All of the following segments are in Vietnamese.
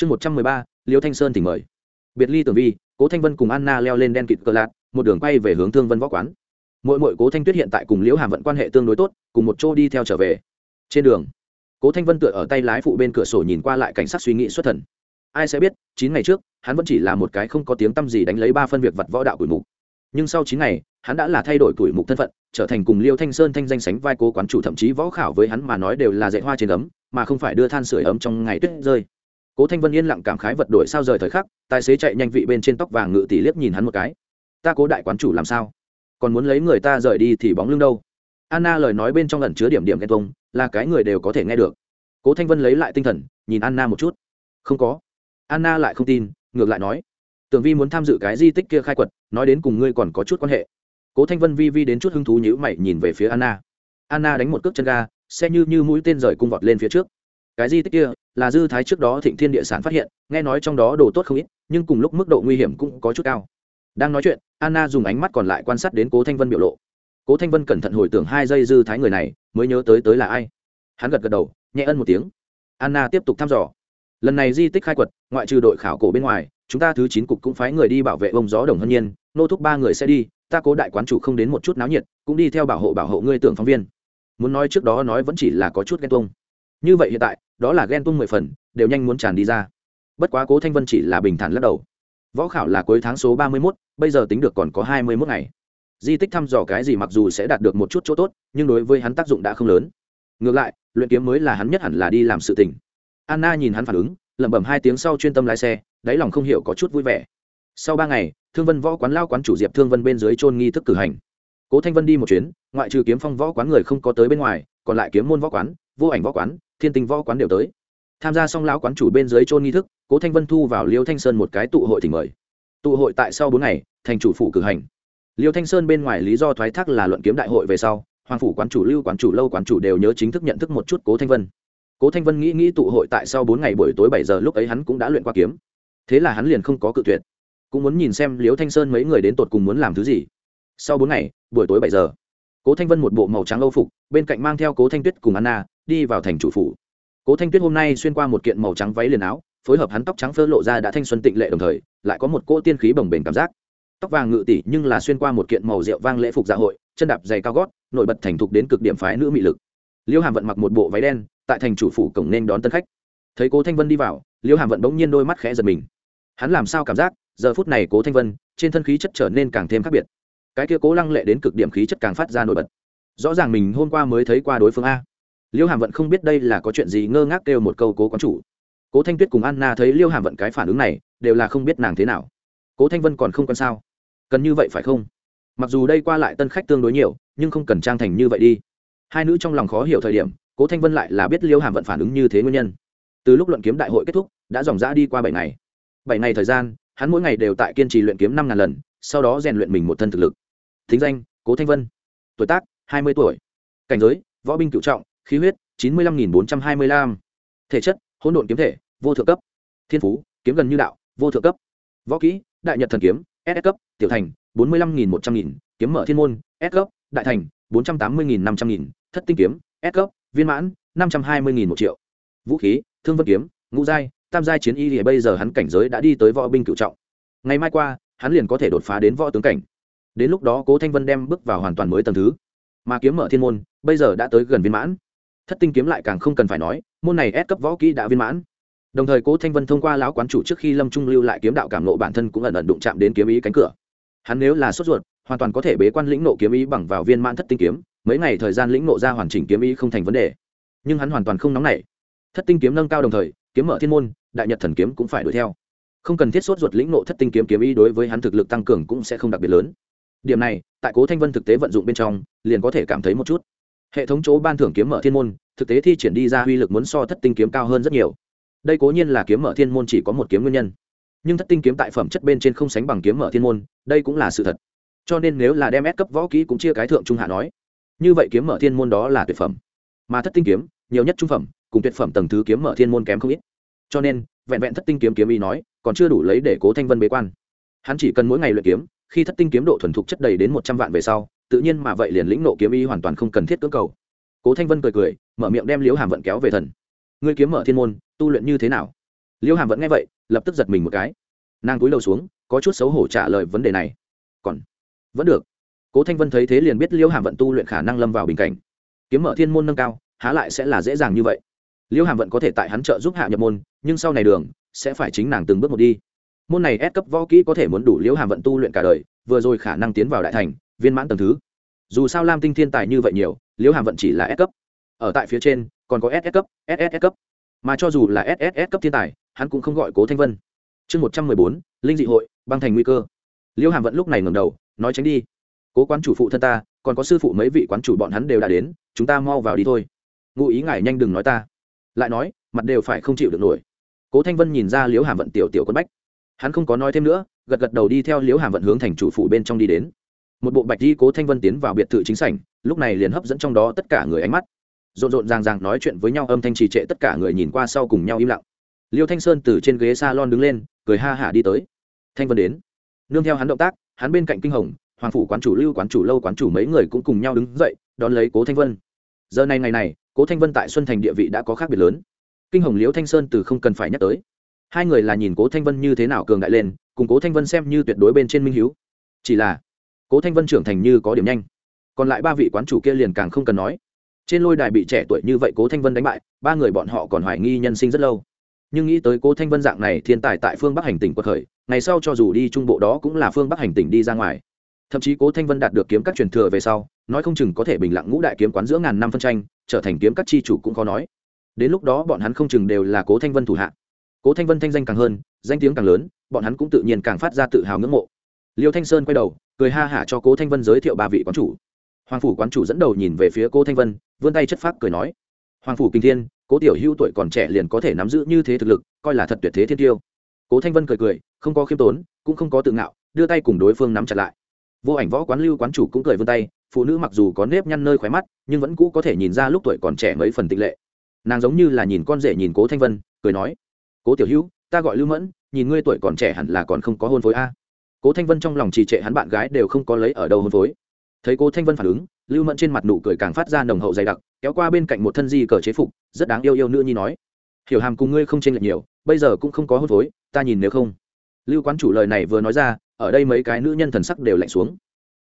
chương một trăm mười ba, liêu thanh sơn tỉnh mời. Biệt ly tưởng vi, cố thanh vân cùng anna leo lên đen kịt cờ lạc một đường quay về hướng thương vân võ quán. Mỗi mỗi cố thanh tuyết hiện tại cùng liễu hàm vận quan hệ tương đối tốt, cùng một chỗ đi theo trở về. Trên đường, cố thanh vân tựa ở tay lái phụ bên cửa sổ nhìn qua lại cảnh sát suy nghĩ xuất thần. Ai sẽ biết, chín ngày trước, hắn vẫn chỉ là một cái không có tiếng t â m gì đánh lấy ba phân việc vặt võ đạo tuổi mục. Nhưng sau chín ngày, hắn đã là thay đổi tuổi mục thân phận, trở thành cùng liêu thanh sơn thanh danh sánh vai cố quán chủ thậm chí võ khảo với hắn mà nói đều là dạy hoa trên ấm, mà không phải đưa than sửa ấm trong ngày tuyết rơi cố thanh vân yên lặng cảm khái vật đổi sao rời thời khắc, tài xế chạy nhanh vị bên trên tóc vàng ngự tỷ liếc nhìn hắn một cái. Ta cố đại quán chủ làm sao? Còn muốn lấy người ta rời đi thì bóng lưng đâu? Anna lời nói bên trong lần chứa điểm điểm ghen tông là cái người đều có thể nghe được. Cố thanh vân lấy lại tinh thần, nhìn anna một chút. Không có. Anna lại không tin, ngược lại nói. Tưởng vi muốn tham dự cái di tích kia khai quật, nói đến cùng ngươi còn có chút quan hệ. Cố thanh vân vi vi đến chút hứng thú nhữ mày nhìn về phía anna. Anna đánh một cước chân ga, xe như như mũi tên rời cung vọt lên phía trước cái di tích kia là dư thái trước đó thịnh thiên địa sản phát hiện, nghe nói trong đó đồ tốt không ít, nhưng cùng lúc mức độ nguy hiểm cũng có chút cao. Đang nói chuyện, anna dùng ánh mắt còn lại quan sát đến cố thanh vân biểu lộ. Cố thanh vân cẩn thận hồi tưởng hai giây dư thái người này, mới nhớ tới tới là ai. Hắn gật gật đầu, nhẹ ân một tiếng. Anna tiếp tục thăm dò. Lần này di tích khai quật, ngoại trừ đội khảo cổ bên ngoài, chúng ta thứ chín cục cũng phái người đi bảo vệ ông gió đồng hân nhiên, nô thúc ba người sẽ đi, ta cố đại quán chủ không đến một chút náo nhiệt, cũng đi theo bảo hộ bảo hộ ngươi tưởng phóng viên. Muốn nói trước đó nói vẫn chỉ là có chút ghen tuông như vậy hiện tại, đó là ghen tuông mười phần, đều nhanh muốn tràn đi ra. Bất quá cố thanh vân chỉ là bình thản lắc đầu. Võ khảo là cuối tháng số ba mươi mốt, bây giờ tính được còn có hai mươi mốt ngày. Di tích thăm dò cái gì mặc dù sẽ đạt được một chút chỗ tốt, nhưng đối với hắn tác dụng đã không lớn. Ngược lại, luyện kiếm mới là hắn nhất hẳn là đi làm sự tình. Anna nhìn hắn phản ứng, lẩm bẩm hai tiếng sau chuyên tâm lái xe, đáy lòng không hiểu có chút vui vẻ. Sau ba ngày, thương vân võ quán lao quán chủ diệp thương vân bên dưới trôn nghi thức cử hành. Cố thanh vân đi một chuyến, ngoại trừ kiếm phong võ quán người không có tới bên ngoài, còn lại kiếm môn võ quán, vô ảnh võ quán thiên tinh võ quán đều tới. Tham gia xong lão quán chủ bên dưới trôn nghi thức, cố thanh vân thu vào liêu thanh sơn một cái tụ hội thì mời. Tụ hội tại sau bốn ngày, thành chủ phủ cử hành. Liêu thanh sơn bên ngoài lý do thoái thác là luận kiếm đại hội về sau, hoàng phủ quán chủ lưu quán chủ lâu quán chủ đều nhớ chính thức nhận thức một chút cố thanh vân. Cố thanh vân nghĩ nghĩ tụ hội tại sau bốn ngày buổi tối bảy giờ lúc ấy hắn cũng đã luyện qua kiếm. Thế là hắn liền không có cự tuyệt. Cũng muốn nhìn xem liêu thanh sơn mấy người đến tột cùng muốn làm thứ gì. Sau bốn ngày, buổi tối bảy giờ, cố thanh vân một bộ màu trắng âu phục, bên cạnh mang theo cố thanh tuyết cùng anna đi vào thành chủ phủ. Cố thanh tuyết hôm nay xuyên qua một kiện màu trắng váy liền áo, phối hợp hắn tóc trắng phơ lộ ra đã thanh xuân tịnh lệ đồng thời, lại có một cỗ tiên khí bồng bềnh cảm giác. Tóc vàng ngự tỷ nhưng là xuyên qua một kiện màu rượu vang lễ phục dạ hội, chân đạp dày cao gót, nổi bật thành thục đến cực điểm phái nữ mị lực. Liêu hàm vận mặc một bộ váy đen, tại thành chủ phủ cổng nên đón tân khách. Thấy cố thanh vân đi vào, liêu hàm vận bỗng nhiên đôi mắt khẽ giật mình. Hắn làm sao cảm giác, giờ phút này cố thanh vân, trên thân khí chất trở nên càng thêm khác biệt. Cái kia cố lăng lệ đến cực điểm khí chất càng phát ra nổi bật. Rõ ràng mình hôm qua mới thấy qua đối phương a liêu hàm vận không biết đây là có chuyện gì ngơ ngác kêu một câu cố quán chủ. Cố thanh tuyết cùng anna thấy liêu hàm vận cái phản ứng này, đều là không biết nàng thế nào. Cố thanh vân còn không cần sao? Cần như vậy phải không? Mặc dù đây qua lại tân khách tương đối nhiều, nhưng không cần trang thành như vậy đi. Hai nữ trong lòng khó hiểu thời điểm, cố thanh vân lại là biết liêu hàm vận phản ứng như thế nguyên nhân. Từ lúc luận kiếm đại hội kết thúc, đã dòng dã đi qua bảy ngày. Bảy ngày thời gian, hắn mỗi ngày đều tại kiên trì luyện kiếm năm ngàn lần, sau đó rèn luyện mình một thân thực lực. Thính danh, cố thanh vân. Tuổi tác, hai mươi tuổi. Cảnh giới, võ binh cựu trọng khí huyết, chín mươi lăm nghìn bốn trăm hai mươi lăm. Thể chất, hỗn độn kiếm thể, vô thượng cấp. Thiên phú, kiếm gần như đạo, vô thượng cấp. Võ kỹ, đại nhật thần kiếm, s cấp. Tiểu thành, bốn mươi lăm nghìn một trăm nghìn. Kiếm mở thiên môn, s cấp. Đại thành, bốn trăm tám mươi nghìn năm trăm nghìn. Thất tinh kiếm, s cấp. Viên mãn, năm trăm hai mươi nghìn một triệu. Vũ khí, thương vân kiếm, ngũ giai. Tam giai chiến y thì bây giờ hắn cảnh giới đã đi tới võ binh cựu trọng. Ngày mai qua, hắn liền có thể đột phá đến võ tướng cảnh. Đến lúc đó, cố thanh vân đem bước vào hoàn toàn mới tầng thứ. Mà kiếm mở thiên môn, bây giờ đã tới gần viên mãn thất tinh kiếm lại càng không cần phải nói, môn này ép cấp võ kỹ đã viên mãn. Đồng thời cố thanh vân thông qua lão quán chủ trước khi lâm trung lưu lại kiếm đạo cảm nộ bản thân cũng ẩn ẩn đụng chạm đến kiếm ý cánh cửa. Hắn nếu là sốt ruột, hoàn toàn có thể bế quan lĩnh nộ kiếm ý bằng vào viên mãn thất tinh kiếm, mấy ngày thời gian lĩnh nộ ra hoàn chỉnh kiếm ý không thành vấn đề. Nhưng hắn hoàn toàn không nóng nảy. Thất tinh kiếm nâng cao đồng thời, kiếm mở thiên môn, đại nhật thần kiếm cũng phải đuổi theo. Không cần thiết sốt ruột lĩnh nộ thất tinh kiếm kiếm ý đối với hắn thực lực tăng cường cũng sẽ không đặc biệt lớn. Điểm này, tại cố thanh vân thực tế vận dụng bên trong, liền có thể cảm thấy một chút hệ thống chỗ ban thưởng kiếm mở thiên môn, thực tế thi triển đi ra uy lực muốn so thất tinh kiếm cao hơn rất nhiều. Đây cố nhiên là kiếm mở thiên môn chỉ có một kiếm nguyên nhân. Nhưng thất tinh kiếm tại phẩm chất bên trên không sánh bằng kiếm mở thiên môn, đây cũng là sự thật. Cho nên nếu là đem ép cấp võ kỹ cũng chia cái thượng trung hạ nói, như vậy kiếm mở thiên môn đó là tuyệt phẩm. Mà thất tinh kiếm, nhiều nhất trung phẩm, cùng tuyệt phẩm tầng thứ kiếm mở thiên môn kém không ít. Cho nên, vẹn vẹn thất tinh kiếm kiếm ý nói, còn chưa đủ lấy để cố thanh vân bế quan. Hắn chỉ cần mỗi ngày luyện kiếm, khi thất tinh kiếm độ thuần thục chất đầy đến một trăm vạn về sau tự nhiên mà vậy liền lĩnh nộ kiếm ý hoàn toàn không cần thiết cưỡng cầu. Cố thanh vân cười cười, mở miệng đem liễu hàm vận kéo về thần. Ngươi kiếm mở thiên môn, tu luyện như thế nào? Liêu hàm Vận nghe vậy, lập tức giật mình một cái. Nàng cúi đầu xuống, có chút xấu hổ trả lời vấn đề này. Còn, vẫn được. Cố thanh vân thấy thế liền biết liêu hàm vận tu luyện khả năng lâm vào bình cảnh. Kiếm mở thiên môn nâng cao, há lại sẽ là dễ dàng như vậy. Liêu hàm vận có thể tại hắn trợ giúp hạ nhập môn, nhưng sau này đường, sẽ phải chính nàng từng bước một đi. Môn này ép cấp võ kỹ có thể muốn đủ liêu hàm vận tu luyện cả đời, vừa rồi khả năng tiến vào đại thành viên mãn tầng thứ. Dù sao lam tinh thiên tài như vậy nhiều, Liễu hàm vận chỉ là S cấp. Ở tại phía trên, còn có ss cấp ss cấp. Mà cho dù là ss cấp thiên tài, hắn cũng không gọi cố thanh vân. Chương một trăm mười bốn, linh dị hội, băng thành nguy cơ. Liễu hàm vận lúc này ngầm đầu, nói tránh đi. Cố quán chủ phụ thân ta, còn có sư phụ mấy vị quán chủ bọn hắn đều đã đến, chúng ta mau vào đi thôi. Ngụ ý ngài nhanh đừng nói ta. Lại nói, mặt đều phải không chịu được nổi. Cố thanh vân nhìn ra liễu hàm vận tiểu tiểu quân bách. Hắn không có nói thêm nữa, gật gật đầu đi theo liễu hàm vận hướng thành chủ phụ bên trong đi đến một bộ bạch di cố thanh vân tiến vào biệt thự chính sảnh, lúc này liền hấp dẫn trong đó tất cả người ánh mắt. Rộn rộn ràng ràng nói chuyện với nhau, âm thanh trì trệ tất cả người nhìn qua sau cùng nhau im lặng. Liêu thanh sơn từ trên ghế s a lon đứng lên, cười ha hả đi tới. Thanh vân đến. Nương theo hắn động tác, hắn bên cạnh kinh hồng, hoàng phủ quán chủ lưu quán chủ lâu quán chủ mấy người cũng cùng nhau đứng dậy, đón lấy cố thanh vân. Giờ này ngày này, cố thanh vân tại xuân thành địa vị đã có khác biệt lớn. Kinh hồng liễu thanh sơn từ không cần phải nhắc tới. Hai người là nhìn cố thanh vân như thế nào cường đại lên, cùng cố thanh vân xem như tuyệt đối bên trên minh h chỉ là cố thanh vân trưởng thành như có điểm nhanh. Còn lại ba vị quán chủ kia liền càng không cần nói. Trên lôi đài bị trẻ tuổi như vậy cố thanh vân đánh bại, ba người bọn họ còn hoài nghi nhân sinh rất lâu. Nhưng nghĩ tới cố thanh vân dạng này thiên tài tại phương bắc hành tỉnh quật khởi, ngày sau cho dù đi trung bộ đó cũng là phương bắc hành tỉnh đi ra ngoài. Thậm chí cố thanh vân đạt được kiếm các truyền thừa về sau, nói không chừng có thể bình lặng ngũ đại kiếm quán giữa ngàn năm phân tranh, trở thành kiếm các chi chủ cũng khó nói. Đến lúc đó bọn hắn không chừng đều là cố thanh vân thủ hạ. Cố thanh vân thanh danh càng hơn, danh tiếng càng lớn, bọn hắn cũng tự nhiên càng phát ra tự hào ngưỡng mộ liêu thanh sơn quay đầu, cười ha hả cho cố thanh vân giới thiệu ba vị quán chủ. Hoàng phủ quán chủ dẫn đầu nhìn về phía cố thanh vân, vươn tay chất phác cười nói, hoàng phủ kinh thiên, cố tiểu hữu tuổi còn trẻ liền có thể nắm giữ như thế thực lực, coi là thật tuyệt thế thiên tiêu. Cố thanh vân cười cười, không có khiêm tốn, cũng không có tự ngạo, đưa tay cùng đối phương nắm chặt lại. Vô ảnh võ quán lưu quán chủ cũng cười vươn tay, phụ nữ mặc dù có nếp nhăn nơi khóe mắt, nhưng vẫn cũ có thể nhìn ra lúc tuổi còn trẻ mấy phần tịch lệ. Nàng giống như là nhìn con rể nhìn cố thanh vân, cười nói, cố tiểu hữu, ta gọi lưu mẫn, nhìn ngươi tuổi còn trẻ hẳn là còn không có hôn phối a cố thanh vân trong lòng trì trệ hắn bạn gái đều không có lấy ở đâu hôn phối. Thấy cố thanh vân phản ứng, lưu mẫn trên mặt nụ cười càng phát ra nồng hậu dày đặc, kéo qua bên cạnh một thân di cờ chế phục, rất đáng yêu yêu nữ nhi nói, hiểu hàm cùng ngươi không tranh lệch nhiều, bây giờ cũng không có hôn phối, ta nhìn nếu không. Lưu quán chủ lời này vừa nói ra, ở đây mấy cái nữ nhân thần sắc đều lạnh xuống.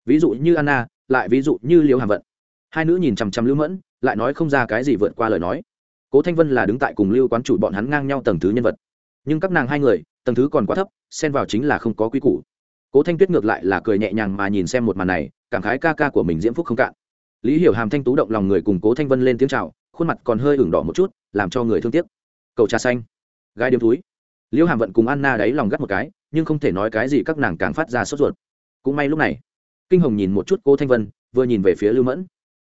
Ví dụ như anna, lại ví dụ như liễu hàm vận. Hai nữ nhìn chằm chằm lưu mẫn, lại nói không ra cái gì vượt qua lời nói. Cố thanh vân là đứng tại cùng lưu quán chủ bọn hắn ngang nhau tầng thứ nhân vật. Nhưng các nàng hai người, tầng thứ còn quá thấp, xen vào chính là không có quy củ cố thanh tuyết ngược lại là cười nhẹ nhàng mà nhìn xem một màn này, cảm khái ca ca của mình diễm phúc không cạn. Lý hiểu hàm thanh tú động lòng người cùng cố thanh vân lên tiếng c h à o khuôn mặt còn hơi ửng đỏ một chút, làm cho người thương tiếc. Cầu trà xanh. Gai điếm túi. Liễu hàm vận cùng anna đáy lòng gắt một cái, nhưng không thể nói cái gì các nàng càng phát ra sốt ruột. Cũng may lúc này, kinh hồng nhìn một chút cố thanh vân, vừa nhìn về phía lưu mẫn.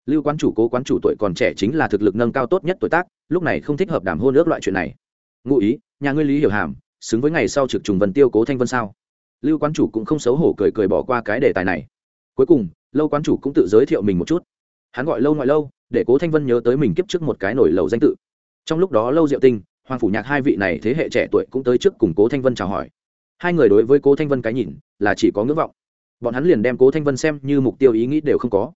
Lưu quán chủ, cố quán chủ tuổi còn trẻ chính là thực lực nâng cao tốt nhất tuổi tác, lúc này không thích hợp đàm hôn ước loại chuyện này. Ngụ ý, nhà ngươi lý hiểu hàm, xứng với ngày sau trực trùng vân tiêu cố thanh vân sao? Lưu quán chủ cũng không xấu hổ cười cười bỏ qua cái đề tài này. Cuối cùng, lâu quán chủ cũng tự giới thiệu mình một chút. Hắn gọi lâu ngoại lâu, để cố thanh vân nhớ tới mình kiếp trước một cái nổi lầu danh tự. Trong lúc đó lâu diệu tinh hoàng phủ nhạc hai vị này thế hệ trẻ tuổi cũng tới trước cùng cố thanh vân chào hỏi. Hai người đối với cố thanh vân cái nhìn, là chỉ có ngưỡng vọng. Bọn hắn liền đem cố thanh vân xem như mục tiêu ý nghĩ đều không có.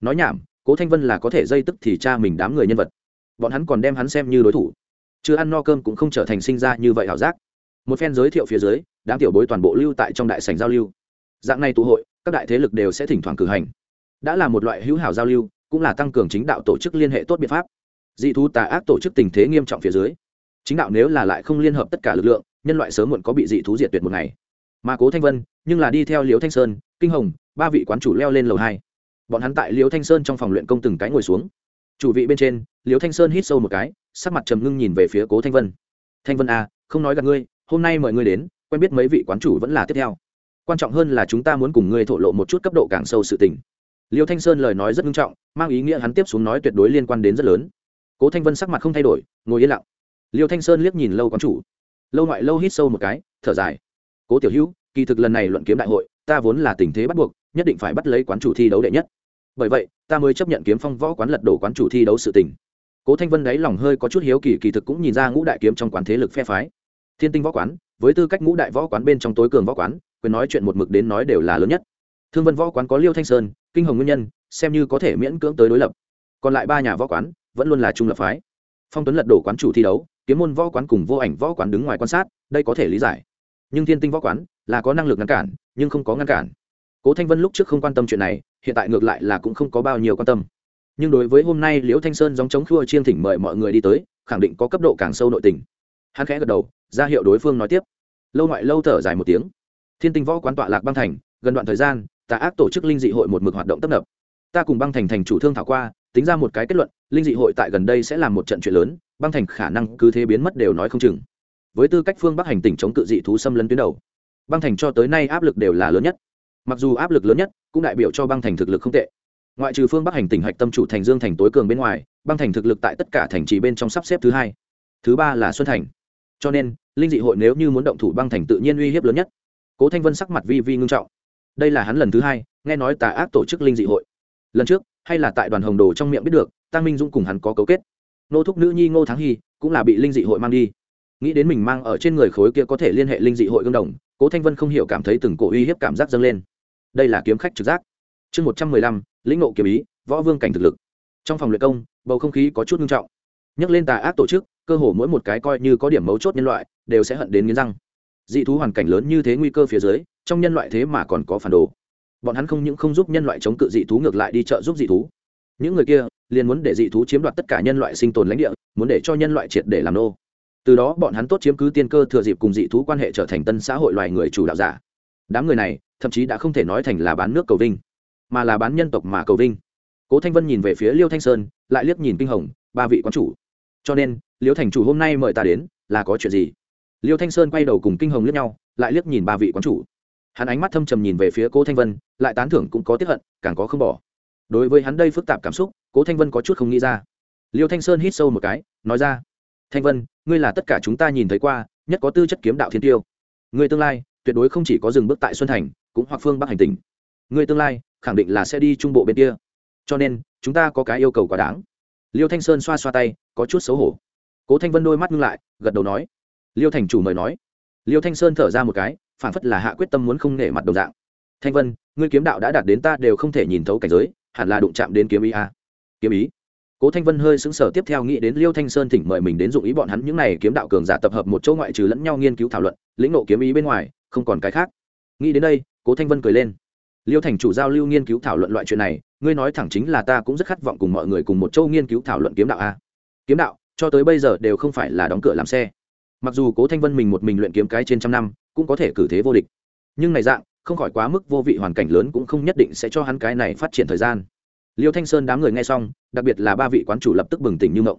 Nói nhảm, cố thanh vân là có thể dây tức thì cha mình đám người nhân vật. Bọn hắn còn đem hắn xem như đối thủ. Chưa ăn no cơm cũng không trở thành sinh ra như vậy ảo giác một phen giới thiệu phía dưới đám tiểu bối toàn bộ lưu tại trong đại sành giao lưu. Dạng này tụ hội các đại thế lực đều sẽ thỉnh thoảng cử hành. Đã là một loại hữu hảo giao lưu cũng là tăng cường chính đạo tổ chức liên hệ tốt biện pháp. Dị thú tà ác tổ chức tình thế nghiêm trọng phía dưới chính đạo nếu là lại không liên hợp tất cả lực lượng nhân loại sớm muộn có bị dị thú diệt tuyệt một ngày. Mà cố thanh vân nhưng là đi theo liễu thanh sơn kinh hồng ba vị quán chủ leo lên lầu hai. Bọn hắn tại liễu thanh sơn trong phòng luyện công từng cái ngồi xuống. Chủ vị bên trên liễu thanh sơn hít sâu một cái sắc mặt trầm ngưng nhìn về phía cố thanh vân. Thanh vân a à, không nói gặp ngươi hôm nay mời ngươi đến, quen biết mấy vị quán chủ vẫn là tiếp theo. Quan trọng hơn là chúng ta muốn cùng ngươi thổ lộ một chút cấp độ càng sâu sự tình. Liêu thanh sơn lời nói rất nghiêm trọng, mang ý nghĩa hắn tiếp xuống nói tuyệt đối liên quan đến rất lớn. Cố thanh vân sắc mặt không thay đổi, ngồi yên lặng. Liêu thanh sơn liếc nhìn lâu quán chủ. Lâu ngoại lâu hít sâu một cái, thở dài. Cố tiểu hữu, kỳ thực lần này luận kiếm đại hội, ta vốn là tình thế bắt buộc, nhất định phải bắt lấy quán chủ thi đấu đệ nhất. Bởi vậy, ta mới chấp nhận kiếm phong võ quán lật đổ quán chủ thi đấu sự tình. Cố thanh vân đáy lòng hơi có chút hiếu kỳ kỳ thực cũng nhìn ra ngũ đại kiếm trong quán thế lực phe phái thiên tinh võ quán, với tư cách ngũ đại võ quán bên trong tối cường võ quán, quyền nói chuyện một mực đến nói đều là lớn nhất. Thương vân võ quán có liêu thanh sơn, kinh hồng nguyên nhân, xem như có thể miễn cưỡng tới đối lập. Còn lại ba nhà võ quán, vẫn luôn là trung lập phái. Phong tuấn lật đổ quán chủ thi đấu, kiếm môn võ quán cùng vô ảnh võ quán đứng ngoài quan sát, đây có thể lý giải. Nhưng thiên tinh võ quán là có năng lực ngăn cản, nhưng không có ngăn cản. Cố thanh vân lúc trước không quan tâm chuyện này, hiện tại ngược lại là cũng không có bao nhiêu quan tâm. Nhưng đối với hôm nay liễu thanh sơn dòng chống khua chiên thỉnh mời mọi người đi tới, khẳng định có cấp độ càng sâu nội tình hắn khẽ gật đầu, ra hiệu đối phương nói tiếp. Lâu ngoại lâu thở dài một tiếng. Thiên tinh võ quán tọa lạc băng thành, gần đoạn thời gian, tà ác tổ chức linh dị hội một mực hoạt động tấp nập. Ta cùng băng thành thành chủ thương thảo qua, tính ra một cái kết luận, linh dị hội tại gần đây sẽ làm một trận chuyện lớn, băng thành khả năng cứ thế biến mất đều nói không chừng. Với tư cách phương bắc hành tỉnh chống cự dị thú xâm lấn tuyến đầu, băng thành cho tới nay áp lực đều là lớn nhất. Mặc dù áp lực lớn nhất, cũng đại biểu cho băng thành thực lực không tệ. Ngoại trừ phương bắc hành tỉnh hạch tâm chủ thành dương thành tối cường bên ngoài, băng thành thực lực tại tất cả thành trì bên trong sắp xếp thứ hai. Thứ ba là xuân thành cho nên, linh dị hội nếu như muốn động thủ băng thành tự nhiên uy hiếp lớn nhất. Cố thanh vân sắc mặt vi vi ngưng trọng. Đây là hắn lần thứ hai, nghe nói tà ác tổ chức linh dị hội. Lần trước, hay là tại đoàn hồng đồ trong miệng biết được, tăng minh dũng cùng hắn có cấu kết. Nô thúc nữ nhi ngô thắng hy cũng là bị linh dị hội mang đi. Nghĩ đến mình mang ở trên người khối kia có thể liên hệ linh dị hội gương đồng, cố thanh vân không hiểu cảm thấy từng cổ uy hiếp cảm giác dâng lên. Đây là kiếm khách trực giác. Chương một trăm mười lăm, lĩnh nộ kiếm ý, võ vương cảnh thực lực. Trong phòng luyện công, bầu không khí có chút nghiêm trọng. Nhắc lên tà ác tổ chức cơ hồ mỗi một cái coi như có điểm mấu chốt nhân loại đều sẽ hận đến nghiến răng. Dị thú hoàn cảnh lớn như thế nguy cơ phía dưới, trong nhân loại thế mà còn có phản đồ. Bọn hắn không những không giúp nhân loại chống cự dị thú ngược lại đi trợ giúp dị thú. Những người kia liền muốn để dị thú chiếm đoạt tất cả nhân loại sinh tồn lãnh địa, muốn để cho nhân loại triệt để làm nô. Từ đó bọn hắn tốt chiếm cứ tiên cơ thừa dịp cùng dị thú quan hệ trở thành tân xã hội loài người chủ đạo giả. Đám người này thậm chí đã không thể nói thành là bán nước cầu vinh, mà là bán nhân tộc mà cầu vinh. Cố thanh vân nhìn về phía liêu thanh sơn, lại liếc nhìn kinh hồng, ba vị quán chủ cho nên, liêu thành chủ hôm nay mời ta đến, là có chuyện gì? Liêu thanh sơn quay đầu cùng kinh hồng liếc nhau, lại liếc nhìn ba vị quán chủ. Hắn ánh mắt thâm trầm nhìn về phía cố thanh vân, lại tán thưởng cũng có tiếp hận, càng có không bỏ. Đối với hắn đây phức tạp cảm xúc, cố thanh vân có chút không nghĩ ra. Liêu thanh sơn hít sâu một cái, nói ra, thanh vân, ngươi là tất cả chúng ta nhìn thấy qua, nhất có tư chất kiếm đạo thiên tiêu. Ngươi tương lai, tuyệt đối không chỉ có dừng bước tại xuân thành, cũng hoặc phương bắc hành tỉnh. Ngươi tương lai, khẳng định là sẽ đi trung bộ bên kia. Cho nên, chúng ta có cái yêu cầu quá đáng liêu thanh sơn xoa xoa tay, có chút xấu hổ. Cố thanh vân đôi mắt ngưng lại, gật đầu nói. Liêu thành chủ mời nói. Liêu thanh sơn thở ra một cái phản phất là hạ quyết tâm muốn không nể mặt đồng dạng. Thanh vân, ngươi kiếm đạo đã đạt đến ta đều không thể nhìn thấu cảnh giới, hẳn là đụng chạm đến kiếm ý a kiếm ý? Cố thanh vân hơi xứng sở tiếp theo nghĩ đến liêu thanh sơn thỉnh mời mình đến dụng ý bọn hắn những n à y kiếm đạo cường giả tập hợp một chỗ ngoại trừ lẫn nhau nghiên cứu thảo luận, lĩnh nộ kiếm ý bên ngoài, không còn cái khác. Nghĩ đến đây, cố thanh vân cười lên. Liêu thành chủ giao lưu nghiên cứu thảo luận loại chuyện này ngươi nói thẳng chính là ta cũng rất khát vọng cùng mọi người cùng một châu nghiên cứu thảo luận kiếm đạo a. Kiếm đạo, cho tới bây giờ đều không phải là đóng cửa làm xe. Mặc dù cố thanh vân mình một mình luyện kiếm cái trên trăm năm, cũng có thể cử thế vô địch. Nhưng này dạng, không khỏi quá mức vô vị, hoàn cảnh lớn cũng không nhất định sẽ cho hắn cái này phát triển thời gian. Liêu thanh sơn đám người nghe xong, đặc biệt là ba vị quán chủ lập tức bừng tỉnh như ngộng.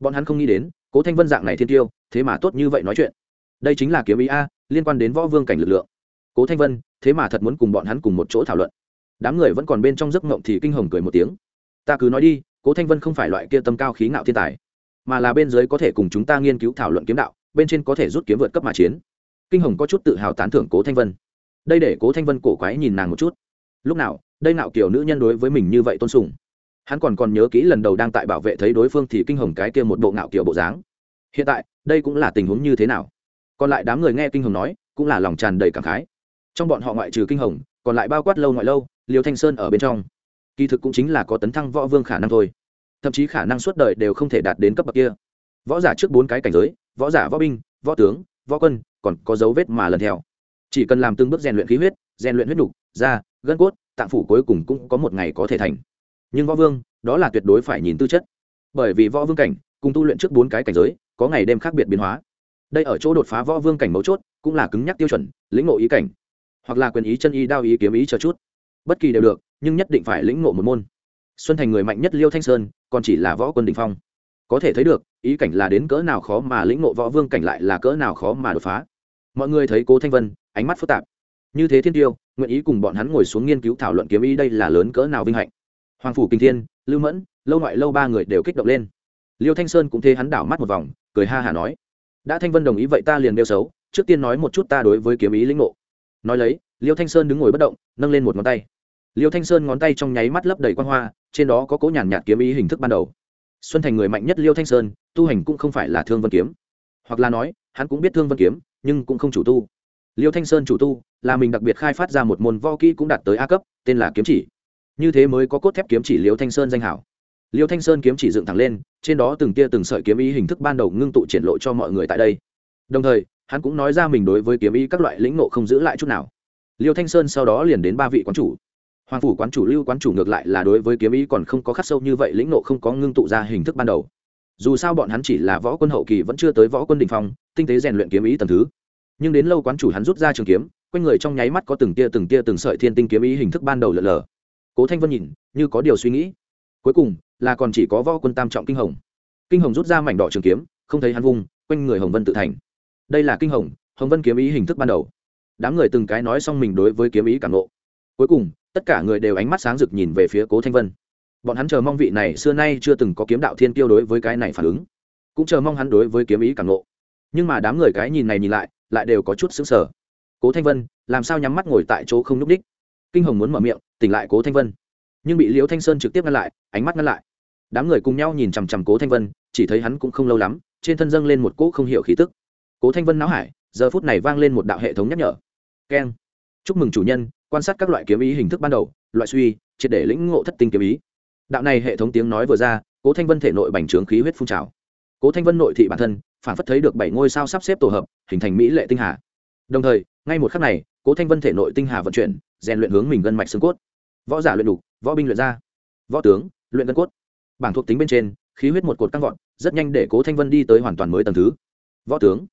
Bọn hắn không nghĩ đến, cố thanh vân dạng này thiên tiêu, thế mà tốt như vậy nói chuyện. Đây chính là kiếm ý a, liên quan đến võ vương cảnh lực lượng. Cố thanh vân, thế mà thật muốn cùng bọn hắn cùng một chỗ thảo luận đám người vẫn còn bên trong giấc mộng thì kinh hồng cười một tiếng. Ta cứ nói đi, cố thanh vân không phải loại kia tâm cao khí ngạo thiên tài, mà là bên dưới có thể cùng chúng ta nghiên cứu thảo luận kiếm đạo, bên trên có thể rút kiếm vượt cấp mà chiến. Kinh hồng có chút tự hào tán thưởng cố thanh vân. Đây để cố thanh vân cổ quái nhìn nàng một chút. Lúc nào, đây nạo kiểu nữ nhân đối với mình như vậy tôn sùng. Hắn còn còn nhớ kỹ lần đầu đang tại bảo vệ thấy đối phương thì kinh hồng cái kia một bộ ngạo kiểu bộ dáng. Hiện tại, đây cũng là tình huống như thế nào? Còn lại đám người nghe kinh hồng nói, cũng là lòng tràn đầy cảm khái. Trong bọn họ ngoại trừ kinh hồng còn lại bao quát lâu ngoại lâu, liêu thanh sơn ở bên trong. Kỳ thực cũng chính là có tấn thăng võ vương khả năng thôi. Thậm chí khả năng suốt đời đều không thể đạt đến cấp bậc kia. Võ giả trước bốn cái cảnh giới, võ giả võ binh, võ tướng, võ quân, còn có dấu vết mà lần theo. Chỉ cần làm từng bước rèn luyện khí huyết, rèn luyện huyết nục da, gân cốt, tạng phủ cuối cùng cũng có một ngày có thể thành. Nhưng võ vương, đó là tuyệt đối phải nhìn tư chất. Bởi vì võ vương cảnh, cùng tu luyện trước bốn cái cảnh giới, có ngày đêm khác biệt biến hóa. Đây ở chỗ đột phá võ vương cảnh mấu chốt, cũng là cứng nhắc tiêu chuẩn, lĩnh ngộ ý cảnh hoặc là quyền ý chân ý, đao ý, kiếm ý chờ chút. Bất kỳ đều được, nhưng nhất định phải lĩnh ngộ một môn. Xuân thành người mạnh nhất liêu thanh sơn, còn chỉ là võ quân đình phong. Có thể thấy được, ý cảnh là đến cỡ nào khó mà lĩnh ngộ võ vương, cảnh lại là cỡ nào khó mà đột phá. Mọi người thấy cố thanh vân, ánh mắt phức tạp. Như thế thiên tiêu, nguyện ý cùng bọn hắn ngồi xuống nghiên cứu thảo luận kiếm ý đây là lớn cỡ nào vinh hạnh. Hoàng phủ kinh thiên, lưu mẫn, lâu ngoại lâu ba người đều kích động lên. Liêu thanh sơn cũng thế hắn đảo mắt một vòng, cười ha hả nói. Đã thanh vân đồng ý vậy ta liền đeo xấu, trước tiên nói một chút ta đối với kiếm ý lĩnh ngộ nói lấy, liêu thanh sơn đứng ngồi bất động, nâng lên một ngón tay. Liêu thanh sơn ngón tay trong nháy mắt lấp đầy quan hoa, trên đó có cỗ nhàn nhạt kiếm ý hình thức ban đầu. Xuân thành người mạnh nhất liêu thanh sơn, tu hành cũng không phải là thương vân kiếm. Hoặc là nói, hắn cũng biết thương vân kiếm, nhưng cũng không chủ tu. Liêu thanh sơn chủ tu, là mình đặc biệt khai phát ra một môn vo kỹ cũng đạt tới a cấp, tên là kiếm chỉ. Như thế mới có cốt thép kiếm chỉ liêu thanh sơn danh hảo. Liêu thanh sơn kiếm chỉ dựng thẳng lên, trên đó từng tia từng sợi kiếm ý hình thức ban đầu ngưng tụ triển lộ cho mọi người tại đây. Đồng thời hắn cũng nói ra mình đối với kiếm ý các loại lĩnh nộ không giữ lại chút nào. Liêu thanh sơn sau đó liền đến ba vị quán chủ. Hoàng phủ quán chủ lưu quán chủ ngược lại là đối với kiếm ý còn không có khắc sâu như vậy lĩnh nộ không có ngưng tụ ra hình thức ban đầu. Dù sao bọn hắn chỉ là võ quân hậu kỳ vẫn chưa tới võ quân đình phong, tinh tế rèn luyện kiếm ý tầm thứ. Nhưng đến lâu quán chủ hắn rút ra trường kiếm, quanh người trong nháy mắt có từng tia từng tia từng sợi thiên tinh kiếm ý hình thức ban đầu lờ lờ cố thanh vân nhìn, như có điều suy nghĩ. Cuối cùng, là còn chỉ có võ quân tam trọng kinh hồng. Kinh hồng rút ra mảnh đỏ trường kiếm, không thấy hắn vung, quanh người hồng vân tự thành đây là kinh hồng hồng vân kiếm ý hình thức ban đầu. Đám người từng cái nói xong mình đối với kiếm ý cảm nộ cuối cùng, tất cả người đều ánh mắt sáng rực nhìn về phía cố thanh vân. Bọn hắn chờ mong vị này xưa nay chưa từng có kiếm đạo thiên tiêu đối với cái này phản ứng. Cũng chờ mong hắn đối với kiếm ý cảm nộ nhưng mà đám người cái nhìn này nhìn lại lại đều có chút xứng sở cố thanh vân, làm sao nhắm mắt ngồi tại chỗ không nhúc đích? Kinh hồng muốn mở miệng, tỉnh lại cố thanh vân. Nhưng bị liễu thanh sơn trực tiếp ngăn lại, ánh mắt ngăn lại. Đám người cùng nhau nhìn chằm chằm cố thanh vân, chỉ thấy hắn cũng không lâu lắm, trên thân dâng lên một cỗ không hiểu khí tức cố thanh vân não hải, giờ phút này vang lên một đạo hệ thống nhắc nhở. Keng chúc mừng chủ nhân, quan sát các loại kiếm ý hình thức ban đầu, loại suy, triệt để lĩnh ngộ thất tinh kiếm ý. Đạo này hệ thống tiếng nói vừa ra, cố thanh vân thể nội bành trướng khí huyết phun trào. Cố thanh vân nội thị bản thân, phản phất thấy được bảy ngôi sao sắp xếp tổ hợp, hình thành mỹ lệ tinh hà. Đồng thời, ngay một khắc này, cố thanh vân thể nội tinh hà vận chuyển, rèn luyện hướng mình gân mạch xương cốt. Võ giả luyện đục võ binh luyện ra võ tướng, luyện gân cốt. Bảng thuộc tính bên trên, khí huyết một cột căng vọt, rất nhanh để cố thanh vân đi tới hoàn toàn mới tầng thứ. Võ tướng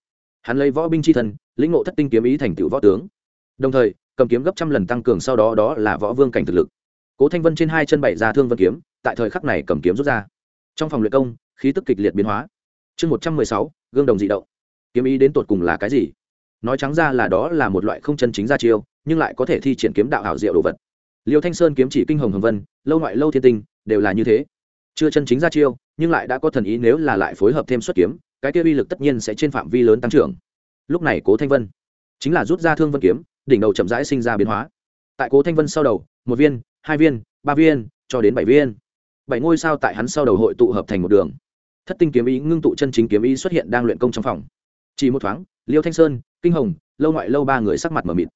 hắn lấy võ binh c h i thân, lĩnh ngộ thất tinh kiếm ý thành tựu võ tướng. Đồng thời, cầm kiếm gấp trăm lần tăng cường sau đó đó là võ vương cảnh thực lực. Cố thanh vân trên hai chân bảy ra thương vân kiếm, tại thời khắc này cầm kiếm rút ra. Trong phòng luyện công, khí tức kịch liệt biến hóa. Chương một trăm mười sáu, gương đồng dị động. Kiếm ý đến tột cùng là cái gì? Nói trắng ra là đó là một loại không chân chính ra chiêu, nhưng lại có thể thi triển kiếm đạo ảo diệu đồ vật. Liêu thanh sơn kiếm chỉ kinh hồng hồng vân, lâu ngoại lâu thiên tinh, đều là như thế. Chưa chân chính ra chiêu, nhưng lại đã có thần ý nếu là lại phối hợp thêm xuất kiếm cái kia uy lực tất nhiên sẽ trên phạm vi lớn tăng trưởng. Lúc này cố thanh vân chính là rút ra thương vân kiếm, đỉnh đầu chậm rãi sinh ra biến hóa. Tại cố thanh vân sau đầu, một viên, hai viên, ba viên, cho đến bảy viên. Bảy ngôi sao tại hắn sau đầu hội tụ hợp thành một đường. Thất tinh kiếm ý ngưng tụ chân chính kiếm ý xuất hiện đang luyện công trong phòng. Chỉ một thoáng, liêu thanh sơn, kinh hồng, lâu ngoại lâu ba người sắc mặt mở mịt.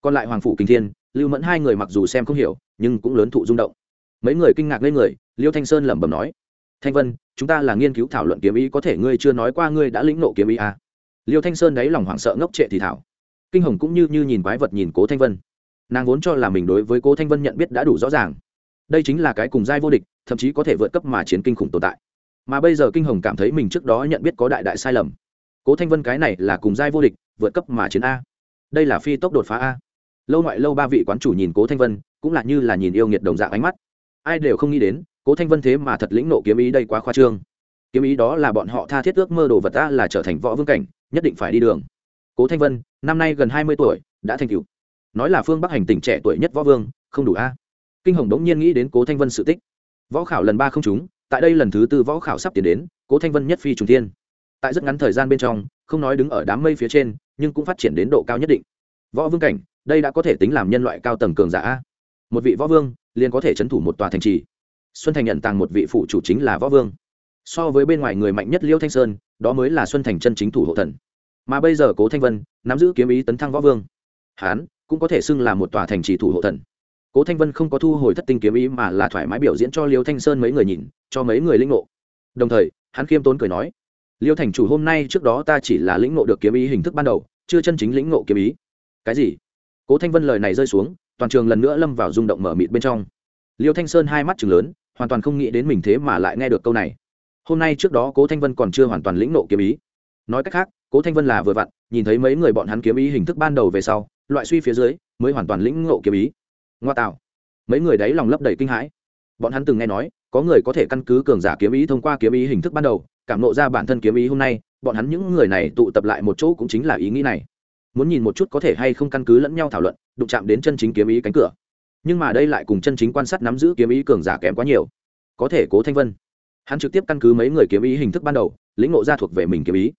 Còn lại hoàng phủ kinh thiên, lưu mẫn hai người mặc dù xem không hiểu, nhưng cũng lớn thụ rung động. Mấy người kinh ngạc lên người, liêu thanh sơn lẩm bẩm nói thanh vân chúng ta là nghiên cứu thảo luận kiếm ý có thể ngươi chưa nói qua ngươi đã lĩnh nộ kiếm ý à. liêu thanh sơn đáy lòng hoảng sợ ngốc trệ thì thảo. Kinh hồng cũng như, như nhìn quái vật nhìn cố thanh vân. Nàng vốn cho là mình đối với cố thanh vân nhận biết đã đủ rõ ràng. Đây chính là cái cùng giai vô địch thậm chí có thể vượt cấp mà chiến kinh khủng tồn tại. Mà bây giờ kinh hồng cảm thấy mình trước đó nhận biết có đại đại sai lầm. Cố thanh vân cái này là cùng giai vô địch vượt cấp mà chiến a. Đây là phi tốc đột phá a. Lâu ngoại lâu ba vị quán chủ nhìn cố thanh vân cũng là như là nhìn yêu nghiệt đồng dạng ánh mắt. Ai đều không nghĩ đến cố thanh vân thế mà thật lĩnh nộ kiếm ý đây quá khoa trương. Kiếm ý đó là bọn họ tha thiết ước mơ đồ vật ta là trở thành võ vương cảnh, nhất định phải đi đường. Cố thanh vân, năm nay gần hai mươi tuổi, đã thành cựu nói là phương bắc hành tỉnh trẻ tuổi nhất võ vương, không đủ a. Kinh hồng đống nhiên nghĩ đến cố thanh vân sự tích. Võ khảo lần ba không trúng, tại đây lần thứ tư võ khảo sắp tiến đến, cố thanh vân nhất phi trùng thiên. Tại rất ngắn thời gian bên trong, không nói đứng ở đám mây phía trên, nhưng cũng phát triển đến độ cao nhất định. Võ vương cảnh, đây đã có thể tính làm nhân loại cao tầng cường giả a. Một vị võ vương, liền có thể c h ấ n thủ một tòa thành trì xuân thành nhận tàng một vị phụ chủ chính là võ vương. So với bên ngoài người mạnh nhất liêu thanh sơn, đó mới là xuân thành chân chính thủ hộ thần. Mà bây giờ cố thanh vân nắm giữ kiếm ý tấn thăng võ vương. Hán cũng có thể xưng là một tòa thành trì thủ hộ thần. Cố thanh vân không có thu hồi thất tinh kiếm ý mà là thoải mái biểu diễn cho liêu thanh sơn mấy người nhìn, cho mấy người linh ngộ. Đồng thời, hắn khiêm tốn cười nói, liêu thành chủ hôm nay trước đó ta chỉ là lĩnh ngộ được kiếm ý hình thức ban đầu, chưa chân chính lĩnh ngộ kiếm ý. Cái gì? Cố thanh vân lời này rơi xuống, toàn trường lần nữa lâm vào rung động mở mịt bên trong. Liêu thanh sơn hai mắt chừng lớn hoàn toàn không nghĩ đến mình thế mà lại nghe được câu này. Hôm nay trước đó cố thanh vân còn chưa hoàn toàn lĩnh nộ kiếm ý. Nói cách khác, cố thanh vân là vừa vặn, nhìn thấy mấy người bọn hắn kiếm ý hình thức ban đầu về sau, loại suy phía dưới, mới hoàn toàn lĩnh ngộ kiếm ý. Ngoa tạo. Mấy người đấy lòng lấp đầy kinh hãi. Bọn hắn từng nghe nói, có người có thể căn cứ cường giả kiếm ý thông qua kiếm ý hình thức ban đầu, cảm nộ ra bản thân kiếm ý hôm nay, bọn hắn những người này tụ tập lại một chỗ cũng chính là ý nghĩ này. Muốn nhìn một chút có thể hay không căn cứ lẫn nhau thảo luận, đụng chạm đến chân chính kiếm ý cánh cửa nhưng mà đây lại cùng chân chính quan sát nắm giữ kiếm ý cường giả kém quá nhiều. Có thể cố thanh vân, hắn trực tiếp căn cứ mấy người kiếm ý hình thức ban đầu, lĩnh ngộ ra thuộc về mình kiếm ý.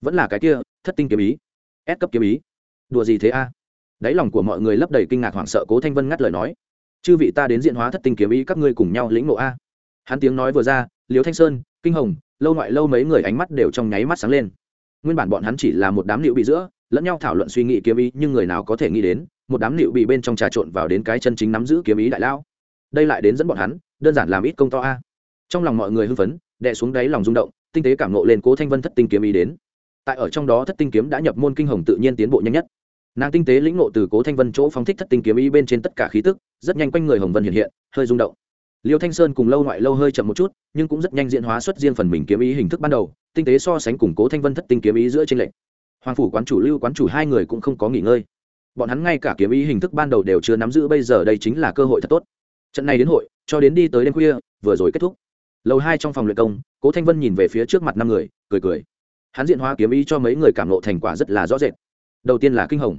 Vẫn là cái kia, thất tinh kiếm ý ép cấp kiếm ý. Đùa gì thế a? Đáy lòng của mọi người lấp đầy kinh ngạc hoảng sợ cố thanh vân ngắt lời nói. Chư vị ta đến diện hóa thất tinh kiếm ý, các ngươi cùng nhau lĩnh ngộ a. Hắn tiếng nói vừa ra liều thanh sơn, kinh hồng, lâu ngoại lâu mấy người ánh mắt đều trong nháy mắt sáng lên. Nguyên bản bọn hắn chỉ là một đám liệu bị giữa, lẫn nhau thảo luận suy nghĩ kiếm ý, nhưng người nào có thể nghĩ đến một đám liệu bị bên trong trà trộn vào đến cái chân chính nắm giữ kiếm ý đại lao. Đây lại đến dẫn bọn hắn, đơn giản làm ít công to a. Trong lòng mọi người hưng phấn, đè xuống đáy lòng rung động, tinh tế cảm nộ lên cố thanh vân thất tinh kiếm ý đến. Tại ở trong đó thất tinh kiếm đã nhập môn kinh hồng tự nhiên tiến bộ nhanh nhất. Nàng tinh tế lĩnh nộ từ cố thanh vân chỗ phóng thích thất tinh kiếm ý bên trên tất cả khí tức, rất nhanh quanh người hồng vân hiện hiện, hơi rung động. Liêu thanh sơn cùng lâu ngoại lâu hơi chậm một chút, nhưng cũng rất nhanh diễn hóa xuất riêng phần mình kiếm ý hình thức ban đầu, tinh tế so sánh củng cố thanh vân thất tinh kiếm ý giữa trên lệnh hoàng phủ quán chủ, lưu quán chủ hai người cũng không có nghỉ ngơi bọn hắn ngay cả kiếm ý hình thức ban đầu đều chưa nắm giữ, bây giờ đây chính là cơ hội thật tốt. Trận này đến hội, cho đến đi tới đêm khuya, vừa rồi kết thúc. Lầu hai trong phòng luyện công, cố thanh vân nhìn về phía trước mặt năm người, cười cười. Hắn diện hóa kiếm ý cho mấy người cảm lộ thành quả rất là rõ rệt. Đầu tiên là kinh hồng.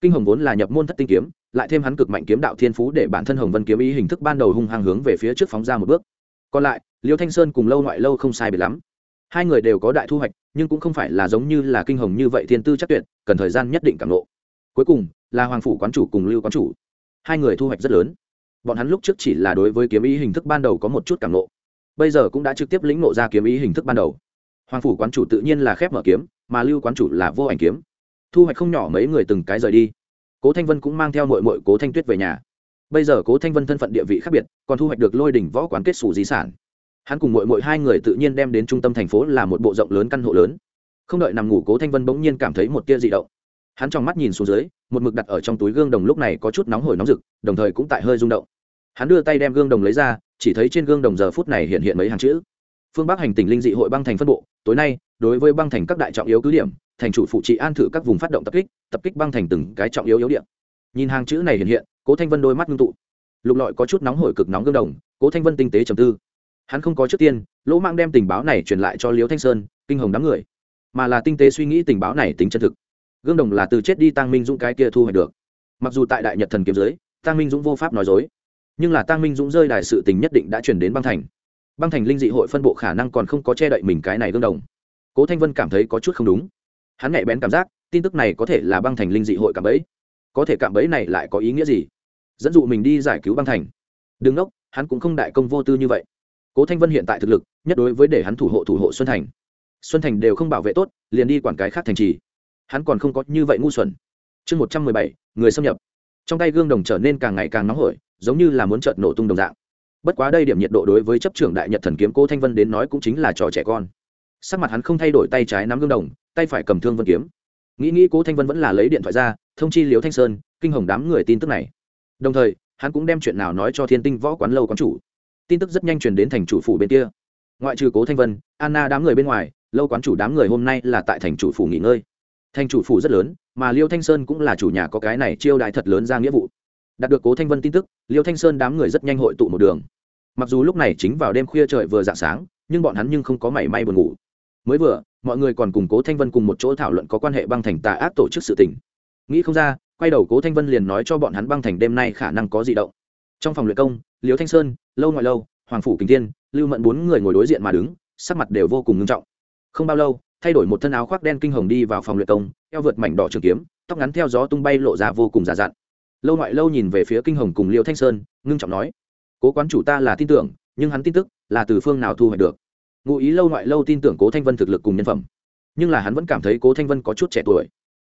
Kinh hồng vốn là nhập môn thất tinh kiếm, lại thêm hắn cực mạnh kiếm đạo thiên phú để bản thân hồng vân kiếm ý hình thức ban đầu hung hăng hướng về phía trước phóng ra một bước. Còn lại, liêu thanh sơn cùng lâu ngoại lâu không sai biệt lắm. Hai người đều có đại thu hoạch, nhưng cũng không phải là giống như là kinh hồng như vậy thiên tư chắc tuyệt, cần thời gian nhất định cảm lộ cuối cùng, là hoàng phủ quán chủ cùng lưu quán chủ. Hai người thu hoạch rất lớn. Bọn hắn lúc trước chỉ là đối với kiếm ý hình thức ban đầu có một chút cảm lộ bây giờ cũng đã trực tiếp lĩnh nộ ra kiếm ý hình thức ban đầu. Hoàng phủ quán chủ tự nhiên là khép mở kiếm, mà lưu quán chủ là vô ảnh kiếm. Thu hoạch không nhỏ mấy người từng cái rời đi. Cố thanh vân cũng mang theo mội mội cố thanh tuyết về nhà. Bây giờ cố thanh vân thân phận địa vị khác biệt, còn thu hoạch được lôi đỉnh võ quán kết xù di sản. Hắn cùng mội mội hai người tự nhiên đem đến trung tâm thành phố là một bộ rộng lớn căn hộ lớn. Không đợi nằm ngủ, cố thanh vân bỗng nhiên cảm thấy một tia dị động hắn trong mắt nhìn xuống dưới, một mực đặt ở trong túi gương đồng lúc này có chút nóng hổi nóng rực, đồng thời cũng tại hơi rung động. Hắn đưa tay đem gương đồng lấy ra, chỉ thấy trên gương đồng giờ phút này hiện hiện mấy hàng chữ. Phương bắc hành tỉnh linh dị hội băng thành phân bộ, tối nay, đối với băng thành các đại trọng yếu cứ điểm, thành chủ phụ trị an thử các vùng phát động tập kích tập kích băng thành từng cái trọng yếu yếu điểm. Nhìn hàng chữ này hiện hiện, cố thanh vân đôi mắt ngưng tụ. Lục lọi có chút nóng hổi cực nóng gương đồng, cố thanh vân tinh tế trầm tư. Hắn không có trước tiên, lỗ mang đem tình báo này truyền lại cho liễu thanh sơn, kinh hồng đám người, mà là tinh tế suy nghĩ tình báo này tính chân thực gương đồng là từ chết đi tăng minh dũng cái kia thu hoạch được. Mặc dù tại đại nhật thần kiếm giới tăng minh dũng vô pháp nói dối. Nhưng là tăng minh dũng rơi đài sự tình nhất định đã chuyển đến băng thành. Băng thành linh dị hội phân bộ khả năng còn không có che đậy mình cái này gương đồng. Cố thanh vân cảm thấy có chút không đúng. Hắn nhạy bén cảm giác, tin tức này có thể là băng thành linh dị hội cảm bẫy. Có thể cảm bẫy này lại có ý nghĩa gì? Dẫn dụ mình đi giải cứu băng thành. Đừng ốc hắn cũng không đại công vô tư như vậy. Cố thanh vân hiện tại thực lực, nhất đối với để hắn thủ hộ thủ hộ xuân thành. Xuân thành đều không bảo vệ tốt, liền đi quản cái khác thành trì hắn còn không có như vậy ngu xuẩn. Chương một trăm mười bảy, người xâm nhập. Trong tay gương đồng trở nên càng ngày càng nóng hổi, giống như là muốn trợt nổ tung đồng dạng. Bất quá đây điểm nhiệt độ đối với chấp trưởng đại nhật thần kiếm cô thanh vân đến nói cũng chính là trò trẻ con. Sắc mặt hắn không thay đổi tay trái nắm gương đồng, tay phải cầm thương vân kiếm. Nghĩ nghĩ cố thanh vân vẫn là lấy điện thoại ra, thông chi liếu thanh sơn, kinh hồng đám người tin tức này. Đồng thời, hắn cũng đem chuyện nào nói cho thiên tinh võ quán lâu quán chủ. Tin tức rất nhanh truyền đến thành chủ phủ bên kia. Ngoại trừ cố thanh vân, anna đám người bên ngoài, lâu quán chủ đám người hôm nay là tại thành chủ phủ nghỉ ngơi thành chủ phủ rất lớn, mà liêu thanh sơn cũng là chủ nhà có cái này chiêu đại thật lớn ra nghĩa vụ. Đạt được cố thanh vân tin tức, liêu thanh sơn đám người rất nhanh hội tụ một đường. Mặc dù lúc này chính vào đêm khuya trời vừa dạng sáng, nhưng bọn hắn nhưng không có mảy may buồn ngủ. Mới vừa, mọi người còn cùng cố thanh vân cùng một chỗ thảo luận có quan hệ băng thành tà ác tổ chức sự tình. Nghĩ không ra, quay đầu cố thanh vân liền nói cho bọn hắn băng thành đêm nay khả năng có di động. Trong phòng luyện công, liêu thanh sơn, lâu ngoại lâu, hoàng phủ kính tiên lưu mẫn bốn người ngồi đối diện mà đứng, sắc mặt đều vô cùng ngưng trọng. Không bao lâu thay đổi một thân áo khoác đen kinh hồng đi vào phòng luyện công, eo vượt mảnh đỏ trường kiếm, tóc ngắn theo gió tung bay lộ ra vô cùng giả dặn. Lâu ngoại lâu nhìn về phía kinh hồng cùng liêu thanh sơn, ngưng trọng nói, cố quán chủ ta là tin tưởng, nhưng hắn tin tức là từ phương nào thu hoạch được? Ngụ ý lâu ngoại lâu tin tưởng cố thanh vân thực lực cùng nhân phẩm, nhưng là hắn vẫn cảm thấy cố thanh vân có chút trẻ tuổi.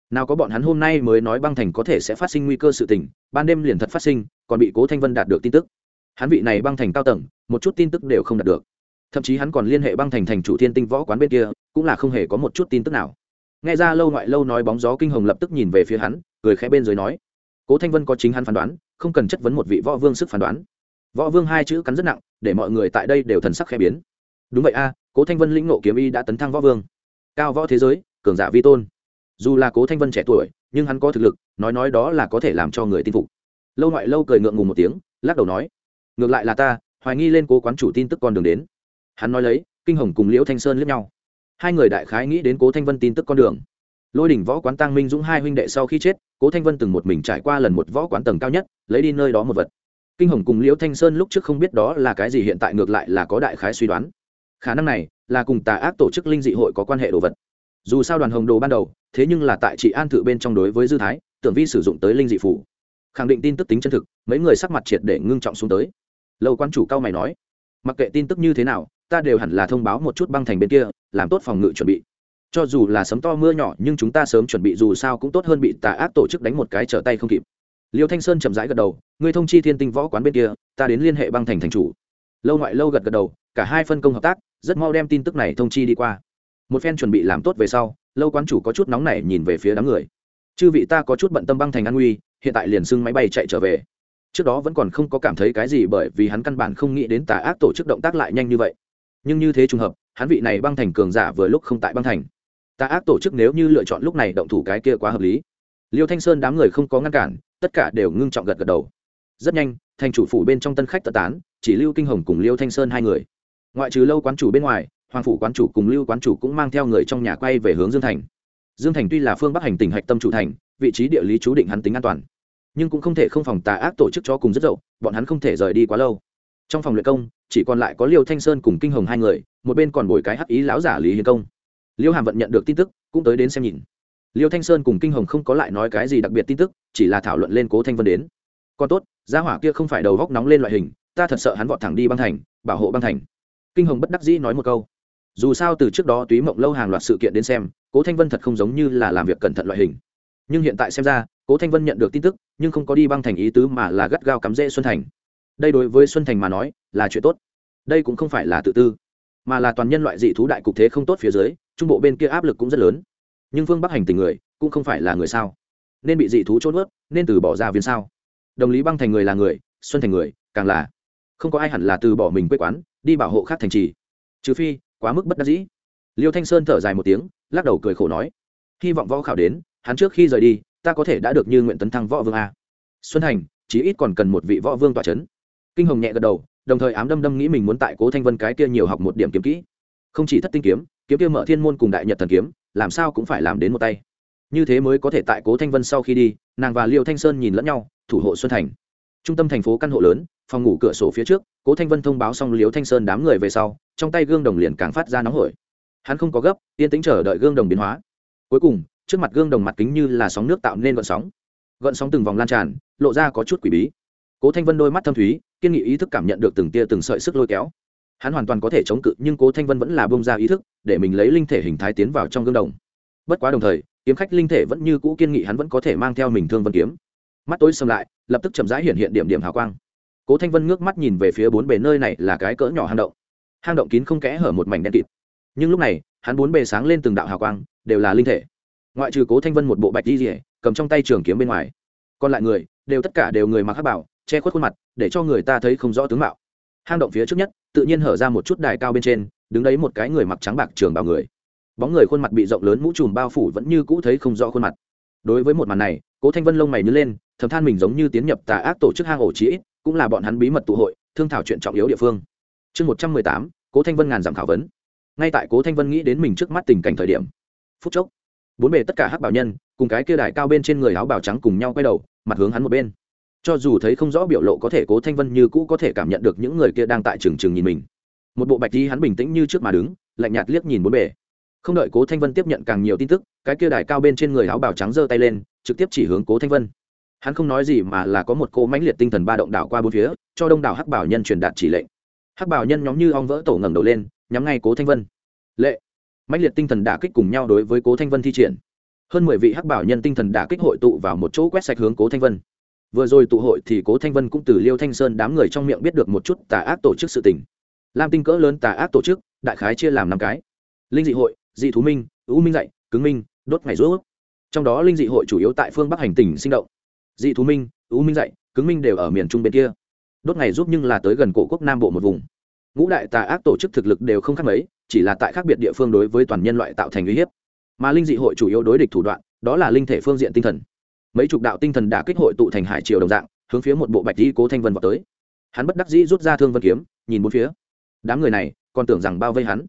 Nào có bọn hắn hôm nay mới nói băng thành có thể sẽ phát sinh nguy cơ sự tình, ban đêm liền thật phát sinh, còn bị cố thanh vân đạt được tin tức. Hắn vị này băng thành cao tầng, một chút tin tức đều không đạt được thậm chí hắn còn liên hệ băng thành thành chủ thiên tinh võ quán bên kia, cũng là không hề có một chút tin tức nào. Nghe ra lâu ngoại lâu nói bóng gió kinh hồng lập tức nhìn về phía hắn, cười khẽ bên dưới nói, cố thanh vân có chính hắn phán đoán, không cần chất vấn một vị võ vương sức phán đoán. Võ vương hai chữ cắn rất nặng, để mọi người tại đây đều thần sắc khẽ biến. Đúng vậy a, cố thanh vân lĩnh nộ kiếm y đã tấn thăng võ vương. Cao võ thế giới, cường giả vi tôn. Dù là cố thanh vân trẻ tuổi, nhưng hắn có thực lực, nói nói đó là có thể làm cho người tin phục. Lâu ngoại lâu cười ngượng ngùng một tiếng, lắc đầu nói, ngược lại là ta, hoài nghi lên cố quán chủ tin tức con đường đến hắn nói lấy, kinh hồng cùng liễu thanh sơn lướt nhau. Hai người đại khái nghĩ đến cố thanh vân tin tức con đường. Lôi đỉnh võ quán tăng minh dũng hai huynh đệ sau khi chết, cố thanh vân từng một mình trải qua lần một võ quán tầng cao nhất, lấy đi nơi đó một vật. Kinh hồng cùng liễu thanh sơn lúc trước không biết đó là cái gì, hiện tại ngược lại là có đại khái suy đoán. Khả năng này là cùng tà ác tổ chức linh dị hội có quan hệ đồ vật. Dù sao đoàn hồng đồ ban đầu, thế nhưng là tại chị an thự bên trong đối với dư thái, tưởng vi sử dụng tới linh dị phủ. Khẳng định tin tức tính chân thực, mấy người sắc mặt triệt để ngưng trọng xuống tới. Lâu quan chủ cao mày nói, mặc kệ tin tức như thế nào ta đều hẳn là thông báo một chút băng thành bên kia, làm tốt phòng ngự chuẩn bị. Cho dù là sấm to mưa nhỏ, nhưng chúng ta sớm chuẩn bị, dù sao cũng tốt hơn bị tà ác tổ chức đánh một cái trở tay không kịp. Liêu thanh sơn chậm rãi gật đầu, ngươi thông chi thiên tinh võ quán bên kia, ta đến liên hệ băng thành thành chủ. Lâu ngoại lâu gật gật đầu, cả hai phân công hợp tác, rất mau đem tin tức này thông chi đi qua. Một phen chuẩn bị làm tốt về sau, lâu quán chủ có chút nóng nảy nhìn về phía đám người. Chư vị ta có chút bận tâm băng thành an nguy, hiện tại liền xưng máy bay chạy trở về. Trước đó vẫn còn không có cảm thấy cái gì bởi vì hắn căn bản không nghĩ đến tà ác tổ chức động tác lại nhanh như vậy nhưng như thế trùng hợp, hắn vị này băng thành cường giả vừa lúc không tại băng thành. Tà ác tổ chức nếu như lựa chọn lúc này động thủ cái kia quá hợp lý. Liêu thanh sơn đám người không có ngăn cản, tất cả đều ngưng trọng gật gật đầu. Rất nhanh, thành chủ phủ bên trong tân khách tật tán, chỉ lưu kinh hồng cùng liêu thanh sơn hai người. Ngoại trừ lâu quán chủ bên ngoài, hoàng phủ quán chủ cùng lưu quán chủ cũng mang theo người trong nhà quay về hướng dương thành. Dương thành tuy là phương bắc hành tỉnh hạch tâm chủ thành, vị trí địa lý chú định hắn tính an toàn. Nhưng cũng không thể không phòng tà ác tổ chức cho cùng rất dậu, bọn hắn không thể rời đi quá lâu. Trong phòng luyện công chỉ còn lại có liêu thanh sơn cùng kinh hồng hai người, một bên còn bồi cái hắc ý lão giả lý hiến công. Liêu hàm vận nhận được tin tức, cũng tới đến xem nhìn. Liêu thanh sơn cùng kinh hồng không có lại nói cái gì đặc biệt tin tức, chỉ là thảo luận lên cố thanh vân đến. Còn tốt, gia hỏa kia không phải đầu góc nóng lên loại hình, ta thật sợ hắn vọt thẳng đi băng thành, bảo hộ băng thành. Kinh hồng bất đắc dĩ nói một câu. Dù sao từ trước đó túy mộng lâu hàng loạt sự kiện đến xem, cố thanh vân thật không giống như là làm việc cẩn thận loại hình. Nhưng hiện tại xem ra, cố thanh vân nhận được tin tức, nhưng không có đi băng thành ý tứ mà là gắt gao cắm rễ xuân thành đây đối với xuân thành mà nói, là chuyện tốt. Đây cũng không phải là tự tư, mà là toàn nhân loại dị thú đại cục thế không tốt phía dưới, trung bộ bên kia áp lực cũng rất lớn. Nhưng phương bắc hành tình người, cũng không phải là người sao? Nên bị dị thú trốn ướt nên từ bỏ ra viên sao? Đồng lý băng thành người là người, xuân thành người, càng là. Không có ai hẳn là từ bỏ mình quê quán, đi bảo hộ khác thành trì. Trừ phi, quá mức bất đắc dĩ. Liêu thanh sơn thở dài một tiếng, lắc đầu cười khổ nói, hy vọng võ khảo đến, hắn trước khi rời đi, ta có thể đã được như nguyện tấn thăng võ vương a. Xuân thành, chí ít còn cần một vị võ vương tọa c h ấ n kinh hồng nhẹ gật đầu, đồng thời ám đâm đâm nghĩ mình muốn tại cố thanh vân cái kia nhiều học một điểm kiếm kỹ. Không chỉ thất tinh kiếm kiếm kia mở thiên môn cùng đại nhật thần kiếm, làm sao cũng phải làm đến một tay. Như thế mới có thể tại cố thanh vân sau khi đi, nàng và liêu thanh sơn nhìn lẫn nhau, thủ hộ xuân thành. Trung tâm thành phố căn hộ lớn, phòng ngủ cửa sổ phía trước, cố thanh vân thông báo xong liêu thanh sơn đám người về sau, trong tay gương đồng liền càng phát ra nóng hổi. Hắn không có gấp, yên tĩnh chờ đợi gương đồng biến hóa. Cuối cùng, trước mặt gương đồng mặt kính như là sóng nước tạo nên gợn sóng. Gợn sóng từng vòng lan tràn, lộ ra có chút quỷ bí cố thanh vân đôi mắt thâm thúy, kiên nghị ý thức cảm nhận được từng tia từng sợi sức lôi kéo. Hắn hoàn toàn có thể chống cự, nhưng cố thanh vân vẫn là bông ra ý thức, để mình lấy linh thể hình thái tiến vào trong gương đồng. Bất quá đồng thời, kiếm khách linh thể vẫn như cũ kiên nghị hắn vẫn có thể mang theo mình thương vân kiếm. Mắt tối xâm lại, lập tức chậm rãi hiện hiện điểm điểm hào quang. Cố thanh vân ngước mắt nhìn về phía bốn bề nơi này là cái cỡ nhỏ hang động. Hang động kín không kẽ hở một mảnh đen kịt. Nhưng lúc này, hắn bốn bề sáng lên từng đạo hào quang, đều là linh thể. Ngoại trừ cố thanh vân một bộ bạch đi rỉa cầm trong tay trường kiếm bên ngoài. Còn lại người, đều tất cả đều người mặc hát bảo che khuất khuôn mặt, để cho người ta thấy không rõ tướng mạo. Hang động phía trước nhất, tự nhiên hở ra một chút đài cao bên trên, đứng đấy một cái người mặc trắng bạc trường bào người. Bóng người khuôn mặt bị rộng lớn mũ trùm bao phủ vẫn như cũ thấy không rõ khuôn mặt. Đối với một màn này, cố thanh vân lông mày nhớ lên, thầm than mình giống như tiến nhập tà ác tổ chức hang ổ trí cũng là bọn hắn bí mật tụ hội, thương thảo chuyện trọng yếu địa phương. Chương một trăm mười tám, cố thanh vân ngàn dặm khảo vấn. Ngay tại cố thanh vân nghĩ đến mình trước mắt tình cảnh thời điểm, phút chốc, bốn bề tất cả hắc bảo nhân, cùng cái kia đài cao bên trên người áo bào trắng cùng nhau quay đầu, mặt hướng hắn một bên cho dù thấy không rõ biểu lộ có thể cố thanh vân như cũ có thể cảm nhận được những người kia đang tại trường trường nhìn mình. Một bộ bạch đi hắn bình tĩnh như trước mà đứng, lạnh nhạt liếc nhìn bốn bề. Không đợi cố thanh vân tiếp nhận càng nhiều tin tức, cái kia đài cao bên trên người áo bào trắng giơ tay lên, trực tiếp chỉ hướng cố thanh vân. Hắn không nói gì mà là có một cô mãnh liệt tinh thần ba động đảo qua bốn phía, cho đông đảo hắc bảo nhân truyền đạt chỉ lệnh. Hắc bảo nhân nhóm như ong vỡ tổ ngẩng đầu lên, nhắm ngay cố thanh vân. Lệ. Mãnh liệt tinh thần đả kích cùng nhau đối với cố thanh vân thi triển. Hơn mười vị hắc bảo nhân tinh thần đả kích hội tụ vào một chỗ quét sạch hướng cố thanh vân vừa rồi tụ hội thì cố thanh vân cũng từ liêu thanh sơn đám người trong miệng biết được một chút tà ác tổ chức sự tình. Lam tinh cỡ lớn tà ác tổ chức, đại khái chia làm năm cái. Linh dị hội, dị thú minh ưu minh dạy, cứng minh, đốt ngày rút trong đó linh dị hội chủ yếu tại phương bắc hành tỉnh sinh động. Dị thú minh ưu minh dạy, cứng minh đều ở miền trung bên kia. Đốt ngày giúp nhưng là tới gần cổ quốc nam bộ một vùng. Ngũ đại tà ác tổ chức thực lực đều không khác mấy, chỉ là tại khác biệt địa phương đối với toàn nhân loại tạo thành uy hiếp. Mà linh dị hội chủ yếu đối địch thủ đoạn, đó là linh thể phương diện tinh thần mấy chục đạo tinh thần đã kích hội tụ thành hải triều đồng dạng, hướng phía một bộ bạch di cố thanh vân vào tới. Hắn bất đắc dĩ rút ra thương vân kiếm, nhìn bốn phía. Đám người này, còn tưởng rằng bao vây hắn.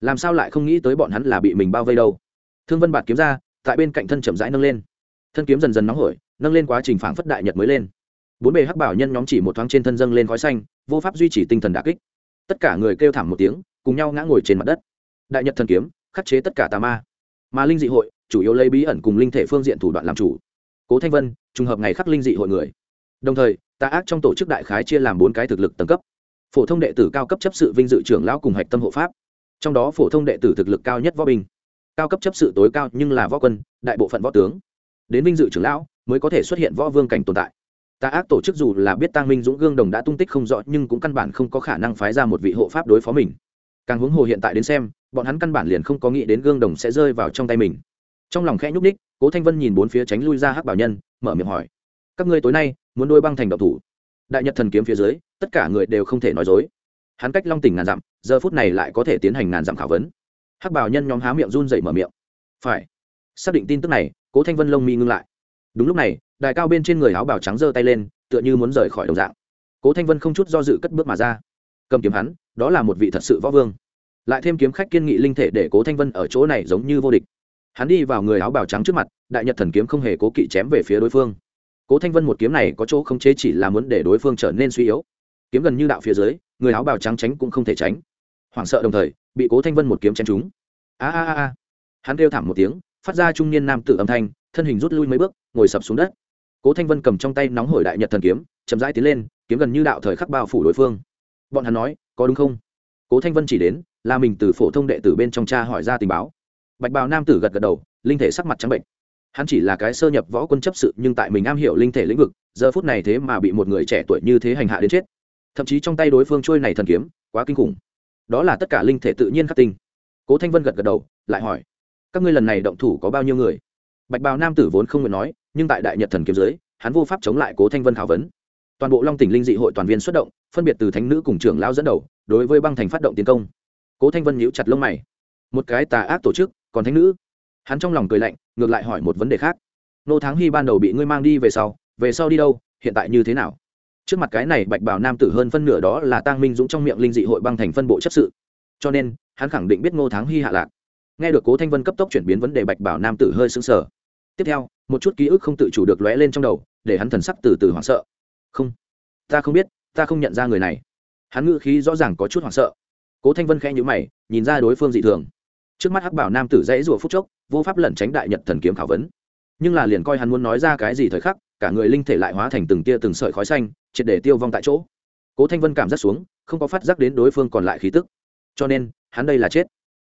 Làm sao lại không nghĩ tới bọn hắn là bị mình bao vây đâu? Thương vân bạt kiếm ra, tại bên cạnh thân chậm rãi nâng lên. Thân kiếm dần dần nóng hổi, nâng lên quá trình phảng phất đại nhật mới lên. Bốn bề hắc bảo nhân nhóm chỉ một thoáng trên thân dâng lên khói xanh, vô pháp duy trì tinh thần đà kích. Tất cả người kêu thảm một tiếng, cùng nhau ngã ngồi trên mặt đất. Đại nhật thần kiếm, khắc chế tất cả tà ma. Mà linh dị hội, chủ yếu lấy bí ẩn cùng linh thể phương diện thủ đoạn làm chủ cố thanh vân, trùng hợp ngày khắc linh dị hội người. Đồng thời, tà ác trong tổ chức đại khái chia làm bốn cái thực lực tầng cấp. Phổ thông đệ tử cao cấp chấp sự vinh dự trưởng lão cùng hạch tâm hộ pháp. Trong đó phổ thông đệ tử thực lực cao nhất võ binh. Cao cấp chấp sự tối cao nhưng là võ quân, đại bộ phận võ tướng. Đến vinh dự trưởng lão mới có thể xuất hiện võ vương cảnh tồn tại. Tà ác tổ chức dù là biết tăng minh dũng gương đồng đã tung tích không rõ nhưng cũng căn bản không có khả năng phái ra một vị hộ pháp đối phó mình. Càng huống hồ hiện tại đến xem, bọn hắn căn bản liền không có nghĩ đến gương đồng sẽ rơi vào trong tay mình trong lòng khẽ nhúc ních cố thanh vân nhìn bốn phía tránh lui ra hắc bảo nhân, mở miệng hỏi, các ngươi tối nay muốn đôi băng thành độc thủ? Đại nhật thần kiếm phía dưới, tất cả người đều không thể nói dối. Hắn cách long tỉnh ngàn dặm, giờ phút này lại có thể tiến hành ngàn dặm khảo vấn. Hắc bảo nhân nhóm há miệng run dậy mở miệng. Phải. Xác định tin tức này, cố thanh vân lông mi ngưng lại. Đúng lúc này đại cao bên trên người áo bào trắng giơ tay lên, tựa như muốn rời khỏi đồng dạng. Cố thanh vân không chút do dự cất bước mà ra. Cầm kiếm hắn, đó là một vị thật sự võ vương. Lại thêm kiếm khách kiên nghị linh thể để cố thanh vân ở chỗ này giống như vô địch hắn đi vào người áo bào trắng trước mặt, đại nhật thần kiếm không hề cố kỵ chém về phía đối phương. Cố thanh vân một kiếm này có chỗ không chế chỉ là muốn để đối phương trở nên suy yếu. Kiếm gần như đạo phía dưới, người áo bào trắng tránh cũng không thể tránh. Hoảng sợ đồng thời, bị cố thanh vân một kiếm chém trúng. A a a hắn kêu thảm một tiếng, phát ra trung niên nam tử âm thanh, thân hình rút lui mấy bước, ngồi sập xuống đất. Cố thanh vân cầm trong tay nóng hổi đại nhật thần kiếm, chậm rãi tiến lên, kiếm gần như đạo thời khắc bao phủ đối phương. Bọn hắn nói, có đúng không? Cố thanh vân chỉ đến, là mình từ phổ thông đệ tử bên trong cha hỏi ra tình báo bạch bào nam tử gật gật đầu linh thể sắc mặt trắng bệnh. Hắn chỉ là cái sơ nhập võ quân chấp sự nhưng tại mình am hiểu linh thể lĩnh vực giờ phút này thế mà bị một người trẻ tuổi như thế hành hạ đến chết. Thậm chí trong tay đối phương trôi này thần kiếm quá kinh khủng. Đó là tất cả linh thể tự nhiên khắc tinh. Cố thanh vân gật gật đầu lại hỏi các ngươi lần này động thủ có bao nhiêu người? Bạch bào nam tử vốn không nguyện nói nhưng tại đại nhật thần kiếm dưới, hắn vô pháp chống lại cố thanh vân khảo vấn. Toàn bộ long tỉnh linh dị hội toàn viên xuất động phân biệt từ thánh nữ cùng trưởng lao dẫn đầu đối với băng thành phát động tiến công. Cố thanh vân nhíu chặt lông mày. Một cái tà ác tổ chức còn thánh nữ. Hắn trong lòng cười lạnh, ngược lại hỏi một vấn đề khác. Nô thắng hy ban đầu bị ngươi mang đi về sau về sau đi đâu, hiện tại như thế nào? Trước mặt cái này bạch bào nam tử hơn phân nửa đó là tăng minh dũng trong miệng linh dị hội băng thành phân bộ chấp sự. Cho nên, hắn khẳng định biết ngô thắng hy hạ lạc. Nghe được cố thanh vân cấp tốc chuyển biến vấn đề bạch bảo nam tử hơi sững sờ. Tiếp theo, một chút ký ức không tự chủ được lóe lên trong đầu, để hắn thần sắc từ từ hoảng sợ. Không, ta không biết, ta không nhận ra người này. Hắn ngữ khí rõ ràng có chút hoảng sợ. Cố thanh vân khẽ nhữ mày, nhìn ra đối phương dị thường trước mắt hắc bảo nam tử dãy rủa phút chốc, vô pháp lẩn tránh đại nhật thần kiếm khảo vấn. Nhưng là liền coi hắn muốn nói ra cái gì thời khắc, cả người linh thể lại hóa thành từng tia từng sợi khói xanh, triệt để tiêu vong tại chỗ. Cố thanh vân cảm giác xuống, không có phát giác đến đối phương còn lại khí tức. Cho nên, hắn đây là chết.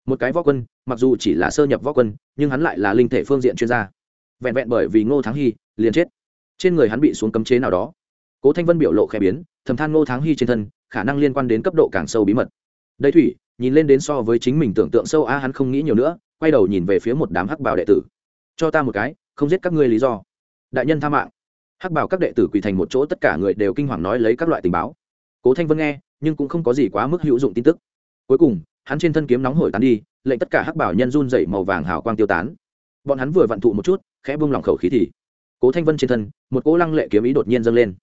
Một cái võ quân, mặc dù chỉ là sơ nhập võ quân, nhưng hắn lại là linh thể phương diện chuyên gia. Vẹn vẹn bởi vì ngô thắng hy, liền chết. Trên người hắn bị xuống cấm chế nào đó. Cố thanh vân biểu lộ khẽ biến, thầm than ngô thắng hy trên thân, khả năng liên quan đến cấp độ càng sâu bí mật. Đây thủy nhìn lên đến so với chính mình tưởng tượng sâu a, hắn không nghĩ nhiều nữa, quay đầu nhìn về phía một đám hắc bảo đệ tử. Cho ta một cái, không giết các ngươi lý do. Đại nhân tha mạng. Hắc bảo các đệ tử quỳ thành một chỗ, tất cả người đều kinh hoàng nói lấy các loại tình báo. Cố thanh vân nghe, nhưng cũng không có gì quá mức hữu dụng tin tức. Cuối cùng, hắn trên thân kiếm nóng hổi tán đi, lệnh tất cả hắc bảo nhân run dậy màu vàng hào quang tiêu tán. Bọn hắn vừa vặn thụ một chút, khẽ buông lỏng khẩu khí thì, cố thanh vân trên thân, một cỗ lăng lệ kiếm ý đột nhiên dâng lên.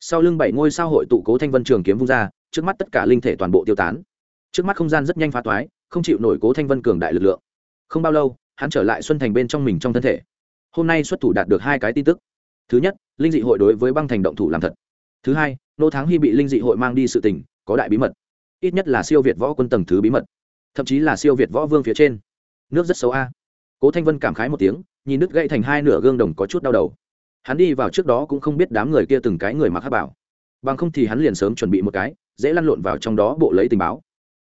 Sau lưng bảy ngôi sao hội tụ cố thanh vân trường kiếm vung ra, trước mắt tất cả linh thể toàn bộ tiêu tán trước mắt không gian rất nhanh phá toái, không chịu nổi cố thanh vân cường đại lực lượng. Không bao lâu, hắn trở lại xuân thành bên trong mình trong thân thể. Hôm nay xuất thủ đạt được hai cái tin tức. Thứ nhất, linh dị hội đối với băng thành động thủ làm thật. Thứ hai, nô thắng hy bị linh dị hội mang đi sự tình, có đại bí mật. Ít nhất là siêu việt võ quân tầng thứ bí mật. Thậm chí là siêu việt võ vương phía trên. Nước rất xấu a. Cố thanh vân cảm khái một tiếng, nhìn nước gãy thành hai nửa gương đồng có chút đau đầu. Hắn đi vào trước đó cũng không biết đám người kia từng cái người mặc hát bảo. Bằng không thì hắn liền sớm chuẩn bị một cái, dễ lăn lộn vào trong đó bộ lấy tình báo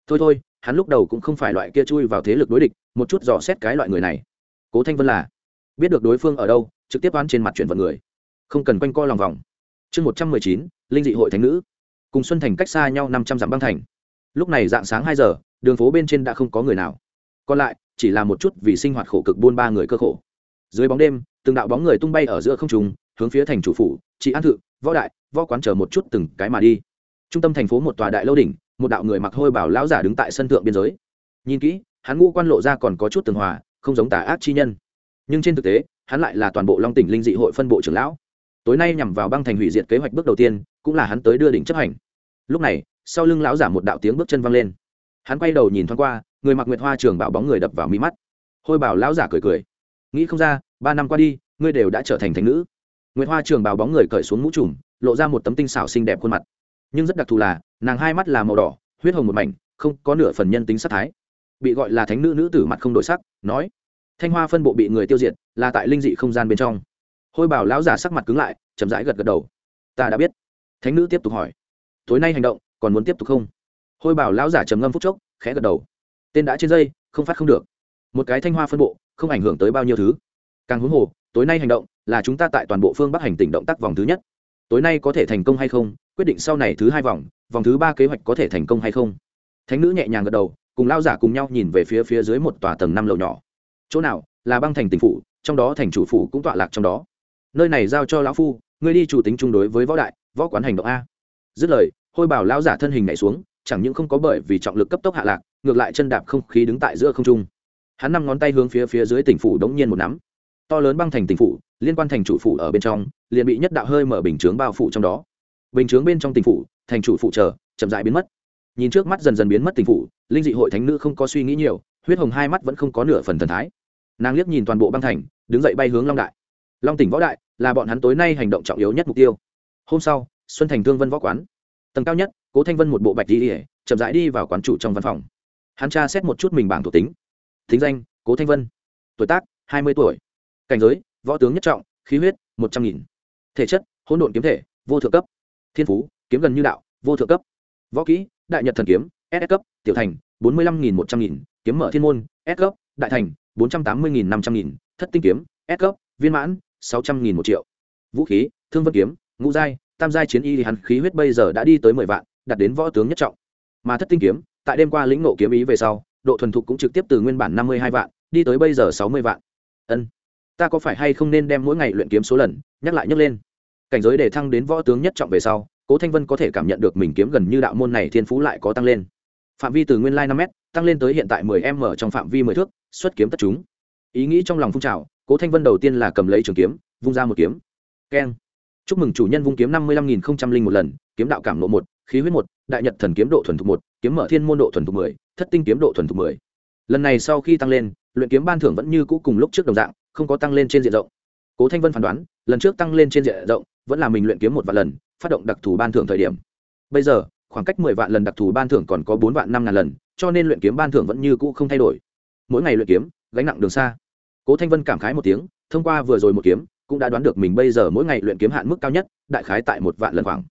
thôi thôi, hắn lúc đầu cũng không phải loại kia chui vào thế lực đối địch, một chút dò xét cái loại người này. Cố thanh vân là biết được đối phương ở đâu, trực tiếp oán trên mặt chuyển vận người. Không cần quanh co lòng vòng. Chương một trăm mười chín, linh dị hội thánh nữ. Cùng xuân thành cách xa nhau năm trăm dặm băng thành. Lúc này dạng sáng hai giờ, đường phố bên trên đã không có người nào. Còn lại, chỉ là một chút vì sinh hoạt khổ cực buôn ba người cơ khổ. Dưới bóng đêm, từng đạo bóng người tung bay ở giữa không trùng hướng phía thành chủ phủ, chị an thự, võ đại, võ quán chờ một chút từng cái mà đi. Trung tâm thành phố một tòa đại lâu đỉnh một đạo người mặc hôi bảo lão giả đứng tại sân thượng biên giới. Nhìn kỹ, hắn ngũ quan lộ ra còn có chút tường hòa, không giống tà ác chi nhân. Nhưng trên thực tế, hắn lại là toàn bộ long tỉnh linh dị hội phân bộ trưởng lão. Tối nay nhằm vào băng thành hủy diệt kế hoạch bước đầu tiên, cũng là hắn tới đưa đỉnh chấp hành. Lúc này, sau lưng lão giả một đạo tiếng bước chân văng lên. Hắn quay đầu nhìn thoáng qua, người mặc nguyệt hoa trường bảo bóng người đập vào mi mắt. Hôi bảo lão giả cười cười. Nghĩ không ra, ba năm qua đi, ngươi đều đã trở thành thành nữ. Nguyệt hoa trường bảo bóng người cởi xuống mũ trùm, lộ ra một tấm tinh xảo xinh đẹp khuôn mặt nhưng rất đặc thù là, nàng hai mắt là màu đỏ, huyết hồng một mảnh, không có nửa phần nhân tính sắc thái. Bị gọi là thánh nữ nữ tử mặt không đổi sắc, nói, thanh hoa phân bộ bị người tiêu diệt, là tại linh dị không gian bên trong. Hôi bảo lão giả sắc mặt cứng lại, chậm rãi gật gật đầu. Ta đã biết. Thánh nữ tiếp tục hỏi, tối nay hành động, còn muốn tiếp tục không? Hôi bảo lão giả trầm ngâm phúc chốc, khẽ gật đầu. Tên đã trên dây, không phát không được. Một cái thanh hoa phân bộ, không ảnh hưởng tới bao nhiêu thứ. Càng huống hồ, tối nay hành động, là chúng ta tại toàn bộ phương bắc hành tỉnh động tác vòng thứ nhất. Tối nay có thể thành công hay không quyết định sau này thứ hai vòng vòng thứ ba kế hoạch có thể thành công hay không? Thánh nữ nhẹ nhàng gật đầu, cùng lao giả cùng nhau nhìn về phía phía dưới một tòa tầng năm lầu nhỏ. Chỗ nào? Là băng thành tỉnh phủ, trong đó thành chủ phủ cũng tọa lạc trong đó. Nơi này giao cho lão phu, ngươi đi chủ tính chung đối với võ đại, võ quán hành động a. Dứt lời, hôi bảo lao giả thân hình nhảy xuống, chẳng những không có bởi vì trọng lực cấp tốc hạ lạc, ngược lại chân đạp không khí đứng tại giữa không trung. Hắn năm ngón tay hướng phía phía dưới tỉnh phủ đống nhiên một nắm. To lớn băng thành tỉnh phủ, liên quan thành chủ phủ ở bên trong, liền bị nhất đạo hơi mở bình chướng bao phủ trong đó bình chướng bên trong tỉnh phủ, thành chủ phụ chờ chậm dại biến mất. Nhìn trước mắt dần dần biến mất tỉnh phủ, linh dị hội thánh nữ không có suy nghĩ nhiều, huyết hồng hai mắt vẫn không có nửa phần thần thái. Nàng liếc nhìn toàn bộ băng thành, đứng dậy bay hướng long đại. Long tỉnh võ đại là bọn hắn tối nay hành động trọng yếu nhất mục tiêu. Hôm sau, xuân thành thương vân võ quán. Tầng cao nhất, cố thanh vân một bộ bạch đi ỉa chậm rãi đi vào quán chủ trong văn phòng. Hắn tra xét một chút mình bảng thuộc tính. Thính danh, cố thanh vân. Tuổi tác, hai mươi tuổi. Cảnh giới, võ tướng nhất trọng, khí huyết, một trăm nghìn. Thể chất, hỗn độn kiếm thể, vô thượng cấp thiên phú, kiếm gần như đạo, vô thượng cấp. Võ kỹ, đại nhật thần kiếm, s cấp, tiểu thành, bốn mươi lăm nghìn một trăm nghìn, kiếm mở thiên môn, s cấp, đại thành, bốn trăm tám mươi nghìn năm trăm nghìn, thất tinh kiếm, s cấp, viên mãn, sáu trăm nghìn một triệu. Vũ khí, thương vân kiếm, ngũ giai, tam giai chiến y hắn khí huyết bây giờ đã đi tới mười vạn, đạt đến võ tướng nhất trọng. Mà thất tinh kiếm, tại đêm qua lĩnh nộ kiếm ý về sau, độ thuần thục cũng trực tiếp từ nguyên bản năm mươi hai vạn, đi tới bây giờ sáu mươi vạn. Ân, ta có phải hay không nên đem mỗi ngày luyện kiếm số lần, nhắc lại nhắc lên? Cảnh giới để thăng đến võ tướng nhất trọng về sau, cố thanh vân có thể cảm nhận được mình kiếm gần như đạo môn này thiên phú lại có tăng lên. Phạm vi từ nguyên lai năm m tăng lên tới hiện tại mười m trong phạm vi mười thước, xuất kiếm tất chúng. Ý nghĩ trong lòng phun trào, cố thanh vân đầu tiên là cầm lấy trường kiếm, vung ra một kiếm. Keng. Chúc mừng chủ nhân vung kiếm năm mươi lăm nghìn không trăm linh một lần, kiếm đạo cảm lộ một, khí huyết một, đại nhật thần kiếm độ thuần thục một, kiếm mở thiên môn độ thuần thục mười, thất tinh kiếm độ thuần thục mười. Lần này sau khi tăng lên, luyện kiếm ban thưởng vẫn như cũ cùng lúc trước đồng dạng, không có tăng lên trên diện rộng. Cố thanh vân phán đoán, lần trước tăng lên trên diện rộng vẫn là mình luyện kiếm một vạn lần, phát động đặc thù ban thưởng thời điểm. Bây giờ, khoảng cách mười vạn lần đặc thù ban thưởng còn có bốn vạn năm ngàn lần, cho nên luyện kiếm ban thưởng vẫn như cũ không thay đổi. Mỗi ngày luyện kiếm, gánh nặng đường xa. Cố thanh vân cảm khái một tiếng, thông qua vừa rồi một kiếm, cũng đã đoán được mình bây giờ mỗi ngày luyện kiếm hạn mức cao nhất, đại khái tại một vạn lần khoảng.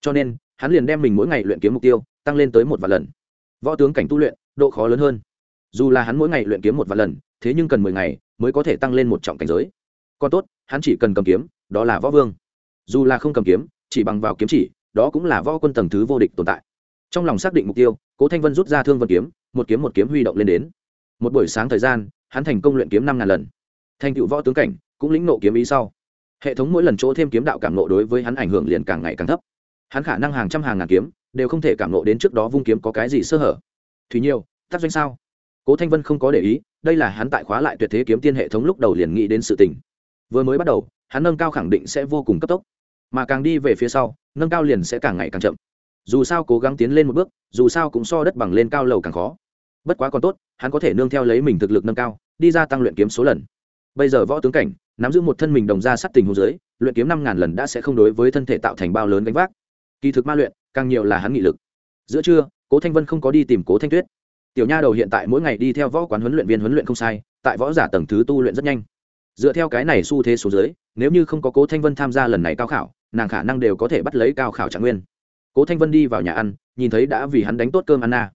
Cho nên, hắn liền đem mình mỗi ngày luyện kiếm mục tiêu, tăng lên tới một vạn lần. Võ tướng cảnh tu luyện, độ khó lớn hơn. Dù là hắn mỗi ngày luyện kiếm một vạn lần, thế nhưng cần mười ngày mới có thể tăng lên một trọng cảnh giới. Còn tốt, hắn chỉ cần cầm kiếm, đó là võ vương dù là không cầm kiếm, chỉ bằng vào kiếm chỉ, đó cũng là võ quân tầng thứ vô địch tồn tại. Trong lòng xác định mục tiêu, cố thanh vân rút ra thương vân kiếm, một kiếm một kiếm huy động lên đến. Một buổi sáng thời gian, hắn thành công luyện kiếm năm ngàn lần. Thành tựu võ tướng cảnh, cũng lĩnh nộ kiếm ý sau. Hệ thống mỗi lần chỗ thêm kiếm đạo cảm nộ đối với hắn ảnh hưởng liền càng ngày càng thấp. Hắn khả năng hàng trăm hàng ngàn kiếm, đều không thể cảm nộ đến trước đó vung kiếm có cái gì sơ hở. Thùy nhiều tác doanh sao? Cố thanh vân không có để ý, đây là hắn tại khóa lại tuyệt thế kiếm tiên hệ thống lúc đầu liền nghĩ đến sự tình. Vừa mới bắt đầu, hắn nâng cao khẳng định sẽ vô cùng cấp tốc mà càng đi về phía sau, nâng cao liền sẽ càng ngày càng chậm. Dù sao cố gắng tiến lên một bước, dù sao cũng so đất bằng lên cao lầu càng khó. Bất quá còn tốt, hắn có thể nương theo lấy mình thực lực nâng cao, đi ra tăng luyện kiếm số lần. Bây giờ võ tướng cảnh, nắm giữ một thân mình đồng ra sát tình hồ dưới, luyện kiếm năm ngàn lần đã sẽ không đối với thân thể tạo thành bao lớn gánh vác. Kỳ thực ma luyện, càng nhiều là hắn nghị lực. Giữa trưa, cố thanh vân không có đi tìm cố thanh tuyết. Tiểu nha đầu hiện tại mỗi ngày đi theo võ quán huấn luyện viên huấn luyện không sai, tại võ giả tầng thứ tu luyện rất nhanh. Dựa theo cái này xu thế số dưới, nếu như không có cố thanh vân tham gia lần này cao khảo nàng khả năng đều có thể bắt lấy cao khảo trạng nguyên. Cố thanh vân đi vào nhà ăn, nhìn thấy đã vì hắn đánh tốt cơm anna.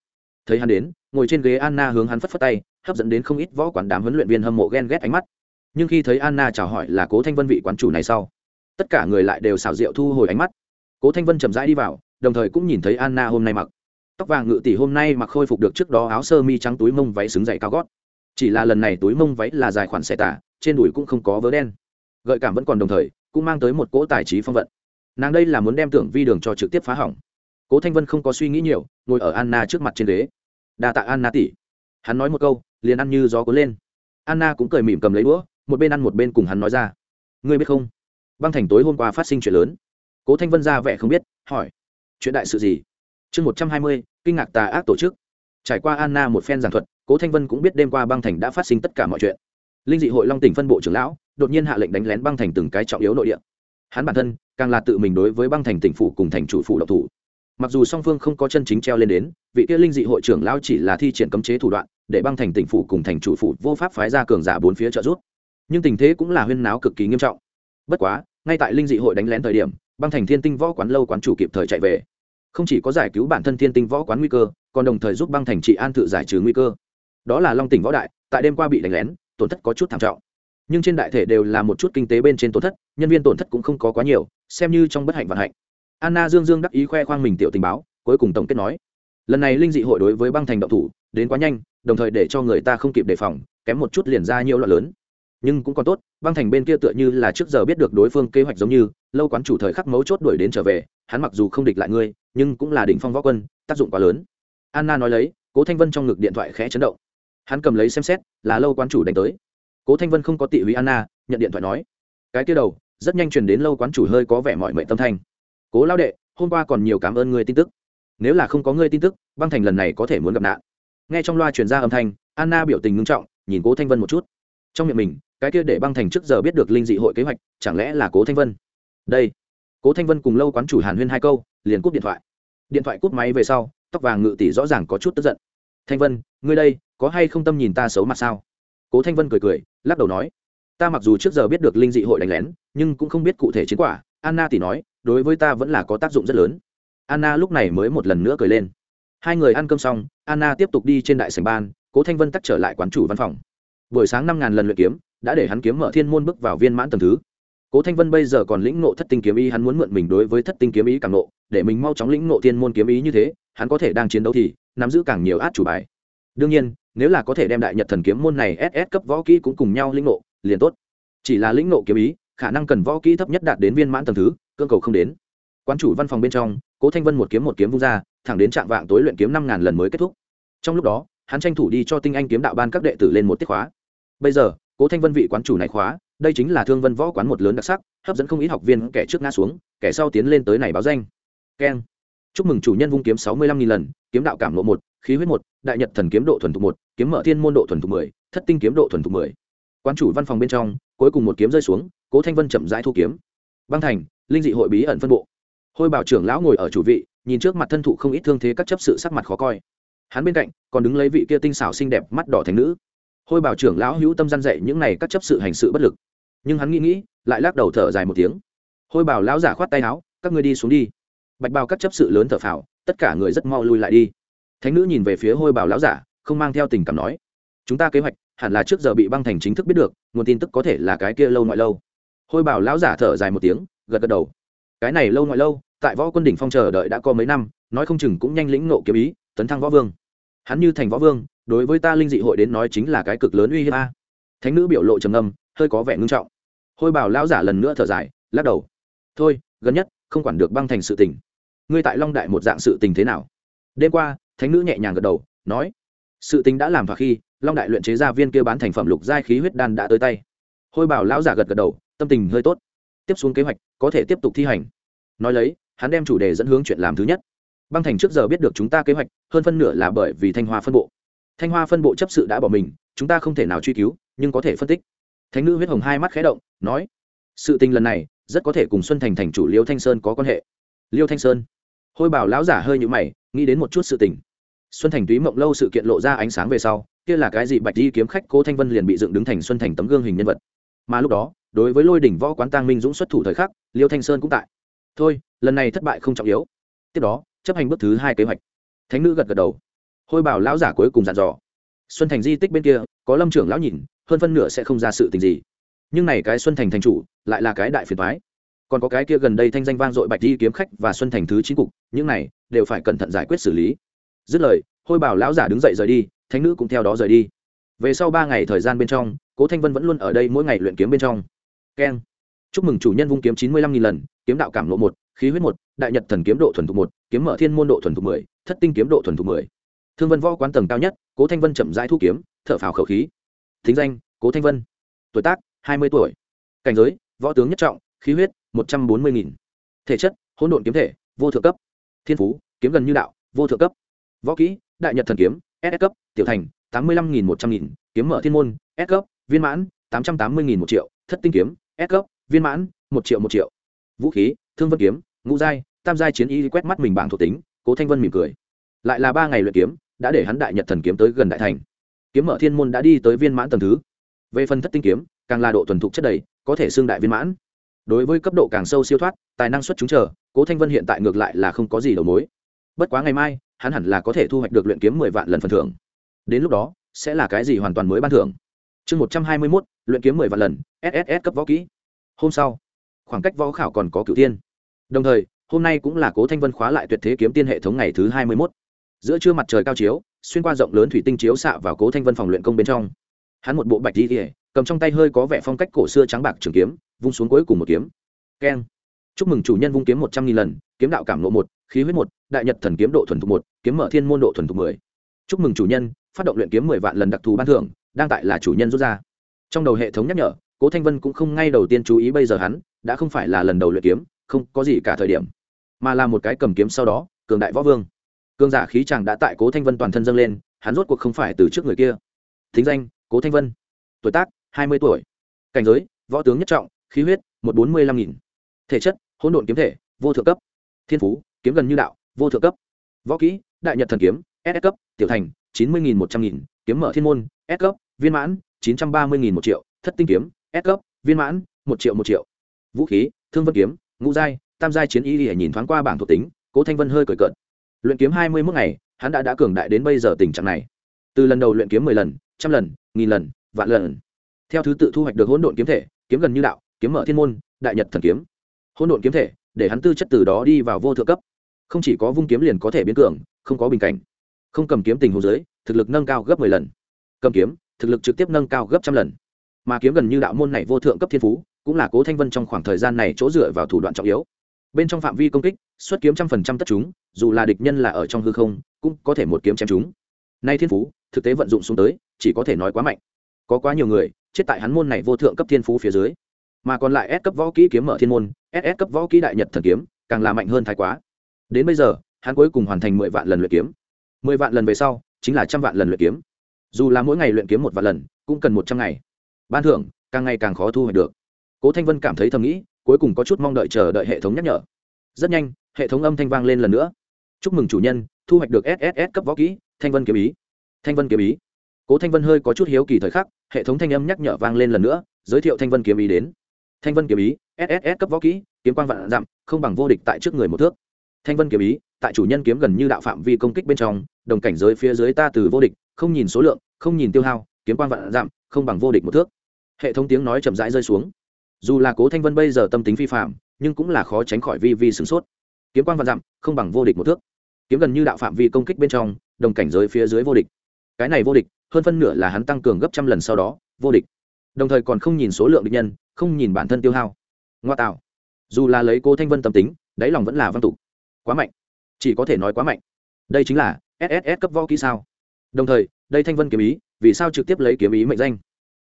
Thấy hắn đến, ngồi trên ghế anna hướng hắn phất phất tay, hấp dẫn đến không ít võ quán đám huấn luyện viên hâm mộ ghen ghét ánh mắt. Nhưng khi thấy anna chào hỏi là cố thanh vân vị quán chủ này sau, tất cả người lại đều xảo diệu thu hồi ánh mắt. Cố thanh vân chậm rãi đi vào, đồng thời cũng nhìn thấy anna hôm nay mặc. Tóc vàng ngự tỷ hôm nay mặc khôi phục được trước đó áo sơ mi trắng túi mông váy xứng dày cao gót. Chỉ là lần này túi mông váy là dài khoản xẻ tả, trên đùi cũng không có vớ đen. Gợi cảm vẫn còn đồng thời cũng mang tới một cỗ tài trí phong vận. Nàng đây là muốn đem tưởng vi đường cho trực tiếp phá hỏng. Cố thanh vân không có suy nghĩ nhiều, ngồi ở anna trước mặt trên ghế. Đa tạ anna tỷ. Hắn nói một câu, liền ăn như gió cuốn lên. Anna cũng cười mỉm cầm lấy đũa, một bên ăn một bên cùng hắn nói ra. Ngươi biết không? Băng thành tối hôm qua phát sinh chuyện lớn. Cố thanh vân ra vẻ không biết, hỏi. Chuyện đại sự gì? Chương một trăm hai mươi, kinh ngạc tà ác tổ chức. Trải qua anna một phen giảng thuật, cố thanh vân cũng biết đêm qua băng thành đã phát sinh tất cả mọi chuyện. Linh dị hội long tỉnh phân bộ trưởng lão đột nhiên hạ lệnh đánh lén băng thành từng cái trọng yếu nội địa. Hắn bản thân càng là tự mình đối với băng thành tỉnh phủ cùng thành chủ phủ độc thủ. Mặc dù song phương không có chân chính treo lên đến, vị kia linh dị hội trưởng lão chỉ là thi triển cấm chế thủ đoạn, để băng thành tỉnh phủ cùng thành chủ phủ vô pháp phái ra cường giả bốn phía trợ giúp. Nhưng tình thế cũng là huyên náo cực kỳ nghiêm trọng. Bất quá, ngay tại linh dị hội đánh lén thời điểm, băng thành thiên tinh võ quán lâu quán chủ kịp thời chạy về. Không chỉ có giải cứu bản thân thiên tinh võ quán nguy cơ, còn đồng thời giúp băng thành trị an tự giải trừ nguy cơ. Đó là long tỉnh võ đại, tại đêm qua bị đánh lén, tổn thất có chút thảm trọng nhưng trên đại thể đều là một chút kinh tế bên trên tổn thất, nhân viên tổn thất cũng không có quá nhiều, xem như trong bất hạnh vận hạnh. Anna dương dương đắc ý khoe khoang mình tiểu tình báo, cuối cùng tổng kết nói, lần này linh dị hội đối với băng thành động thủ, đến quá nhanh, đồng thời để cho người ta không kịp đề phòng, kém một chút liền ra nhiều loạn lớn. Nhưng cũng còn tốt, băng thành bên kia tựa như là trước giờ biết được đối phương kế hoạch giống như, lâu quán chủ thời khắc mấu chốt đuổi đến trở về, hắn mặc dù không địch lại ngươi, nhưng cũng là đỉnh phong võ quân, tác dụng quá lớn. Anna nói lấy, cố thanh vân trong ngực điện thoại khẽ chấn động. Hắn cầm lấy xem xét, là lâu quán chủ đánh tới cố thanh vân không có tị húy anna, nhận điện thoại nói. Cái kia đầu, rất nhanh truyền đến lâu quán chủ hơi có vẻ mọi mệnh tâm thanh. Cố lao đệ, hôm qua còn nhiều cảm ơn người tin tức. Nếu là không có ngươi tin tức, băng thành lần này có thể muốn gặp nạn. Nghe trong loa truyền ra âm thanh, anna biểu tình ngưng trọng, nhìn cố thanh vân một chút. Trong miệng mình, cái kia để băng thành trước giờ biết được linh dị hội kế hoạch, chẳng lẽ là cố thanh vân? Đây. Cố thanh vân cùng lâu quán chủ hàn huyên hai câu, liền cúp điện thoại. Điện thoại cúp máy về sau, tóc vàng ngự tỷ rõ ràng có chút tức giận. Thanh vân, ngươi đây, có hay không tâm nhìn ta xấu mặt sao? Cố thanh vân cười cười, lắc đầu nói, ta mặc dù trước giờ biết được linh dị hội đánh lén, nhưng cũng không biết cụ thể chiến quả. Anna tỷ nói, đối với ta vẫn là có tác dụng rất lớn. Anna lúc này mới một lần nữa cười lên. Hai người ăn cơm xong, anna tiếp tục đi trên đại sành ban, cố thanh vân tắt trở lại quán chủ văn phòng. Buổi sáng năm ngàn lần luyện kiếm, đã để hắn kiếm mở thiên môn bước vào viên mãn tầng thứ. Cố thanh vân bây giờ còn lĩnh nộ thất tinh kiếm ý, hắn muốn mượn mình đối với thất tinh kiếm ý càng nộ để mình mau chóng lĩnh nộ thiên môn kiếm ý như thế, hắn có thể đang chiến đấu thì nắm giữ càng nhiều át chủ bài. Đương nhiên nếu là có thể đem đại nhật thần kiếm môn này ss cấp võ kỹ cũng cùng nhau lĩnh ngộ, liền tốt. Chỉ là lĩnh ngộ kiếm ý, khả năng cần võ kỹ thấp nhất đạt đến viên mãn tầng thứ, cương cầu không đến. Quan chủ văn phòng bên trong, cố thanh vân một kiếm một kiếm vung ra, thẳng đến trạm vạng tối luyện kiếm năm ngàn lần mới kết thúc. Trong lúc đó, hắn tranh thủ đi cho tinh anh kiếm đạo ban các đệ tử lên một tiết khóa. Bây giờ, cố thanh vân vị quán chủ này khóa, đây chính là thương vân võ quán một lớn đặc sắc, hấp dẫn không ít học viên kẻ trước ngã xuống, kẻ sau tiến lên tới này báo danh. Keng. Chúc mừng chủ nhân vung kiếm sáu mươi lăm nghìn lần, kiếm đạo cảm lộ một khí huyết một, đại nhật thần kiếm độ thuần thục một, kiếm mở thiên môn độ thuần thục mười, thất tinh kiếm độ thuần thục mười. Quan chủ văn phòng bên trong, cuối cùng một kiếm rơi xuống, cố thanh vân chậm rãi thu kiếm. Băng thành, linh dị hội bí ẩn phân bộ. Hôi bảo trưởng lão ngồi ở chủ vị, nhìn trước mặt thân thụ không ít thương thế các chấp sự sắc mặt khó coi. Hắn bên cạnh, còn đứng lấy vị kia tinh xảo xinh đẹp mắt đỏ thành nữ. Hôi bảo trưởng lão hữu tâm gian dạy những này các chấp sự hành sự bất lực. Nhưng hắn nghĩ nghĩ, lại lắc đầu thở dài một tiếng. Hôi bảo lão giả khoát tay áo, các ngươi đi xuống đi. Bạch bào các chấp sự lớn thở phào, tất cả người rất mau lui lại đi thánh nữ nhìn về phía hôi bảo lão giả, không mang theo tình cảm nói, chúng ta kế hoạch hẳn là trước giờ bị băng thành chính thức biết được, nguồn tin tức có thể là cái kia lâu ngoại lâu. Hôi bảo lão giả thở dài một tiếng, gật gật đầu. Cái này lâu ngoại lâu, tại võ quân đỉnh phong chờ đợi đã có mấy năm, nói không chừng cũng nhanh lĩnh nộ kiếm ý, tấn thăng võ vương. Hắn như thành võ vương, đối với ta linh dị hội đến nói chính là cái cực lớn uy hiếp a. Thánh nữ biểu lộ trầm âm hơi có vẻ ngưng trọng. Hôi bảo lão giả lần nữa thở dài, lắc đầu. Thôi, gần nhất không quản được băng thành sự tình. Ngươi tại long đại một dạng sự tình thế nào? Đêm qua thánh nữ nhẹ nhàng gật đầu, nói, sự tình đã làm và khi, long đại luyện chế ra viên kia bán thành phẩm lục giai khí huyết đan đã tới tay. Hôi bảo lão giả gật gật đầu, tâm tình hơi tốt. Tiếp xuống kế hoạch, có thể tiếp tục thi hành. Nói lấy, hắn đem chủ đề dẫn hướng chuyện làm thứ nhất. Băng thành trước giờ biết được chúng ta kế hoạch, hơn phân nửa là bởi vì thanh hoa phân bộ. Thanh hoa phân bộ chấp sự đã bỏ mình, chúng ta không thể nào truy cứu, nhưng có thể phân tích. Thánh nữ huyết hồng hai mắt khé động, nói, sự tình lần này, rất có thể cùng xuân thành thành chủ liêu thanh sơn có quan hệ. Liêu thanh sơn. Hôi bảo lão giả hơi nhũ mày, nghĩ đến một chút sự tình xuân thành túy mộng lâu sự kiện lộ ra ánh sáng về sau, kia là cái gì bạch di kiếm khách cố thanh vân liền bị dựng đứng thành xuân thành tấm gương hình nhân vật. Mà lúc đó, đối với lôi đỉnh võ quán tăng minh dũng xuất thủ thời khắc, liêu thanh sơn cũng tại. Thôi, lần này thất bại không trọng yếu. Tiếp đó, chấp hành bước thứ hai kế hoạch. Thánh nữ gật gật đầu. Hôi bảo lão giả cuối cùng dặn dò. Xuân thành di tích bên kia, có lâm trưởng lão nhìn, hơn phân nửa sẽ không ra sự tình gì. Nhưng này cái xuân thành thành chủ, lại là cái đại phiền thoái còn có cái kia gần đây thanh danh vang dội bạch di kiếm khách và xuân thành thứ chín cục, những này đều phải cẩn thận giải quyết xử lý dứt lời, hôi bảo lão giả đứng dậy rời đi, thánh nữ cũng theo đó rời đi. Về sau ba ngày thời gian bên trong, cố thanh vân vẫn luôn ở đây mỗi ngày luyện kiếm bên trong. Keng. Chúc mừng chủ nhân vung kiếm chín mươi lăm nghìn lần, kiếm đạo cảm lộ một, khí huyết một, đại nhật thần kiếm độ thuần thục một, kiếm mở thiên môn độ thuần thục mười, thất tinh kiếm độ thuần thục mười. Thương vân võ quán tầng cao nhất, cố thanh vân chậm rãi thu kiếm, thở phào khẩu khí. Thính danh, cố thanh vân. Tuổi tác, hai mươi tuổi. Cảnh giới, võ tướng nhất trọng, khí huyết, một trăm bốn mươi nghìn. Thể chất, hỗn độn kiếm thể, vô thượng cấp. Thiên phú, kiếm gần như đạo, vô thượng cấp võ kỹ, đại nhật thần kiếm, s cấp, tiểu thành, tám mươi lăm nghìn một trăm nghìn, kiếm mở thiên môn, s cấp, viên mãn, tám trăm tám mươi nghìn một triệu, thất tinh kiếm, s cấp, viên mãn, một triệu một triệu. Vũ khí, thương vân kiếm, ngũ giai, tam giai chiến y quét mắt mình bảng thuộc tính, cố thanh vân mỉm cười. Lại là ba ngày luyện kiếm, đã để hắn đại nhật thần kiếm tới gần đại thành. Kiếm mở thiên môn đã đi tới viên mãn tầng thứ. Về phần thất tinh kiếm, càng là độ thuần thục chất đầy, có thể xương đại viên mãn. Đối với cấp độ càng sâu siêu thoát, tài năng xuất chúng chờ, cố thanh vân hiện tại ngược lại là không có gì đầu mối. Bất quá ngày mai hắn hẳn là có thể thu hoạch được luyện kiếm mười vạn lần phần thưởng. Đến lúc đó, sẽ là cái gì hoàn toàn mới ban thưởng? Chương một trăm hai mươi mốt, luyện kiếm mười vạn lần sss cấp võ kỹ. Hôm sau, khoảng cách võ khảo còn có cửu tiên đồng thời, hôm nay cũng là cố thanh vân khóa lại tuyệt thế kiếm tiên hệ thống ngày thứ hai mươi mốt. Giữa trưa mặt trời cao chiếu, xuyên qua rộng lớn thủy tinh chiếu xạ vào cố thanh vân phòng luyện công bên trong. Hắn một bộ bạch đi ỉa cầm trong tay hơi có vẻ phong cách cổ xưa trắng bạc trường kiếm, vung xuống cuối cùng một kiếm. Keng. Chúc mừng chủ nhân vung kiếm một trăm nghìn lần, kiếm đạo cảm lộ một khí huyết một, đại nhật thần kiếm độ thuần thục một, kiếm mở thiên môn độ thuần thục mười. Chúc mừng chủ nhân, phát động luyện kiếm mười vạn lần đặc thù ban thưởng, đang tại là chủ nhân rút ra. Trong đầu hệ thống nhắc nhở, cố thanh vân cũng không ngay đầu tiên chú ý bây giờ hắn, đã không phải là lần đầu luyện kiếm, không có gì cả thời điểm, mà là một cái cầm kiếm sau đó, cường đại võ vương. Cường giả khí chàng đã tại cố thanh vân toàn thân dâng lên, hắn rốt cuộc không phải từ trước người kia. Thính danh, cố thanh vân. Tuổi tác, hai mươi tuổi. Cảnh giới, võ tướng nhất trọng, khí huyết, một bốn mươi lăm nghìn. Thể chất, hỗn độn kiếm thể, vô thượng cấp. Thiên phú kiếm gần như đạo, vô thượng cấp. Võ kỹ, đại nhật thần kiếm, s cấp, tiểu thành, chín mươi nghìn một trăm nghìn, kiếm mở thiên môn, s cấp, viên mãn, chín trăm ba mươi nghìn một triệu, thất tinh kiếm, s cấp, viên mãn, một triệu một triệu. Vũ khí, thương vân kiếm, ngũ giai, tam giai chiến y lìa nhìn thoáng qua bảng thuộc tính, cố thanh vân hơi cởi cợt. Luyện kiếm hai mươi mốt ngày, hắn đã đã cường đại đến bây giờ tình trạng này. Từ lần đầu luyện kiếm mười lần, trăm lần, nghìn lần, vạn lần. Theo thứ tự thu hoạch được hỗn độn kiếm thể, kiếm gần như đạo, kiếm mở thiên môn, đại nhật thần kiếm. Hỗn độn kiếm thể, để hắn tư chất từ đó đi vào vô thượng cấp không chỉ có vung kiếm liền có thể biến cường, không có bình cảnh. Không cầm kiếm tình hồ dưới, thực lực nâng cao gấp mười lần. Cầm kiếm, thực lực trực tiếp nâng cao gấp trăm lần. Mà kiếm gần như đạo môn này vô thượng cấp thiên phú, cũng là cố thanh vân trong khoảng thời gian này chỗ dựa vào thủ đoạn trọng yếu. Bên trong phạm vi công kích, xuất kiếm trăm phần trăm tất chúng, dù là địch nhân là ở trong hư không, cũng có thể một kiếm chém chúng. Nay thiên phú, thực tế vận dụng xuống tới, chỉ có thể nói quá mạnh. Có quá nhiều người, chết tại hắn môn này vô thượng cấp thiên phú phía dưới. Mà còn lại S cấp võ kỹ kiếm mở thiên môn SS cấp võ kỹ đại nhật thần kiếm, càng là mạnh hơn thái quá đến bây giờ, hắn cuối cùng hoàn thành mười vạn lần luyện kiếm. Mười vạn lần về sau, chính là trăm vạn lần luyện kiếm. Dù là mỗi ngày luyện kiếm một vạn lần, cũng cần một trăm ngày. Ban thưởng, càng ngày càng khó thu hoạch được. Cố thanh vân cảm thấy thầm nghĩ, cuối cùng có chút mong đợi chờ đợi hệ thống nhắc nhở. Rất nhanh, hệ thống âm thanh vang lên lần nữa. Chúc mừng chủ nhân, thu hoạch được sss cấp võ kỹ, thanh vân kiếm ý. Thanh vân kiếm ý. Cố thanh vân hơi có chút hiếu kỳ thời khắc, hệ thống thanh âm nhắc nhở vang lên lần nữa, giới thiệu thanh vân kiếm ý đến. Thanh vân kiếm ý sss cấp võ kỹ, kiếm quang vạn dặm, không bằng vô địch tại trước người một thước thanh vân kiếm ý tại chủ nhân kiếm gần như đạo phạm vi công kích bên trong đồng cảnh giới phía dưới ta từ vô địch không nhìn số lượng không nhìn tiêu hao kiếm quan vạn giảm, không bằng vô địch một thước. Hệ thống tiếng nói chậm rãi rơi xuống. Dù là cố thanh vân bây giờ tâm tính vi phạm nhưng cũng là khó tránh khỏi vi vi sửng sốt. Kiếm quan vạn dặm không bằng vô địch một thước. Kiếm gần như đạo phạm vi công kích bên trong đồng cảnh giới phía dưới vô địch. Cái này vô địch hơn phân nửa là hắn tăng cường gấp trăm lần sau đó vô địch. Đồng thời còn không nhìn số lượng địch nhân không nhìn bản thân tiêu hao. Ngoa tạo. Dù là lấy cô thanh vân tâm tính đáy lòng vẫn là văn tục quá mạnh. Chỉ có thể nói quá mạnh. Đây chính là sss cấp võ kỹ sao? Đồng thời, đây thanh vân kiếm ý, vì sao trực tiếp lấy kiếm ý mệnh danh?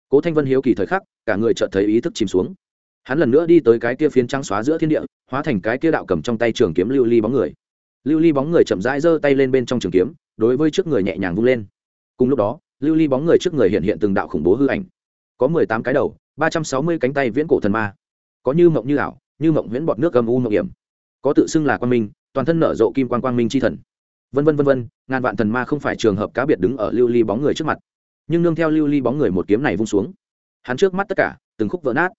Cố thanh vân hiếu kỳ thời khắc, cả người chợt thấy ý thức chìm xuống. Hắn lần nữa đi tới cái kia phiến trắng xóa giữa thiên địa, hóa thành cái kia đạo cầm trong tay trường kiếm lưu ly bóng người. Lưu ly bóng người chậm rãi giơ tay lên bên trong trường kiếm, đối với trước người nhẹ nhàng vung lên. Cùng lúc đó, lưu ly bóng người trước người hiện hiện từng đạo khủng bố hư ảnh. Có mười tám cái đầu, ba trăm sáu mươi cánh tay viễn cổ thần ma. Có như mộng như ảo, như mộng viễn bọt nước âm u mộng hiểm. Có tự xưng là quan minh toàn thân nở rộ kim quan quang minh c h i thần. Vân vân vân vân, ngàn vạn thần ma không phải trường hợp cá biệt đứng ở lưu ly bóng người trước mặt. Nhưng nương theo lưu ly bóng người một kiếm này vung xuống, hắn trước mắt tất cả từng khúc vỡ nát,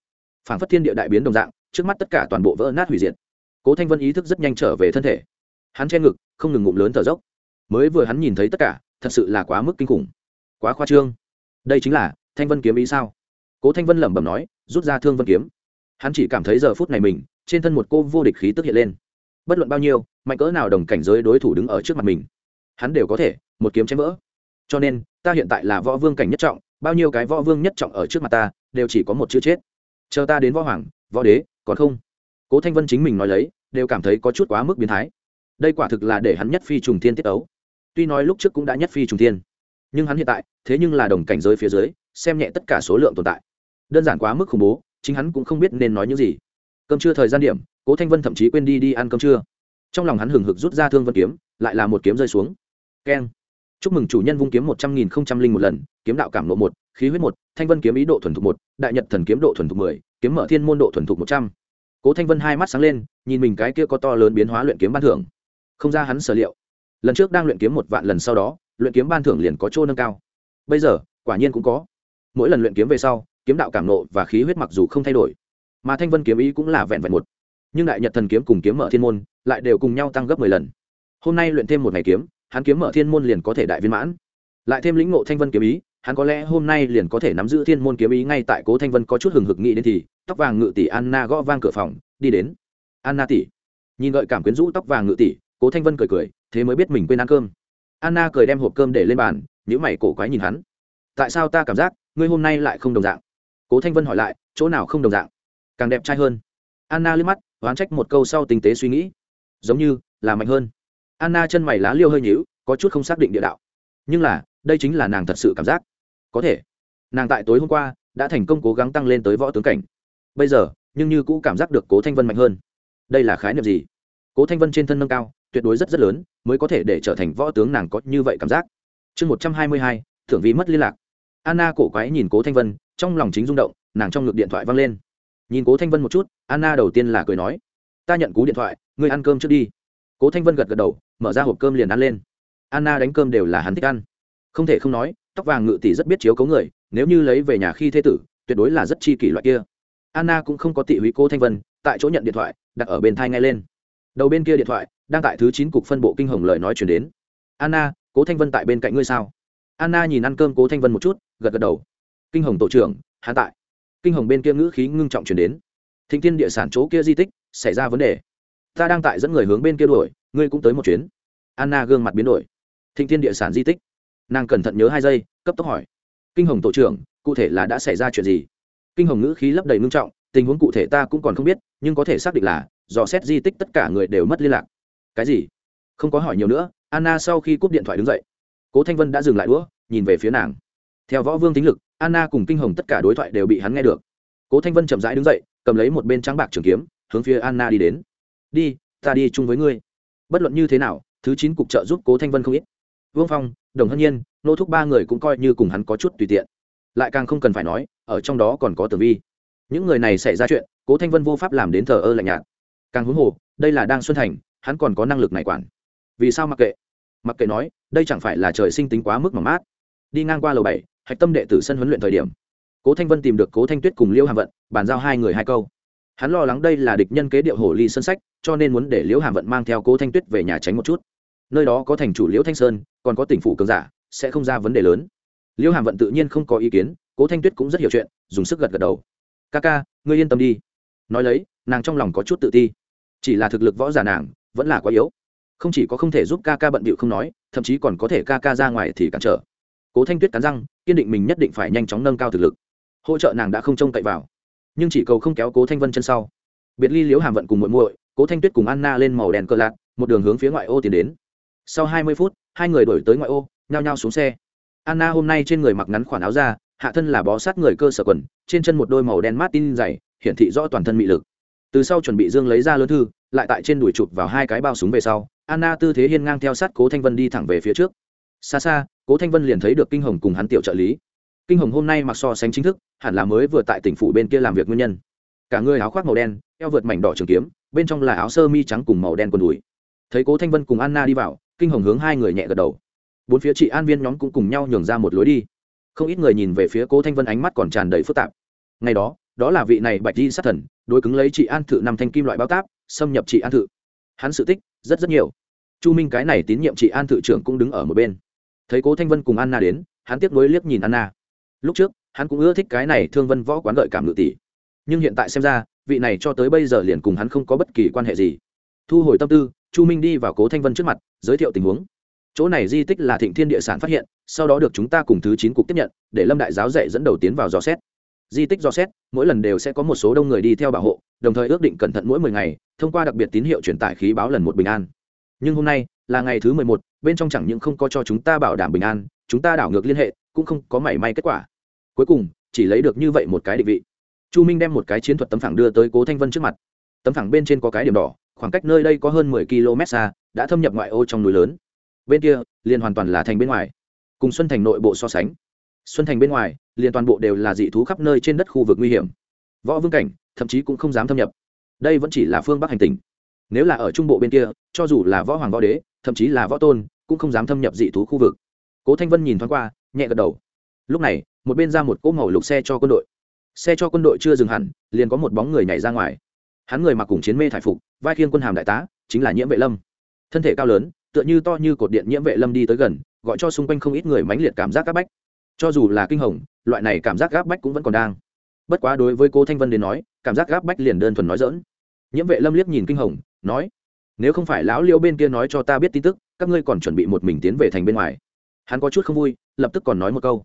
phảng phất thiên địa đại biến đồng dạng, trước mắt tất cả toàn bộ vỡ nát hủy diệt. Cố thanh vân ý thức rất nhanh trở về thân thể. Hắn che ngực, không ngừng ngụm lớn thở dốc. Mới vừa hắn nhìn thấy tất cả, thật sự là quá mức kinh khủng, quá khoa trương. Đây chính là thanh vân kiếm ý sao? Cố thanh vân lẩm bẩm nói, rút ra thương vân kiếm. Hắn chỉ cảm thấy giờ phút này mình, trên thân một cô vô địch khí tức hiện lên bất luận bao nhiêu, mạnh cỡ nào đồng cảnh giới đối thủ đứng ở trước mặt mình, hắn đều có thể một kiếm chém vỡ. Cho nên, ta hiện tại là võ vương cảnh nhất trọng, bao nhiêu cái võ vương nhất trọng ở trước mặt ta, đều chỉ có một chữ chết. Chờ ta đến võ hoàng, võ đế, còn không? Cố thanh vân chính mình nói lấy, đều cảm thấy có chút quá mức biến thái. Đây quả thực là để hắn nhất phi trùng thiên tiết ấu tuy nói lúc trước cũng đã nhất phi trùng thiên, nhưng hắn hiện tại, thế nhưng là đồng cảnh giới phía dưới, xem nhẹ tất cả số lượng tồn tại. Đơn giản quá mức khủng bố, chính hắn cũng không biết nên nói những gì. Cơm chưa thời gian điểm cố thanh vân thậm chí quên đi đi ăn cơm trưa. Trong lòng hắn hừng hực rút ra thương vân kiếm, lại là một kiếm rơi xuống. Keng. Chúc mừng chủ nhân vung kiếm một trăm nghìn không trăm linh một lần, kiếm đạo cảm lộ một, khí huyết một, thanh vân kiếm ý độ thuần thục một, đại nhật thần kiếm độ thuần thục mười, kiếm mở thiên môn độ thuần thục một trăm. Cố thanh vân hai mắt sáng lên, nhìn mình cái kia có to lớn biến hóa luyện kiếm ban thưởng. Không ra hắn sở liệu. Lần trước đang luyện kiếm một vạn lần sau đó, luyện kiếm ban thưởng liền có chỗ nâng cao. Bây giờ, quả nhiên cũng có. Mỗi lần luyện kiếm về sau, kiếm đạo cảm nộ và khí huyết mặc dù không thay đổi, mà thanh vân kiếm ý cũng là vẹn vẹn một nhưng đại nhật thần kiếm cùng kiếm mở thiên môn lại đều cùng nhau tăng gấp mười lần. Hôm nay luyện thêm một ngày kiếm, hắn kiếm mở thiên môn liền có thể đại viên mãn. Lại thêm lĩnh ngộ thanh vân kiếm ý, hắn có lẽ hôm nay liền có thể nắm giữ thiên môn kiếm ý ngay tại cố thanh vân có chút hừng hực nghĩ đến thì, tóc vàng ngự tỷ anna gõ vang cửa phòng, đi đến. Anna tỷ. Nhìn gợi cảm quyến rũ tóc vàng ngự tỷ, cố thanh vân cười cười, thế mới biết mình quên ăn cơm. Anna cười đem hộp cơm để lên bàn nhữ mày cổ quái nhìn hắn. Tại sao ta cảm giác, ngươi hôm nay lại không đồng dạng? Cố thanh vân hỏi lại, chỗ nào không đồng dạng? Càng đẹp trai hơn. Anna liếc mắt oán trách một câu sau tinh tế suy nghĩ. Giống như, là mạnh hơn. Anna chân mày lá liêu hơi nhíu, có chút không xác định địa đạo. Nhưng là, đây chính là nàng thật sự cảm giác. Có thể, nàng tại tối hôm qua, đã thành công cố gắng tăng lên tới võ tướng cảnh. Bây giờ, nhưng như cũ cảm giác được cố thanh vân mạnh hơn. Đây là khái niệm gì? Cố thanh vân trên thân nâng cao, tuyệt đối rất rất lớn, mới có thể để trở thành võ tướng nàng có như vậy cảm giác. Chương một trăm hai mươi hai, thưởng vi mất liên lạc. Anna cổ quái nhìn cố thanh vân, trong lòng chính rung động, nàng trong ngực điện thoại văng lên nhìn cố thanh vân một chút, anna đầu tiên là cười nói, ta nhận cú điện thoại, ngươi ăn cơm trước đi. Cố thanh vân gật gật đầu, mở ra hộp cơm liền ăn lên. Anna đánh cơm đều là hắn thích ăn. Không thể không nói, tóc vàng ngự tỷ rất biết chiếu cấu người, nếu như lấy về nhà khi thế tử, tuyệt đối là rất chi kỷ loại kia. Anna cũng không có tị húy cô thanh vân, tại chỗ nhận điện thoại, đặt ở bên thai ngay lên. Đầu bên kia điện thoại, đang tại thứ chín cục phân bộ kinh hồng lời nói chuyển đến. Anna, cố thanh vân tại bên cạnh ngươi sao? Anna nhìn ăn cơm cố thanh vân một chút, gật gật đầu. Kinh hồng tổ trưởng, hắn tại kinh hồng bên kia ngữ khí ngưng trọng chuyển đến. Thịnh thiên địa sản chỗ kia di tích, xảy ra vấn đề. Ta đang tại dẫn người hướng bên kia đuổi, ngươi cũng tới một chuyến. Anna gương mặt biến đổi. Thịnh thiên địa sản di tích. Nàng cẩn thận nhớ hai giây, cấp tốc hỏi. Kinh hồng tổ trưởng, cụ thể là đã xảy ra chuyện gì? Kinh hồng ngữ khí lấp đầy ngưng trọng, tình huống cụ thể ta cũng còn không biết, nhưng có thể xác định là, dò xét di tích tất cả người đều mất liên lạc. Cái gì? Không có hỏi nhiều nữa, anna sau khi cúp điện thoại đứng dậy. Cố thanh vân đã dừng lại đũa, nhìn về phía nàng. Theo võ vương tính lực anna cùng kinh hồng tất cả đối thoại đều bị hắn nghe được. Cố thanh vân chậm rãi đứng dậy, cầm lấy một bên trắng bạc trường kiếm, hướng phía anna đi đến. Đi, ta đi chung với ngươi. Bất luận như thế nào, thứ chín cục trợ giúp cố thanh vân không ít. Vương phong, đồng hân nhiên, nô thúc ba người cũng coi như cùng hắn có chút tùy tiện. Lại càng không cần phải nói, ở trong đó còn có tử vi. Những người này xảy ra chuyện, cố thanh vân vô pháp làm đến thờ ơ lạnh nhạt. Càng huống hồ, đây là đang xuân thành, hắn còn có năng lực này quản. Vì sao mặc kệ? Mặc kệ nói, đây chẳng phải là trời sinh tính quá mức mà mát. Đi ngang qua lầu bảy hạch tâm đệ tử sân huấn luyện thời điểm, cố thanh vân tìm được cố thanh tuyết cùng Liễu hàm vận, bàn giao hai người hai câu. Hắn lo lắng đây là địch nhân kế điệu hổ ly sân sách, cho nên muốn để liễu hàm vận mang theo cố thanh tuyết về nhà tránh một chút. Nơi đó có thành chủ liễu thanh sơn, còn có tỉnh phủ cường giả, sẽ không ra vấn đề lớn. Liễu hàm vận tự nhiên không có ý kiến, cố thanh tuyết cũng rất hiểu chuyện, dùng sức gật gật đầu. Ca ca, ngươi yên tâm đi. Nói lấy, nàng trong lòng có chút tự ti. Chỉ là thực lực võ giả nàng, vẫn là quá yếu. Không chỉ có không thể giúp ca ca bận bịu không nói, thậm chí còn có thể ca ca ra ngoài thì cản trở. Cố thanh tuyết cắn răng kiên định mình nhất định phải nhanh chóng nâng cao thực lực. Hỗ trợ nàng đã không trông cậy vào. Nhưng chỉ cầu không kéo cố thanh vân chân sau. Biệt ly liếu hàm vận cùng muội muội, cố thanh tuyết cùng anna lên màu đèn cờ lạc, một đường hướng phía ngoại ô tiến đến. Sau hai mươi phút, hai người đổi tới ngoại ô, nhao nhao xuống xe. Anna hôm nay trên người mặc ngắn khoản áo ra hạ thân là bó sát người cơ sở quần, trên chân một đôi màu đen mát tin dày, hiển thị rõ toàn thân mị lực. Từ sau chuẩn bị dương lấy ra lớn thư, lại tại trên đùi chụp vào hai cái bao súng về sau, anna tư thế hiên ngang theo sát cố thanh vân đi thẳng về phía trước xa xa, cố thanh vân liền thấy được kinh hồng cùng hắn tiểu trợ lý. Kinh hồng hôm nay mặc so sánh chính thức, hẳn là mới vừa tại tỉnh phủ bên kia làm việc nguyên nhân. Cả người áo khoác màu đen, eo vượt mảnh đỏ trường kiếm, bên trong là áo sơ mi trắng cùng màu đen quần đùi. Thấy cố thanh vân cùng anna đi vào, kinh hồng hướng hai người nhẹ gật đầu. Bốn phía chị an viên nhóm cũng cùng nhau nhường ra một lối đi. Không ít người nhìn về phía cố thanh vân ánh mắt còn tràn đầy phức tạp. Ngày đó đó là vị này bạch di sát thần, đối cứng lấy chị an thự năm thanh kim loại bao táp, xâm nhập chị an thự. Hắn sự tích, rất rất nhiều. Chu minh cái này tín nhiệm chị an thự trưởng cũng đứng ở một bên thấy cố thanh vân cùng anna đến, hắn tiếp nối liếc nhìn anna. Lúc trước, hắn cũng ưa thích cái này thương vân võ quán gợi cảm ngự tỷ. Nhưng hiện tại xem ra, vị này cho tới bây giờ liền cùng hắn không có bất kỳ quan hệ gì. Thu hồi tâm tư, chu minh đi vào cố thanh vân trước mặt, giới thiệu tình huống. Chỗ này di tích là thịnh thiên địa sản phát hiện, sau đó được chúng ta cùng thứ chín cục tiếp nhận, để lâm đại giáo dạy dẫn đầu tiến vào dò xét. Di tích dò xét, mỗi lần đều sẽ có một số đông người đi theo bảo hộ, đồng thời ước định cẩn thận mỗi mười ngày, thông qua đặc biệt tín hiệu truyền tải khí báo lần một bình an. Nhưng hôm nay là ngày thứ mười một, bên trong chẳng những không có cho chúng ta bảo đảm bình an, chúng ta đảo ngược liên hệ, cũng không có mảy may kết quả. Cuối cùng, chỉ lấy được như vậy một cái định vị. Chu minh đem một cái chiến thuật tấm phẳng đưa tới cố thanh vân trước mặt. Tấm phẳng bên trên có cái điểm đỏ, khoảng cách nơi đây có hơn mười km xa, đã thâm nhập ngoại ô trong núi lớn. Bên kia, liền hoàn toàn là thành bên ngoài. Cùng xuân thành nội bộ so sánh, xuân thành bên ngoài, liền toàn bộ đều là dị thú khắp nơi trên đất khu vực nguy hiểm. Võ vương cảnh, thậm chí cũng không dám thâm nhập. Đây vẫn chỉ là phương bắc hành tình. Nếu là ở trung bộ bên kia, cho dù là võ hoàng võ đế thậm chí là võ tôn, cũng không dám thâm nhập dị thú khu vực. Cố thanh vân nhìn thoáng qua, nhẹ gật đầu. Lúc này, một bên ra một cỗ màu lục xe cho quân đội. Xe cho quân đội chưa dừng hẳn, liền có một bóng người nhảy ra ngoài. Hắn người mặc cùng chiến mê thải phục, vai khiêng quân hàm đại tá, chính là nhiễm vệ lâm. Thân thể cao lớn, tựa như to như cột điện nhiễm vệ lâm đi tới gần, gọi cho xung quanh không ít người mãnh liệt cảm giác áp bách. Cho dù là kinh hồng, loại này cảm giác áp bách cũng vẫn còn đang. Bất quá đối với cô thanh vân đến nói, cảm giác áp bách liền đơn thuần nói dỡn nhiễm vệ lâm liếc nhìn kinh hồng, nói nếu không phải lão liêu bên kia nói cho ta biết tin tức, các ngươi còn chuẩn bị một mình tiến về thành bên ngoài. Hắn có chút không vui, lập tức còn nói một câu.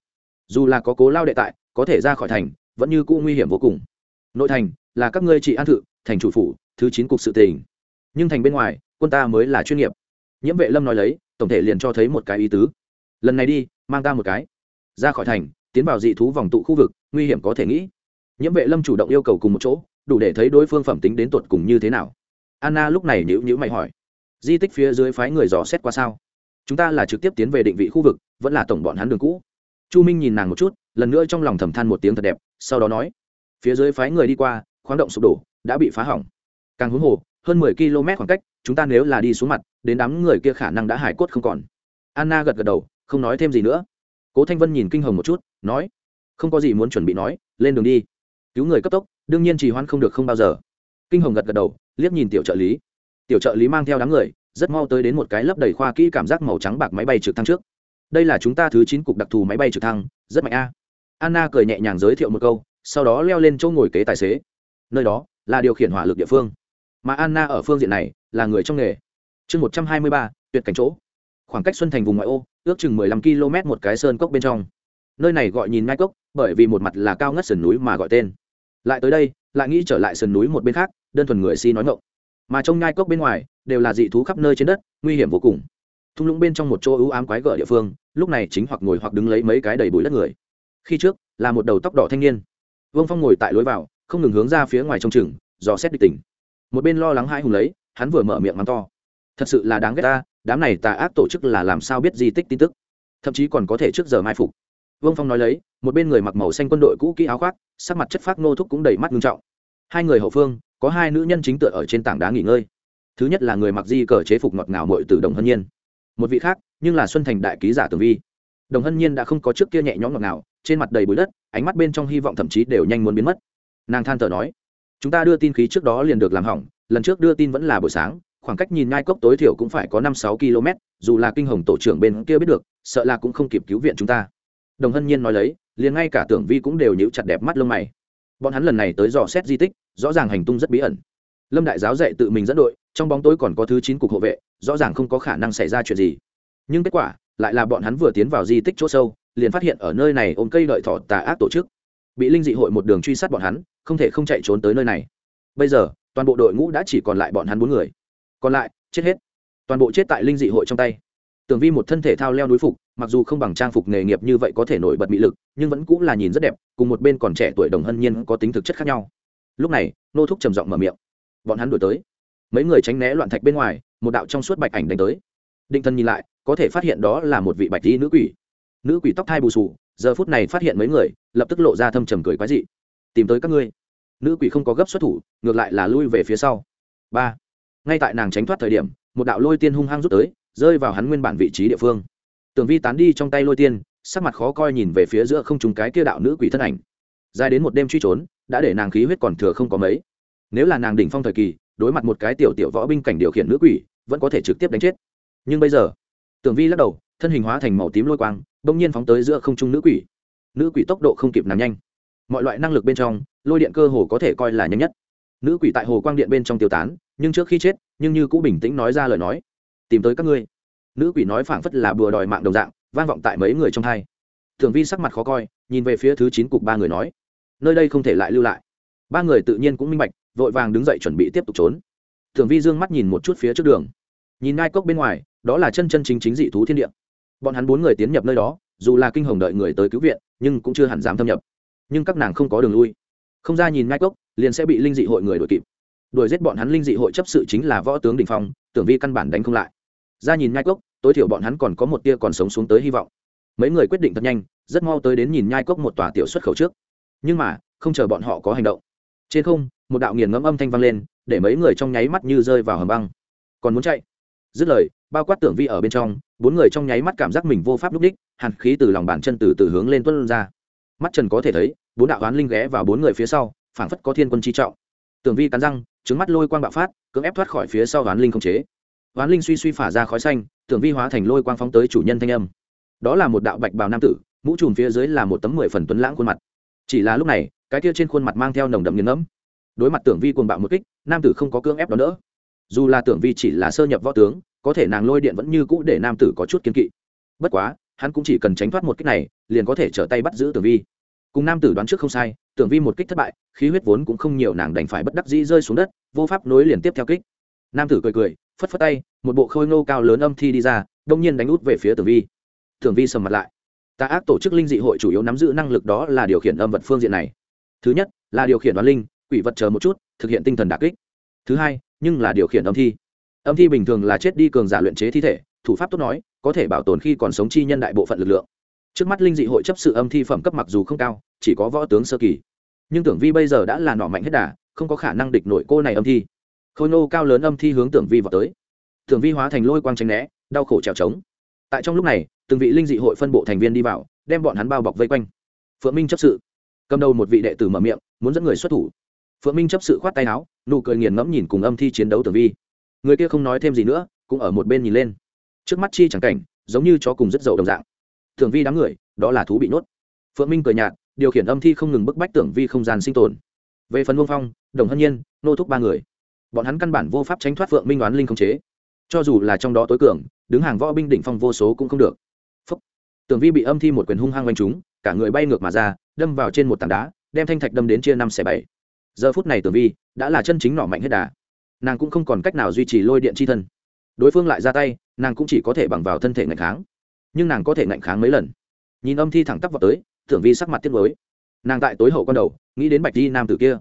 Dù là có cố lao đệ tại, có thể ra khỏi thành, vẫn như cũ nguy hiểm vô cùng. Nội thành là các ngươi trị an thự, thành chủ phủ, thứ chín cục sự tình. Nhưng thành bên ngoài, quân ta mới là chuyên nghiệp. Nhiễm vệ lâm nói lấy, tổng thể liền cho thấy một cái ý tứ. Lần này đi, mang ta một cái. Ra khỏi thành, tiến vào dị thú vòng tụ khu vực, nguy hiểm có thể nghĩ. Nhiễm vệ lâm chủ động yêu cầu cùng một chỗ, đủ để thấy đối phương phẩm tính đến tuột cùng như thế nào anna lúc này nhữ nhữ mày hỏi, di tích phía dưới phái người dò xét qua sao? Chúng ta là trực tiếp tiến về định vị khu vực, vẫn là tổng bọn hắn đường cũ. Chu minh nhìn nàng một chút, lần nữa trong lòng thầm than một tiếng thật đẹp, sau đó nói, phía dưới phái người đi qua, khoáng động sụp đổ, đã bị phá hỏng. Càng huống hồ, hơn mười km khoảng cách, chúng ta nếu là đi xuống mặt, đến đám người kia khả năng đã hải cốt không còn. Anna gật gật đầu, không nói thêm gì nữa. Cố thanh vân nhìn kinh hồng một chút, nói, không có gì muốn chuẩn bị nói, lên đường đi. Cứu người cấp tốc, đương nhiên trì hoãn không được không bao giờ kinh hồng gật gật đầu, liếc nhìn tiểu trợ lý. Tiểu trợ lý mang theo đám người, rất mau tới đến một cái lấp đầy khoa kỹ cảm giác màu trắng bạc máy bay trực thăng trước. Đây là chúng ta thứ chín cục đặc thù máy bay trực thăng, rất mạnh a. Anna cười nhẹ nhàng giới thiệu một câu, sau đó leo lên chỗ ngồi kế tài xế. Nơi đó là điều khiển hỏa lực địa phương. Mà anna ở phương diện này là người trong nghề. Chương một trăm hai mươi ba, tuyệt cảnh chỗ. Khoảng cách xuân thành vùng ngoại ô, ước chừng mười lăm km một cái sơn cốc bên trong. Nơi này gọi nhìn ngai cốc, bởi vì một mặt là cao ngất sườn núi mà gọi tên. Lại tới đây lại nghĩ trở lại sườn núi một bên khác, đơn thuần người si nói ngộng mà trong ngai cốc bên ngoài, đều là dị thú khắp nơi trên đất, nguy hiểm vô cùng. Thung lũng bên trong một chỗ ưu ám quái gở địa phương, lúc này chính hoặc ngồi hoặc đứng lấy mấy cái đầy bụi đất người. Khi trước, là một đầu tóc đỏ thanh niên. Vương phong ngồi tại lối vào, không ngừng hướng ra phía ngoài trong chừng, dò xét địch tình. Một bên lo lắng hai hùng lấy, hắn vừa mở miệng mắng to. Thật sự là đáng ghét ta, đám này tà ác tổ chức là làm sao biết di tích tin tức? Thậm chí còn có thể trước giờ mai phục. Vương phong nói lấy, một bên người mặc màu xanh quân đội cũ kỹ áo khoác sắc mặt chất phác nô thúc cũng đầy mắt nghiêm trọng. Hai người hậu phương, có hai nữ nhân chính tựa ở trên tảng đá nghỉ ngơi. Thứ nhất là người mặc di cờ chế phục ngọt ngào mội từ đồng hân nhiên. Một vị khác, nhưng là xuân thành đại ký giả tường vi. Đồng hân nhiên đã không có trước kia nhẹ nhõm ngọt ngào, trên mặt đầy bụi đất, ánh mắt bên trong hy vọng thậm chí đều nhanh muốn biến mất. Nàng than thở nói, chúng ta đưa tin khí trước đó liền được làm hỏng, lần trước đưa tin vẫn là buổi sáng, khoảng cách nhìn ngai cốc tối thiểu cũng phải có năm sáu km, dù là kinh hồng tổ trưởng bên kia biết được, sợ là cũng không kịp cứu viện chúng ta. Đồng hân nhiên nói lấy liền ngay cả tưởng vi cũng đều nhíu chặt đẹp mắt lông mày. Bọn hắn lần này tới dò xét di tích, rõ ràng hành tung rất bí ẩn. Lâm đại giáo dạy tự mình dẫn đội, trong bóng tối còn có thứ chín cục hộ vệ, rõ ràng không có khả năng xảy ra chuyện gì. Nhưng kết quả, lại là bọn hắn vừa tiến vào di tích chỗ sâu, liền phát hiện ở nơi này ôm cây đợi thỏ tà ác tổ chức. Bị linh dị hội một đường truy sát bọn hắn, không thể không chạy trốn tới nơi này. Bây giờ, toàn bộ đội ngũ đã chỉ còn lại bọn hắn bốn người. Còn lại, chết hết. Toàn bộ chết tại linh dị hội trong tay tưởng vi một thân thể thao leo núi phục mặc dù không bằng trang phục nghề nghiệp như vậy có thể nổi bật mỹ lực nhưng vẫn cũng là nhìn rất đẹp cùng một bên còn trẻ tuổi đồng hân nhiên có tính thực chất khác nhau. Lúc này nô thúc trầm giọng mở miệng. Bọn hắn đuổi tới. Mấy người tránh né loạn thạch bên ngoài một đạo trong suốt bạch ảnh đánh tới. Định thân nhìn lại có thể phát hiện đó là một vị bạch y nữ quỷ. Nữ quỷ tóc thai bù xù, giờ phút này phát hiện mấy người lập tức lộ ra thâm trầm cười quái dị. Tìm tới các ngươi. Nữ quỷ không có gấp xuất thủ ngược lại là lui về phía sau. Ba. Ngay tại nàng tránh thoát thời điểm một đạo lôi tiên hung hăng rút tới rơi vào hắn nguyên bản vị trí địa phương. Tường vi tán đi trong tay lôi tiên, sắc mặt khó coi nhìn về phía giữa không trùng cái kia đạo nữ quỷ thân ảnh. Dài đến một đêm truy trốn, đã để nàng khí huyết còn thừa không có mấy. Nếu là nàng đỉnh phong thời kỳ, đối mặt một cái tiểu tiểu võ binh cảnh điều khiển nữ quỷ, vẫn có thể trực tiếp đánh chết. Nhưng bây giờ tường vi lắc đầu, thân hình hóa thành màu tím lôi quang, bỗng nhiên phóng tới giữa không trung nữ quỷ. Nữ quỷ tốc độ không kịp nàng nhanh. Mọi loại năng lực bên trong, lôi điện cơ hồ có thể coi là nhanh nhất. Nữ quỷ tại hồ quang điện bên trong tiêu tán, nhưng trước khi chết, nhưng như cũ bình tĩnh nói ra lời nói tìm tới các ngươi. Nữ quỷ nói phảng phất là bừa đòi mạng đồng dạng, vang vọng tại mấy người trong hai. Thường vi sắc mặt khó coi, nhìn về phía thứ chín cục ba người nói, nơi đây không thể lại lưu lại. Ba người tự nhiên cũng minh bạch, vội vàng đứng dậy chuẩn bị tiếp tục trốn. Thường vi d ư ơ n g mắt nhìn một chút phía trước đường. Nhìn ngai cốc bên ngoài, đó là chân chân chính chính dị thú thiên địa. Bọn hắn bốn người tiến nhập nơi đó, dù là kinh hồng đợi người tới cứu viện, nhưng cũng chưa hẳn dám thâm nhập. Nhưng các nàng không có đường lui. Không ra nhìn ngai cốc, liền sẽ bị linh dị hội người đuổi kịp đuổi giết bọn hắn linh dị hội chấp sự chính là võ tướng đình phong, tưởng vi căn bản đánh không lại. Ra nhìn nhai cốc, tối thiểu bọn hắn còn có một tia còn sống xuống tới hy vọng. Mấy người quyết định thật nhanh, rất mau tới đến nhìn nhai cốc một tòa tiểu xuất khẩu trước. Nhưng mà, không chờ bọn họ có hành động. Trên không, một đạo nghiền ngẫm âm thanh vang lên, để mấy người trong nháy mắt như rơi vào hầm băng. Còn muốn chạy? Dứt lời, bao quát tưởng vi ở bên trong, bốn người trong nháy mắt cảm giác mình vô pháp lúc đích, hàn khí từ lòng bàn chân từ từ hướng lên tuân ra. Mắt trần có thể thấy, bốn đạo oán linh ghé vào bốn người phía sau, phảng phất có thiên quân chi trọng. Tưởng vi cắn răng trứng mắt lôi quang bạo phát, cưỡng ép thoát khỏi phía sau oán linh không chế. Oán linh suy suy phả ra khói xanh, tưởng vi hóa thành lôi quang phóng tới chủ nhân thanh âm. Đó là một đạo bạch bào nam tử, mũ trùm phía dưới là một tấm mười phần tuấn lãng khuôn mặt. Chỉ là lúc này, cái kia trên khuôn mặt mang theo nồng đậm nghiền ngẫm. Đối mặt tưởng vi cuồng bạo một kích, nam tử không có cưỡng ép đó nữa dù là tưởng vi chỉ là sơ nhập võ tướng, có thể nàng lôi điện vẫn như cũ để nam tử có chút kiên kỵ. Bất quá, hắn cũng chỉ cần tránh thoát một kích này, liền có thể trở tay bắt giữ tưởng vi cùng nam tử đoán trước không sai, tưởng vi một kích thất bại, khí huyết vốn cũng không nhiều nàng đành phải bất đắc dĩ rơi xuống đất, vô pháp nối liền tiếp theo kích. Nam tử cười cười, phất phất tay, một bộ khôi ngô cao lớn âm thi đi ra, đông nhiên đánh út về phía tưởng vi. Tưởng vi sầm mặt lại. Tà ác tổ chức linh dị hội chủ yếu nắm giữ năng lực đó là điều khiển âm vật phương diện này. Thứ nhất, là điều khiển đoán linh, quỷ vật chờ một chút, thực hiện tinh thần đà kích. Thứ hai, nhưng là điều khiển âm thi. Âm thi bình thường là chết đi cường giả luyện chế thi thể, thủ pháp tốt nói, có thể bảo tồn khi còn sống chi nhân đại bộ phận lực lượng trước mắt linh dị hội chấp sự âm thi phẩm cấp mặc dù không cao, chỉ có võ tướng sơ kỳ. Nhưng tưởng vi bây giờ đã là nọ mạnh hết đà, không có khả năng địch nổi cô này âm thi. Khôi nô cao lớn âm thi hướng tưởng vi vào tới. Tưởng vi hóa thành lôi quang tranh né, đau khổ trèo trống. Tại trong lúc này, từng vị linh dị hội phân bộ thành viên đi vào, đem bọn hắn bao bọc vây quanh. Phượng minh chấp sự. Cầm đầu một vị đệ tử mở miệng, muốn dẫn người xuất thủ. Phượng minh chấp sự khoát tay áo, nụ cười nghiền ngẫm nhìn cùng âm thi chiến đấu tưởng vi. Người kia không nói thêm gì nữa, cũng ở một bên nhìn lên. Trước mắt chi chẳng cảnh, giống như chó cùng rất dậu đồng dạng tưởng vi đám người, đó là thú bị nhốt. Phượng minh cười nhạt, điều khiển âm thi không ngừng bức bách tưởng vi không gian sinh tồn. Về phần vương phong, đồng hân nhiên, nô thúc ba người, bọn hắn căn bản vô pháp tránh thoát phượng minh đoán linh không chế. Cho dù là trong đó tối cường, đứng hàng võ binh đỉnh phong vô số cũng không được. Phúc. tưởng vi bị âm thi một quyền hung hăng quanh chúng cả người bay ngược mà ra, đâm vào trên một tảng đá, đem thanh thạch đâm đến chia năm xẻ bảy. Giờ phút này tưởng vi đã là chân chính nỏ mạnh hết đà. Nàng cũng không còn cách nào duy trì lôi điện c h i thân. Đối phương lại ra tay, nàng cũng chỉ có thể bằng vào thân thể ngày kháng nhưng nàng có thể ngạnh kháng mấy lần. Nhìn âm thi thẳng tắp vào tới, tưởng vi sắc mặt tiếc mới nàng tại tối hậu con đầu, nghĩ đến bạch di nam tử kia.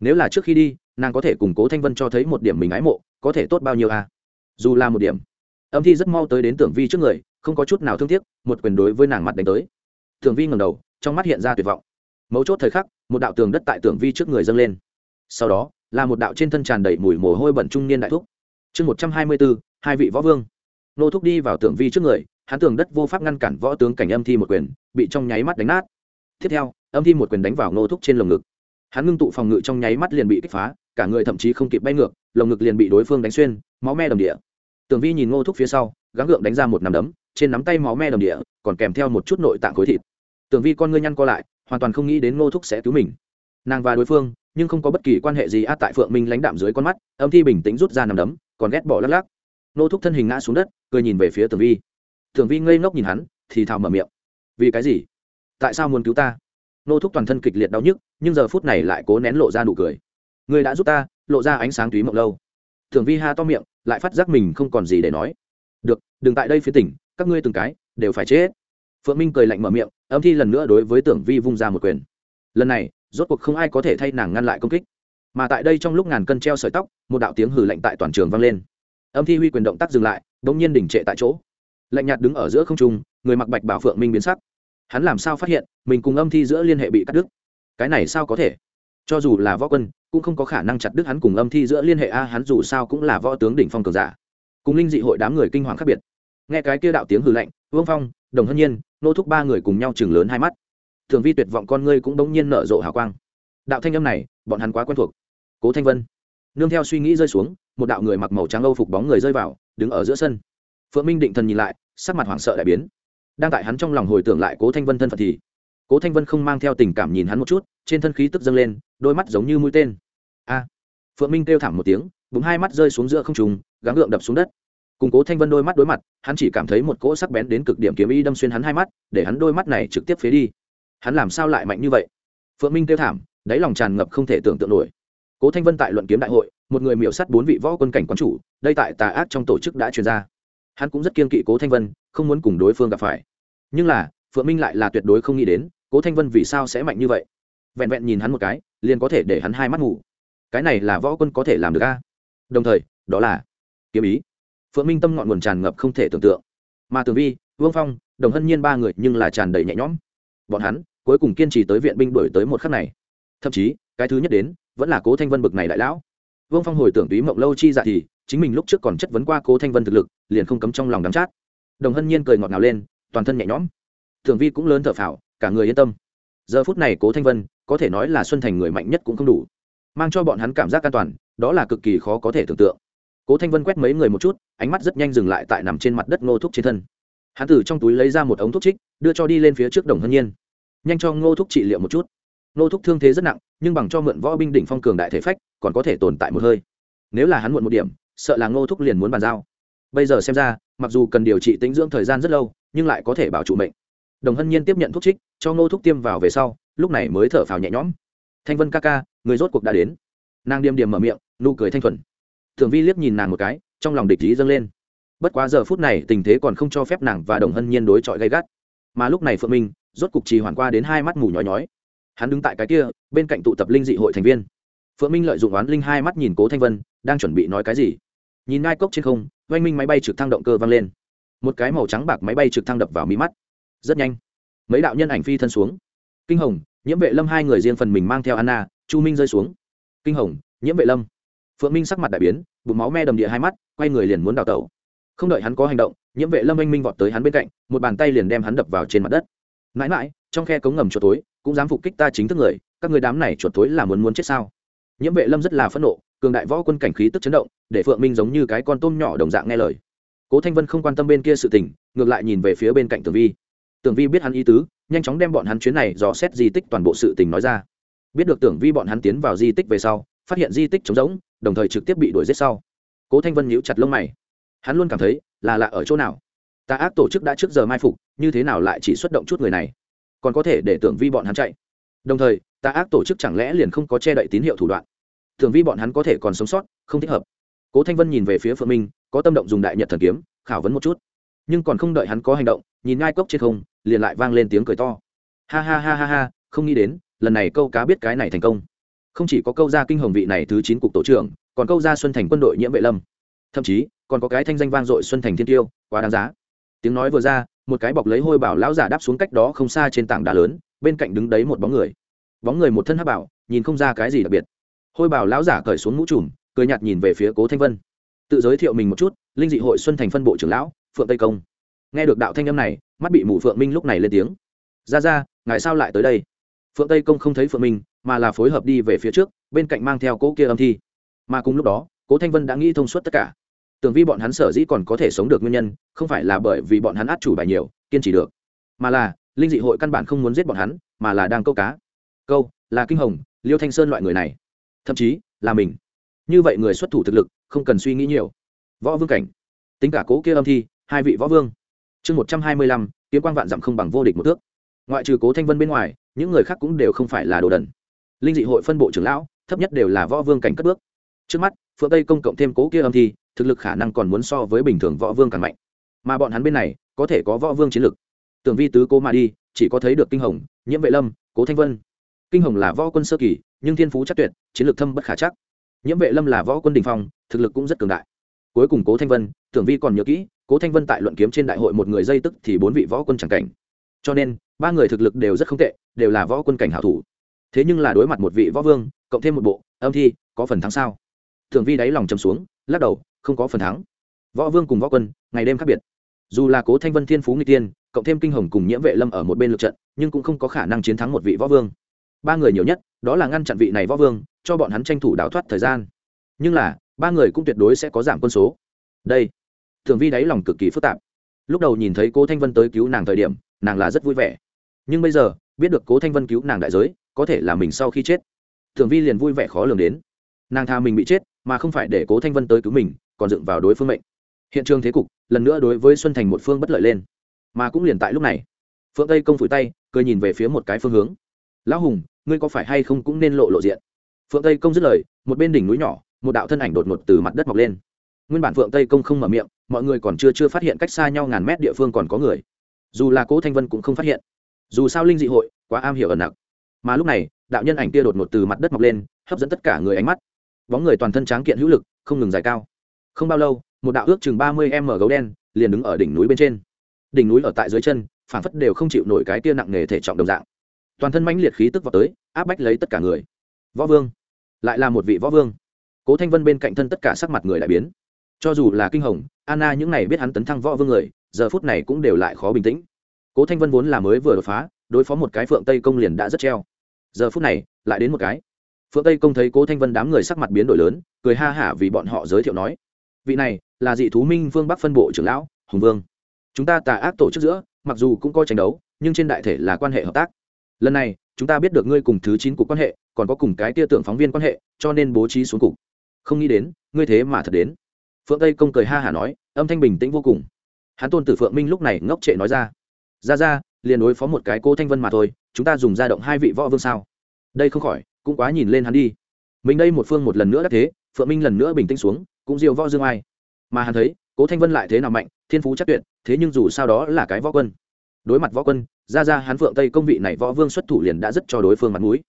Nếu là trước khi đi, nàng có thể củng cố thanh vân cho thấy một điểm mình ái mộ, có thể tốt bao nhiêu à? Dù là một điểm. Âm thi rất mau tới đến tưởng vi trước người, không có chút nào thương tiếc, một quyền đối với nàng mặt đánh tới. Tưởng vi ngầm đầu, trong mắt hiện ra tuyệt vọng. Mấu chốt thời khắc, một đạo tường đất tại tưởng vi trước người dâng lên. Sau đó, là một đạo trên thân tràn đầy mùi mồ hôi bẩn trung niên đại thúc. Chương một trăm hai mươi bốn hai vị võ vương. Nô thúc đi vào tưởng vi trước người hắn tường đất vô pháp ngăn cản võ tướng cảnh âm thi một quyền, bị trong nháy mắt đánh nát. Tiếp theo, âm thi một quyền đánh vào Ngô thúc trên lồng ngực. Hắn ngưng tụ phòng ngự trong nháy mắt liền bị kích phá, cả người thậm chí không kịp bay ngược, lồng ngực liền bị đối phương đánh xuyên, máu me đầm địa. Tường vi nhìn ngô thúc phía sau, gắng gượng đánh ra một nắm đấm, trên nắm tay máu me đầm địa, còn kèm theo một chút nội tạng khối thịt. Tường vi con ngươi nhăn co lại, hoàn toàn không nghĩ đến ngô thúc sẽ cứu mình. Nàng và đối phương, nhưng không có bất kỳ quan hệ gì át tại phượng minh lãnh đạm dưới con mắt, âm thi bình tĩnh rút ra nằm đấm, còn ghét bỏ lắc lắc. Ngô thúc thân hình ngã xuống đất, cười nhìn về phía Tường vi tưởng vi ngây ngốc nhìn hắn, thì thào mở miệng. Vì cái gì? Tại sao muốn cứu ta? Nô thúc toàn thân kịch liệt đau nhức, nhưng giờ phút này lại cố nén lộ ra nụ cười. Người đã giúp ta, lộ ra ánh sáng túy mộng lâu. Tưởng vi ha to miệng, lại phát giác mình không còn gì để nói. Được, đừng tại đây phía tỉnh, các ngươi từng cái, đều phải chết. Phượng minh cười lạnh mở miệng, âm thi lần nữa đối với tưởng vi vung ra một quyền. Lần này, rốt cuộc không ai có thể thay nàng ngăn lại công kích. Mà tại đây trong lúc ngàn cân treo sợi tóc, một đạo tiếng hử lạnh tại toàn trường vang lên. Âm thi huy quyền động tác dừng lại đ ỗ n g nhiên đỉnh trệ tại chỗ lạnh nhạt đứng ở giữa không trung, người mặc bạch bảo phượng minh biến sắc. Hắn làm sao phát hiện, mình cùng âm thi giữa liên hệ bị cắt đứt? Cái này sao có thể? Cho dù là võ quân, cũng không có khả năng chặt đứt hắn cùng âm thi giữa liên hệ a, hắn dù sao cũng là võ tướng đỉnh phong cường giả. Cùng linh dị hội đám người kinh hoàng khác biệt. Nghe cái kia đạo tiếng hư lạnh, vương phong, đồng hân nhiên, nô thúc ba người cùng nhau chừng lớn hai mắt. Thường vi tuyệt vọng con ngươi cũng bỗng nhiên nở rộ hào quang. Đạo thanh âm này, bọn hắn quá quen thuộc. Cố thanh vân. Nương theo suy nghĩ rơi xuống, một đạo người mặc màu trắng âu phục bóng người rơi vào, đứng ở giữa sân phượng minh định thần nhìn lại, sắc mặt hoảng sợ đại biến. Đang tại hắn trong lòng hồi tưởng lại cố thanh vân thân phận thì, cố thanh vân không mang theo tình cảm nhìn hắn một chút, trên thân khí tức dâng lên, đôi mắt giống như mũi tên. A! Phượng minh kêu thảm một tiếng búng hai mắt rơi xuống giữa không trùng gắng gượng đập xuống đất. Cùng cố thanh vân đôi mắt đối mặt, hắn chỉ cảm thấy một cỗ sắc bén đến cực điểm kiếm y đâm xuyên hắn hai mắt, để hắn đôi mắt này trực tiếp phế đi. Hắn làm sao lại mạnh như vậy? Phượng minh kêu thảm, đáy lòng tràn ngập không thể tưởng tượng nổi. Cố thanh vân tại luận kiếm đại hội, một người miểu sắt bốn vị võ quân cảnh quán chủ, đây tại tà ác trong tổ chức đã truyền ra hắn cũng rất kiên kỵ cố thanh vân, không muốn cùng đối phương gặp phải. Nhưng là, phượng minh lại là tuyệt đối không nghĩ đến, cố thanh vân vì sao sẽ mạnh như vậy? Vẹn vẹn nhìn hắn một cái, liền có thể để hắn hai mắt ngủ cái này là võ quân có thể làm được a? Đồng thời, đó là kiếm ý. Phượng minh tâm ngọn nguồn tràn ngập không thể tưởng tượng. Mà tường vi, vương phong, đồng hân nhiên ba người nhưng là tràn đầy nhẹ nhõm. Bọn hắn cuối cùng kiên trì tới viện binh đổi tới một khắc này. Thậm chí, cái thứ nhất đến, vẫn là cố thanh vân bực này đại lão. Vương phong hồi tưởng túy mộng lâu chi dạ thì chính mình lúc trước còn chất vấn qua cố thanh vân thực lực, liền không cấm trong lòng đắm chát. Đồng hân nhiên cười ngọt ngào lên, toàn thân nhẹ nhõm. Thường vi cũng lớn thở phào, cả người yên tâm. Giờ phút này cố thanh vân, có thể nói là xuân thành người mạnh nhất cũng không đủ. Mang cho bọn hắn cảm giác an toàn, đó là cực kỳ khó có thể tưởng tượng. Cố thanh vân quét mấy người một chút, ánh mắt rất nhanh dừng lại tại nằm trên mặt đất ngô thúc trên thân. Hắn từ trong túi lấy ra một ống thuốc trích, đưa cho đi lên phía trước đồng hân nhiên. Nhanh cho ngô thúc trị liệu một chút. Ngô thúc thương thế rất nặng, nhưng bằng cho mượn võ binh đỉnh phong cường đại thể phách, còn có thể tồn tại một hơi. Nếu là hắn muộn một điểm sợ là ngô thúc liền muốn bàn giao. Bây giờ xem ra, mặc dù cần điều trị tính dưỡng thời gian rất lâu, nhưng lại có thể bảo trụ mệnh. Đồng hân nhiên tiếp nhận thuốc trích, cho ngô thúc tiêm vào về sau, lúc này mới thở phào nhẹ nhõm. Thanh vân ca ca, người rốt cuộc đã đến. Nàng điềm điềm mở miệng, nụ cười thanh thuần. Thường vi liếc nhìn nàng một cái, trong lòng địch ý dâng lên. Bất quá giờ phút này, tình thế còn không cho phép nàng và đồng hân nhiên đối chọi gay gắt. Mà lúc này phượng minh, rốt cục trì hoàn qua đến hai mắt mù nhói nhói. Hắn đứng tại cái kia, bên cạnh tụ tập linh dị hội thành viên. Phượng minh lợi dụng oán linh hai mắt nhìn cố thanh vân đang chuẩn bị nói cái gì? Nhìn ngai cốc trên không, oanh minh máy bay trực thăng động cơ vang lên. Một cái màu trắng bạc máy bay trực thăng đập vào mí mắt. Rất nhanh, mấy đạo nhân ảnh phi thân xuống. Kinh hồng, nhiễm vệ lâm hai người riêng phần mình mang theo anna, chu minh rơi xuống. Kinh hồng, nhiễm vệ lâm. Phượng minh sắc mặt đại biến, bụng máu me đầm địa hai mắt, quay người liền muốn đào tẩu. Không đợi hắn có hành động, nhiễm vệ lâm anh minh vọt tới hắn bên cạnh, một bàn tay liền đem hắn đập vào trên mặt đất. Mãi mãi, trong khe cống ngầm chuột tối cũng dám phục kích ta chính thức người, các người đám này chuột tối là muốn muốn chết sao? Nhiễm vệ lâm rất là phẫn nộ cường đại võ quân cảnh khí tức chấn động, để phượng minh giống như cái con tôm nhỏ đồng dạng nghe lời. Cố thanh vân không quan tâm bên kia sự tình, ngược lại nhìn về phía bên cạnh tường vi. Tường vi biết hắn ý tứ, nhanh chóng đem bọn hắn chuyến này dò xét di tích toàn bộ sự tình nói ra. Biết được tưởng vi bọn hắn tiến vào di tích về sau, phát hiện di tích trống rỗng, đồng thời trực tiếp bị đuổi giết sau. Cố thanh vân nhíu chặt lông mày. Hắn luôn cảm thấy, là lạ ở chỗ nào? Tà ác tổ chức đã trước giờ mai phục, như thế nào lại chỉ xuất động chút người này? Còn có thể để tưởng vi bọn hắn chạy. Đồng thời tà ác tổ chức chẳng lẽ liền không có che đậy tín hiệu thủ đoạn? Thường vi bọn hắn có thể còn sống sót, không thích hợp. Cố thanh vân nhìn về phía phượng minh, có tâm động dùng đại nhật thần kiếm, khảo vấn một chút. Nhưng còn không đợi hắn có hành động, nhìn ngai cốc trên không, liền lại vang lên tiếng cười to. Ha ha ha ha ha, không nghĩ đến, lần này câu cá biết cái này thành công. Không chỉ có câu gia kinh hồng vị này thứ chín cục tổ trưởng, còn câu gia xuân thành quân đội nhiễm vệ lâm. Thậm chí, còn có cái thanh danh vang dội xuân thành thiên tiêu, quá đáng giá. Tiếng nói vừa ra, một cái bọc lấy hôi bảo lão giả đáp xuống cách đó không xa trên tảng đá lớn, bên cạnh đứng đấy một bóng người. Bóng người một thân hắc bảo, nhìn không ra cái gì đặc biệt hôi bảo lão giả cởi xuống mũ trùm, cười nhạt nhìn về phía cố thanh vân. Tự giới thiệu mình một chút, linh dị hội xuân thành phân bộ trưởng lão, phượng tây công. Nghe được đạo thanh âm này, mắt bị mù phượng minh lúc này lên tiếng. Ra ra, ngài sao lại tới đây? Phượng tây công không thấy phượng minh, mà là phối hợp đi về phía trước, bên cạnh mang theo cỗ kia âm thi. Mà cùng lúc đó, cố thanh vân đã nghĩ thông suốt tất cả. Tưởng vi bọn hắn sở dĩ còn có thể sống được nguyên nhân, không phải là bởi vì bọn hắn át chủ bài nhiều, kiên trì được, mà là linh dị hội căn bản không muốn giết bọn hắn, mà là đang câu cá. Câu là kinh hồng, liêu thanh sơn loại người này thậm chí là mình. Như vậy người xuất thủ thực lực không cần suy nghĩ nhiều. Võ vương cảnh. Tính cả cố kia âm thi, hai vị võ vương. Chương một trăm hai mươi lăm, kiếm quang vạn dặm không bằng vô địch một thước. Ngoại trừ cố thanh vân bên ngoài, những người khác cũng đều không phải là đồ đần. Linh dị hội phân bộ trưởng lão, thấp nhất đều là võ vương cảnh cất bước. Trước mắt, phượng tây công cộng thêm cố kia âm thi, thực lực khả năng còn muốn so với bình thường võ vương càng mạnh. Mà bọn hắn bên này, có thể có võ vương chiến lực. Tưởng vi tứ cố mà đi, chỉ có thấy được kinh hồng, nhiễm vệ lâm, cố thanh vân. Kinh hồng là võ quân sơ kỳ nhưng thiên phú chắc tuyệt, chiến lược thâm bất khả chắc. Nhiễm vệ lâm là võ quân đình phong, thực lực cũng rất cường đại. Cuối cùng cố thanh vân, tưởng vi còn nhớ kỹ, cố thanh vân tại luận kiếm trên đại hội một người dây tức thì bốn vị võ quân c cảnh. Cho nên, ba người thực lực đều rất không tệ, đều là võ quân cảnh hảo thủ. Thế nhưng là đối mặt một vị võ vương, cộng thêm một bộ, âm thi, có phần thắng sao? Thường vi đáy lòng chầm xuống, lắc đầu, không có phần thắng. Võ vương cùng võ quân, ngày đêm khác biệt. Dù là cố thanh vân thiên phú nghị tiên cộng thêm kinh hồng cùng nhiễm vệ lâm ở một bên lượt trận, nhưng cũng không có khả năng chiến thắng một vị võ vương. Ba người nhiều nhất đó là ngăn chặn vị này võ vương, cho bọn hắn tranh thủ đào thoát thời gian. Nhưng là, ba người cũng tuyệt đối sẽ có giảm quân số. Đây, thường vi đáy lòng cực kỳ phức tạp. Lúc đầu nhìn thấy cố thanh vân tới cứu nàng thời điểm, nàng là rất vui vẻ. Nhưng bây giờ, biết được cố thanh vân cứu nàng đại giới, có thể là mình sau khi chết. Thường vi liền vui vẻ khó lường đến. Nàng tha mình bị chết, mà không phải để cố thanh vân tới cứu mình, còn dựng vào đối phương mệnh. Hiện trường thế cục, lần nữa đối với xuân thành một phương bất lợi lên. Mà cũng liền tại lúc này, phượng tây công phủi tay, cười nhìn về phía một cái phương hướng lão hùng, ngươi có phải hay không cũng nên lộ lộ diện? Phượng tây công dứt lời, một bên đỉnh núi nhỏ, một đạo thân ảnh đột ngột từ mặt đất mọc lên. Nguyên bản phượng tây công không mở miệng, mọi người còn chưa chưa phát hiện cách xa nhau ngàn mét địa phương còn có người. Dù là cố thanh vân cũng không phát hiện. Dù sao linh dị hội, quá am hiểu ẩn nặng mà lúc này, đạo nhân ảnh kia đột ngột từ mặt đất mọc lên, hấp dẫn tất cả người ánh mắt. Bóng người toàn thân tráng kiện hữu lực, không ngừng dài cao. Không bao lâu, một đạo ước chừng ba mươi m gấu đen liền đứng ở đỉnh núi bên trên. Đỉnh núi ở tại dưới chân phản phất đều không chịu nổi cái tia nặng nề thể trọng đồng dạng toàn thân mãnh liệt khí tức vào tới, áp bách lấy tất cả người. Võ vương, lại là một vị võ vương. Cố thanh vân bên cạnh thân tất cả sắc mặt người đại biến. Cho dù là kinh hồng, anna những này biết hắn tấn thăng võ vương người, giờ phút này cũng đều lại khó bình tĩnh. Cố thanh vân vốn là mới vừa đột phá, đối phó một cái phượng tây công liền đã rất treo. Giờ phút này, lại đến một cái. Phượng tây công thấy cố thanh vân đám người sắc mặt biến đổi lớn, cười ha hả vì bọn họ giới thiệu nói, vị này, là dị thú minh vương bắc phân bộ trưởng lão, hùng vương. Chúng ta tà ác tổ chức giữa, mặc dù cũng có tranh đấu, nhưng trên đại thể là quan hệ hợp tác lần này, chúng ta biết được ngươi cùng thứ chín cục quan hệ, còn có cùng cái tia tưởng phóng viên quan hệ, cho nên bố trí xuống cục. Không nghĩ đến, ngươi thế mà thật đến. Phượng tây công cười ha hả nói, âm thanh bình tĩnh vô cùng. Hắn tôn tử phượng minh lúc này ngốc trệ nói ra. Ra ra, liền đối phó một cái cô thanh vân mà thôi, chúng ta dùng ra động hai vị võ vương sao? Đây không khỏi, cũng quá nhìn lên hắn đi. Mình đây một phương một lần nữa đã thế, phượng minh lần nữa bình tĩnh xuống, cũng diều võ dương ai. Mà hắn thấy cố thanh vân lại thế nào mạnh, thiên phú chắc tuyệt, thế nhưng dù sao đó là cái võ quân đối mặt võ quân, ra ra hắn phượng tây công vị này võ vương xuất thủ liền đã rất cho đối phương mặt mũi.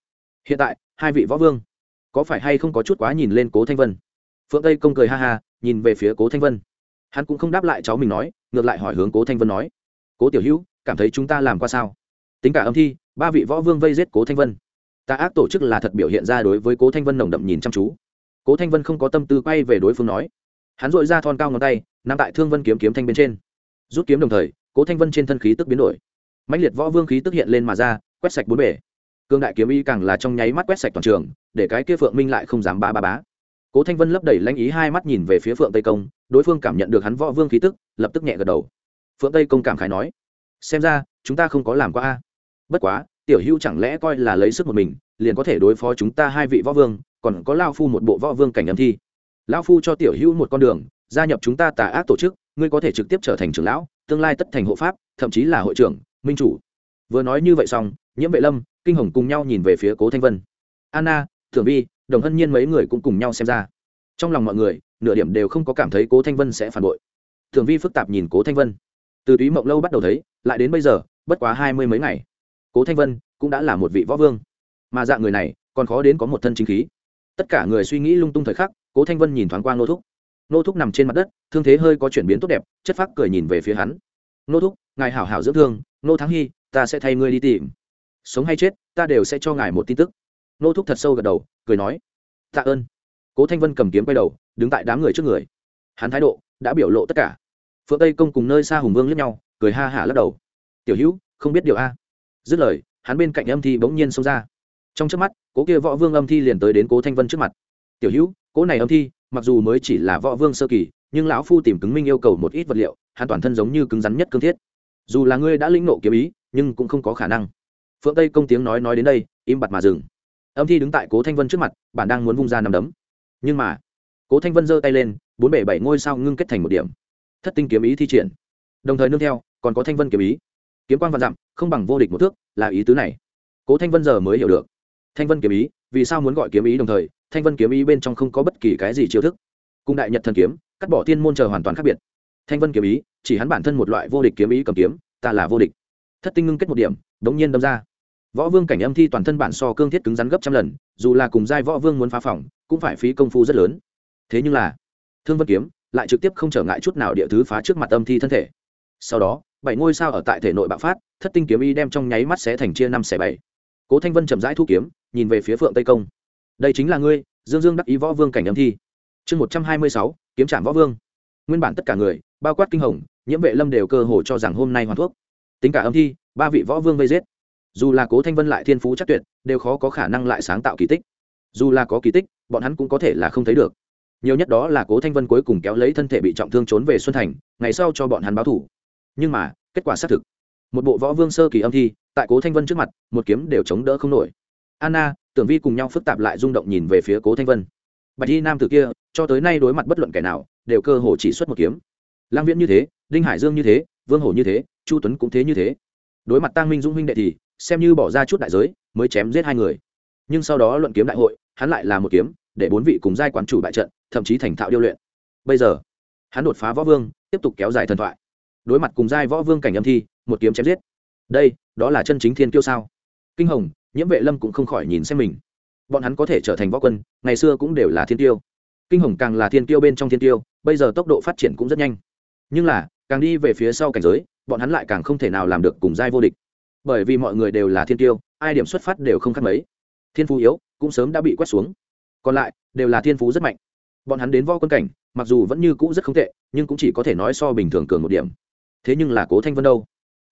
Hiện tại, hai vị võ vương, có phải hay không có chút quá nhìn lên cố thanh vân? Phượng tây công cười ha ha, nhìn về phía cố thanh vân. Hắn cũng không đáp lại cháu mình nói, ngược lại hỏi hướng cố thanh vân nói, cố tiểu hữu, cảm thấy chúng ta làm qua sao? Tính cả âm thi, ba vị võ vương vây giết cố thanh vân. Ta ác tổ chức là thật biểu hiện ra đối với cố thanh vân nồng đậm nhìn chăm chú. Cố thanh vân không có tâm tư quay về đối phương nói. Hắn dội ra thon cao ngón tay nằm tại thương vân kiếm kiếm thanh bên trên. Rút kiếm đồng thời cố thanh vân trên thân khí tức biến đổi. Mạnh liệt võ vương khí tức hiện lên mà ra, quét sạch bốn bể cương đại kiếm y càng là trong nháy mắt quét sạch toàn trường, để cái kia phượng minh lại không dám bá bá bá. Cố thanh vân lấp đầy lãnh ý hai mắt nhìn về phía phượng tây công, đối phương cảm nhận được hắn võ vương khí tức, lập tức nhẹ gật đầu. Phượng tây công cảm khái nói, xem ra, chúng ta không có làm qua a. Bất quá, tiểu hữu chẳng lẽ coi là lấy sức một mình, liền có thể đối phó chúng ta hai vị võ vương, còn có lao phu một bộ võ vương cảnh âm thi. Lao phu cho tiểu hữu một con đường, gia nhập chúng ta tà ác tổ chức ngươi có thể trực tiếp trở thành trưởng lão, tương lai tất thành hộ pháp, thậm chí là hội trưởng, minh chủ. Vừa nói như vậy xong, nhiễm vệ lâm, kinh hồng cùng nhau nhìn về phía cố thanh vân. Anna thường vi, đồng hân nhiên mấy người cũng cùng nhau xem ra. Trong lòng mọi người, nửa điểm đều không có cảm thấy cố thanh vân sẽ phản bội. Thường vi phức tạp nhìn cố thanh vân. Từ túy mộng lâu bắt đầu thấy, lại đến bây giờ, bất quá hai mươi mấy ngày. Cố thanh vân cũng đã là một vị võ vương. Mà dạng người này, còn khó đến có một thân chính khí. Tất cả người suy nghĩ lung tung thời khắc, cố thanh vân nhìn thoáng qua nô thúc nô thúc nằm trên mặt đất, thương thế hơi có chuyển biến tốt đẹp, chất phác cười nhìn về phía hắn. Nô thúc, ngài hảo hảo dưỡng thương, nô thắng hy, ta sẽ thay ngươi đi tìm. Sống hay chết, ta đều sẽ cho ngài một tin tức. Nô thúc thật sâu gật đầu, cười nói. Tạ ơn. Cố thanh vân cầm kiếm quay đầu, đứng tại đám người trước người. Hắn thái độ đã biểu lộ tất cả. Phượng tây công cùng nơi xa hùng vương lướt nhau, cười ha hả lắc đầu. Tiểu hữu, không biết điều a. Dứt lời, hắn bên cạnh âm thi bỗng nhiên xông ra. Trong trước mắt, cố kia võ vương âm thi liền tới đến cố thanh vân trước mặt. Tiểu hữu, cố này âm thi mặc dù mới chỉ là võ vương sơ kỳ, nhưng lão phu tìm cứng minh yêu cầu một ít vật liệu, hắn toàn thân giống như cứng rắn nhất cương thiết. Dù là ngươi đã lĩnh nộ kiếm ý, nhưng cũng không có khả năng. Phượng tây công tiếng nói nói đến đây, im bặt mà dừng. Âm thi đứng tại cố thanh vân trước mặt, bản đang muốn vung ra nằm đấm. Nhưng mà, cố thanh vân giơ tay lên, bốn bể bảy ngôi sao ngưng kết thành một điểm. Thất tinh kiếm ý thi triển. Đồng thời nương theo, còn có thanh vân kiếm ý. Kiếm quan vạn dặm, không bằng vô địch một thước, là ý tứ này. Cố thanh vân giờ mới hiểu được. Thanh vân kiếm ý vì sao muốn gọi kiếm ý đồng thời, thanh vân kiếm ý bên trong không có bất kỳ cái gì chiêu thức. Cung đại nhật thần kiếm, cắt bỏ tiên môn chờ hoàn toàn khác biệt. Thanh vân kiếm ý, chỉ hắn bản thân một loại vô địch kiếm ý cầm kiếm, ta là vô địch. Thất tinh ngưng kết một điểm, đống nhiên đâm ra. Võ vương cảnh âm thi toàn thân bản so cương thiết cứng rắn gấp trăm lần, dù là cùng giai võ vương muốn phá phỏng cũng phải phí công phu rất lớn. Thế nhưng là, thương vân kiếm lại trực tiếp không trở ngại chút nào địa thứ phá trước mặt âm thi thân thể. Sau đó, bảy ngôi sao ở tại thể nội bạo phát, thất tinh kiếm y đem trong nháy mắt xé thành chia năm xẻ bảy. Cố thanh vân chậm rãi thu kiếm nhìn về phía phượng tây công. Đây chính là ngươi, dương dương đắc ý võ vương cảnh âm thi. Chương một trăm hai mươi sáu, kiếm trạm võ vương. Nguyên bản tất cả người, bao quát kinh hồng, nhiễm vệ lâm đều cơ hồ cho rằng hôm nay hoàn thuốc. Tính cả âm thi, ba vị võ vương vây giết. Dù là cố thanh vân lại thiên phú chắc tuyệt, đều khó có khả năng lại sáng tạo kỳ tích. Dù là có kỳ tích, bọn hắn cũng có thể là không thấy được. Nhiều nhất đó là cố thanh vân cuối cùng kéo lấy thân thể bị trọng thương trốn về xuân thành, ngày sau cho bọn hắn báo thủ. Nhưng mà, kết quả xác thực. Một bộ võ vương sơ kỳ âm thi, tại cố thanh vân trước mặt, một kiếm đều chống đỡ không nổi anna, tưởng vi cùng nhau phức tạp lại rung động nhìn về phía cố thanh vân. Bạch y nam tử kia, cho tới nay đối mặt bất luận kẻ nào, đều cơ hồ chỉ xuất một kiếm. Lang viễn như thế, đinh hải dương như thế, vương hổ như thế, chu tuấn cũng thế như thế. Đối mặt tăng minh dung huynh đệ thì, xem như bỏ ra chút đại giới, mới chém giết hai người. Nhưng sau đó luận kiếm đại hội, hắn lại là một kiếm, để bốn vị cùng giai quán chủ bại trận, thậm chí thành thạo điêu luyện. Bây giờ, hắn đột phá võ vương, tiếp tục kéo dài thần thoại. Đối mặt cùng giai võ vương cảnh âm thi, một kiếm chém giết. Đây, đó là chân chính thiên kiêu sao? Kinh hồng nhiễm vệ lâm cũng không khỏi nhìn xem mình. Bọn hắn có thể trở thành võ quân, ngày xưa cũng đều là thiên tiêu. Kinh hồng càng là thiên tiêu bên trong thiên tiêu, bây giờ tốc độ phát triển cũng rất nhanh. Nhưng là, càng đi về phía sau cảnh giới, bọn hắn lại càng không thể nào làm được cùng giai vô địch. Bởi vì mọi người đều là thiên tiêu, ai điểm xuất phát đều không khác mấy. Thiên phú yếu, cũng sớm đã bị quét xuống. Còn lại, đều là thiên phú rất mạnh. Bọn hắn đến võ quân cảnh, mặc dù vẫn như cũ rất không tệ, nhưng cũng chỉ có thể nói so bình thường cường một điểm. Thế nhưng là cố thanh vân đâu?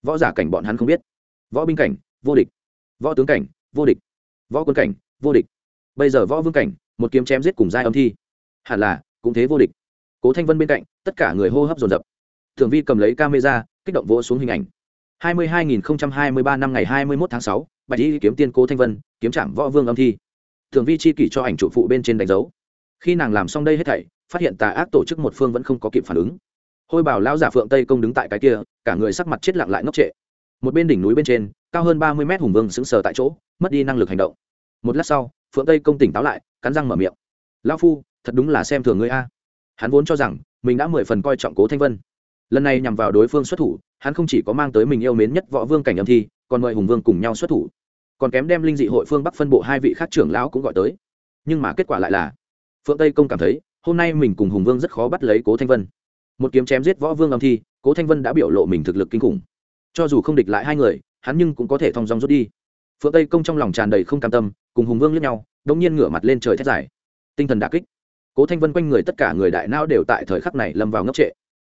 Võ giả cảnh bọn hắn không biết. Võ binh cảnh, vô địch võ tướng cảnh vô địch. Võ quân cảnh vô địch. Bây giờ võ vương cảnh một kiếm chém giết cùng giai âm thi. Hẳn là cũng thế vô địch. Cố thanh vân bên cạnh tất cả người hô hấp dồn dập. Thường vi cầm lấy camera kích động vỗ xuống hình ảnh. 22.023 năm ngày 21 tháng 6, bạch y kiếm tiên cố thanh vân kiếm trạm võ vương âm thi. Thường vi chi kỷ cho ảnh trụ phụ bên trên đánh dấu. Khi nàng làm xong đây hết thảy phát hiện tà ác tổ chức một phương vẫn không có kịp phản ứng. Hôi bảo lão giả phượng tây công đứng tại cái kia cả người sắc mặt chết lặng lại ngốc trệ một bên đỉnh núi bên trên, cao hơn ba mươi mét hùng vương sững sờ tại chỗ, mất đi năng lực hành động. Một lát sau, phượng tây công tỉnh táo lại, cắn răng mở miệng. Lão phu, thật đúng là xem thường ngươi a. Hắn vốn cho rằng, mình đã mười phần coi trọng cố thanh vân. Lần này nhằm vào đối phương xuất thủ, hắn không chỉ có mang tới mình yêu mến nhất võ vương cảnh âm thi, còn mời hùng vương cùng nhau xuất thủ. Còn kém đem linh dị hội phương bắc phân bộ hai vị khác trưởng lão cũng gọi tới. Nhưng mà kết quả lại là, phượng tây công cảm thấy, hôm nay mình cùng hùng vương rất khó bắt lấy cố thanh vân. Một kiếm chém giết võ vương âm thi, cố thanh vân đã biểu lộ mình thực lực kinh khủng cho dù không địch lại hai người, hắn nhưng cũng có thể thong dong rút đi. Phượng tây công trong lòng tràn đầy không cam tâm, cùng hùng vương lướt nhau, đống nhiên ngửa mặt lên trời thét dài. Tinh thần đà kích. Cố thanh vân quanh người tất cả người đại não đều tại thời khắc này lâm vào ngốc trệ.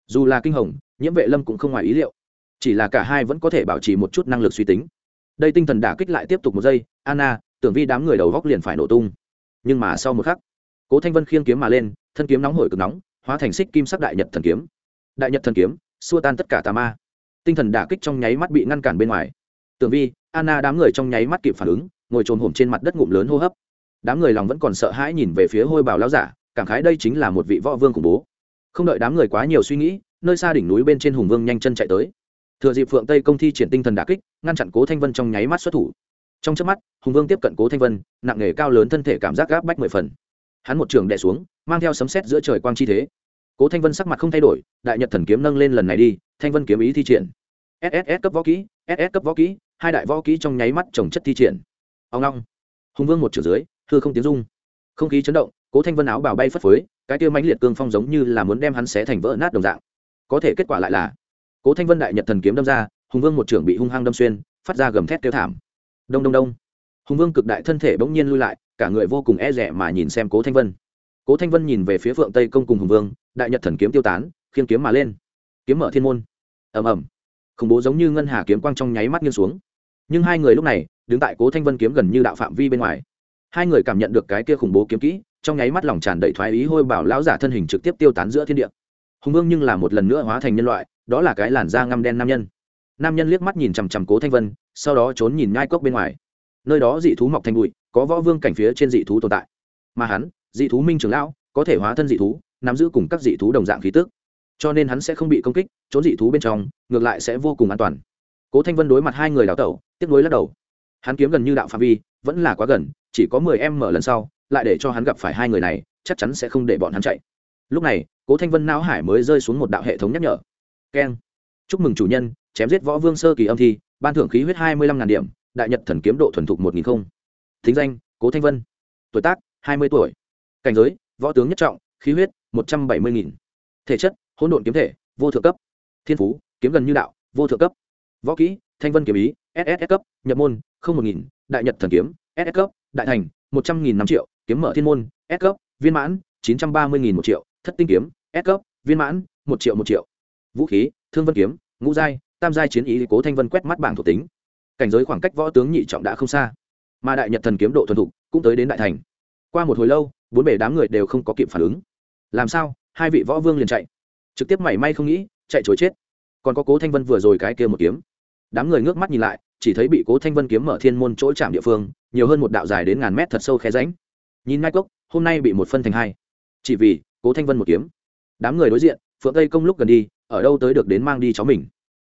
Dù là kinh hồng, nhiễm vệ lâm cũng không ngoài ý liệu. Chỉ là cả hai vẫn có thể bảo trì một chút năng lực suy tính. Đây tinh thần đả kích lại tiếp tục một giây, anna, tưởng vi đám người đầu góc liền phải nổ tung. Nhưng mà sau một khắc, cố thanh vân khiêng kiếm mà lên, thân kiếm nóng hổi cực nóng, hóa thành xích kim sắc đại nhật thần kiếm. Đại nhật thần kiếm, xua tan tất cả tà ma tinh thần đả kích trong nháy mắt bị ngăn cản bên ngoài. Tưởng vi, anna đám người trong nháy mắt kịp phản ứng, ngồi trồm hổm trên mặt đất ngụm lớn hô hấp. Đám người lòng vẫn còn sợ hãi nhìn về phía hôi bào lao giả, cảm khái đây chính là một vị võ vương khủng bố. Không đợi đám người quá nhiều suy nghĩ, nơi xa đỉnh núi bên trên hùng vương nhanh chân chạy tới. Thừa dịp phượng tây công thi triển tinh thần đà kích, ngăn chặn cố thanh vân trong nháy mắt xuất thủ. Trong trước mắt, hùng vương tiếp cận cố thanh vân, nặng nề cao lớn thân thể cảm giác gáp bách mười phần. Hắn một trường đè xuống, mang theo sấm sét giữa trời quang chi thế. Cố thanh vân sắc mặt không thay đổi, đại nhật thần kiếm nâng lên lần này đi, thanh vân kiếm ý thi triển sss cấp võ kỹ ss cấp võ kỹ, hai đại võ kỹ trong nháy mắt trồng chất thi triển. Ông long, hùng vương một chữ dưới, hư không tiếng rung. Không khí chấn động, cố thanh vân áo bào bay phất phới, cái tiêu mãnh liệt cương phong giống như là muốn đem hắn xé thành vỡ nát đồng dạng. Có thể kết quả lại là, cố thanh vân đại nhật thần kiếm đâm ra, hùng vương một trưởng bị hung hăng đâm xuyên, phát ra gầm thét kêu thảm. Đông đông đông. Hùng vương cực đại thân thể bỗng nhiên lui lại, cả người vô cùng e rẻ mà nhìn xem cố thanh vân. Cố thanh vân nhìn về phía phượng tây công cùng hùng vương, đại nhật thần kiếm tiêu tán, khiên kiếm mà lên. Kiếm mở thiên môn. Ầm ầm khủng bố giống như ngân hà kiếm quang trong nháy mắt nghiêng xuống. Nhưng hai người lúc này, đứng tại cố thanh vân kiếm gần như đạo phạm vi bên ngoài. Hai người cảm nhận được cái kia khủng bố kiếm kỹ, trong nháy mắt lòng tràn đầy thoái ý hôi bảo lão giả thân hình trực tiếp tiêu tán giữa thiên địa. Hùng vương nhưng là một lần nữa hóa thành nhân loại, đó là cái làn da ngăm đen nam nhân. Nam nhân liếc mắt nhìn chằm chằm cố thanh vân, sau đó trốn nhìn nhai cốc bên ngoài. Nơi đó dị thú mọc thành bụi, có võ vương cảnh phía trên dị thú tồn tại. Mà hắn, dị thú minh trường lão, có thể hóa thân dị thú, nắm giữ cùng các dị thú đồng dạng khí tức cho nên hắn sẽ không bị công kích, trốn dị thú bên trong, ngược lại sẽ vô cùng an toàn. Cố thanh vân đối mặt hai người đào tẩu tiếp nối lắc đầu. Hắn kiếm gần như đạo phạm vi, vẫn là quá gần, chỉ có mười em mở lần sau, lại để cho hắn gặp phải hai người này, chắc chắn sẽ không để bọn hắn chạy. Lúc này, cố thanh vân não hải mới rơi xuống một đạo hệ thống nhắc nhở. Keng. Chúc mừng chủ nhân, chém giết võ vương sơ kỳ âm thi, ban thưởng khí huyết hai mươi lăm điểm, đại nhật thần kiếm độ thuần thục một nghìn không. Thính danh, cố thanh vân. Tuổi tác, hai mươi tuổi. Cảnh giới, võ tướng nhất trọng, khí huyết, một trăm bảy mươi nghìn. Thể chất hỗn độn kiếm thể, vô thượng cấp. Thiên phú, kiếm gần như đạo, vô thượng cấp. Võ kỹ, thanh vân kiếm ý ss cấp. Nhập môn, không một nghìn, đại nhật thần kiếm ss cấp. Đại thành, một trăm nghìn năm triệu, kiếm mở thiên môn, s cấp. Viên mãn, chín trăm ba mươi nghìn một triệu, thất tinh kiếm, s cấp. Viên mãn, một triệu một triệu. Vũ khí, thương vân kiếm, ngũ giai, tam giai chiến ý, cố thanh vân quét mắt bảng thuộc tính. Cảnh giới khoảng cách võ tướng nhị trọng đã không xa. Mà đại nhật thần kiếm độ thuần thục cũng tới đến đại thành. Qua một hồi lâu, bốn bể đám người đều không có kịp phản ứng. Làm sao? Hai vị võ vương liền chạy trực tiếp mảy may không nghĩ, chạy chối chết. Còn có cố thanh vân vừa rồi cái kia một kiếm. Đám người ngước mắt nhìn lại, chỉ thấy bị cố thanh vân kiếm mở thiên môn chỗ chạm địa phương, nhiều hơn một đạo dài đến ngàn mét thật sâu khe ránh nhìn ngay cốc, hôm nay bị một phân thành hai. Chỉ vì cố thanh vân một kiếm. Đám người đối diện, phượng tây công lúc gần đi, ở đâu tới được đến mang đi cháu mình.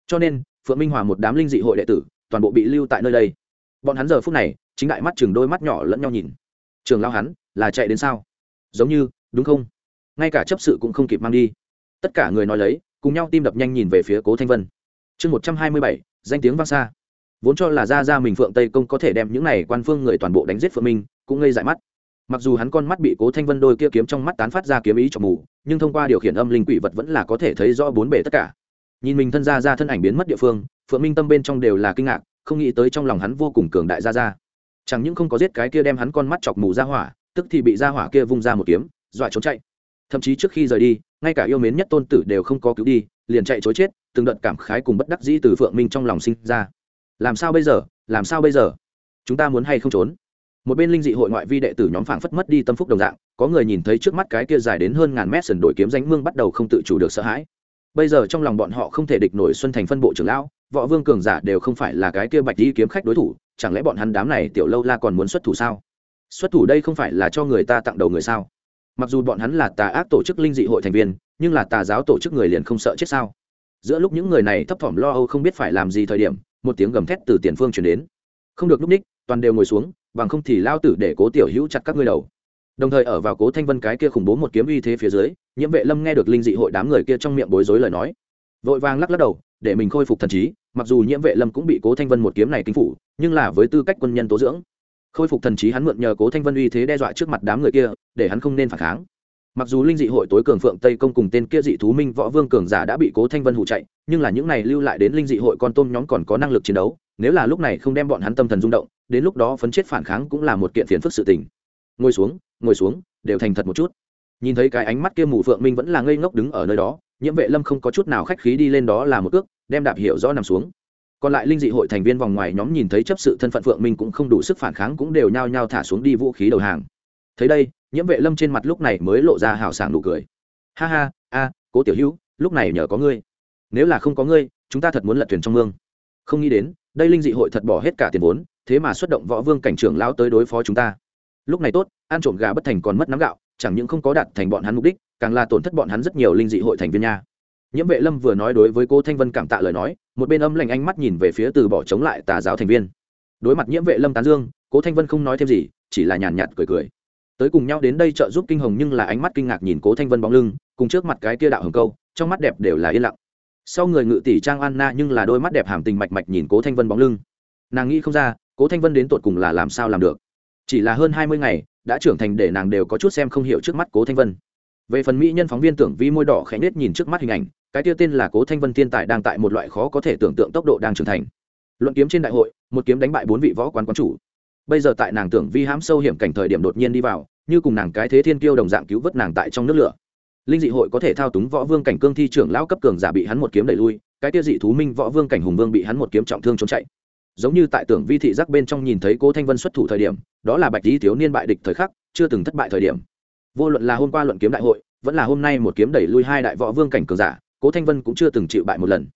Cho nên, phượng minh hòa một đám linh dị hội đệ tử, toàn bộ bị lưu tại nơi đây. Bọn hắn giờ phút này, chính đại mắt chừng đôi mắt nhỏ lẫn nhau nhìn. Trường lao hắn, là chạy đến sao? Giống như, đúng không? Ngay cả chấp sự cũng không kịp mang đi tất cả người nói lấy, cùng nhau tim đập nhanh nhìn về phía cố thanh vân. Chương một trăm hai mươi bảy, danh tiếng vang xa. Vốn cho là ra ra mình phượng tây công có thể đem những này quan phương người toàn bộ đánh giết phượng minh, cũng ngây dại mắt. Mặc dù hắn con mắt bị cố thanh vân đôi kia kiếm trong mắt tán phát ra kiếm ý cho mù, nhưng thông qua điều khiển âm linh quỷ vật vẫn là có thể thấy rõ bốn bể tất cả. Nhìn mình thân ra ra thân ảnh biến mất địa phương, phượng minh tâm bên trong đều là kinh ngạc, không nghĩ tới trong lòng hắn vô cùng cường đại ra ra chẳng những không có giết cái kia đem hắn con mắt chọc mù ra hỏa, tức thì bị ra hỏa kia vung ra một kiếm, dọa trốn chạy thậm chí trước khi rời đi, ngay cả yêu mến nhất tôn tử đều không có cứu đi, liền chạy chối chết, từng đợt cảm khái cùng bất đắc dĩ từ phượng minh trong lòng sinh ra. Làm sao bây giờ? Làm sao bây giờ? Chúng ta muốn hay không trốn? Một bên linh dị hội ngoại vi đệ tử nhóm phảng phất mất đi tâm phúc đồng dạng, có người nhìn thấy trước mắt cái kia dài đến hơn ngàn mét sườn đổi kiếm danh mương bắt đầu không tự chủ được sợ hãi. Bây giờ trong lòng bọn họ không thể địch nổi xuân thành phân bộ trưởng lão, võ vương cường giả đều không phải là cái kia bạch đi kiếm khách đối thủ, chẳng lẽ bọn hắn đám này tiểu lâu la còn muốn xuất thủ sao? Xuất thủ đây không phải là cho người ta tặng đầu người sao? Mặc dù bọn hắn là tà ác tổ chức linh dị hội thành viên, nhưng là tà giáo tổ chức người liền không sợ chết sao? Giữa lúc những người này thấp thỏm lo âu không biết phải làm gì thời điểm, một tiếng gầm thét từ tiền phương chuyển đến. Không được núp ních, toàn đều ngồi xuống, bằng không thì lao tử để cố tiểu hữu chặt các ngươi đầu. Đồng thời ở vào cố thanh vân cái kia khủng bố một kiếm uy thế phía dưới, nhiễm vệ lâm nghe được linh dị hội đám người kia trong miệng bối rối lời nói, vội vàng lắc lắc đầu, để mình khôi phục thần trí, mặc dù nhiễm vệ lâm cũng bị cố thanh vân một kiếm này kinh phủ, nhưng là với tư cách quân nhân tố dưỡng khôi phục thần trí hắn mượn nhờ cố thanh vân uy thế đe dọa trước mặt đám người kia, để hắn không nên phản kháng. Mặc dù linh dị hội tối cường phượng tây công cùng tên kia dị thú minh võ vương cường giả đã bị cố thanh vân hụ chạy, nhưng là những này lưu lại đến linh dị hội con tôm nhóm còn có năng lực chiến đấu, nếu là lúc này không đem bọn hắn tâm thần rung động, đến lúc đó phấn chết phản kháng cũng là một kiện phiền phức sự tình. Ngồi xuống ngồi xuống, đều thành thật một chút. Nhìn thấy cái ánh mắt kia mù phượng minh vẫn là ngây ngốc đứng ở nơi đó, nhiễm vệ lâm không có chút nào khách khí đi lên đó là một ước đem đạp hiểu rõ nằm xuống còn lại linh dị hội thành viên vòng ngoài nhóm nhìn thấy chấp sự thân phận phượng minh cũng không đủ sức phản kháng cũng đều nhao nhao thả xuống đi vũ khí đầu hàng. Thấy đây, nhiễm vệ lâm trên mặt lúc này mới lộ ra hào sảng nụ cười. Ha ha, a, cố tiểu hữu, lúc này nhờ có ngươi. Nếu là không có ngươi, chúng ta thật muốn lật thuyền trong mương. Không nghĩ đến, đây linh dị hội thật bỏ hết cả tiền vốn, thế mà xuất động võ vương cảnh trưởng lão tới đối phó chúng ta. Lúc này tốt, ăn trộm gà bất thành còn mất nắm gạo, chẳng những không có đạt thành bọn hắn mục đích, càng là tổn thất bọn hắn rất nhiều linh dị hội thành viên nha nhiễm vệ lâm vừa nói đối với cô thanh vân cảm tạ lời nói, một bên âm lạnh ánh mắt nhìn về phía từ bỏ chống lại tà giáo thành viên. Đối mặt nhiễm vệ lâm tán dương, cố thanh vân không nói thêm gì, chỉ là nhàn nhạt cười cười. Tới cùng nhau đến đây trợ giúp kinh hồng nhưng là ánh mắt kinh ngạc nhìn cố thanh vân bóng lưng, cùng trước mặt cái kia đạo hồng câu, trong mắt đẹp đều là yên lặng. Sau người ngự tỷ trang anna nhưng là đôi mắt đẹp hàm tình mạch mạch nhìn cố thanh vân bóng lưng. Nàng nghĩ không ra, cố thanh vân đến tột cùng là làm sao làm được. Chỉ là hơn hai mươi ngày, đã trưởng thành để nàng đều có chút xem không hiểu trước mắt cố thanh vân. Về phần mỹ nhân phóng viên tưởng vi môi đỏ khẽ nết nhìn trước mắt hình ảnh cái tiêu tên là cố thanh vân thiên tài đang tại một loại khó có thể tưởng tượng tốc độ đang trưởng thành. Luận kiếm trên đại hội, một kiếm đánh bại bốn vị võ quán quán chủ. Bây giờ tại nàng tưởng vi hãm sâu hiểm cảnh thời điểm đột nhiên đi vào, như cùng nàng cái thế thiên kiêu đồng dạng cứu vớt nàng tại trong nước lửa. Linh dị hội có thể thao túng võ vương cảnh cương thi trưởng lão cấp cường giả bị hắn một kiếm đẩy lui, cái tiêu dị thú minh võ vương cảnh hùng vương bị hắn một kiếm trọng thương trốn chạy. Giống như tại tưởng vi thị giác bên trong nhìn thấy cố thanh vân xuất thủ thời điểm, đó là bạch lý thiếu niên bại địch thời khắc, chưa từng thất bại thời điểm. Vô luận là hôm qua luận kiếm đại hội, vẫn là hôm nay một kiếm đẩy lui hai đại võ vương cảnh cường giả cố thanh vân cũng chưa từng chịu bại một lần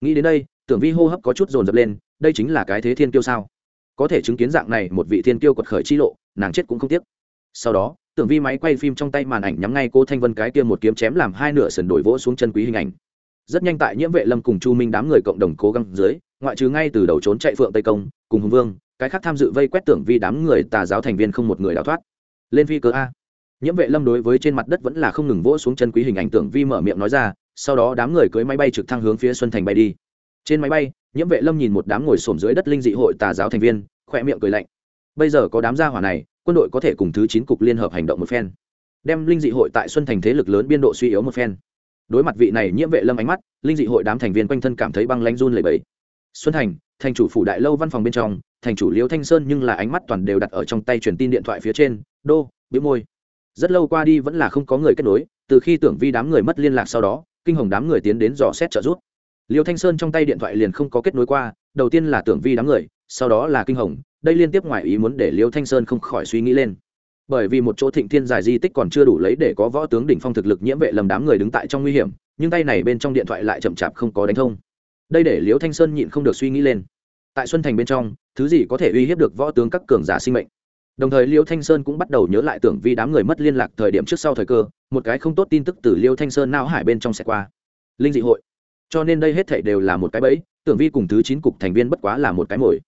nghĩ đến đây tưởng vi hô hấp có chút dồn dập lên đây chính là cái thế thiên kiêu sao có thể chứng kiến dạng này một vị thiên kiêu quật khởi chi lộ nàng chết cũng không tiếc sau đó tưởng vi máy quay phim trong tay màn ảnh nhắm ngay cô thanh vân cái kia một kiếm chém làm hai nửa sườn đổi vỗ xuống chân quý hình ảnh rất nhanh tại nhiễm vệ lâm cùng chu minh đám người cộng đồng cố gắng dưới ngoại trừ ngay từ đầu trốn chạy phượng tây công cùng hùng vương cái khác tham dự vây quét tưởng vi đám người tà giáo thành viên không một người đào thoát lên phi cơ a nhiễm vệ lâm đối với trên mặt đất vẫn là không ngừng vỗ xuống chân quý hình ảnh tưởng vi mở miệng nói ra sau đó đám người cưới máy bay trực thăng hướng phía xuân thành bay đi. Trên máy bay, nhiễm vệ lâm nhìn một đám ngồi xổm dưới đất linh dị hội tà giáo thành viên, khỏe miệng cười lạnh. Bây giờ có đám gia hỏa này, quân đội có thể cùng thứ chín cục liên hợp hành động một phen. Đem linh dị hội tại xuân thành thế lực lớn biên độ suy yếu một phen. Đối mặt vị này nhiễm vệ lâm ánh mắt, linh dị hội đám thành viên quanh thân cảm thấy băng lanh run lẩy bẩy. Xuân thành thành chủ phủ đại lâu văn phòng bên trong, thành chủ liễu thanh sơn nhưng là ánh mắt toàn đều đặt ở trong tay truyền tin điện thoại phía trên, đô, bĩu môi. Rất lâu qua đi vẫn là không có người kết nối, từ khi tưởng vi đám người mất liên lạc sau đó kinh hồng đám người tiến đến dò xét trợ giúp. Liêu thanh sơn trong tay điện thoại liền không có kết nối qua, đầu tiên là tưởng vi đám người, sau đó là kinh hồng, đây liên tiếp ngoài ý muốn để liêu thanh sơn không khỏi suy nghĩ lên. Bởi vì một chỗ thịnh thiên giải di tích còn chưa đủ lấy để có võ tướng đỉnh phong thực lực nhiễm vệ lầm đám người đứng tại trong nguy hiểm, nhưng tay này bên trong điện thoại lại chậm chạp không có đánh thông. Đây để liêu thanh sơn nhịn không được suy nghĩ lên. Tại xuân thành bên trong, thứ gì có thể uy hiếp được võ tướng các cường giả sinh mệnh? Đồng thời liêu thanh sơn cũng bắt đầu nhớ lại tưởng vi đám người mất liên lạc thời điểm trước sau thời cơ, một cái không tốt tin tức từ liêu thanh sơn não hải bên trong xe qua. Linh dị hội. Cho nên đây hết thảy đều là một cái bẫy, tưởng vi cùng thứ chín cục thành viên bất quá là một cái mồi.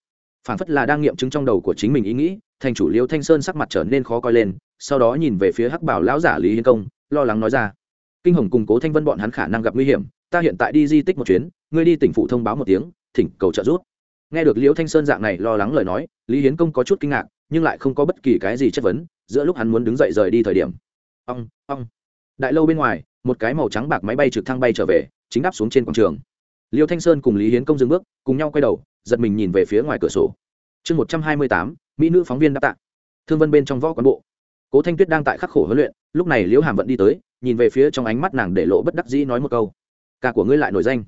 Phản phất là đang nghiệm chứng trong đầu của chính mình ý nghĩ, thành chủ liêu thanh sơn sắc mặt trở nên khó coi lên, sau đó nhìn về phía hắc bảo lão giả lý hiến công, lo lắng nói ra. Kinh hồng cùng cố thanh vân bọn hắn khả năng gặp nguy hiểm, ta hiện tại đi di tích một chuyến, ngươi đi tỉnh phụ thông báo một tiếng, thỉnh cầu trợ giúp. Nghe được liễu thanh sơn dạng này lo lắng lời nói, lý hiến công có chút kinh ngạc nhưng lại không có bất kỳ cái gì chất vấn, giữa lúc hắn muốn đứng dậy rời đi thời điểm. Ong ong. Đại lâu bên ngoài, một cái màu trắng bạc máy bay trực thăng bay trở về, chính đáp xuống trên quảng trường. Liêu thanh sơn cùng lý hiến công dừng bước, cùng nhau quay đầu, giật mình nhìn về phía ngoài cửa sổ. Chương một trăm hai mươi tám, mỹ nữ phóng viên đáp tạ. Thương vân bên trong võ quán bộ. Cố thanh tuyết đang tại khắc khổ huấn luyện, lúc này liễu hàm vẫn đi tới, nhìn về phía trong ánh mắt nàng để lộ bất đắc dĩ nói một câu. Ca của ngươi lại nổi danh.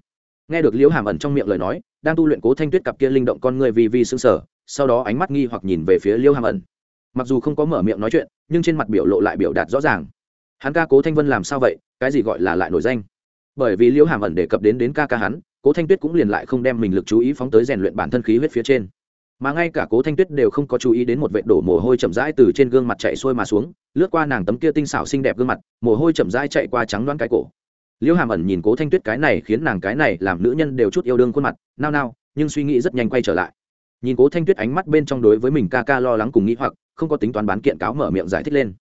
Nghe được liễu hàm ẩn trong miệng lời nói đang tu luyện cố thanh tuyết cặp kia linh động con người vì vì xương sở sau đó ánh mắt nghi hoặc nhìn về phía liêu hàm ẩn. Mặc dù không có mở miệng nói chuyện, nhưng trên mặt biểu lộ lại biểu đạt rõ ràng. Hắn ca cố thanh vân làm sao vậy, cái gì gọi là lại nổi danh? Bởi vì liêu hàm ẩn đề cập đến đến ca ca hắn, cố thanh tuyết cũng liền lại không đem mình lực chú ý phóng tới rèn luyện bản thân khí huyết phía trên. Mà ngay cả cố thanh tuyết đều không có chú ý đến một vệ đổ mồ hôi chậm rãi từ trên gương mặt chạy xuôi mà xuống, lướt qua nàng tấm kia tinh xảo xinh đẹp gương mặt, mồ hôi chậm rãi chạy qua trắng đoán cái cổ liễu hàm ẩn nhìn cố thanh tuyết cái này khiến nàng cái này làm nữ nhân đều chút yêu đương khuôn mặt, nao nao, nhưng suy nghĩ rất nhanh quay trở lại. Nhìn cố thanh tuyết ánh mắt bên trong đối với mình ca ca lo lắng cùng nghĩ hoặc, không có tính toán bán kiện cáo mở miệng giải thích lên.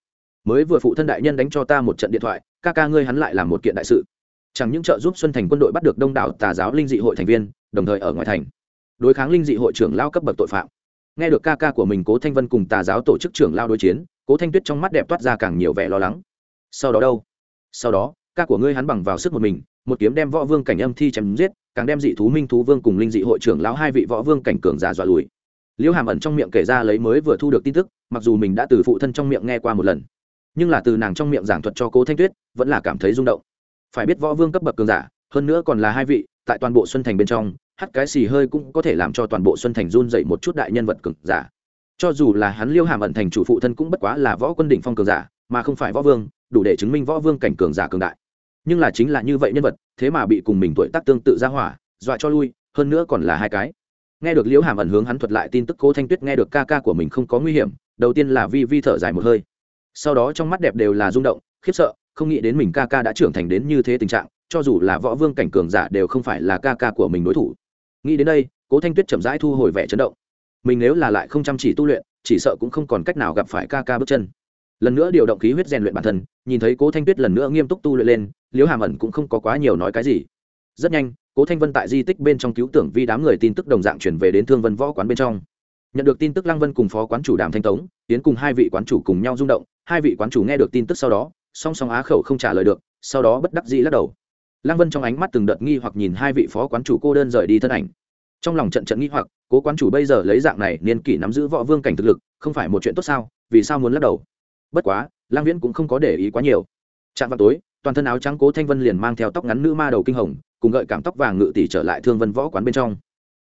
Mới vừa phụ thân đại nhân đánh cho ta một trận điện thoại, ca ca ngươi hắn lại làm một kiện đại sự. Chẳng những trợ giúp xuân thành quân đội bắt được đông đảo tà giáo linh dị hội thành viên, đồng thời ở ngoài thành, đối kháng linh dị hội trưởng lao cấp bậc tội phạm. Nghe được ca ca của mình cố thanh vân cùng tà giáo tổ chức trưởng lao đối chiến, cố thanh tuyết trong mắt đẹp toát ra càng nhiều vẻ lo lắng. Sau đó đâu? Sau đó ca của ngươi hắn bằng vào sức một mình, một kiếm đem võ vương cảnh âm thi chém giết, càng đem dị thú minh thú vương cùng linh dị hội trưởng lão hai vị võ vương cảnh cường giả dọa lùi. Liễu hàm ẩn trong miệng kể ra lấy mới vừa thu được tin tức, mặc dù mình đã từ phụ thân trong miệng nghe qua một lần, nhưng là từ nàng trong miệng giảng thuật cho cố thanh tuyết, vẫn là cảm thấy rung động. Phải biết võ vương cấp bậc cường giả, hơn nữa còn là hai vị, tại toàn bộ xuân thành bên trong hắt cái xì hơi cũng có thể làm cho toàn bộ xuân thành run dậy một chút đại nhân vật cường giả. Cho dù là hắn liêu hàm ẩn thành chủ phụ thân cũng bất quá là võ quân đỉnh phong cường giả, mà không phải võ vương, đủ để chứng minh võ vương cảnh cường giả cường đại nhưng là chính là như vậy nhân vật, thế mà bị cùng mình tuổi tác tương tự ra hỏa, dọa cho lui, hơn nữa còn là hai cái. Nghe được liễu hàm ẩn hướng hắn thuật lại tin tức, cố thanh tuyết nghe được ca ca của mình không có nguy hiểm, đầu tiên là vi vi thở dài một hơi. Sau đó trong mắt đẹp đều là rung động, khiếp sợ, không nghĩ đến mình ca ca đã trưởng thành đến như thế tình trạng, cho dù là võ vương cảnh cường giả đều không phải là ca ca của mình đối thủ. Nghĩ đến đây, cố thanh tuyết chậm rãi thu hồi vẻ chấn động. Mình nếu là lại không chăm chỉ tu luyện, chỉ sợ cũng không còn cách nào gặp phải ca ca bước chân lần nữa điều động khí huyết rèn luyện bản thân, nhìn thấy cố thanh tuyết lần nữa nghiêm túc tu luyện lên, liễu hàm ẩn cũng không có quá nhiều nói cái gì. Rất nhanh, cố thanh vân tại di tích bên trong cứu tưởng vi đám người tin tức đồng dạng chuyển về đến thương vân võ quán bên trong. Nhận được tin tức lăng vân cùng phó quán chủ đàm thanh tống tiến cùng hai vị quán chủ cùng nhau rung động, hai vị quán chủ nghe được tin tức sau đó, song song á khẩu không trả lời được, sau đó bất đắc dĩ lắc đầu. Lăng vân trong ánh mắt từng đợt nghi hoặc nhìn hai vị phó quán chủ cô đơn rời đi thân ảnh. Trong lòng trận trận nghi hoặc, cố quán chủ bây giờ lấy dạng này niên kỷ nắm giữ võ vương cảnh thực lực, không phải một chuyện tốt sao, vì sao muốn lắc đầu? Bất quá, lang viễn cũng không có để ý quá nhiều. Chạm vào tối, toàn thân áo trắng cố thanh vân liền mang theo tóc ngắn nữ ma đầu kinh hồng, cùng gợi cảm tóc vàng ngự tỷ trở lại thương vân võ quán bên trong.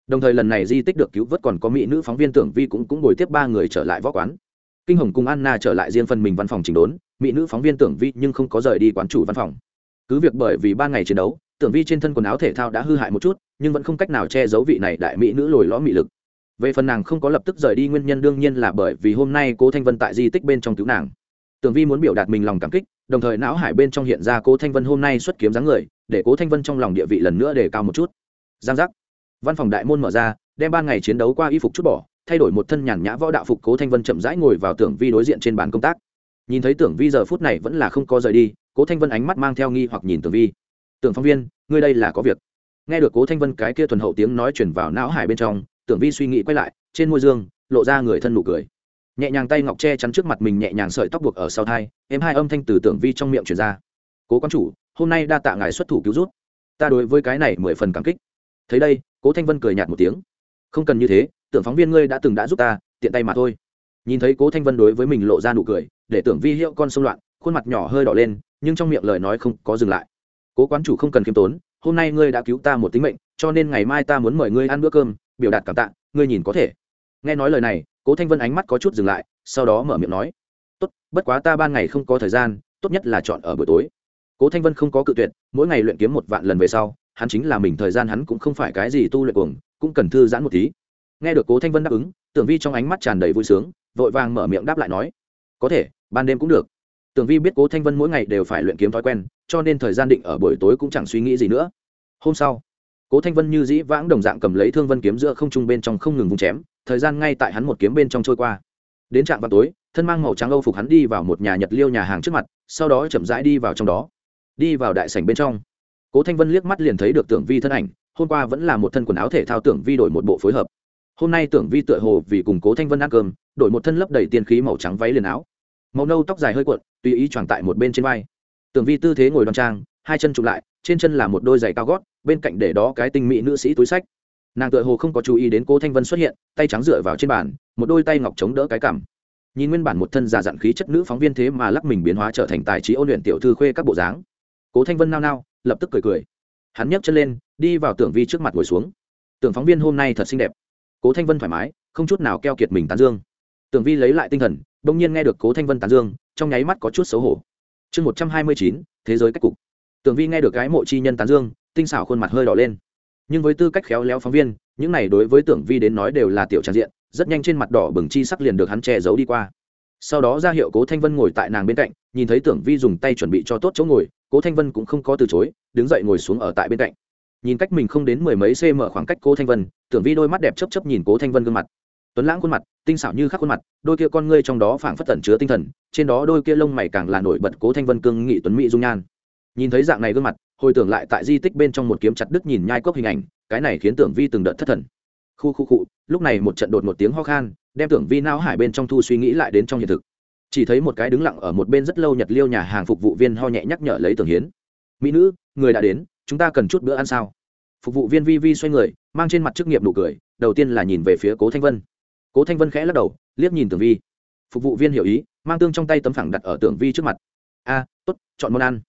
Đồng thời lần này di tích được cứu vớt còn có mỹ nữ phóng viên tưởng vi cũng cũng bồi tiếp ba người trở lại võ quán. Kinh hồng cùng anna trở lại riêng phần mình văn phòng chỉnh đốn, mỹ nữ phóng viên tưởng vi nhưng không có rời đi quán chủ văn phòng. Cứ việc bởi vì ba ngày chiến đấu, tưởng vi trên thân quần áo thể thao đã hư hại một chút, nhưng vẫn không cách nào che giấu vị này đại mỹ nữ lồi lõ mị lực. Về phần nàng không có lập tức rời đi, nguyên nhân đương nhiên là bởi vì hôm nay cố thanh vân tại di tích bên trong cứu nàng tưởng vi muốn biểu đạt mình lòng cảm kích, đồng thời não hải bên trong hiện ra cố thanh vân hôm nay xuất kiếm dáng người, để cố thanh vân trong lòng địa vị lần nữa đề cao một chút. Giang giác. Văn phòng đại môn mở ra, đem ban ngày chiến đấu qua y phục chút bỏ, thay đổi một thân nhàn nhã võ đạo phục cố thanh vân chậm rãi ngồi vào tưởng vi đối diện trên bàn công tác. Nhìn thấy tưởng vi giờ phút này vẫn là không có rời đi, cố thanh vân ánh mắt mang theo nghi hoặc nhìn tưởng vi. Tưởng phóng viên, ngươi đây là có việc. Nghe được cố thanh vân cái kia thuần hậu tiếng nói chuyển vào não hải bên trong tưởng vi suy nghĩ quay lại, trên môi dương, lộ ra người thân nụ cười nhẹ nhàng tay ngọc che chắn trước mặt mình nhẹ nhàng sợi tóc buộc ở sau thai em hai âm thanh từ tưởng vi trong miệng chuyển ra. Cố quan chủ, hôm nay đa tạ ngài xuất thủ cứu rút. Ta đối với cái này mười phần cảm kích. Thấy đây, cố thanh vân cười nhạt một tiếng. Không cần như thế, tưởng phóng viên ngươi đã từng đã giúp ta, tiện tay mà thôi. Nhìn thấy cố thanh vân đối với mình lộ ra nụ cười, để tưởng vi hiệu con xông loạn, khuôn mặt nhỏ hơi đỏ lên, nhưng trong miệng lời nói không có dừng lại. Cố quán chủ không cần khiêm tốn, hôm nay ngươi đã cứu ta một tính mệnh, cho nên ngày mai ta muốn mời ngươi ăn bữa cơm, biểu đạt cảm tạ, ngươi nhìn có thể. Nghe nói lời này cố thanh vân ánh mắt có chút dừng lại, sau đó mở miệng nói, tốt, bất quá ta ban ngày không có thời gian, tốt nhất là chọn ở buổi tối. Cố thanh vân không có cự tuyệt, mỗi ngày luyện kiếm một vạn lần về sau, hắn chính là mình thời gian hắn cũng không phải cái gì tu luyện cuồng, cũng cần thư giãn một tí. Nghe được cố thanh vân đáp ứng, tưởng vi trong ánh mắt tràn đầy vui sướng, vội vàng mở miệng đáp lại nói, có thể, ban đêm cũng được. Tưởng vi biết cố thanh vân mỗi ngày đều phải luyện kiếm thói quen, cho nên thời gian định ở buổi tối cũng chẳng suy nghĩ gì nữa. Hôm sau, cố thanh vân như dĩ vãng đồng dạng cầm lấy thương vân kiếm giữa không trung bên trong không ngừng vung chém thời gian ngay tại hắn một kiếm bên trong trôi qua. Đến trạm vào tối, thân mang màu trắng âu phục hắn đi vào một nhà nhật liêu nhà hàng trước mặt, sau đó chậm rãi đi vào trong đó. Đi vào đại sảnh bên trong. Cố thanh vân liếc mắt liền thấy được tưởng vi thân ảnh, hôm qua vẫn là một thân quần áo thể thao tưởng vi đổi một bộ phối hợp. Hôm nay tưởng vi tựa hồ vì cùng cố thanh vân ăn cơm, đổi một thân lấp đầy tiền khí màu trắng váy liền áo. Màu nâu tóc dài hơi cuộn, tùy ý choàng tại một bên trên vai. Tưởng vi tư thế ngồi đoan trang, hai chân chụp lại, trên chân là một đôi giày cao gót, bên cạnh để đó cái tinh mỹ nữ sĩ túi sách nàng tựa hồ không có chú ý đến cố thanh vân xuất hiện tay trắng dựa vào trên bàn một đôi tay ngọc chống đỡ cái cằm nhìn nguyên bản một thân già dặn khí chất nữ phóng viên thế mà lắc mình biến hóa trở thành tài trí ôn luyện tiểu thư khuê các bộ dáng cố thanh vân nao nao lập tức cười cười hắn nhấc chân lên đi vào tưởng vi trước mặt ngồi xuống tưởng phóng viên hôm nay thật xinh đẹp cố thanh vân thoải mái không chút nào keo kiệt mình tán dương tưởng vi lấy lại tinh thần đông nhiên nghe được cố thanh vân tán dương trong nháy mắt có chút xấu hổ chương một trăm hai mươi chín thế giới cách cục tưởng vi nghe được cái mộ chi nhân tán dương tinh xảo khuôn mặt hơi đỏ lên nhưng với tư cách khéo léo phóng viên, những này đối với tưởng vi đến nói đều là tiểu tràn diện, rất nhanh trên mặt đỏ bừng chi sắc liền được hắn che giấu đi qua. Sau đó ra hiệu cố thanh vân ngồi tại nàng bên cạnh, nhìn thấy tưởng vi dùng tay chuẩn bị cho tốt chỗ ngồi, cố thanh vân cũng không có từ chối, đứng dậy ngồi xuống ở tại bên cạnh. Nhìn cách mình không đến mười mấy cm khoảng cách cố thanh vân, tưởng vi đôi mắt đẹp chấp chấp nhìn cố thanh vân gương mặt. Tuấn lãng khuôn mặt, tinh xảo như khắc khuôn mặt, đôi kia con ngươi trong đó phảng phất tẩn chứa tinh thần, trên đó đôi kia lông mày càng là nổi bật cố thanh vân cương nghị tuấn mỹ dung nhan nhìn thấy dạng này gương mặt hồi tưởng lại tại di tích bên trong một kiếm chặt đứt nhìn nhai cốc hình ảnh cái này khiến tưởng vi từng đợt thất thần. Khu khu cụ lúc này một trận đột một tiếng ho khan đem tưởng vi não hải bên trong thu suy nghĩ lại đến trong hiện thực. Chỉ thấy một cái đứng lặng ở một bên rất lâu nhật liêu nhà hàng phục vụ viên ho nhẹ nhắc nhở lấy tưởng hiến. Mỹ nữ người đã đến chúng ta cần chút bữa ăn sao? Phục vụ viên vi vi xoay người mang trên mặt chức nghiệp nụ cười đầu tiên là nhìn về phía cố thanh vân. Cố thanh vân khẽ lắc đầu liếc nhìn tưởng vi. Phục vụ viên hiểu ý mang tương trong tay tấm phẳng đặt ở tưởng vi trước mặt. A à, tốt chọn món ăn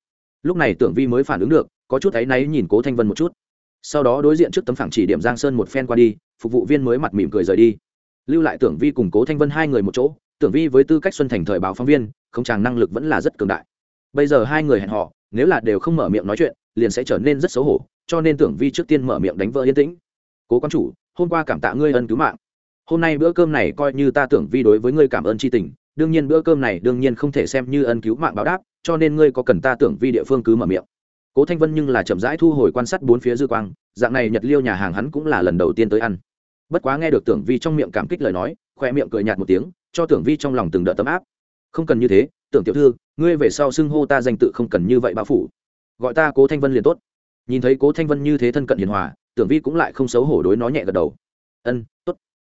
lúc này tưởng vi mới phản ứng được, có chút áy náy nhìn cố thanh vân một chút. Sau đó đối diện trước tấm phẳng chỉ điểm giang sơn một phen qua đi, phục vụ viên mới mặt mỉm cười rời đi. Lưu lại tưởng vi cùng cố thanh vân hai người một chỗ, tưởng vi với tư cách xuân thành thời báo phóng viên, không chàng năng lực vẫn là rất cường đại. Bây giờ hai người hẹn họ nếu là đều không mở miệng nói chuyện, liền sẽ trở nên rất xấu hổ, cho nên tưởng vi trước tiên mở miệng đánh vỡ yên tĩnh. Cố quan chủ, hôm qua cảm tạ ngươi ân cứu mạng. Hôm nay bữa cơm này coi như ta tưởng vi đối với ngươi cảm ơn tri tình đương nhiên bữa cơm này đương nhiên không thể xem như ân cứu mạng báo đáp, cho nên ngươi có cần ta tưởng vi địa phương cứ mở miệng. Cố thanh vân nhưng là chậm rãi thu hồi quan sát bốn phía dư quang, dạng này nhật liêu nhà hàng hắn cũng là lần đầu tiên tới ăn. Bất quá nghe được tưởng vi trong miệng cảm kích lời nói, khoe miệng cười nhạt một tiếng, cho tưởng vi trong lòng từng đợt tấm áp. Không cần như thế, tưởng tiểu thư, ngươi về sau xưng hô ta danh tự không cần như vậy bao phủ. Gọi ta cố thanh vân liền tốt. Nhìn thấy cố thanh vân như thế thân cận hiền hòa, tưởng vi cũng lại không xấu hổ đối nó nhẹ gật đầu. Ân, tốt.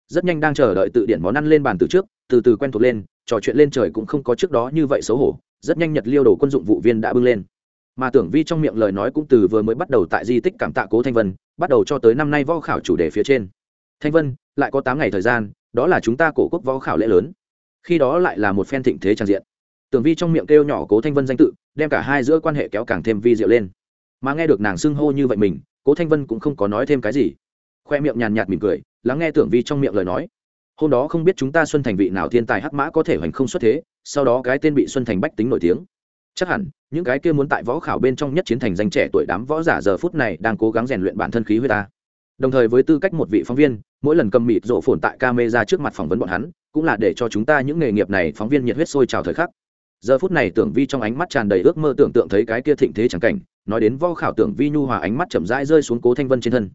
Rất nhanh đang chờ đợi tự điển món ăn lên bàn từ trước, từ từ quen thuộc lên trò chuyện lên trời cũng không có trước đó như vậy xấu hổ, rất nhanh nhật liêu đồ quân dụng vụ viên đã bưng lên. Mà tưởng vi trong miệng lời nói cũng từ vừa mới bắt đầu tại di tích cảm tạ cố thanh vân, bắt đầu cho tới năm nay võ khảo chủ đề phía trên. Thanh vân, lại có tám ngày thời gian, đó là chúng ta cổ quốc võ khảo lễ lớn. Khi đó lại là một phen thịnh thế tràn diện. Tưởng vi trong miệng kêu nhỏ cố thanh vân danh tự, đem cả hai giữa quan hệ kéo càng thêm vi diệu lên. Mà nghe được nàng xưng hô như vậy mình, cố thanh vân cũng không có nói thêm cái gì. Khoe miệng nhàn nhạt mỉm cười, lắng nghe tưởng vi trong miệng lời nói hôm đó không biết chúng ta xuân thành vị nào thiên tài hắc mã có thể hoành không xuất thế, sau đó cái tên bị xuân thành bách tính nổi tiếng. Chắc hẳn, những cái kia muốn tại võ khảo bên trong nhất chiến thành danh trẻ tuổi đám võ giả giờ phút này đang cố gắng rèn luyện bản thân khí huyết ta. Đồng thời với tư cách một vị phóng viên, mỗi lần cầm mịt rộ phồn tại camera trước mặt phỏng vấn bọn hắn, cũng là để cho chúng ta những nghề nghiệp này phóng viên nhiệt huyết sôi trào thời khắc. Giờ phút này tưởng vi trong ánh mắt tràn đầy ước mơ tưởng tượng thấy cái kia thịnh thế chẳng cảnh, nói đến võ khảo tưởng vi nhu hòa ánh mắt chậm rãi rơi xuống cố thanh vân trên thân.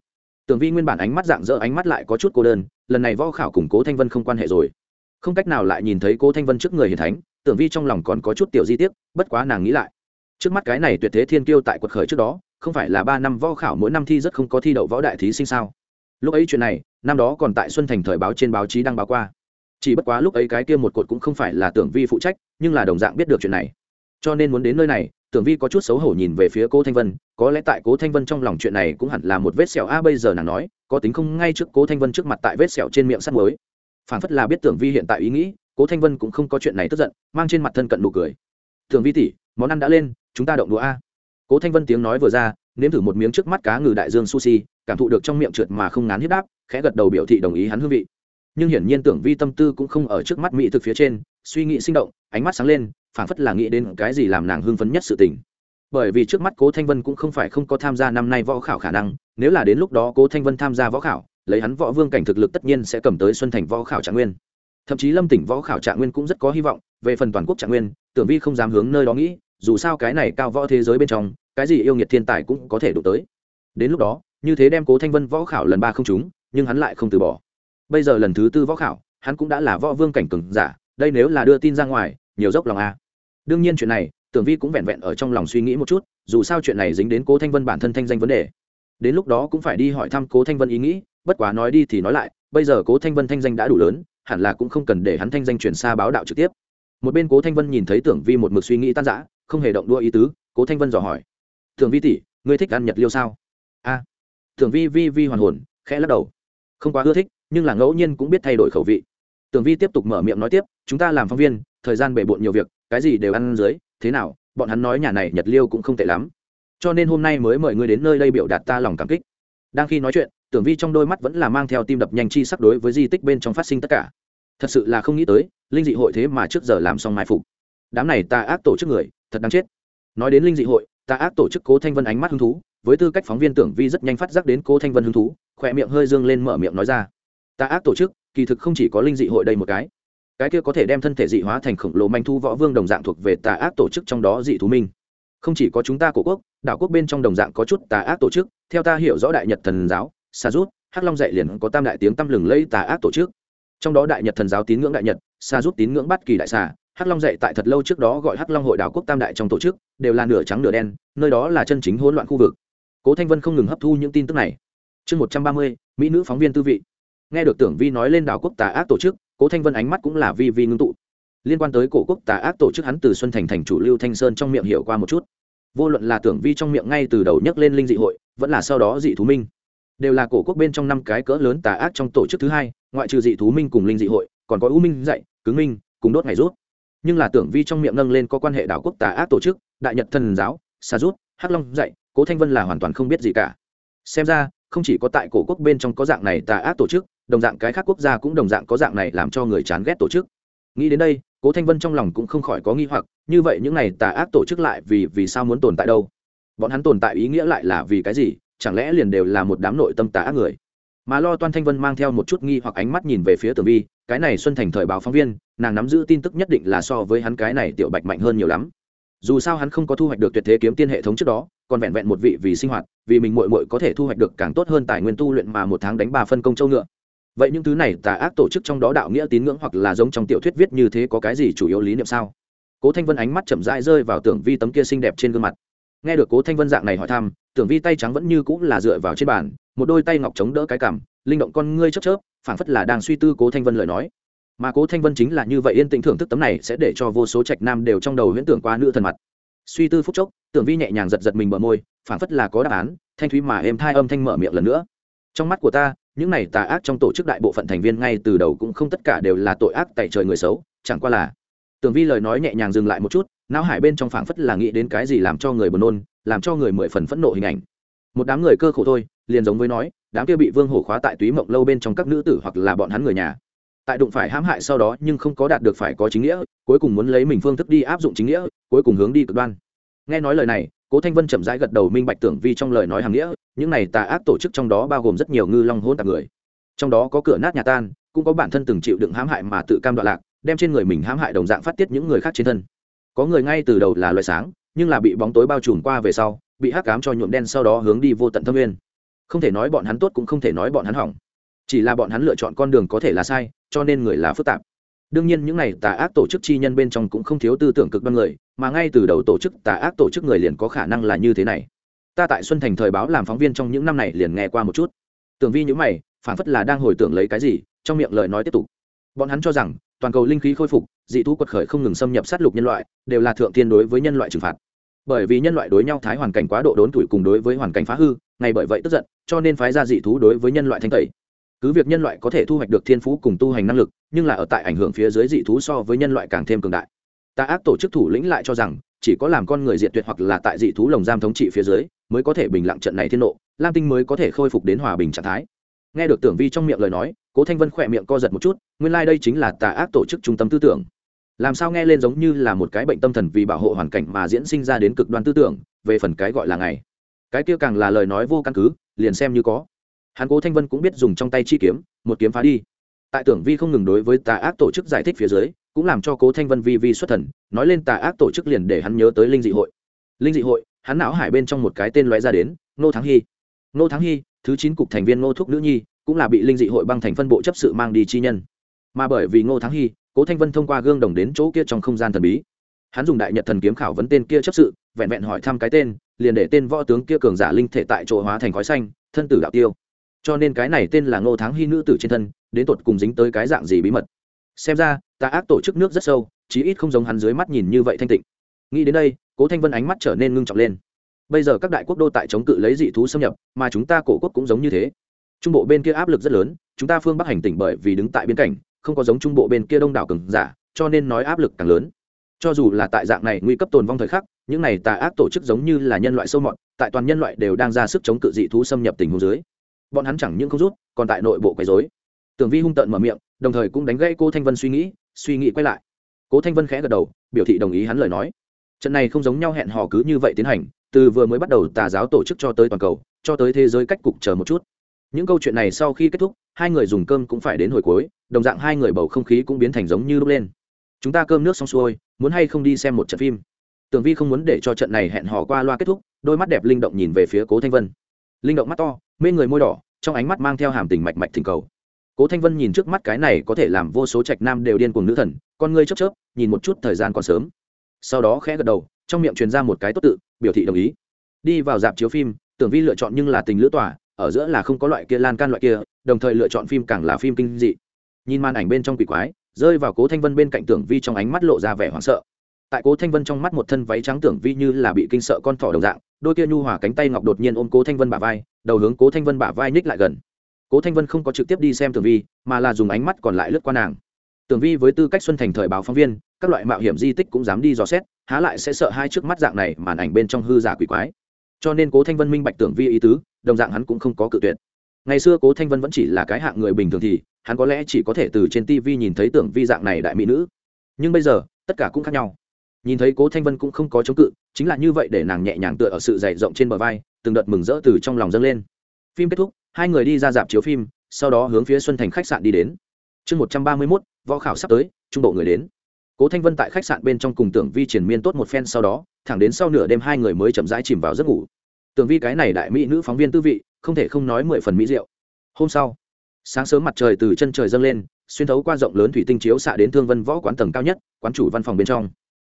Tưởng vi nguyên bản ánh mắt dạng dỡ ánh mắt lại có chút cô đơn lần này võ khảo cùng cố thanh vân không quan hệ rồi. Không cách nào lại nhìn thấy cố thanh vân trước người hiền thánh, tưởng vi trong lòng còn có chút tiểu di tiết bất quá nàng nghĩ lại. Trước mắt cái này tuyệt thế thiên kiêu tại quật khởi trước đó, không phải là ba năm võ khảo mỗi năm thi rất không có thi đậu võ đại thí sinh sao? Lúc ấy chuyện này, năm đó còn tại xuân thành thời báo trên báo chí đăng báo qua. Chỉ bất quá lúc ấy cái kia một cột cũng không phải là tưởng vi phụ trách, nhưng là đồng dạng biết được chuyện này. Cho nên muốn đến nơi này tưởng vi có chút xấu hổ nhìn về phía cố thanh vân, có lẽ tại cố thanh vân trong lòng chuyện này cũng hẳn là một vết sẹo. A, bây giờ nàng nói, có tính không? Ngay trước cố thanh vân trước mặt tại vết sẹo trên miệng sắt mới phản phất là biết tưởng vi hiện tại ý nghĩ, cố thanh vân cũng không có chuyện này tức giận, mang trên mặt thân cận nụ cười. Tưởng vi tỷ, món ăn đã lên, chúng ta động đũa a. Cố thanh vân tiếng nói vừa ra, nếm thử một miếng trước mắt cá ngừ đại dương sushi, cảm thụ được trong miệng trượt mà không ngán hiếp đáp, khẽ gật đầu biểu thị đồng ý hắn hương vị. Nhưng hiển nhiên tưởng vi tâm tư cũng không ở trước mắt mỹ thực phía trên, suy nghĩ sinh động, ánh mắt sáng lên phảng phất là nghĩ đến cái gì làm nàng hưng phấn nhất sự tình. Bởi vì trước mắt cố thanh vân cũng không phải không có tham gia năm nay võ khảo khả năng, nếu là đến lúc đó cố thanh vân tham gia võ khảo, lấy hắn võ vương cảnh thực lực tất nhiên sẽ cầm tới xuân thành võ khảo trạng nguyên. Thậm chí lâm tỉnh võ khảo trạng nguyên cũng rất có hy vọng, về phần toàn quốc trạng nguyên, tưởng vi không dám hướng nơi đó nghĩ, dù sao cái này cao võ thế giới bên trong, cái gì yêu nghiệt thiên tài cũng có thể đụng tới. Đến lúc đó, như thế đem cố thanh vân võ khảo lần ba không trúng, nhưng hắn lại không từ bỏ. Bây giờ lần thứ tư võ khảo, hắn cũng đã là võ vương cảnh cường giả, đây nếu là đưa tin ra ngoài nhiều dốc lòng a. Đương nhiên chuyện này, tưởng vi cũng vẹn vẹn ở trong lòng suy nghĩ một chút, dù sao chuyện này dính đến cố thanh vân bản thân thanh danh vấn đề. Đến lúc đó cũng phải đi hỏi thăm cố thanh vân ý nghĩ, bất quá nói đi thì nói lại, bây giờ cố thanh vân thanh danh đã đủ lớn, hẳn là cũng không cần để hắn thanh danh chuyển xa báo đạo trực tiếp. Một bên cố thanh vân nhìn thấy tưởng vi một mực suy nghĩ tan rã, không hề động đua ý tứ, cố thanh vân dò hỏi. Tưởng vi tỷ, ngươi thích ăn nhật liêu sao? A. Tưởng vi vi vi hoàn hồn, khẽ lắc đầu. Không quá ưa thích, nhưng là ngẫu nhiên cũng biết thay đổi khẩu vị tưởng vi tiếp tục mở miệng nói tiếp, chúng ta làm phóng viên, thời gian bể bộn nhiều việc, cái gì đều ăn dưới, thế nào, bọn hắn nói nhà này nhật liêu cũng không tệ lắm. Cho nên hôm nay mới mời ngươi đến nơi đây biểu đạt ta lòng cảm kích. Đang khi nói chuyện tưởng vi trong đôi mắt vẫn là mang theo tim đập nhanh chi sắc đối với di tích bên trong phát sinh tất cả. Thật sự là không nghĩ tới, linh dị hội thế mà trước giờ làm xong mai phục. Đám này ta ác tổ chức người, thật đáng chết. Nói đến linh dị hội Ta ác tổ chức cố thanh vân ánh mắt hứng thú, với tư cách phóng viên tưởng vi rất nhanh phát giác đến cố thanh vân hứng thú, khỏe miệng hơi dương lên mở miệng nói ra. Ta ác tổ chức kỳ thực không chỉ có linh dị hội đây một cái. Cái kia có thể đem thân thể dị hóa thành khổng lồ manh thu võ vương đồng dạng thuộc về tà ác tổ chức trong đó dị thú minh. Không chỉ có chúng ta cổ quốc, đảo quốc bên trong đồng dạng có chút tà ác tổ chức, theo ta hiểu rõ đại nhật thần giáo, sa rút, hắc long dạy liền có tam đại tiếng tăm lừng lây tà ác tổ chức. Trong đó đại nhật thần giáo tín ngưỡng đại nhật, sa rút tín ngưỡng bát kỳ đại xà, hắc long dạy tại thật lâu trước đó gọi hắc long hội đảo quốc tam đại trong tổ chức, đều là nửa trắng nửa đen, nơi đó là chân chính hỗn loạn khu vực. Cố thanh vân không ngừng hấp thu những tin tức này. Chương một trăm ba mươi, mỹ nữ phóng viên tư vị nghe được tưởng vi nói lên đảo quốc tà ác tổ chức, cố thanh vân ánh mắt cũng là vi vi ngưng tụ. Liên quan tới cổ quốc tà ác tổ chức hắn từ xuân thành thành chủ lưu thanh sơn trong miệng hiểu qua một chút. Vô luận là tưởng vi trong miệng ngay từ đầu nhắc lên linh dị hội, vẫn là sau đó dị thú minh, đều là cổ quốc bên trong năm cái cỡ lớn tà ác trong tổ chức thứ hai, ngoại trừ dị thú minh cùng linh dị hội, còn có u minh dạy, cứng minh, cùng đốt ngày rút. Nhưng là tưởng vi trong miệng nâng lên có quan hệ đảo quốc tà ác tổ chức, đại nhật thần giáo, sa rút, hắc long dạy, cố thanh vân là hoàn toàn không biết gì cả. Xem ra không chỉ có tại cổ quốc bên trong có dạng này tà ác tổ chức, đồng dạng cái khác quốc gia cũng đồng dạng có dạng này làm cho người chán ghét tổ chức. Nghĩ đến đây, cố thanh vân trong lòng cũng không khỏi có nghi hoặc, như vậy những này tà ác tổ chức lại vì vì sao muốn tồn tại đâu? Bọn hắn tồn tại ý nghĩa lại là vì cái gì? Chẳng lẽ liền đều là một đám nội tâm tà ác người? Mà lo toan thanh vân mang theo một chút nghi hoặc ánh mắt nhìn về phía tường vi, cái này xuân thành thời báo phóng viên, nàng nắm giữ tin tức nhất định là so với hắn cái này tiểu bạch mạnh hơn nhiều lắm dù sao hắn không có thu hoạch được tuyệt thế kiếm tiên hệ thống trước đó, còn vẹn vẹn một vị vì sinh hoạt, vì mình mội mội có thể thu hoạch được càng tốt hơn tài nguyên tu luyện mà một tháng đánh ba phân công châu ngựa. Vậy những thứ này tà ác tổ chức trong đó đạo nghĩa tín ngưỡng hoặc là giống trong tiểu thuyết viết như thế có cái gì chủ yếu lý niệm sao? Cố thanh vân ánh mắt chậm rãi rơi vào tưởng vi tấm kia xinh đẹp trên gương mặt. Nghe được cố thanh vân dạng này hỏi thăm, tưởng vi tay trắng vẫn như cũng là dựa vào trên bàn, một đôi tay ngọc chống đỡ cái cằm, linh động con ngươi chớp chớp, phảng phất là đang suy tư cố thanh vân lời nói mà cố thanh vân chính là như vậy yên tĩnh thưởng thức tấm này sẽ để cho vô số trạch nam đều trong đầu huyễn tưởng qua nữ thần mặt. Suy tư phúc chốc, tưởng vi nhẹ nhàng giật giật mình bờ môi, phảng phất là có đáp án, thanh thúy mà êm thai âm thanh mở miệng lần nữa. Trong mắt của ta, những này tà ác trong tổ chức đại bộ phận thành viên ngay từ đầu cũng không tất cả đều là tội ác tại trời người xấu, chẳng qua là tưởng vi lời nói nhẹ nhàng dừng lại một chút, não hải bên trong phảng phất là nghĩ đến cái gì làm cho người buồn nôn, làm cho người mười phần phẫn nộ hình ảnh. Một đám người cơ khổ thôi, liền giống với nói, đám kia bị vương hổ khóa tại túy mộng lâu bên trong các nữ tử hoặc là bọn hắn người nhà tại đụng phải hãm hại sau đó nhưng không có đạt được phải có chính nghĩa, cuối cùng muốn lấy mình phương thức đi áp dụng chính nghĩa, cuối cùng hướng đi cực đoan. Nghe nói lời này, cố thanh vân chậm rãi gật đầu minh bạch tưởng vi trong lời nói hàng nghĩa, những này tà ác tổ chức trong đó bao gồm rất nhiều ngư long hôn tạp người. Trong đó có cửa nát nhà tan, cũng có bản thân từng chịu đựng hãm hại mà tự cam đoạn lạc, đem trên người mình hãm hại đồng dạng phát tiết những người khác trên thân. Có người ngay từ đầu là loại sáng, nhưng là bị bóng tối bao trùm qua về sau, bị hắc cám cho nhuộm đen sau đó hướng đi vô tận thâm nguyên. Không thể nói bọn hắn tốt cũng không thể nói bọn hắn hỏng. Chỉ là bọn hắn lựa chọn con đường có thể là sai cho nên người là phức tạp. Đương nhiên những này tà ác tổ chức chi nhân bên trong cũng không thiếu tư tưởng cực đoan người, mà ngay từ đầu tổ chức tà ác tổ chức người liền có khả năng là như thế này. Ta tại xuân thành thời báo làm phóng viên trong những năm này liền nghe qua một chút. Tưởng vi những mày, phản phất là đang hồi tưởng lấy cái gì, trong miệng lời nói tiếp tục. Bọn hắn cho rằng, toàn cầu linh khí khôi phục, dị thú quật khởi không ngừng xâm nhập sát lục nhân loại, đều là thượng tiên đối với nhân loại trừng phạt. Bởi vì nhân loại đối nhau thái hoàn cảnh quá độ đốn tuổi cùng đối với hoàn cảnh phá hư, ngay bởi vậy tức giận, cho nên phái ra dị thú đối với nhân loại thanh tẩy cứ việc nhân loại có thể thu hoạch được thiên phú cùng tu hành năng lực, nhưng là ở tại ảnh hưởng phía dưới dị thú so với nhân loại càng thêm cường đại. Ta ác tổ chức thủ lĩnh lại cho rằng, chỉ có làm con người diệt tuyệt hoặc là tại dị thú lồng giam thống trị phía dưới, mới có thể bình lặng trận này thiên nộ, lam tinh mới có thể khôi phục đến hòa bình trạng thái. Nghe được tưởng vi trong miệng lời nói, cố thanh vân khỏe miệng co giật một chút, nguyên lai、like、đây chính là tà ác tổ chức trung tâm tư tưởng. Làm sao nghe lên giống như là một cái bệnh tâm thần vì bảo hộ hoàn cảnh mà diễn sinh ra đến cực đoan tư tưởng, về phần cái gọi là ngày. Cái kia càng là lời nói vô căn cứ, liền xem như có hắn cố thanh vân cũng biết dùng trong tay chi kiếm, một kiếm phá đi. Tại tưởng vi không ngừng đối với tà ác tổ chức giải thích phía dưới, cũng làm cho cố thanh vân vi vi xuất thần, nói lên tà ác tổ chức liền để hắn nhớ tới linh dị hội. Linh dị hội, hắn não hải bên trong một cái tên lóe ra đến nô thắng hy. Nô thắng hy, thứ chín cục thành viên ngô thúc nữ nhi, cũng là bị linh dị hội băng thành phân bộ chấp sự mang đi chi nhân. Mà bởi vì ngô thắng hy, cố thanh vân thông qua gương đồng đến chỗ kia trong không gian thần bí. Hắn dùng đại nhật thần kiếm khảo vấn tên kia chấp sự, vẹn vẹn hỏi thăm cái tên, liền để tên võ tướng kia cường giả linh thể tại chỗ hóa thành khói xanh, thân tử đạo tiêu cho nên cái này tên là ngô thắng hy nữ tử trên thân, đến tột cùng dính tới cái dạng gì bí mật? Xem ra, ta ác tổ chức nước rất sâu, chí ít không giống hắn dưới mắt nhìn như vậy thanh tịnh. Nghĩ đến đây, cố thanh vân ánh mắt trở nên ngưng trọng lên. Bây giờ các đại quốc đô tại chống cự lấy dị thú xâm nhập, mà chúng ta cổ quốc cũng giống như thế. Trung bộ bên kia áp lực rất lớn, chúng ta phương bắc hành tỉnh bởi vì đứng tại biên cảnh, không có giống trung bộ bên kia đông đảo cường giả, cho nên nói áp lực càng lớn. Cho dù là tại dạng này nguy cấp tồn vong thời khắc, những này tà ác tổ chức giống như là nhân loại sâu mọt, tại toàn nhân loại đều đang ra sức chống cự dị thú xâm nhập tình huống dưới bọn hắn chẳng những không rút, còn tại nội bộ quấy dối tưởng vi hung tợn mở miệng, đồng thời cũng đánh gãy cô thanh vân suy nghĩ suy nghĩ quay lại. Cố thanh vân khẽ gật đầu, biểu thị đồng ý hắn lời nói. Trận này không giống nhau hẹn hò cứ như vậy tiến hành, từ vừa mới bắt đầu tà giáo tổ chức cho tới toàn cầu, cho tới thế giới cách cục chờ một chút. Những câu chuyện này sau khi kết thúc, hai người dùng cơm cũng phải đến hồi cuối, đồng dạng hai người bầu không khí cũng biến thành giống như lúc lên. Chúng ta cơm nước xong xuôi, muốn hay không đi xem một trận phim? Tưởng vi không muốn để cho trận này hẹn hò qua loa kết thúc, đôi mắt đẹp linh động nhìn về phía cố thanh vân. Linh động mắt to mê người môi đỏ, trong ánh mắt mang theo hàm tình mạch mạch thỉnh cầu. Cố thanh vân nhìn trước mắt cái này có thể làm vô số trạch nam đều điên cuồng nữ thần, con ngươi chớp chớp, nhìn một chút thời gian còn sớm. Sau đó khẽ gật đầu, trong miệng truyền ra một cái tốt tự, biểu thị đồng ý. Đi vào dạp chiếu phim, tưởng vi lựa chọn nhưng là tình lữ tỏa ở giữa là không có loại kia lan can loại kia, đồng thời lựa chọn phim càng là phim kinh dị. Nhìn màn ảnh bên trong quỷ quái, rơi vào cố thanh vân bên cạnh tưởng vi trong ánh mắt lộ ra vẻ hoảng sợ. Tại cố thanh vân trong mắt một thân váy trắng tưởng vi như là bị kinh sợ con thỏ đồng dạng đôi kia nhu hòa cánh tay ngọc đột nhiên ôm cố thanh vân bả vai, đầu hướng cố thanh vân bả vai ních lại gần. Cố thanh vân không có trực tiếp đi xem Tường vi, mà là dùng ánh mắt còn lại lướt qua nàng. Tường vi với tư cách xuân thành thời báo phóng viên, các loại mạo hiểm di tích cũng dám đi dò xét, há lại sẽ sợ hai trước mắt dạng này màn ảnh bên trong hư giả quỷ quái. Cho nên cố thanh vân minh bạch tưởng vi ý tứ, đồng dạng hắn cũng không có cự tuyệt. Ngày xưa cố thanh vân vẫn chỉ là cái hạng người bình thường thì, hắn có lẽ chỉ có thể từ trên tv nhìn thấy tưởng vi dạng này đại mỹ nữ. Nhưng bây giờ, tất cả cũng khác nhau nhìn thấy cố thanh vân cũng không có chống cự, chính là như vậy để nàng nhẹ nhàng tựa ở sự dày rộng trên bờ vai, từng đợt mừng rỡ từ trong lòng dâng lên. Phim kết thúc, hai người đi ra dạp chiếu phim, sau đó hướng phía xuân thành khách sạn đi đến. Chương một trăm ba mươi mốt, võ khảo sắp tới, trung bộ người đến. Cố thanh vân tại khách sạn bên trong cùng tưởng vi triển miên tốt một phen sau đó, thẳng đến sau nửa đêm hai người mới chậm rãi chìm vào giấc ngủ. Tưởng vi cái này đại mỹ nữ phóng viên tư vị, không thể không nói mười phần mỹ diệu. Hôm sau, sáng sớm mặt trời từ chân trời dâng lên, xuyên thấu qua rộng lớn thủy tinh chiếu xạ đến thương vân võ quán tầng cao nhất, quán chủ văn phòng bên trong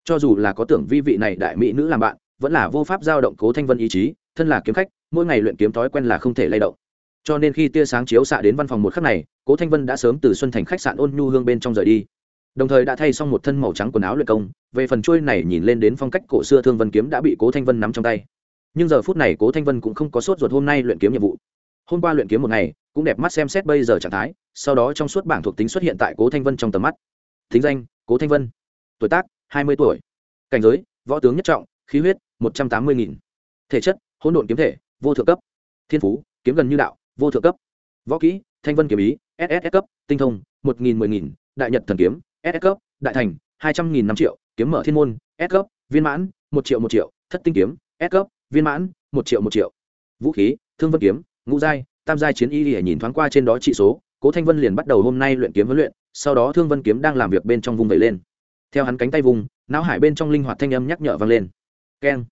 cho dù là có tưởng vi vị này đại mỹ nữ làm bạn, vẫn là vô pháp giao động cố thanh vân ý chí, thân là kiếm khách, mỗi ngày luyện kiếm thói quen là không thể lay động. Cho nên khi tia sáng chiếu xạ đến văn phòng một khắc này, cố thanh vân đã sớm từ xuân thành khách sạn ôn nhu hương bên trong rời đi. Đồng thời đã thay xong một thân màu trắng quần áo luyện công, về phần trôi này nhìn lên đến phong cách cổ xưa thương vân kiếm đã bị cố thanh vân nắm trong tay. Nhưng giờ phút này cố thanh vân cũng không có sốt ruột hôm nay luyện kiếm nhiệm vụ. Hôm qua luyện kiếm một ngày, cũng đẹp mắt xem xét bây giờ trạng thái, sau đó trong suốt bảng thuộc tính xuất hiện tại cố thanh vân trong tầm mắt. Thính danh, cố thanh vân. Tuổi tác hai mươi tuổi. Cảnh giới, võ tướng nhất trọng, khí huyết, một trăm tám mươi nghìn. Thể chất, hỗn độn kiếm thể, vô thượng cấp. Thiên phú, kiếm gần như đạo, vô thượng cấp. Võ kỹ, thanh vân kiếm ý ss cấp, tinh thông, một nghìn mười nghìn. Đại nhật thần kiếm ss cấp, đại thành, hai trăm nghìn năm triệu. Kiếm mở thiên môn, s cấp, viên mãn, một triệu một triệu. Thất tinh kiếm, s cấp, viên mãn, một triệu một triệu. Vũ khí, thương vân kiếm, ngũ giai, tam giai chiến y để nhìn thoáng qua trên đó trị số. Cố thanh vân liền bắt đầu hôm nay luyện kiếm huấn luyện, sau đó thương vân kiếm đang làm việc bên trong vùng vẩy lên theo hắn cánh tay vùng, não hải bên trong linh hoạt thanh âm nhắc nhở vang lên. Keng.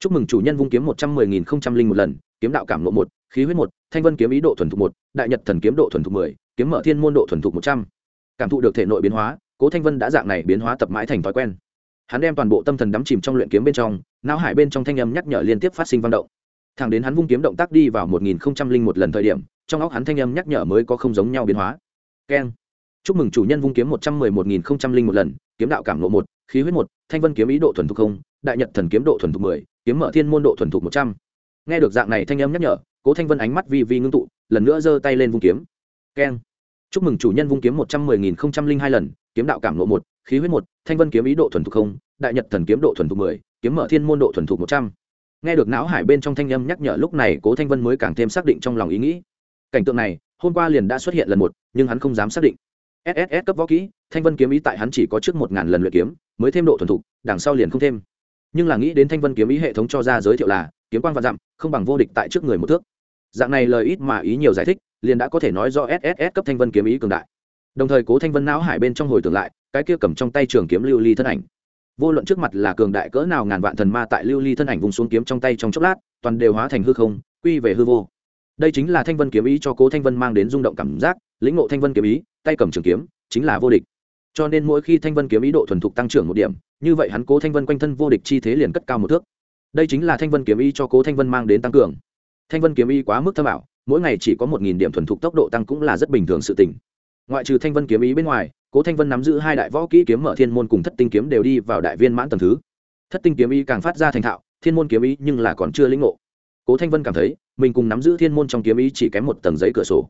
Chúc mừng chủ nhân vung kiếm một trăm mười nghìn không trăm linh một lần, kiếm đạo cảm lộ một, khí huyết một, thanh vân kiếm ý độ thuần thục một, đại nhật thần kiếm độ thuần thục mười, kiếm mở thiên môn độ thuần thục một trăm. Cảm thụ được thể nội biến hóa, cố thanh vân đã dạng này biến hóa tập mãi thành thói quen. Hắn đem toàn bộ tâm thần đắm chìm trong luyện kiếm bên trong, não hải bên trong thanh âm nhắc nhở liên tiếp phát sinh văn động. Thẳng đến hắn vung kiếm động tác đi vào một nghìn không trăm linh một lần thời điểm, trong óc hắn thanh âm nhắc nhở mới có không giống nhau biến hóa. Keng chúc mừng chủ nhân vung kiếm một trăm mười một nghìn không trăm linh một lần, kiếm đạo cảm lộ một, khí huyết một, thanh vân kiếm ý độ thuần thục không, đại nhật thần kiếm độ thuần thục mười, kiếm mở thiên môn độ thuần thục một trăm. Nghe được dạng này thanh âm nhắc nhở, cố thanh vân ánh mắt vi vi ngưng tụ, lần nữa giơ tay lên vung kiếm. Keng. Chúc mừng chủ nhân vung kiếm một trăm mười nghìn không trăm linh hai lần, kiếm đạo cảm lộ một, khí huyết một, thanh vân kiếm ý độ thuần thục không, đại nhật thần kiếm độ thuần thục mười, kiếm mở thiên môn độ thuần thục một trăm. Nghe được não hải bên trong thanh âm nhắc nhở lúc này, cố thanh vân mới càng thêm xác định trong lòng ý nghĩ. Cảnh tượng này, hôm qua liền đã xuất hiện lần một, nhưng hắn không dám xác định sss cấp võ kỹ, thanh vân kiếm ý tại hắn chỉ có trước một ngàn lần luyện kiếm, mới thêm độ thuần thục, đằng sau liền không thêm. Nhưng là nghĩ đến thanh vân kiếm ý hệ thống cho ra giới thiệu là, kiếm quan vạn dặm, không bằng vô địch tại trước người một thước. Dạng này lời ít mà ý nhiều giải thích, liền đã có thể nói do sss cấp thanh vân kiếm ý cường đại. Đồng thời cố thanh vân não hải bên trong hồi tưởng lại, cái kia cầm trong tay trường kiếm lưu ly thân ảnh. Vô luận trước mặt là cường đại cỡ nào ngàn vạn thần ma tại lưu ly thân ảnh vùng xuống kiếm trong tay trong chốc lát, toàn đều hóa thành hư không, quy về hư vô. Đây chính là thanh vân kiếm ý cho cố thanh vân mang đến rung động cảm giác lĩnh ngộ thanh vân kiếm ý, tay cầm trường kiếm, chính là vô địch. Cho nên mỗi khi thanh vân kiếm ý độ thuần thục tăng trưởng một điểm, như vậy hắn cố thanh vân quanh thân vô địch chi thế liền cất cao một thước. Đây chính là thanh vân kiếm ý cho cố thanh vân mang đến tăng cường. Thanh vân kiếm ý quá mức thâm ảo, mỗi ngày chỉ có một nghìn điểm thuần thục tốc độ tăng cũng là rất bình thường sự tình. Ngoại trừ thanh vân kiếm ý bên ngoài, cố thanh vân nắm giữ hai đại võ kỹ kiếm mở thiên môn cùng thất tinh kiếm đều đi vào đại viên mãn tầm thứ. Thất tinh kiếm ý càng phát ra thành thạo, thiên môn kiếm ý nhưng là còn chưa lĩnh ngộ. Cố thanh vân cảm thấy, mình cùng nắm giữ thiên môn trong kiếm ý chỉ kém một tầng giấy cửa sổ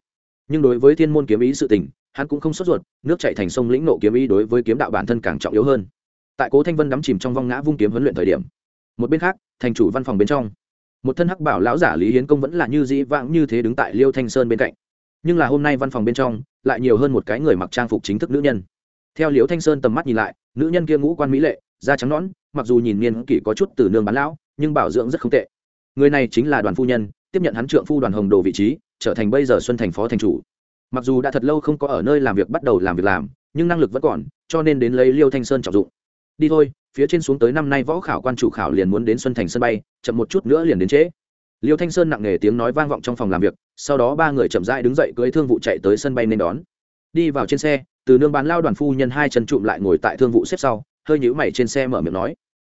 nhưng đối với thiên môn kiếm ý sự tình, hắn cũng không sốt ruột, nước chạy thành sông lĩnh nộ kiếm ý đối với kiếm đạo bản thân càng trọng yếu hơn. Tại cố thanh vân đắm chìm trong vong ngã vung kiếm huấn luyện thời điểm, một bên khác, thành chủ văn phòng bên trong, một thân hắc bảo lão giả lý hiến công vẫn là như dĩ vãng như thế đứng tại liêu thanh sơn bên cạnh. Nhưng là hôm nay văn phòng bên trong, lại nhiều hơn một cái người mặc trang phục chính thức nữ nhân. Theo Liêu thanh sơn tầm mắt nhìn lại, nữ nhân kia ngũ quan mỹ lệ, da trắng nõn, mặc dù nhìn niên kỷ có chút từ nương bán lão, nhưng bảo dưỡng rất không tệ. Người này chính là đoàn phu nhân, tiếp nhận hắn trượng phu đoàn hồng đồ vị trí trở thành bây giờ xuân thành phó thành chủ. Mặc dù đã thật lâu không có ở nơi làm việc bắt đầu làm việc làm, nhưng năng lực vẫn còn, cho nên đến lấy liêu thanh sơn trọng dụng. Đi thôi, phía trên xuống tới năm nay võ khảo quan chủ khảo liền muốn đến xuân thành sân bay, chậm một chút nữa liền đến trễ. Liêu thanh sơn nặng nề tiếng nói vang vọng trong phòng làm việc, sau đó ba người chậm rãi đứng dậy cưới thương vụ chạy tới sân bay nên đón. Đi vào trên xe, từ nương bán lao đoàn phu nhân hai chân trụm lại ngồi tại thương vụ xếp sau, hơi nhữ mày trên xe mở miệng nói.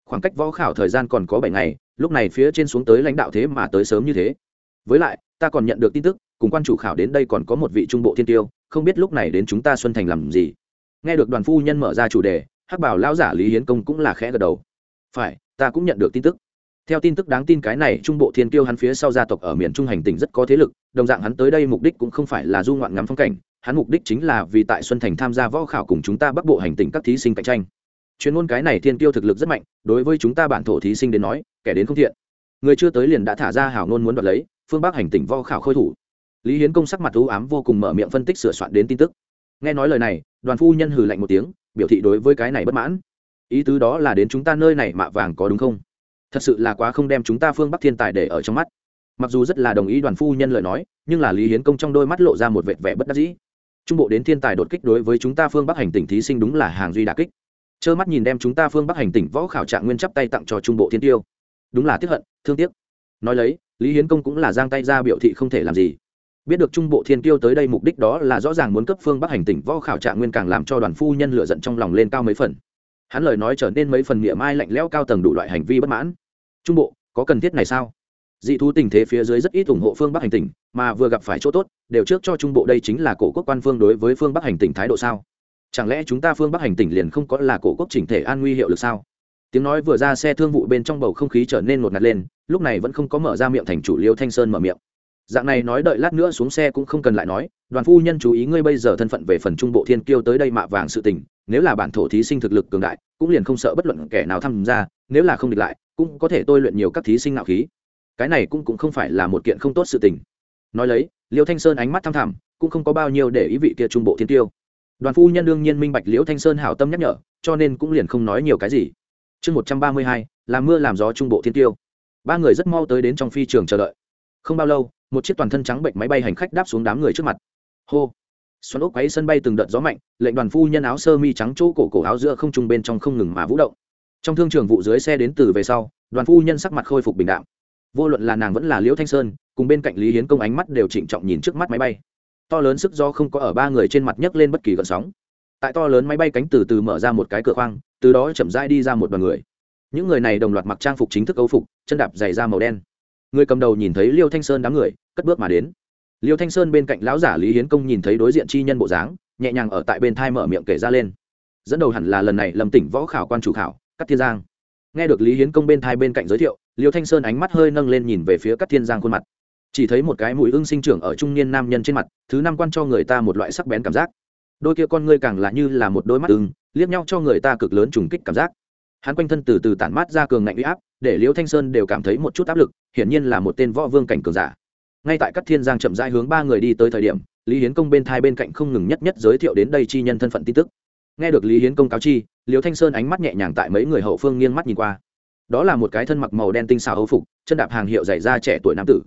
Khoảng cách võ khảo thời gian còn có bảy ngày, lúc này phía trên xuống tới lãnh đạo thế mà tới sớm như thế. Với lại ta còn nhận được tin tức, cùng quan chủ khảo đến đây còn có một vị trung bộ thiên tiêu, không biết lúc này đến chúng ta xuân thành làm gì. Nghe được đoàn phu nhân mở ra chủ đề, hắc bảo lão giả lý hiến công cũng là khẽ gật đầu. Phải, ta cũng nhận được tin tức. Theo tin tức đáng tin cái này, trung bộ thiên tiêu hắn phía sau gia tộc ở miền trung hành tỉnh rất có thế lực, đồng dạng hắn tới đây mục đích cũng không phải là du ngoạn ngắm phong cảnh, hắn mục đích chính là vì tại xuân thành tham gia võ khảo cùng chúng ta bắc bộ hành tỉnh các thí sinh cạnh tranh. Chuyên môn cái này thiên tiêu thực lực rất mạnh, đối với chúng ta bản thổ thí sinh đến nói, kẻ đến không thiện. Người chưa tới liền đã thả ra hảo ngôn muốn đoạt lấy phương bắc hành tỉnh võ khảo khôi thủ. Lý hiến công sắc mặt u ám vô cùng mở miệng phân tích sửa soạn đến tin tức. Nghe nói lời này, đoàn phu nhân hừ lạnh một tiếng, biểu thị đối với cái này bất mãn. Ý tứ đó là đến chúng ta nơi này mạ vàng có đúng không? Thật sự là quá không đem chúng ta phương bắc thiên tài để ở trong mắt. Mặc dù rất là đồng ý đoàn phu nhân lời nói, nhưng là lý hiến công trong đôi mắt lộ ra một vệt vẻ bất đắc dĩ. Trung bộ đến thiên tài đột kích đối với chúng ta phương bắc hành tỉnh thí sinh đúng là hàng duy đà kích. Trơ mắt nhìn đem chúng ta phương bắc hành tỉnh võ khảo trạng nguyên chắp tay tặng cho trung bộ thiên tiêu. Đúng là tiếp hận, thương tiếc. Nói lấy lý hiến công cũng là giang tay ra biểu thị không thể làm gì. Biết được trung bộ thiên tiêu tới đây mục đích đó là rõ ràng muốn cấp phương bắc hành tỉnh võ khảo trạng nguyên càng làm cho đoàn phu nhân lựa giận trong lòng lên cao mấy phần. Hắn lời nói trở nên mấy phần miệng mai lạnh lẽo cao tầng đủ loại hành vi bất mãn. Trung bộ, có cần thiết này sao? Dị thú tình thế phía dưới rất ít ủng hộ phương bắc hành tỉnh, mà vừa gặp phải chỗ tốt, đều trước cho trung bộ đây chính là cổ quốc quan phương đối với phương bắc hành tỉnh thái độ sao? Chẳng lẽ chúng ta phương bắc hành tỉnh liền không có là cổ quốc chỉnh thể an nguy hiệu lực sao? Tiếng nói vừa ra xe thương vụ bên trong bầu không khí trở nên ngột ngạt lên, lúc này vẫn không có mở ra miệng thành chủ liêu thanh sơn mở miệng. Dạng này nói đợi lát nữa xuống xe cũng không cần lại nói, đoàn phu nhân chú ý ngươi bây giờ thân phận về phần trung bộ thiên kiêu tới đây mạ vàng sự tình, nếu là bản thổ thí sinh thực lực cường đại, cũng liền không sợ bất luận kẻ nào tham gia, nếu là không địch lại, cũng có thể tôi luyện nhiều các thí sinh nạo khí. Cái này cũng cũng không phải là một kiện không tốt sự tình. Nói lấy, liêu thanh sơn ánh mắt thăm thẳm, cũng không có bao nhiêu để ý vị kia trung bộ thiên tiêu đoàn phu nhân đương nhiên minh bạch liễu thanh sơn hảo tâm nhắc nhở, cho nên cũng liền không nói nhiều cái gì chương một trăm ba mươi hai làm mưa làm gió trung bộ thiên tiêu. Ba người rất mau tới đến trong phi trường chờ đợi. Không bao lâu, một chiếc toàn thân trắng bệnh máy bay hành khách đáp xuống đám người trước mặt. Hô! Xoắn ốc quấy sân bay từng đợt gió mạnh, lệnh đoàn phu nhân áo sơ mi trắng chỗ cổ cổ áo giữa không trung bên trong không ngừng mà vũ động. Trong thương trường vụ dưới xe đến từ về sau, đoàn phu nhân sắc mặt khôi phục bình đạm. Vô luận là nàng vẫn là liễu thanh sơn, cùng bên cạnh lý hiến công ánh mắt đều trịnh trọng nhìn trước mắt máy bay. To lớn sức do không có ở ba người trên mặt nhấc lên bất kỳ gợn sóng tại to lớn máy bay cánh từ từ mở ra một cái cửa khoang, từ đó chậm rãi đi ra một đoàn người. Những người này đồng loạt mặc trang phục chính thức âu phục, chân đạp dày da màu đen. Người cầm đầu nhìn thấy liêu thanh sơn đám người, cất bước mà đến. Liêu thanh sơn bên cạnh lão giả lý hiến công nhìn thấy đối diện chi nhân bộ dáng, nhẹ nhàng ở tại bên thai mở miệng kể ra lên. Dẫn đầu hẳn là lần này lầm tỉnh võ khảo quan chủ khảo các thiên giang. Nghe được lý hiến công bên thai bên cạnh giới thiệu, liêu thanh sơn ánh mắt hơi nâng lên nhìn về phía các thiên giang khuôn mặt. Chỉ thấy một cái mũi ưng sinh trưởng ở trung niên nam nhân trên mặt, thứ năm quan cho người ta một loại sắc bén cảm giác đôi kia con ngươi càng là như là một đôi mắt ưng, liếc nhau cho người ta cực lớn trùng kích cảm giác. Hắn quanh thân từ từ tản mát ra cường ngạnh uy áp, để liễu thanh sơn đều cảm thấy một chút áp lực, hiển nhiên là một tên võ vương cảnh cường giả. Ngay tại các thiên giang chậm rãi hướng ba người đi tới thời điểm, lý hiến công bên thai bên cạnh không ngừng nhất nhất giới thiệu đến đây chi nhân thân phận tin tức. Nghe được lý hiến công cáo chi, liễu thanh sơn ánh mắt nhẹ nhàng tại mấy người hậu phương nghiêng mắt nhìn qua. Đó là một cái thân mặc màu đen tinh xào âu phục, chân đạp hàng hiệu dày da trẻ tuổi nam tử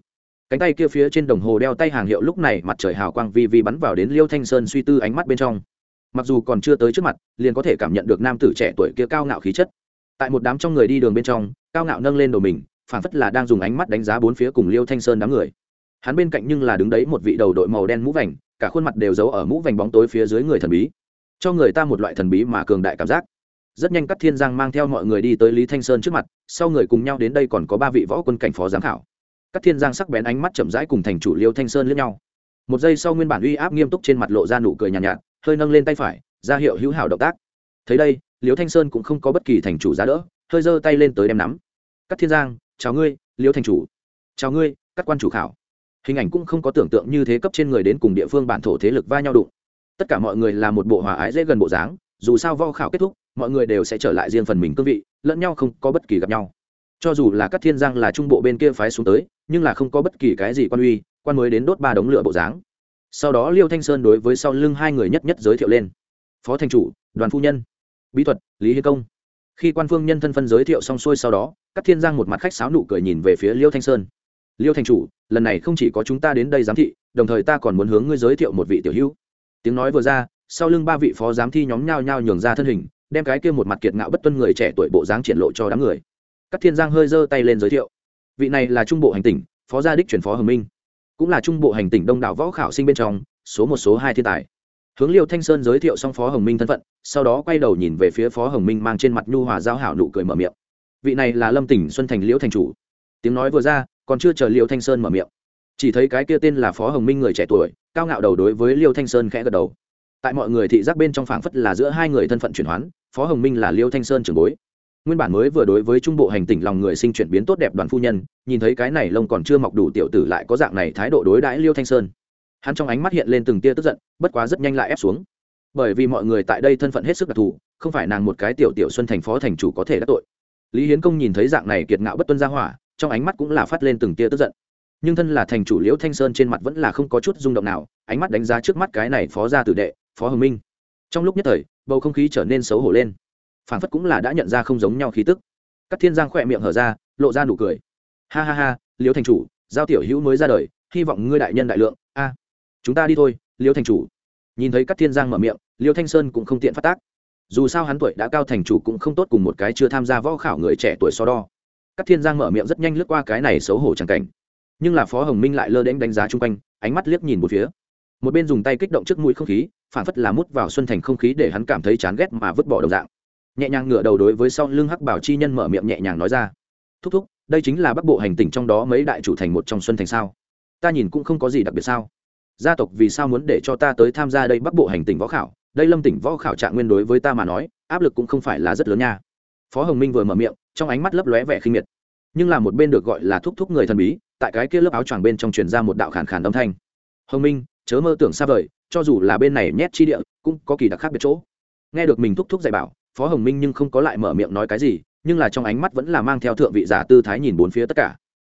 cánh tay kia phía trên đồng hồ đeo tay hàng hiệu lúc này mặt trời hào quang vi vi bắn vào đến liêu thanh sơn suy tư ánh mắt bên trong. Mặc dù còn chưa tới trước mặt, liền có thể cảm nhận được nam tử trẻ tuổi kia cao ngạo khí chất. Tại một đám trong người đi đường bên trong, cao ngạo nâng lên đầu mình phản phất là đang dùng ánh mắt đánh giá bốn phía cùng liêu thanh sơn đám người. Hắn bên cạnh nhưng là đứng đấy một vị đầu đội màu đen mũ vành, cả khuôn mặt đều giấu ở mũ vành bóng tối phía dưới người thần bí. Cho người ta một loại thần bí mà cường đại cảm giác. Rất nhanh các thiên giang mang theo mọi người đi tới lý thanh sơn trước mặt, sau người cùng nhau đến đây còn có ba vị võ quân cảnh phó giám khảo các thiên giang sắc bén ánh mắt chậm rãi cùng thành chủ liêu thanh sơn lẫn nhau một giây sau nguyên bản uy áp nghiêm túc trên mặt lộ ra nụ cười nhàn nhạt, nhạt hơi nâng lên tay phải ra hiệu hữu hảo động tác thấy đây liêu thanh sơn cũng không có bất kỳ thành chủ giá đỡ hơi giơ tay lên tới đem nắm các thiên giang chào ngươi liêu thành chủ chào ngươi các quan chủ khảo hình ảnh cũng không có tưởng tượng như thế cấp trên người đến cùng địa phương bản thổ thế lực va nhau đụng tất cả mọi người là một bộ hòa ái dễ gần bộ dáng dù sao vo khảo kết thúc mọi người đều sẽ trở lại riêng phần mình cương vị lẫn nhau không có bất kỳ gặp nhau cho dù là các thiên giang là trung bộ bên kia phái xuống tới nhưng là không có bất kỳ cái gì quan uy, quan mới đến đốt ba đống lửa bộ dáng. Sau đó liêu thanh sơn đối với sau lưng hai người nhất nhất giới thiệu lên. Phó thành chủ, đoàn phu nhân, bí thuật, lý hiến công. Khi quan phương nhân thân phân giới thiệu xong xuôi sau đó các thiên giang một mặt khách sáo nụ cười nhìn về phía liêu thanh sơn. Liêu thành chủ, lần này không chỉ có chúng ta đến đây giám thị, đồng thời ta còn muốn hướng ngươi giới thiệu một vị tiểu hữu. Tiếng nói vừa ra, sau lưng ba vị phó giám thi nhóm nhao nhao nhường ra thân hình, đem cái kia một mặt kiệt ngạo bất tuân người trẻ tuổi bộ dáng triển lộ cho đám người. Các thiên giang hơi giơ tay lên giới thiệu vị này là trung bộ hành tỉnh, phó gia đích chuyển phó hồng minh. Cũng là trung bộ hành tỉnh đông đảo võ khảo sinh bên trong, số một, số hai thiên tài. Hướng liêu thanh sơn giới thiệu xong phó hồng minh thân phận, sau đó quay đầu nhìn về phía phó hồng minh mang trên mặt nhu hòa giao hảo nụ cười mở miệng. Vị này là lâm tỉnh xuân thành liễu thành chủ. Tiếng nói vừa ra, còn chưa chờ liêu thanh sơn mở miệng. Chỉ thấy cái kia tên là phó hồng minh người trẻ tuổi, cao ngạo đầu đối với liêu thanh sơn khẽ gật đầu. Tại mọi người thị giác bên trong phảng phất là giữa hai người thân phận chuyển hoán, phó hồng minh là liêu thanh sơn trưởng bối nguyên bản mới vừa đối với trung bộ hành tỉnh lòng người sinh chuyển biến tốt đẹp đoàn phu nhân, nhìn thấy cái này lông còn chưa mọc đủ tiểu tử lại có dạng này thái độ đối đãi liêu thanh sơn. Hắn trong ánh mắt hiện lên từng tia tức giận, bất quá rất nhanh lại ép xuống. Bởi vì mọi người tại đây thân phận hết sức đặc thù, không phải nàng một cái tiểu tiểu xuân thành phó thành chủ có thể đắc tội. Lý hiến công nhìn thấy dạng này kiệt ngạo bất tuân ra hỏa, trong ánh mắt cũng là phát lên từng tia tức giận. Nhưng thân là thành chủ liễu thanh sơn trên mặt vẫn là không có chút rung động nào, ánh mắt đánh giá trước mắt cái này phó gia tử đệ, phó hồng minh. Trong lúc nhất thời, bầu không khí trở nên xấu hổ lên phản phất cũng là đã nhận ra không giống nhau khí tức. Các thiên giang khỏe miệng hở ra, lộ ra nụ cười. Ha ha ha liễu thành chủ, giao tiểu hữu mới ra đời, hy vọng ngươi đại nhân đại lượng, a. Chúng ta đi thôi liễu thành chủ. Nhìn thấy các thiên giang mở miệng liễu thanh sơn cũng không tiện phát tác. Dù sao hắn tuổi đã cao thành chủ cũng không tốt cùng một cái chưa tham gia võ khảo người trẻ tuổi so đo. Các thiên giang mở miệng rất nhanh lướt qua cái này xấu hổ chẳng cảnh. Nhưng là phó hồng minh lại lơ đễnh đánh giá chung quanh, ánh mắt liếc nhìn một phía. Một bên dùng tay kích động trước mũi không khí phản phất là mút vào xuân thành không khí để hắn cảm thấy chán ghét mà vứt bỏ đồng dạng nhẹ nhàng ngửa đầu đối với sau lưng hắc bảo chi nhân mở miệng nhẹ nhàng nói ra. Thúc thúc, đây chính là bắc bộ hành tỉnh trong đó mấy đại chủ thành một trong xuân thành sao? Ta nhìn cũng không có gì đặc biệt sao. Gia tộc vì sao muốn để cho ta tới tham gia đây bắc bộ hành tỉnh võ khảo? Đây lâm tỉnh võ khảo trạng nguyên đối với ta mà nói, áp lực cũng không phải là rất lớn nha. Phó hồng minh vừa mở miệng, trong ánh mắt lấp lóe vẻ khinh miệt. Nhưng là một bên được gọi là thúc thúc người thần bí, tại cái kia lớp áo choàng bên trong truyền ra một đạo khàn khàn âm thanh. Hồng minh, chớ mơ tưởng xa vời, cho dù là bên này nhét chi địa, cũng có kỳ đặc khác biệt chỗ. Nghe được mình thúc thúc dạy bảo phó hồng minh nhưng không có lại mở miệng nói cái gì, nhưng là trong ánh mắt vẫn là mang theo thượng vị giả tư thái nhìn bốn phía tất cả.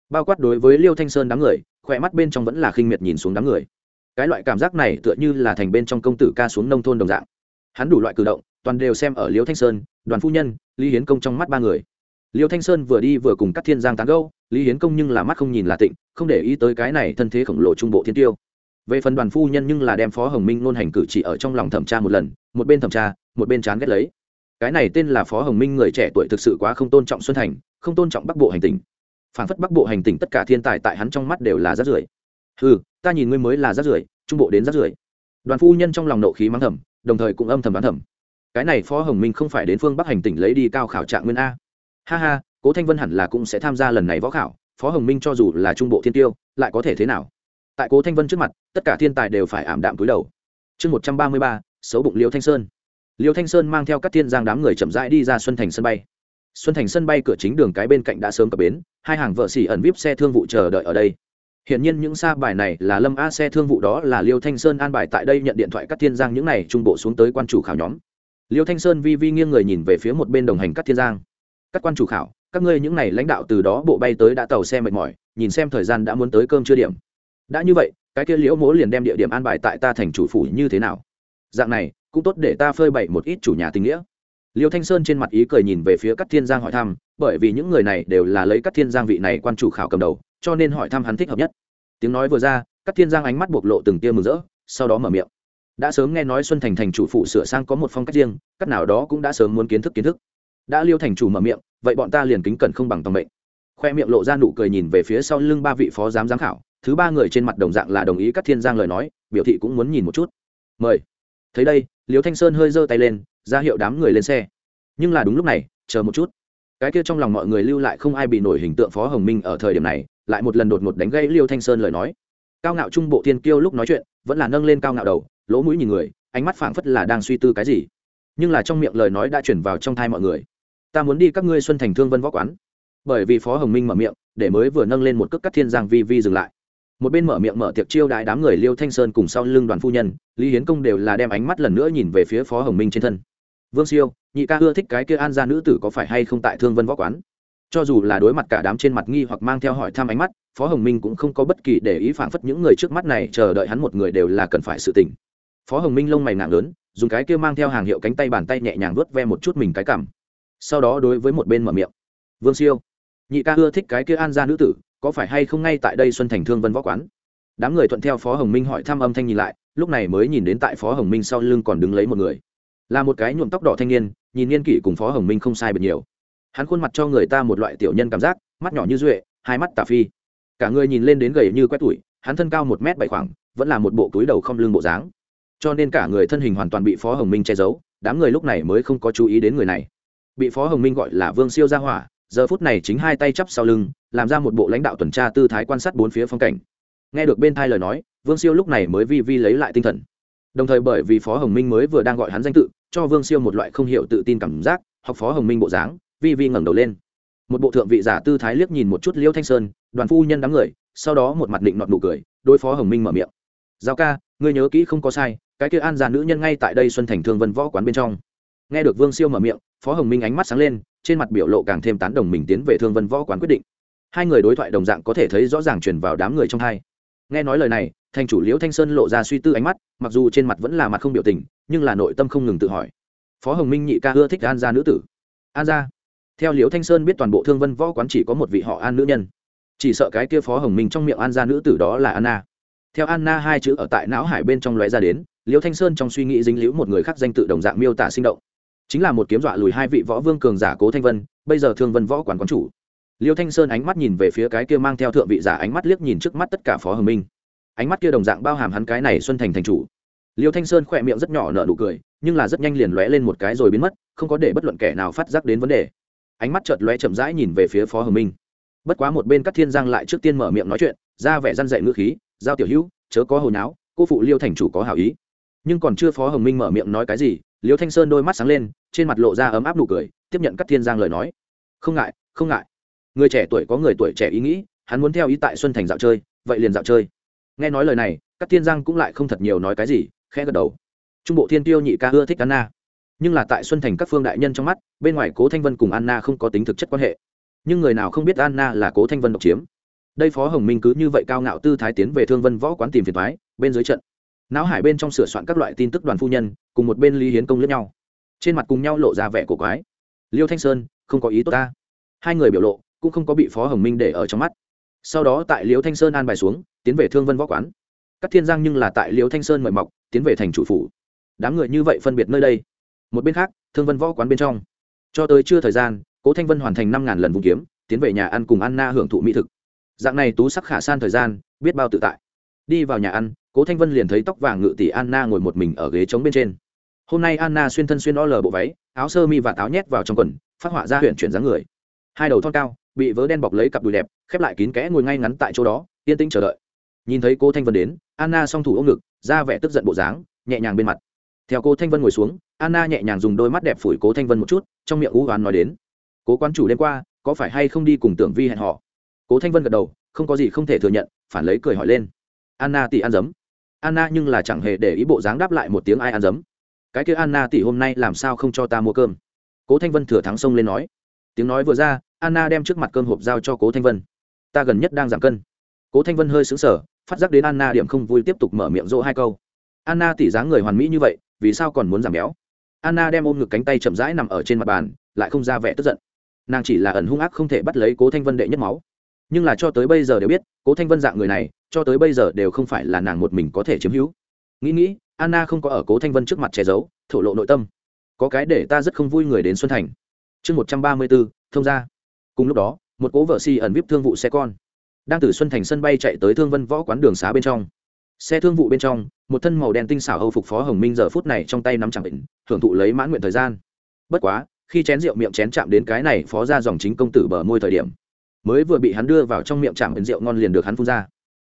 Bao quát đối với liêu thanh sơn đám người, khỏe mắt bên trong vẫn là khinh miệt nhìn xuống đám người. Cái loại cảm giác này tựa như là thành bên trong công tử ca xuống nông thôn đồng dạng. Hắn đủ loại cử động, toàn đều xem ở liêu thanh sơn, đoàn phu nhân, lý hiến công trong mắt ba người. Liêu thanh sơn vừa đi vừa cùng các thiên giang tán gâu lý hiến công nhưng là mắt không nhìn là tịnh, không để ý tới cái này thân thế khổng lồ trung bộ thiên tiêu. Về phần đoàn phu nhân nhưng là đem phó hồng minh nôn hành cử chỉ ở trong lòng thẩm tra một lần, một bên thẩm tra, một bên chán ghét lấy cái này tên là phó hồng minh người trẻ tuổi thực sự quá không tôn trọng xuân thành, không tôn trọng bắc bộ hành tình phản phất bắc bộ hành tình tất cả thiên tài tại hắn trong mắt đều là rát rưởi. Ừ ta nhìn ngươi mới là rát rưởi, trung bộ đến rát rưởi. Đoàn phu nhân trong lòng nộ khí mắng thầm, đồng thời cũng âm thầm đoán thầm. Cái này phó hồng minh không phải đến phương bắc hành tỉnh lấy đi cao khảo trạng nguyên a. Ha ha, cố thanh vân hẳn là cũng sẽ tham gia lần này võ khảo, phó hồng minh cho dù là trung bộ thiên tiêu, lại có thể thế nào? Tại cố thanh vân trước mặt, tất cả thiên tài đều phải ảm đạm cúi đầu. Chương một trăm ba mươi ba, xấu bụng liêu thanh sơn liêu thanh sơn mang theo các thiên giang đám người chậm rãi đi ra xuân thành sân bay xuân thành sân bay cửa chính đường cái bên cạnh đã sớm cập bến hai hàng vợ xỉ ẩn vip xe thương vụ chờ đợi ở đây Hiện nhiên những xa bài này là Lâm A xe thương vụ đó là Liêu Thanh Sơn an bài tại đây nhận điện thoại các thiên giang những này trung bộ xuống tới quan chủ khảo nhóm. Liêu Thanh Sơn vi vi nghiêng người nhìn về phía một bên đồng hành các thiên giang. Các quan chủ khảo, các ngươi những này lãnh đạo từ đó bộ bay tới đã tàu xe mệt mỏi, nhìn xem thời gian đã muốn tới cơm chưa điểm. Đã như vậy, cái kia Liễu Mỗ liền đem địa điểm an bài tại ta thành chủ phủ như thế nào? Dạng này, cũng tốt để ta phơi bày một ít chủ nhà tình nghĩa. Liêu Thanh Sơn trên mặt ý cười nhìn về phía các thiên giang hỏi thăm, bởi vì những người này đều là lấy các thiên giang vị này quan chủ khảo cầm đầu, cho nên hỏi thăm hắn thích hợp nhất. Tiếng nói vừa ra các thiên giang ánh mắt bộc lộ từng tia mừng rỡ sau đó mở miệng. Đã sớm nghe nói xuân thành thành chủ phụ sửa sang có một phong cách riêng các nào đó cũng đã sớm muốn kiến thức kiến thức. Đã liêu thành chủ mở miệng vậy bọn ta liền kính cẩn không bằng tòng mệnh. Khoe miệng lộ ra nụ cười nhìn về phía sau lưng ba vị phó giám giám khảo thứ ba người trên mặt đồng dạng là đồng ý các thiên giang lời nói biểu thị cũng muốn nhìn một chút. Mời. Thấy đây liêu thanh sơn hơi giơ tay lên, ra hiệu đám người lên xe. Nhưng là đúng lúc này, chờ một chút. Cái kia trong lòng mọi người lưu lại không ai bị nổi hình tượng phó hồng minh ở thời điểm này, lại một lần đột ngột đánh gây liêu thanh sơn lời nói. Cao ngạo trung bộ tiên kiêu lúc nói chuyện, vẫn là nâng lên cao ngạo đầu, lỗ mũi nhìn người, ánh mắt phảng phất là đang suy tư cái gì. Nhưng là trong miệng lời nói đã chuyển vào trong thai mọi người. Ta muốn đi các ngươi xuân thành thương vân võ quán. Bởi vì phó hồng minh mở miệng, để mới vừa nâng lên một cước cắt thiên giang vi vi dừng lại một bên mở miệng mở tiệc chiêu đại đám người liêu thanh sơn cùng sau lưng đoàn phu nhân, lý hiến công đều là đem ánh mắt lần nữa nhìn về phía phó hồng minh trên thân. Vương siêu, nhị ca ưa thích cái kia an gia nữ tử có phải hay không tại thương vân võ quán? Cho dù là đối mặt cả đám trên mặt nghi hoặc mang theo hỏi thăm ánh mắt, phó hồng minh cũng không có bất kỳ để ý phảng phất những người trước mắt này chờ đợi hắn một người đều là cần phải sự tỉnh phó hồng minh lông mày nặng lớn, dùng cái kia mang theo hàng hiệu cánh tay bàn tay nhẹ nhàng vớt ve một chút mình cái cảm sau đó đối với một bên mở miệng. Vương siêu, nhị ca ưa thích cái kia an gia nữ tử có phải hay không ngay tại đây xuân thành thương vân võ quán? Đám người thuận theo phó hồng minh hỏi thăm âm thanh nhìn lại, lúc này mới nhìn đến tại phó hồng minh sau lưng còn đứng lấy một người. Là một cái nhuộm tóc đỏ thanh niên, nhìn niên kỷ cùng phó hồng minh không sai biệt nhiều. Hắn khuôn mặt cho người ta một loại tiểu nhân cảm giác, mắt nhỏ như duệ, hai mắt tà phi. Cả người nhìn lên đến gầy như quét tủi, hắn thân cao một m bảy khoảng, vẫn là một bộ túi đầu không lưng bộ dáng. Cho nên cả người thân hình hoàn toàn bị phó hồng minh che giấu, đám người lúc này mới không có chú ý đến người này. Bị phó hồng minh gọi là vương siêu gia hỏa, giờ phút này chính hai tay chắp sau lưng làm ra một bộ lãnh đạo tuần tra tư thái quan sát bốn phía phong cảnh. Nghe được bên thai lời nói, vương siêu lúc này mới vi vi lấy lại tinh thần. Đồng thời bởi vì phó hồng minh mới vừa đang gọi hắn danh tự, cho vương siêu một loại không hiểu tự tin cảm giác, học phó hồng minh bộ dáng, vi vi ngẩng đầu lên. Một bộ thượng vị giả tư thái liếc nhìn một chút liêu thanh sơn, đoàn phu nhân đám người, sau đó một mặt định nọt nụ cười, đối phó hồng minh mở miệng. Giao ca, ngươi nhớ kỹ không có sai, cái kia an già nữ nhân ngay tại đây xuân thành thương vân võ quán bên trong. Nghe được vương siêu mở miệng, phó hồng minh ánh mắt sáng lên, trên mặt biểu lộ càng thêm tán đồng mình tiến về thương vân võ quán quyết định hai người đối thoại đồng dạng có thể thấy rõ ràng truyền vào đám người trong hai. Nghe nói lời này, thành chủ liễu thanh sơn lộ ra suy tư ánh mắt, mặc dù trên mặt vẫn là mặt không biểu tình, nhưng là nội tâm không ngừng tự hỏi. Phó hồng minh nhị ca ưa thích an gia nữ tử. An gia? Theo liễu thanh sơn biết toàn bộ thương vân võ quán chỉ có một vị họ an nữ nhân. Chỉ sợ cái kia phó hồng minh trong miệng an gia nữ tử đó là anna. Theo anna hai chữ ở tại não hải bên trong lóe ra đến, liễu thanh sơn trong suy nghĩ dính liễu một người khác danh tự đồng dạng miêu tả sinh động. Chính là một kiếm dọa lùi hai vị võ vương cường giả cố thanh vân, bây giờ thương vân võ quán quán chủ liêu thanh sơn ánh mắt nhìn về phía cái kia mang theo thượng vị giả ánh mắt liếc nhìn trước mắt tất cả phó hồng minh. Ánh mắt kia đồng dạng bao hàm hắn cái này xuân thành thành chủ. Liêu thanh sơn khỏe miệng rất nhỏ nở nụ cười, nhưng là rất nhanh liền lóe lên một cái rồi biến mất, không có để bất luận kẻ nào phát giác đến vấn đề. Ánh mắt chợt lóe chậm rãi nhìn về phía phó hồng minh. Bất quá một bên các thiên giang lại trước tiên mở miệng nói chuyện, ra vẻ răn dạy ngữ khí, giao tiểu hữu, chớ có hồi náo cô phụ liêu thành chủ có hảo ý. Nhưng còn chưa phó hồng minh mở miệng nói cái gì, liêu thanh sơn đôi mắt sáng lên, trên mặt lộ ra ấm áp nụ cười, tiếp nhận các thiên giang lời nói. Không ngại không ngại người trẻ tuổi có người tuổi trẻ ý nghĩ, hắn muốn theo ý tại xuân thành dạo chơi, vậy liền dạo chơi. Nghe nói lời này, các thiên giang cũng lại không thật nhiều nói cái gì, khẽ gật đầu. Trung bộ thiên tiêu nhị ca ưa thích anna. Nhưng là tại xuân thành các phương đại nhân trong mắt, bên ngoài cố thanh vân cùng anna không có tính thực chất quan hệ. Nhưng người nào không biết anna là cố thanh vân độc chiếm. Đây phó hồng minh cứ như vậy cao ngạo tư thái tiến về thương vân võ quán tìm phiền thoái bên dưới trận. Não hải bên trong sửa soạn các loại tin tức đoàn phu nhân, cùng một bên lý hiến công lẫn nhau. Trên mặt cùng nhau lộ ra vẻ cổ quái. Liêu thanh sơn, không có ý tốt ta. Hai người biểu lộ cũng không có bị phó hồng minh để ở trong mắt sau đó tại liễu thanh sơn an bài xuống tiến về thương vân võ quán các thiên giang nhưng là tại liễu thanh sơn mời mọc tiến về thành chủ phủ đám người như vậy phân biệt nơi đây một bên khác thương vân võ quán bên trong cho tới chưa thời gian cố thanh vân hoàn thành năm ngàn lần vùng kiếm tiến về nhà ăn cùng anna hưởng thụ mỹ thực dạng này tú sắc khả san thời gian biết bao tự tại đi vào nhà ăn cố thanh vân liền thấy tóc vàng ngự tỷ anna ngồi một mình ở ghế trống bên trên hôm nay anna xuyên thân xuyên o lờ bộ váy áo sơ mi và táo nhét vào trong quần phát họa ra huyện chuyển dáng người hai đầu thon cao bị vớ đen bọc lấy cặp đùi đẹp, khép lại kín kẽ ngồi ngay ngắn tại chỗ đó, yên tĩnh chờ đợi. Nhìn thấy cô thanh vân đến, anna song thủ ôm ngực, ra vẻ tức giận bộ dáng, nhẹ nhàng bên mặt. Theo cô thanh vân ngồi xuống, anna nhẹ nhàng dùng đôi mắt đẹp phủi cố thanh vân một chút, trong miệng ú oán nói đến. Cố quan chủ đêm qua, có phải hay không đi cùng tưởng vi hẹn họ? Cố thanh vân gật đầu, không có gì không thể thừa nhận, phản lấy cười hỏi lên. Anna tỷ ăn dấm. Anna nhưng là chẳng hề để ý bộ dáng đáp lại một tiếng ai ăn dấm. Cái kia anna tỷ hôm nay làm sao không cho ta mua cơm? Cố thanh vân thừa thắng sông lên nói. Tiếng nói vừa ra anna đem trước mặt cơm hộp giao cho cố thanh vân. Ta gần nhất đang giảm cân. Cố thanh vân hơi xứng sở phát giác đến anna điểm không vui tiếp tục mở miệng rỗ hai câu. Anna tỷ dáng người hoàn mỹ như vậy, vì sao còn muốn giảm béo? Anna đem ôm ngực cánh tay chậm rãi nằm ở trên mặt bàn, lại không ra vẻ tức giận. Nàng chỉ là ẩn hung ác không thể bắt lấy cố thanh vân đệ nhất máu. Nhưng là cho tới bây giờ đều biết, cố thanh vân dạng người này, cho tới bây giờ đều không phải là nàng một mình có thể chiếm hữu. Nghĩ nghĩ, anna không có ở cố thanh vân trước mặt che giấu, thổ lộ nội tâm. Có cái để ta rất không vui người đến xuân thành. Chương một trăm ba mươi bốn thông ra cùng lúc đó, một cố vợ si ẩn vip thương vụ xe con đang từ xuân thành sân bay chạy tới thương vân võ quán đường xá bên trong. Xe thương vụ bên trong, một thân màu đen tinh xảo hầu phục phó hồng minh giờ phút này trong tay nắm chẳng định, hưởng thụ lấy mãn nguyện thời gian. Bất quá, khi chén rượu miệng chén chạm đến cái này phó ra dòng chính công tử bờ môi thời điểm, mới vừa bị hắn đưa vào trong miệng chạm ẩn rượu ngon liền được hắn phun ra.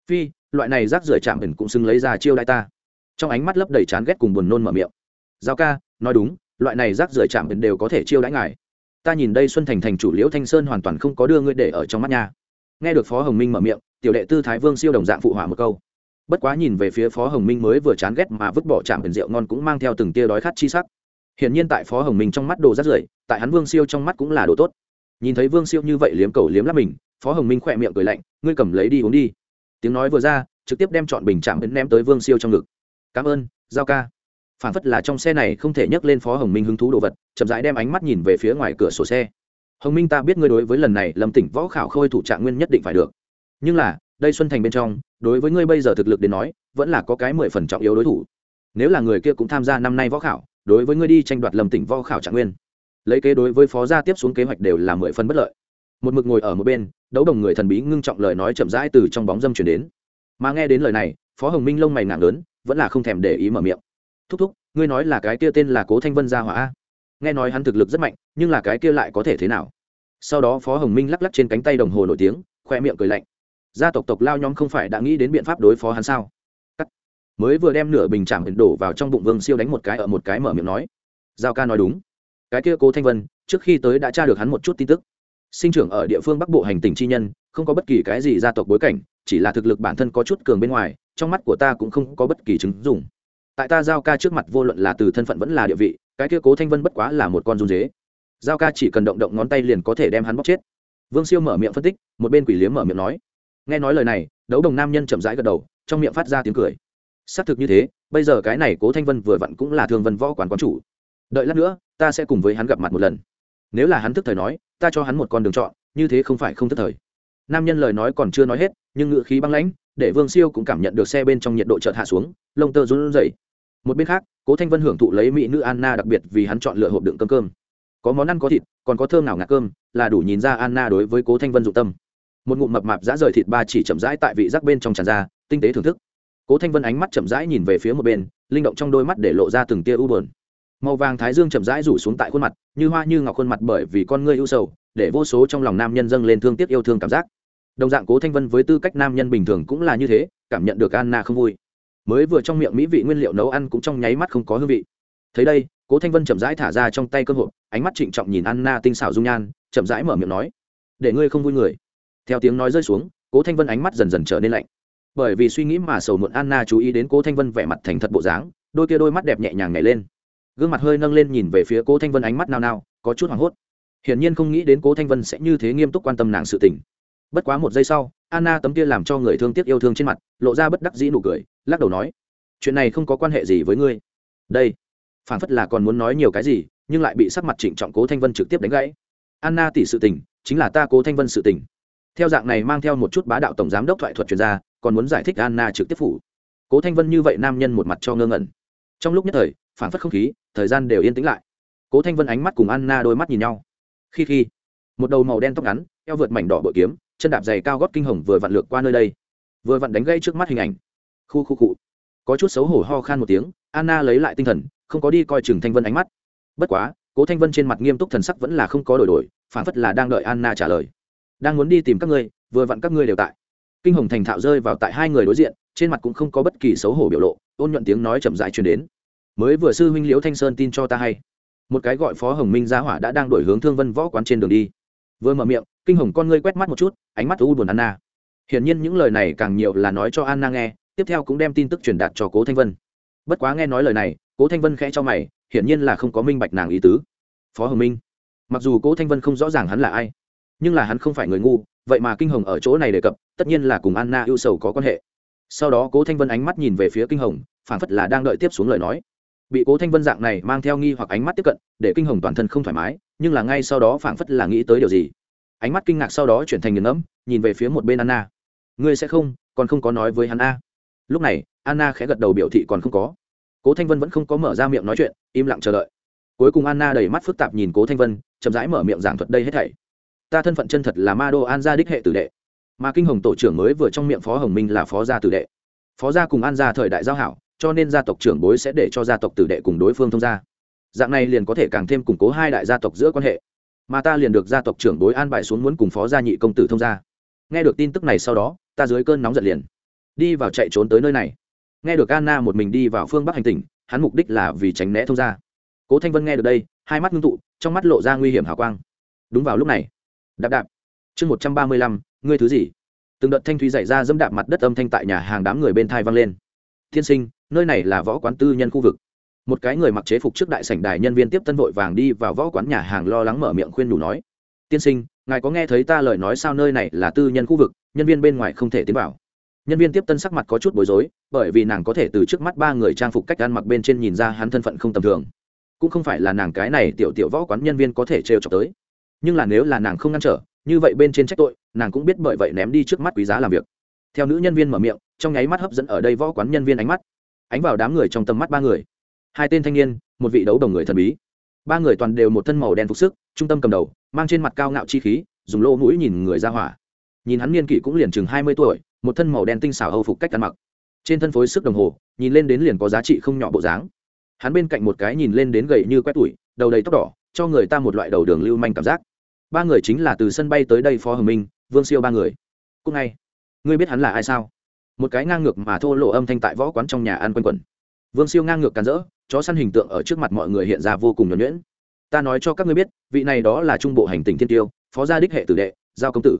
Phi, loại này rác rưởi chạm ẩn cũng xưng lấy ra chiêu đai ta. Trong ánh mắt lấp đầy chán ghét cùng buồn nôn mở miệng. Giao ca, nói đúng, loại này rác rưởi chạm ẩn đều có thể chiêu đãi ngài ta nhìn đây xuân thành thành chủ liễu thanh sơn hoàn toàn không có đưa ngươi để ở trong mắt nha. Nghe được phó hồng minh mở miệng, tiểu đệ tư thái vương siêu đồng dạng phụ hỏa một câu. Bất quá nhìn về phía phó hồng minh mới vừa chán ghét mà vứt bỏ trạm ẩn rượu ngon cũng mang theo từng tia đói khát chi sắc. Hiển nhiên tại phó hồng minh trong mắt đồ rất rưởi, tại hắn vương siêu trong mắt cũng là đồ tốt. Nhìn thấy vương siêu như vậy liếm cầu liếm lắp mình, phó hồng minh khỏe miệng cười lạnh, ngươi cầm lấy đi uống đi. Tiếng nói vừa ra, trực tiếp đem chọn bình trạm ấn ném tới vương siêu trong ngực. Cảm ơn, giao ca phản phất là trong xe này không thể nhấc lên phó hồng minh hứng thú đồ vật, chậm rãi đem ánh mắt nhìn về phía ngoài cửa sổ xe. Hồng minh, ta biết ngươi đối với lần này lâm tỉnh võ khảo khôi thủ trạng nguyên nhất định phải được. Nhưng là, đây xuân thành bên trong, đối với ngươi bây giờ thực lực đến nói, vẫn là có cái mười phần trọng yếu đối thủ. Nếu là người kia cũng tham gia năm nay võ khảo, đối với ngươi đi tranh đoạt lâm tỉnh võ khảo trạng nguyên, lấy kế đối với phó gia tiếp xuống kế hoạch đều là mười phần bất lợi. Một mực ngồi ở một bên, đấu đồng người thần bí ngưng trọng lời nói chậm rãi từ trong bóng dâm chuyển đến. Mà nghe đến lời này, phó hồng minh lông mày nặng lớn, vẫn là không thèm để ý mở miệng thúc thúc, ngươi nói là cái kia tên là cố thanh vân gia hỏa nghe nói hắn thực lực rất mạnh, nhưng là cái kia lại có thể thế nào? Sau đó phó hồng minh lắc lắc trên cánh tay đồng hồ nổi tiếng, khoe miệng cười lạnh. Gia tộc tộc lao nhóm không phải đã nghĩ đến biện pháp đối phó hắn sao? Cắt. mới vừa đem nửa bình chạm đổ vào trong bụng vương siêu đánh một cái ở một cái mở miệng nói. Giao ca nói đúng. Cái kia cố thanh vân, trước khi tới đã tra được hắn một chút tin tức. Sinh trưởng ở địa phương bắc bộ hành tỉnh chi nhân, không có bất kỳ cái gì gia tộc bối cảnh, chỉ là thực lực bản thân có chút cường bên ngoài, trong mắt của ta cũng không có bất kỳ chứng dùng tại ta giao ca trước mặt vô luận là từ thân phận vẫn là địa vị, cái kia cố thanh vân bất quá là một con run dế. Giao ca chỉ cần động động ngón tay liền có thể đem hắn bóc chết. Vương siêu mở miệng phân tích, một bên quỷ liếm mở miệng nói. Nghe nói lời này, đấu đồng nam nhân chậm rãi gật đầu, trong miệng phát ra tiếng cười. Xác thực như thế, bây giờ cái này cố thanh vân vừa vặn cũng là thương vân võ quán quán chủ. Đợi lát nữa, ta sẽ cùng với hắn gặp mặt một lần. Nếu là hắn thức thời nói, ta cho hắn một con đường chọn, như thế không phải không thức thời. Nam nhân lời nói còn chưa nói hết, nhưng ngựa khí băng lãnh, để vương siêu cũng cảm nhận được xe bên trong nhiệt độ chợt hạ xuống, lông tơ run rẩy một bên khác, cố thanh vân hưởng thụ lấy mỹ nữ anna đặc biệt vì hắn chọn lựa hộp đựng cơm cơm. Có món ăn có thịt, còn có thơm nào ngạt cơm, là đủ nhìn ra anna đối với cố thanh vân dụng tâm. Một ngụm mập mạp dã rời thịt ba chỉ chậm rãi tại vị giác bên trong tràn ra, tinh tế thưởng thức. Cố thanh vân ánh mắt chậm rãi nhìn về phía một bên, linh động trong đôi mắt để lộ ra từng tia u bờn màu vàng thái dương chậm rãi rủ xuống tại khuôn mặt, như hoa như ngọc khuôn mặt bởi vì con ngươi ưu sầu, để vô số trong lòng nam nhân dâng lên thương tiếc yêu thương cảm giác. Đồng dạng cố thanh vân với tư cách nam nhân bình thường cũng là như thế, cảm nhận được anna không vui mới vừa trong miệng mỹ vị nguyên liệu nấu ăn cũng trong nháy mắt không có hương vị. Thấy đây, cố thanh vân chậm rãi thả ra trong tay cơ hộp, ánh mắt trịnh trọng nhìn anna tinh xảo dung nhan, chậm rãi mở miệng nói, để ngươi không vui người. Theo tiếng nói rơi xuống, cố thanh vân ánh mắt dần dần trở nên lạnh. Bởi vì suy nghĩ mà sầu muộn anna chú ý đến cố thanh vân vẻ mặt thành thật bộ dáng, đôi kia đôi mắt đẹp nhẹ nhàng nhảy lên. Gương mặt hơi nâng lên nhìn về phía cố thanh vân ánh mắt nao nao, có chút hoảng hốt. Hiển nhiên không nghĩ đến cố thanh vân sẽ như thế nghiêm túc quan tâm nàng sự tình. Bất quá một giây sau anna tấm kia làm cho người thương tiếc yêu thương trên mặt, lộ ra bất đắc dĩ nụ cười, lắc đầu nói, chuyện này không có quan hệ gì với ngươi. Đây phản phất là còn muốn nói nhiều cái gì, nhưng lại bị sắc mặt trịnh trọng cố thanh vân trực tiếp đánh gãy. Anna tỷ sự tình, chính là ta cố thanh vân sự tình. Theo dạng này mang theo một chút bá đạo tổng giám đốc thoại thuật chuyên gia, còn muốn giải thích anna trực tiếp phủ. Cố thanh vân như vậy nam nhân một mặt cho ngơ ngẩn. Trong lúc nhất thời phản phất không khí, thời gian đều yên tĩnh lại. Cố thanh vân ánh mắt cùng anna đôi mắt nhìn nhau. Khi khi, một đầu màu đen tóc ngắn, eo vượt mảnh đỏ bội kiếm chân đạp giày cao gót kinh hồng vừa vặn lược qua nơi đây. Vừa vặn đánh gây trước mắt hình ảnh. Khu khu cụ có chút xấu hổ ho khan một tiếng, anna lấy lại tinh thần, không có đi coi chừng thanh vân ánh mắt. Bất quá, cố thanh vân trên mặt nghiêm túc thần sắc vẫn là không có đổi đổi phản phất là đang đợi anna trả lời. Đang muốn đi tìm các ngươi, vừa vặn các ngươi đều tại. Kinh hồng thành thạo rơi vào tại hai người đối diện, trên mặt cũng không có bất kỳ xấu hổ biểu lộ, ôn nhuận tiếng nói chậm dại truyền đến. Mới vừa sư huynh liễu thanh sơn tin cho ta hay. Một cái gọi phó hồng minh gia hỏa đã đang đổi hướng thương vân võ quán trên đường đi. Vừa mở miệng kinh hồng con ngươi quét mắt một chút, ánh mắt u buồn anna. Hiển nhiên những lời này càng nhiều là nói cho anna nghe, tiếp theo cũng đem tin tức truyền đạt cho cố thanh vân. Bất quá nghe nói lời này, cố thanh vân khẽ cho mày, hiển nhiên là không có minh bạch nàng ý tứ. Phó hồng minh, mặc dù cố thanh vân không rõ ràng hắn là ai, nhưng là hắn không phải người ngu, vậy mà kinh hồng ở chỗ này đề cập, tất nhiên là cùng anna ưu sầu có quan hệ. Sau đó cố thanh vân ánh mắt nhìn về phía kinh hồng phản phất là đang đợi tiếp xuống lời nói. Bị cố thanh vân dạng này mang theo nghi hoặc ánh mắt tiếp cận, để kinh hồng toàn thân không thoải mái, nhưng là ngay sau đó phản phất là nghĩ tới điều gì ánh mắt kinh ngạc sau đó chuyển thành nghiền ngẫm, nhìn về phía một bên anna. Ngươi sẽ không, còn không có nói với hắn a. Lúc này, anna khẽ gật đầu biểu thị còn không có. Cố thanh vân vẫn không có mở ra miệng nói chuyện, im lặng chờ đợi. Cuối cùng anna đầy mắt phức tạp nhìn cố thanh vân, chậm rãi mở miệng giảng thuật đây hết thảy. Ta thân phận chân thật là ma đô an gia đích hệ tử đệ. Mà kinh hồng tổ trưởng mới vừa trong miệng phó hồng minh là phó gia tử đệ. Phó gia cùng an gia thời đại giao hảo, cho nên gia tộc trưởng bối sẽ để cho gia tộc tử đệ cùng đối phương thông gia. Dạng này liền có thể càng thêm củng cố hai đại gia tộc giữa quan hệ mà ta liền được gia tộc trưởng bối an bài xuống muốn cùng phó gia nhị công tử thông gia. Nghe được tin tức này sau đó, ta dưới cơn nóng giận liền, đi vào chạy trốn tới nơi này. Nghe được anna một mình đi vào phương bắc hành tỉnh, hắn mục đích là vì tránh né thông gia. Cố thanh vân nghe được đây, hai mắt ngưng tụ, trong mắt lộ ra nguy hiểm hào quang. Đúng vào lúc này, đạp đạp. Chương một trăm ba mươi lăm, ngươi thứ gì? Từng đợt thanh thúy dày ra dẫm đạp mặt đất âm thanh tại nhà hàng đám người bên thai vang lên. Tiên sinh, nơi này là võ quán tư nhân khu vực một cái người mặc chế phục trước đại sảnh đài nhân viên tiếp tân vội vàng đi vào võ quán nhà hàng lo lắng mở miệng khuyên đủ nói. Tiên sinh, ngài có nghe thấy ta lời nói sao nơi này là tư nhân khu vực, nhân viên bên ngoài không thể tiến vào. Nhân viên tiếp tân sắc mặt có chút bối rối, bởi vì nàng có thể từ trước mắt ba người trang phục cách ăn mặc bên trên nhìn ra hắn thân phận không tầm thường. Cũng không phải là nàng cái này tiểu tiểu võ quán nhân viên có thể trêu chọc tới. Nhưng là nếu là nàng không ngăn trở, như vậy bên trên trách tội, nàng cũng biết bởi vậy ném đi trước mắt quý giá làm việc. Theo nữ nhân viên mở miệng, trong nháy mắt hấp dẫn ở đây võ quán nhân viên ánh mắt. Ánh vào đám người trong tầm mắt ba người hai tên thanh niên, một vị đấu đồng người thần bí. Ba người toàn đều một thân màu đen phục sức, trung tâm cầm đầu, mang trên mặt cao ngạo chi khí, dùng lỗ mũi nhìn người ra hỏa. Nhìn hắn niên kỷ cũng liền chừng hai mươi tuổi, một thân màu đen tinh xảo âu phục cách ăn mặc. Trên thân phối sức đồng hồ, nhìn lên đến liền có giá trị không nhỏ bộ dáng. Hắn bên cạnh một cái nhìn lên đến gầy như quét tủi, đầu đầy tóc đỏ, cho người ta một loại đầu đường lưu manh cảm giác. Ba người chính là từ sân bay tới đây phó hồng minh, vương siêu ba người. Cúc ngay. Ngươi biết hắn là ai sao? Một cái ngang ngược mà thô lộ âm thanh tại võ quán trong nhà ăn quanh quẩn. Vương siêu ngang ngược càn rỡ chó săn hình tượng ở trước mặt mọi người hiện ra vô cùng nhuẩn nhuyễn. Ta nói cho các ngươi biết, vị này đó là trung bộ hành tình thiên tiêu, phó gia đích hệ tử đệ, giao công tử.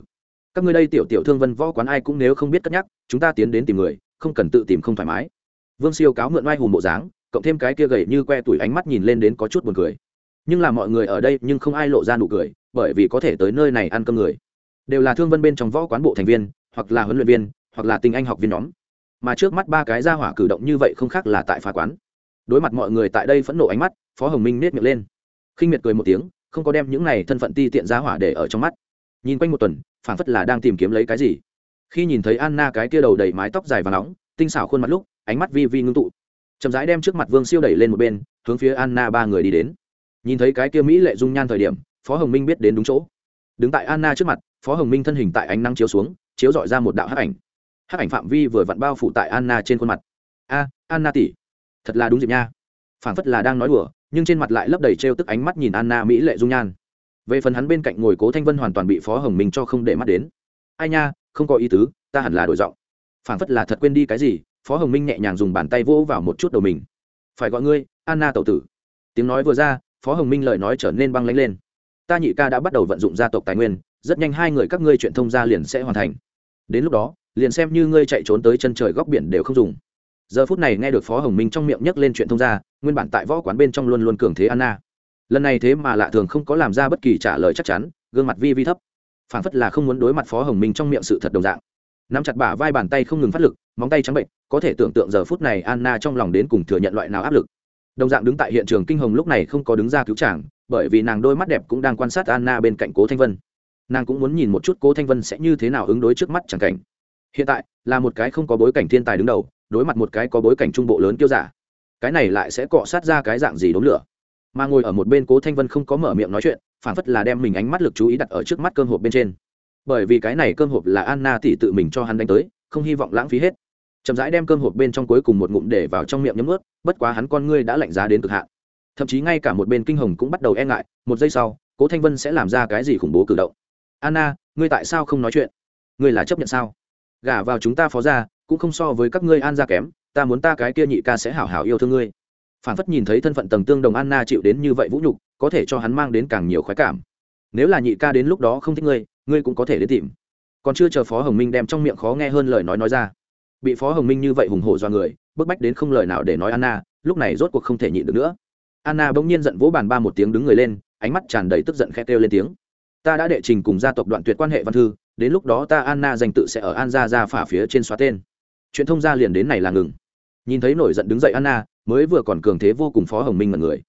Các ngươi đây tiểu tiểu thương vân võ quán ai cũng nếu không biết cất nhắc, chúng ta tiến đến tìm người, không cần tự tìm không thoải mái. Vương siêu cáo mượn oai hùng bộ dáng, cộng thêm cái kia gầy như que tuổi ánh mắt nhìn lên đến có chút buồn cười. Nhưng là mọi người ở đây nhưng không ai lộ ra nụ cười, bởi vì có thể tới nơi này ăn cơm người. Đều là thương vân bên trong võ quán bộ thành viên, hoặc là huấn luyện viên, hoặc là tình anh học viên nhóm. Mà trước mắt ba cái ra hỏa cử động như vậy không khác là tại phá quán đối mặt mọi người tại đây phẫn nộ ánh mắt, phó hồng minh nết miệng lên. Khinh miệt cười một tiếng, không có đem những này thân phận ti tiện giá hỏa để ở trong mắt. Nhìn quanh một tuần, phản phất là đang tìm kiếm lấy cái gì. Khi nhìn thấy anna cái kia đầu đầy mái tóc dài và nóng, tinh xảo khuôn mặt lúc, ánh mắt vi vi ngưng tụ. Chậm rãi đem trước mặt vương siêu đẩy lên một bên, hướng phía anna ba người đi đến. Nhìn thấy cái kia mỹ lệ dung nhan thời điểm, phó hồng minh biết đến đúng chỗ. Đứng tại anna trước mặt, phó hồng minh thân hình tại ánh nắng chiếu xuống, chiếu dọi ra một đạo hắc ảnh. Hắc ảnh phạm vi vừa vặn bao phủ tại anna trên khuôn mặt. A, anna tỷ thật là đúng dịp nha. Phảng phất là đang nói đùa, nhưng trên mặt lại lấp đầy trêu tức ánh mắt nhìn anna mỹ lệ dung nhan. Về phần hắn bên cạnh ngồi cố thanh vân hoàn toàn bị phó hồng minh cho không để mắt đến. Ai nha, không có ý tứ, ta hẳn là đổi giọng. Phảng phất là thật quên đi cái gì, phó hồng minh nhẹ nhàng dùng bàn tay vỗ vào một chút đầu mình. Phải gọi ngươi, anna tẩu tử. Tiếng nói vừa ra, phó hồng minh lời nói trở nên băng lánh lên. Ta nhị ca đã bắt đầu vận dụng gia tộc tài nguyên, rất nhanh hai người các ngươi chuyện thông gia liền sẽ hoàn thành. Đến lúc đó, liền xem như ngươi chạy trốn tới chân trời góc biển đều không dùng giờ phút này nghe được phó hồng minh trong miệng nhắc lên chuyện thông gia, nguyên bản tại võ quán bên trong luôn luôn cường thế anna. Lần này thế mà lạ thường không có làm ra bất kỳ trả lời chắc chắn, gương mặt vi vi thấp. Phản phất là không muốn đối mặt phó hồng minh trong miệng sự thật đồng dạng. Nắm chặt bả vai bàn tay không ngừng phát lực, móng tay trắng bệnh, có thể tưởng tượng giờ phút này anna trong lòng đến cùng thừa nhận loại nào áp lực. Đồng dạng đứng tại hiện trường kinh hồng lúc này không có đứng ra cứu chàng, bởi vì nàng đôi mắt đẹp cũng đang quan sát anna bên cạnh cố thanh vân. Nàng cũng muốn nhìn một chút cố thanh vân sẽ như thế nào ứng đối trước mắt chẳng cảnh hiện tại, là một cái không có bối cảnh thiên tài đứng đầu, đối mặt một cái có bối cảnh trung bộ lớn kiêu giả. Cái này lại sẽ cọ sát ra cái dạng gì đốn lửa? Mà ngồi ở một bên cố thanh vân không có mở miệng nói chuyện phản phất là đem mình ánh mắt lực chú ý đặt ở trước mắt cơm hộp bên trên. Bởi vì cái này cơm hộp là anna tỷ tự mình cho hắn đánh tới, không hy vọng lãng phí hết. Chậm rãi đem cơm hộp bên trong cuối cùng một ngụm để vào trong miệng nhấm ướt bất quá hắn con ngươi đã lạnh giá đến cực hạn. Thậm chí ngay cả một bên kinh hồng cũng bắt đầu e ngại, một giây sau, cố thanh vân sẽ làm ra cái gì khủng bố cử động? Anna, ngươi tại sao không nói chuyện? Ngươi là chấp nhận sao? Gả vào chúng ta phó ra cũng không so với các ngươi an ra kém, ta muốn ta cái kia nhị ca sẽ hảo hảo yêu thương ngươi. Phản phất nhìn thấy thân phận tầng tương đồng anna chịu đến như vậy vũ nhục, có thể cho hắn mang đến càng nhiều khoái cảm. Nếu là nhị ca đến lúc đó không thích ngươi ngươi cũng có thể đến tìm. Còn chưa chờ phó hồng minh đem trong miệng khó nghe hơn lời nói nói ra. Bị phó hồng minh như vậy hùng hổ do người, bức bách đến không lời nào để nói anna, lúc này rốt cuộc không thể nhịn được nữa. Anna bỗng nhiên giận vỗ bàn ba một tiếng đứng người lên, ánh mắt tràn đầy tức giận khe kêu lên tiếng. Ta đã đệ trình cùng gia tộc đoạn tuyệt quan hệ văn thư đến lúc đó ta anna danh tự sẽ ở an gia ra phả phía trên xóa tên. Chuyện thông gia liền đến này là ngừng. Nhìn thấy nổi giận đứng dậy anna, mới vừa còn cường thế vô cùng phó hồng minh mật người.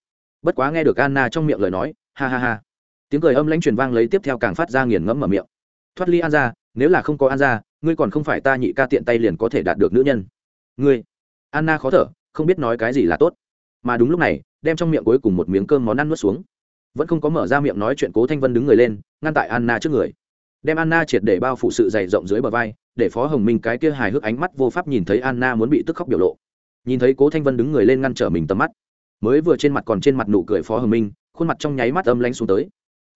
Bất quá nghe được anna trong miệng lời nói, ha ha ha. Tiếng cười âm lãnh truyền vang lấy tiếp theo càng phát ra nghiền ngẫm mở miệng. Thoát ly an gia, nếu là không có an gia, ngươi còn không phải ta nhị ca tiện tay liền có thể đạt được nữ nhân. Ngươi. Anna khó thở, không biết nói cái gì là tốt. Mà đúng lúc này, đem trong miệng cuối cùng một miếng cơm món ăn nuốt xuống. Vẫn không có mở ra miệng nói chuyện cố thanh vân đứng người lên, ngăn tại anna trước người đem anna triệt để bao phủ sự dày rộng dưới bờ vai, để phó hồng minh cái kia hài hước ánh mắt vô pháp nhìn thấy anna muốn bị tức khóc biểu lộ. Nhìn thấy cố thanh vân đứng người lên ngăn trở mình tầm mắt. Mới vừa trên mặt còn trên mặt nụ cười phó hồng minh, khuôn mặt trong nháy mắt âm lanh xuống tới.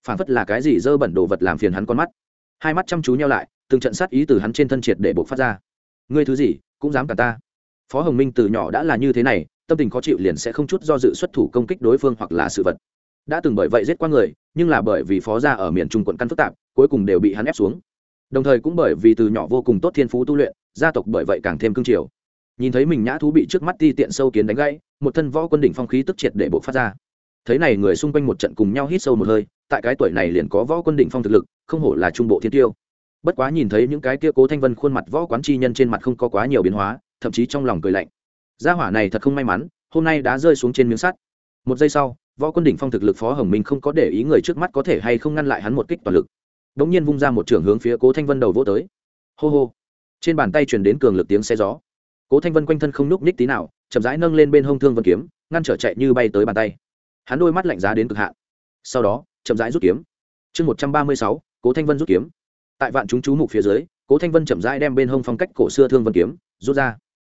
Phản phất là cái gì dơ bẩn đồ vật làm phiền hắn con mắt. Hai mắt chăm chú nhau lại, từng trận sát ý từ hắn trên thân triệt để buộc phát ra. Ngươi thứ gì, cũng dám cả ta? Phó hồng minh từ nhỏ đã là như thế này, tâm tình khó chịu liền sẽ không chút do dự xuất thủ công kích đối phương hoặc là sự vật. Đã từng bởi vậy giết qua người, nhưng là bởi vì phó gia ở miền trung quận căn phức tạp cuối cùng đều bị hắn ép xuống. Đồng thời cũng bởi vì từ nhỏ vô cùng tốt thiên phú tu luyện, gia tộc bởi vậy càng thêm cương triều. Nhìn thấy mình nhã thú bị trước mắt ti tiện sâu kiến đánh gãy, một thân võ quân đỉnh phong khí tức triệt để bộ phát ra. Thấy này người xung quanh một trận cùng nhau hít sâu một hơi, tại cái tuổi này liền có võ quân đỉnh phong thực lực, không hổ là trung bộ thiên tiêu. Bất quá nhìn thấy những cái kia cố thanh vân khuôn mặt võ quán chi nhân trên mặt không có quá nhiều biến hóa, thậm chí trong lòng cười lạnh. Gia hỏa này thật không may mắn, hôm nay đã rơi xuống trên miếng sắt. Một giây sau, võ quân đỉnh phong thực lực phó hồng minh không có để ý người trước mắt có thể hay không ngăn lại hắn một kích toàn lực đ ỗ n g nhiên vung ra một trưởng hướng phía cố thanh vân đầu vỗ tới. Hô hô. Trên bàn tay truyền đến cường lực tiếng xe gió. Cố thanh vân quanh thân không nhúc nhích tí nào, chậm rãi nâng lên bên hông thương vân kiếm, ngăn trở chạy như bay tới bàn tay. Hắn đôi mắt lạnh giá đến cực hạn. Sau đó, chậm rãi rút kiếm. Chương một trăm ba mươi sáu, cố thanh vân rút kiếm. Tại vạn chúng chú mục phía dưới, cố thanh vân chậm rãi đem bên hông phong cách cổ xưa thương vân kiếm, rút ra.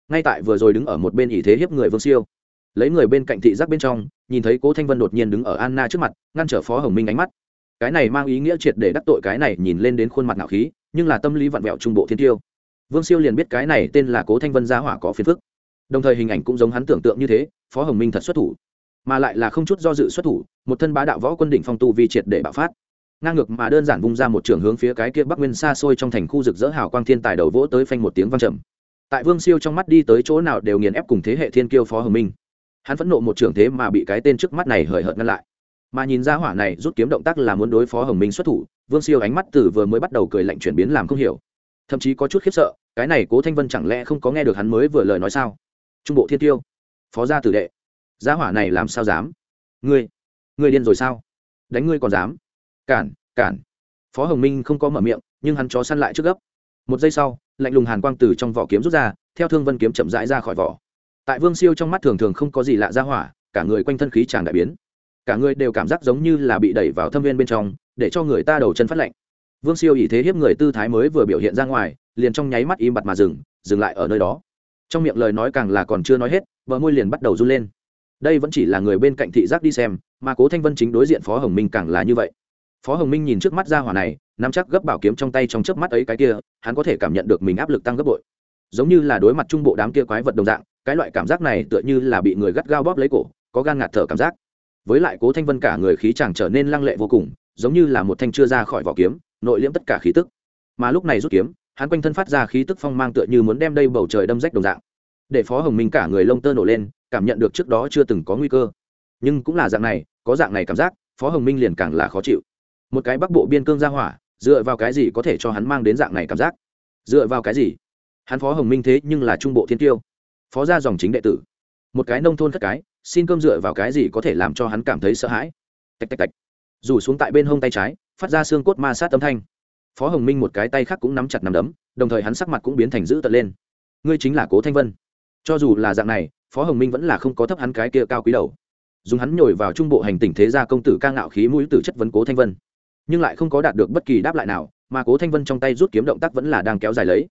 Ngay tại vừa rồi đứng ở một bên ỷ thế hiếp người vương siêu. Lấy người bên cạnh thị giác bên trong, nhìn thấy cố thanh vân đột nhiên đứng ở anna trước mặt, ngăn trở phó hồng minh ánh mắt cái này mang ý nghĩa triệt để đắc tội cái này nhìn lên đến khuôn mặt ngạo khí, nhưng là tâm lý vặn vẹo trung bộ thiên tiêu. Vương siêu liền biết cái này tên là cố thanh vân gia hỏa có phiền phức. Đồng thời hình ảnh cũng giống hắn tưởng tượng như thế, phó hồng minh thật xuất thủ. Mà lại là không chút do dự xuất thủ, một thân bá đạo võ quân đỉnh phong tu vi triệt để bạo phát. Ngang ngược mà đơn giản vung ra một trường hướng phía cái kia bắc nguyên xa xôi trong thành khu rực rỡ hào quang thiên tài đầu vỗ tới phanh một tiếng vang trầm. Tại vương siêu trong mắt đi tới chỗ nào đều nghiền ép cùng thế hệ thiên kiêu phó hồng minh. Hắn phẫn nộ một trường thế mà bị cái tên trước mắt này hời hợt ngăn lại mà nhìn ra hỏa này rút kiếm động tác là muốn đối phó hồng minh xuất thủ, vương siêu ánh mắt từ vừa mới bắt đầu cười lạnh chuyển biến làm không hiểu. Thậm chí có chút khiếp sợ, cái này cố thanh vân chẳng lẽ không có nghe được hắn mới vừa lời nói sao? Trung bộ thiên tiêu, phó gia tử đệ, gia hỏa này làm sao dám? Ngươi ngươi điên rồi sao? Đánh ngươi còn dám? Cản cản. Phó hồng minh không có mở miệng, nhưng hắn chó săn lại trước gấp. Một giây sau, lạnh lùng hàn quang từ trong vỏ kiếm rút ra, theo thương vân kiếm chậm rãi ra khỏi vỏ. Tại vương siêu trong mắt thường thường không có gì lạ ra hỏa, cả người quanh thân khí tràn đại biến cả người đều cảm giác giống như là bị đẩy vào thâm viên bên trong, để cho người ta đầu chân phát lạnh. Vương siêu ý thế hiếp người tư thái mới vừa biểu hiện ra ngoài, liền trong nháy mắt im bặt mà dừng dừng lại ở nơi đó. Trong miệng lời nói càng là còn chưa nói hết vợ môi liền bắt đầu run lên. Đây vẫn chỉ là người bên cạnh thị giác đi xem, mà cố thanh vân chính đối diện phó hồng minh càng là như vậy. Phó hồng minh nhìn trước mắt ra hỏa này, nắm chắc gấp bảo kiếm trong tay trong chớp mắt ấy cái kia, hắn có thể cảm nhận được mình áp lực tăng gấp bội. Giống như là đối mặt trung bộ đám kia quái vật đồng dạng, cái loại cảm giác này tựa như là bị người gắt gao bóp lấy cổ, có gan ngạt thở cảm giác với lại cố thanh vân cả người khí chàng trở nên lăng lệ vô cùng, giống như là một thanh chưa ra khỏi vỏ kiếm, nội liễm tất cả khí tức. Mà lúc này rút kiếm, hắn quanh thân phát ra khí tức phong mang tựa như muốn đem đây bầu trời đâm rách đồng dạng. Để phó hồng minh cả người lông tơ nổ lên, cảm nhận được trước đó chưa từng có nguy cơ. Nhưng cũng là dạng này, có dạng này cảm giác, phó hồng minh liền càng là khó chịu. Một cái bắc bộ biên cương ra hỏa, dựa vào cái gì có thể cho hắn mang đến dạng này cảm giác? Dựa vào cái gì? Hắn phó hồng minh thế nhưng là trung bộ thiên tiêu. Phó gia dòng chính đệ tử. Một cái nông thôn thất cái xin cơm dựa vào cái gì có thể làm cho hắn cảm thấy sợ hãi? Tạch tạch tạch. Rủ xuống tại bên hông tay trái, phát ra xương cốt ma sát âm thanh. Phó hồng minh một cái tay khác cũng nắm chặt nắm đấm, đồng thời hắn sắc mặt cũng biến thành dữ tợn lên. Ngươi chính là cố thanh vân. Cho dù là dạng này, phó hồng minh vẫn là không có thấp hắn cái kia cao quý đầu. Dùng hắn nhồi vào trung bộ hành tỉnh thế gia công tử ca ngạo khí mũi từ chất vấn cố thanh vân. Nhưng lại không có đạt được bất kỳ đáp lại nào, mà cố thanh vân trong tay rút kiếm động tác vẫn là đang kéo dài lấy.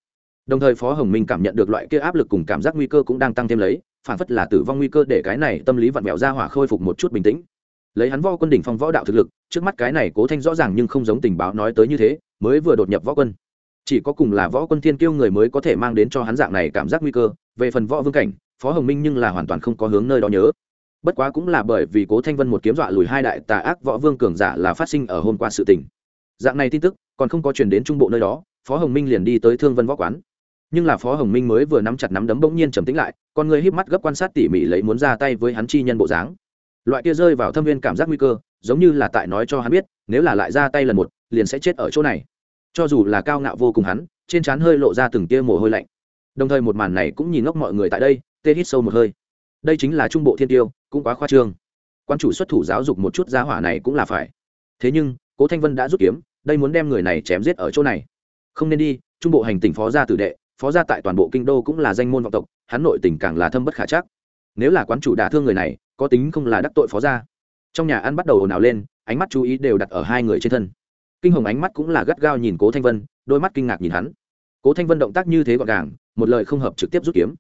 Đồng thời phó hồng minh cảm nhận được loại kia áp lực cùng cảm giác nguy cơ cũng đang tăng thêm lấy phản phất là tử vong nguy cơ để cái này tâm lý vặn vẹo ra hỏa khôi phục một chút bình tĩnh. Lấy hắn võ quân đỉnh phong võ đạo thực lực, trước mắt cái này cố thanh rõ ràng nhưng không giống tình báo nói tới như thế, mới vừa đột nhập võ quân. Chỉ có cùng là võ quân thiên kiêu người mới có thể mang đến cho hắn dạng này cảm giác nguy cơ, về phần võ vương cảnh, phó hồng minh nhưng là hoàn toàn không có hướng nơi đó nhớ. Bất quá cũng là bởi vì cố thanh vân một kiếm dọa lùi hai đại tà ác võ vương cường giả là phát sinh ở hôm qua sự tình. Dạng này tin tức, còn không có chuyển đến trung bộ nơi đó, phó hồng minh liền đi tới thương vân võ quán nhưng là phó hồng minh mới vừa nắm chặt nắm đấm bỗng nhiên trầm tĩnh lại, con người híp mắt gấp quan sát tỉ mỉ lấy muốn ra tay với hắn chi nhân bộ dáng. Loại kia rơi vào thâm viên cảm giác nguy cơ, giống như là tại nói cho hắn biết, nếu là lại ra tay lần một, liền sẽ chết ở chỗ này. Cho dù là cao ngạo vô cùng hắn, trên trán hơi lộ ra từng tia mồ hôi lạnh. Đồng thời một màn này cũng nhìn ngốc mọi người tại đây, tê hít sâu một hơi. Đây chính là trung bộ thiên tiêu, cũng quá khoa trương. Quan chủ xuất thủ giáo dục một chút giá hỏa này cũng là phải. Thế nhưng, cố thanh vân đã rút kiếm, đây muốn đem người này chém giết ở chỗ này. Không nên đi, trung bộ hành tỉnh phó gia tử đệ phó gia tại toàn bộ kinh đô cũng là danh môn vọng tộc, hắn nội tình càng là thâm bất khả chắc. Nếu là quán chủ đả thương người này, có tính không là đắc tội phó gia. Trong nhà ăn bắt đầu ồn ào lên, ánh mắt chú ý đều đặt ở hai người trên thân. Kinh hồng ánh mắt cũng là gắt gao nhìn cố thanh vân, đôi mắt kinh ngạc nhìn hắn. Cố thanh vân động tác như thế gọn gàng, một lời không hợp trực tiếp rút kiếm.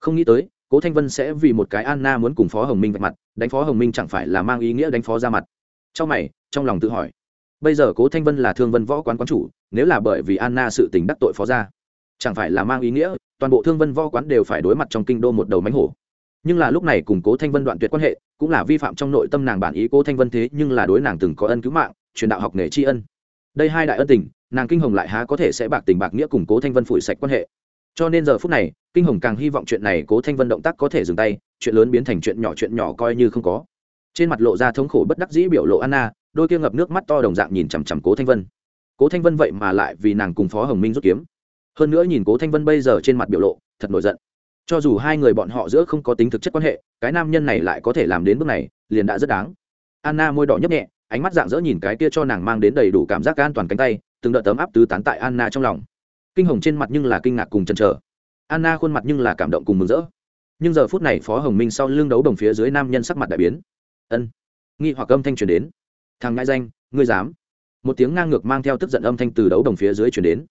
Không nghĩ tới, cố thanh vân sẽ vì một cái anna muốn cùng phó hồng minh vạch mặt, đánh phó hồng minh chẳng phải là mang ý nghĩa đánh phó ra mặt. Trong mày, trong lòng tự hỏi, bây giờ cố thanh vân là thương vân võ quán quán chủ, nếu là bởi vì anna sự tình đắc tội phó ra chẳng phải là mang ý nghĩa, toàn bộ thương vân võ quán đều phải đối mặt trong kinh đô một đầu mánh hổ. Nhưng là lúc này cùng cố thanh vân đoạn tuyệt quan hệ, cũng là vi phạm trong nội tâm nàng bản ý cố thanh vân thế nhưng là đối nàng từng có ân cứu mạng, truyền đạo học nghề tri ân. Đây hai đại ân tình, nàng kinh hồng lại há có thể sẽ bạc tình bạc nghĩa cùng cố thanh vân phủi sạch quan hệ. Cho nên giờ phút này, kinh hồng càng hy vọng chuyện này cố thanh vân động tác có thể dừng tay, chuyện lớn biến thành chuyện nhỏ chuyện nhỏ coi như không có. Trên mặt lộ ra thống khổ bất đắc dĩ biểu lộ anna, đôi kia ngập nước mắt to đồng dạng nhìn chằm chằm cố thanh vân. Cố thanh vân vậy mà lại vì nàng cùng phó hồng minh rút kiếm hơn nữa nhìn cố thanh vân bây giờ trên mặt biểu lộ, thật nổi giận. Cho dù hai người bọn họ giữa không có tính thực chất quan hệ, cái nam nhân này lại có thể làm đến bước này, liền đã rất đáng. Anna môi đỏ nhấp nhẹ, ánh mắt dạng dỡ nhìn cái kia cho nàng mang đến đầy đủ cảm giác an toàn cánh tay, từng đợt tấm áp tứ tán tại anna trong lòng. Kinh hồng trên mặt nhưng là kinh ngạc cùng chần chờ. Anna khuôn mặt nhưng là cảm động cùng mừng rỡ. Nhưng giờ phút này phó hồng minh sau lưng đấu đồng phía dưới nam nhân sắc mặt đại biến. Ân. Nghi hoặc âm thanh truyền đến. Thằng ngại danh, ngươi dám. Một tiếng ngang ngược mang theo tức giận âm thanh từ đấu đồng phía dưới truyền đến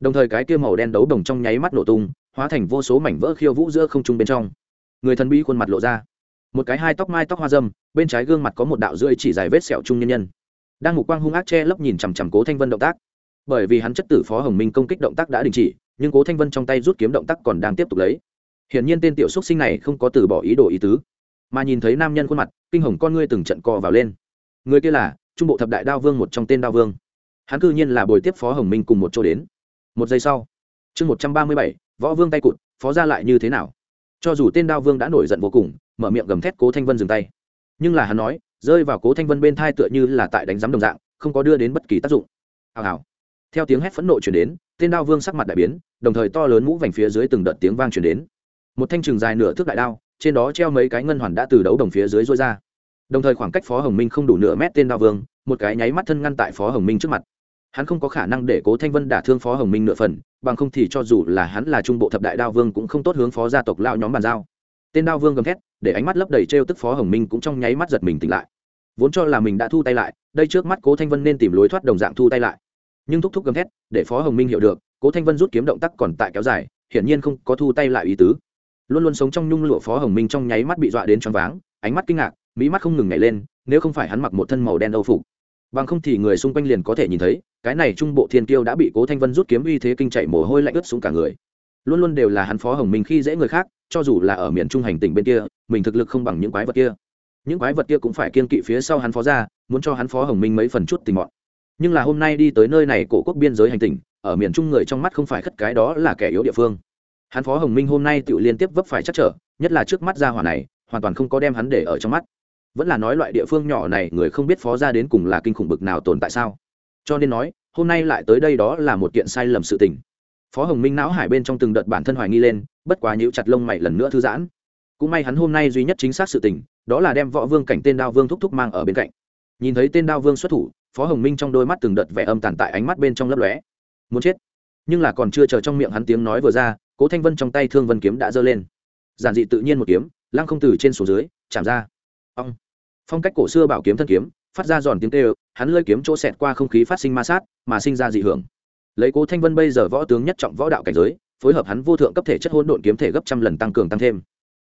đồng thời cái kia màu đen đấu đồng trong nháy mắt nổ tung, hóa thành vô số mảnh vỡ khiêu vũ giữa không trung bên trong. Người thần bí khuôn mặt lộ ra. Một cái hai tóc mai tóc hoa dâm, bên trái gương mặt có một đạo rưỡi chỉ dài vết sẹo trung nhân nhân. Đang mục quang hung ác che lấp nhìn chằm chằm cố thanh vân động tác. Bởi vì hắn chất tử phó hồng minh công kích động tác đã đình chỉ, nhưng cố thanh vân trong tay rút kiếm động tác còn đang tiếp tục lấy. Hiển nhiên tên tiểu xúc sinh này không có từ bỏ ý đồ ý tứ, mà nhìn thấy nam nhân khuôn mặt, kinh hồng con ngươi từng trận co vào lên. Người kia là trung bộ thập đại đao vương, một trong tên đao vương. Hắn cư nhiên là bồi tiếp phó hồng minh cùng một chỗ đến một giây sau, chương một trăm ba mươi bảy, võ vương tay cụt, phó ra lại như thế nào? Cho dù tên đao vương đã nổi giận vô cùng, mở miệng gầm thét cố thanh vân dừng tay. Nhưng là hắn nói, rơi vào cố thanh vân bên thai tựa như là tại đánh giám đồng dạng, không có đưa đến bất kỳ tác dụng. Hào hào. Theo tiếng hét phẫn nộ chuyển đến, tên đao vương sắc mặt đại biến, đồng thời to lớn mũ vành phía dưới từng đợt tiếng vang chuyển đến. Một thanh trường dài nửa thước đại đao, trên đó treo mấy cái ngân hoàn đã từ đấu đồng phía dưới rối ra. Đồng thời khoảng cách phó hồng minh không đủ nửa mét tên đao vương, một cái nháy mắt thân ngăn tại phó hồng minh trước mặt hắn không có khả năng để cố thanh vân đả thương phó hồng minh nửa phần, bằng không thì cho dù là hắn là trung bộ thập đại đao vương cũng không tốt hướng phó gia tộc lao nhóm bàn giao. Tên đao vương gầm thét, để ánh mắt lấp đầy t r e o tức phó hồng minh cũng trong nháy mắt giật mình tỉnh lại. Vốn cho là mình đã thu tay lại, đây trước mắt cố thanh vân nên tìm lối thoát đồng dạng thu tay lại. Nhưng thúc thúc gầm thét, để phó hồng minh hiểu được, cố thanh vân rút kiếm động tác còn tại kéo dài, hiển nhiên không có thu tay lại ý tứ. Luôn luôn sống trong nhung lụa phó hồng minh trong nháy mắt bị dọa đến choáng váng, ánh mắt kinh ngạc mỹ mắt không ngừng nhảy lên, nếu không phải hắn mặc một thân màu đen âu phục bằng không thì người xung quanh liền có thể nhìn thấy, cái này trung bộ thiên kiêu đã bị cố thanh vân rút kiếm uy thế kinh chạy mồ hôi lạnh ướt xuống cả người. Luôn luôn đều là hắn phó hồng minh khi dễ người khác, cho dù là ở miền trung hành tỉnh bên kia, mình thực lực không bằng những quái vật kia. Những quái vật kia cũng phải kiên kỵ phía sau hắn phó ra muốn cho hắn phó hồng minh mấy phần chút tình mọn. Nhưng là hôm nay đi tới nơi này cổ quốc biên giới hành tỉnh, ở miền trung người trong mắt không phải khất cái đó là kẻ yếu địa phương. Hắn phó hồng minh hôm nay tự liên tiếp vấp phải chắc trở, nhất là trước mắt ra hỏa này, hoàn toàn không có đem hắn để ở trong mắt vẫn là nói loại địa phương nhỏ này người không biết phó ra đến cùng là kinh khủng bực nào tồn tại sao? Cho nên nói, hôm nay lại tới đây đó là một kiện sai lầm sự tình. Phó hồng minh não hải bên trong từng đợt bản thân hoài nghi lên, bất quá nhíu chặt lông mày lần nữa thư giãn. Cũng may hắn hôm nay duy nhất chính xác sự tình, đó là đem võ vương cảnh tên đao vương thúc thúc mang ở bên cạnh. Nhìn thấy tên đao vương xuất thủ, phó hồng minh trong đôi mắt từng đợt vẻ âm tàn tại ánh mắt bên trong lấp lóe. Muốn chết. Nhưng là còn chưa chờ trong miệng hắn tiếng nói vừa ra, cố thanh vân trong tay thương vân kiếm đã giơ lên. Giản dị tự nhiên một kiếm, lăng không từ trên xuống dưới, chạm ra ông phong cách cổ xưa bảo kiếm thân kiếm, phát ra giòn tiếng kêu, hắn lơi kiếm chỗ xẹt qua không khí phát sinh ma sát, mà sinh ra dị hưởng. Lấy cố thanh vân bây giờ võ tướng nhất trọng võ đạo cảnh giới, phối hợp hắn vô thượng cấp thể chất hỗn độn kiếm thể gấp trăm lần tăng cường tăng thêm.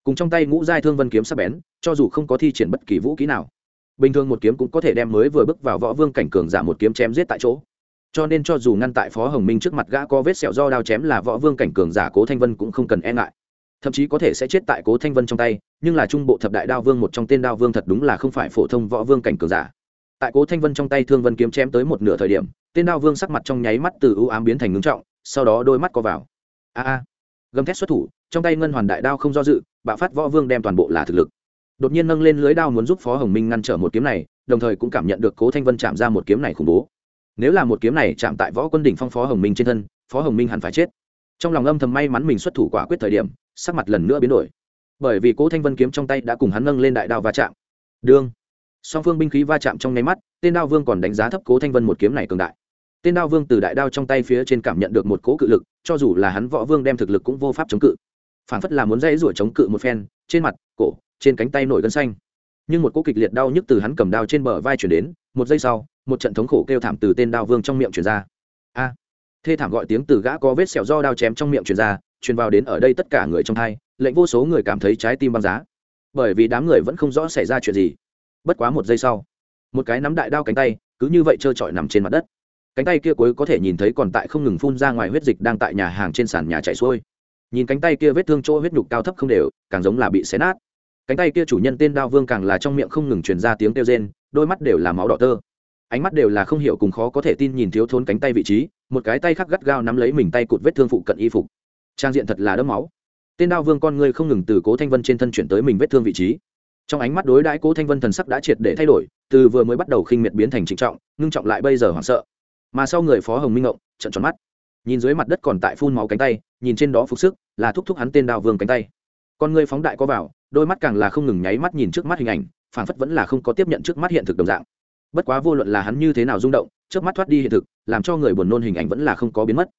Cùng trong tay ngũ giai thương vân kiếm sắc bén, cho dù không có thi triển bất kỳ vũ khí nào, bình thường một kiếm cũng có thể đem mới vừa bước vào võ vương cảnh cường giả một kiếm chém giết tại chỗ. Cho nên cho dù ngăn tại phó hồng minh trước mặt gã có vết sẹo do đao chém là võ vương cảnh cường giả cố thanh vân cũng không cần e ngại thậm chí có thể sẽ chết tại cố thanh vân trong tay, nhưng là trung bộ thập đại đao vương một trong tên đao vương thật đúng là không phải phổ thông võ vương cảnh cường giả. Tại cố thanh vân trong tay thương vân kiếm chém tới một nửa thời điểm, tên đao vương sắc mặt trong nháy mắt từ ưu ám biến thành ngưng trọng, sau đó đôi mắt co vào. A a, gầm thét xuất thủ, trong tay ngân hoàn đại đao không do dự, bạo phát võ vương đem toàn bộ là thực lực. Đột nhiên nâng lên lưới đao muốn giúp phó hồng minh ngăn trở một kiếm này, đồng thời cũng cảm nhận được cố thanh vân chạm ra một kiếm này khủng bố. Nếu là một kiếm này chạm tại võ quân đỉnh phong phó hồng minh trên thân, phó hồng minh hẳn phải chết trong lòng âm thầm may mắn mình xuất thủ quả quyết thời điểm, sắc mặt lần nữa biến đổi. Bởi vì cố thanh vân kiếm trong tay đã cùng hắn nâng lên đại đao va chạm. Đương. Song phương binh khí va chạm trong nháy mắt, tên đao vương còn đánh giá thấp cố thanh vân một kiếm này cường đại. Tên đao vương từ đại đao trong tay phía trên cảm nhận được một cố cự lực, cho dù là hắn võ vương đem thực lực cũng vô pháp chống cự. Phản phất là muốn dãy rủa chống cự một phen, trên mặt, cổ, trên cánh tay nổi gân xanh. Nhưng một cố kịch liệt đau nhức từ hắn cầm đao trên bờ vai chuyển đến, một giây sau, một trận thống khổ kêu thảm từ tên đao vương trong miệng chuyển ra. A! Thê thảm gọi tiếng từ gã có vết sẹo do đao chém trong miệng truyền ra, truyền vào đến ở đây tất cả người trong thai, lệnh vô số người cảm thấy trái tim băng giá. Bởi vì đám người vẫn không rõ xảy ra chuyện gì. Bất quá một giây sau, một cái nắm đại đao cánh tay, cứ như vậy trơ trọi nằm trên mặt đất. Cánh tay kia cuối có thể nhìn thấy còn tại không ngừng phun ra ngoài huyết dịch đang tại nhà hàng trên sàn nhà chạy xuôi. Nhìn cánh tay kia vết thương chỗ huyết nhục cao thấp không đều, càng giống là bị xé nát. Cánh tay kia chủ nhân tên đao vương càng là trong miệng không ngừng truyền ra tiếng kêu rên, đôi mắt đều là máu đỏ tơ. Ánh mắt đều là không hiểu cùng khó có thể tin nhìn thiếu thốn cánh tay vị trí một cái tay khắc gắt gao nắm lấy mình tay cụt vết thương phụ cận y phục. Trang diện thật là đẫm máu. Tên đao vương con ngươi không ngừng từ cố thanh vân trên thân chuyển tới mình vết thương vị trí. Trong ánh mắt đối đãi cố thanh vân thần sắc đã triệt để thay đổi, từ vừa mới bắt đầu khinh miệt biến thành trịnh trọng, ngưng trọng lại bây giờ hoảng sợ. Mà sau người phó hồng minh ngộng trận tròn mắt. Nhìn dưới mặt đất còn tại phun máu cánh tay, nhìn trên đó phục sức, là thúc thúc hắn tên đao vương cánh tay. Con người phóng đại có vào, đôi mắt càng là không ngừng nháy mắt nhìn trước mắt hình ảnh phản phất vẫn là không có tiếp nhận trước mắt hiện thực đồng dạng. Bất quá vô luận là hắn như thế nào rung động, trước mắt thoát đi hiện thực làm cho người buồn nôn hình ảnh vẫn là không có biến mất.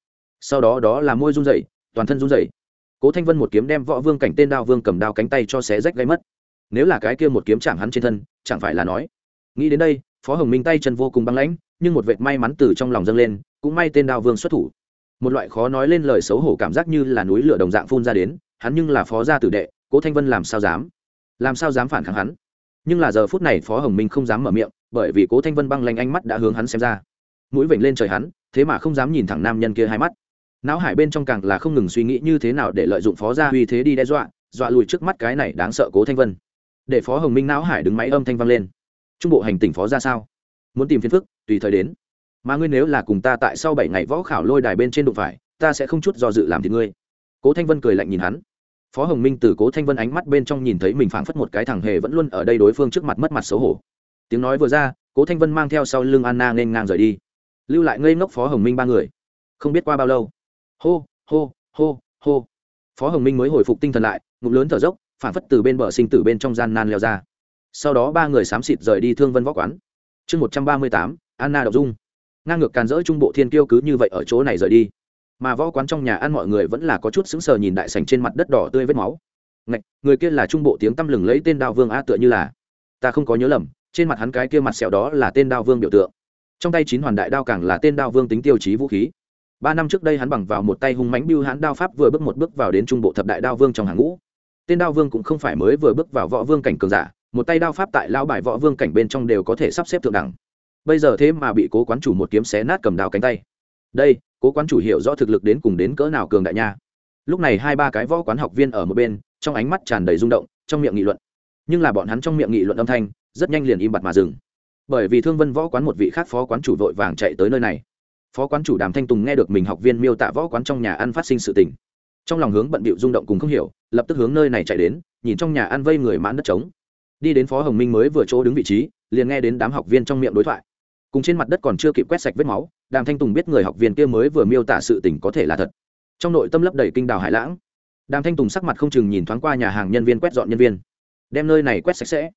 Sau đó đó là môi run rẩy, toàn thân run rẩy. Cố thanh vân một kiếm đem võ vương cảnh tên đao vương cầm đao cánh tay cho xé rách gây mất. Nếu là cái kia một kiếm chạm hắn trên thân, chẳng phải là nói. Nghĩ đến đây, phó hồng minh tay chân vô cùng băng lãnh, nhưng một vệt may mắn từ trong lòng dâng lên, cũng may tên đao vương xuất thủ. Một loại khó nói lên lời xấu hổ cảm giác như là núi lửa đồng dạng phun ra đến, hắn nhưng là phó gia tử đệ, cố thanh vân làm sao dám? Làm sao dám phản kháng hắn? Nhưng là giờ phút này phó hồng minh không dám mở miệng, bởi vì cố thanh vân băng lanh ánh mắt đã hướng hắn xem ra mũi vểnh lên trời hắn, thế mà không dám nhìn thẳng nam nhân kia hai mắt. Não hải bên trong càng là không ngừng suy nghĩ như thế nào để lợi dụng phó gia uy thế đi đe dọa dọa lùi trước mắt cái này đáng sợ cố thanh vân. Để phó hồng minh não hải đứng máy âm thanh vang lên. Trung bộ hành tỉnh phó ra sao? Muốn tìm phiền phức, tùy thời đến. Mà ngươi nếu là cùng ta tại sau bảy ngày võ khảo lôi đài bên trên đụng phải, ta sẽ không chút do dự làm thì ngươi. Cố thanh vân cười lạnh nhìn hắn. Phó hồng minh từ cố thanh vân ánh mắt bên trong nhìn thấy mình phảng phất một cái thằng hề vẫn luôn ở đây đối phương trước mặt mất mặt xấu hổ. Tiếng nói vừa ra, cố thanh vân mang theo sau lưng anna nên ngang rời đi lưu lại ngây ngốc phó hồng minh ba người. Không biết qua bao lâu. Hô hô hô hô. Phó hồng minh mới hồi phục tinh thần lại ngụm lớn thở dốc phản phất từ bên bờ sinh tử bên trong gian nan leo ra. Sau đó ba người xám xịt rời đi thương vân võ quán. Chương một trăm ba mươi tám anna đọc dung. Ngang ngược càn rỡ trung bộ thiên kiêu cứ như vậy ở chỗ này rời đi. Mà võ quán trong nhà ăn mọi người vẫn là có chút sững sờ nhìn đại sảnh trên mặt đất đỏ tươi vết máu. Ngạch, người kia là trung bộ tiếng tăm lừng lấy tên đao vương a tựa như là. Ta không có nhớ lầm trên mặt hắn cái kia mặt sẹo đó là tên đao vương biểu tượng trong tay chín hoàn đại đao càng là tên đao vương tính tiêu chí vũ khí. Ba năm trước đây hắn bằng vào một tay hung mãnh biêu hãn đao pháp vừa bước một bước vào đến trung bộ thập đại đao vương trong hàng ngũ. Tên đao vương cũng không phải mới vừa bước vào võ vương cảnh cường giả, một tay đao pháp tại lão bài võ vương cảnh bên trong đều có thể sắp xếp thượng đẳng. Bây giờ thế mà bị cố quán chủ một kiếm xé nát cầm đao cánh tay. Đây, cố quán chủ hiểu rõ thực lực đến cùng đến cỡ nào cường đại nha. Lúc này hai ba cái võ quán học viên ở một bên, trong ánh mắt tràn đầy rung động, trong miệng nghị luận. Nhưng là bọn hắn trong miệng nghị luận âm thanh, rất nhanh liền im bặt mà dừng bởi vì thương vân võ quán một vị khác phó quán chủ vội vàng chạy tới nơi này. Phó quán chủ đàm thanh tùng nghe được mình học viên miêu tả võ quán trong nhà ăn phát sinh sự tình. Trong lòng hướng bận bịu rung động cùng không hiểu, lập tức hướng nơi này chạy đến, nhìn trong nhà ăn vây người mãn đất trống. Đi đến phó hồng minh mới vừa chỗ đứng vị trí, liền nghe đến đám học viên trong miệng đối thoại. Cùng trên mặt đất còn chưa kịp quét sạch vết máu, đàm thanh tùng biết người học viên kia mới vừa miêu tả sự tình có thể là thật. Trong nội tâm lấp đầy kinh đào hải lãng. Đàm thanh tùng sắc mặt không chừng nhìn thoáng qua nhà hàng nhân viên quét dọn nhân viên. Đem nơi này quét sạch sẽ.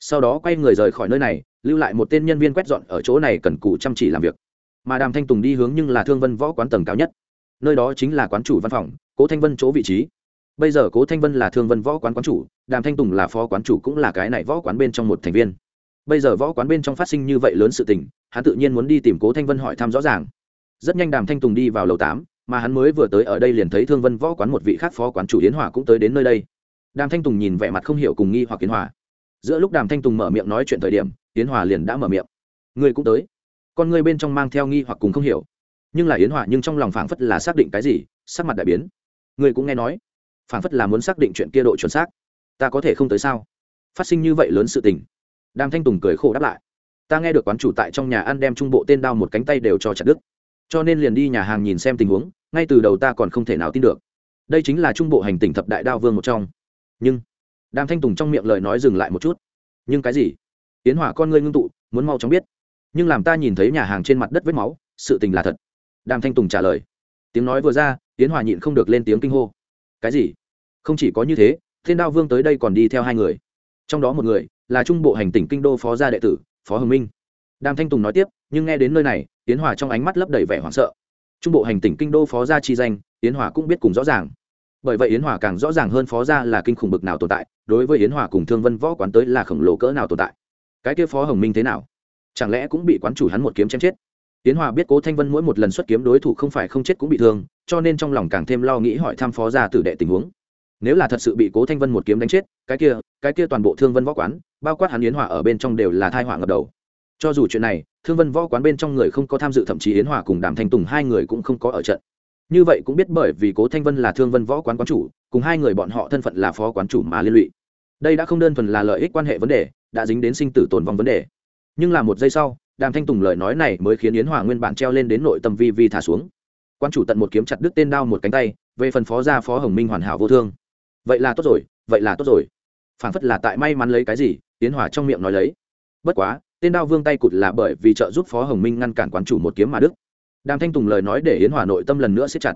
Sau đó quay người rời khỏi nơi này lưu lại một tên nhân viên quét dọn ở chỗ này cần cù chăm chỉ làm việc. Mà đàm thanh tùng đi hướng nhưng là thương vân võ quán tầng cao nhất. Nơi đó chính là quán chủ văn phòng, cố thanh vân chỗ vị trí. Bây giờ cố thanh vân là thương vân võ quán quán chủ, đàm thanh tùng là phó quán chủ cũng là cái này võ quán bên trong một thành viên. Bây giờ võ quán bên trong phát sinh như vậy lớn sự tình, hắn tự nhiên muốn đi tìm cố thanh vân hỏi thăm rõ ràng. Rất nhanh đàm thanh tùng đi vào lầu tám, mà hắn mới vừa tới ở đây liền thấy thương vân võ quán một vị khác phó quán chủ yến hòa cũng tới đến nơi đây. Đàm thanh tùng nhìn vẻ mặt không hiểu cùng nghi hoặc yến hòa giữa lúc đàm thanh tùng mở miệng nói chuyện thời điểm yến hòa liền đã mở miệng. Người cũng tới. Con ngươi bên trong mang theo nghi hoặc cùng không hiểu. Nhưng là yến hòa nhưng trong lòng phảng phất là xác định cái gì, sắc mặt đại biến. Người cũng nghe nói. Phảng phất là muốn xác định chuyện kia độ chuẩn xác. Ta có thể không tới sao? Phát sinh như vậy lớn sự tình. Đàm thanh tùng cười khổ đáp lại. Ta nghe được quán chủ tại trong nhà ăn đem trung bộ tên đao một cánh tay đều cho chặt đứt. Cho nên liền đi nhà hàng nhìn xem tình huống, ngay từ đầu ta còn không thể nào tin được. Đây chính là trung bộ hành tỉnh thập đại đao vương một trong. Nhưng, đàm thanh tùng trong miệng lời nói dừng lại một chút. Nhưng cái gì? Yến hỏa con ngươi ngưng tụ, muốn mau chóng biết. Nhưng làm ta nhìn thấy nhà hàng trên mặt đất vết máu, sự tình là thật. Đàm thanh tùng trả lời. Tiếng nói vừa ra, Yến hòa nhịn không được lên tiếng kinh hô. Cái gì? Không chỉ có như thế, thiên đao vương tới đây còn đi theo hai người. Trong đó một người là trung bộ hành tỉnh kinh đô phó gia đệ tử, phó hồng minh. Đàm thanh tùng nói tiếp, nhưng nghe đến nơi này, Yến hòa trong ánh mắt lấp đầy vẻ hoảng sợ. Trung bộ hành tỉnh kinh đô phó gia chi danh, Yến hòa cũng biết cùng rõ ràng. Bởi vậy yến hòa càng rõ ràng hơn phó gia là kinh khủng bực nào tồn tại, đối với yến hòa cùng thương vân võ quán tới là khổng lồ cỡ nào tồn tại cái kia phó hồng minh thế nào? Chẳng lẽ cũng bị quán chủ hắn một kiếm chém chết? Yến hòa biết cố thanh vân mỗi một lần xuất kiếm đối thủ không phải không chết cũng bị thương, cho nên trong lòng càng thêm lo nghĩ hỏi thăm phó gia tử đệ tình huống. Nếu là thật sự bị cố thanh vân một kiếm đánh chết, cái kia cái kia toàn bộ thương vân võ quán, bao quát hắn yến hòa ở bên trong đều là thai họa ngập đầu. Cho dù chuyện này, thương vân võ quán bên trong người không có tham dự thậm chí yến hòa cùng đàm thanh tùng hai người cũng không có ở trận. Như vậy cũng biết bởi vì cố thanh vân là thương vân võ quán quán chủ, cùng hai người bọn họ thân phận là phó quán chủ mà liên lụy. Đây đã không đơn thuần là lợi ích quan hệ vấn đề đã dính đến sinh tử tồn vong vấn đề. Nhưng là một giây sau, đàm thanh tùng lời nói này mới khiến yến hòa nguyên bản treo lên đến nội tâm vi vi thả xuống. Quan chủ tận một kiếm chặt đứt tên đao một cánh tay, về phần phó gia phó hồng minh hoàn hảo vô thương. Vậy là tốt rồi, vậy là tốt rồi. Phản phất là tại may mắn lấy cái gì, yến hòa trong miệng nói lấy. Bất quá, tên đao vương tay cụt là bởi vì trợ giúp phó hồng minh ngăn cản quán chủ một kiếm mà đức đàm thanh tùng lời nói để yến hòa nội tâm lần nữa siết chặt.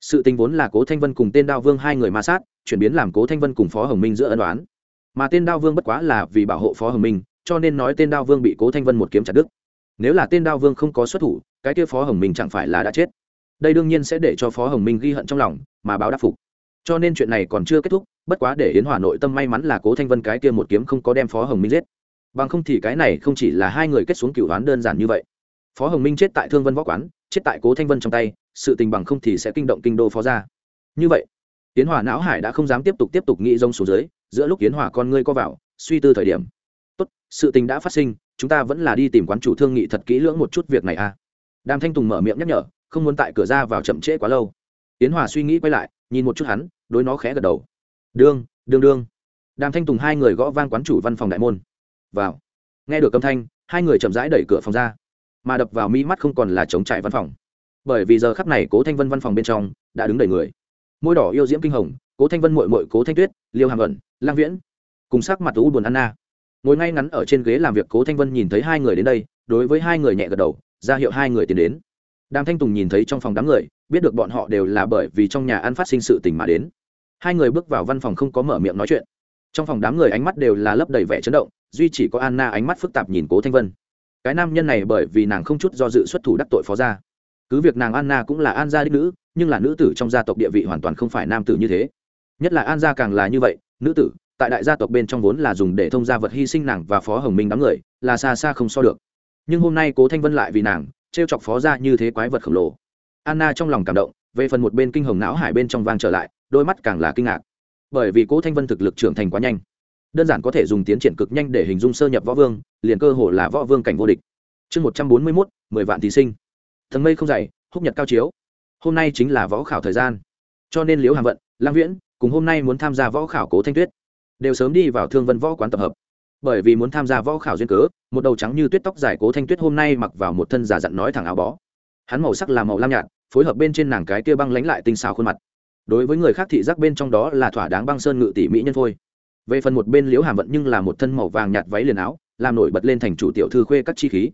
Sự tình vốn là cố thanh vân cùng tên đao vương hai người ma sát, chuyển biến làm cố thanh vân cùng phó hồng minh giữa ân đoán mà tên đao vương bất quá là vì bảo hộ phó hồng minh, cho nên nói tên đao vương bị cố thanh vân một kiếm chặt đứt. Nếu là tên đao vương không có xuất thủ, cái kia phó hồng minh chẳng phải là đã chết. Đây đương nhiên sẽ để cho phó hồng minh ghi hận trong lòng, mà báo đáp phục. Cho nên chuyện này còn chưa kết thúc, bất quá để yến hòa nội tâm may mắn là cố thanh vân cái kia một kiếm không có đem phó hồng minh giết. Bằng không thì cái này không chỉ là hai người kết xuống cựu đoán đơn giản như vậy. Phó hồng minh chết tại thương vân võ quán, chết tại cố thanh vân trong tay, sự tình bằng không thì sẽ kinh động kinh đô phó ra như vậy, yến hòa não hải đã không dám tiếp tục tiếp tục nghĩ rông xuống dưới giữa lúc yến hòa con ngươi co vào, suy tư thời điểm. Tốt, sự tình đã phát sinh, chúng ta vẫn là đi tìm quán chủ thương nghị thật kỹ lưỡng một chút việc này a. À. đàm thanh tùng mở miệng nhắc nhở, không muốn tại cửa ra vào chậm trễ quá lâu. Yến hòa suy nghĩ quay lại, nhìn một chút hắn, đối nó khẽ gật đầu. Đương đương đương. Đàm thanh tùng hai người gõ vang quán chủ văn phòng đại môn. Vào. Nghe được âm thanh, hai người chậm rãi đẩy cửa phòng ra, mà đập vào mi mắt không còn là chống trải văn phòng. Bởi vì giờ khắp này cố thanh vân văn phòng bên trong đã đứng đầy người. Môi đỏ yêu diễm kinh hồng cố thanh vân mội mội cố thanh tuyết, liêu hàm ẩn, lang viễn, cùng sắc mặt u buồn anna ngồi ngay ngắn ở trên ghế làm việc, cố thanh vân nhìn thấy hai người đến đây, đối với hai người nhẹ gật đầu, ra hiệu hai người tiến đến. Đàm thanh tùng nhìn thấy trong phòng đám người, biết được bọn họ đều là bởi vì trong nhà ăn phát sinh sự tình mà đến. Hai người bước vào văn phòng không có mở miệng nói chuyện. Trong phòng đám người ánh mắt đều là lấp đầy vẻ chấn động, duy chỉ có anna ánh mắt phức tạp nhìn cố thanh vân. Cái nam nhân này bởi vì nàng không chút do dự xuất thủ đắc tội phó gia. Cứ việc nàng anna cũng là an gia đích nữ, nhưng là nữ tử trong gia tộc địa vị hoàn toàn không phải nam tử như thế nhất là an gia càng là như vậy, nữ tử, tại đại gia tộc bên trong vốn là dùng để thông gia vật hy sinh nàng và phó hồng minh đám người, là xa xa không so được. Nhưng hôm nay cố thanh vân lại vì nàng t r e o chọc phó ra như thế quái vật khổng lồ. Anna trong lòng cảm động, về phần một bên kinh hồng não hải bên trong vang trở lại, đôi mắt càng là kinh ngạc. Bởi vì cố thanh vân thực lực trưởng thành quá nhanh. Đơn giản có thể dùng tiến triển cực nhanh để hình dung sơ nhập võ vương, liền cơ hồ là võ vương cảnh vô địch. Chương một trăm bốn mươi mốt, mười vạn thí sinh. Thần mây không dày, húc nhật cao chiếu. Hôm nay chính là võ khảo thời gian. Cho nên liễu hàm vận lang viễn cùng hôm nay muốn tham gia võ khảo cố thanh tuyết, đều sớm đi vào thương vân võ quán tập hợp. Bởi vì muốn tham gia võ khảo duyên cớ, một đầu trắng như tuyết tóc dài cố thanh tuyết hôm nay mặc vào một thân giả dặn nói thẳng áo bó. Hắn màu sắc là màu lam nhạt, phối hợp bên trên nàng cái kia băng lánh lại tinh xào khuôn mặt. Đối với người khác thị giác bên trong đó là thỏa đáng băng sơn ngự tỷ mỹ nhân phôi về phần một bên liễu hàm vận nhưng là một thân màu vàng nhạt váy liền áo, làm nổi bật lên thành chủ tiểu thư khuê các chi khí.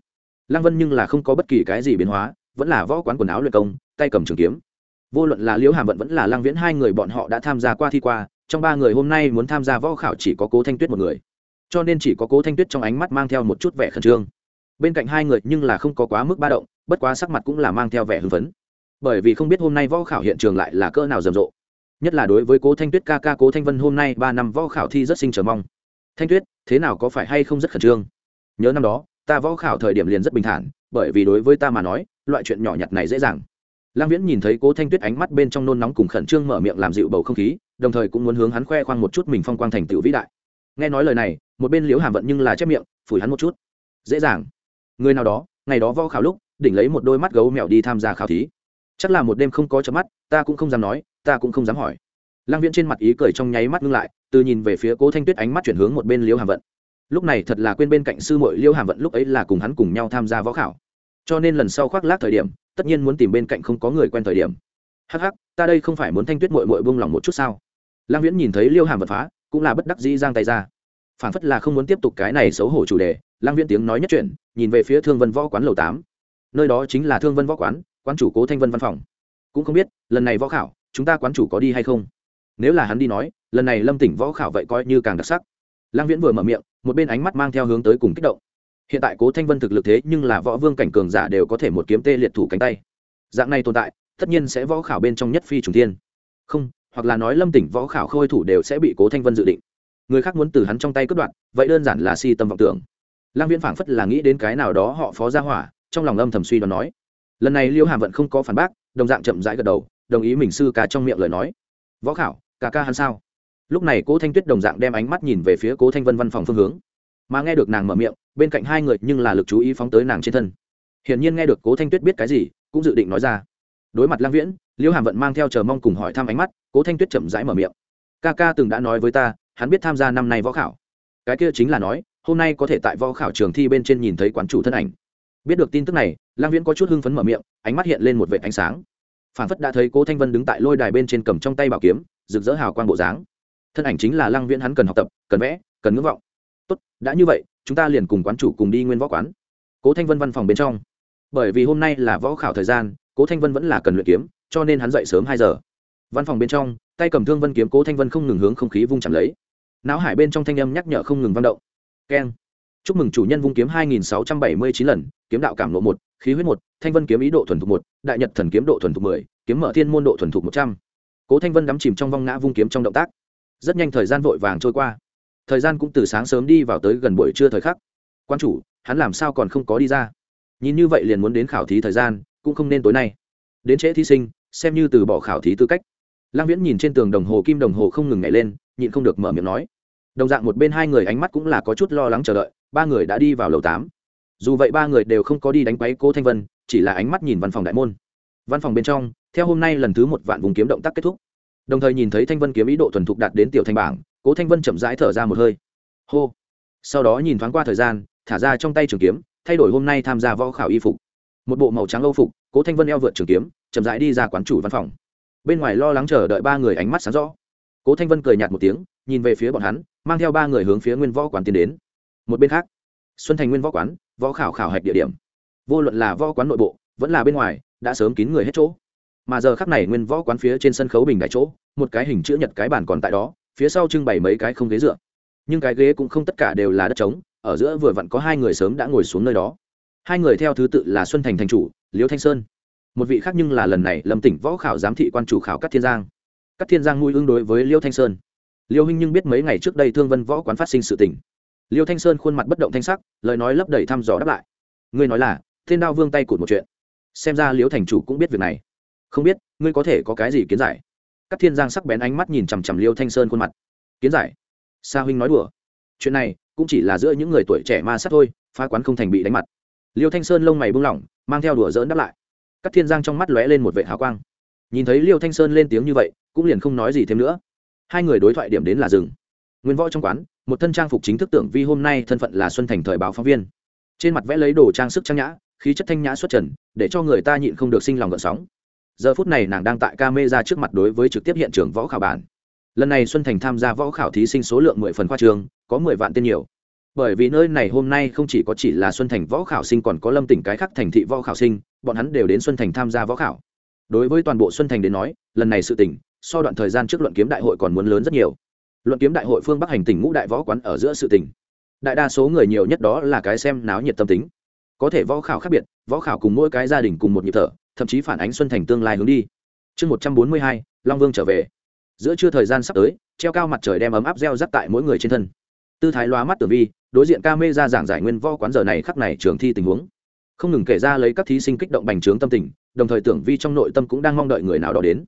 Lăng vân nhưng là không có bất kỳ cái gì biến hóa, vẫn là võ quán quần áo luyện công, tay cầm trường kiếm vô luận là liễu hàm vận vẫn là lăng viễn, hai người bọn họ đã tham gia qua thi qua, trong ba người hôm nay muốn tham gia võ khảo chỉ có cố thanh tuyết một người. Cho nên chỉ có cố thanh tuyết trong ánh mắt mang theo một chút vẻ khẩn trương. Bên cạnh hai người nhưng là không có quá mức ba động, bất quá sắc mặt cũng là mang theo vẻ hưng phấn. Bởi vì không biết hôm nay võ khảo hiện trường lại là cỡ nào rầm rộ. Nhất là đối với cố thanh tuyết ca ca cố thanh vân hôm nay ba năm võ khảo thi rất sinh chờ mong. Thanh tuyết, thế nào có phải hay không rất khẩn trương? Nhớ năm đó, ta võ khảo thời điểm liền rất bình thản, bởi vì đối với ta mà nói, loại chuyện nhỏ nhặt này dễ dàng. Lang Viễn nhìn thấy Cố Thanh Tuyết ánh mắt bên trong nôn nóng cùng khẩn trương mở miệng làm dịu bầu không khí, đồng thời cũng muốn hướng hắn khoe khoang một chút mình phong quang thành tựu vĩ đại. Nghe nói lời này, một bên Liễu Hàm vận nhưng là chép miệng, phủi hắn một chút. Dễ dàng. Người nào đó, ngày đó võ khảo lúc, đỉnh lấy một đôi mắt gấu mèo đi tham gia khảo thí. Chắc là một đêm không có chớp mắt, ta cũng không dám nói, ta cũng không dám hỏi. Lang Viễn trên mặt ý cười trong nháy mắt ngưng lại, từ nhìn về phía Cố Thanh Tuyết ánh mắt chuyển hướng một bên Liễu Hàm vận. Lúc này thật là quên bên cạnh sư muội Liễu Hàm vận lúc ấy là cùng hắn cùng nhau tham gia võ khảo. Cho nên lần sau khoác lác thời điểm, tất nhiên muốn tìm bên cạnh không có người quen thời điểm. Hắc hắc ta đây không phải muốn thanh tuyết mội mội buông lòng một chút sao? Lang viễn nhìn thấy liêu hàm vật phá cũng là bất đắc dĩ giang tay ra. Phản phất là không muốn tiếp tục cái này xấu hổ chủ đề lang viễn tiếng nói nhất chuyện nhìn về phía thương vân võ quán lầu tám. Nơi đó chính là thương vân võ quán quán chủ cố thanh vân văn phòng. Cũng không biết lần này võ khảo chúng ta quán chủ có đi hay không? Nếu là hắn đi nói lần này lâm tỉnh võ khảo vậy coi như càng đặc sắc. Lang viễn vừa mở miệng một bên ánh mắt mang theo hướng tới cùng kích động hiện tại cố thanh vân thực lực thế nhưng là võ vương cảnh cường giả đều có thể một kiếm tê liệt thủ cánh tay. Dạng này tồn tại, tất nhiên sẽ võ khảo bên trong nhất phi trùng thiên. Không, hoặc là nói lâm tỉnh võ khảo khôi thủ đều sẽ bị cố thanh vân dự định. Người khác muốn từ hắn trong tay cướp đoạn vậy đơn giản là si tâm vọng tưởng. Lang viễn phảng phất là nghĩ đến cái nào đó họ phó ra hỏa, trong lòng âm thầm suy đoán nói. Lần này liêu hàm vận không có phản bác, đồng dạng chậm rãi gật đầu, đồng ý mình sư ca trong miệng lời nói. Võ khảo, ca ca hắn sao? Lúc này cố thanh tuyết đồng dạng đem ánh mắt nhìn về phía cố thanh vân văn phòng phương hướng. Mà nghe được nàng mở miệng bên cạnh hai người nhưng là lực chú ý phóng tới nàng trên thân. Hiển nhiên nghe được cố thanh tuyết biết cái gì, cũng dự định nói ra. Đối mặt lang viễn liễu hàm vận mang theo chờ mong cùng hỏi thăm ánh mắt, cố thanh tuyết chậm rãi mở miệng. Ca ca từng đã nói với ta, hắn biết tham gia năm nay võ khảo. Cái kia chính là nói, hôm nay có thể tại võ khảo trường thi bên trên nhìn thấy quán chủ thân ảnh. Biết được tin tức này, lang viễn có chút hưng phấn mở miệng, ánh mắt hiện lên một vệ ánh sáng. Phản phất đã thấy cố thanh vân đứng tại lôi đài bên trên cầm trong tay bảo kiếm, rực rỡ hào quang bộ dáng. Thân ảnh chính là lang viễn hắn cần học tập, cần vẽ, cần ngưỡng vọng. Tốt, đã như vậy chúng ta liền cùng quán chủ cùng đi nguyên võ quán. Cố thanh vân văn phòng bên trong. Bởi vì hôm nay là võ khảo thời gian, cố thanh vân vẫn là cần luyện kiếm, cho nên hắn dậy sớm hai giờ. Văn phòng bên trong, tay cầm thương vân kiếm, cố thanh vân không ngừng hướng không khí vung chạm lấy. Não hải bên trong thanh âm nhắc nhở không ngừng văn động. Keng. Chúc mừng chủ nhân vung kiếm hai nghìn sáu trăm bảy mươi chín lần, kiếm đạo cảm lộ một, khí huyết một, thanh vân kiếm ý độ thuần thục một, đại nhật thần kiếm độ thuần thục mười, kiếm mở thiên môn độ thuần thục một trăm. Cố thanh vân đắm chìm trong vong ngã vung kiếm trong động tác. Rất nhanh thời gian vội vàng trôi qua thời gian cũng từ sáng sớm đi vào tới gần buổi trưa thời khắc. Quan chủ, hắn làm sao còn không có đi ra? Nhìn như vậy liền muốn đến khảo thí thời gian, cũng không nên tối nay. Đến trễ thí sinh, xem như từ bỏ khảo thí tư cách. Lăng viễn nhìn trên tường đồng hồ kim đồng hồ không ngừng nhảy lên, nhịn không được mở miệng nói. Đồng dạng một bên hai người ánh mắt cũng là có chút lo lắng chờ đợi, ba người đã đi vào lầu tám. Dù vậy ba người đều không có đi đánh quấy cố thanh vân, chỉ là ánh mắt nhìn văn phòng đại môn. Văn phòng bên trong, theo hôm nay lần thứ một vạn vùng kiếm động tác kết thúc. Đồng thời nhìn thấy thanh vân kiếm ý độ thuần thục đạt đến tiểu thanh bảng cố thanh vân chậm rãi thở ra một hơi. Hô. Sau đó nhìn thoáng qua thời gian, thả ra trong tay trường kiếm, thay đổi hôm nay tham gia võ khảo y phục. Một bộ màu trắng âu phục, cố thanh vân eo vượt trường kiếm, chậm rãi đi ra quán chủ văn phòng. Bên ngoài lo lắng chờ đợi ba người ánh mắt sáng rõ. Cố thanh vân cười nhạt một tiếng, nhìn về phía bọn hắn, mang theo ba người hướng phía nguyên võ quán tiến đến. Một bên khác, xuân thành nguyên võ quán, võ khảo khảo hạch địa điểm. Vô luận là võ quán nội bộ, vẫn là bên ngoài, đã sớm kín người hết chỗ. Mà giờ khắc này nguyên võ quán phía trên sân khấu bình đại chỗ, một cái hình chữ nhật cái bàn còn tại đó phía sau trưng bày mấy cái không ghế dựa. Nhưng cái ghế cũng không tất cả đều là đất trống, ở giữa vừa vặn có hai người sớm đã ngồi xuống nơi đó. Hai người theo thứ tự là xuân thành thành chủ, liễu thanh sơn. Một vị khác nhưng là lần này lâm tỉnh võ khảo giám thị quan chủ khảo các thiên giang. Các thiên giang nuôi ương đối với liễu thanh sơn. Liêu Hinh nhưng biết mấy ngày trước đây thương vân võ quán phát sinh sự tình. Liêu thanh sơn khuôn mặt bất động thanh sắc, lời nói lấp đầy thăm dò đáp lại. Ngươi nói là, thiên đao vương tay cụt một chuyện. Xem ra liễu thành chủ cũng biết việc này. Không biết, ngươi có thể có cái gì kiến giải? Các thiên giang sắc bén ánh mắt nhìn chằm chằm liêu thanh sơn khuôn mặt. Kiến giải. Sa huynh nói đùa. Chuyện này, cũng chỉ là giữa những người tuổi trẻ ma sát thôi, phá quán không thành bị đánh mặt. Liêu thanh sơn lông mày buông lỏng, mang theo đùa dỡn đáp lại. Các thiên giang trong mắt lóe lên một vệ hào quang. Nhìn thấy liêu thanh sơn lên tiếng như vậy, cũng liền không nói gì thêm nữa. Hai người đối thoại điểm đến là rừng nguyên võ trong quán, một thân trang phục chính thức tưởng vi hôm nay thân phận là xuân thành thời báo phóng viên. Trên mặt vẽ lấy đồ trang sức trang nhã, khí chất thanh nhã xuất trần, để cho người ta nhịn không được sinh lòng gợn sóng giờ phút này nàng đang tại ca mê ra trước mặt đối với trực tiếp hiện trường võ khảo bản. Lần này xuân thành tham gia võ khảo thí sinh số lượng mười phần khoa trường có mười vạn tên nhiều. Bởi vì nơi này hôm nay không chỉ có chỉ là xuân thành võ khảo sinh còn có lâm tỉnh cái khác thành thị võ khảo sinh, bọn hắn đều đến xuân thành tham gia võ khảo. Đối với toàn bộ xuân thành đến nói, lần này sự tỉnh so đoạn thời gian trước luận kiếm đại hội còn muốn lớn rất nhiều. Luận kiếm đại hội phương bắc hành tỉnh ngũ đại võ quán ở giữa sự tỉnh đại đa số người nhiều nhất đó là cái xem náo nhiệt tâm tính. Có thể võ khảo khác biệt, võ khảo cùng mỗi cái gia đình cùng một nhịp thở thậm chí phản ánh xuân thành tương lai hướng đi. Chương một trăm bốn mươi hai, long vương trở về. Giữa trưa thời gian sắp tới, treo cao mặt trời đem ấm áp gieo rắc tại mỗi người trên thân. Tư thái loa mắt tử vi, đối diện ca mê ra giảng giải nguyên vo quán giờ này khắc này trường thi tình huống. Không ngừng kể ra lấy các thí sinh kích động bành trướng tâm tình, đồng thời tưởng vi trong nội tâm cũng đang mong đợi người nào đó đến.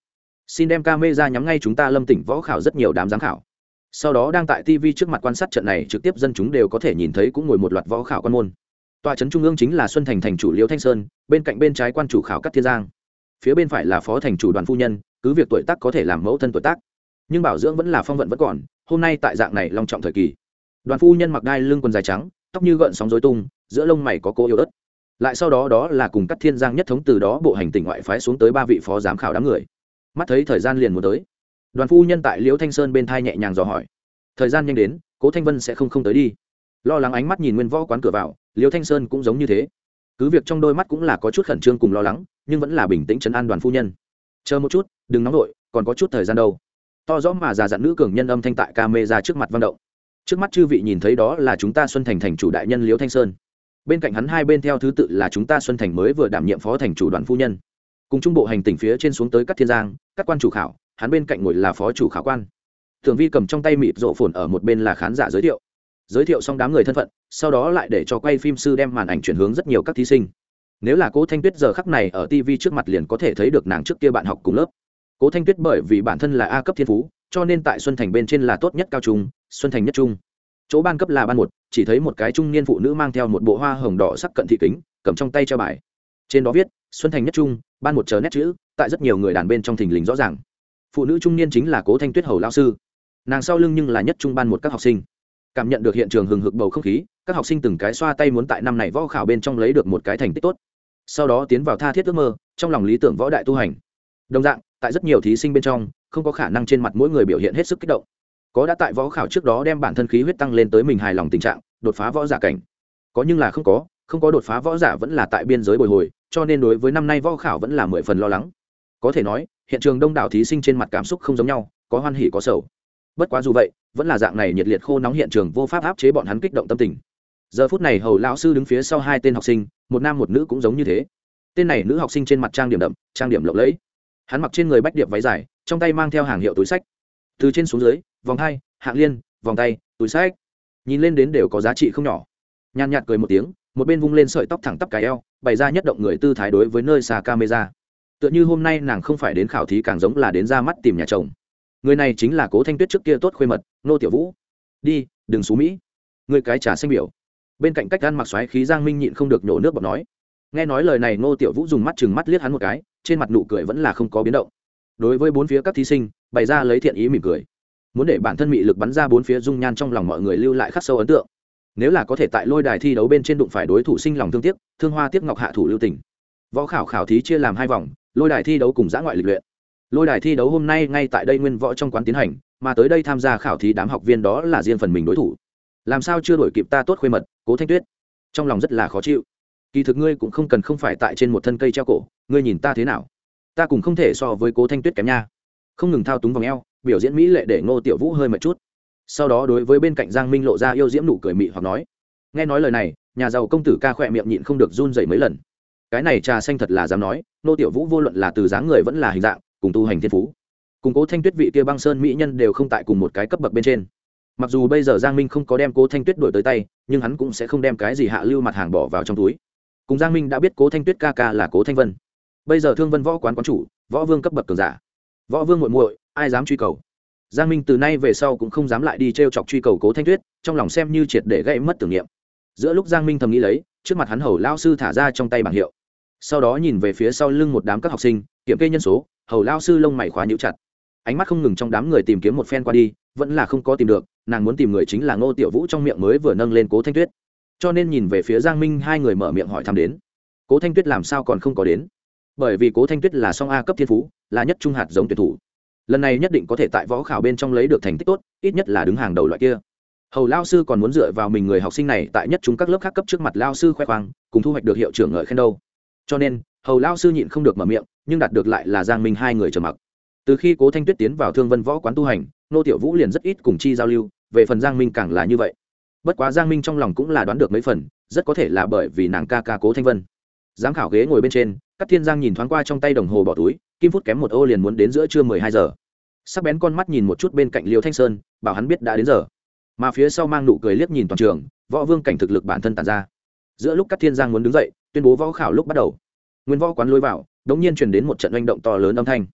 Xin đem ca mê ra nhắm ngay chúng ta lâm tỉnh võ khảo rất nhiều đám giám khảo. Sau đó đang tại tv trước mặt quan sát trận này trực tiếp dân chúng đều có thể nhìn thấy cũng ngồi một loạt võ khảo quan môn tòa trấn trung ương chính là xuân thành thành chủ liễu thanh sơn, bên cạnh bên trái quan chủ khảo cắt thiên giang. Phía bên phải là phó thành chủ đoàn phu nhân, cứ việc tuổi tác có thể làm mẫu thân tuổi tác, nhưng bảo dưỡng vẫn là phong vận vẫn còn, hôm nay tại dạng này long trọng thời kỳ. Đoàn phu nhân mặc đai lưng quần dài trắng, tóc như gợn sóng dối tung, giữa lông mày có cô yêu ớt. Lại sau đó đó là cùng cắt thiên giang nhất thống từ đó bộ hành tỉnh ngoại phái xuống tới ba vị phó giám khảo đám người. Mắt thấy thời gian liền muốn tới, đoàn phu nhân tại liễu thanh sơn bên thai nhẹ nhàng dò hỏi. Thời gian nhanh đến, cố thanh vân sẽ không không tới đi. Lo lắng ánh mắt nhìn nguyên võ quán cửa vào liễu thanh sơn cũng giống như thế. Cứ việc trong đôi mắt cũng là có chút khẩn trương cùng lo lắng, nhưng vẫn là bình tĩnh chấn an đoàn phu nhân. Chờ một chút, đừng nóng vội, còn có chút thời gian đâu. To rõ mà già dặn nữ cường nhân âm thanh tại ca mê ra trước mặt văn động. Trước mắt chư vị nhìn thấy đó là chúng ta xuân thành thành chủ đại nhân liễu thanh sơn. Bên cạnh hắn hai bên theo thứ tự là chúng ta xuân thành mới vừa đảm nhiệm phó thành chủ đoàn phu nhân. Cùng trung bộ hành tỉnh phía trên xuống tới các thiên giang, các quan chủ khảo, hắn bên cạnh ngồi là phó chủ khảo quan. Thường vi cầm trong tay mịt rộ phồn ở một bên là khán giả giới thiệu giới thiệu xong đám người thân phận, sau đó lại để cho quay phim sư đem màn ảnh chuyển hướng rất nhiều các thí sinh. Nếu là cố thanh tuyết giờ khắc này ở tv trước mặt liền có thể thấy được nàng trước kia bạn học cùng lớp. Cố thanh tuyết bởi vì bản thân là a cấp thiên phú, cho nên tại xuân thành bên trên là tốt nhất cao trung, xuân thành nhất trung. Chỗ ban cấp là ban một, chỉ thấy một cái trung niên phụ nữ mang theo một bộ hoa hồng đỏ sắc cận thị kính, cầm trong tay treo bài. Trên đó viết, xuân thành nhất trung, ban một chờ nét chữ, tại rất nhiều người đàn bên trong thình lình rõ ràng. Phụ nữ trung niên chính là cố thanh tuyết hầu lao sư. Nàng sau lưng nhưng là nhất trung ban một các học sinh cảm nhận được hiện trường hừng hực bầu không khí, các học sinh từng cái xoa tay muốn tại năm này võ khảo bên trong lấy được một cái thành tích tốt. Sau đó tiến vào tha thiết ước mơ, trong lòng lý tưởng võ đại tu hành. Đồng dạng, tại rất nhiều thí sinh bên trong, không có khả năng trên mặt mỗi người biểu hiện hết sức kích động. Có đã tại võ khảo trước đó đem bản thân khí huyết tăng lên tới mình hài lòng tình trạng, đột phá võ giả cảnh. Có nhưng là không có không có đột phá võ giả vẫn là tại biên giới bồi hồi, cho nên đối với năm nay võ khảo vẫn là mười phần lo lắng. Có thể nói, hiện trường đông đảo thí sinh trên mặt cảm xúc không giống nhau, có hoan hỉ có sầu bất quá dù vậy, vẫn là dạng này nhiệt liệt khô nóng hiện trường vô pháp áp chế bọn hắn kích động tâm tình. Giờ phút này hầu lão sư đứng phía sau hai tên học sinh, một nam một nữ cũng giống như thế. Tên này nữ học sinh trên mặt trang điểm đậm, trang điểm lộng lẫy. Hắn mặc trên người bách điệp váy dài, trong tay mang theo hàng hiệu túi sách. Từ trên xuống dưới, vòng hai, hạng liên, vòng tay, túi sách. Nhìn lên đến đều có giá trị không nhỏ. Nhàn nhạt cười một tiếng, một bên vung lên sợi tóc thẳng tắp cái eo, bày ra nhất động người tư thái đối với nơi xa camera. Tựa như hôm nay nàng không phải đến khảo thí càng giống là đến ra mắt tìm nhà chồng người này chính là cố thanh tuyết trước kia tốt khuê mật, nô tiểu vũ. Đi, đừng xú mỹ. Người cái trà xanh biểu. Bên cạnh cách gan mặc xoáy khí giang minh nhịn không được nhổ nước bọt nói. Nghe nói lời này, nô tiểu vũ dùng mắt chừng mắt liếc hắn một cái, trên mặt nụ cười vẫn là không có biến động. Đối với bốn phía các thí sinh, bày ra lấy thiện ý mỉm cười. Muốn để bản thân mị lực bắn ra bốn phía dung nhan trong lòng mọi người lưu lại khắc sâu ấn tượng. Nếu là có thể tại lôi đài thi đấu bên trên đụng phải đối thủ sinh lòng thương tiếc, thương hoa tiếc ngọc hạ thủ lưu tỉnh võ khảo khảo thí chia làm hai vòng, lôi đài thi đấu cùng giã ngoại lịch luyện lôi đài thi đấu hôm nay ngay tại đây nguyên võ trong quán tiến hành, mà tới đây tham gia khảo thí đám học viên đó là riêng phần mình đối thủ. Làm sao chưa đổi kịp ta tốt khuê mật, cố thanh tuyết? Trong lòng rất là khó chịu. Kỳ thực ngươi cũng không cần không phải tại trên một thân cây treo cổ, ngươi nhìn ta thế nào? Ta cũng không thể so với cố thanh tuyết kém nha. Không ngừng thao túng vòng eo, biểu diễn mỹ lệ để ngô tiểu vũ hơi mệt chút. Sau đó đối với bên cạnh giang minh lộ ra yêu diễm nụ cười mị hoặc nói, nghe nói lời này, nhà giàu công tử ca khỏe miệng nhịn không được run dậy mấy lần. Cái này trà xanh thật là dám nói nô tiểu vũ vô luận là từ dáng người vẫn là hình dạng cùng tu hành thiên phú. Cùng cố thanh tuyết vị kia băng sơn mỹ nhân đều không tại cùng một cái cấp bậc bên trên. Mặc dù bây giờ giang minh không có đem cố thanh tuyết đổi tới tay, nhưng hắn cũng sẽ không đem cái gì hạ lưu mặt hàng bỏ vào trong túi. Cùng giang minh đã biết cố thanh tuyết ca ca là cố thanh vân. Bây giờ thương vân võ quán quán chủ, võ vương cấp bậc cường giả. Võ vương muội muội, ai dám truy cầu? Giang minh từ nay về sau cũng không dám lại đi t r e o chọc truy cầu cố thanh tuyết, trong lòng xem như triệt để gây mất tưởng niệm. Giữa lúc giang minh thầm nghĩ lấy, trước mặt hắn hầu lao sư thả ra trong tay bảng hiệu. Sau đó nhìn về phía sau lưng một đám các học sinh, kiểm kê nhân số hầu lao sư lông mày khóa nhũ chặt. Ánh mắt không ngừng trong đám người tìm kiếm một phen qua đi, vẫn là không có tìm được, nàng muốn tìm người chính là ngô tiểu vũ trong miệng mới vừa nâng lên cố thanh tuyết. Cho nên nhìn về phía giang minh, hai người mở miệng hỏi thăm đến. Cố thanh tuyết làm sao còn không có đến? Bởi vì cố thanh tuyết là song a cấp thiên phú, là nhất trung hạt giống tuyển thủ. Lần này nhất định có thể tại võ khảo bên trong lấy được thành tích tốt, ít nhất là đứng hàng đầu loại kia. Hầu lao sư còn muốn dựa vào mình người học sinh này tại nhất chúng các lớp khác cấp trước mặt lao sư khoe khoang, cùng thu hoạch được hiệu trưởng ngợi khen đâu. Cho nên hầu lao sư nhịn không được mở miệng, nhưng đạt được lại là giang minh hai người trầm mặc. Từ khi cố thanh tuyết tiến vào thương vân võ quán tu hành, nô tiểu vũ liền rất ít cùng chi giao lưu, về phần giang minh càng là như vậy. Bất quá giang minh trong lòng cũng là đoán được mấy phần, rất có thể là bởi vì nàng ca ca cố thanh vân. Giám khảo ghế ngồi bên trên các thiên giang nhìn thoáng qua trong tay đồng hồ bỏ túi, kim phút kém một ô liền muốn đến giữa trưa mười hai giờ. Sắc bén con mắt nhìn một chút bên cạnh liêu thanh sơn, bảo hắn biết đã đến giờ. Mà phía sau mang nụ cười liếc nhìn toàn trường, võ vương cảnh thực lực bản thân tàn ra. Giữa lúc các thiên giang muốn đứng dậy, tuyên bố võ khảo lúc bắt đầu nguyên võ quán lôi vào, đống nhiên truyền đến một trận oanh động to lớn âm thanh.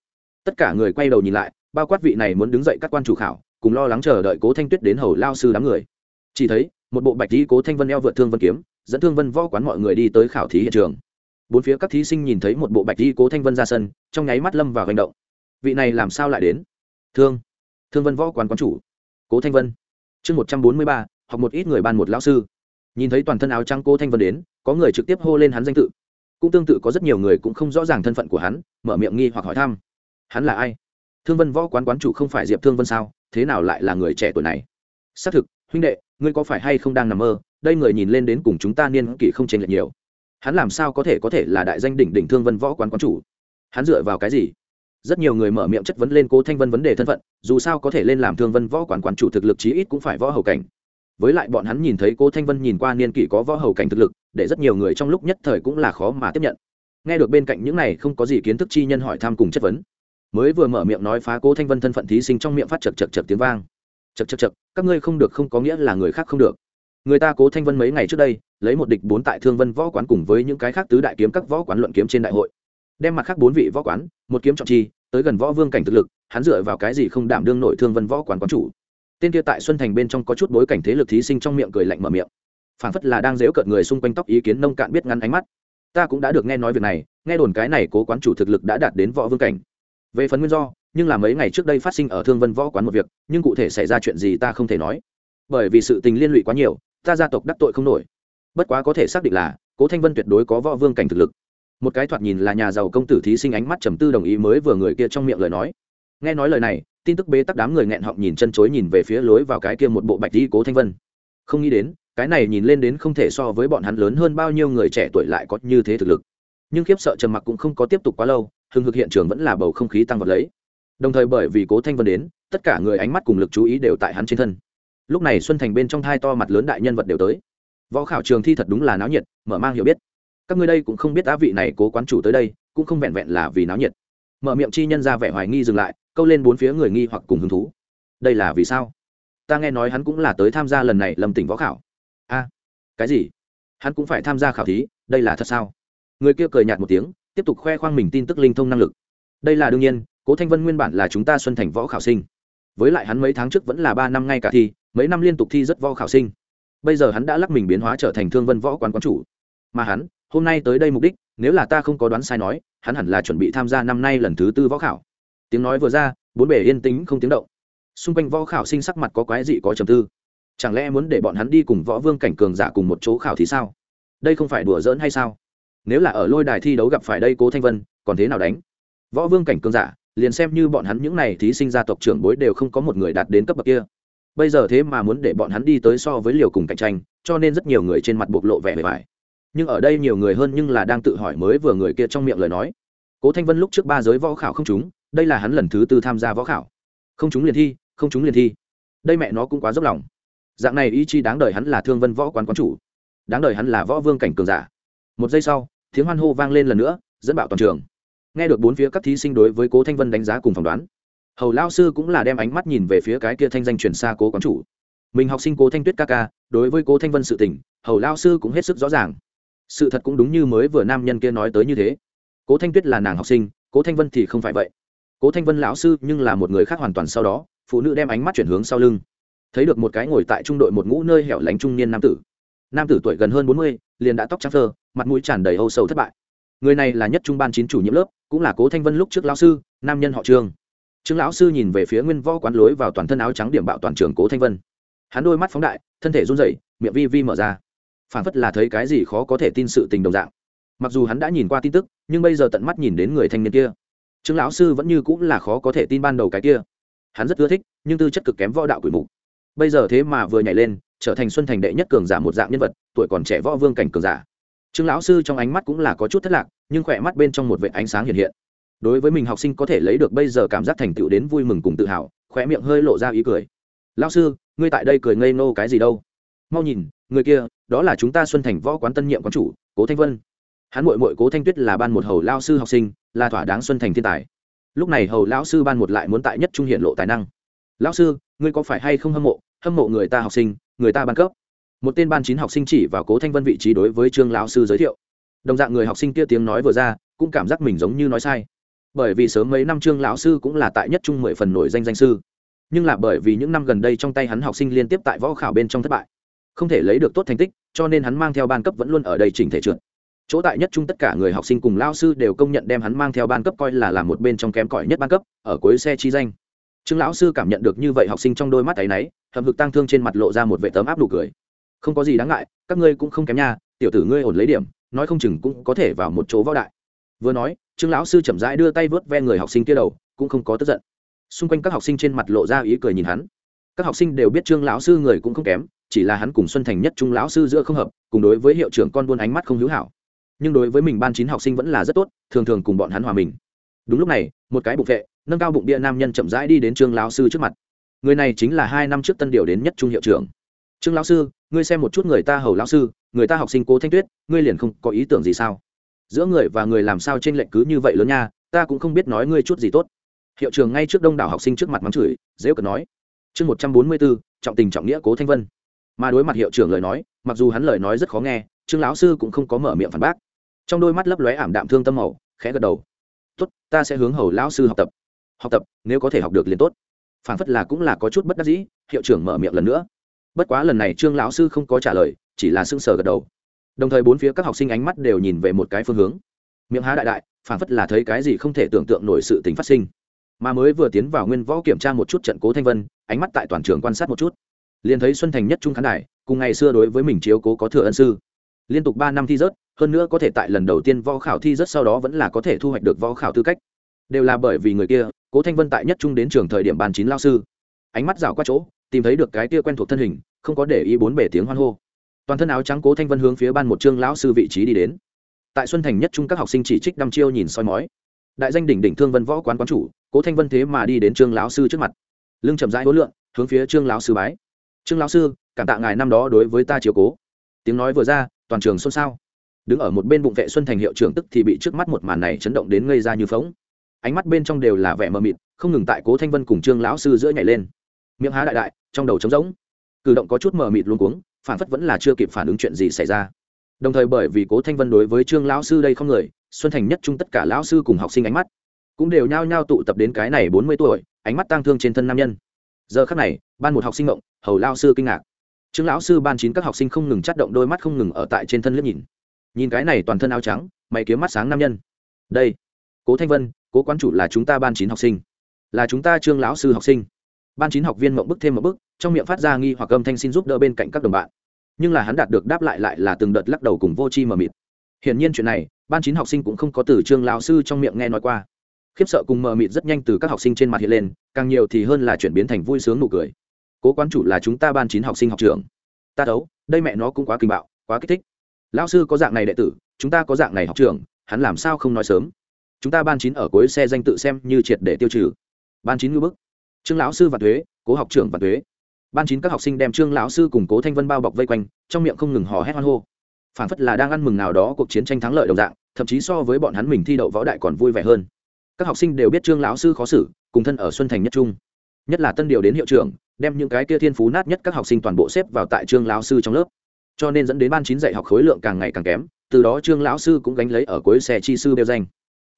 Tất cả người quay đầu nhìn lại, bao quát vị này muốn đứng dậy các quan chủ khảo, cùng lo lắng chờ đợi cố thanh tuyết đến hầu lao sư đám người. Chỉ thấy, một bộ bạch đi cố thanh vân eo vượt thương vân kiếm, dẫn thương vân võ quán mọi người đi tới khảo thí hiện trường. Bốn phía các thí sinh nhìn thấy một bộ bạch đi cố thanh vân ra sân, trong nháy mắt lâm vào hành động. Vị này làm sao lại đến? Thương thương vân võ quán quán chủ, cố thanh vân. Chương một trăm bốn mươi ba hoặc một ít người ban một lão sư. Nhìn thấy toàn thân áo trắng cố thanh vân đến, có người trực tiếp hô lên hắn danh tự cũng tương tự có rất nhiều người cũng không rõ ràng thân phận của hắn, mở miệng nghi hoặc hỏi thăm. Hắn là ai? Thương vân võ quán quán chủ không phải diệp thương vân sao? Thế nào lại là người trẻ tuổi này? Xác thực, huynh đệ, ngươi có phải hay không đang nằm mơ? Đây người nhìn lên đến cùng chúng ta niên kỷ không chênh lệch nhiều. Hắn làm sao có thể có thể là đại danh đỉnh đỉnh thương vân võ quán quán chủ? Hắn dựa vào cái gì? Rất nhiều người mở miệng chất vấn lên cố thanh vân vấn đề thân phận, dù sao có thể lên làm thương vân võ quán quán chủ thực lực chí ít cũng phải võ hầu cảnh. Với lại bọn hắn nhìn thấy cố thanh vân nhìn qua niên kỷ có võ hầu cảnh thực lực để rất nhiều người trong lúc nhất thời cũng là khó mà tiếp nhận. Nghe được bên cạnh những này không có gì kiến thức chi nhân hỏi thăm cùng chất vấn, mới vừa mở miệng nói phá cố thanh vân thân phận thí sinh trong miệng phát chật chật chật tiếng vang. Chật chật chật, các ngươi không được không có nghĩa là người khác không được. Người ta cố thanh vân mấy ngày trước đây, lấy một địch bốn tại thương vân võ quán cùng với những cái khác tứ đại kiếm các võ quán luận kiếm trên đại hội. Đem mặt khác bốn vị võ quán, một kiếm trọng chi, tới gần võ vương cảnh thực lực, hắn dựa vào cái gì không đảm đương nổi thương vân võ quán quán chủ. Tên kia tại xuân thành bên trong có chút bối cảnh thế lực thí sinh trong miệng cười lạnh mở miệng phảng phất là đang dếu cợt người xung quanh tóc ý kiến nông cạn biết ngắn ánh mắt. Ta cũng đã được nghe nói việc này, nghe đồn cái này cố quán chủ thực lực đã đạt đến võ vương cảnh. Về phần nguyên do, nhưng là mấy ngày trước đây phát sinh ở thương vân võ quán một việc, nhưng cụ thể xảy ra chuyện gì ta không thể nói. Bởi vì sự tình liên lụy quá nhiều, ta gia tộc đắc tội không nổi. Bất quá có thể xác định là, cố thanh vân tuyệt đối có võ vương cảnh thực lực. Một cái thoạt nhìn là nhà giàu công tử thí sinh ánh mắt trầm tư đồng ý mới vừa người kia trong miệng lời nói. Nghe nói lời này, tin tức bế tắc đám người nghẹn họng nhìn chân chối nhìn về phía lối vào cái kia một bộ bạch đi cố thanh vân. Không nghĩ đến cái này nhìn lên đến không thể so với bọn hắn lớn hơn bao nhiêu người trẻ tuổi lại có như thế thực lực. Nhưng khiếp sợ trầm mặc cũng không có tiếp tục quá lâu, hừng hực hiện trường vẫn là bầu không khí tăng vật lấy. Đồng thời bởi vì cố thanh vân đến, tất cả người ánh mắt cùng lực chú ý đều tại hắn trên thân. Lúc này xuân thành bên trong thai to mặt lớn đại nhân vật đều tới. Võ khảo trường thi thật đúng là náo nhiệt, mở mang hiểu biết. Các ngươi đây cũng không biết á vị này cố quán chủ tới đây, cũng không vẹn vẹn là vì náo nhiệt. Mở miệng chi nhân ra vẻ hoài nghi dừng lại, câu lên bốn phía người nghi hoặc cùng hứng thú. Đây là vì sao? Ta nghe nói hắn cũng là tới tham gia lần này lầm tỉnh võ khảo a, cái gì? Hắn cũng phải tham gia khảo thí, đây là thật sao? Người kia cười nhạt một tiếng, tiếp tục khoe khoang mình tin tức linh thông năng lực. Đây là đương nhiên, cố thanh vân nguyên bản là chúng ta xuân thành võ khảo sinh. Với lại hắn mấy tháng trước vẫn là ba năm ngay cả thi, mấy năm liên tục thi rất võ khảo sinh. Bây giờ hắn đã lắc mình biến hóa trở thành thương vân võ quán quán chủ. Mà hắn, hôm nay tới đây mục đích, nếu là ta không có đoán sai nói, hắn hẳn là chuẩn bị tham gia năm nay lần thứ tư võ khảo. Tiếng nói vừa ra, bốn bể yên tĩnh không tiếng động. Xung quanh võ khảo sinh sắc mặt có quái dị có trầm tư chẳng lẽ muốn để bọn hắn đi cùng võ vương cảnh cường giả cùng một chỗ khảo thì sao? Đây không phải đùa giỡn hay sao? Nếu là ở lôi đài thi đấu gặp phải đây cố thanh vân còn thế nào đánh? Võ vương cảnh cường giả liền xem như bọn hắn những n à y thí sinh gia tộc trưởng bối đều không có một người đạt đến cấp bậc kia. Bây giờ thế mà muốn để bọn hắn đi tới so với liều cùng cạnh tranh cho nên rất nhiều người trên mặt bộc lộ vẻ bề bài nhưng ở đây nhiều người hơn nhưng là đang tự hỏi mới vừa người kia trong miệng lời nói. Cố thanh vân lúc trước ba giới võ khảo không chúng, đây là hắn lần thứ tư tham gia võ khảo. Không chúng liền thi không chúng liền thi. Đây mẹ nó cũng quá dốc lòng dạng này ý chí đáng đời hắn là thương vân võ quán quán chủ. Đáng đời hắn là võ vương cảnh cường giả. Một giây sau, tiếng hoan hô vang lên lần nữa, dẫn bạo toàn trường. Nghe được bốn phía các thí sinh đối với cố thanh vân đánh giá cùng phỏng đoán, hầu lao sư cũng là đem ánh mắt nhìn về phía cái kia thanh danh truyền xa cố quán chủ. Mình học sinh cố thanh tuyết ca ca, đối với cố thanh vân sự tình, hầu lao sư cũng hết sức rõ ràng. Sự thật cũng đúng như mới vừa nam nhân kia nói tới như thế. Cố thanh tuyết là nàng học sinh, cố thanh vân thì không phải vậy. Cố thanh vân lão sư nhưng là một người khác hoàn toàn sau đó, phụ nữ đem ánh mắt chuyển hướng sau lưng thấy được một cái ngồi tại trung đội một ngũ nơi hẻo lánh trung niên nam tử. Nam tử tuổi gần hơn bốn mươi, liền đã tóc trắng phơ, mặt mũi tràn đầy âu sầu thất bại. Người này là nhất trung ban chín chủ nhiệm lớp, cũng là cố thanh vân lúc trước lão sư, nam nhân họ trương. Trương lão sư nhìn về phía nguyên võ quán lối vào toàn thân áo trắng điểm bạo toàn trường cố thanh vân. Hắn đôi mắt phóng đại, thân thể run rẩy, miệng vi vi mở ra. Phản phất là thấy cái gì khó có thể tin sự tình đồng dạng. Mặc dù hắn đã nhìn qua tin tức, nhưng bây giờ tận mắt nhìn đến người thanh niên kia. Trương lão sư vẫn như cũng là khó có thể tin ban đầu cái kia. Hắn rất ưa thích, nhưng tư chất cực kém võ đạo quỷ mục bây giờ thế mà vừa nhảy lên, trở thành xuân thành đệ nhất cường giả một dạng nhân vật, tuổi còn trẻ võ vương cảnh cường giả. Trương lão sư trong ánh mắt cũng là có chút thất lạc, nhưng khỏe mắt bên trong một vệ ánh sáng hiện hiện. Đối với mình học sinh có thể lấy được bây giờ cảm giác thành tựu đến vui mừng cùng tự hào khỏe miệng hơi lộ ra ý cười. Lão sư, ngươi tại đây cười ngây nô cái gì đâu? Mau nhìn, người kia, đó là chúng ta xuân thành võ quán tân nhiệm quán chủ, cố thanh vân. Hắn mội mội cố thanh tuyết là ban một hầu lao sư học sinh, là thỏa đáng xuân thành thiên tài. Lúc này hầu lão sư ban một lại muốn tại nhất trung hiện lộ tài năng. Lão sư, ngươi có phải hay không hâm mộ? Hâm mộ người ta học sinh, người ta ban cấp. Một tên ban chín học sinh chỉ vào cố thanh vân vị trí đối với trương lão sư giới thiệu. Đồng dạng người học sinh kia tiếng nói vừa ra, cũng cảm giác mình giống như nói sai. Bởi vì sớm mấy năm trương lão sư cũng là tại nhất trung mười phần nổi danh danh sư. Nhưng là bởi vì những năm gần đây trong tay hắn học sinh liên tiếp tại võ khảo bên trong thất bại. Không thể lấy được tốt thành tích, cho nên hắn mang theo ban cấp vẫn luôn ở đây chỉnh thể trượt. Chỗ tại nhất trung tất cả người học sinh cùng lao sư đều công nhận đem hắn mang theo ban cấp coi là làm một bên trong kém cỏi nhất ban cấp, ở cuối xe chi danh trương lão sư cảm nhận được như vậy học sinh trong đôi mắt áy náy hầm hực tăng thương trên mặt lộ ra một vệ tấm áp nụ cười. Không có gì đáng ngại, các ngươi cũng không kém nha, tiểu tử ngươi ổn lấy điểm, nói không chừng cũng có thể vào một chỗ võ đại. Vừa nói, trương lão sư chậm rãi đưa tay vớt ve người học sinh kia đầu, cũng không có tức giận. Xung quanh các học sinh trên mặt lộ ra ý cười nhìn hắn. Các học sinh đều biết trương lão sư người cũng không kém, chỉ là hắn cùng xuân thành nhất trung lão sư giữa không hợp, cùng đối với hiệu trưởng con buôn ánh mắt không hữu hảo. Nhưng đối với mình ban chín học sinh vẫn là rất tốt, thường thường cùng bọn hắn hòa mình. Đúng lúc này, một cái bục vệ nâng cao bụng địa nam nhân chậm rãi đi đến trương lão sư trước mặt. Người này chính là hai năm trước tân điều đến nhất trung hiệu trưởng. Trương lão sư, ngươi xem một chút người ta hầu lão sư, người ta học sinh cố thanh tuyết, ngươi liền không có ý tưởng gì sao? Giữa người và người làm sao t r ê n lệch cứ như vậy lớn nha, ta cũng không biết nói ngươi chút gì tốt. Hiệu trường ngay trước đông đảo học sinh trước mặt mắng chửi, dễ cợt nói. Chương một trăm bốn mươi bốn trọng tình trọng nghĩa cố thanh vân. Mà đối mặt hiệu trưởng lời nói, mặc dù hắn lời nói rất khó nghe, trương lão sư cũng không có mở miệng phản bác. Trong đôi mắt lấp lóe ảm đạm thương tâm màu, khẽ gật đầu. Tốt, ta sẽ hướng hầu lão sư học tập học tập, nếu có thể học được liền tốt. Phản phất là cũng là có chút bất đắc dĩ, hiệu trưởng mở miệng lần nữa. Bất quá lần này trương lão sư không có trả lời, chỉ là sưng sờ gật đầu. Đồng thời bốn phía các học sinh ánh mắt đều nhìn về một cái phương hướng. Miệng há đại đại phản phất là thấy cái gì không thể tưởng tượng nổi sự tình phát sinh. Mà mới vừa tiến vào nguyên võ kiểm tra một chút trận cố thanh vân, ánh mắt tại toàn trường quan sát một chút. Liền thấy xuân thành nhất trung khán đài, cùng ngày xưa đối với mình chiếu cố có thừa ân sư. Liên tục ba năm thi rớt, hơn nữa có thể tại lần đầu tiên võ khảo thi rớt sau đó vẫn là có thể thu hoạch được võ khảo tư cách đều là bởi vì người kia, cố thanh vân tại nhất trung đến trường thời điểm bàn chín lao sư. Ánh mắt rào qua chỗ, tìm thấy được cái kia quen thuộc thân hình, không có để ý bốn bể tiếng hoan hô. Toàn thân áo trắng cố thanh vân hướng phía ban một trương lão sư vị trí đi đến. Tại xuân thành nhất trung các học sinh chỉ trích đăm chiêu nhìn soi mói. Đại danh đỉnh đỉnh thương vân võ quán quán chủ, cố thanh vân thế mà đi đến trương lão sư trước mặt. Lưng chậm rãi hối lượng, hướng phía trương lão sư bái. Trương lão sư, cảm tạ ngài năm đó đối với ta chiều cố. Tiếng nói vừa ra, toàn trường xôn xao. Đứng ở một bên bụng vệ xuân thành hiệu trưởng tức thì bị trước mắt một màn này chấn động đến ngây ra như phóng ánh mắt bên trong đều là vẻ mờ mịt, không ngừng tại cố thanh vân cùng trương lão sư giữa nhảy lên. Miệng há đại đại, trong đầu trống rỗng. Cử động có chút mờ mịt luôn cuống, phản phất vẫn là chưa kịp phản ứng chuyện gì xảy ra. Đồng thời bởi vì cố thanh vân đối với trương lão sư đây không người, xuân thành nhất chung tất cả lão sư cùng học sinh ánh mắt cũng đều nhao nhao tụ tập đến cái này bốn mươi tuổi, ánh mắt tang thương trên thân nam nhân. Giờ khắc này, ban một học sinh ngộng, hầu lao sư kinh ngạc. Trương lão sư ban chín các học sinh không ngừng chắt động đôi mắt không ngừng ở tại trên thân liếc nhìn. Nhìn cái này toàn thân áo trắng, mày kiếm mắt sáng nam nhân. Đây, cố thanh vân cố quán chủ là chúng ta ban chín học sinh, là chúng ta trương lão sư học sinh. Ban chín học viên mộng bức thêm một bức, trong miệng phát ra nghi hoặc âm thanh xin giúp đỡ bên cạnh các đồng bạn. Nhưng là hắn đạt được đáp lại lại là từng đợt lắc đầu cùng vô chi mờ mịt. Hiển nhiên chuyện này, ban chín học sinh cũng không có từ trương lão sư trong miệng nghe nói qua. Khiếp sợ cùng mờ mịt rất nhanh từ các học sinh trên mặt hiện lên, càng nhiều thì hơn là chuyển biến thành vui sướng nụ cười. Cố quán chủ là chúng ta ban chín học sinh học trường ta đấu, đây mẹ nó cũng quá kinh bạo, quá kích thích. Lão sư có dạng này đệ tử, chúng ta có dạng này học trường hắn làm sao không nói sớm? Chúng ta ban chín ở cuối xe danh tự xem như triệt để tiêu trừ. Ban chín ngư bức. Trương lão sư và thuế, cố học trưởng và thuế. Ban chín các học sinh đem trương lão sư cùng cố thanh vân bao bọc vây quanh, trong miệng không ngừng hò hét hoan hô. Phản phất là đang ăn mừng nào đó cuộc chiến tranh thắng lợi đồng dạng, thậm chí so với bọn hắn mình thi đậu võ đại còn vui vẻ hơn. Các học sinh đều biết trương lão sư khó xử, cùng thân ở xuân thành nhất trung. Nhất là tân điều đến hiệu trưởng, đem những cái kia thiên phú nát nhất các học sinh toàn bộ xếp vào tại trương lão sư trong lớp. Cho nên dẫn đến ban chín dạy học khối lượng càng ngày càng kém, từ đó trương lão sư cũng gánh lấy ở cuối xe chi sư đeo danh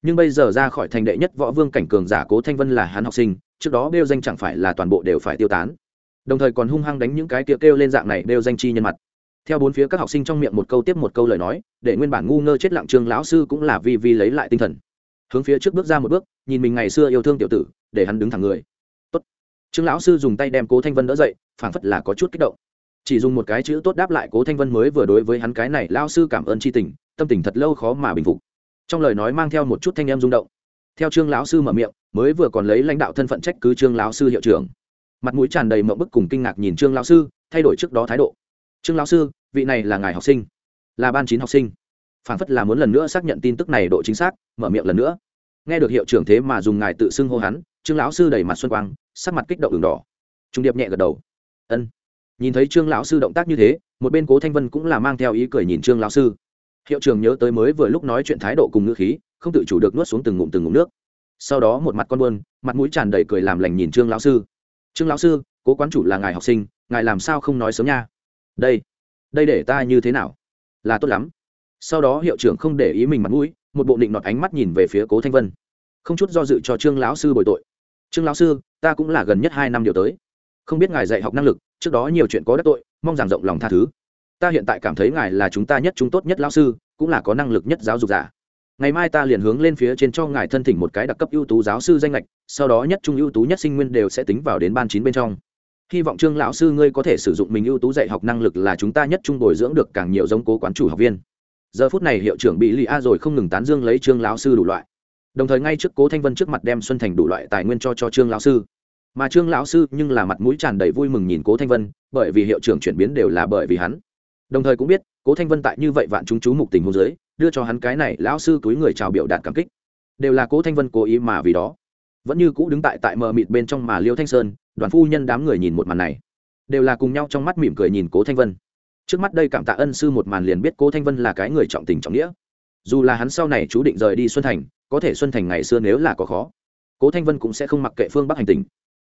nhưng bây giờ ra khỏi thành đệ nhất võ vương cảnh cường giả cố thanh vân là hắn học sinh, trước đó đeo danh chẳng phải là toàn bộ đều phải tiêu tán. Đồng thời còn hung hăng đánh những cái kia kêu lên dạng này đeo danh chi nhân mặt. Theo bốn phía các học sinh trong miệng một câu tiếp một câu lời nói, để nguyên bản ngu ngơ chết lặng trương lão sư cũng là vi vi lấy lại tinh thần. Hướng phía trước bước ra một bước, nhìn mình ngày xưa yêu thương tiểu tử, để hắn đứng thẳng người. Tốt. trương lão sư dùng tay đem cố thanh vân đỡ dậy, phảng phất là có chút kích động. Chỉ dùng một cái chữ tốt đáp lại cố thanh vân mới vừa đối với hắn cái này lao sư cảm ơn tri tình, tâm tình thật lâu khó mà bình phục trong lời nói mang theo một chút thanh em rung động. Theo trương lão sư mở miệng, mới vừa còn lấy lãnh đạo thân phận trách cứ trương lão sư hiệu trưởng. Mặt mũi tràn đầy mậu bức cùng kinh ngạc nhìn trương lão sư, thay đổi trước đó thái độ. Trương lão sư, vị này là ngài học sinh, là ban chín học sinh. Phản phất là muốn lần nữa xác nhận tin tức này độ chính xác, mở miệng lần nữa. Nghe được hiệu trưởng thế mà dùng ngài tự xưng hô hắn, trương lão sư đầy mặt xuân quang, sắc mặt kích động đường đỏ. Trung điệp nhẹ gật đầu. Ân. Nhìn thấy trương lão sư động tác như thế, một bên cố thanh vân cũng là mang theo ý cười nhìn trương lão sư hiệu trưởng nhớ tới mới vừa lúc nói chuyện thái độ cùng ngữ khí, không tự chủ được nuốt xuống từng ngụm từng ngụm nước. Sau đó một mặt con buôn mặt mũi tràn đầy cười làm lành nhìn trương lão sư. Trương lão sư, cố quán chủ là ngài học sinh, ngài làm sao không nói sớm nha? Đây đây để ta như thế nào? Là tốt lắm. Sau đó hiệu trưởng không để ý mình mặt mũi, một bộ định nọt ánh mắt nhìn về phía cố thanh vân. Không chút do dự cho trương lão sư bồi tội. Trương lão sư, ta cũng là gần nhất hai năm điều tới. Không biết ngài dạy học năng lực, trước đó nhiều chuyện có đắc tội, mong rằng rộng lòng tha thứ ta hiện tại cảm thấy ngài là chúng ta nhất, chúng tốt nhất lão sư, cũng là có năng lực nhất giáo dục giả. Ngày mai ta liền hướng lên phía trên cho ngài thân thỉnh một cái đặc cấp ưu tú giáo sư danh lệch sau đó nhất trung ưu tú nhất sinh nguyên đều sẽ tính vào đến ban chín bên trong. Hy vọng trương lão sư ngươi có thể sử dụng mình ưu tú dạy học năng lực là chúng ta nhất trung bồi dưỡng được càng nhiều giống cố quán chủ học viên. Giờ phút này hiệu trưởng bị lì a rồi không ngừng tán dương lấy trương lão sư đủ loại. Đồng thời ngay trước cố thanh vân trước mặt đem xuân thành đủ loại tài nguyên cho cho trương lão sư. Mà trương lão sư nhưng là mặt mũi tràn đầy vui mừng nhìn cố thanh vân, bởi vì hiệu trưởng chuyển biến đều là bởi vì hắn đồng thời cũng biết, cố thanh vân tại như vậy vạn chúng chú mục tình hôn giới đưa cho hắn cái này lão sư túi người chào biểu đạt cảm kích. Đều là cố thanh vân cố ý mà vì đó. Vẫn như cũ đứng tại tại mờ mịt bên trong mà liêu thanh sơn, đoàn phu nhân đám người nhìn một màn này. Đều là cùng nhau trong mắt mỉm cười nhìn cố thanh vân. Trước mắt đây cảm tạ ân sư một màn liền biết cố thanh vân là cái người trọng tình trọng nghĩa. Dù là hắn sau này chú định rời đi xuân thành, có thể xuân thành ngày xưa nếu là có khó, cố thanh vân cũng sẽ không mặc kệ phương bắc hành tình.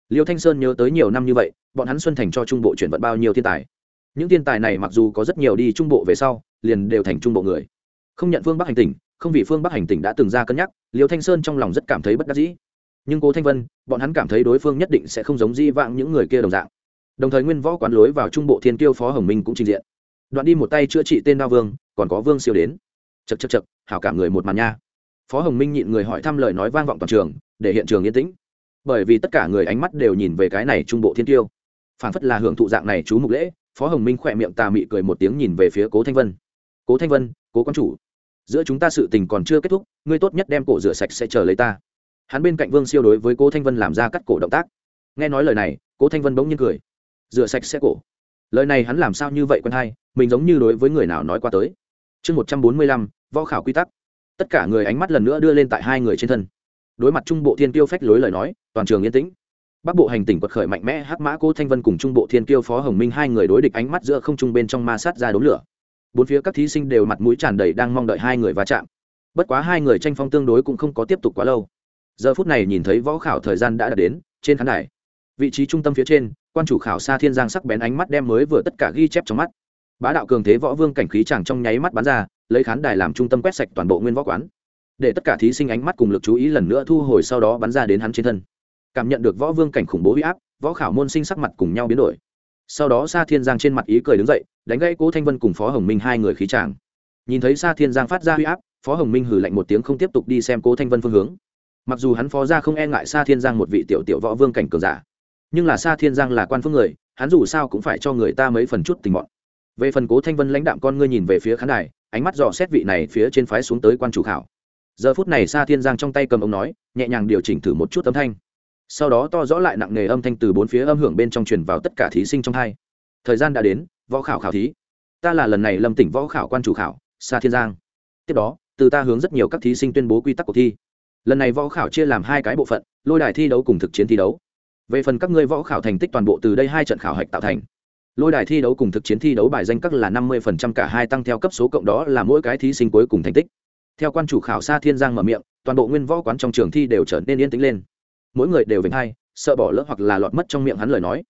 Liêu thanh sơn nhớ tới nhiều năm như vậy, bọn hắn xuân thành cho trung bộ chuyển vận bao nhiêu thiên tài những thiên tài này mặc dù có rất nhiều đi trung bộ về sau, liền đều thành trung bộ người. Không nhận phương bắc hành tỉnh, không vì phương bắc hành tỉnh đã từng ra cân nhắc, liêu thanh sơn trong lòng rất cảm thấy bất đắc dĩ. Nhưng cố thanh vân, bọn hắn cảm thấy đối phương nhất định sẽ không giống di vãng những người kia đồng dạng. Đồng thời nguyên võ quán lối vào trung bộ thiên tiêu phó hồng minh cũng trình diện. Đoạn đi một tay chữa trị tên đao vương, còn có vương siêu đến. Chật chật chật hảo cảm người một màn nha. Phó hồng minh nhịn người hỏi thăm lời nói vang vọng toàn trường, để hiện trường yên tĩnh. Bởi vì tất cả người ánh mắt đều nhìn về cái này trung bộ thiên tiêu phản phất là hưởng thụ dạng này chú mục lễ phó hồng minh khỏe miệng tà mị cười một tiếng nhìn về phía cố thanh vân. Cố thanh vân, cố quan chủ, giữa chúng ta sự tình còn chưa kết thúc, ngươi tốt nhất đem cổ rửa sạch sẽ chờ lấy ta. Hắn bên cạnh vương siêu đối với cố thanh vân làm ra cắt cổ động tác. Nghe nói lời này, cố thanh vân bỗng nhiên cười. Rửa sạch sẽ cổ? Lời này hắn làm sao như vậy quen hay mình giống như đối với người nào nói qua tới. Chương một trăm bốn mươi lăm, võ khảo quy tắc. Tất cả người ánh mắt lần nữa đưa lên tại hai người trên thân. Đối mặt trung bộ thiên tiêu phách lối lời nói, toàn trường yên tĩnh bắc bộ hành tỉnh quật khởi mạnh mẽ, hắc mã cố thanh vân cùng trung bộ thiên tiêu phó hồng minh hai người đối địch ánh mắt giữa không trung bên trong ma sát ra đống lửa. Bốn phía các thí sinh đều mặt mũi tràn đầy đang mong đợi hai người va chạm. Bất quá hai người tranh phong tương đối cũng không có tiếp tục quá lâu. Giờ phút này nhìn thấy võ khảo thời gian đã đạt đến, trên khán đài, vị trí trung tâm phía trên, quan chủ khảo xa thiên giang sắc bén ánh mắt đem mới vừa tất cả ghi chép trong mắt. Bá đạo cường thế võ vương cảnh khí chàng trong nháy mắt bắn ra, lấy khán đài làm trung tâm quét sạch toàn bộ nguyên võ quán. Để tất cả thí sinh ánh mắt cùng lực chú ý lần nữa thu hồi sau đó bắn ra đến hắn trên thân cảm nhận được võ vương cảnh khủng bố huy áp, võ khảo môn sinh sắc mặt cùng nhau biến đổi. Sau đó sa thiên giang trên mặt ý cười đứng dậy, đánh gãy cố thanh vân cùng phó hồng minh hai người khí tràng nhìn thấy sa thiên giang phát ra huy áp, phó hồng minh hử lạnh một tiếng không tiếp tục đi xem cố thanh vân phương hướng. Mặc dù hắn phó ra không e ngại sa thiên giang một vị tiểu tiểu võ vương cảnh cường giả, nhưng là sa thiên giang là quan phương người, hắn dù sao cũng phải cho người ta mấy phần chút tình mọn. Về phần cố thanh vân lãnh đạm con ngươi nhìn về phía khán đài, ánh mắt dò xét vị này phía trên phái xuống tới quan chủ khảo. Giờ phút này sa thiên giang trong tay cầm ông nói, nhẹ nhàng điều chỉnh thử một chút âm thanh sau đó to rõ lại nặng nề âm thanh từ bốn phía âm hưởng bên trong truyền vào tất cả thí sinh trong hai. Thời gian đã đến, võ khảo khảo thí. Ta là lần này lâm tỉnh võ khảo quan chủ khảo, sa thiên giang. Tiếp đó, từ ta hướng rất nhiều các thí sinh tuyên bố quy tắc cuộc thi. Lần này võ khảo chia làm hai cái bộ phận, lôi đài thi đấu cùng thực chiến thi đấu. Về phần các ngươi võ khảo thành tích toàn bộ từ đây hai trận khảo hạch tạo thành. Lôi đài thi đấu cùng thực chiến thi đấu bài danh các là năm mươi phần trăm cả hai tăng theo cấp số cộng đó là mỗi cái thí sinh cuối cùng thành tích. Theo quan chủ khảo sa thiên giang mở miệng, toàn bộ nguyên võ quán trong trường thi đều trở nên yên tĩnh lên mỗi người đều vĩnh hai sợ bỏ lỡ hoặc là lọt mất trong miệng hắn lời nói.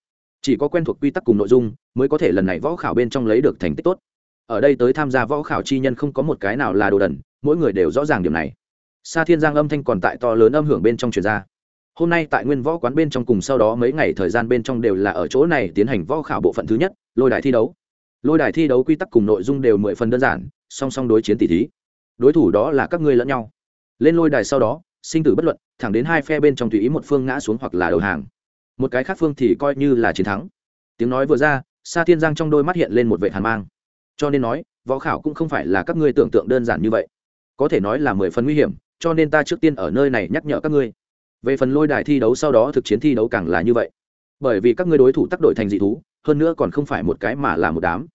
Chỉ có quen thuộc quy tắc cùng nội dung mới có thể lần này võ khảo bên trong lấy được thành tích tốt. Ở đây tới tham gia võ khảo chi nhân không có một cái nào là đồ đần, mỗi người đều rõ ràng điểm này. Sa thiên giang âm thanh còn tại to lớn âm hưởng bên trong truyền ra. Hôm nay tại nguyên võ quán bên trong cùng sau đó mấy ngày thời gian bên trong đều là ở chỗ này tiến hành võ khảo bộ phận thứ nhất, lôi đài thi đấu. Lôi đài thi đấu quy tắc cùng nội dung đều mười phần đơn giản, song song đối chiến tỷ thí. Đối thủ đó là các ngươi lẫn nhau. Lên lôi đài sau đó sinh tử bất luận, thẳng đến hai phe bên trong tùy ý một phương ngã xuống hoặc là đầu hàng. Một cái khác phương thì coi như là chiến thắng. Tiếng nói vừa ra, sa thiên giang trong đôi mắt hiện lên một vệ hàn mang. Cho nên nói, võ khảo cũng không phải là các ngươi tưởng tượng đơn giản như vậy. Có thể nói là mười phần nguy hiểm, cho nên ta trước tiên ở nơi này nhắc nhở các ngươi. Về phần lôi đài thi đấu sau đó thực chiến thi đấu càng là như vậy. Bởi vì các ngươi đối thủ tác đổi thành dị thú, hơn nữa còn không phải một cái mà là một đám.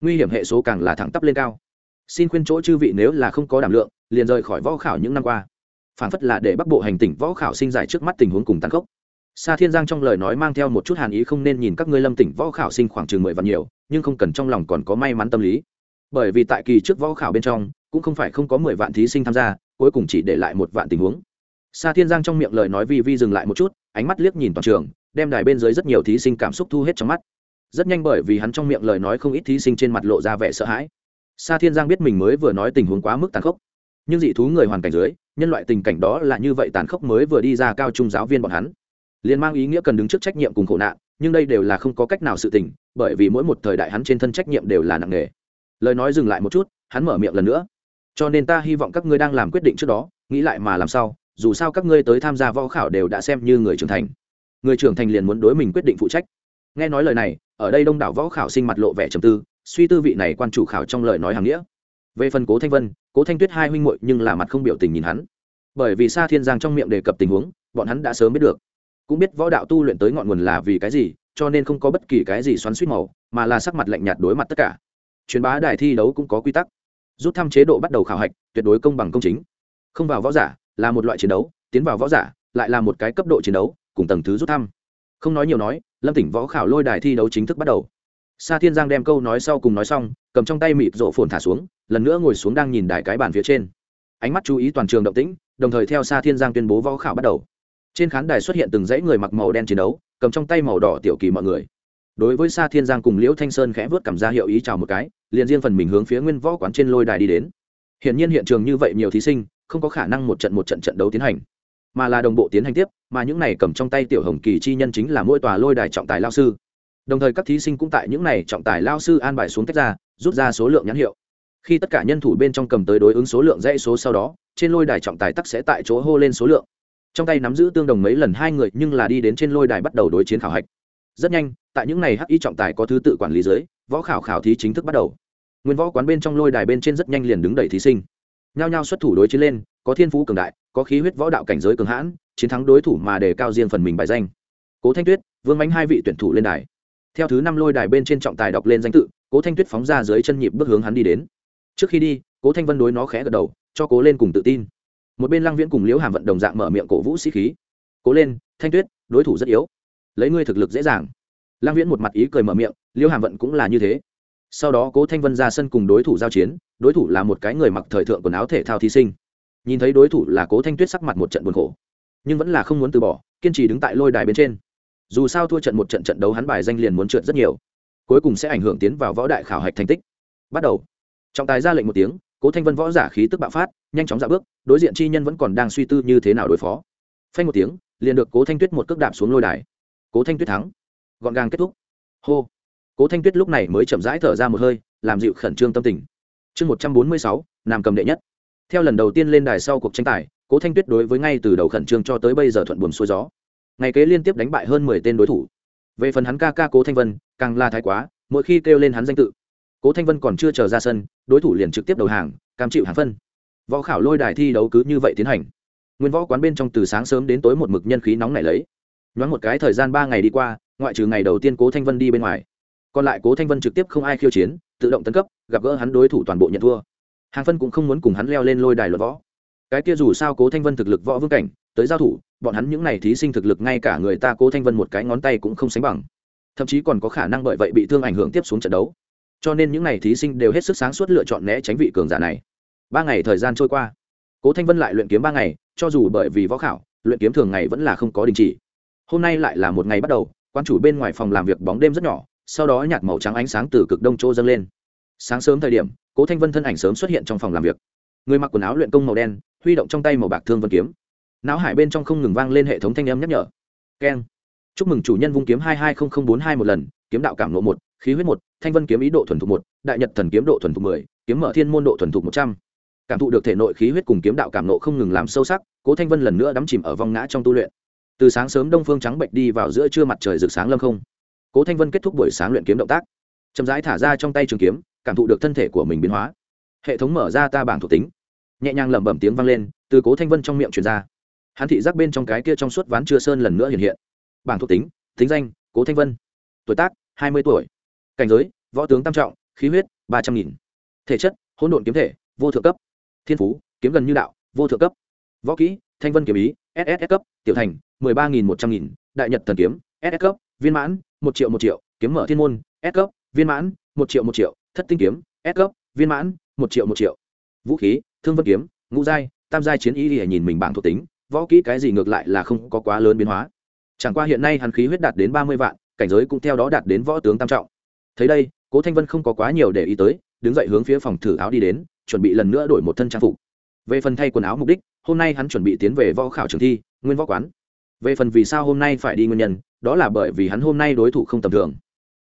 Nguy hiểm hệ số càng là thẳng tắp lên cao. Xin khuyên chỗ chư vị nếu là không có đảm lượng, liền rời khỏi võ khảo những năm qua phản phất là để bắc bộ hành tỉnh võ khảo sinh giải trước mắt tình huống cùng tăng khốc Sa Thiên Giang trong lời nói mang theo một chút hàn ý không nên nhìn các ngươi lâm tỉnh võ khảo sinh khoảng chừng mười vạn nhiều, nhưng không cần trong lòng còn có may mắn tâm lý. Bởi vì tại kỳ trước võ khảo bên trong, cũng không phải không có mười vạn thí sinh tham gia, cuối cùng chỉ để lại một vạn tình huống. Sa Thiên Giang trong miệng lời nói vi vi dừng lại một chút, ánh mắt liếc nhìn toàn trường, đem đài bên dưới rất nhiều thí sinh cảm xúc thu hết trong mắt. Rất nhanh bởi vì hắn trong miệng lời nói không ít thí sinh trên mặt lộ ra vẻ sợ hãi. Sa Thiên Giang biết mình mới vừa nói tình huống quá mức tàn khốc, nhưng dị thú người hoàn cảnh dưới, nhân loại tình cảnh đó là như vậy tàn khốc mới vừa đi ra cao trung giáo viên bọn hắn. Liền mang ý nghĩa cần đứng trước trách nhiệm cùng khổ nạn, nhưng đây đều là không có cách nào sự tình, bởi vì mỗi một thời đại hắn trên thân trách nhiệm đều là nặng nề. Lời nói dừng lại một chút, hắn mở miệng lần nữa. Cho nên ta hy vọng các ngươi đang làm quyết định trước đó, nghĩ lại mà làm sao dù sao các ngươi tới tham gia võ khảo đều đã xem như người trưởng thành. Người trưởng thành liền muốn đối mình quyết định phụ trách. Nghe nói lời này, ở đây đông đảo võ khảo sinh mặt lộ vẻ trầm tư, suy tư vị này quan chủ khảo trong lời nói hàng nghĩa về phần cố thanh vân, cố thanh tuyết hai huynh muội nhưng là mặt không biểu tình nhìn hắn. Bởi vì xa thiên giang trong miệng đề cập tình huống, bọn hắn đã sớm biết được. Cũng biết võ đạo tu luyện tới ngọn nguồn là vì cái gì, cho nên không có bất kỳ cái gì xoắn suýt màu, mà là sắc mặt lạnh nhạt đối mặt tất cả. Truyền bá đài thi đấu cũng có quy tắc. Rút thăm chế độ bắt đầu khảo hạch, tuyệt đối công bằng công chính. Không vào võ giả là một loại chiến đấu, tiến vào võ giả lại là một cái cấp độ chiến đấu, cùng tầng thứ rút thăm. Không nói nhiều nói, lâm tỉnh võ khảo lôi đài thi đấu chính thức bắt đầu sa thiên giang đem câu nói sau cùng nói xong, cầm trong tay mịt rộ phồn thả xuống, lần nữa ngồi xuống đang nhìn đài cái bàn phía trên. Ánh mắt chú ý toàn trường động tĩnh, đồng thời theo sa thiên giang tuyên bố võ khảo bắt đầu. Trên khán đài xuất hiện từng dãy người mặc màu đen chiến đấu, cầm trong tay màu đỏ tiểu kỳ mọi người. Đối với sa thiên giang cùng liễu thanh sơn khẽ vớt cảm ra hiệu ý chào một cái, liền riêng phần mình hướng phía nguyên võ quán trên lôi đài đi đến. Hiển nhiên hiện trường như vậy nhiều thí sinh, không có khả năng một trận một trận trận đấu tiến hành. Mà là đồng bộ tiến hành tiếp, mà những này cầm trong tay tiểu hồng kỳ chi nhân chính là mỗi tòa lôi đài trọng tài lao sư đồng thời các thí sinh cũng tại những này trọng tài lao sư an bài xuống tách ra, rút ra số lượng nhãn hiệu. Khi tất cả nhân thủ bên trong cầm tới đối ứng số lượng dãy số sau đó, trên lôi đài trọng tài tắc sẽ tại chỗ hô lên số lượng. Trong tay nắm giữ tương đồng mấy lần hai người, nhưng là đi đến trên lôi đài bắt đầu đối chiến khảo hạch. Rất nhanh, tại những ngày hắc y trọng tài có thứ tự quản lý dưới, võ khảo khảo thí chính thức bắt đầu. Nguyên võ quán bên trong lôi đài bên trên rất nhanh liền đứng đầy thí sinh. Nhao nhao xuất thủ đối chiến lên, có thiên phú cường đại, có khí huyết võ đạo cảnh giới cường hãn, chiến thắng đối thủ mà đề cao riêng phần mình bài danh. Cố thanh tuyết, vương bánh hai vị tuyển thủ lên đài theo thứ năm lôi đài bên trên trọng tài đọc lên danh tự, cố thanh tuyết phóng ra dưới chân nhịp bước hướng hắn đi đến. Trước khi đi, cố thanh vân đối nó khẽ gật đầu, cho cố lên cùng tự tin. Một bên lăng viễn cùng liễu hàm vận đồng dạng mở miệng cổ vũ sĩ khí. Cố lên, thanh tuyết, đối thủ rất yếu. Lấy ngươi thực lực dễ dàng. Lăng viễn một mặt ý cười mở miệng, liễu hàm vận cũng là như thế. Sau đó cố thanh vân ra sân cùng đối thủ giao chiến, đối thủ là một cái người mặc thời thượng quần áo thể thao thí sinh. Nhìn thấy đối thủ là cố thanh tuyết sắc mặt một trận buồn khổ, nhưng vẫn là không muốn từ bỏ, kiên trì đứng tại lôi đài bên trên dù sao thua trận một trận trận đấu hắn bài danh liền muốn trượt rất nhiều. Cuối cùng sẽ ảnh hưởng tiến vào võ đại khảo hạch thành tích. Bắt đầu. Trọng tài ra lệnh một tiếng, cố thanh vân võ giả khí tức bạo phát, nhanh chóng dạo bước, đối diện chi nhân vẫn còn đang suy tư như thế nào đối phó. Phanh một tiếng, liền được cố thanh tuyết một cước đạp xuống lôi đài. Cố thanh tuyết thắng. Gọn gàng kết thúc. Hô. Cố thanh tuyết lúc này mới chậm rãi thở ra một hơi, làm dịu khẩn trương tâm tình. Chương một trăm bốn mươi sáu, nam cầm đệ nhất. Theo lần đầu tiên lên đài sau cuộc tranh tài, cố thanh tuyết đối với ngay từ đầu khẩn trương cho tới bây giờ thuận buồm xuôi gió ngày kế liên tiếp đánh bại hơn mười tên đối thủ. Về phần hắn ca ca cố thanh vân, càng la thái quá, mỗi khi kêu lên hắn danh tự, cố thanh vân còn chưa chờ ra sân, đối thủ liền trực tiếp đầu hàng, cam chịu hàng phân. Võ khảo lôi đài thi đấu cứ như vậy tiến hành. Nguyên võ quán bên trong từ sáng sớm đến tối một mực nhân khí nóng này lấy. Nhoáng một cái thời gian ba ngày đi qua, ngoại trừ ngày đầu tiên cố thanh vân đi bên ngoài, còn lại cố thanh vân trực tiếp không ai khiêu chiến, tự động tấn cấp, gặp gỡ hắn đối thủ toàn bộ nhận thua. Hàng phân cũng không muốn cùng hắn leo lên lôi đài luật võ. Cái kia dù sao cố thanh vân thực lực võ vương cảnh, tới giao thủ bọn hắn những n à y thí sinh thực lực ngay cả người ta cố thanh vân một cái ngón tay cũng không sánh bằng. Thậm chí còn có khả năng bởi vậy bị thương ảnh hưởng tiếp xuống trận đấu. Cho nên những n à y thí sinh đều hết sức sáng suốt lựa chọn né tránh vị cường giả này. Ba ngày thời gian trôi qua, cố thanh vân lại luyện kiếm ba ngày, cho dù bởi vì võ khảo, luyện kiếm thường ngày vẫn là không có đình chỉ. Hôm nay lại là một ngày bắt đầu, quan chủ bên ngoài phòng làm việc bóng đêm rất nhỏ, sau đó nhạt màu trắng ánh sáng từ cực đông chỗ dâng lên. Sáng sớm thời điểm, cố thanh vân thân ảnh sớm xuất hiện trong phòng làm việc. Người mặc quần áo luyện công màu đen, huy động trong tay màu bạc thương vân kiếm não hải bên trong không ngừng vang lên hệ thống thanh âm nhắc nhở. Keng. Chúc mừng chủ nhân vung kiếm hai hai không không bốn hai một lần, kiếm đạo cảm lộ một, khí huyết một, thanh vân kiếm ý độ thuần thục một, đại nhật thần kiếm độ thuần thục mười, kiếm mở thiên môn độ thuần thục một trăm. Cảm thụ được thể nội khí huyết cùng kiếm đạo cảm nộ không ngừng làm sâu sắc, cố thanh vân lần nữa đắm chìm ở vòng ngã trong tu luyện. Từ sáng sớm đông phương trắng bệnh đi vào giữa trưa mặt trời rực sáng lâm không. Cố thanh vân kết thúc buổi sáng luyện kiếm động tác. Chậm rãi thả ra trong tay trường kiếm, cảm thụ được thân thể của mình biến hóa. Hệ thống mở ra ta bảng thuộc tính. Nhẹ nhàng lẩm bẩm tiếng vang lên, từ cố thanh vân trong miệng truyền ra hắn thị giác bên trong cái kia trong suốt ván chưa sơn lần nữa hiện hiện. Bảng thuộc tính tính danh, cố thanh vân. Tuổi tác, hai mươi tuổi. Cảnh giới, võ tướng tam trọng, khí huyết, ba trăm nghìn. Thể chất, hỗn độn kiếm thể, vô thượng cấp. Thiên phú, kiếm gần như đạo, vô thượng cấp. Võ kỹ, thanh vân kiếm ý ss cấp. Tiểu thành, mười ba nghìn một trăm nghìn. Đại nhật thần kiếm ss cấp. Viên mãn, một triệu một triệu. Kiếm mở thiên môn, s cấp. Viên mãn, một triệu một triệu. Thất tinh kiếm, s cấp. Viên mãn, một triệu một triệu. Vũ khí, thương vân kiếm, ngũ giai, tam giai chiến ý để nhìn mình bảng thuộc tính võ kỹ cái gì ngược lại là không có quá lớn biến hóa. Chẳng qua hiện nay hắn khí huyết đạt đến ba mươi vạn, cảnh giới cũng theo đó đạt đến võ tướng tam trọng. Thấy đây, cố thanh vân không có quá nhiều để ý tới, đứng dậy hướng phía phòng thử áo đi đến, chuẩn bị lần nữa đổi một thân trang phục. Về phần thay quần áo mục đích, hôm nay hắn chuẩn bị tiến về võ khảo trường thi, nguyên võ quán. Về phần vì sao hôm nay phải đi nguyên nhân, đó là bởi vì hắn hôm nay đối thủ không tầm thường.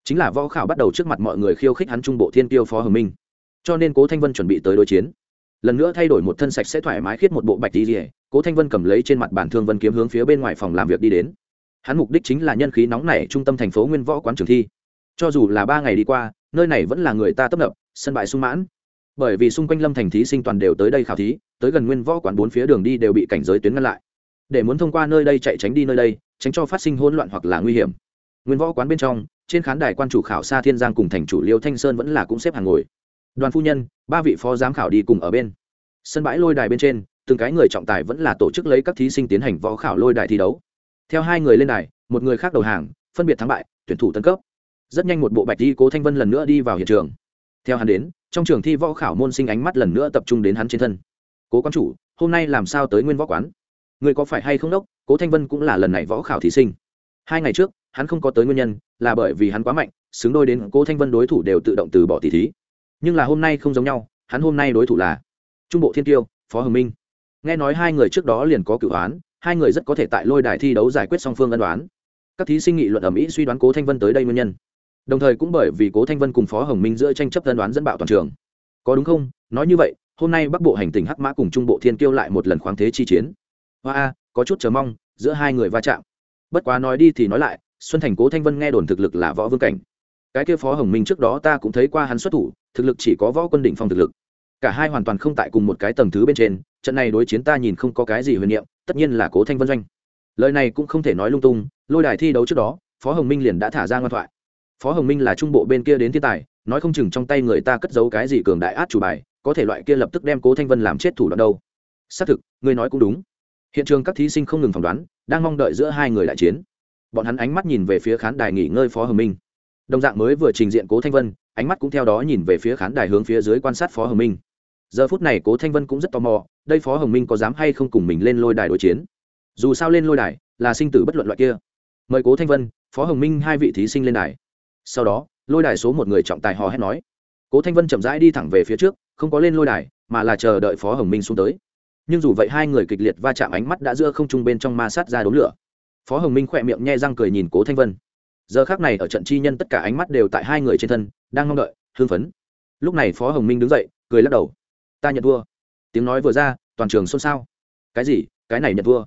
Chính là võ khảo bắt đầu trước mặt mọi người khiêu khích hắn trung bộ thiên tiêu phó hồng minh. Cho nên cố thanh vân chuẩn bị tới đối chiến. Lần nữa thay đổi một thân sạch sẽ thoải mái khiết một bộ bạch đi rỉa cố thanh vân cầm lấy trên mặt bản thương vân kiếm hướng phía bên ngoài phòng làm việc đi đến. Hắn mục đích chính là nhân khí nóng này trung tâm thành phố nguyên võ quán trường thi. Cho dù là ba ngày đi qua, nơi này vẫn là người ta tấp nập, sân bãi sung mãn. Bởi vì xung quanh lâm thành thí sinh toàn đều tới đây khảo thí, tới gần nguyên võ quán bốn phía đường đi đều bị cảnh giới tuyến ngăn lại. Để muốn thông qua nơi đây chạy tránh đi nơi đây, tránh cho phát sinh hỗn loạn hoặc là nguy hiểm. Nguyên võ quán bên trong, trên khán đài quan chủ khảo xa thiên giang cùng thành chủ liêu thanh sơn vẫn là cũng xếp hàng ngồi. Đoàn phu nhân, ba vị phó giám khảo đi cùng ở bên. Sân bãi lôi đài bên trên từng cái người trọng tài vẫn là tổ chức lấy các thí sinh tiến hành võ khảo lôi đài thi đấu. Theo hai người lên đài, một người khác đầu hàng, phân biệt thắng bại, tuyển thủ tân cấp. Rất nhanh một bộ bạch đi cố thanh vân lần nữa đi vào hiện trường. Theo hắn đến, trong trường thi võ khảo môn sinh ánh mắt lần nữa tập trung đến hắn trên thân. Cố quan chủ, hôm nay làm sao tới nguyên võ quán? Người có phải hay không đốc? Cố thanh vân cũng là lần này võ khảo thí sinh. Hai ngày trước, hắn không có tới nguyên nhân, là bởi vì hắn quá mạnh, xứng đôi đến cố thanh vân đối thủ đều tự động từ bỏ tỷ thí. Nhưng là hôm nay không giống nhau, hắn hôm nay đối thủ là trung bộ thiên tiêu, phó hồng minh nghe nói hai người trước đó liền có cửu đoán hai người rất có thể tại lôi đài thi đấu giải quyết song phương ân đoán các thí sinh nghị luận ở mỹ suy đoán cố thanh vân tới đây nguyên nhân. Đồng thời cũng bởi vì cố thanh vân cùng phó hồng minh giữa tranh chấp ân đoán dẫn bạo toàn trường. Có đúng không? Nói như vậy, hôm nay bắc bộ hành tình hắc mã cùng trung bộ thiên kiêu lại một lần khoáng thế chi chiến. Hoa a, có chút chờ mong, giữa hai người va chạm. Bất quá nói đi thì nói lại, xuân thành cố thanh vân nghe đồn thực lực là võ vương cảnh. Cái kia phó hồng minh trước đó ta cũng thấy qua hắn xuất thủ, thực lực chỉ có võ quân đỉnh phong thực lực cả hai hoàn toàn không tại cùng một cái tầng thứ bên trên, trận này đối chiến ta nhìn không có cái gì huyền niệm, tất nhiên là cố thanh vân doanh. Lời này cũng không thể nói lung tung, lôi đài thi đấu trước đó, phó hồng minh liền đã thả ra ngoan thoại. Phó hồng minh là trung bộ bên kia đến thiên tài, nói không chừng trong tay người ta cất giấu cái gì cường đại át chủ bài, có thể loại kia lập tức đem cố thanh vân làm chết thủ đoạn đâu. Xác thực ngươi nói cũng đúng. Hiện trường các thí sinh không ngừng phỏng đoán, đang mong đợi giữa hai người đại chiến. Bọn hắn ánh mắt nhìn về phía khán đài nghỉ ngơi phó hồng minh. Đồng dạng mới vừa trình diện cố thanh vân ánh mắt cũng theo đó nhìn về phía khán đài hướng phía dưới quan sát phó hồng minh. Giờ phút này cố thanh vân cũng rất tò mò, đây phó hồng minh có dám hay không cùng mình lên lôi đài đối chiến? Dù sao lên lôi đài là sinh tử bất luận loại kia. Mời cố thanh vân, phó hồng minh hai vị thí sinh lên đài. Sau đó, lôi đài số một người trọng tài hò hét nói. Cố thanh vân chậm rãi đi thẳng về phía trước, không có lên lôi đài, mà là chờ đợi phó hồng minh xuống tới. Nhưng dù vậy hai người kịch liệt va chạm ánh mắt đã giữa không trung bên trong ma sát ra đống lửa. Phó hồng minh khỏe miệng nhe răng cười nhìn cố thanh vân giờ khác này ở trận chi nhân tất cả ánh mắt đều tại hai người trên thân, đang mong đợi, hưng phấn. Lúc này phó hồng minh đứng dậy, cười lắc đầu. Ta nhận thua. Tiếng nói vừa ra, toàn trường xôn xao. Cái gì? Cái này nhận thua?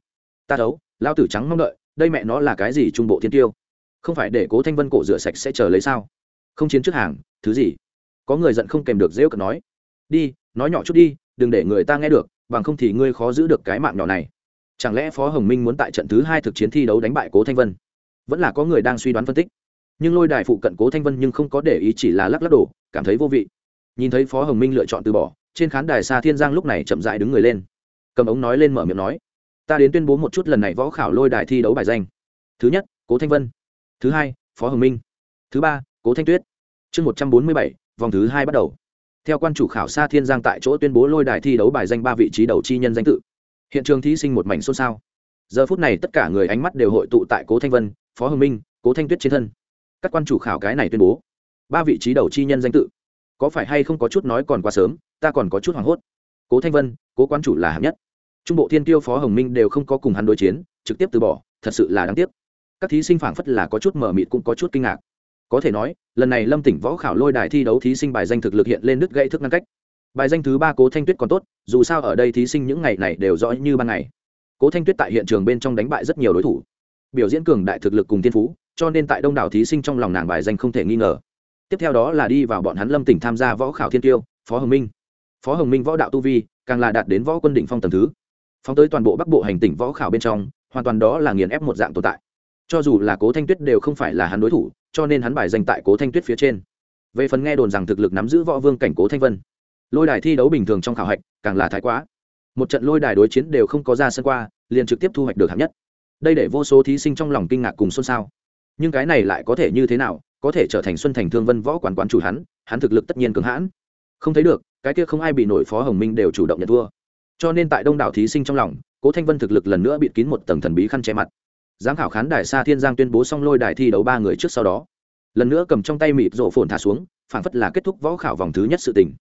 Ta thấu lao tử trắng mong đợi, đây mẹ nó là cái gì trung bộ thiên tiêu? Không phải để cố thanh vân cổ rửa sạch sẽ chờ lấy sao? Không chiến trước hàng, thứ gì? Có người giận không kèm được dễ cận nói. Đi, nói nhỏ chút đi, đừng để người ta nghe được, bằng không thì ngươi khó giữ được cái mạng nhỏ này. Chẳng lẽ phó hồng minh muốn tại trận thứ hai thực chiến thi đấu đánh bại cố thanh vân? Vẫn là có người đang suy đoán phân tích. Nhưng lôi đài phụ cận cố thanh vân nhưng không có để ý chỉ là lắc lắc đổ, cảm thấy vô vị. Nhìn thấy phó hồng minh lựa chọn từ bỏ, trên khán đài xa thiên giang lúc này chậm dại đứng người lên. Cầm ống nói lên mở miệng nói, ta đến tuyên bố một chút lần này võ khảo lôi đài thi đấu bài danh. Thứ nhất, cố thanh vân. Thứ hai, phó hồng minh. Thứ ba, cố thanh tuyết. Chương một trăm bốn mươi bảy, vòng thứ hai bắt đầu. Theo quan chủ khảo xa thiên giang tại chỗ tuyên bố lôi đài thi đấu bài danh ba vị trí đầu chi nhân danh tự. Hiện trường thí sinh một mảnh xôn xao. Giờ phút này tất cả người ánh mắt đều hội tụ tại cố thanh vân phó hồng minh, cố thanh tuyết trên thân. Các quan chủ khảo cái này tuyên bố. Ba vị trí đầu chi nhân danh tự. Có phải hay không có chút nói còn quá sớm, ta còn có chút hoảng hốt. Cố thanh vân, cố quan chủ là hạng nhất. Trung bộ thiên tiêu phó hồng minh đều không có cùng hắn đối chiến, trực tiếp từ bỏ, thật sự là đáng tiếc. Các thí sinh phảng phất là có chút mở mịt cũng có chút kinh ngạc. Có thể nói, lần này lâm tỉnh võ khảo lôi đài thi đấu thí sinh bài danh thực lực hiện lên đứt gãy thức ngăn cách. Bài danh thứ ba cố thanh tuyết còn tốt, dù sao ở đây thí sinh những ngày này đều rõ như ban ngày. Cố thanh tuyết tại hiện trường bên trong đánh bại rất nhiều đối thủ biểu diễn cường đại thực lực cùng thiên phú, cho nên tại đông đảo thí sinh trong lòng nàng bài danh không thể nghi ngờ. Tiếp theo đó là đi vào bọn hắn lâm tỉnh tham gia võ khảo thiên tiêu phó hồng minh. Phó hồng minh võ đạo tu vi, càng là đạt đến võ quân đỉnh phong tầm thứ. Phóng tới toàn bộ bắc bộ hành tỉnh võ khảo bên trong, hoàn toàn đó là nghiền ép một dạng tồn tại. Cho dù là cố thanh tuyết đều không phải là hắn đối thủ, cho nên hắn bài danh tại cố thanh tuyết phía trên. Về phần nghe đồn rằng thực lực nắm giữ võ vương cảnh cố thanh vân, lôi đài thi đấu bình thường trong khảo hạch càng là thái quá. Một trận lôi đài đối chiến đều không có ra sân qua, liền trực tiếp thu hoạch được hạng nhất đây để vô số thí sinh trong lòng kinh ngạc cùng xôn xao. Nhưng cái này lại có thể như thế nào? Có thể trở thành xuân thành thương vân võ quản quán chủ hắn hắn thực lực tất nhiên cường hãn. Không thấy được, cái kia không ai bị nổi phó hồng minh đều chủ động nhận thua. Cho nên tại đông đảo thí sinh trong lòng, cố thanh vân thực lực lần nữa bịt kín một tầng thần bí khăn che mặt. Giám khảo khán đài xa thiên giang tuyên bố xong lôi đài thi đấu ba người trước sau đó. Lần nữa cầm trong tay mịt rộ phồn thả xuống, phản phất là kết thúc võ khảo vòng thứ nhất sự tình.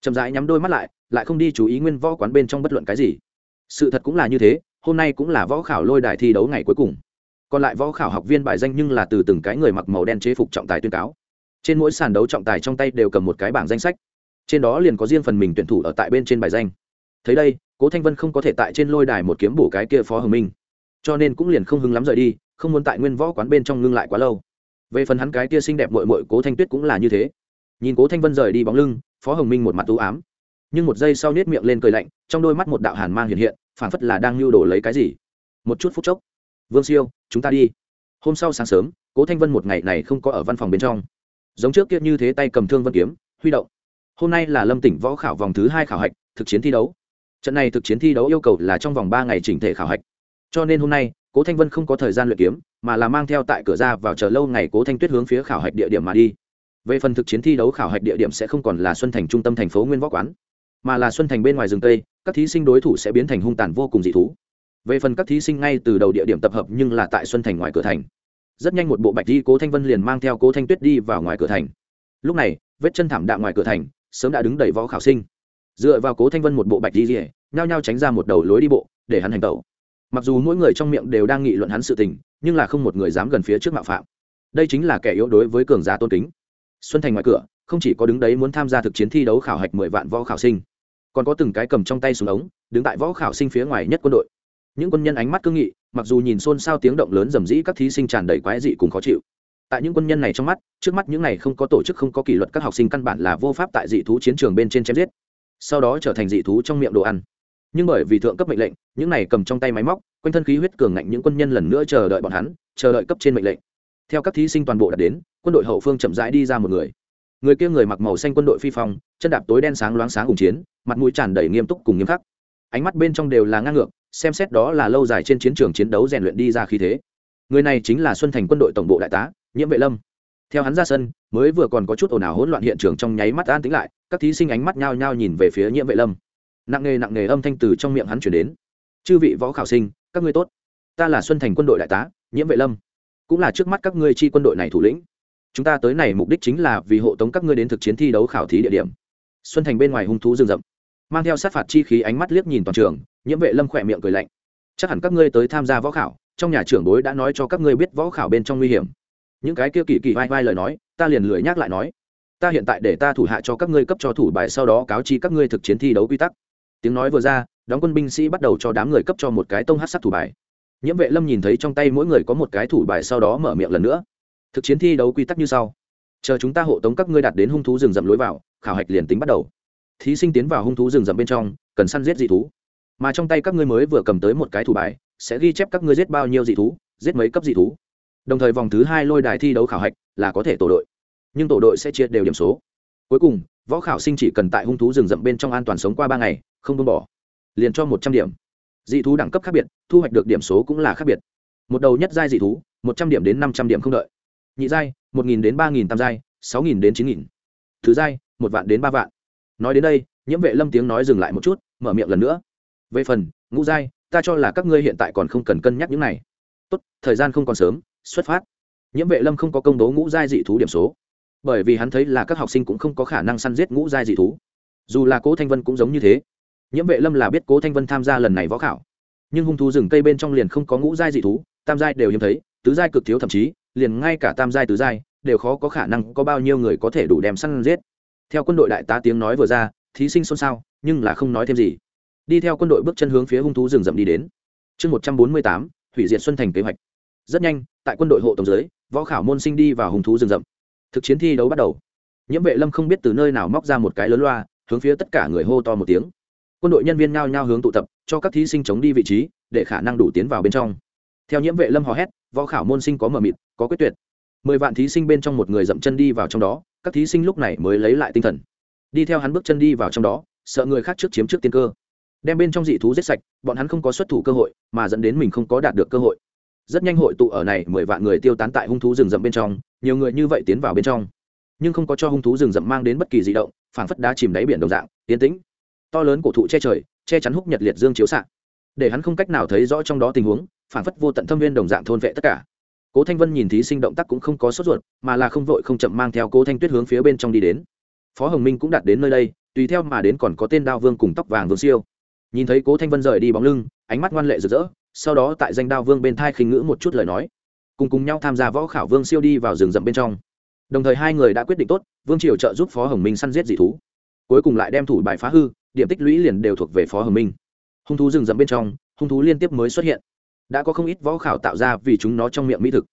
Chậm rãi nhắm đôi mắt lại lại không đi chú ý nguyên võ quán bên trong bất luận cái gì. Sự thật cũng là như thế hôm nay cũng là võ khảo lôi đài thi đấu ngày cuối cùng. Còn lại võ khảo học viên bài danh nhưng là từ từng cái người mặc màu đen chế phục trọng tài tuyên cáo. Trên mỗi sàn đấu trọng tài trong tay đều cầm một cái bảng danh sách. Trên đó liền có riêng phần mình tuyển thủ ở tại bên trên bài danh. Thấy đây, cố thanh vân không có thể tại trên lôi đài một kiếm bổ cái kia phó hồng minh. Cho nên cũng liền không hứng lắm rời đi, không muốn tại nguyên võ quán bên trong ngưng lại quá lâu. Về phần hắn cái kia xinh đẹp mội mội cố thanh tuyết cũng là như thế. Nhìn cố thanh vân rời đi bóng lưng, phó hồng minh một mặt t ám nhưng một giây sau nết miệng lên cười lạnh, trong đôi mắt một đạo hàn mang hiện hiện phản phất là đang lưu đồ lấy cái gì. Một chút phút chốc. Vương siêu, chúng ta đi. Hôm sau sáng sớm, cố thanh vân một ngày này không có ở văn phòng bên trong. Giống trước kia như thế tay cầm thương vân kiếm, huy động. Hôm nay là lâm tỉnh võ khảo vòng thứ hai khảo hạch, thực chiến thi đấu. Trận này thực chiến thi đấu yêu cầu là trong vòng ba ngày chỉnh thể khảo hạch. Cho nên hôm nay, cố thanh vân không có thời gian luyện kiếm, mà là mang theo tại cửa ra vào chờ lâu ngày cố thanh tuyết hướng phía khảo hạch địa điểm mà đi. Về phần thực chiến thi đấu khảo hạch địa điểm sẽ không còn là xuân thành trung tâm thành phố nguyên võ quán mà là xuân thành bên ngoài rừng tây các thí sinh đối thủ sẽ biến thành hung tàn vô cùng dị thú. Về phần các thí sinh ngay từ đầu địa điểm tập hợp nhưng là tại xuân thành ngoài cửa thành. Rất nhanh một bộ bạch đi cố thanh vân liền mang theo cố thanh tuyết đi vào ngoài cửa thành. Lúc này, vết chân thảm đạm ngoài cửa thành, sớm đã đứng đầy võ khảo sinh. Dựa vào cố thanh vân một bộ bạch đi rỉa nhao nhao tránh ra một đầu lối đi bộ, để hắn hành tẩu. Mặc dù mỗi người trong miệng đều đang nghị luận hắn sự tình, nhưng là không một người dám gần phía trước mạo phạm. Đây chính là kẻ yếu đối với cường giả tôn kính. Xuân thành ngoài cửa, không chỉ có đứng đấy muốn tham gia thực chiến thi đấu khảo hạch mười vạn võ khảo sinh còn có từng cái cầm trong tay súng ống, đứng tại võ khảo sinh phía ngoài nhất quân đội. Những quân nhân ánh mắt cương nghị, mặc dù nhìn xôn xao tiếng động lớn rầm rĩ các thí sinh tràn đầy quái dị cùng khó chịu. Tại những quân nhân này trong mắt, trước mắt những này không có tổ chức, không có kỷ luật các học sinh căn bản là vô pháp tại dị thú chiến trường bên trên chém giết. Sau đó trở thành dị thú trong miệng đồ ăn. Nhưng bởi vì thượng cấp mệnh lệnh, những này cầm trong tay máy móc, quanh thân khí huyết cường ngạnh những quân nhân lần nữa chờ đợi bọn hắn, chờ đợi cấp trên mệnh lệnh. Theo các thí sinh toàn bộ đã đến, quân đội hậu phương chậm rãi đi ra một người người kia người mặc màu xanh quân đội phi phong, chân đạp tối đen sáng loáng sáng cùng chiến, mặt mũi tràn đầy nghiêm túc cùng nghiêm khắc. Ánh mắt bên trong đều là ngang ngược, xem xét đó là lâu dài trên chiến trường chiến đấu rèn luyện đi ra khí thế. Người này chính là xuân thành quân đội tổng bộ đại tá, nhiễm vệ lâm. Theo hắn ra sân, mới vừa còn có chút ồn ào hỗn loạn hiện trường trong nháy mắt an tĩnh lại, các thí sinh ánh mắt nhao nhao nhìn về phía nhiễm vệ lâm. Nặng nề nặng nề âm thanh từ trong miệng hắn chuyển đến. Chư vị võ khảo sinh, các ngươi tốt. Ta là xuân thành quân đội đại tá, nhiễm vệ lâm. Cũng là trước mắt các ngươi chi quân đội này thủ lĩnh chúng ta tới này mục đích chính là vì hộ tống các ngươi đến thực chiến thi đấu khảo thí địa điểm. Xuân thành bên ngoài hung thú rừng rậm, mang theo sát phạt chi khí ánh mắt liếc nhìn toàn trường, nhiễm vệ lâm khỏe miệng cười lạnh. Chắc hẳn các ngươi tới tham gia võ khảo, trong nhà trưởng bối đã nói cho các ngươi biết võ khảo bên trong nguy hiểm. Những cái kia kỳ kỳ vai vai lời nói, ta liền lười nhắc lại nói. Ta hiện tại để ta thủ hạ cho các ngươi cấp cho thủ bài sau đó cáo chi các ngươi thực chiến thi đấu quy tắc. Tiếng nói vừa ra, đóng quân binh sĩ bắt đầu cho đám người cấp cho một cái tông hát sắc thủ bài. Nhiễm vệ lâm nhìn thấy trong tay mỗi người có một cái thủ bài sau đó mở miệng lần nữa thực chiến thi đấu quy tắc như sau. Chờ chúng ta hộ tống các ngươi đạt đến hung thú rừng rậm lối vào, khảo hạch liền tính bắt đầu. Thí sinh tiến vào hung thú rừng rậm bên trong, cần săn giết dị thú. Mà trong tay các ngươi mới vừa cầm tới một cái thủ bài, sẽ ghi chép các ngươi giết bao nhiêu dị thú, giết mấy cấp dị thú. Đồng thời vòng thứ hai lôi đài thi đấu khảo hạch là có thể tổ đội, nhưng tổ đội sẽ chia đều điểm số. Cuối cùng, võ khảo sinh chỉ cần tại hung thú rừng rậm bên trong an toàn sống qua ba ngày, không buông bỏ, liền cho một trăm điểm. Dị thú đẳng cấp khác biệt, thu hoạch được điểm số cũng là khác biệt. Một đầu nhất giai dị thú, một trăm điểm đến năm trăm điểm không đợi nhị giai, một nghìn đến ba nghìn tam giai, sáu nghìn đến chín nghìn. Thứ giai, một vạn đến ba vạn. Nói đến đây, nhiễm vệ lâm tiếng nói dừng lại một chút, mở miệng lần nữa. Về phần, ngũ giai, ta cho là các ngươi hiện tại còn không cần cân nhắc những này. Tốt, thời gian không còn sớm, xuất phát. Nhiễm vệ lâm không có công bố ngũ giai dị thú điểm số. Bởi vì hắn thấy là các học sinh cũng không có khả năng săn giết ngũ giai dị thú. Dù là cố thanh vân cũng giống như thế. Nhiễm vệ lâm là biết cố thanh vân tham gia lần này võ khảo. Nhưng hung thú rừng cây bên trong liền không có ngũ giai dị thú, tam giai đều hiếm thấy, tứ giai cực thiếu thậm chí liền ngay cả tam giai tứ giai đều khó có khả năng có bao nhiêu người có thể đủ đem săn giết. Theo quân đội đại tá tiếng nói vừa ra, thí sinh xôn xao, nhưng là không nói thêm gì. Đi theo quân đội bước chân hướng phía hung thú rừng rậm đi đến. Chương một trăm bốn mươi tám, hủy diệt xuân thành kế hoạch. Rất nhanh, tại quân đội hộ tổng giới võ khảo môn sinh đi vào hung thú rừng rậm. Thực chiến thi đấu bắt đầu. Nhiễm vệ lâm không biết từ nơi nào móc ra một cái lớn loa, hướng phía tất cả người hô to một tiếng. Quân đội nhân viên nhao nhao hướng tụ tập, cho các thí sinh chống đi vị trí, để khả năng đủ tiến vào bên trong. Theo nhiễm vệ lâm hò hét võ khảo môn sinh có mờ mịt, có quyết tuyệt. Mười vạn thí sinh bên trong một người dậm chân đi vào trong đó, các thí sinh lúc này mới lấy lại tinh thần. Đi theo hắn bước chân đi vào trong đó, sợ người khác trước chiếm trước tiên cơ. Đem bên trong dị thú giết sạch, bọn hắn không có xuất thủ cơ hội, mà dẫn đến mình không có đạt được cơ hội. Rất nhanh hội tụ ở này, mười vạn người tiêu tán tại hung thú rừng rậm bên trong, nhiều người như vậy tiến vào bên trong. Nhưng không có cho hung thú rừng rậm mang đến bất kỳ di động, phảng phất đá chìm đáy biển đồng dạng tiến tĩnh. To lớn cổ thụ che trời, che chắn húc nhật liệt dương chiếu xạ. Để hắn không cách nào thấy rõ trong đó tình huống Phản phất vô tận thâm viên đồng dạng thôn vệ tất cả. Cố thanh vân nhìn thí sinh động tác cũng không có sốt ruột, mà là không vội không chậm mang theo cố thanh tuyết hướng phía bên trong đi đến. Phó hồng minh cũng đạt đến nơi đây, tùy theo mà đến còn có tên đao vương cùng tóc vàng vương siêu. Nhìn thấy cố thanh vân rời đi bóng lưng, ánh mắt ngoan lệ rực rỡ, sau đó tại danh đao vương bên thai khinh ngữ một chút lời nói. Cùng cùng nhau tham gia võ khảo vương siêu đi vào rừng rậm bên trong. Đồng thời hai người đã quyết định tốt, vương triều trợ giúp phó hồng minh săn giết dị thú. Cuối cùng lại đem thủ bài phá hư, điểm tích lũy liền đều thuộc về phó hồng minh. Hung thú rừng rậm bên trong, hung thú liên tiếp mới xuất hiện đã có không ít võ khảo tạo ra vì chúng nó trong miệng mỹ thực.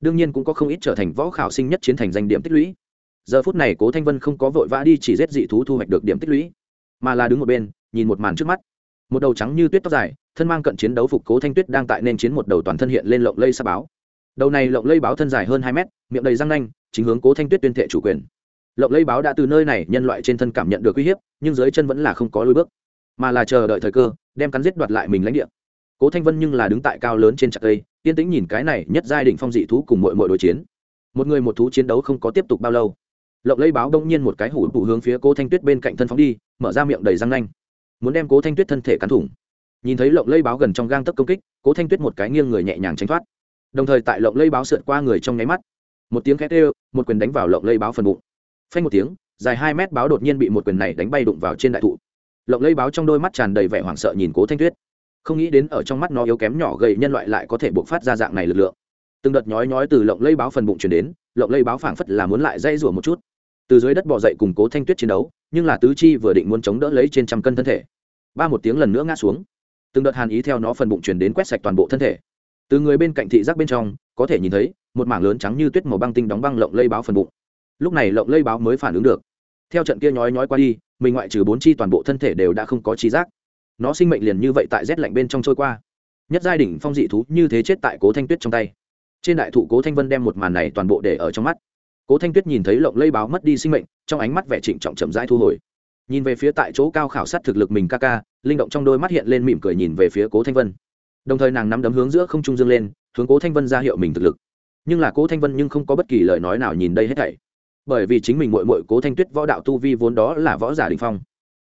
Đương nhiên cũng có không ít trở thành võ khảo sinh nhất chiến thành danh điểm tích lũy. Giờ phút này cố thanh vân không có vội vã đi chỉ giết dị thú thu hoạch được điểm tích lũy, mà là đứng một bên, nhìn một màn trước mắt. Một đầu trắng như tuyết tóc dài, thân mang cận chiến đấu phục cố thanh tuyết đang tại nên chiến một đầu toàn thân hiện lên lộng lây sa báo. Đầu này lộng lây báo thân dài hơn hai mét, miệng đầy răng nanh, chính hướng cố thanh tuyết tuyên thệ chủ quyền. Lộng lây báo đã từ nơi này, nhân loại trên thân cảm nhận được uy hiếp, nhưng dưới chân vẫn là không có lối bước, mà là chờ đợi thời cơ, đem cắn giết đoạt lại mình lãnh địa cố thanh vân nhưng là đứng tại cao lớn trên chặt cây, yên tĩnh nhìn cái này nhất giai định phong dị thú cùng mọi mọi đối chiến. Một người một thú chiến đấu không có tiếp tục bao lâu. Lộng lây báo đông nhiên một cái hủ bụ hướng phía cố thanh tuyết bên cạnh thân phóng đi, mở ra miệng đầy răng nanh. Muốn đem cố thanh tuyết thân thể cắn thủng. Nhìn thấy lộng lây báo gần trong gang tấc công kích, cố thanh tuyết một cái nghiêng người nhẹ nhàng tránh thoát. Đồng thời tại lộng lây báo sượt qua người trong nháy mắt, một tiếng khét ê một quyền đánh vào lộng lây báo phần bụng. Phanh một tiếng, dài hai mét báo đột nhiên bị một quyền này đánh bay đụng vào trên đại thụ. Lộng lây báo trong đôi mắt tràn đầy vẻ hoảng sợ nhìn cố thanh tuyết không nghĩ đến ở trong mắt nó yếu kém nhỏ gầy nhân loại lại có thể buộc phát ra dạng này lực lượng. Từng đợt nhói nhói từ lộng lây báo phần bụng chuyển đến, lộng lây báo phảng phất là muốn lại dây rủa một chút. Từ dưới đất bỏ dậy cùng cố thanh tuyết chiến đấu, nhưng là tứ chi vừa định muốn chống đỡ lấy trên trăm cân thân thể. Ba một tiếng lần nữa ngã xuống. Từng đợt hàn ý theo nó phần bụng chuyển đến quét sạch toàn bộ thân thể. Từ người bên cạnh thị giác bên trong, có thể nhìn thấy, một mảng lớn trắng như tuyết màu băng tinh đóng băng lộng lây báo phần bụng. Lúc này lộng lây báo mới phản ứng được. Theo trận kia nhói nhói qua đi, mình ngoại trừ bốn chi toàn bộ thân thể đều đã không có trí giác nó sinh mệnh liền như vậy tại rét lạnh bên trong trôi qua. Nhất giai đỉnh phong dị thú như thế chết tại cố thanh tuyết trong tay. Trên đại thụ cố thanh vân đem một màn này toàn bộ để ở trong mắt. Cố thanh tuyết nhìn thấy lộng lây báo mất đi sinh mệnh, trong ánh mắt vẻ trịnh trọng chậm rãi thu hồi. Nhìn về phía tại chỗ cao khảo sát thực lực mình ca ca, linh động trong đôi mắt hiện lên mỉm cười nhìn về phía cố thanh vân. Đồng thời nàng nắm đấm hướng giữa không trung dương lên, hướng cố thanh vân ra hiệu mình thực lực. Nhưng là cố thanh vân nhưng không có bất kỳ lời nói nào nhìn đây hết thảy. Bởi vì chính mình mội mội cố thanh tuyết võ đạo tu vi vốn đó là võ giả đình phong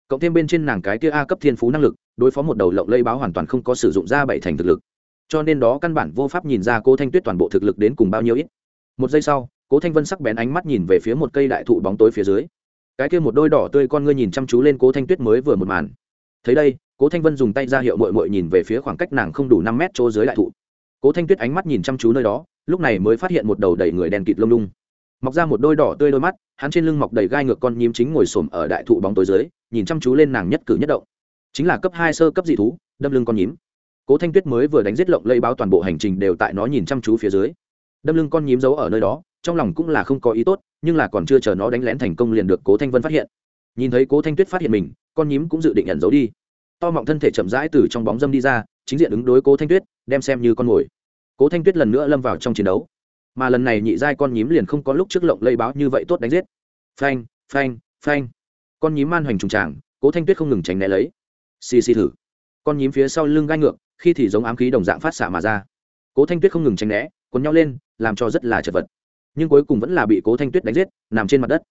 cộng thêm bên trên nàng cái kia a cấp thiên phú năng lực, đối phó một đầu lộng lây báo hoàn toàn không có sử dụng ra bảy thành thực lực. Cho nên đó căn bản vô pháp nhìn ra cố thanh tuyết toàn bộ thực lực đến cùng bao nhiêu ít. Một giây sau, cố thanh vân sắc bén ánh mắt nhìn về phía một cây đại thụ bóng tối phía dưới. Cái kia một đôi đỏ tươi con ngươi nhìn chăm chú lên cố thanh tuyết mới vừa một màn. Thấy đây, cố thanh vân dùng tay ra hiệu mội mội nhìn về phía khoảng cách nàng không đủ năm mét chỗ dưới đại thụ. Cố thanh tuyết ánh mắt nhìn chăm chú nơi đó, lúc này mới phát hiện một đầu đầy người đen kịt lông lung mọc ra một đôi đỏ tươi đôi mắt, hắn trên lưng mọc đầy gai ngược con nhím chính ngồi xổm ở đại thụ bóng tối dưới, nhìn chăm chú lên nàng nhất cử nhất động. Chính là cấp hai sơ cấp dị thú, đâm lưng con nhím. Cố thanh tuyết mới vừa đánh giết lộng lây báo toàn bộ hành trình đều tại nó nhìn chăm chú phía dưới. Đâm lưng con nhím giấu ở nơi đó, trong lòng cũng là không có ý tốt, nhưng là còn chưa chờ nó đánh lén thành công liền được cố thanh vân phát hiện. Nhìn thấy cố thanh tuyết phát hiện mình, con nhím cũng dự định nhận giấu đi. To mọng thân thể chậm rãi từ trong bóng dâm đi ra, chính diện ứng đối cố thanh tuyết, đem xem như con mồi. Cố thanh tuyết lần nữa lâm vào trong chiến đấu mà lần này nhị giai con nhím liền không có lúc trước lộng lây báo như vậy tốt đánh giết. Phanh phanh phanh. Con nhím man hoành trùng tràng, cố thanh tuyết không ngừng tránh né lấy. Xì xì thử. Con nhím phía sau lưng gai ngược, khi thì giống ám khí đồng dạng phát xạ mà ra. Cố thanh tuyết không ngừng tránh né, quấn nhau lên, làm cho rất là chật vật. Nhưng cuối cùng vẫn là bị cố thanh tuyết đánh giết, nằm trên mặt đất.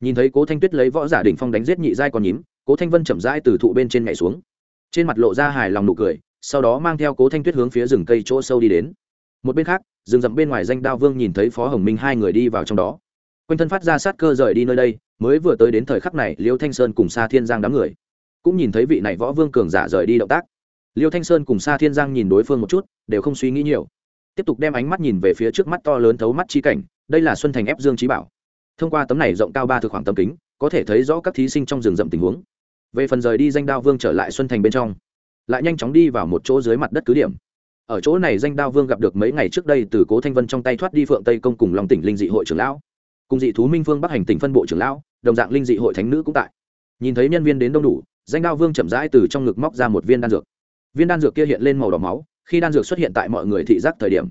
Nhìn thấy cố thanh tuyết lấy võ giả đỉnh phong đánh giết nhị giai con nhím, cố thanh vân chậm rãi từ thụ bên trên nhảy xuống. Trên mặt lộ ra hài lòng nụ cười, sau đó mang theo cố thanh tuyết hướng phía rừng cây chỗ sâu đi đến một bên khác, rừng rậm bên ngoài danh đao vương nhìn thấy phó hồng minh hai người đi vào trong đó. Quanh thân phát ra sát cơ rời đi nơi đây, mới vừa tới đến thời khắc này, liêu thanh sơn cùng sa thiên giang đám người cũng nhìn thấy vị này võ vương cường giả rời đi động tác. Liêu thanh sơn cùng sa thiên giang nhìn đối phương một chút, đều không suy nghĩ nhiều. Tiếp tục đem ánh mắt nhìn về phía trước mắt to lớn thấu mắt chi cảnh, đây là xuân thành ép dương trí bảo. Thông qua tấm này rộng cao ba thực khoảng tấm kính, có thể thấy rõ các thí sinh trong rừng rậm tình huống. Về phần rời đi danh đao vương trở lại xuân thành bên trong, lại nhanh chóng đi vào một chỗ dưới mặt đất cứ điểm ở chỗ này danh đao vương gặp được mấy ngày trước đây từ cố thanh vân trong tay thoát đi phượng tây công cùng lòng tỉnh linh dị hội trưởng lão cùng dị thú minh Vương bắc hành tỉnh phân bộ trưởng lão đồng dạng linh dị hội thánh nữ cũng tại nhìn thấy nhân viên đến đông đủ danh đao vương chậm rãi từ trong ngực móc ra một viên đan dược viên đan dược kia hiện lên màu đỏ máu khi đan dược xuất hiện tại mọi người thị giác thời điểm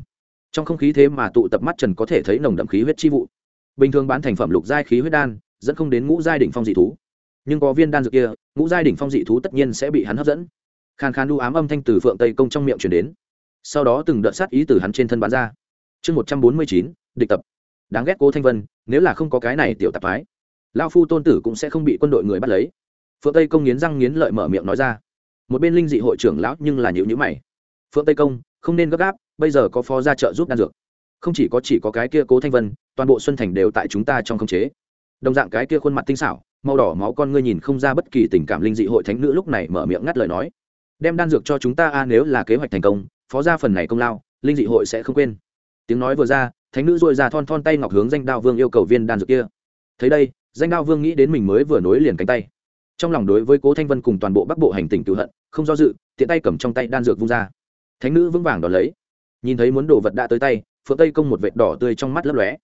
trong không khí thế mà tụ tập mắt trần có thể thấy nồng đậm khí huyết chi vụ bình thường bán thành phẩm lục giai khí huyết đan dẫn không đến ngũ giai đỉnh phong dị thú nhưng có viên đan dược kia ngũ giai đỉnh phong dị thú tất nhiên sẽ bị hắn hấp dẫn khàn khàn đu ám âm thanh từ phượng tây công trong miệng chuyển đến sau đó từng đợt sát ý từ hắn trên thân bán ra. Chương một trăm bốn mươi chín, địch tập. Đáng ghét cố thanh vân, nếu là không có cái này tiểu tạp phái lao phu tôn tử cũng sẽ không bị quân đội người bắt lấy. Phượng tây công nghiến răng nghiến lợi mở miệng nói ra. Một bên linh dị hội trưởng lão nhưng là nhịu nhữ mày. Phượng tây công, không nên gấp gáp, bây giờ có phó ra trợ giúp đan dược. Không chỉ có chỉ có cái kia cố thanh vân, toàn bộ xuân thành đều tại chúng ta trong khống chế. Đồng dạng cái kia khuôn mặt tinh xảo, màu đỏ máu con ngươi nhìn không ra bất kỳ tình cảm linh dị hội thánh nữ lúc này mở miệng ngắt lời nói. Đem đan dược cho chúng ta a, nếu là kế hoạch thành công phó ra phần này công lao, linh dị hội sẽ không quên. Tiếng nói vừa ra, thánh nữ dội ra thon thon tay ngọc hướng danh đao vương yêu cầu viên đan dược kia. Thấy đây, danh đao vương nghĩ đến mình mới vừa nối liền cánh tay. Trong lòng đối với cố thanh vân cùng toàn bộ bắc bộ hành tỉnh cựu hận, không do dự, tiện tay cầm trong tay đan dược vung ra. Thánh nữ vững vàng đón lấy. Nhìn thấy muốn đồ vật đã tới tay, phượng tây công một vệt đỏ tươi trong mắt lấp lóe.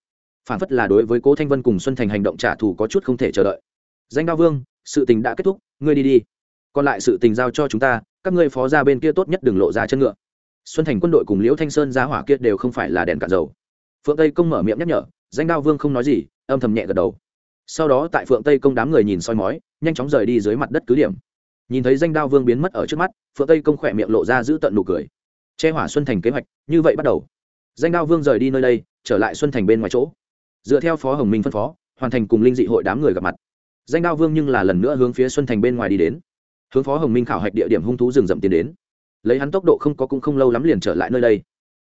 Phản phất là đối với cố thanh vân cùng xuân thành hành động trả thù có chút không thể chờ đợi. Danh đao vương, sự tình đã kết thúc, ngươi đi đi. Còn lại sự tình giao cho chúng ta, các ngươi phó ra bên kia tốt nhất đừng lộ ra chân ngựa xuân thành quân đội cùng liễu thanh sơn ra hỏa kia đều không phải là đèn cạn dầu. Phượng tây công mở miệng nhắc nhở, danh đao vương không nói gì, âm thầm nhẹ gật đầu. Sau đó tại phượng tây công đám người nhìn soi mói, nhanh chóng rời đi dưới mặt đất cứ điểm. Nhìn thấy danh đao vương biến mất ở trước mắt, phượng tây công khỏe miệng lộ ra giữ tận nụ cười. Che hỏa xuân thành kế hoạch, như vậy bắt đầu. Danh đao vương rời đi nơi đây, trở lại xuân thành bên ngoài chỗ. Dựa theo phó hồng minh phân phó, hoàn thành cùng linh dị hội đám người gặp mặt. Danh đao vương nhưng là lần nữa hướng phía xuân thành bên ngoài đi đến. Hướng phó hồng minh khảo hạch địa điểm hung thú rừng rậm tiến đến lấy hắn tốc độ không có cũng không lâu lắm liền trở lại nơi đây.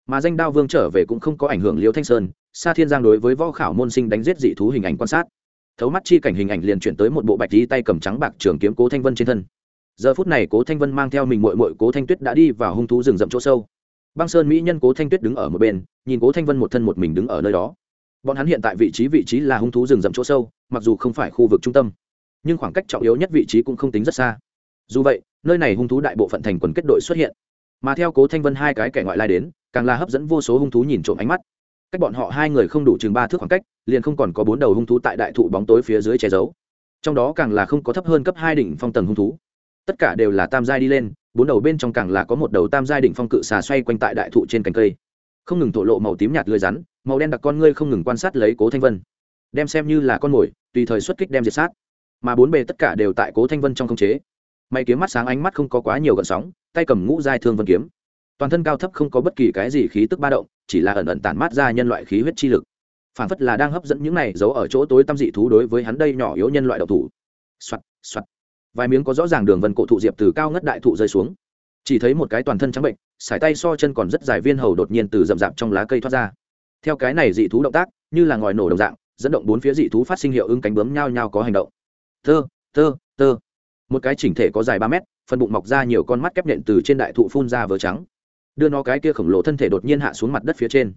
Mà danh đao vương trở về cũng không có ảnh hưởng liễu thanh sơn, sa thiên giang đối với võ khảo môn sinh đánh giết dị thú hình ảnh quan sát. Thấu mắt chi cảnh hình ảnh liền chuyển tới một bộ bạch tí tay cầm trắng bạc trường kiếm cố thanh vân trên thân. Giờ phút này cố thanh vân mang theo mình mội mội cố thanh tuyết đã đi vào hung thú rừng rậm chỗ sâu. Băng sơn mỹ nhân cố thanh tuyết đứng ở một bên, nhìn cố thanh vân một thân một mình đứng ở nơi đó. Bọn hắn hiện tại vị trí vị trí là hung thú rừng rậm chỗ sâu, mặc dù không phải khu vực trung tâm, nhưng khoảng cách trọng yếu nhất vị trí cũng không tính rất xa dù vậy, nơi này hung thú đại bộ phận thành quần kết đội xuất hiện. Mà theo cố thanh vân hai cái kẻ ngoại lai đến, càng là hấp dẫn vô số hung thú nhìn trộm ánh mắt. Cách bọn họ hai người không đủ chừng ba thước khoảng cách, liền không còn có bốn đầu hung thú tại đại thụ bóng tối phía dưới che giấu. Trong đó càng là không có thấp hơn cấp hai đỉnh phong tầng hung thú. Tất cả đều là tam giai đi lên, bốn đầu bên trong càng là có một đầu tam giai đỉnh phong cự xà xoay quanh tại đại thụ trên cành cây. Không ngừng thổ lộ màu tím nhạt lưới rắn, màu đen đặc con ngươi không ngừng quan sát lấy cố thanh vân. Đem xem như là con mồi, tùy thời xuất kích đem diệt sát. Mà bốn bề tất cả đều tại cố thanh vân trong không chế may kiếm mắt sáng ánh mắt không có quá nhiều gợn sóng, tay cầm ngũ giai thương vân kiếm. Toàn thân cao thấp không có bất kỳ cái gì khí tức ba động, chỉ là ẩn ẩn tản mát ra nhân loại khí huyết chi lực. Phản phất là đang hấp dẫn những này giấu ở chỗ tối tâm dị thú đối với hắn đây nhỏ yếu nhân loại độc thủ. Soạt soạt. Vài miếng có rõ ràng đường vân cổ thụ diệp từ cao ngất đại thụ rơi xuống. Chỉ thấy một cái toàn thân trắng bệnh, sải tay so chân còn rất dài viên hầu đột nhiên từ rậm rạp trong lá cây thoát ra. Theo cái này dị thú động tác, như là ngòi nổ đồng dạng, dẫn động bốn phía dị thú phát sinh hiệu ứng cánh bướm nhao nhao có hành động. Tơ tơ tơ một cái chỉnh thể có dài ba mét phần bụng mọc ra nhiều con mắt kép nện từ trên đại thụ phun ra vờ trắng. Đưa nó cái kia khổng lồ thân thể đột nhiên hạ xuống mặt đất phía trên.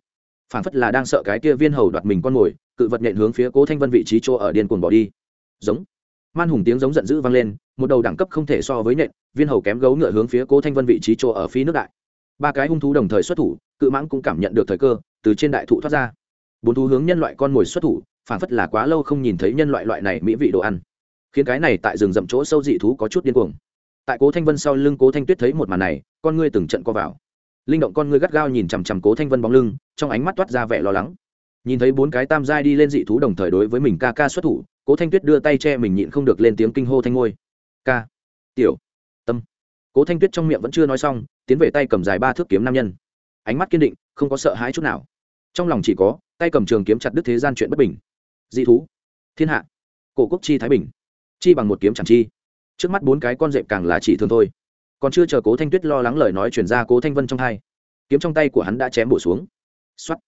Phản phất là đang sợ cái kia viên hầu đoạt mình con mồi cự vật nện hướng phía cố thanh vân vị trí chỗ ở điên cuồng bỏ đi. Giống. Man hùng tiếng giống giận dữ vang lên một đầu đẳng cấp không thể so với nện, viên hầu kém gấu ngựa hướng phía cố thanh vân vị trí chỗ ở phía nước đại. Ba cái hung thú đồng thời xuất thủ cự mãng cũng cảm nhận được thời cơ từ trên đại thụ thoát ra. Bốn thú hướng nhân loại con mồi xuất thủ phản phất là quá lâu không nhìn thấy nhân loại loại này mỹ vị đồ ăn khiến cái này tại rừng rậm chỗ sâu dị thú có chút điên cuồng. Tại cố thanh vân sau lưng cố thanh tuyết thấy một màn này, con ngươi từng trận co vào. Linh động con ngươi gắt gao nhìn chằm chằm cố thanh vân bóng lưng, trong ánh mắt toát ra vẻ lo lắng. Nhìn thấy bốn cái tam giai đi lên dị thú đồng thời đối với mình ca ca xuất thủ, cố thanh tuyết đưa tay che mình nhịn không được lên tiếng kinh hô thanh ngôi. Ca, tiểu, tâm. Cố thanh tuyết trong miệng vẫn chưa nói xong, tiến về tay cầm dài ba thước kiếm nam nhân. Ánh mắt kiên định, không có sợ hãi chút nào. Trong lòng chỉ có, tay cầm trường kiếm chặt đứt thế gian chuyện bất bình. Dị thú, thiên hạ, cổ quốc chi thái bình chi bằng một kiếm chẳng chi. Trước mắt bốn cái con dẹp càng là chỉ thường thôi. Còn chưa chờ cố thanh tuyết lo lắng lời nói chuyển ra cố thanh vân trong hai. Kiếm trong tay của hắn đã chém bổ xuống. Xoắt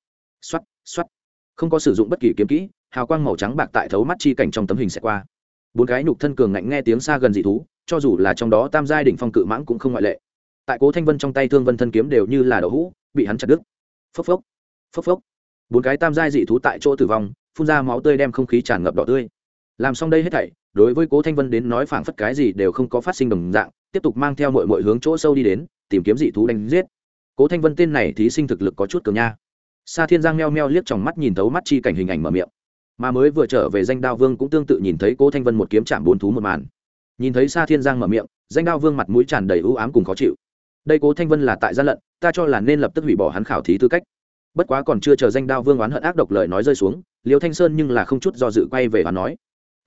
xoắt xoắt không có sử dụng bất kỳ kiếm kỹ, hào quang màu trắng bạc tại thấu mắt chi cảnh trong tấm hình sẽ qua. Bốn cái nhục thân cường ngạnh nghe tiếng xa gần dị thú, cho dù là trong đó tam giai đỉnh phong cự mãng cũng không ngoại lệ. Tại cố thanh vân trong tay thương vân thân kiếm đều như là đậu hũ, bị hắn chặt đứt. Phốc phốc phốc phốc. Bốn cái tam giai dị thú tại chỗ tử vong, phun ra máu tươi đem không khí tràn ngập đỏ tươi làm xong đây hết thảy, đối với cố thanh vân đến nói phảng phất cái gì đều không có phát sinh đồng dạng, tiếp tục mang theo mọi mọi hướng chỗ sâu đi đến, tìm kiếm dị thú đánh giết. Cố thanh vân tên này thí sinh thực lực có chút cường nha. Sa thiên giang meo meo liếc trong mắt nhìn thấu mắt chi cảnh hình ảnh mở miệng. Mà mới vừa trở về danh đao vương cũng tương tự nhìn thấy cố thanh vân một kiếm chạm bốn thú một màn. Nhìn thấy sa thiên giang mở miệng, danh đao vương mặt mũi tràn đầy ưu ám cùng khó chịu. Đây cố thanh vân là tại gian lận, ta cho là nên lập tức hủy bỏ hắn khảo thí tư cách. Bất quá còn chưa chờ danh đao vương oán hận ác độc lời nói rơi xuống liều thanh sơn nhưng là không chút do dự quay về và nói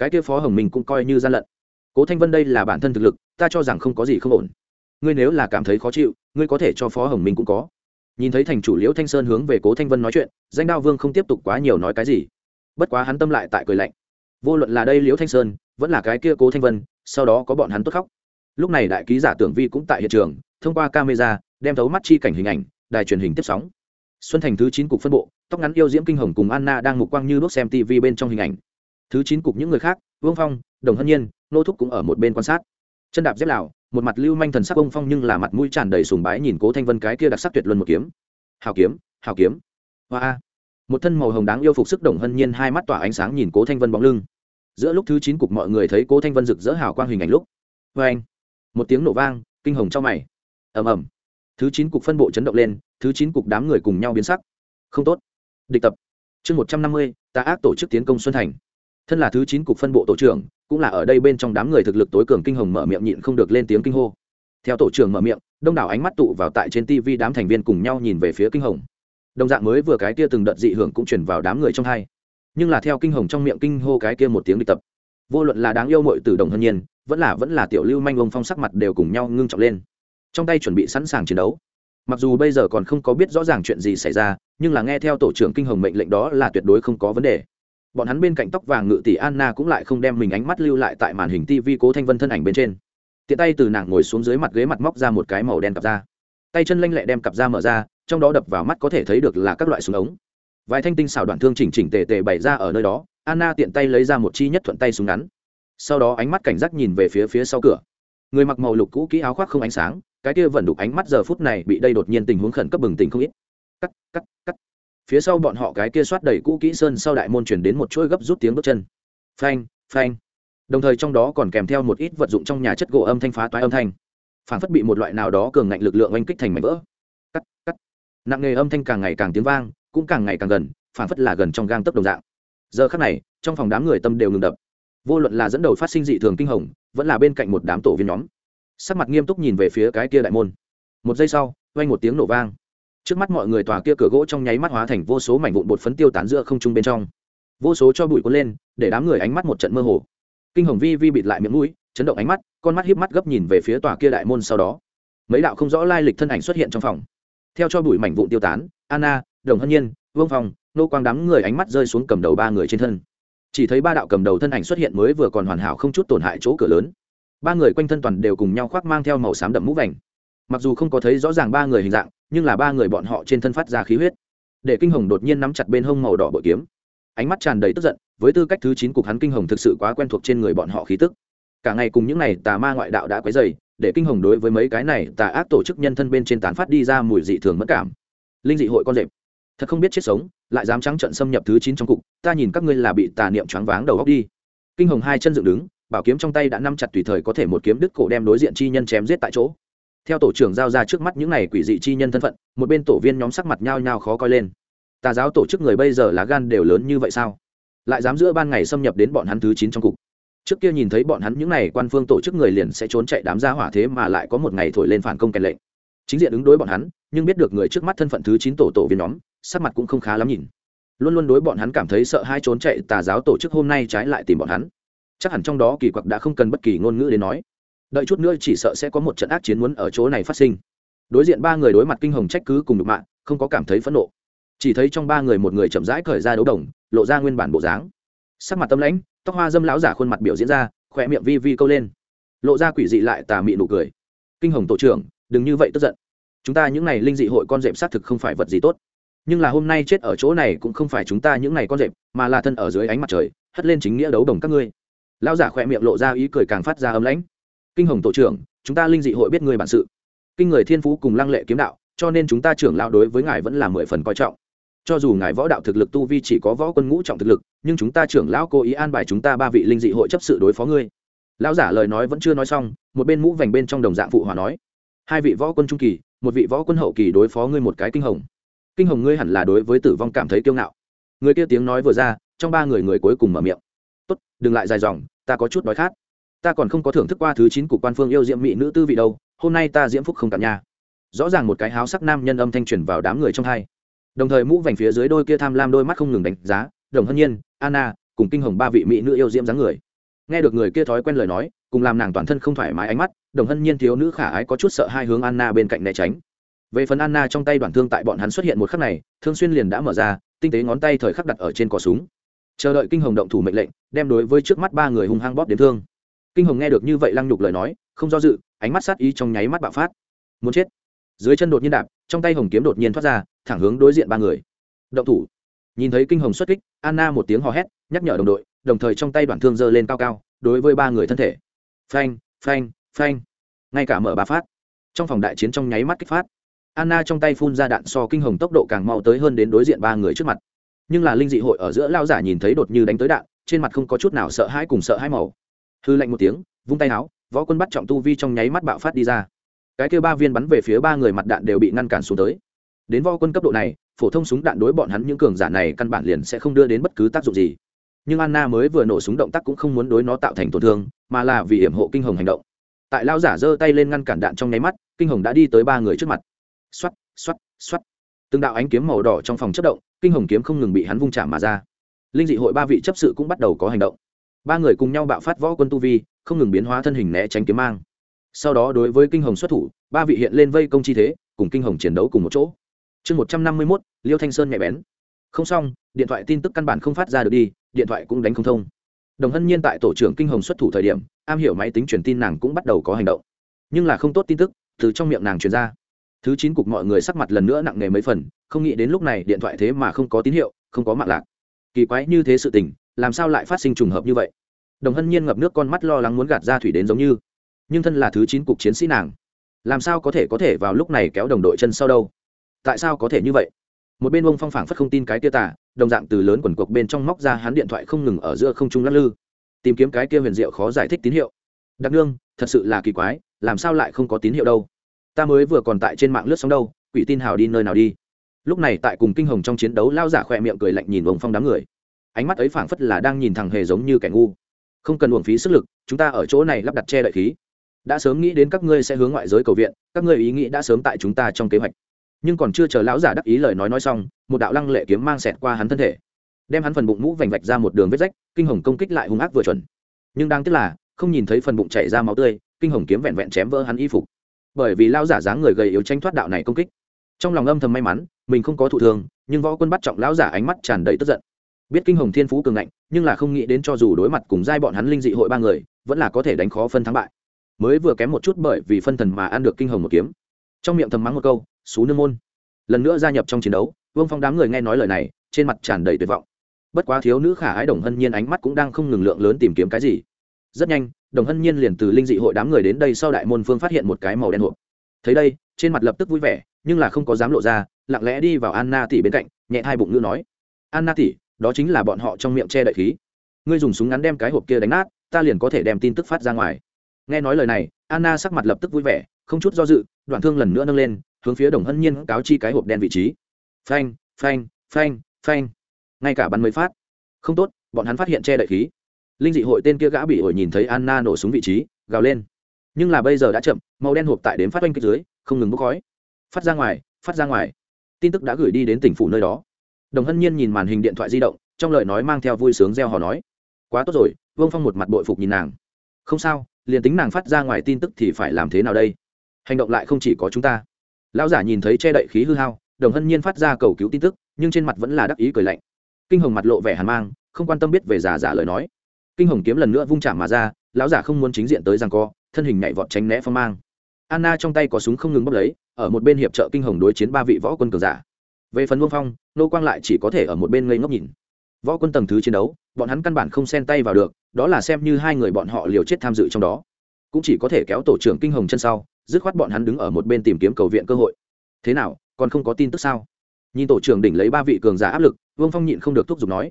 cái kia phó hồng mình cũng coi như gian lận. Cố thanh vân đây là bản thân thực lực, ta cho rằng không có gì không ổn. Ngươi nếu là cảm thấy khó chịu, ngươi có thể cho phó hồng minh cũng có. Nhìn thấy thành chủ liễu thanh sơn hướng về cố thanh vân nói chuyện, danh đao vương không tiếp tục quá nhiều nói cái gì. Bất quá hắn tâm lại tại cười lạnh. Vô luận là đây liễu thanh sơn, vẫn là cái kia cố thanh vân, sau đó có bọn hắn tốt khóc. Lúc này đại ký giả tưởng vi cũng tại hiện trường, thông qua camera, đem thấu mắt chi cảnh hình ảnh, đài truyền hình tiếp sóng. Xuân thành thứ chín cục phân bộ, tóc ngắn yêu diễm kinh hồng cùng anna đang mục quang như đốt xem tv bên trong hình ảnh thứ chín cục những người khác, vương phong, đồng hân nhiên, nô thúc cũng ở một bên quan sát. Chân đạp dép lào, một mặt lưu manh thần sắc ông phong nhưng là mặt mũi tràn đầy sùng bái nhìn cố thanh vân cái kia đặc sắc tuyệt luân một kiếm. Hào kiếm hào kiếm. Hoa. Một thân màu hồng đáng yêu phục sức đồng hân nhiên hai mắt tỏa ánh sáng nhìn cố thanh vân bóng lưng. Giữa lúc thứ chín cục mọi người thấy cố thanh vân rực rỡ hào quang hình ảnh lúc vê anh. Một tiếng nổ vang, kinh hồng trong mày. Ầm ầm. Thứ chín cục phân bộ chấn động lên, thứ chín cục đám người cùng nhau biến sắc. Không tốt. Địch tập. Chương một trăm năm mươi ta ác tổ chức tiến công xuân thành thân là thứ chín cục phân bộ tổ trưởng, cũng là ở đây bên trong đám người thực lực tối cường kinh hồng mở miệng nhịn không được lên tiếng kinh hô. Theo tổ trưởng mở miệng, đông đảo ánh mắt tụ vào tại trên tv đám thành viên cùng nhau nhìn về phía kinh hồng. Đồng dạng mới vừa cái kia từng đợt dị hưởng cũng chuyển vào đám người trong hai. Nhưng là theo kinh hồng trong miệng kinh hô cái kia một tiếng đi tập. Vô luận là đáng yêu mội từ đồng hân nhiên, vẫn là vẫn là tiểu lưu manh ông phong sắc mặt đều cùng nhau ngưng trọng lên. Trong tay chuẩn bị sẵn sàng chiến đấu. Mặc dù bây giờ còn không có biết rõ ràng chuyện gì xảy ra, nhưng là nghe theo tổ trưởng kinh hồng mệnh lệnh đó là tuyệt đối không có vấn đề bọn hắn bên cạnh tóc vàng ngự tỷ anna cũng lại không đem mình ánh mắt lưu lại tại màn hình tv cố thanh vân thân ảnh bên trên. Tiện tay từ nàng ngồi xuống dưới mặt ghế mặt móc ra một cái màu đen cặp da. Tay chân lanh lẹ đem cặp da mở ra, trong đó đập vào mắt có thể thấy được là các loại súng ống. Vài thanh tinh xảo đoạn thương chỉnh chỉnh tề tề bày ra ở nơi đó, anna tiện tay lấy ra một chi nhất thuận tay súng ngắn. Sau đó ánh mắt cảnh giác nhìn về phía phía sau cửa. Người mặc màu lục cũ kỹ áo khoác không ánh sáng, cái kia vẫn đục ánh mắt giờ phút này bị đây đột nhiên tình huống khẩn cấp bừng tỉnh không ít. Cắt cắt cắt phía sau bọn họ cái kia soát đầy cũ kỹ sơn sau đại môn chuyển đến một chuỗi gấp rút tiếng bước chân. Phanh phanh. Đồng thời trong đó còn kèm theo một ít vật dụng trong nhà chất gỗ âm thanh phá toái âm thanh. Phản phất bị một loại nào đó cường ngạnh lực lượng oanh kích thành mảnh vỡ. Cắt cắt. Nặng nề âm thanh càng ngày càng tiếng vang, cũng càng ngày càng gần phản phất là gần trong gang tấp đồng dạng. Giờ khắc này, trong phòng đám người tâm đều ngừng đập. Vô luận là dẫn đầu phát sinh dị thường kinh hồng, vẫn là bên cạnh một đám tổ viên nhóm. Sắc mặt nghiêm túc nhìn về phía cái kia đại môn. Một giây sau, vang một tiếng nổ vang trước mắt mọi người tòa kia cửa gỗ trong nháy mắt hóa thành vô số mảnh vụn bột phấn tiêu tán giữa không trung bên trong. Vô số cho bụi cuốn lên, để đám người ánh mắt một trận mơ hồ. Kinh hồng vi vi bịt lại miệng mũi, chấn động ánh mắt, con mắt hiếp mắt gấp nhìn về phía tòa kia đại môn sau đó. Mấy đạo không rõ lai lịch thân ảnh xuất hiện trong phòng. Theo cho bụi mảnh vụn tiêu tán, anna, đồng hân nhiên, vương phong, nô quang đám người ánh mắt rơi xuống cầm đầu ba người trên thân. Chỉ thấy ba đạo cầm đầu thân ảnh xuất hiện mới vừa còn hoàn hảo không chút tổn hại chỗ cửa lớn. Ba người quanh thân toàn đều cùng nhau khoác mang theo màu xám đậm mũ vành mặc dù không có thấy rõ ràng ba người hình dạng, nhưng là ba người bọn họ trên thân phát ra khí huyết. Để kinh hồng đột nhiên nắm chặt bên hông màu đỏ bội kiếm. Ánh mắt tràn đầy tức giận, với tư cách thứ chín cục hắn kinh hồng thực sự quá quen thuộc trên người bọn họ khí tức. Cả ngày cùng những này tà ma ngoại đạo đã quấy dày để kinh hồng đối với mấy cái này tà ác tổ chức nhân thân bên trên tán phát đi ra mùi dị thường mất cảm. Linh dị hội con rệp. Thật không biết chết sống, lại dám trắng trận xâm nhập thứ chín trong cục, ta nhìn các ngươi là bị tà niệm choáng váng đầu góc đi. Kinh hồng hai chân dựng đứng, bảo kiếm trong tay đã nắm chặt tùy thời có thể một kiếm đứt cổ đem đối diện chi nhân chém giết tại chỗ theo tổ trưởng giao ra trước mắt những này quỷ dị chi nhân thân phận, một bên tổ viên nhóm sắc mặt nhao nhao khó coi lên. Tà giáo tổ chức người bây giờ lá gan đều lớn như vậy sao? Lại dám giữa ban ngày xâm nhập đến bọn hắn thứ chín trong cục. Trước kia nhìn thấy bọn hắn những n à y quan phương tổ chức người liền sẽ trốn chạy đám gia hỏa thế mà lại có một ngày thổi lên phản công kèn lệnh. Chính diện ứng đối bọn hắn, nhưng biết được người trước mắt thân phận thứ chín tổ tổ viên nhóm, sắc mặt cũng không khá lắm nhìn. Luôn luôn đối bọn hắn cảm thấy sợ hai trốn chạy, tà giáo tổ chức hôm nay trái lại tìm bọn hắn. Chắc hẳn trong đó kỳ quặc đã không cần bất kỳ ngôn ngữ đến nói đợi chút nữa chỉ sợ sẽ có một trận ác chiến muốn ở chỗ này phát sinh. Đối diện ba người đối mặt kinh hồng trách cứ cùng đục mạng không có cảm thấy phẫn nộ. Chỉ thấy trong ba người một người chậm rãi khởi ra đấu đồng, lộ ra nguyên bản bộ dáng. Sắc mặt tâm lãnh, tóc hoa dâm lão giả khuôn mặt biểu diễn ra khỏe miệng vi vi câu lên. Lộ ra quỷ dị lại tà mị nụ cười. Kinh hồng tổ trưởng, đừng như vậy tức giận. Chúng ta những n à y linh dị hội con rệp xác thực không phải vật gì tốt. Nhưng là hôm nay chết ở chỗ này cũng không phải chúng ta những n à y con rệp, mà là thân ở dưới ánh mặt trời, hất lên chính nghĩa đấu đồng các ngươi. Lão giả khỏe miệng lộ ra ý cười càng phát ra ấm lãnh kinh hồng tổ trưởng, chúng ta linh dị hội biết ngươi bản sự. Kinh người thiên phú cùng lăng lệ kiếm đạo, cho nên chúng ta trưởng lão đối với ngài vẫn là mười phần coi trọng. Cho dù ngài võ đạo thực lực tu vi chỉ có võ quân ngũ trọng thực lực, nhưng chúng ta trưởng lão cố ý an bài chúng ta ba vị linh dị hội chấp sự đối phó ngươi. Lão giả lời nói vẫn chưa nói xong, một bên mũ vành bên trong đồng dạng phụ hòa nói. Hai vị võ quân trung kỳ, một vị võ quân hậu kỳ đối phó ngươi một cái kinh hồng. Kinh hồng ngươi hẳn là đối với tử vong cảm thấy kiêu ngạo. Người kia tiếng nói vừa ra, trong ba người người cuối cùng mở miệng. Tốt, đừng lại dài dòng, ta có chút đói khát ta còn không có thưởng thức qua thứ chín cục quan phương yêu diễm mỹ nữ tư vị đâu, hôm nay ta diễm phúc không cạn nha. Rõ ràng một cái háo sắc nam nhân âm thanh truyền vào đám người trong hai. Đồng thời mũ vành phía dưới đôi kia tham lam đôi mắt không ngừng đánh giá, đồng hân nhiên, anna, cùng kinh hồng ba vị mỹ nữ yêu diễm dáng người. Nghe được người kia thói quen lời nói, cùng làm nàng toàn thân không thoải mái ánh mắt, đồng hân nhiên thiếu nữ khả ái có chút sợ hai hướng anna bên cạnh né tránh. Về phần anna trong tay đoạn thương tại bọn hắn xuất hiện một khắc này, thương xuyên liền đã mở ra, tinh tế ngón tay thời khắc đặt ở trên cò súng. Chờ đợi kinh hồng động thủ mệnh lệnh, đem đối với trước mắt ba người hung hăng bóp đến thương kinh hồng nghe được như vậy lăng nhục lời nói, không do dự, ánh mắt sát ý trong nháy mắt bạo phát. Muốn chết. Dưới chân đột nhiên đạp, trong tay hồng kiếm đột nhiên thoát ra, thẳng hướng đối diện ba người. Động thủ. Nhìn thấy kinh hồng xuất kích, anna một tiếng hò hét, nhắc nhở đồng đội, đồng thời trong tay đoạn thương giơ lên cao cao, đối với ba người thân thể. Phanh phanh phanh. Ngay cả mở ba phát. Trong phòng đại chiến trong nháy mắt kích phát. Anna trong tay phun ra đạn so kinh hồng tốc độ càng mau tới hơn đến đối diện ba người trước mặt. Nhưng là linh dị hội ở giữa lao giả nhìn thấy đột như đánh tới đạn, trên mặt không có chút nào sợ hãi cùng sợ hãi màu hư lạnh một tiếng, vung tay áo, võ quân bắt trọng tu vi trong nháy mắt bạo phát đi ra. Cái kêu ba viên bắn về phía ba người mặt đạn đều bị ngăn cản xuống tới. Đến võ quân cấp độ này, phổ thông súng đạn đối bọn hắn những cường giả này căn bản liền sẽ không đưa đến bất cứ tác dụng gì. Nhưng anna mới vừa nổ súng động tác cũng không muốn đối nó tạo thành tổn thương, mà là vì hiểm hộ kinh hồng hành động. Tại lao giả giơ tay lên ngăn cản đạn trong nháy mắt, kinh hồng đã đi tới ba người trước mặt. Xoắt xoắt xoắt từng đạo ánh kiếm màu đỏ trong phòng chất động, kinh hồng kiếm không ngừng bị hắn vung chạm mà ra. Linh dị hội ba vị chấp sự cũng bắt đầu có hành động ba người cùng nhau bạo phát võ quân tu vi, không ngừng biến hóa thân hình né tránh kiếm mang. Sau đó đối với kinh hồng xuất thủ, ba vị hiện lên vây công chi thế, cùng kinh hồng chiến đấu cùng một chỗ. Chương một trăm năm mươi mốt, liêu thanh sơn nhạy bén. Không xong, điện thoại tin tức căn bản không phát ra được đi, điện thoại cũng đánh không thông. Đồng hân nhiên tại tổ trưởng kinh hồng xuất thủ thời điểm, am hiểu máy tính truyền tin nàng cũng bắt đầu có hành động. Nhưng là không tốt tin tức, từ trong miệng nàng truyền ra. Thứ chín cục mọi người sắc mặt lần nữa nặng nề mấy phần, không nghĩ đến lúc này điện thoại thế mà không có tín hiệu, không có mạng lạc. Kỳ quái như thế sự tình làm sao lại phát sinh trùng hợp như vậy? Đồng hân nhiên ngập nước con mắt lo lắng muốn gạt ra thủy đến giống như, nhưng thân là thứ chín cục chiến sĩ nàng, làm sao có thể có thể vào lúc này kéo đồng đội chân sau đâu? Tại sao có thể như vậy? Một bên ông phong phảng phất không tin cái kia tả đồng dạng từ lớn quần cuộc bên trong móc ra hắn điện thoại không ngừng ở giữa không trung lắc lư, tìm kiếm cái kia huyền diệu khó giải thích tín hiệu. Đặc nương, thật sự là kỳ quái, làm sao lại không có tín hiệu đâu? Ta mới vừa còn tại trên mạng lướt sóng đâu, quỷ tin hào đi nơi nào đi? Lúc này tại cùng kinh hồng trong chiến đấu lao giả khỏe miệng cười lạnh nhìn ông phong đám người ánh mắt ấy phảng phất là đang nhìn thằng hề giống như kẻ ngu. Không cần uổng phí sức lực, chúng ta ở chỗ này lắp đặt che đậy khí. Đã sớm nghĩ đến các ngươi sẽ hướng ngoại giới cầu viện, các ngươi ý nghĩ đã sớm tại chúng ta trong kế hoạch. Nhưng còn chưa chờ lão giả đắc ý lời nói nói xong, một đạo lăng lệ kiếm mang xẹt qua hắn thân thể. Đem hắn phần bụng mũ vành vạch ra một đường vết rách, kinh hồng công kích lại hung ác vừa chuẩn. Nhưng đáng tiếc là, không nhìn thấy phần bụng chảy ra máu tươi, kinh hồng kiếm vẹn vẹn chém vỡ hắn y phục. Bởi vì lão giả dáng người gầy yếu tranh thoát đạo này công kích. Trong lòng âm thầm may mắn, mình không có thụ thương, nhưng võ quân bắt trọng lão giả ánh mắt tràn đầy tức giận biết kinh hồng thiên phú cường ngạnh, nhưng là không nghĩ đến cho dù đối mặt cùng giai bọn hắn linh dị hội ba người, vẫn là có thể đánh khó phân thắng bại. Mới vừa kém một chút bởi vì phân thần mà ăn được kinh hồng một kiếm. Trong miệng thầm mắng một câu, xú nương môn. Lần nữa gia nhập trong chiến đấu, vương phong đám người nghe nói lời này, trên mặt tràn đầy tuyệt vọng. Bất quá thiếu nữ khả ái đồng hân nhiên ánh mắt cũng đang không ngừng lượng lớn tìm kiếm cái gì. Rất nhanh, đồng hân nhiên liền từ linh dị hội đám người đến đây sau đại môn phương phát hiện một cái màu đen hộp. Thấy đây, trên mặt lập tức vui vẻ, nhưng là không có dám lộ ra, lặng lẽ đi vào anna tỷ bên cạnh, nhẹ hai bụng ngữ nói, anna tỷ đó chính là bọn họ trong miệng che đậy khí. Ngươi dùng súng ngắn đem cái hộp kia đánh nát, ta liền có thể đem tin tức phát ra ngoài. Nghe nói lời này, anna sắc mặt lập tức vui vẻ, không chút do dự, đoạn thương lần nữa nâng lên, hướng phía đồng hân nhiên cáo chi cái hộp đen vị trí. Phanh phanh phanh phanh. Ngay cả bắn mới phát. Không tốt, bọn hắn phát hiện che đậy khí. Linh dị hội tên kia gã bị ổi nhìn thấy anna nổ súng vị trí, gào lên. Nhưng là bây giờ đã chậm, màu đen hộp tại đến phát oanh kích dưới, không ngừng bốc khói. Phát ra ngoài, phát ra ngoài. Tin tức đã gửi đi đến tỉnh phủ nơi đó đồng hân nhiên nhìn màn hình điện thoại di động, trong lời nói mang theo vui sướng gieo hò nói, quá tốt rồi, vương phong một mặt bội phục nhìn nàng. Không sao, liền tính nàng phát ra ngoài tin tức thì phải làm thế nào đây? Hành động lại không chỉ có chúng ta. Lão giả nhìn thấy che đậy khí hư hao, đồng hân nhiên phát ra cầu cứu tin tức, nhưng trên mặt vẫn là đắc ý cười lạnh. Kinh hồng mặt lộ vẻ hàn mang, không quan tâm biết về giả giả lời nói. Kinh hồng kiếm lần nữa vung chạm mà ra, lão giả không muốn chính diện tới rằng co, thân hình nhảy vọt tránh né phong mang. Anna trong tay có súng không ngừng bốc lấy, ở một bên hiệp trợ kinh hồng đối chiến ba vị võ quân cường giả về phần vương phong, nô quang lại chỉ có thể ở một bên ngây ngốc nhìn. Võ quân tầng thứ chiến đấu, bọn hắn căn bản không xen tay vào được, đó là xem như hai người bọn họ liều chết tham dự trong đó. Cũng chỉ có thể kéo tổ trưởng kinh hồng chân sau, dứt khoát bọn hắn đứng ở một bên tìm kiếm cầu viện cơ hội. Thế nào, còn không có tin tức sao? Nhìn tổ trưởng đỉnh lấy ba vị cường giả áp lực, vương phong nhịn không được thúc giục nói.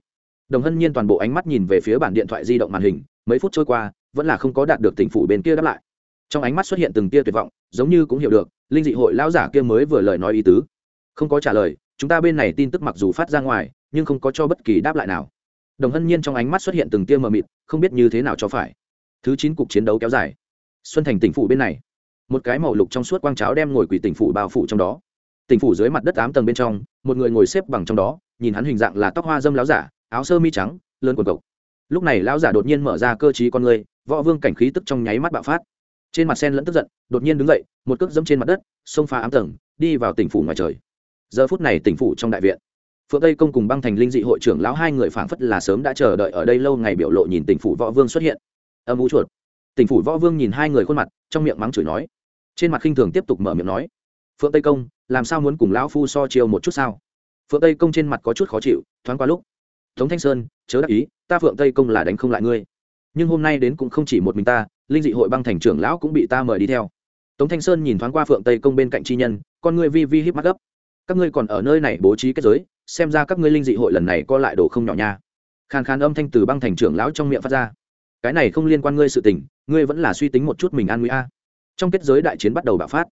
Đồng hân nhiên toàn bộ ánh mắt nhìn về phía bản điện thoại di động màn hình, mấy phút trôi qua, vẫn là không có đạt được tỉnh phủ bên kia đáp lại. Trong ánh mắt xuất hiện từng tia tuyệt vọng, giống như cũng hiểu được, linh dị hội lão giả kia mới vừa lời nói ý tứ. Không có trả lời chúng ta bên này tin tức mặc dù phát ra ngoài, nhưng không có cho bất kỳ đáp lại nào. Đồng hân nhiên trong ánh mắt xuất hiện từng tia mờ mịt, không biết như thế nào cho phải. Thứ chín cục chiến đấu kéo dài. Xuân thành tỉnh phủ bên này. Một cái màu lục trong suốt quang cháo đem ngồi quỷ tỉnh phủ bao phủ trong đó. Tỉnh phủ dưới mặt đất tám tầng bên trong, một người ngồi xếp bằng trong đó, nhìn hắn hình dạng là tóc hoa dâm láo giả, áo sơ mi trắng, lớn quần cộc. Lúc này lão giả đột nhiên mở ra cơ t con người, võ vương cảnh khí tức trong nháy mắt bạo phát. Trên mặt sen lẫn tức giận, đột nhiên đứng dậy, một cước dẫm trên mặt đất, xông pha ám tầng, đi vào tỉnh phủ ngoài trời giờ phút này tỉnh phủ trong đại viện, phượng tây công cùng băng thành linh dị hội trưởng lão hai người phảng phất là sớm đã chờ đợi ở đây lâu ngày biểu lộ nhìn tỉnh phủ võ vương xuất hiện. Âm u chuột. Tỉnh phủ võ vương nhìn hai người khuôn mặt, trong miệng mắng chửi nói. Trên mặt khinh thường tiếp tục mở miệng nói. Phượng tây công, làm sao muốn cùng lão phu so chiêu một chút sao? Phượng tây công trên mặt có chút khó chịu, thoáng qua lúc. Tống thanh sơn, chớ đắc ý, ta phượng tây công là đánh không lại ngươi. Nhưng hôm nay đến cũng không chỉ một mình ta, linh dị hội băng thành trưởng lão cũng bị ta mời đi theo. Tống thanh sơn nhìn thoáng qua phượng tây công bên cạnh chi nhân, con ngươi vi vi híp mắt gấp các ngươi còn ở nơi này bố trí kết giới, xem ra các ngươi linh dị hội lần này co lại đồ không nhỏ nha. Khàn khàn âm thanh từ băng thành trưởng lão trong miệng phát ra. Cái này không liên quan ngươi sự tình, ngươi vẫn là suy tính một chút mình an nguy a. Trong kết giới đại chiến bắt đầu bạo phát.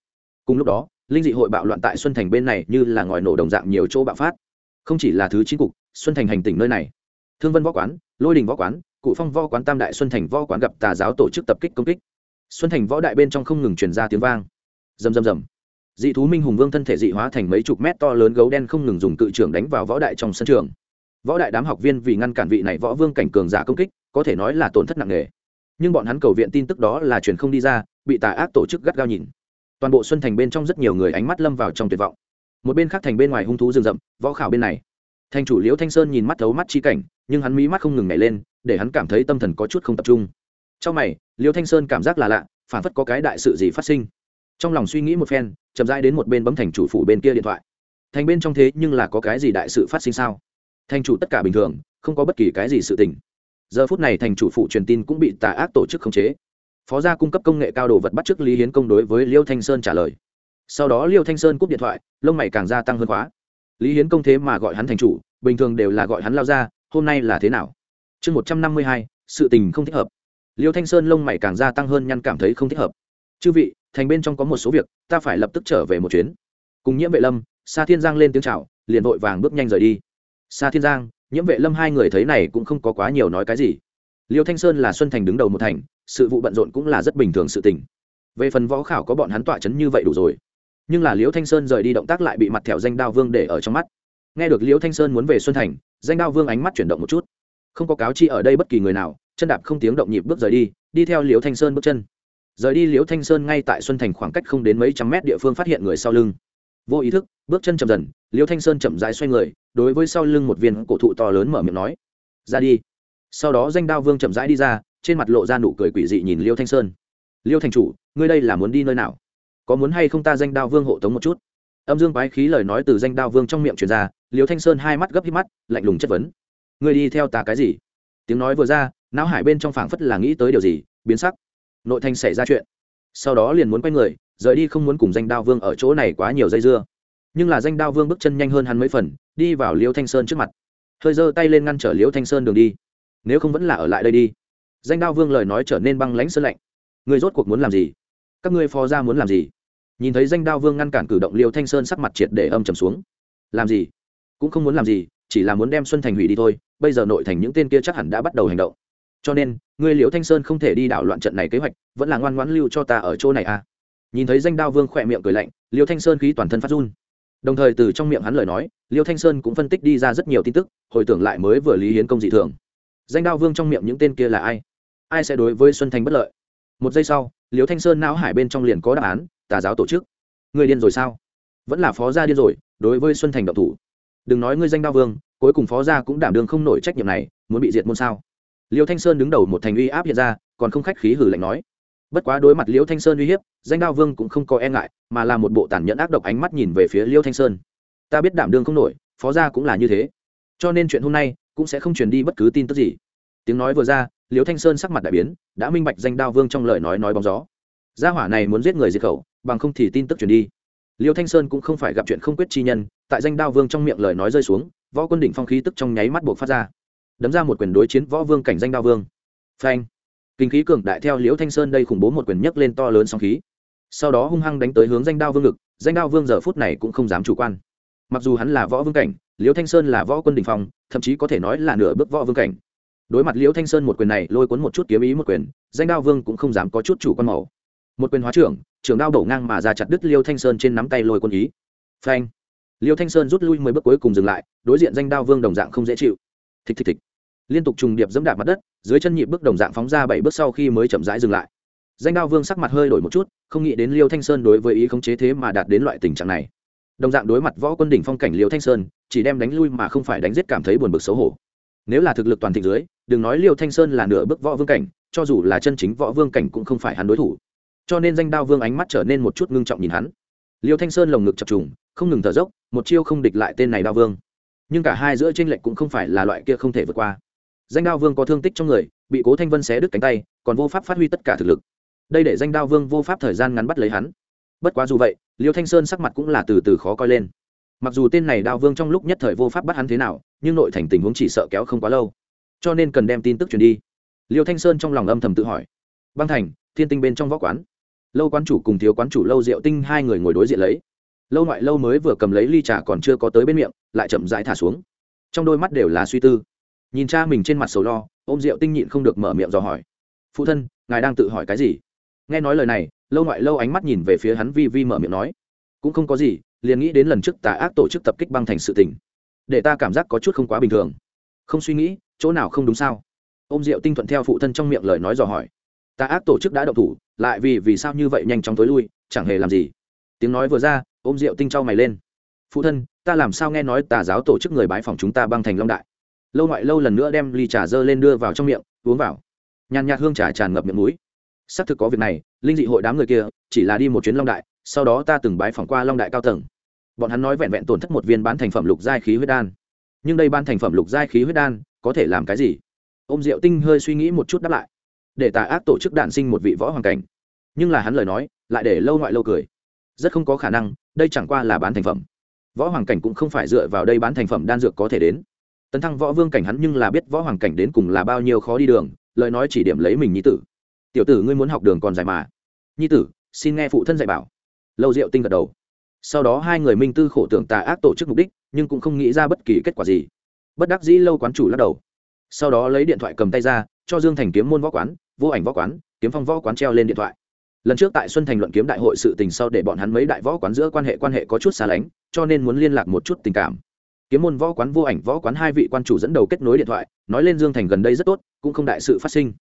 Cùng lúc đó, linh dị hội bạo loạn tại xuân thành bên này như là ngòi nổ đồng dạng nhiều chỗ bạo phát. Không chỉ là thứ chín cục, xuân thành hành tỉnh nơi này. Thương vân võ quán, lôi đình võ quán, cụ phong võ quán tam đại xuân thành võ quán gặp tà giáo tổ chức tập kích công kích. Xuân thành võ đại bên trong không ngừng truyền ra tiếng vang. Rầm rầm rầm dị thú minh hùng vương thân thể dị hóa thành mấy chục mét to lớn gấu đen không ngừng dùng cự trưởng đánh vào võ đại trong sân trường. Võ đại đám học viên vì ngăn cản vị này võ vương cảnh cường giả công kích, có thể nói là tổn thất nặng nề. Nhưng bọn hắn cầu viện tin tức đó là truyền không đi ra, bị tà ác tổ chức gắt gao nhìn. Toàn bộ xuân thành bên trong rất nhiều người ánh mắt lâm vào trong tuyệt vọng. Một bên khác thành bên ngoài hung thú rừng rậm, võ khảo bên này. Thành chủ liễu thanh sơn nhìn mắt thấu mắt chi cảnh, nhưng hắn mí mắt không ngừng nhảy lên, để hắn cảm thấy tâm thần có chút không tập trung. Trong mày, liễu thanh sơn cảm giác là lạ, phản phất có cái đại sự gì phát sinh trong lòng suy nghĩ một phen, chậm rãi đến một bên bấm thành chủ phủ bên kia điện thoại. Thành bên trong thế nhưng là có cái gì đại sự phát sinh sao? Thành chủ tất cả bình thường, không có bất kỳ cái gì sự tình. Giờ phút này thành chủ phụ truyền tin cũng bị tà ác tổ chức khống chế. Phó gia cung cấp công nghệ cao đồ vật bắt t r ư ớ c lý hiến công đối với liêu thanh sơn trả lời. Sau đó liêu thanh sơn cúp điện thoại, lông mày càng gia tăng hơn khóa lý hiến công thế mà gọi hắn thành chủ, bình thường đều là gọi hắn lao ra hôm nay là thế nào? Chương một trăm năm mươi hai, sự tình không thích hợp. Liêu thanh sơn lông mày càng gia tăng hơn nhăn cảm thấy không thích hợp. Chư vị thành bên trong có một số việc, ta phải lập tức trở về một chuyến. Cùng nhiễm vệ lâm, sa thiên giang lên tiếng c h à o liền vội vàng bước nhanh rời đi. Sa thiên giang, nhiễm vệ lâm hai người thấy này cũng không có quá nhiều nói cái gì. Liêu thanh sơn là xuân thành đứng đầu một thành, sự vụ bận rộn cũng là rất bình thường sự tình. Về phần võ khảo có bọn hắn tọa chấn như vậy đủ rồi. Nhưng là liễu thanh sơn rời đi động tác lại bị mặt thẹo danh đao vương để ở trong mắt. Nghe được liễu thanh sơn muốn về xuân thành, danh đao vương ánh mắt chuyển động một chút. Không có cáo chi ở đây bất kỳ người nào, chân đạp không tiếng động nhịp bước rời đi đi theo liễu thanh sơn bước chân rời đi liễu thanh sơn ngay tại xuân thành khoảng cách không đến mấy trăm mét địa phương phát hiện người sau lưng. Vô ý thức, bước chân chậm dần, liễu thanh sơn chậm rãi xoay người, đối với sau lưng một viên cổ thụ to lớn mở miệng nói, ra đi. Sau đó danh đao vương chậm rãi đi ra, trên mặt lộ ra nụ cười quỷ dị nhìn liêu thanh sơn. Liêu thành chủ, ngươi đây là muốn đi nơi nào? Có muốn hay không ta danh đao vương hộ tống một chút? Âm dương quái khí lời nói từ danh đao vương trong miệng truyền ra liêu thanh sơn hai mắt gấp hít mắt, lạnh lùng chất vấn, ngươi đi theo ta cái gì? Tiếng nói vừa ra, não hải bên trong phảng phất là nghĩ tới điều gì, biến sắc nội thành xảy ra chuyện. Sau đó liền muốn quay người, rời đi không muốn cùng danh đao vương ở chỗ này quá nhiều dây dưa. Nhưng là danh đao vương bước chân nhanh hơn hắn mấy phần, đi vào liêu thanh sơn trước mặt. Hơi giơ tay lên ngăn trở liêu thanh sơn đường đi. Nếu không vẫn là ở lại đây đi. Danh đao vương lời nói trở nên băng lãnh sơn lạnh. Người rốt cuộc muốn làm gì? Các ngươi phó ra muốn làm gì? Nhìn thấy danh đao vương ngăn cản cử động liêu thanh sơn sắc mặt triệt để âm trầm xuống. Làm gì? Cũng không muốn làm gì, chỉ là muốn đem xuân thành hủy đi thôi. Bây giờ nội thành những tên kia chắc hẳn đã bắt đầu hành động cho nên, ngươi liễu thanh sơn không thể đi đảo loạn trận này kế hoạch, vẫn là ngoan ngoãn lưu cho ta ở chỗ này à? Nhìn thấy danh đao vương khỏe miệng cười lạnh, Liễu thanh sơn khí toàn thân phát run. Đồng thời từ trong miệng hắn lời nói, Liễu thanh sơn cũng phân tích đi ra rất nhiều tin tức, hồi tưởng lại mới vừa lý hiến công dị thường. Danh đao vương trong miệng những tên kia là ai? Ai sẽ đối với xuân thành bất lợi? Một giây sau, Liễu thanh sơn não hải bên trong liền có đáp án, tà giáo tổ chức. Người điên rồi sao? Vẫn là phó gia điên rồi, đối với xuân thành độc thủ. Đừng nói ngươi danh đao vương, cuối cùng phó gia cũng đảm đương không nổi trách nhiệm này, muốn bị diệt môn sao? Liêu thanh sơn đứng đầu một thành uy áp hiện ra, còn không khách khí hử lạnh nói. Bất quá đối mặt liêu thanh sơn uy hiếp, danh đao vương cũng không có e ngại, mà là một bộ tàn nhẫn ác độc ánh mắt nhìn về phía liêu thanh sơn. Ta biết đảm đương không nổi, phó gia cũng là như thế. Cho nên chuyện hôm nay cũng sẽ không truyền đi bất cứ tin tức gì. Tiếng nói vừa ra, liêu thanh sơn sắc mặt đại biến, đã minh bạch danh đao vương trong lời nói nói bóng gió. Gia hỏa này muốn giết người diệt khẩu, bằng không thì tin tức truyền đi. Liêu thanh sơn cũng không phải gặp chuyện không quyết chi nhân, tại danh đao vương trong miệng lời nói rơi xuống, võ quân đỉnh phong khí tức trong nháy mắt buộc phát ra đấm ra một quyền đối chiến võ vương cảnh danh đao vương. Phanh. Kinh khí cường đại theo liễu thanh sơn đây khủng bố một quyền nhấc lên to lớn sóng khí. Sau đó hung hăng đánh tới hướng danh đao vương ngực, danh đao vương giờ phút này cũng không dám chủ quan. Mặc dù hắn là võ vương cảnh, liễu thanh sơn là võ quân đình phong, thậm chí có thể nói là nửa bước võ vương cảnh. Đối mặt liễu thanh sơn một quyền này, lôi cuốn một chút kiếm ý một quyền, danh đao vương cũng không dám có chút chủ quan màu. Một quyền hóa trưởng trưởng đao đổ ngang mà ra chặt đứt liêu thanh sơn trên nắm tay lôi quân ý. Phanh. Liêu thanh sơn rút lui mười bước cuối cùng dừng lại, đối diện danh đao vương đồng dạng không dễ chịu thịch thịch thịch liên tục trùng điệp dẫm đạp mặt đất, dưới chân nhịp bước đồng dạng phóng ra bảy bước sau khi mới chậm rãi dừng lại. Danh đao vương sắc mặt hơi đổi một chút, không nghĩ đến liêu thanh sơn đối với ý khống chế thế mà đạt đến loại tình trạng này. Đồng dạng đối mặt võ quân đỉnh phong cảnh liêu thanh sơn, chỉ đem đánh lui mà không phải đánh giết cảm thấy buồn bực xấu hổ. Nếu là thực lực toàn thịnh dưới, đừng nói liêu thanh sơn là nửa bước võ vương cảnh, cho dù là chân chính võ vương cảnh cũng không phải hắn đối thủ. Cho nên danh đao vương ánh mắt trở nên một chút ngưng trọng nhìn hắn. Liêu thanh sơn lồng ngực chập trùng, không ngừng thở dốc, một chiêu không địch lại tên này đao vương nhưng cả hai giữa tranh lệch cũng không phải là loại kia không thể vượt qua. Danh đao vương có thương tích trong người, bị cố thanh vân xé đứt cánh tay, còn vô pháp phát huy tất cả thực lực. Đây để danh đao vương vô pháp thời gian ngắn bắt lấy hắn. Bất quá dù vậy, liêu thanh sơn sắc mặt cũng là từ từ khó coi lên. Mặc dù tên này đao vương trong lúc nhất thời vô pháp bắt hắn thế nào, nhưng nội thành tình huống chỉ sợ kéo không quá lâu. Cho nên cần đem tin tức truyền đi. Liêu thanh sơn trong lòng âm thầm tự hỏi. Băng thành, thiên tinh bên trong võ quán. Lâu quán chủ cùng thiếu quán chủ lâu diệu tinh hai người ngồi đối diện lấy lâu ngoại lâu mới vừa cầm lấy ly trà còn chưa có tới bên miệng, lại chậm rãi thả xuống. Trong đôi mắt đều là suy tư. Nhìn cha mình trên mặt sầu lo, ôm rượu tinh nhịn không được mở miệng dò hỏi. Phụ thân, ngài đang tự hỏi cái gì? Nghe nói lời này, lâu ngoại lâu ánh mắt nhìn về phía hắn vi vi mở miệng nói. Cũng không có gì, liền nghĩ đến lần trước tà ác tổ chức tập kích băng thành sự tình. Để ta cảm giác có chút không quá bình thường. Không suy nghĩ, chỗ nào không đúng sao? Ôm rượu tinh thuận theo phụ thân trong miệng lời nói dò hỏi. Tà ác tổ chức đã động thủ, lại vì vì sao như vậy nhanh chóng tối lui, chẳng hề làm gì. Tiếng nói vừa ra ôm rượu tinh trao mày lên. Phụ thân, ta làm sao nghe nói tà giáo tổ chức người bái phòng chúng ta băng thành long đại? Lâu ngoại lâu lần nữa đem ly trà dơ lên đưa vào trong miệng, uống vào. Nhàn nhạt hương trà tràn ngập miệng núi xác thực có việc này, linh dị hội đám người kia chỉ là đi một chuyến long đại, sau đó ta từng bái phỏng qua long đại cao tầng. Bọn hắn nói vẹn vẹn tổn thất một viên bán thành phẩm lục giai khí huyết đan. Nhưng đây ban thành phẩm lục giai khí huyết đan có thể làm cái gì? Ô m diệu tinh hơi suy nghĩ một chút đáp lại. Để tà ác tổ chức đạn sinh một vị võ hoàng cảnh. Nhưng là hắn lời nói, lại để lâu ngoại lâu cười rất không có khả năng, đây chẳng qua là bán thành phẩm. Võ hoàng cảnh cũng không phải dựa vào đây bán thành phẩm đan dược có thể đến. Tấn thăng võ vương cảnh hắn nhưng là biết võ hoàng cảnh đến cùng là bao nhiêu khó đi đường, lời nói chỉ điểm lấy mình nhi tử. Tiểu tử ngươi muốn học đường còn dài mà. Nhi tử, xin nghe phụ thân dạy bảo. Lâu diệu tinh gật đầu. Sau đó hai người minh tư khổ tưởng tà ác tổ chức mục đích, nhưng cũng không nghĩ ra bất kỳ kết quả gì. Bất đắc dĩ lâu quán chủ lắc đầu. Sau đó lấy điện thoại cầm tay ra, cho dương thành kiếm môn võ quán, vô ảnh võ quán, kiếm phong võ quán treo lên điện thoại lần trước tại xuân thành luận kiếm đại hội sự tình sau để bọn hắn mấy đại võ quán giữa quan hệ quan hệ có chút xa lánh, cho nên muốn liên lạc một chút tình cảm. Kiếm môn võ quán vô ảnh võ quán hai vị quan chủ dẫn đầu kết nối điện thoại, nói lên dương thành gần đây rất tốt, cũng không đại sự phát sinh.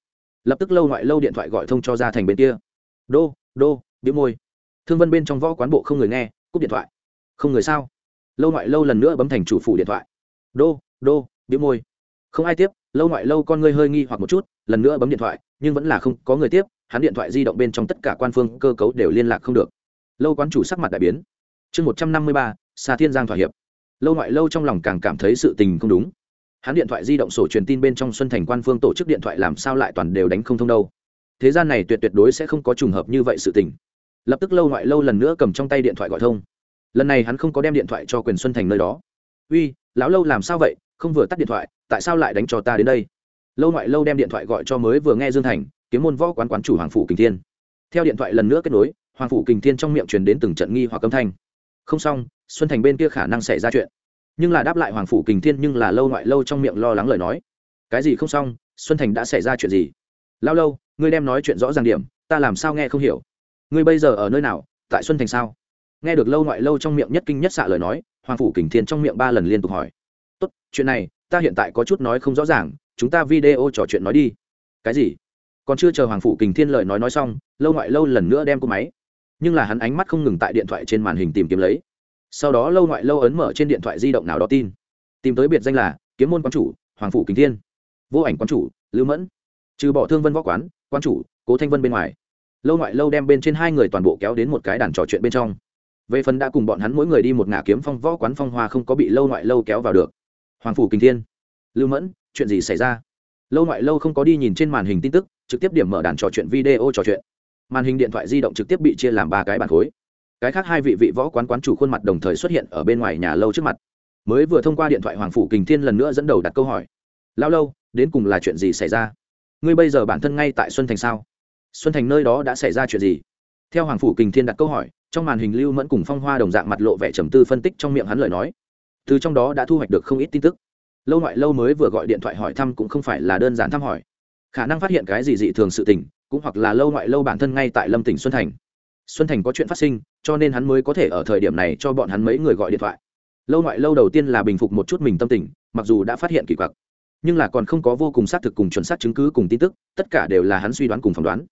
Lập tức lâu ngoại lâu điện thoại gọi thông cho ra thành bên kia. Đô đô biếu môi. Thương vân bên trong võ quán bộ không người nghe, cúp điện thoại. Không người sao? Lâu ngoại lâu lần nữa bấm thành chủ phủ điện thoại. Đô đô biếu môi. Không ai tiếp, lâu ngoại lâu con ngươi hơi nghi hoặc một chút, lần nữa bấm điện thoại, nhưng vẫn là không có người tiếp hắn điện thoại di động bên trong tất cả quan phương cơ cấu đều liên lạc không được. Lâu quán chủ sắc mặt đại biến. Chương một trăm năm mươi ba xa thiên giang thỏa hiệp. Lâu ngoại lâu trong lòng càng cảm thấy sự tình không đúng. Hắn điện thoại di động sổ truyền tin bên trong xuân thành quan phương tổ chức điện thoại làm sao lại toàn đều đánh không thông đâu. Thế gian này tuyệt tuyệt đối sẽ không có trùng hợp như vậy sự tình. Lập tức lâu ngoại lâu lần nữa cầm trong tay điện thoại gọi thông. Lần này hắn không có đem điện thoại cho quyền xuân thành nơi đó. Uy, lão lâu làm sao vậy? Không vừa tắt điện thoại, tại sao lại đánh cho ta đến đây? Lâu ngoại lâu đem điện thoại gọi cho mới vừa nghe dương thành kiếm môn võ quán quán chủ hoàng phủ kình thiên. Theo điện thoại lần nữa kết nối, hoàng phủ kình thiên trong miệng truyền đến từng trận nghi hoặc âm thanh. Không xong, xuân thành bên kia khả năng xảy ra chuyện. Nhưng là đáp lại hoàng phủ kình thiên nhưng là lâu ngoại lâu trong miệng lo lắng lời nói. Cái gì không xong, xuân thành đã xảy ra chuyện gì? Lao lâu, ngươi đem nói chuyện rõ ràng điểm, ta làm sao nghe không hiểu? Ngươi bây giờ ở nơi nào, tại xuân thành sao? Nghe được lâu ngoại lâu trong miệng nhất kinh nhất xạ lời nói, hoàng phủ kình thiên trong miệng ba lần liên tục hỏi. Tốt, chuyện này, ta hiện tại có chút nói không rõ ràng, chúng ta video trò chuyện nói đi. Cái gì? Còn chưa chờ hoàng phủ kình thiên lời nói nói xong, lâu ngoại lâu lần nữa đem cô máy. Nhưng là hắn ánh mắt không ngừng tại điện thoại trên màn hình tìm kiếm lấy. Sau đó lâu ngoại lâu ấn mở trên điện thoại di động nào đó tin. Tìm tới biệt danh là kiếm môn quán chủ, hoàng phủ kình thiên. Vô ảnh quán chủ, lưu mẫn. Trừ bỏ thương vân võ quán quán chủ, cố thanh vân bên ngoài. Lâu ngoại lâu đem bên trên hai người toàn bộ kéo đến một cái đàn trò chuyện bên trong. Về phần đã cùng bọn hắn mỗi người đi một ngả kiếm phong võ quán phong hoa không có bị lâu ngoại lâu kéo vào được. Hoàng phủ kình thiên. Lưu mẫn, chuyện gì xảy ra? Lâu ngoại lâu không có đi nhìn trên màn hình tin tức trực tiếp điểm mở đàn trò chuyện video trò chuyện. Màn hình điện thoại di động trực tiếp bị chia làm ba cái bản khối. Cái khác hai vị vị võ quán quán chủ khuôn mặt đồng thời xuất hiện ở bên ngoài nhà lâu trước mặt. Mới vừa thông qua điện thoại hoàng phủ kình thiên lần nữa dẫn đầu đặt câu hỏi. Lao lâu, đến cùng là chuyện gì xảy ra? Ngươi bây giờ bản thân ngay tại xuân thành sao? Xuân thành nơi đó đã xảy ra chuyện gì? Theo hoàng phủ kình thiên đặt câu hỏi, trong màn hình lưu mẫn cùng phong hoa đồng dạng mặt lộ vẻ trầm tư phân tích trong miệng hắn lời nói. Từ trong đó đã thu hoạch được không ít tin tức. Lâu ngoại lâu mới vừa gọi điện thoại hỏi thăm cũng không phải là đơn giản thăm hỏi khả năng phát hiện cái gì dị thường sự tình cũng hoặc là lâu ngoại lâu bản thân ngay tại lâm tỉnh xuân thành. Xuân thành có chuyện phát sinh cho nên hắn mới có thể ở thời điểm này cho bọn hắn mấy người gọi điện thoại. Lâu ngoại lâu đầu tiên là bình phục một chút mình tâm tình mặc dù đã phát hiện kỳ quặc nhưng là còn không có vô cùng xác thực cùng chuẩn xác chứng cứ cùng tin tức tất cả đều là hắn suy đoán cùng phỏng đoán.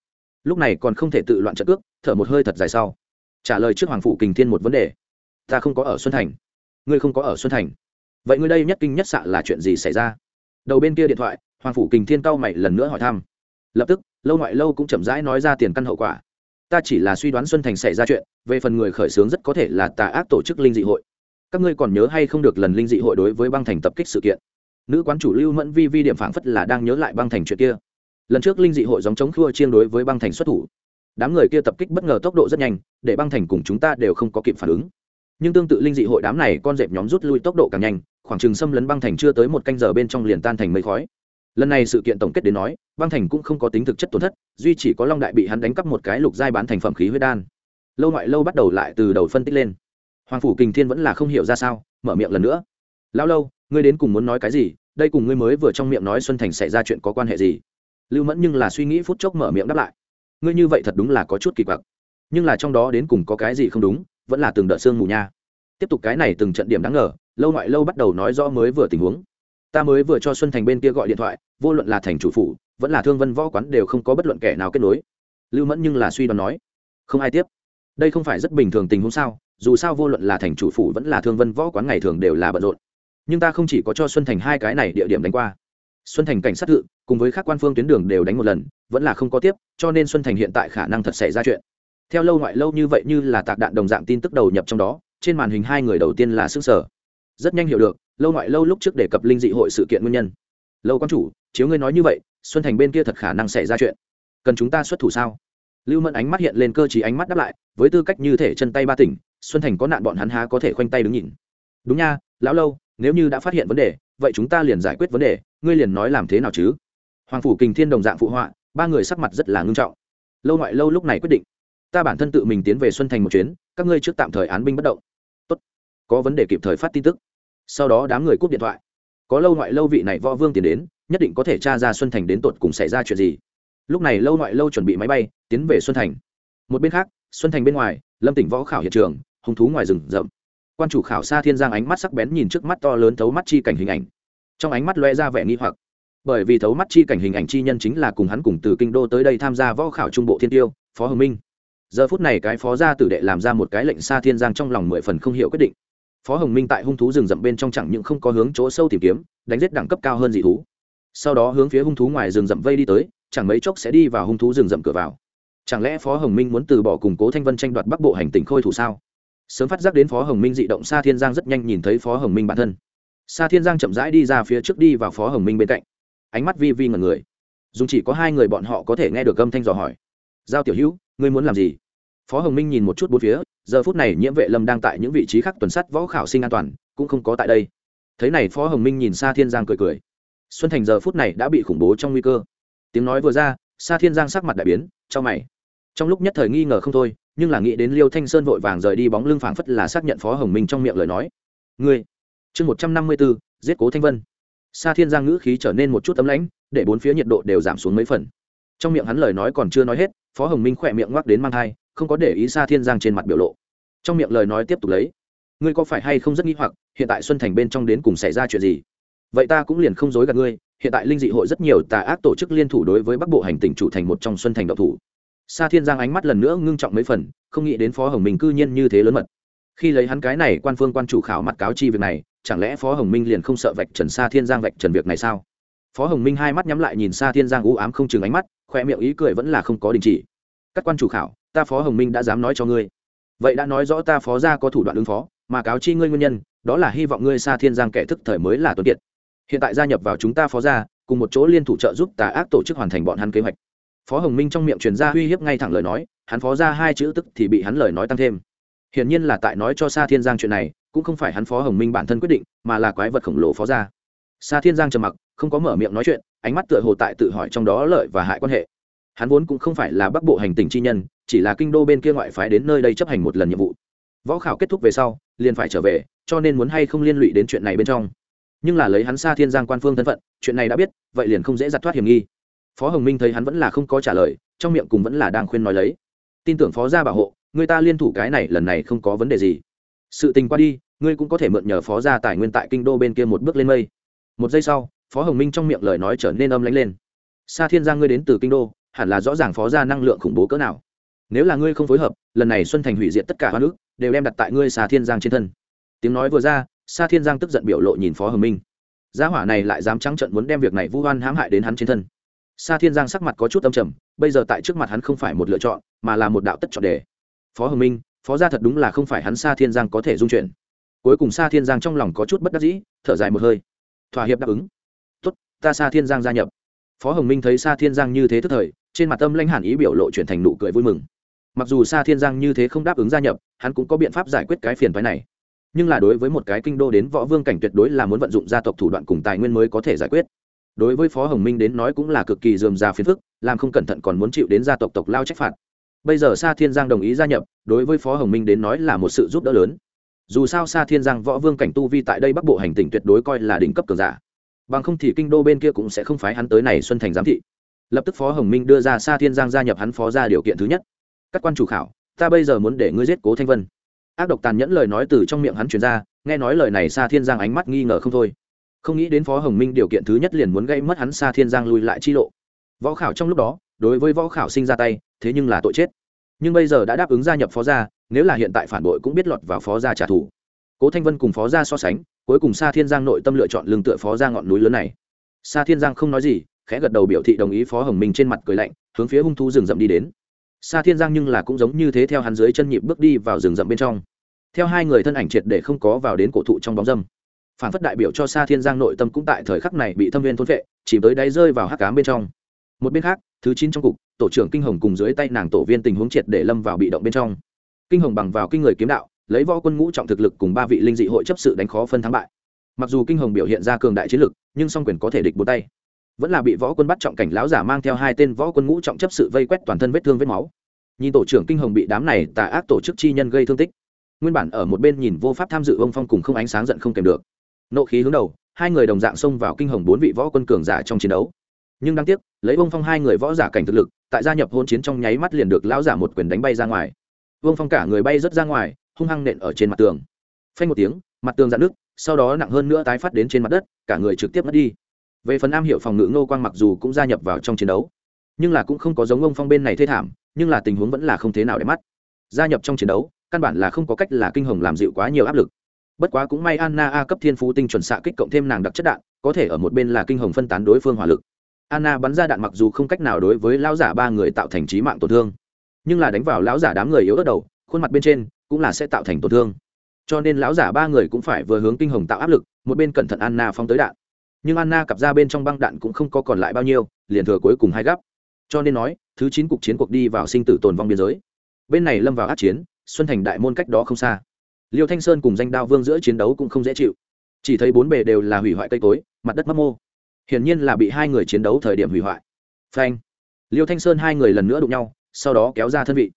Lúc này còn không thể tự loạn trận ước, thở một hơi thật dài sau. Trả lời trước hoàng phụ kình thiên một vấn đề. Ta không có ở xuân thành. Ngươi không có ở xuân thành. Vậy ngươi đây nhất kinh nhất xạ là chuyện gì xảy ra? Đầu bên kia điện thoại hoàng phủ kình thiên cao mày lần nữa hỏi thăm. Lập tức, lâu ngoại lâu cũng chậm rãi nói ra tiền căn hậu quả. Ta chỉ là suy đoán xuân thành xảy ra chuyện, về phần người khởi xướng rất có thể là tà ác tổ chức linh dị hội. Các ngươi còn nhớ hay không được lần linh dị hội đối với băng thành tập kích sự kiện? Nữ quán chủ lưu mẫn vi vi điểm phảng phất là đang nhớ lại băng thành chuyện kia. Lần trước linh dị hội giống chống khua chiên đối với băng thành xuất thủ. Đám người kia tập kích bất ngờ tốc độ rất nhanh, để băng thành cùng chúng ta đều không có kịp phản ứng. Nhưng tương tự linh dị hội đám này con dẹp nhóm rút lui tốc độ càng nhanh, khoảng chừng xâm lấn băng thành chưa tới một canh giờ bên trong liền tan thành mây khói lần này sự kiện tổng kết đến nói, băng thành cũng không có tính thực chất tổn thất, duy chỉ có long đại bị hắn đánh cắp một cái lục giai bán thành phẩm khí huyết đan. Lâu ngoại lâu bắt đầu lại từ đầu phân tích lên. Hoàng phủ kình thiên vẫn là không hiểu ra sao, mở miệng lần nữa. Lao lâu, ngươi đến cùng muốn nói cái gì? Đây cùng ngươi mới vừa trong miệng nói xuân thành xảy ra chuyện có quan hệ gì? Lưu mẫn nhưng là suy nghĩ phút chốc mở miệng đáp lại. Ngươi như vậy thật đúng là có chút kỳ quặc. Nhưng là trong đó đến cùng có cái gì không đúng, vẫn là từng đợt xương mù nha. Tiếp tục cái này từng trận điểm đáng ngờ, lâu ngoại lâu bắt đầu nói rõ mới vừa tình huống ta mới vừa cho xuân thành bên kia gọi điện thoại, vô luận là thành chủ phủ, vẫn là thương vân võ quán đều không có bất luận kẻ nào kết nối. Lưu mẫn nhưng là suy đoán nói, không ai tiếp. Đây không phải rất bình thường tình huống sao? Dù sao vô luận là thành chủ phủ vẫn là thương vân võ quán ngày thường đều là bận rộn. Nhưng ta không chỉ có cho xuân thành hai cái này địa điểm đánh qua. Xuân thành cảnh sát thự cùng với các quan phương tuyến đường đều đánh một lần, vẫn là không có tiếp, cho nên xuân thành hiện tại khả năng thật xảy ra chuyện. Theo lâu ngoại lâu như vậy như là tạc đạn đồng dạng tin tức đầu nhập trong đó, trên màn hình hai người đầu tiên là xương sở rất nhanh hiểu được, lâu ngoại lâu lúc trước đề cập linh dị hội sự kiện nguyên nhân. Lâu quan chủ, chiếu ngươi nói như vậy, xuân thành bên kia thật khả năng xảy ra chuyện. Cần chúng ta xuất thủ sao? Lưu mẫn ánh mắt hiện lên cơ chí ánh mắt đáp lại, với tư cách như thể chân tay ba tỉnh, xuân thành có nạn bọn hắn há có thể khoanh tay đứng nhìn. Đúng nha, lão lâu, nếu như đã phát hiện vấn đề, vậy chúng ta liền giải quyết vấn đề, ngươi liền nói làm thế nào chứ? Hoàng phủ kình thiên đồng dạng phụ họa, ba người sắc mặt rất là ngưng trọng. Lâu ngoại lâu lúc này quyết định, ta bản thân tự mình tiến về xuân thành một chuyến, các ngươi trước tạm thời án binh bất động có vấn đề kịp thời phát tin tức. Sau đó đám người cúp điện thoại. Có lâu ngoại lâu vị này võ vương tiến đến, nhất định có thể tra ra xuân thành đến tột cùng xảy ra chuyện gì. Lúc này lâu ngoại lâu chuẩn bị máy bay, tiến về xuân thành. Một bên khác, xuân thành bên ngoài, lâm tỉnh võ khảo hiện trường, hung thú ngoài rừng rậm. Quan chủ khảo xa thiên giang ánh mắt sắc bén nhìn trước mắt to lớn thấu mắt chi cảnh hình ảnh. Trong ánh mắt loe ra vẻ nghi hoặc. Bởi vì thấu mắt chi cảnh hình ảnh chi nhân chính là cùng hắn cùng từ kinh đô tới đây tham gia võ khảo trung bộ thiên tiêu, phó hồng minh. Giờ phút này cái phó gia tử đệ làm ra một cái lệnh xa thiên giang trong lòng mười phần không hiểu quyết định phó hồng minh tại hung thú rừng rậm bên trong chẳng những không có hướng chỗ sâu tìm kiếm, đánh giết đẳng cấp cao hơn dị thú. Sau đó hướng phía hung thú ngoài rừng rậm vây đi tới, chẳng mấy chốc sẽ đi vào hung thú rừng rậm cửa vào. Chẳng lẽ phó hồng minh muốn từ bỏ củng cố thanh vân tranh đoạt bắc bộ hành tỉnh khôi thủ sao? Sớm phát giác đến phó hồng minh dị động, Sa thiên giang rất nhanh nhìn thấy phó hồng minh bản thân. Sa thiên giang chậm rãi đi ra phía trước đi vào phó hồng minh bên cạnh. Ánh mắt vi vi ngần người. Dùng chỉ có hai người bọn họ có thể nghe được âm thanh dò hỏi. Giao tiểu hữu, ngươi muốn làm gì? Phó hồng minh nhìn một chút bốn phía, giờ phút này nhiễm vệ lâm đang tại những vị trí khác tuần sát võ khảo sinh an toàn, cũng không có tại đây. Thế này, phó hồng minh nhìn xa thiên giang cười cười. Xuân thành giờ phút này đã bị khủng bố trong nguy cơ. Tiếng nói vừa ra xa thiên giang sắc mặt đại biến cho mày. Trong lúc nhất thời nghi ngờ không thôi, nhưng là nghĩ đến liêu thanh sơn vội vàng rời đi bóng lưng phảng phất là xác nhận phó hồng minh trong miệng lời nói. Ngươi, chương một trăm năm mươi bốn, giết cố thanh vân. Xa thiên giang ngữ khí trở nên một chút ấm lãnh, để bốn phía nhiệt độ đều giảm xuống mấy phần. Trong miệng hắn lời nói còn chưa nói hết, phó hồng minh khỏe miệng ngoắc đến mang thai không có để ý sa thiên giang trên mặt biểu lộ. Trong miệng lời nói tiếp tục lấy, ngươi có phải hay không rất nghi hoặc, hiện tại xuân thành bên trong đến cùng xảy ra chuyện gì? Vậy ta cũng liền không dối gạt ngươi, hiện tại linh dị hội rất nhiều tà ác tổ chức liên thủ đối với bắc bộ hành tỉnh chủ thành một trong xuân thành độc thủ. Sa thiên giang ánh mắt lần nữa ngưng trọng mấy phần, không nghĩ đến phó hồng minh cư nhiên như thế lớn mật. Khi lấy hắn cái này quan phương quan chủ khảo mặt cáo chi việc này, chẳng lẽ phó hồng minh liền không sợ vạch trần sa thiên giang vạch trần việc này sao? Phó hồng minh hai mắt nhắm lại nhìn sa thiên giang u ám không chừng ánh mắt, khoe miệng ý cười vẫn là không có đình chỉ các quan chủ khảo, ta phó hồng minh đã dám nói cho ngươi. Vậy đã nói rõ ta phó ra có thủ đoạn ứng phó, mà cáo chi ngươi nguyên nhân, đó là hy vọng ngươi xa thiên giang kẻ thức thời mới là tuấn kiệt. Hiện tại gia nhập vào chúng ta phó ra cùng một chỗ liên thủ trợ giúp tà ác tổ chức hoàn thành bọn hắn kế hoạch. Phó hồng minh trong miệng truyền ra uy hiếp ngay thẳng lời nói, hắn phó ra hai chữ tức thì bị hắn lời nói tăng thêm. Hiển nhiên là tại nói cho sa thiên giang chuyện này, cũng không phải hắn phó hồng minh bản thân quyết định, mà là quái vật khổng lồ phó ra sa thiên giang trầm mặc, không có mở miệng nói chuyện, ánh mắt tựa hồ tại tự hỏi trong đó lợi và hại quan hệ hắn vốn cũng không phải là bắc bộ hành tỉnh chi nhân, chỉ là kinh đô bên kia ngoại phái đến nơi đây chấp hành một lần nhiệm vụ. Võ khảo kết thúc về sau, liền phải trở về, cho nên muốn hay không liên lụy đến chuyện này bên trong. Nhưng là lấy hắn xa thiên giang quan phương thân phận, chuyện này đã biết, vậy liền không dễ giặt thoát hiểm nghi. Phó hồng minh thấy hắn vẫn là không có trả lời, trong miệng cùng vẫn là đang khuyên nói lấy. Tin tưởng phó gia bảo hộ, người ta liên thủ cái này lần này không có vấn đề gì. Sự tình qua đi, ngươi cũng có thể mượn nhờ phó gia tài nguyên tại kinh đô bên kia một bước lên mây. Một giây sau, phó hồng minh trong miệng lời nói trở nên âm lãnh lên. Sa thiên giang ngươi đến từ kinh đô hẳn là rõ ràng phó gia năng lượng khủng bố cỡ nào. Nếu là ngươi không phối hợp, lần này xuân thành hủy diệt tất cả hoa nước, đều đem đặt tại ngươi sa thiên giang trên thân. Tiếng nói vừa ra, sa thiên giang tức giận biểu lộ nhìn phó hồng minh. Gia hỏa này lại dám trắng trận muốn đem việc này vu oan hãm hại đến hắn trên thân. Sa thiên giang sắc mặt có chút âm trầm, bây giờ tại trước mặt hắn không phải một lựa chọn, mà là một đạo tất chọn đề. Phó hồng minh, phó gia thật đúng là không phải hắn sa thiên giang có thể dung chuyển. Cuối cùng sa thiên giang trong lòng có chút bất đắc dĩ, thở dài một hơi. Thỏa hiệp đáp ứng. Tốt, ta sa thiên giang gia nhập. Phó hồng minh thấy sa thiên giang như thế tức thời trên mặt tâm lãnh hàn ý biểu lộ chuyển thành nụ cười vui mừng. Mặc dù sa thiên giang như thế không đáp ứng gia nhập, hắn cũng có biện pháp giải quyết cái phiền phái này. Nhưng là đối với một cái kinh đô đến võ vương cảnh tuyệt đối là muốn vận dụng gia tộc thủ đoạn cùng tài nguyên mới có thể giải quyết. Đối với phó hồng minh đến nói cũng là cực kỳ dườm già phiền phức, làm không cẩn thận còn muốn chịu đến gia tộc tộc lao trách phạt. Bây giờ sa thiên giang đồng ý gia nhập, đối với phó hồng minh đến nói là một sự giúp đỡ lớn. Dù sao sa thiên giang võ vương cảnh tu vi tại đây bắc bộ hành tỉnh tuyệt đối coi là đỉnh cấp cường giả. Bằng không thì kinh đô bên kia cũng sẽ không phái hắn tới này xuân thành giám thị lập tức phó hồng minh đưa ra sa thiên giang gia nhập hắn phó ra điều kiện thứ nhất. Các quan chủ khảo, ta bây giờ muốn để ngươi giết cố thanh vân. Ác độc tàn nhẫn lời nói từ trong miệng hắn truyền ra, nghe nói lời này sa thiên giang ánh mắt nghi ngờ không thôi. Không nghĩ đến phó hồng minh điều kiện thứ nhất liền muốn gây mất hắn sa thiên giang lùi lại chi lộ. Võ khảo trong lúc đó, đối với võ khảo sinh ra tay, thế nhưng là tội chết. Nhưng bây giờ đã đáp ứng gia nhập phó gia, nếu là hiện tại phản bội cũng biết lọt vào phó gia trả thù. Cố thanh vân cùng phó gia so sánh, cuối cùng sa thiên giang nội tâm lựa chọn lưng tựa phó gia ngọn núi lớn này. Sa thiên giang không nói gì khẽ gật đầu biểu thị đồng ý phó hồng minh trên mặt cười lạnh, hướng phía hung thú rừng rậm đi đến. Sa thiên giang nhưng là cũng giống như thế theo hắn dưới chân nhịp bước đi vào rừng rậm bên trong. Theo hai người thân ảnh triệt để không có vào đến cổ thụ trong bóng dâm. Phản phất đại biểu cho sa thiên giang nội tâm cũng tại thời khắc này bị thâm viên thôn vệ chỉ tới đáy rơi vào hắc cám bên trong. Một bên khác, thứ chín trong cục, tổ trưởng kinh hồng cùng dưới tay nàng tổ viên tình huống triệt để lâm vào bị động bên trong. Kinh hồng bằng vào kinh người kiếm đạo, lấy võ quân ngũ trọng thực lực cùng ba vị linh dị hội chấp sự đánh khó phân thắng bại. Mặc dù kinh hồng biểu hiện ra cường đại chiến lực, nhưng song quyền có thể địch bốn tay vẫn là bị võ quân bắt trọng cảnh lão giả mang theo hai tên võ quân ngũ trọng chấp sự vây quét toàn thân vết thương vết máu. Nhìn tổ trưởng kinh hồng bị đám này tà ác tổ chức chi nhân gây thương tích, nguyên bản ở một bên nhìn vô pháp tham dự ông phong cùng không ánh sáng giận không kèm được. Nộ khí hướng đầu, hai người đồng dạng xông vào kinh hồng bốn vị võ quân cường giả trong chiến đấu. Nhưng đáng tiếc, lấy ông phong hai người võ giả cảnh thực lực, tại gia nhập hôn chiến trong nháy mắt liền được lão giả một quyền đánh bay ra ngoài. Vương phong cả người bay rớt ra ngoài, hung hăng nện ở trên mặt tường. Phanh một tiếng, mặt tường dạn nước sau đó nặng hơn nữa tái phát đến trên mặt đất, cả người trực tiếp mất đi về phần am hiểu phòng ngự ngô quang mặc dù cũng gia nhập vào trong chiến đấu, nhưng là cũng không có giống ông phong bên này thê thảm, nhưng là tình huống vẫn là không thế nào để mắt. Gia nhập trong chiến đấu, căn bản là không có cách là kinh hồng làm dịu quá nhiều áp lực. Bất quá cũng may anna a cấp thiên phú tinh chuẩn xạ kích cộng thêm nàng đặc chất đạn, có thể ở một bên là kinh hồng phân tán đối phương hỏa lực. Anna bắn ra đạn mặc dù không cách nào đối với lão giả ba người tạo thành trí mạng tổn thương, nhưng là đánh vào lão giả đám người yếu ớt đầu, khuôn mặt bên trên cũng là sẽ tạo thành tổn thương. Cho nên lão giả ba người cũng phải vừa hướng kinh hồng tạo áp lực, một bên cẩn thận anna phóng tới đạn nhưng anna cặp ra bên trong băng đạn cũng không có còn lại bao nhiêu, liền thừa cuối cùng hai gấp cho nên nói, thứ chín cuộc chiến cuộc đi vào sinh tử tồn vong biên giới. Bên này lâm vào át chiến, xuân thành đại môn cách đó không xa. Liêu thanh sơn cùng danh đao vương giữa chiến đấu cũng không dễ chịu. Chỉ thấy bốn bề đều là hủy hoại cây cối, mặt đất mấp mô. Hiển nhiên là bị hai người chiến đấu thời điểm hủy hoại. Phanh. Liêu thanh sơn hai người lần nữa đụng nhau, sau đó kéo ra thân vị.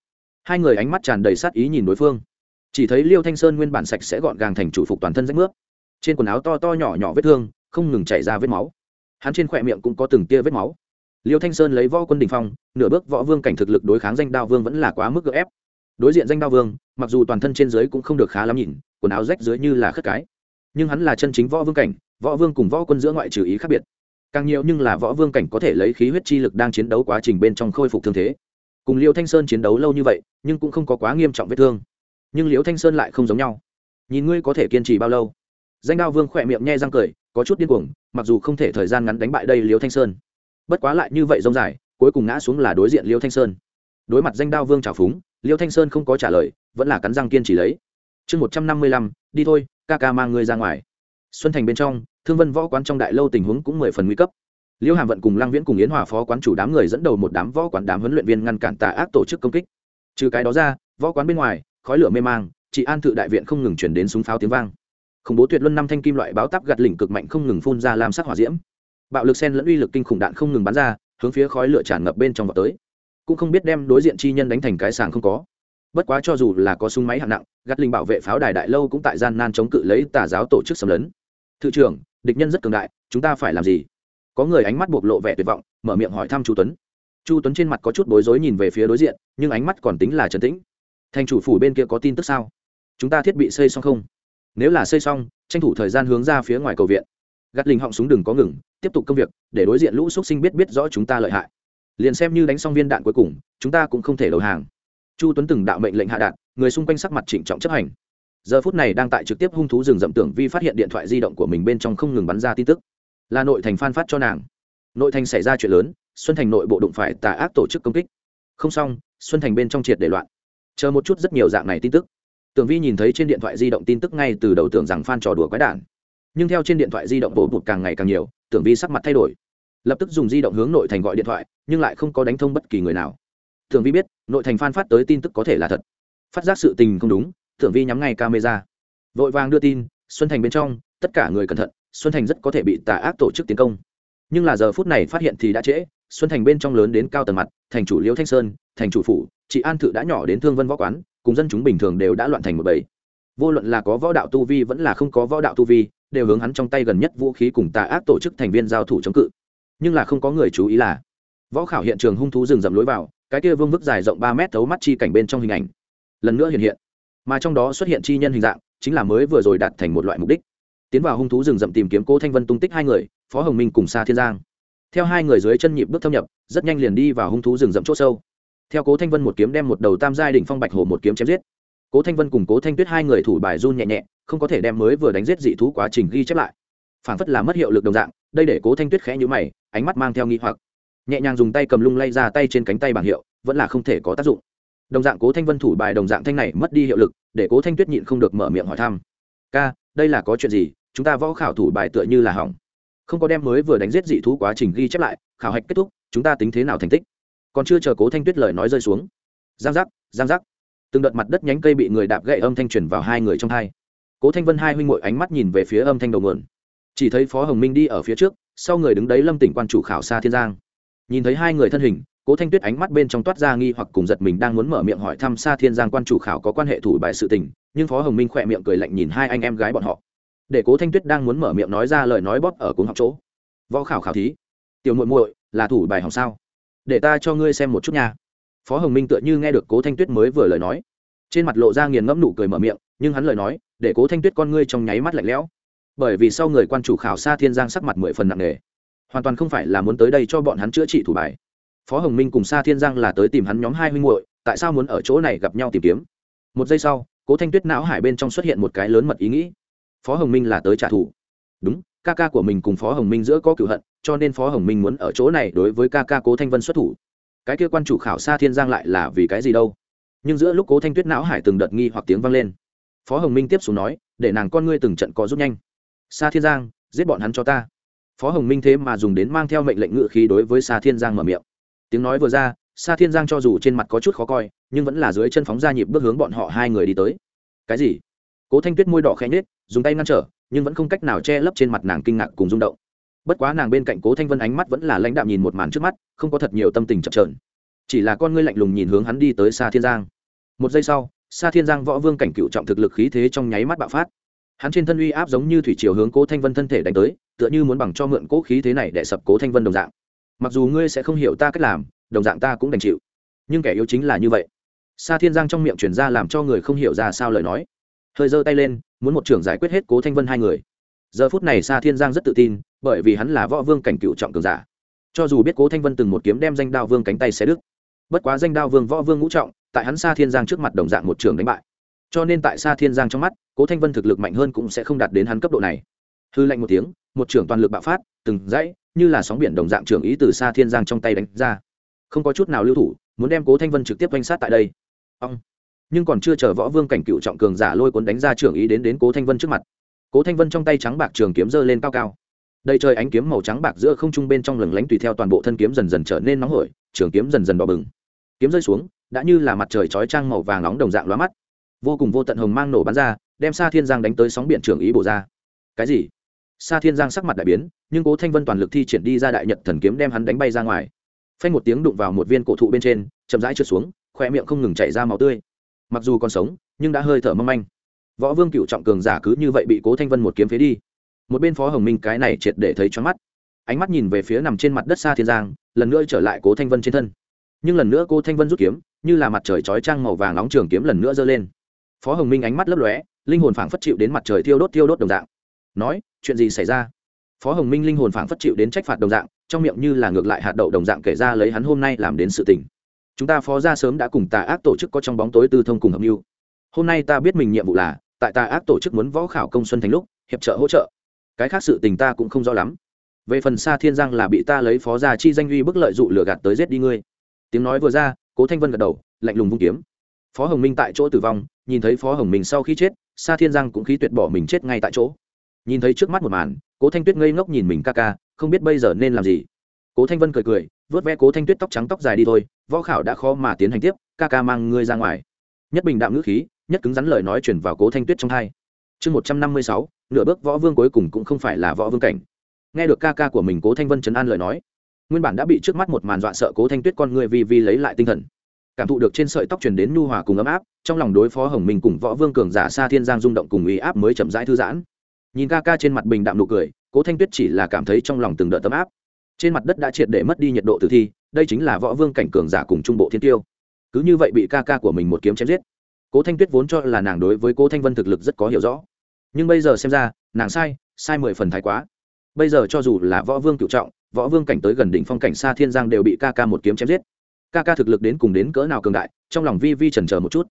Hai người ánh mắt tràn đầy sát ý nhìn đối phương. Chỉ thấy liêu thanh sơn nguyên bản sạch sẽ gọn gàng thành chủ phục toàn thân rách nước trên quần áo to to nhỏ nhỏ vết thương không ngừng chảy ra vết máu. Hắn trên khỏe miệng cũng có từng tia vết máu. Liêu thanh sơn lấy võ quân đình phong, nửa bước võ vương cảnh thực lực đối kháng danh đao vương vẫn là quá mức gỡ ép. Đối diện danh đao vương, mặc dù toàn thân trên dưới cũng không được khá lắm nhìn, quần áo rách dưới như là khất cái. Nhưng hắn là chân chính võ vương cảnh, võ vương cùng võ quân giữa ngoại trừ ý khác biệt. Càng nhiều nhưng là võ vương cảnh có thể lấy khí huyết chi lực đang chiến đấu quá trình bên trong khôi phục thương thế. Cùng liêu thanh sơn chiến đấu lâu như vậy, nhưng cũng không có quá nghiêm trọng vết thương. Nhưng liêu thanh sơn lại không giống nhau. Nhìn ngươi có thể kiên trì bao lâu? Danh đao vương khỏe miệng nhe răng cười có chút điên cuồng, mặc dù không thể thời gian ngắn đánh bại đây liêu thanh sơn. Bất quá lại như vậy rông dài, cuối cùng ngã xuống là đối diện liêu thanh sơn. Đối mặt danh đao vương trào phúng, liêu thanh sơn không có trả lời, vẫn là cắn răng kiên trì lấy. Chương một trăm năm mươi lăm, đi thôi, ca ca mang ngươi ra ngoài. Xuân thành bên trong, thương vân võ quán trong đại lâu tình huống cũng mười phần nguy cấp. Liêu hàm vận cùng lang viễn cùng yến hòa phó quán chủ đám người dẫn đầu một đám võ quán đám huấn luyện viên ngăn cản tà ác tổ chức công kích. Trừ cái đó ra, võ quán bên ngoài, khói lửa mê mang chị an tự đại viện không ngừng chuyển đến súng pháo tiếng vang khủng bố tuyệt luân năm thanh kim loại báo tắp gạt lỉnh cực mạnh không ngừng phun ra làm sắc hỏa diễm. Bạo lực sen lẫn uy lực kinh khủng đạn không ngừng bắn ra, hướng phía khói lửa tràn ngập bên trong vào tới. Cũng không biết đem đối diện chi nhân đánh thành cái sàng không có. Bất quá cho dù là có súng máy hạng nặng gắt linh bảo vệ pháo đài đại lâu cũng tại gian nan chống cự lấy tà giáo tổ chức xâm lấn. Thự trưởng, địch nhân rất cường đại, chúng ta phải làm gì? Có người ánh mắt bộc lộ vẻ tuyệt vọng, mở miệng hỏi thăm chu tuấn. Chu tuấn trên mặt có chút bối rối nhìn về phía đối diện, nhưng ánh mắt còn tính là trấn tĩnh. Thành chủ phủ bên kia có tin tức sao? Chúng ta thiết bị xây xong không? Nếu là xây xong, tranh thủ thời gian hướng ra phía ngoài cầu viện. Gắt linh họng súng đừng có ngừng, tiếp tục công việc, để đối diện lũ x u ấ t sinh biết biết rõ chúng ta lợi hại. Liền xem như đánh xong viên đạn cuối cùng, chúng ta cũng không thể đầu hàng. Chu tuấn từng đạo mệnh lệnh hạ đạn người xung quanh sắc mặt trịnh trọng chấp hành. Giờ phút này đang tại trực tiếp hung thú rừng rậm tưởng vi phát hiện điện thoại di động của mình bên trong không ngừng bắn ra tin tức. Là nội thành phan phát cho nàng. Nội thành xảy ra chuyện lớn, xuân thành nội bộ đụng phải tà ác tổ chức công kích. Không xong, xuân thành bên trong triệt để loạn. Chờ một chút rất nhiều dạng này tin tức tưởng vi nhìn thấy trên điện thoại di động tin tức ngay từ đầu tưởng rằng phan trò đùa quái đản. Nhưng theo trên điện thoại di động bổ bụt càng ngày càng nhiều, tưởng vi sắc mặt thay đổi. Lập tức dùng di động hướng nội thành gọi điện thoại, nhưng lại không có đánh thông bất kỳ người nào. Tưởng vi biết, nội thành phan phát tới tin tức có thể là thật. Phát giác sự tình không đúng, tưởng vi nhắm ngay camera. Vội vàng đưa tin, xuân thành bên trong, tất cả người cẩn thận, xuân thành rất có thể bị tà ác tổ chức tiến công. Nhưng là giờ phút này phát hiện thì đã trễ, xuân thành bên trong lớn đến cao tầng mặt, thành chủ liễu thanh sơn, thành chủ phủ, chị an thự đã nhỏ đến thương vân võ quán cùng dân chúng bình thường đều đã loạn thành một bầy. Vô luận là có võ đạo tu vi vẫn là không có võ đạo tu vi, đều hướng hắn trong tay gần nhất vũ khí cùng tà ác tổ chức thành viên giao thủ chống cự. Nhưng là không có người chú ý là, võ khảo hiện trường hung thú rừng rậm lối vào, cái kia vương vức dài rộng ba mét thấu mắt chi cảnh bên trong hình ảnh, lần nữa hiện hiện. Mà trong đó xuất hiện chi nhân hình dạng, chính là mới vừa rồi đạt thành một loại mục đích. Tiến vào hung thú rừng rậm tìm kiếm cố thanh vân tung tích hai người, phó hồng minh cùng xa thiên giang. Theo hai người dưới chân nhịp bước thâm nhập, rất nhanh liền đi vào hung thú rừng rậm c h ỗ sâu theo cố thanh vân một kiếm đem một đầu tam giai đ ỉ n h phong bạch hồ một kiếm chém giết. Cố thanh vân cùng cố thanh tuyết hai người thủ bài run nhẹ nhẹ, không có thể đem mới vừa đánh giết dị thú quá trình ghi chép lại. Phản phất là mất hiệu lực đồng dạng, đây để cố thanh tuyết khẽ nhữ mày, ánh mắt mang theo nghi hoặc. Nhẹ nhàng dùng tay cầm lung lay ra tay trên cánh tay bảng hiệu, vẫn là không thể có tác dụng. Đồng dạng cố thanh vân thủ bài đồng dạng thanh này mất đi hiệu lực, để cố thanh tuyết nhịn không được mở miệng hỏi thăm. Ca, đây là có chuyện gì? Chúng ta võ khảo thủ bài tựa như là hỏng. Không có đem mới vừa đánh giết dị thú quá trình ghi chép lại, khảo hạch kết thúc, chúng ta tính thế nào thành tích? Còn chưa chờ cố thanh tuyết lời nói rơi xuống giang giác giang giác. từng đợt mặt đất nhánh cây bị người đạp gậy âm thanh truyền vào hai người trong hai. cố thanh vân hai huynh ngội ánh mắt nhìn về phía âm thanh đầu nguồn. chỉ thấy phó hồng minh đi ở phía trước, sau người đứng đấy lâm tỉnh quan chủ khảo xa thiên giang. nhìn thấy hai người thân hình, cố thanh tuyết ánh mắt bên trong toát ra nghi hoặc cùng giật mình đang muốn mở miệng hỏi thăm xa thiên giang quan chủ khảo có quan hệ thủ bài sự tình, nhưng phó hồng minh khỏe miệng cười lạnh nhìn hai anh em gái bọn họ. để cố thanh tuyết đang muốn mở miệng nói ra lời nói bóp ở cuốn học chỗ. võ khảo khảo thí. tiểu muội muội, là thủ bài học sao? Để ta cho ngươi xem một chút nha. Phó hồng minh tựa như nghe được cố thanh tuyết mới vừa lời nói. Trên mặt lộ ra nghiền ngẫm nụ cười mở miệng, nhưng hắn lời nói, để cố thanh tuyết con ngươi trong nháy mắt lạnh lẽo. Bởi vì sau người quan chủ khảo xa thiên giang sắc mặt mười phần nặng nề. Hoàn toàn không phải là muốn tới đây cho bọn hắn chữa trị thủ bài. Phó hồng minh cùng xa thiên giang là tới tìm hắn nhóm hai huynh muội, tại sao muốn ở chỗ này gặp nhau tìm kiếm? Một giây sau, cố thanh tuyết não hải bên trong xuất hiện một cái lớn mật ý nghĩ. Phó hồng minh là tới trả thù. Đúng, ca ca của mình cùng phó hồng minh giữa có cựu hận cho nên phó hồng minh muốn ở chỗ này đối với ca ca cố thanh vân xuất thủ. Cái kia quan chủ khảo xa thiên giang lại là vì cái gì đâu? Nhưng giữa lúc cố thanh tuyết não hải từng đợt nghi hoặc tiếng vang lên. Phó hồng minh tiếp xuống nói, để nàng con ngươi từng trận có rút nhanh. Xa thiên giang, giết bọn hắn cho ta. Phó hồng minh thế mà dùng đến mang theo mệnh lệnh ngự khí đối với xa thiên giang mở miệng. Tiếng nói vừa ra xa thiên giang cho dù trên mặt có chút khó coi, nhưng vẫn là dưới chân phóng ra nhịp bước hướng bọn họ hai người đi tới. Cái gì? Cố thanh tuyết môi đỏ khẽ nhết dùng tay ngăn trở, nhưng vẫn không cách nào che lấp trên mặt nàng kinh ngạc cùng rung động bất quá nàng bên cạnh cố thanh vân ánh mắt vẫn là lãnh đạm nhìn một màn trước mắt, không có thật nhiều tâm tình chậm trợn chỉ là con ngươi lạnh lùng nhìn hướng hắn đi tới xa thiên giang. Một giây sau xa thiên giang võ vương cảnh cựu trọng thực lực khí thế trong nháy mắt bạo phát. Hắn trên thân uy áp giống như thủy chiều hướng cố thanh vân thân thể đánh tới, tựa như muốn bằng cho mượn cố khí thế này để sập cố thanh vân đồng dạng. Mặc dù ngươi sẽ không hiểu ta cách làm, đồng dạng ta cũng đành chịu. Nhưng kẻ yếu chính là như vậy. Sa thiên giang trong miệng chuyển ra làm cho người không hiểu ra sao lời nói. Hơi giơ tay lên, muốn một trưởng giải quyết hết cố thanh vân hai người giờ phút này sa thiên giang rất tự tin, bởi vì hắn là võ vương cảnh cựu trọng cường giả. Cho dù biết cố thanh vân từng một kiếm đem danh đao vương cánh tay xé đứt, bất quá danh đao vương võ vương ngũ trọng, tại hắn sa thiên giang trước mặt đồng dạng một trường đánh bại. Cho nên tại sa thiên giang trong mắt, cố thanh vân thực lực mạnh hơn cũng sẽ không đạt đến hắn cấp độ này. Hư lạnh một tiếng, một trưởng toàn lực bạo phát, từng dãy, như là sóng biển đồng dạng trưởng ý từ sa thiên giang trong tay đánh ra. Không có chút nào lưu thủ, muốn đem cố thanh vân trực tiếp quanh sát tại đây. Ông nhưng còn chưa chờ võ vương cảnh cựu trọng cường giả lôi cuốn đánh ra trưởng ý đến đến cố thanh vân trước mặt cố thanh vân trong tay trắng bạc trường kiếm giơ lên cao cao. Đầy trời ánh kiếm màu trắng bạc giữa không trung bên trong lừng lánh tùy theo toàn bộ thân kiếm dần dần trở nên nóng hổi, trường kiếm dần dần đỏ bừng. Kiếm rơi xuống, đã như là mặt trời chói trang màu vàng nóng đồng dạng lóa mắt. Vô cùng vô tận hồng mang nổ bắn ra, đem sa thiên giang đánh tới sóng biển trường ý bổ ra. Cái gì? Sa thiên giang sắc mặt đại biến, nhưng cố thanh vân toàn lực thi triển đi ra đại nhật thần kiếm đem hắn đánh bay ra ngoài. Phanh một tiếng đụng vào một viên cổ thụ bên trên, chậm rãi trượt xuống, khoe miệng không ngừng chảy ra máu tươi. Mặc dù còn sống, nhưng đã hơi thở mâm anh võ vương cựu trọng cường giả cứ như vậy bị cố thanh vân một kiếm phế đi một bên phó hồng minh cái này triệt để thấy choáng mắt ánh mắt nhìn về phía nằm trên mặt đất xa thiên giang lần nữa trở lại cố thanh vân trên thân nhưng lần nữa cô thanh vân rút kiếm như là mặt trời chói trang màu vàng nóng trường kiếm lần nữa giơ lên phó hồng minh ánh mắt lấp lóe linh hồn phảng phất chịu đến mặt trời thiêu đốt thiêu đốt đồng dạng nói chuyện gì xảy ra phó hồng minh linh hồn phảng phất chịu đến trách phạt đồng dạng trong miệng như là ngược lại hạt đậu đồng dạng kể ra lấy hắn hôm nay làm đến sự tình chúng ta phó ra sớm đã cùng tà ác tổ chức có trong bóng tối tư thông cùng hợp mưu hôm nay ta biết mình nhiệm vụ là tại tà ác tổ chức muốn võ khảo công xuân thành lúc, hiệp trợ hỗ trợ. Cái khác sự tình ta cũng không rõ lắm. Về phần xa thiên giang là bị ta lấy phó gia chi danh uy bức lợi dụ lừa gạt tới giết đi ngươi. Tiếng nói vừa ra, cố thanh vân gật đầu, lạnh lùng vung kiếm. Phó hồng minh tại chỗ tử vong, nhìn thấy phó hồng minh sau khi chết xa thiên giang cũng khí tuyệt bỏ mình chết ngay tại chỗ. Nhìn thấy trước mắt một màn, cố thanh tuyết ngây ngốc nhìn mình ca ca, không biết bây giờ nên làm gì. Cố thanh vân cười cười vớt ve cố thanh tuyết tóc trắng tóc dài đi thôi, võ khảo đã khó mà tiến hành tiếp, ca ca mang ngươi ra ngoài. Nhất bình đạm ngữ khí nhất cứng rắn lời nói chuyển vào cố thanh tuyết trong hai chương một trăm năm mươi sáu, nửa bước võ vương cuối cùng cũng không phải là võ vương cảnh. Nghe được ca ca của mình cố thanh vân chấn an lời nói, nguyên bản đã bị trước mắt một màn dọa sợ cố thanh tuyết con người vì vì lấy lại tinh thần. Cảm thụ được trên sợi tóc truyền đến nhu hòa cùng ấm áp, trong lòng đối phó hồng minh cùng võ vương cường giả xa thiên giang rung động cùng ý áp mới chậm rãi thư giãn. Nhìn ca ca trên mặt bình đạm nụ cười, cố thanh tuyết chỉ là cảm thấy trong lòng từng đợt tấm áp. Trên mặt đất đã triệt để mất đi nhiệt độ tử thi, đây chính là võ vương cảnh cường giả cùng trung bộ thiên tiêu. Cứ như vậy bị ca ca của mình một kiếm chém giết cố thanh tuyết vốn cho là nàng đối với cố thanh vân thực lực rất có hiểu rõ. Nhưng bây giờ xem ra, nàng sai sai mười phần thái quá. Bây giờ cho dù là võ vương cựu trọng, võ vương cảnh tới gần đỉnh phong cảnh xa thiên giang đều bị ca ca một kiếm chém giết. Ca ca thực lực đến cùng đến cỡ nào cường đại, trong lòng vi vi trần chờ một chút.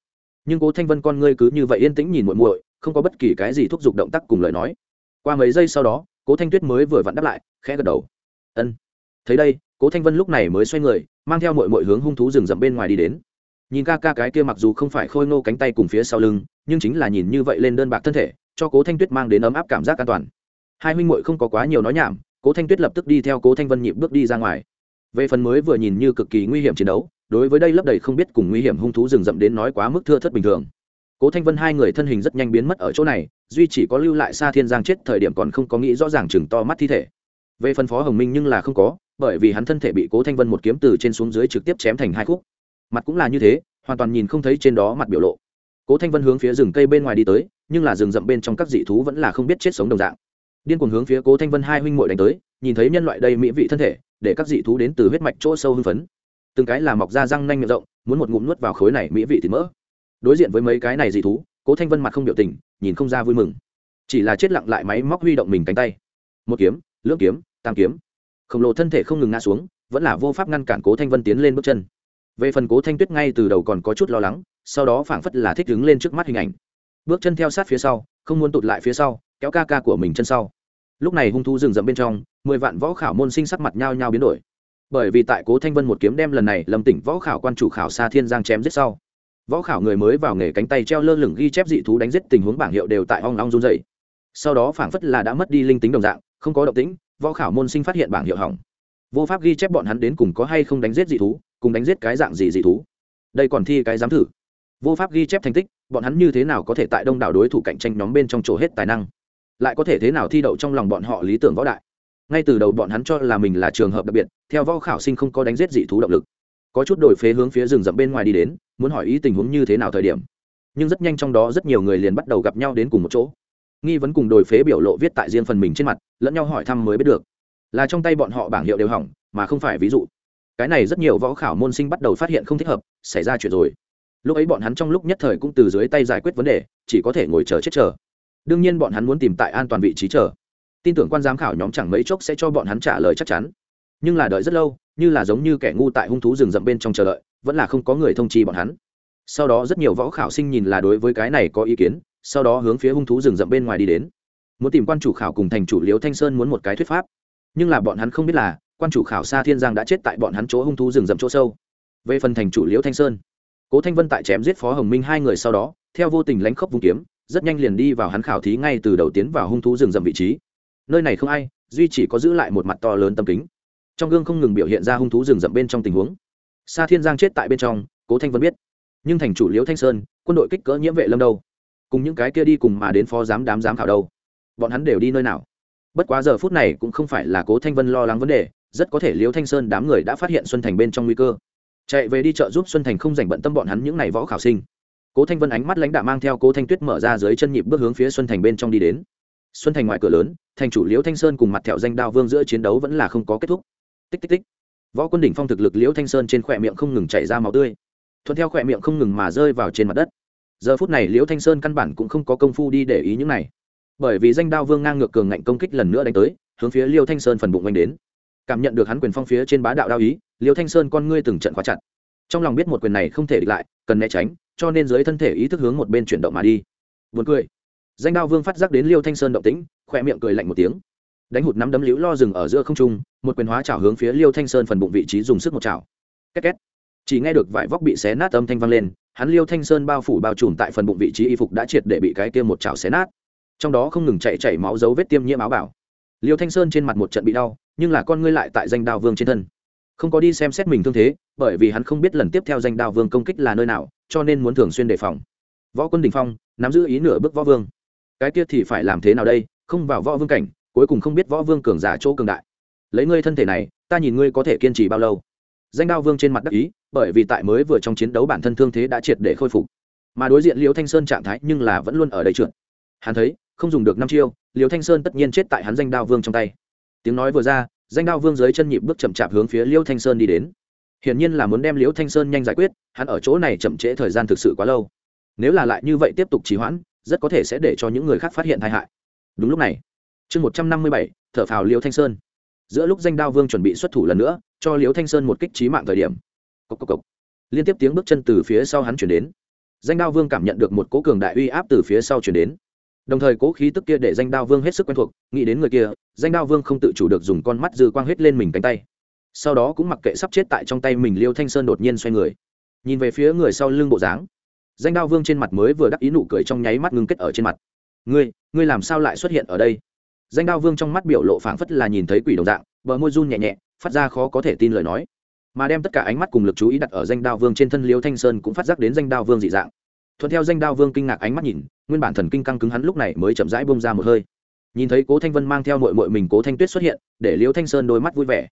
Nhưng cố thanh vân con ngươi cứ như vậy yên tĩnh nhìn muội muội, không có bất kỳ cái gì thúc giục động tác cùng lời nói. Qua mấy giây sau đó, cố thanh tuyết mới vừa vặn đáp lại, khẽ gật đầu. Ân. Thấy đây, cố thanh vân lúc này mới xoay người, mang theo muội muội hướng hung thú rừng rậm bên ngoài đi đến nhìn ca ca cái kia mặc dù không phải khôi ngô cánh tay cùng phía sau lưng, nhưng chính là nhìn như vậy lên đơn bạc thân thể, cho cố thanh tuyết mang đến ấm áp cảm giác an toàn. Hai huynh muội không có quá nhiều nói nhảm, cố thanh tuyết lập tức đi theo cố thanh vân nhịp bước đi ra ngoài. Về phần mới vừa nhìn như cực kỳ nguy hiểm chiến đấu, đối với đây lấp đầy không biết cùng nguy hiểm hung thú rừng rậm đến nói quá mức thưa thất bình thường. Cố thanh vân hai người thân hình rất nhanh biến mất ở chỗ này, duy chỉ có lưu lại xa thiên giang chết thời điểm còn không có nghĩ rõ ràng chừng to mắt thi thể. Về phần phó hồng minh nhưng là không có, bởi vì hắn thân thể bị cố thanh vân một kiếm từ trên xuống dưới trực tiếp chém thành hai khúc mặt cũng là như thế, hoàn toàn nhìn không thấy trên đó mặt biểu lộ. Cố thanh vân hướng phía rừng cây bên ngoài đi tới, nhưng là rừng rậm bên trong các dị thú vẫn là không biết chết sống đồng dạng. Điên cuồng hướng phía cố thanh vân hai huynh muội đánh tới, nhìn thấy nhân loại đây mỹ vị thân thể, để các dị thú đến từ huyết mạch chỗ sâu hưng phấn. Từng cái là mọc ra răng nanh miệng rộng, muốn một ngụm nuốt vào khối này mỹ vị thì mỡ. Đối diện với mấy cái này dị thú, cố thanh vân mặt không biểu tình, nhìn không ra vui mừng. Chỉ là chết lặng lại máy móc huy động mình cánh tay. Một kiếm, lưỡng kiếm, tam kiếm. Khổng lồ thân thể không ngừng ngã xuống, vẫn là vô pháp ngăn cản cố thanh vân tiến lên bước chân về phần cố thanh tuyết ngay từ đầu còn có chút lo lắng, sau đó phảng phất là thích đứng lên trước mắt hình ảnh. Bước chân theo sát phía sau, không muốn tụt lại phía sau, kéo ca ca của mình chân sau. Lúc này hung thú rừng rậm bên trong, mười vạn võ khảo môn sinh sắc mặt nhau nhau biến đổi. Bởi vì tại cố thanh vân một kiếm đem lần này lâm tỉnh võ khảo quan chủ khảo xa thiên giang chém giết sau, võ khảo người mới vào nghề cánh tay treo lơ lửng ghi chép dị thú đánh giết tình huống bảng hiệu đều tại ong long run dày sau đó phảng phất là đã mất đi linh tính đồng dạng, không có động tĩnh, võ khảo môn sinh phát hiện bảng hiệu hỏng. Vô pháp ghi chép bọn hắn đến cùng có hay không đánh giết dị thú cùng đánh giết cái dạng gì dị thú. Đây còn thi cái dám thử. Vô pháp ghi chép thành tích, bọn hắn như thế nào có thể tại đông đảo đối thủ cạnh tranh nhóm bên trong chỗ hết tài năng? Lại có thể thế nào thi đậu trong lòng bọn họ lý tưởng võ đại? Ngay từ đầu bọn hắn cho là mình là trường hợp đặc biệt, theo võ khảo sinh không có đánh giết dị thú động lực. Có chút đổi phế hướng phía rừng rậm bên ngoài đi đến, muốn hỏi ý tình huống như thế nào thời điểm. Nhưng rất nhanh trong đó rất nhiều người liền bắt đầu gặp nhau đến cùng một chỗ. Nghi vấn cùng đổi phế biểu lộ viết tại riêng phần mình trên mặt, lẫn nhau hỏi thăm mới biết được. Là trong tay bọn họ bảng hiệu đều hỏng, mà không phải ví dụ cái này rất nhiều võ khảo môn sinh bắt đầu phát hiện không thích hợp, xảy ra chuyện rồi. Lúc ấy bọn hắn trong lúc nhất thời cũng từ dưới tay giải quyết vấn đề, chỉ có thể ngồi chờ chết chờ. Đương nhiên bọn hắn muốn tìm tại an toàn vị trí chờ. Tin tưởng quan giám khảo nhóm chẳng mấy chốc sẽ cho bọn hắn trả lời chắc chắn. Nhưng là đợi rất lâu, như là giống như kẻ ngu tại hung thú rừng rậm bên trong chờ đợi, vẫn là không có người thông chi bọn hắn. Sau đó rất nhiều võ khảo sinh nhìn là đối với cái này có ý kiến, sau đó hướng phía hung thú rừng rậm bên ngoài đi đến. Muốn tìm quan chủ khảo cùng thành chủ liễu thanh sơn muốn một cái thuyết pháp. Nhưng là bọn hắn không biết là quan chủ khảo xa thiên giang đã chết tại bọn hắn chỗ hung thú rừng rậm chỗ sâu. Về phần thành chủ liễu thanh sơn, cố thanh vân tại chém giết phó hồng minh hai người sau đó, theo vô tình lánh khốc vung kiếm, rất nhanh liền đi vào hắn khảo thí ngay từ đầu tiến vào hung thú rừng rậm vị trí. Nơi này không ai, duy chỉ có giữ lại một mặt to lớn tâm kính. Trong gương không ngừng biểu hiện ra hung thú rừng rậm bên trong tình huống. Sa thiên giang chết tại bên trong, cố thanh vân biết. Nhưng thành chủ liễu thanh sơn, quân đội kích cỡ nhiễm vệ lâm đâu? Cùng những cái kia đi cùng mà đến phó giám đám giám khảo đâu? Bọn hắn đều đi nơi nào? Bất quá giờ phút này cũng không phải là cố thanh vân lo lắng vấn đề rất có thể liễu thanh sơn đám người đã phát hiện xuân thành bên trong nguy cơ. Chạy về đi chợ giúp xuân thành không dành bận tâm bọn hắn những ngày võ khảo sinh. Cố thanh vân ánh mắt lãnh đạo mang theo cố thanh tuyết mở ra dưới chân nhịp bước hướng phía xuân thành bên trong đi đến. Xuân thành ngoài cửa lớn, thành chủ liễu thanh sơn cùng mặt thẹo danh đao vương giữa chiến đấu vẫn là không có kết thúc. Tích tích tích. Võ quân đỉnh phong thực lực liễu thanh sơn trên khỏe miệng không ngừng chảy ra máu tươi. Thuận theo khỏe miệng không ngừng mà rơi vào trên mặt đất. Giờ phút này liễu thanh sơn căn bản cũng không có công phu đi để ý những này. Bởi vì danh đao vương ngang ngược cường ngạnh công kích lần nữa đánh tới, hướng phía liêu thanh sơn phần bụng oanh đến cảm nhận được hắn quyền phong phía trên bá đạo đao ý liêu thanh sơn con ngươi từng trận khóa chặt trong lòng biết một quyền này không thể địch lại cần né tránh cho nên dưới thân thể ý thức hướng một bên chuyển động mà đi Buồn cười. Danh đao vương phát giác đến Liêu Thanh Sơn động tĩnh, khỏe miệng cười lạnh một tiếng. Đánh hụt nắm đấm liễu lo dừng ở giữa không trung, một quyền hóa chảo hướng phía Liêu Thanh Sơn phần bụng vị trí dùng sức một chảo. Két két. Chỉ nghe được vải vóc bị xé nát âm thanh vang lên, hắn Liêu Thanh Sơn bao phủ bao trùm tại phần bụng vị trí y phục đã triệt để bị cái kia một chảo xé nát. Trong đó không ngừng chảy chảy máu dấu vết tiêm nhiễm áo bảo. Liêu Thanh Sơn trên mặt một trận bị đau, nhưng là con ngươi lại tại danh đao vương trên thân. Không có đi xem xét mình thương thế, bởi vì hắn không biết lần tiếp theo danh đao vương công kích là nơi nào, cho nên muốn thường xuyên đề phòng. Võ quân đình phong nắm giữ ý nửa bước võ vương. Cái kia thì phải làm thế nào đây? Không vào võ vương cảnh cuối cùng không biết võ vương cường giả chỗ cường đại. Lấy ngươi thân thể này ta nhìn ngươi có thể kiên trì bao lâu? Danh đao vương trên mặt đắc ý bởi vì tại mới vừa trong chiến đấu bản thân thương thế đã triệt để khôi phục. Mà đối diện liễu thanh sơn trạng thái nhưng là vẫn luôn ở đây trượt. Hắn thấy không dùng được năm chiêu liễu thanh sơn tất nhiên chết tại hắn danh đao vương trong tay tiếng nói vừa ra, danh đao vương dưới chân nhịp bước chậm chạp hướng phía liêu thanh sơn đi đến. Hiển nhiên là muốn đem liêu thanh sơn nhanh giải quyết, hắn ở chỗ này chậm trễ thời gian thực sự quá lâu. Nếu là lại như vậy tiếp tục trì hoãn, rất có thể sẽ để cho những người khác phát hiện tai hại. Đúng lúc này, chương một trăm năm mươi bảy, thở phào liêu thanh sơn. Giữa lúc danh đao vương chuẩn bị xuất thủ lần nữa, cho liêu thanh sơn một kích trí mạng thời điểm cốc cốc cốc. liên tiếp tiếng bước chân từ phía sau hắn chuyển đến. Danh đao vương cảm nhận được một cố cường đại uy áp từ phía sau chuyển đến đồng thời cố khí tức kia để danh đao vương hết sức quen thuộc, nghĩ đến người kia, danh đao vương không tự chủ được dùng con mắt dư quang hết lên mình cánh tay. Sau đó cũng mặc kệ sắp chết tại trong tay mình liêu thanh sơn đột nhiên xoay người. Nhìn về phía người sau lưng bộ dáng, danh đao vương trên mặt mới vừa đắc ý nụ cười trong nháy mắt ngưng kết ở trên mặt. Ngươi ngươi làm sao lại xuất hiện ở đây? Danh đao vương trong mắt biểu lộ phảng phất là nhìn thấy quỷ đồng dạng, bờ môi run nhẹ nhẹ, phát ra khó có thể tin lời nói. Mà đem tất cả ánh mắt cùng lực chú ý đặt ở danh đao vương trên thân liêu thanh sơn cũng phát giác đến danh đao vương dị dạng thuận theo danh đao vương kinh ngạc ánh mắt nhìn, nguyên bản thần kinh căng cứng hắn lúc này mới chậm rãi bông ra một hơi. Nhìn thấy cố thanh vân mang theo mội mội mình cố thanh tuyết xuất hiện, để liễu thanh sơn đôi mắt vui vẻ.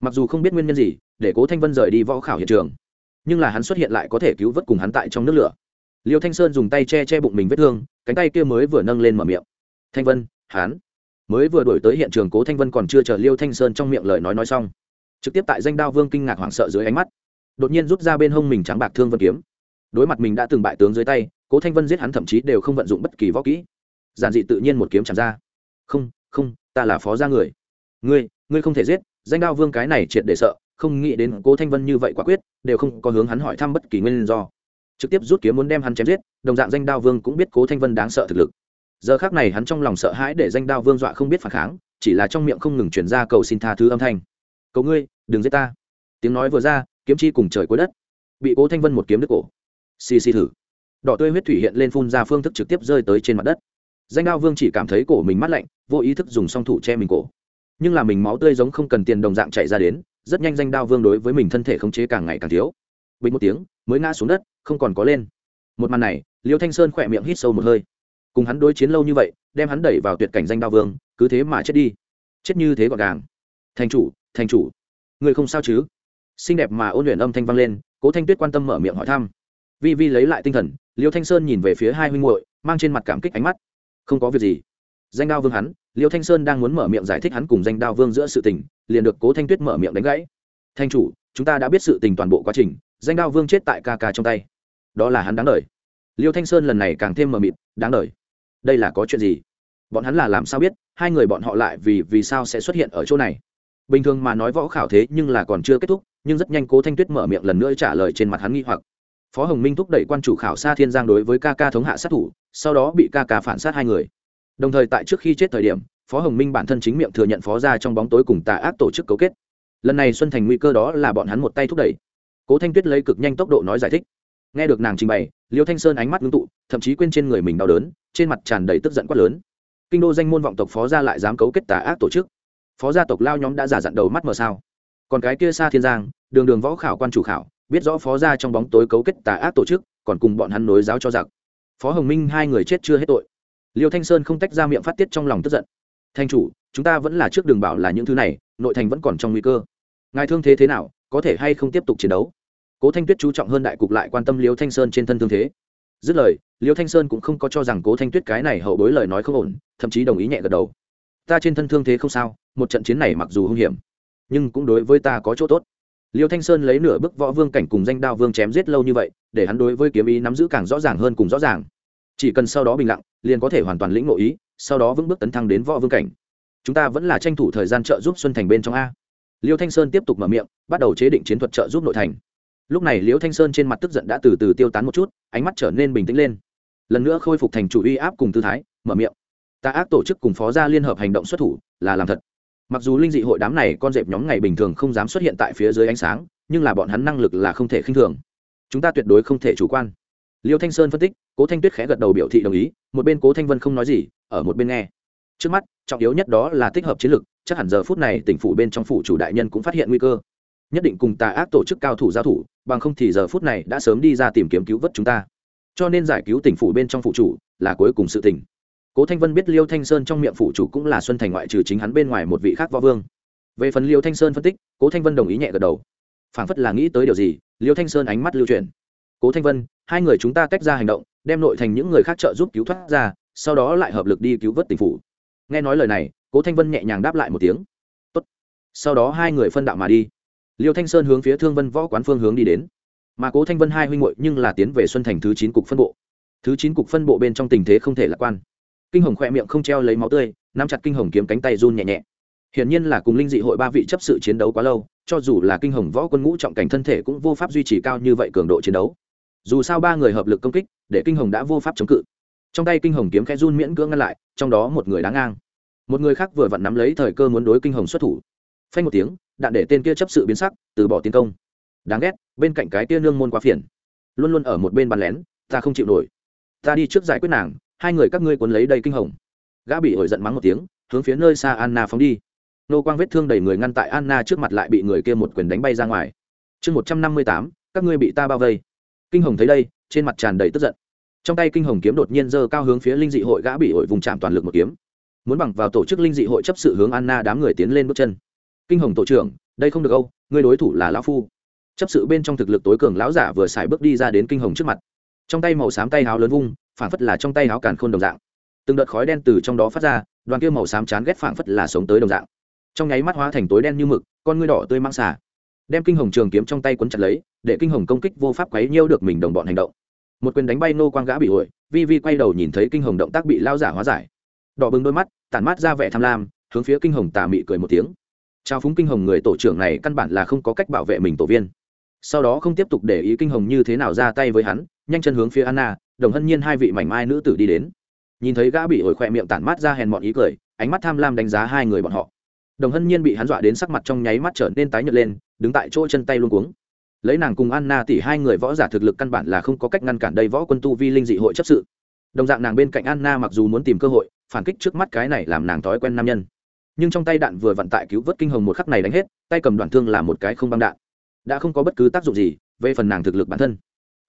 Mặc dù không biết nguyên nhân gì, để cố thanh vân rời đi võ khảo hiện trường, nhưng là hắn xuất hiện lại có thể cứu vớt cùng hắn tại trong nước lửa. Liêu thanh sơn dùng tay che che bụng mình vết thương, cánh tay kia mới vừa nâng lên mở miệng. Thanh vân, hắn mới vừa đổi tới hiện trường cố thanh vân còn chưa chờ liêu thanh sơn trong miệng lời nói nói xong, trực tiếp tại danh đao vương kinh ngạc hoảng sợ dưới ánh mắt, đột nhiên rút ra bên hông mình trắng bạc thương vân kiếm đối mặt mình đã từng bại tướng dưới tay, cố thanh vân giết hắn thậm chí đều không vận dụng bất kỳ võ kỹ. Giản dị tự nhiên một kiếm chạm ra. Không không, ta là phó gia người. Ngươi ngươi không thể giết, danh đao vương cái này triệt để sợ, không nghĩ đến cố thanh vân như vậy quả quyết, đều không có hướng hắn hỏi thăm bất kỳ nguyên do. Trực tiếp rút kiếm muốn đem hắn chém giết, đồng dạng danh đao vương cũng biết cố thanh vân đáng sợ thực lực. Giờ khác này hắn trong lòng sợ hãi để danh đao vương dọa không biết phản kháng, chỉ là trong miệng không ngừng chuyển ra cầu xin tha thứ âm thanh. Cầu ngươi, đừng giết ta. Tiếng nói vừa ra, kiếm chi cùng trời cuối đất. Bị cố thanh vân một kiếm đứt cổ xì xì thử. Đỏ tươi huyết thủy hiện lên phun ra phương thức trực tiếp rơi tới trên mặt đất. Danh đao vương chỉ cảm thấy cổ mình mát lạnh, vô ý thức dùng song thủ che mình cổ. Nhưng là mình máu tươi giống không cần tiền đồng dạng chạy ra đến, rất nhanh danh đao vương đối với mình thân thể khống chế càng ngày càng thiếu. Bình một tiếng, mới ngã xuống đất, không còn có lên. Một màn này, liêu thanh sơn khỏe miệng hít sâu một hơi. Cùng hắn đối chiến lâu như vậy, đem hắn đẩy vào tuyệt cảnh danh đao vương, cứ thế mà chết đi. Chết như thế gọn gàng. Thành chủ thành chủ. Người không sao chứ? Xinh đẹp mà ôn luyện âm thanh vang lên, cố thanh tuyết quan tâm mở miệng hỏi thăm vi vi lấy lại tinh thần, liêu thanh sơn nhìn về phía hai huynh muội, mang trên mặt cảm kích ánh mắt. Không có việc gì. Danh đao vương hắn, liêu thanh sơn đang muốn mở miệng giải thích hắn cùng danh đao vương giữa sự tình, liền được cố thanh tuyết mở miệng đánh gãy. Thanh chủ, chúng ta đã biết sự tình toàn bộ quá trình, danh đao vương chết tại ca ca trong tay. Đó là hắn đáng đời. Liêu thanh sơn lần này càng thêm mờ mịt, đáng đời. Đây là có chuyện gì? Bọn hắn là làm sao biết, hai người bọn họ lại vì vì sao sẽ xuất hiện ở chỗ này? Bình thường mà nói võ khảo thế nhưng là còn chưa kết thúc, nhưng rất nhanh cố thanh tuyết mở miệng lần nữa trả lời trên mặt hắn nghi hoặc phó hồng minh thúc đẩy quan chủ khảo xa thiên giang đối với ca ca thống hạ sát thủ, sau đó bị ca ca phản sát hai người. Đồng thời tại trước khi chết thời điểm, phó hồng minh bản thân chính miệng thừa nhận phó ra trong bóng tối cùng tà ác tổ chức cấu kết. Lần này xuân thành nguy cơ đó là bọn hắn một tay thúc đẩy. Cố thanh tuyết lấy cực nhanh tốc độ nói giải thích. Nghe được nàng trình bày, liêu thanh sơn ánh mắt ngưng tụ, thậm chí quên trên người mình đau đớn, trên mặt tràn đầy tức giận quát lớn. Kinh đô danh môn vọng tộc phó gia lại dám cấu kết tà ác tổ chức. Phó gia tộc lao nhóm đã giả dặn đầu mắt mờ sao. Còn cái kia xa thiên giang, đường đường võ khảo quan chủ khảo biết rõ phó gia trong bóng tối cấu kết tà ác tổ chức, còn cùng bọn hắn nối giáo cho giặc. Phó hồng minh hai người chết chưa hết tội. Liêu thanh sơn không tách ra miệng phát tiết trong lòng tức giận. Thanh chủ, chúng ta vẫn là trước đường bảo là những thứ này, nội thành vẫn còn trong nguy cơ. Ngài thương thế thế nào, có thể hay không tiếp tục chiến đấu? Cố thanh tuyết chú trọng hơn đại cục lại quan tâm liêu thanh sơn trên thân thương thế. Dứt lời, liêu thanh sơn cũng không có cho rằng cố thanh tuyết cái này hậu bối lời nói không ổn, thậm chí đồng ý nhẹ gật đầu. Ta trên thân thương thế không sao, một trận chiến này mặc dù hung hiểm, nhưng cũng đối với ta có chỗ tốt liêu thanh sơn lấy nửa bức võ vương cảnh cùng danh đao vương chém giết lâu như vậy, để hắn đối với kiếm ý nắm giữ càng rõ ràng hơn cùng rõ ràng. Chỉ cần sau đó bình lặng, liền có thể hoàn toàn lĩnh ngộ ý, sau đó vững bước tấn thăng đến võ vương cảnh. Chúng ta vẫn là tranh thủ thời gian trợ giúp xuân thành bên trong a. Liêu thanh sơn tiếp tục mở miệng, bắt đầu chế định chiến thuật trợ giúp nội thành. Lúc này liêu thanh sơn trên mặt tức giận đã từ từ tiêu tán một chút, ánh mắt trở nên bình tĩnh lên. Lần nữa khôi phục thành chủ uy áp cùng tư thái, mở miệng. Ta ác tổ chức cùng phó gia liên hợp hành động xuất thủ, là làm thật mặc dù linh dị hội đám này con dẹp nhóm ngày bình thường không dám xuất hiện tại phía dưới ánh sáng, nhưng là bọn hắn năng lực là không thể khinh thường. Chúng ta tuyệt đối không thể chủ quan. Liêu thanh sơn phân tích, cố thanh tuyết khẽ gật đầu biểu thị đồng ý, một bên cố thanh vân không nói gì, ở một bên nghe. Trước mắt, trọng yếu nhất đó là tích hợp chiến lược chắc hẳn giờ phút này tỉnh phủ bên trong phủ chủ đại nhân cũng phát hiện nguy cơ. Nhất định cùng tà ác tổ chức cao thủ giao thủ, bằng không thì giờ phút này đã sớm đi ra tìm kiếm cứu vớt chúng ta. Cho nên giải cứu tỉnh phủ bên trong phủ chủ là cuối cùng sự tỉnh cố thanh vân biết liêu thanh sơn trong miệng phủ chủ cũng là xuân thành ngoại trừ chính hắn bên ngoài một vị khác võ vương. Về phần liêu thanh sơn phân tích, cố thanh vân đồng ý nhẹ gật đầu. Phảng phất là nghĩ tới điều gì, liêu thanh sơn ánh mắt lưu truyền cố thanh vân, hai người chúng ta tách ra hành động, đem nội thành những người khác trợ giúp cứu thoát ra, sau đó lại hợp lực đi cứu vớt tỉnh phủ. Nghe nói lời này, cố thanh vân nhẹ nhàng đáp lại một tiếng. Tốt. sau đó hai người phân đạo mà đi. Liêu thanh sơn hướng phía thương vân võ quán phương hướng đi đến. Mà cố thanh vân hai huynh hội nhưng là tiến về xuân thành thứ chín cục phân bộ. Thứ chín cục phân bộ bên trong tình thế không thể lạc quan kinh hồng khoe miệng không treo lấy máu tươi, nắm chặt kinh hồng kiếm cánh tay run nhẹ nhẹ. Hiển nhiên là cùng linh dị hội ba vị chấp sự chiến đấu quá lâu, cho dù là kinh hồng võ quân ngũ trọng cảnh thân thể cũng vô pháp duy trì cao như vậy cường độ chiến đấu. Dù sao ba người hợp lực công kích, để kinh hồng đã vô pháp chống cự. Trong tay kinh hồng kiếm khẽ run miễn cưỡng ngăn lại, trong đó một người đáng ngang. Một người khác vừa vặn nắm lấy thời cơ muốn đối kinh hồng xuất thủ. Phanh một tiếng, đạn để tên kia chấp sự biến sắc, từ bỏ tiến công. Đáng ghét, bên cạnh cái tia nương môn quá phiền. Luôn luôn ở một bên bàn lén, ta không chịu nổi. Ta đi trước giải quyết nàng hai người các ngươi cuốn lấy đầy kinh hồng. Gã bị ổi giận mắng một tiếng, hướng phía nơi xa anna phóng đi. Nô quang vết thương đầy người ngăn tại anna trước mặt lại bị người kia một quyền đánh bay ra ngoài. Chương một trăm năm mươi tám, các ngươi bị ta bao vây. Kinh hồng thấy đây, trên mặt tràn đầy tức giận. Trong tay kinh hồng kiếm đột nhiên giơ cao hướng phía linh dị hội gã bị ổi vùng chạm toàn lực một kiếm. Muốn bằng vào tổ chức linh dị hội chấp sự hướng anna đám người tiến lên bước chân. Kinh hồng tổ trưởng, đây không được âu người đối thủ là lão phu. Chấp sự bên trong thực lực tối cường lão giả vừa xài bước đi ra đến kinh hồng trước mặt. Trong tay màu xám tay háo lớn vung phảng phất là trong tay áo càn khôn đồng dạng. Từng đợt khói đen từ trong đó phát ra, đoàn kia màu xám chán ghét phảng phất là sống tới đồng dạng. Trong nháy mắt hóa thành tối đen như mực, con ngươi đỏ tươi mang xả đem kinh hồng trường kiếm trong tay quấn chặt lấy, để kinh hồng công kích vô pháp quấy nhiêu được mình đồng bọn hành động. Một quyền đánh bay nô quang gã bị ổi, vi vi quay đầu nhìn thấy kinh hồng động tác bị lao giả hóa giải. Đỏ bừng đôi mắt, tản mát ra vẻ tham lam, hướng phía kinh hồng tà mị cười một tiếng. Trao phúng kinh hồng người tổ trưởng này căn bản là không có cách bảo vệ mình tổ viên. Sau đó không tiếp tục để ý kinh hồng như thế nào ra tay với hắn nhanh chân hướng phía anna, đồng hân nhiên hai vị mảnh mai nữ tử đi đến. Nhìn thấy gã bị ổi khỏe miệng tản mát ra hèn mọn ý cười, ánh mắt tham lam đánh giá hai người bọn họ. Đồng hân nhiên bị hắn dọa đến sắc mặt trong nháy mắt trở nên tái nhợt lên, đứng tại chỗ chân tay luôn cuống. Lấy nàng cùng anna tỷ hai người võ giả thực lực căn bản là không có cách ngăn cản đây võ quân tu vi linh dị hội chấp sự. Đồng dạng nàng bên cạnh anna mặc dù muốn tìm cơ hội, phản kích trước mắt cái này làm nàng thói quen nam nhân. Nhưng trong tay đạn vừa vận tại cứu vớt kinh hồng một khắc này đánh hết, tay cầm đoạn thương là một cái không băng đạn. Đã không có bất cứ tác dụng gì về phần nàng thực lực bản thân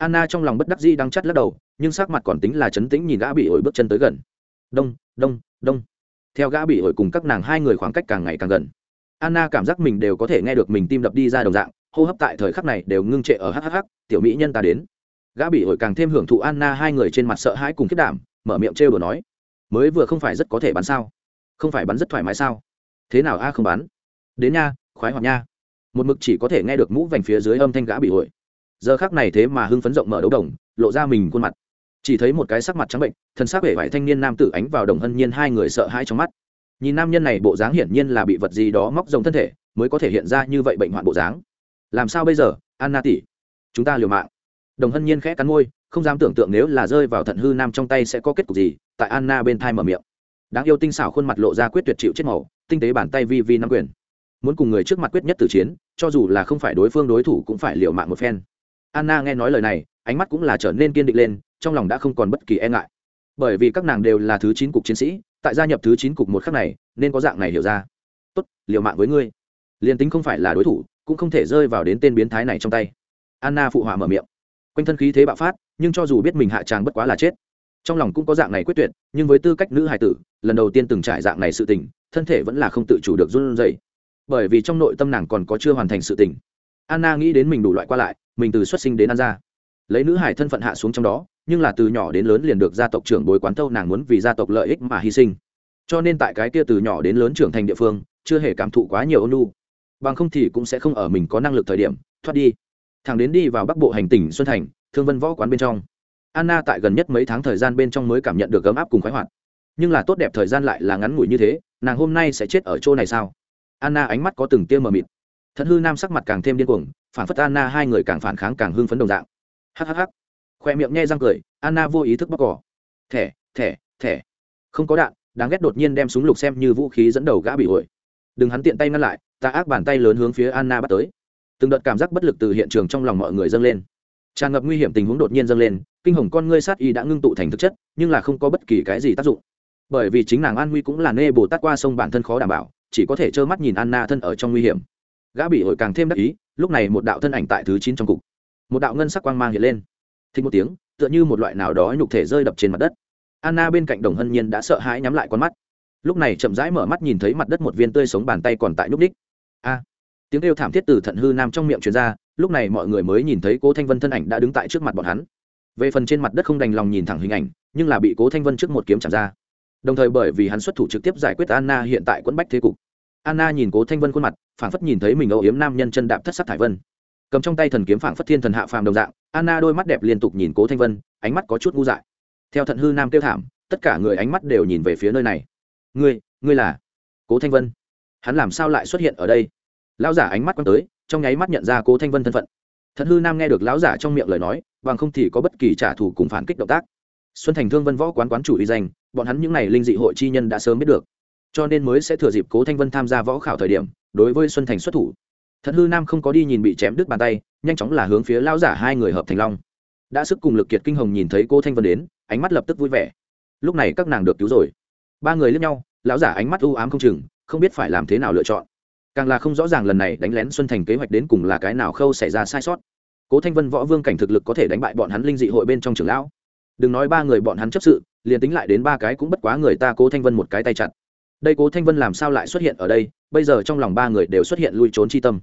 anna trong lòng bất đắc dĩ đang chắt lắc đầu, nhưng sắc mặt còn tính là chấn tĩnh nhìn gã bị ổi bước chân tới gần. Đông đông đông. Theo gã bị ổi cùng các nàng hai người khoảng cách càng ngày càng gần. Anna cảm giác mình đều có thể nghe được mình tim đập đi ra đồng dạng, hô hấp tại thời khắc này đều ngưng trệ ở hhh tiểu mỹ nhân ta đến. Gã bị ổi càng thêm hưởng thụ anna hai người trên mặt sợ hãi cùng kết đảm, mở miệng trêu đồ nói, mới vừa không phải rất có thể bắn sao? Không phải bắn rất thoải mái sao? Thế nào a, không bắn đến nha, khoái hoạt nha. Một mực chỉ có thể nghe được mũ vành phía dưới âm thanh gã bị ổi giờ khác này thế mà hưng phấn rộng mở đấu đồng, lộ ra mình khuôn mặt. Chỉ thấy một cái sắc mặt trắng bệnh thân xác vẻ vải thanh niên nam tử ánh vào đồng hân nhiên hai người sợ hãi trong mắt. Nhìn nam nhân này, bộ dáng hiển nhiên là bị vật gì đó móc rồng thân thể, mới có thể hiện ra như vậy bệnh hoạn bộ dáng. Làm sao bây giờ, anna tỷ? Chúng ta liều mạng. Đồng hân nhiên khẽ cắn môi, không dám tưởng tượng nếu là rơi vào thận hư nam trong tay sẽ có kết cục gì, tại anna bên thai mở miệng. Đáng yêu tinh xảo khuôn mặt lộ ra quyết tuyệt chịu chết màu, tinh tế bàn tay vi vi nắm quyền. Muốn cùng người trước mặt quyết nhất tử chiến, cho dù là không phải đối phương đối thủ cũng phải liều mạng một phen anna nghe nói lời này, ánh mắt cũng là trở nên kiên định lên, trong lòng đã không còn bất kỳ e ngại. Bởi vì các nàng đều là thứ chín cục chiến sĩ, tại gia nhập thứ chín cục một khắc này, nên có dạng này hiểu ra. Tốt, liều mạng với ngươi. Liền tính không phải là đối thủ, cũng không thể rơi vào đến tên biến thái này trong tay. Anna phụ họa mở miệng. Quanh thân khí thế bạo phát, nhưng cho dù biết mình hạ tràng bất quá là chết. Trong lòng cũng có dạng này quyết tuyệt, nhưng với tư cách nữ hài tử, lần đầu tiên từng trải dạng này sự tình, thân thể vẫn là không tự chủ được run rẩy. Bởi vì trong nội tâm nàng còn có chưa hoàn thành sự tình anna nghĩ đến mình đủ loại qua lại, mình từ xuất sinh đến ăn ra. Lấy nữ hải thân phận hạ xuống trong đó, nhưng là từ nhỏ đến lớn liền được gia tộc trưởng bồi quán thâu nàng muốn vì gia tộc lợi ích mà hy sinh. Cho nên tại cái kia từ nhỏ đến lớn trưởng thành địa phương, chưa hề cảm thụ quá nhiều ôn lu bằng không thì cũng sẽ không ở mình có năng lực thời điểm, thoát đi. Thằng đến đi vào bắc bộ hành tỉnh xuân thành, thương vân võ quán bên trong. Anna tại gần nhất mấy tháng thời gian bên trong mới cảm nhận được ấm áp cùng khoái hoạt. Nhưng là tốt đẹp thời gian lại là ngắn ngủi như thế, nàng hôm nay sẽ chết ở chỗ này sao? Anna ánh mắt có từng tia mờ mịt thật hư nam sắc mặt càng thêm điên cuồng, phản phất anna hai người càng phản kháng càng hưng phấn đồng dạng. Hhh khoe miệng nhe răng cười, anna vô ý thức bóc cỏ. Thẻ thẻ thẻ. Không có đạn, đáng ghét đột nhiên đem súng lục xem như vũ khí dẫn đầu gã bị ổi đừng hắn tiện tay ngăn lại, ta ác bàn tay lớn hướng phía anna bắt tới. Từng đợt cảm giác bất lực từ hiện trường trong lòng mọi người dâng lên. Tràn ngập nguy hiểm tình huống đột nhiên dâng lên, kinh hồng con ngươi sát y đã ngưng tụ thành thực chất, nhưng là không có bất kỳ cái gì tác dụng. Bởi vì chính nàng an nguy cũng là nê bồ tát qua sông bản thân khó đảm bảo, chỉ có thể trơ mắt nhìn anna thân ở trong nguy hiểm gã bị hội càng thêm đắc ý, lúc này một đạo thân ảnh tại thứ chín trong cục. Một đạo ngân sắc quang mang hiện lên. Thình một tiếng, tựa như một loại nào đó nhục thể rơi đập trên mặt đất. Anna bên cạnh đồng hân nhiên đã sợ hãi nhắm lại con mắt. Lúc này chậm rãi mở mắt nhìn thấy mặt đất một viên tươi sống bàn tay còn tại nhúc ních a! Tiếng kêu thảm thiết từ thận hư nam trong miệng truyền ra, lúc này mọi người mới nhìn thấy cố thanh vân thân ảnh đã đứng tại trước mặt bọn hắn. Về phần trên mặt đất không đành lòng nhìn thẳng hình ảnh, nhưng là bị cố thanh vân trước một kiếm chạm ra. Đồng thời bởi vì hắn xuất thủ trực tiếp giải quyết anna hiện tại quẫn bách thế cục anna nhìn cố thanh vân khuôn mặt, phảng phất nhìn thấy mình âu yếm nam nhân chân đạp thất sắc thải vân. Cầm trong tay thần kiếm phảng phất thiên thần hạ phàm đồng dạng, anna đôi mắt đẹp liên tục nhìn cố thanh vân, ánh mắt có chút ngu dại. Theo thận hư nam kêu thảm, tất cả người ánh mắt đều nhìn về phía nơi này. Ngươi ngươi là? Cố thanh vân. Hắn làm sao lại xuất hiện ở đây? Lão giả ánh mắt quăng tới, trong nháy mắt nhận ra cố thanh vân thân phận. Thận hư nam nghe được lão giả trong miệng lời nói, bằng không thì có bất kỳ trả thù cùng phản kích động tác. Xuân thành thương vân võ quán quán chủ uy danh, bọn hắn những n à y linh dị hội chi nhân đã sớm biết được cho nên mới sẽ thừa dịp cố thanh vân tham gia võ khảo thời điểm, đối với xuân thành xuất thủ. Thật hư nam không có đi nhìn bị chém đứt bàn tay, nhanh chóng là hướng phía lão giả hai người hợp thành long. Đã sức cùng lực kiệt kinh hồng nhìn thấy cô thanh vân đến, ánh mắt lập tức vui vẻ. Lúc này các nàng được cứu rồi. Ba người lướt nhau, lão giả ánh mắt u ám không chừng, không biết phải làm thế nào lựa chọn. Càng là không rõ ràng lần này đánh lén xuân thành kế hoạch đến cùng là cái nào khâu xảy ra sai sót. Cố thanh vân võ vương cảnh thực lực có thể đánh bại bọn hắn linh dị hội bên trong trường lão. Đừng nói ba người bọn hắn chấp sự, liền tính lại đến ba cái cũng bất quá người ta cố thanh vân một cái tay chặt đây cố thanh vân làm sao lại xuất hiện ở đây bây giờ trong lòng ba người đều xuất hiện lui trốn chi tâm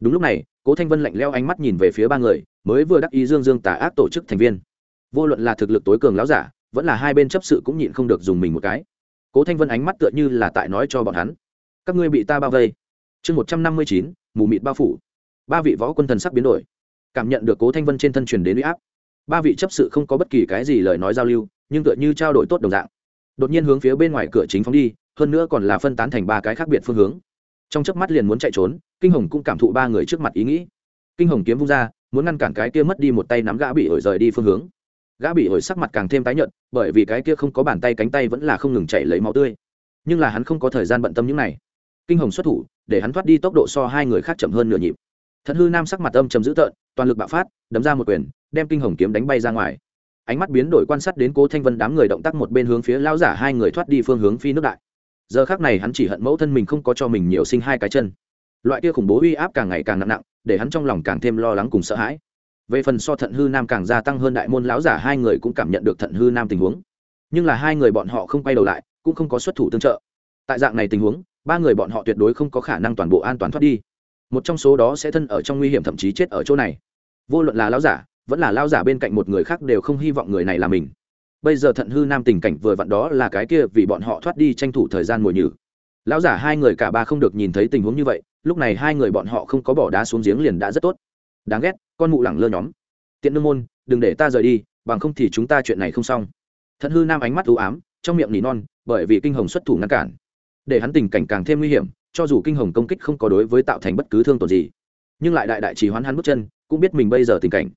đúng lúc này cố thanh vân lạnh leo ánh mắt nhìn về phía ba người mới vừa đắc ý dương dương tà ác tổ chức thành viên vô luận là thực lực tối cường láo giả vẫn là hai bên chấp sự cũng nhịn không được dùng mình một cái cố thanh vân ánh mắt tựa như là tại nói cho bọn hắn các ngươi bị ta bao vây chương một trăm năm mươi chín mù mịt bao phủ ba vị võ quân thần sắc biến đổi cảm nhận được cố thanh vân trên thân truyền đến u y áp ba vị chấp sự không có bất kỳ cái gì lời nói giao lưu nhưng tựa như trao đổi tốt đồng dạng đột nhiên hướng phía bên ngoài cửa chính phóng đi hơn nữa còn là phân tán thành ba cái khác biệt phương hướng. Trong chớp mắt liền muốn chạy trốn, kinh hồng cũng cảm thụ ba người trước mặt ý nghĩ. Kinh hồng kiếm vung ra, muốn ngăn cản cái kia mất đi một tay nắm gã bị ổi rời đi phương hướng. Gã bị ổi sắc mặt càng thêm tái nhợt, bởi vì cái kia không có bàn tay cánh tay vẫn là không ngừng chạy lấy máu tươi. Nhưng là hắn không có thời gian bận tâm những này. Kinh hồng xuất thủ, để hắn thoát đi tốc độ so hai người khác chậm hơn nửa nhịp. Thật hư nam sắc mặt âm chầm dữ tợn, toàn lực bạo phát, đấm ra một quyền, đem kinh hồng kiếm đánh bay ra ngoài. Ánh mắt biến đổi quan sát đến cố thanh vân đám người động tác một bên hướng phía lao giả hai người thoát đi phương hướng phi nước đại giờ khác này hắn chỉ hận mẫu thân mình không có cho mình nhiều sinh hai cái chân. Loại kia khủng bố uy áp càng ngày càng nặng nặng, để hắn trong lòng càng thêm lo lắng cùng sợ hãi. Về phần so thận hư nam càng gia tăng hơn đại môn lão giả, hai người cũng cảm nhận được thận hư nam tình huống. Nhưng là hai người bọn họ không quay đầu lại, cũng không có xuất thủ tương trợ. Tại dạng này tình huống, ba người bọn họ tuyệt đối không có khả năng toàn bộ an toàn thoát đi. Một trong số đó sẽ thân ở trong nguy hiểm thậm chí chết ở chỗ này. Vô luận là lão giả, vẫn là lão giả bên cạnh một người khác đều không hy vọng người này là mình bây giờ thận hư nam tình cảnh vừa vặn đó là cái kia vì bọn họ thoát đi tranh thủ thời gian ngồi nhử. Lão giả hai người cả ba không được nhìn thấy tình huống như vậy, lúc này hai người bọn họ không có bỏ đá xuống giếng liền đã rất tốt. Đáng ghét, con mụ lẳng lơ nhóm. Tiện nương môn, đừng để ta rời đi, bằng không thì chúng ta chuyện này không xong. Thận hư nam ánh mắt ưu ám, trong miệng nỉ non, bởi vì kinh hồng xuất thủ ngăn cản. Để hắn tình cảnh càng thêm nguy hiểm, cho dù kinh hồng công kích không có đối với tạo thành bất cứ thương tổn gì. Nhưng lại đại đại chỉ hoán hắn bước chân, cũng biết mình bây giờ tình cảnh.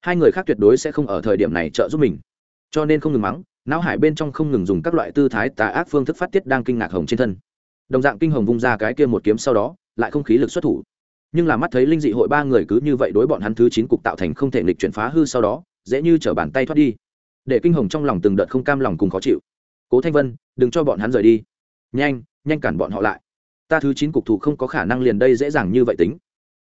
Hai người khác tuyệt đối sẽ không ở thời điểm này trợ giúp mình cho nên không ngừng mắng, não hải bên trong không ngừng dùng các loại tư thái tà ác phương thức phát tiết đang kinh ngạc hồng trên thân. Đồng dạng kinh hồng vung ra cái kia một kiếm sau đó, lại không khí lực xuất thủ. Nhưng là mắt thấy linh dị hội ba người cứ như vậy đối bọn hắn thứ chín cục tạo thành không thể nghịch chuyển phá hư sau đó, dễ như chở bàn tay thoát đi. Để kinh hồng trong lòng từng đợt không cam lòng cùng khó chịu. Cố thanh vân, đừng cho bọn hắn rời đi. Nhanh nhanh cản bọn họ lại. Ta thứ chín cục thủ không có khả năng liền đây dễ dàng như vậy tính.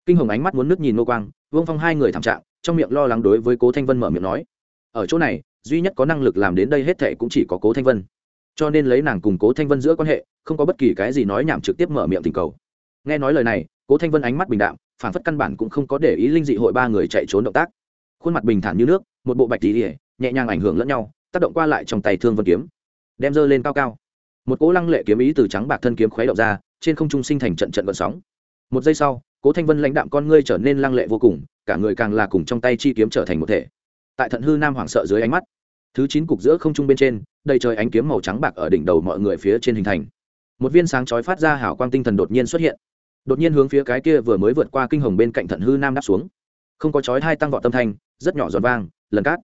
Kinh hồng ánh mắt muốn nước nhìn nô quang, vương phong hai người thảm trạng, trong miệng lo lắng đối với cố thanh vân mở miệng nói. Ở chỗ này duy nhất có năng lực làm đến đây hết thệ cũng chỉ có cố thanh vân cho nên lấy nàng cùng cố thanh vân giữa quan hệ không có bất kỳ cái gì nói nhảm trực tiếp mở miệng tình cầu nghe nói lời này cố thanh vân ánh mắt bình đạm phản phất căn bản cũng không có để ý linh dị hội ba người chạy trốn động tác khuôn mặt bình thản như nước một bộ bạch tỉ ỉa nhẹ nhàng ảnh hưởng lẫn nhau tác động qua lại trong tay thương vân kiếm đem dơ lên cao cao một cỗ lăng lệ kiếm ý từ trắng bạc thân kiếm khuấy động ra trên không trung sinh thành trận trận vận sóng một giây sau cố thanh vân lãnh đạm con ngươi trở nên lăng lệ vô cùng cả người càng là cùng trong tay chi kiếm trở thành một thể tại thận hư nam hoảng sợ dưới ánh mắt thứ chín cục giữa không trung bên trên, đầy trời ánh kiếm màu trắng bạc ở đỉnh đầu mọi người phía trên hình thành. Một viên sáng chói phát ra hảo quang tinh thần đột nhiên xuất hiện. Đột nhiên hướng phía cái kia vừa mới vượt qua kinh hồng bên cạnh thận hư nam đáp xuống. Không có chói hai tăng vọt tâm thanh, rất nhỏ giọt vang, lần cát.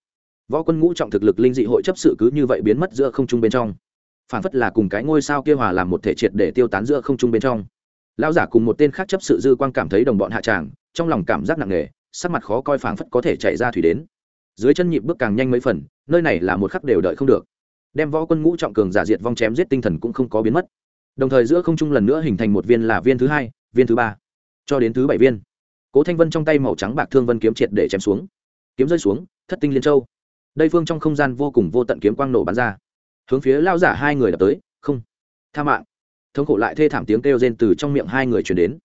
Võ quân ngũ trọng thực lực linh dị hội chấp sự cứ như vậy biến mất giữa không trung bên trong. Phản phất là cùng cái ngôi sao kia hòa làm một thể triệt để tiêu tán giữa không trung bên trong. Lão giả cùng một tên khác chấp sự dư quang cảm thấy đồng bọn hạ tràng, trong lòng cảm giác nặng nề, sắc mặt khó coi phảng phất có thể chạy ra thủy đến dưới chân nhịp bước càng nhanh mấy phần, nơi này là một khắc đều đợi không được. Đem võ quân ngũ trọng cường giả diệt vong chém giết tinh thần cũng không có biến mất. Đồng thời giữa không trung lần nữa hình thành một viên là viên thứ hai, viên thứ ba, cho đến thứ bảy viên. Cố thanh vân trong tay màu trắng bạc thương vân kiếm triệt để chém xuống. Kiếm rơi xuống, thất tinh liên châu. Đây phương trong không gian vô cùng vô tận kiếm quang nổ bắn ra. Hướng phía lao giả hai người đập tới, không. Tha mạng. Thống khổ lại thê thảm tiếng kêu rên từ trong miệng hai người chuyển đến.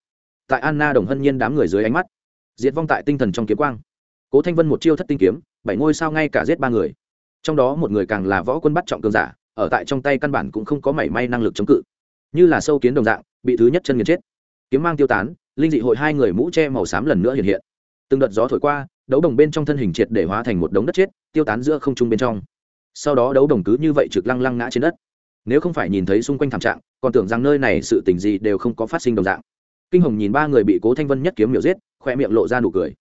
Tại anna đồng hân nhiên đám người dưới ánh mắt, diệt vong tại tinh thần trong kiếm quang. Cố thanh vân một chiêu thất tinh kiếm bảy ngôi sao ngay cả giết ba người. Trong đó một người càng là võ quân bắt trọng cường giả, ở tại trong tay căn bản cũng không có mảy may năng lực chống cự. Như là sâu kiến đồng dạng, bị thứ nhất chân nghiền chết. Kiếm mang tiêu tán, linh dị hội hai người mũ che màu xám lần nữa hiện hiện. Từng đợt gió thổi qua, đấu đồng bên trong thân hình triệt để hóa thành một đống đất chết, tiêu tán giữa không trung bên trong. Sau đó đấu đồng cứ như vậy trực lăng lăng ngã trên đất. Nếu không phải nhìn thấy xung quanh thảm trạng, còn tưởng rằng nơi này sự tình gì đều không có phát sinh đồng dạng. Kinh hồng nhìn ba người bị cố thanh vân nhất kiếm miểu giết khoe miệng lộ ra nụ cười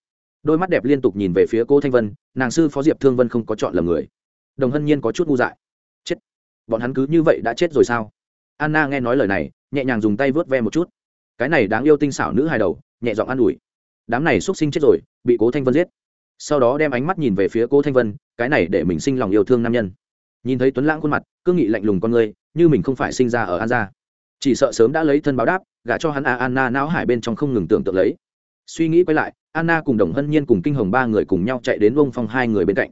đôi mắt đẹp liên tục nhìn về phía cô thanh vân, nàng sư phó diệp thương vân không có chọn lầm người. Đồng hân nhiên có chút ngu dại. Chết. Bọn hắn cứ như vậy đã chết rồi sao? Anna nghe nói lời này, nhẹ nhàng dùng tay vớt ve một chút. Cái này đáng yêu tinh xảo nữ hài đầu, nhẹ giọng an ủi. Đám này x u ấ t sinh chết rồi, bị cố thanh vân giết. Sau đó đem ánh mắt nhìn về phía cố thanh vân, cái này để mình sinh lòng yêu thương nam nhân. Nhìn thấy tuấn lãng khuôn mặt cương nghị lạnh lùng con người, như mình không phải sinh ra ở an gia. Chỉ sợ sớm đã lấy thân báo đáp, gả cho hắn a anna não hải bên trong không ngừng tưởng tượng lấy. Suy nghĩ quay lại anna cùng đồng hân nhiên cùng kinh hồng ba người cùng nhau chạy đến vông phong hai người bên cạnh.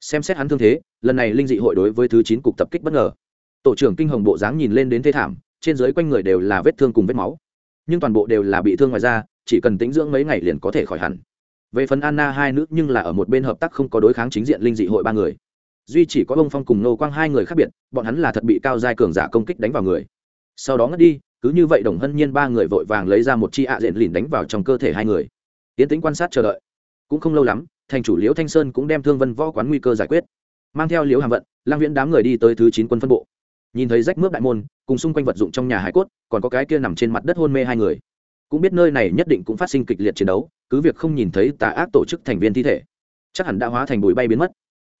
Xem xét hắn thương thế, lần này linh dị hội đối với thứ chín cục tập kích bất ngờ. Tổ trưởng kinh hồng bộ dáng nhìn lên đến thế thảm, trên dưới quanh người đều là vết thương cùng vết máu. Nhưng toàn bộ đều là bị thương ngoài da, chỉ cần tĩnh dưỡng mấy ngày liền có thể khỏi hẳn. Về phần anna hai nữ nhưng là ở một bên hợp tác không có đối kháng chính diện linh dị hội ba người. Duy chỉ có bông phong cùng nô quang hai người khác biệt, bọn hắn là thật bị cao giai cường giả công kích đánh vào người. Sau đó ngất đi, cứ như vậy đồng hân nhiên ba người vội vàng lấy ra một chi ạ à diện lìn đánh vào trong cơ thể hai người tiến tính quan sát chờ đợi. Cũng không lâu lắm, thành chủ liễu thanh sơn cũng đem thương vân võ quán nguy cơ giải quyết. Mang theo liễu hàm vận, lang viễn đám người đi tới thứ chín quân phân bộ. Nhìn thấy rách mướp đại môn, cùng xung quanh vật dụng trong nhà hải cốt, còn có cái kia nằm trên mặt đất hôn mê hai người. Cũng biết nơi này nhất định cũng phát sinh kịch liệt chiến đấu, cứ việc không nhìn thấy tà ác tổ chức thành viên thi thể. Chắc hẳn đã hóa thành bụi bay biến mất.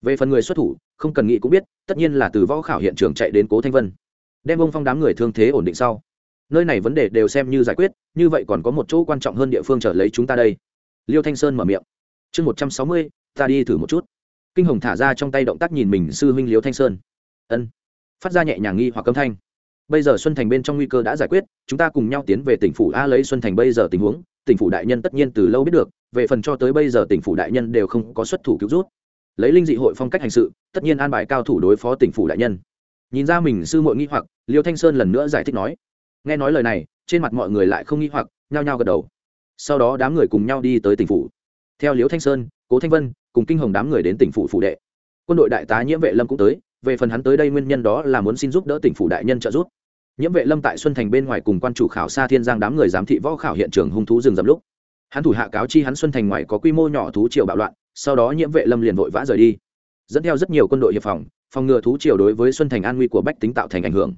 Về phần người xuất thủ, không cần nghĩ cũng biết, tất nhiên là từ võ khảo hiện trường chạy đến cố thanh vân. Đem ông phong đám người thương thế ổn định sau nơi này vấn đề đều xem như giải quyết, như vậy còn có một chỗ quan trọng hơn địa phương trở lấy chúng ta đây. Liêu thanh sơn mở miệng. Chương một trăm sáu mươi, ta đi thử một chút. Kinh hồng thả ra trong tay động tác nhìn mình sư huynh liêu thanh sơn. Ân. Phát ra nhẹ nhàng nghi hoặc âm thanh. Bây giờ xuân thành bên trong nguy cơ đã giải quyết, chúng ta cùng nhau tiến về tỉnh phủ a lấy xuân thành bây giờ tình huống, tỉnh phủ đại nhân tất nhiên từ lâu biết được, về phần cho tới bây giờ tỉnh phủ đại nhân đều không có xuất thủ cứu rút lấy linh dị hội phong cách hành sự, tất nhiên an bài cao thủ đối phó tỉnh phủ đại nhân. Nhìn ra mình sư muội nghi hoặc, liêu thanh sơn lần nữa giải thích nói nghe nói lời này, trên mặt mọi người lại không nghi hoặc, nhao nhao gật đầu. Sau đó đám người cùng nhau đi tới tỉnh phủ. Theo Liễu thanh sơn, cố thanh vân cùng kinh hồng đám người đến tỉnh phủ phủ đệ. Quân đội đại tá nhiễm vệ lâm cũng tới, về phần hắn tới đây nguyên nhân đó là muốn xin giúp đỡ tỉnh phủ đại nhân trợ giúp. Nhiễm vệ lâm tại xuân thành bên ngoài cùng quan chủ khảo xa thiên giang đám người giám thị võ khảo hiện trường hung thú rừng dầm lúc. Hắn thủ hạ cáo chi hắn xuân thành ngoài có quy mô nhỏ thú triều bạo loạn, sau đó nhiễm vệ lâm liền vội vã rời đi. Dẫn theo rất nhiều quân đội hiệp phòng phòng ngừa thú triều đối với xuân thành an nguy của bách tính tạo thành ảnh hưởng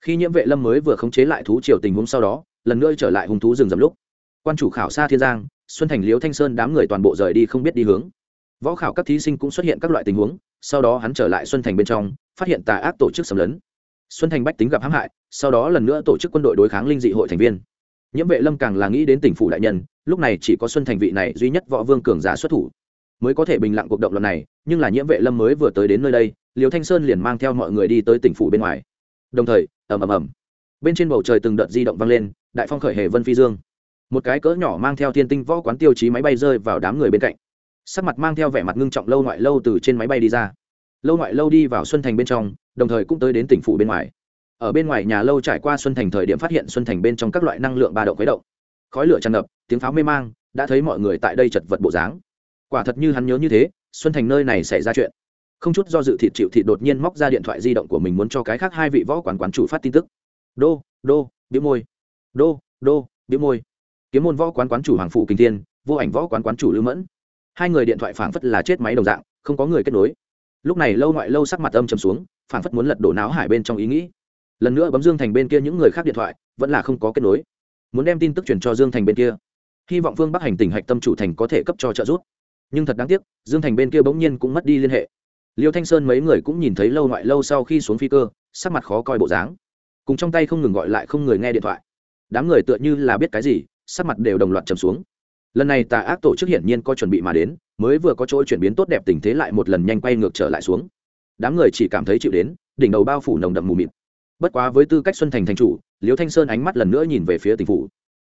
khi nhiễm vệ lâm mới vừa khống chế lại thú triều tình huống sau đó, lần nữa trở lại hung thú rừng rậm lúc, quan chủ khảo xa thiên giang, xuân thành liếu thanh sơn đám người toàn bộ rời đi không biết đi hướng. Võ khảo các thí sinh cũng xuất hiện các loại tình huống, sau đó hắn trở lại xuân thành bên trong, phát hiện tà ác tổ chức xâm lấn. Xuân thành bách tính gặp hãm hại, sau đó lần nữa tổ chức quân đội đối kháng linh dị hội thành viên. Nhiễm vệ lâm càng là nghĩ đến tỉnh phủ đại nhân, lúc này chỉ có xuân thành vị này duy nhất võ vương cường giả xuất thủ. Mới có thể bình lặng cuộc động lần này, nhưng là nhiễm vệ lâm mới vừa tới đến nơi đây liều thanh sơn liền mang theo mọi người đi tới tỉnh phủ bên ngoài. Đồng thời ầm ầm ầm. Bên trên bầu trời từng đợt di động vang lên, đại phong khởi hề vân phi dương. Một cái cỡ nhỏ mang theo thiên tinh võ quán tiêu chí máy bay rơi vào đám người bên cạnh. Sắc mặt mang theo vẻ mặt ngưng trọng lâu ngoại lâu từ trên máy bay đi ra. Lâu ngoại lâu đi vào xuân thành bên trong, đồng thời cũng tới đến tỉnh phủ bên ngoài. Ở bên ngoài nhà lâu trải qua xuân thành thời điểm phát hiện xuân thành bên trong các loại năng lượng ba động khuấy động. Khói lửa tràn ngập, tiếng pháo mê mang, đã thấy mọi người tại đây chật vật bộ dáng. Quả thật như hắn nhớ như thế, xuân thành nơi này xảy ra chuyện không chút do dự thịt chịu thịt đột nhiên móc ra điện thoại di động của mình muốn cho cái khác hai vị võ quán quán chủ phát tin tức. Đô đô biếu môi. Đô đô biếu môi. Kiếm môn võ quán quán chủ hoàng phụ kinh thiên, vô ảnh võ quán quán chủ lưu mẫn. Hai người điện thoại phảng phất là chết máy đồng dạng, không có người kết nối. Lúc này lâu ngoại lâu sắc mặt âm trầm xuống, phảng phất muốn lật đổ não hải bên trong ý nghĩ. Lần nữa bấm dương thành bên kia những người khác điện thoại, vẫn là không có kết nối. Muốn đem tin tức truyền cho dương thành bên kia. Hy vọng phương bắc hành tỉnh hạch tâm chủ thành có thể cấp cho trợ giúp. Nhưng thật đáng tiếc, dương thành bên kia bỗng nhiên cũng mất đi liên hệ liêu thanh sơn mấy người cũng nhìn thấy lâu ngoại lâu sau khi xuống phi cơ, sắc mặt khó coi bộ dáng. Cùng trong tay không ngừng gọi lại không người nghe điện thoại. Đám người tựa như là biết cái gì, sắc mặt đều đồng loạt trầm xuống. Lần này tà ác tổ chức hiển nhiên có chuẩn bị mà đến, mới vừa có chỗ chuyển biến tốt đẹp tình thế lại một lần nhanh quay ngược trở lại xuống. Đám người chỉ cảm thấy chịu đến, đỉnh đầu bao phủ nồng đậm mù mịt. Bất quá với tư cách xuân thành thành chủ, liêu thanh sơn ánh mắt lần nữa nhìn về phía tỉnh phủ.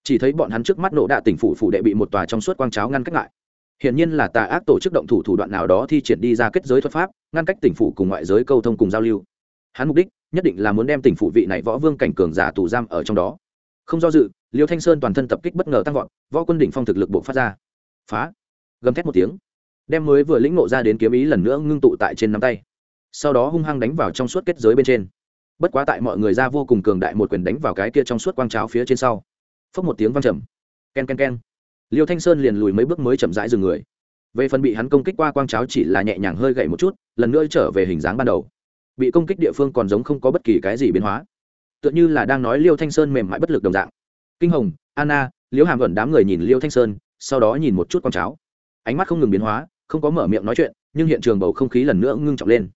Chỉ thấy bọn hắn trước mắt nộ đạ tỉnh phủ phủ đệ bị một tòa trong suốt quang cháo ngăn cách lại hiển nhiên là tà ác tổ chức động thủ thủ đoạn nào đó thi triển đi ra kết giới thuật pháp, ngăn cách tỉnh phủ cùng ngoại giới câu thông cùng giao lưu. Hắn mục đích nhất định là muốn đem tỉnh phủ vị này võ vương cảnh cường giả tù giam ở trong đó. Không do dự, liêu thanh sơn toàn thân tập kích bất ngờ tăng vọt, võ quân đỉnh phong thực lực bộc phát ra. Phá! Gầm thét một tiếng, đem mới vừa lĩnh nộ ra đến kiếm ý lần nữa ngưng tụ tại trên nắm tay. Sau đó hung hăng đánh vào trong suốt kết giới bên trên. Bất quá tại mọi người ra vô cùng cường đại một quyền đánh vào cái kia trong suốt quang cháo phía trên sau. Phốc một tiếng vang trầm. Ken ken ken liêu thanh sơn liền lùi mấy bước mới chậm rãi dừng người. Về phần bị hắn công kích qua quang cháo chỉ là nhẹ nhàng hơi gậy một chút, lần nữa trở về hình dáng ban đầu. Bị công kích địa phương còn giống không có bất kỳ cái gì biến hóa. Tựa như là đang nói liêu thanh sơn mềm mại bất lực đồng dạng. Kinh hồng, anna, liêu hàm gần đám người nhìn liêu thanh sơn, sau đó nhìn một chút quang cháo. Ánh mắt không ngừng biến hóa, không có mở miệng nói chuyện, nhưng hiện trường bầu không khí lần nữa ngưng trọng lên.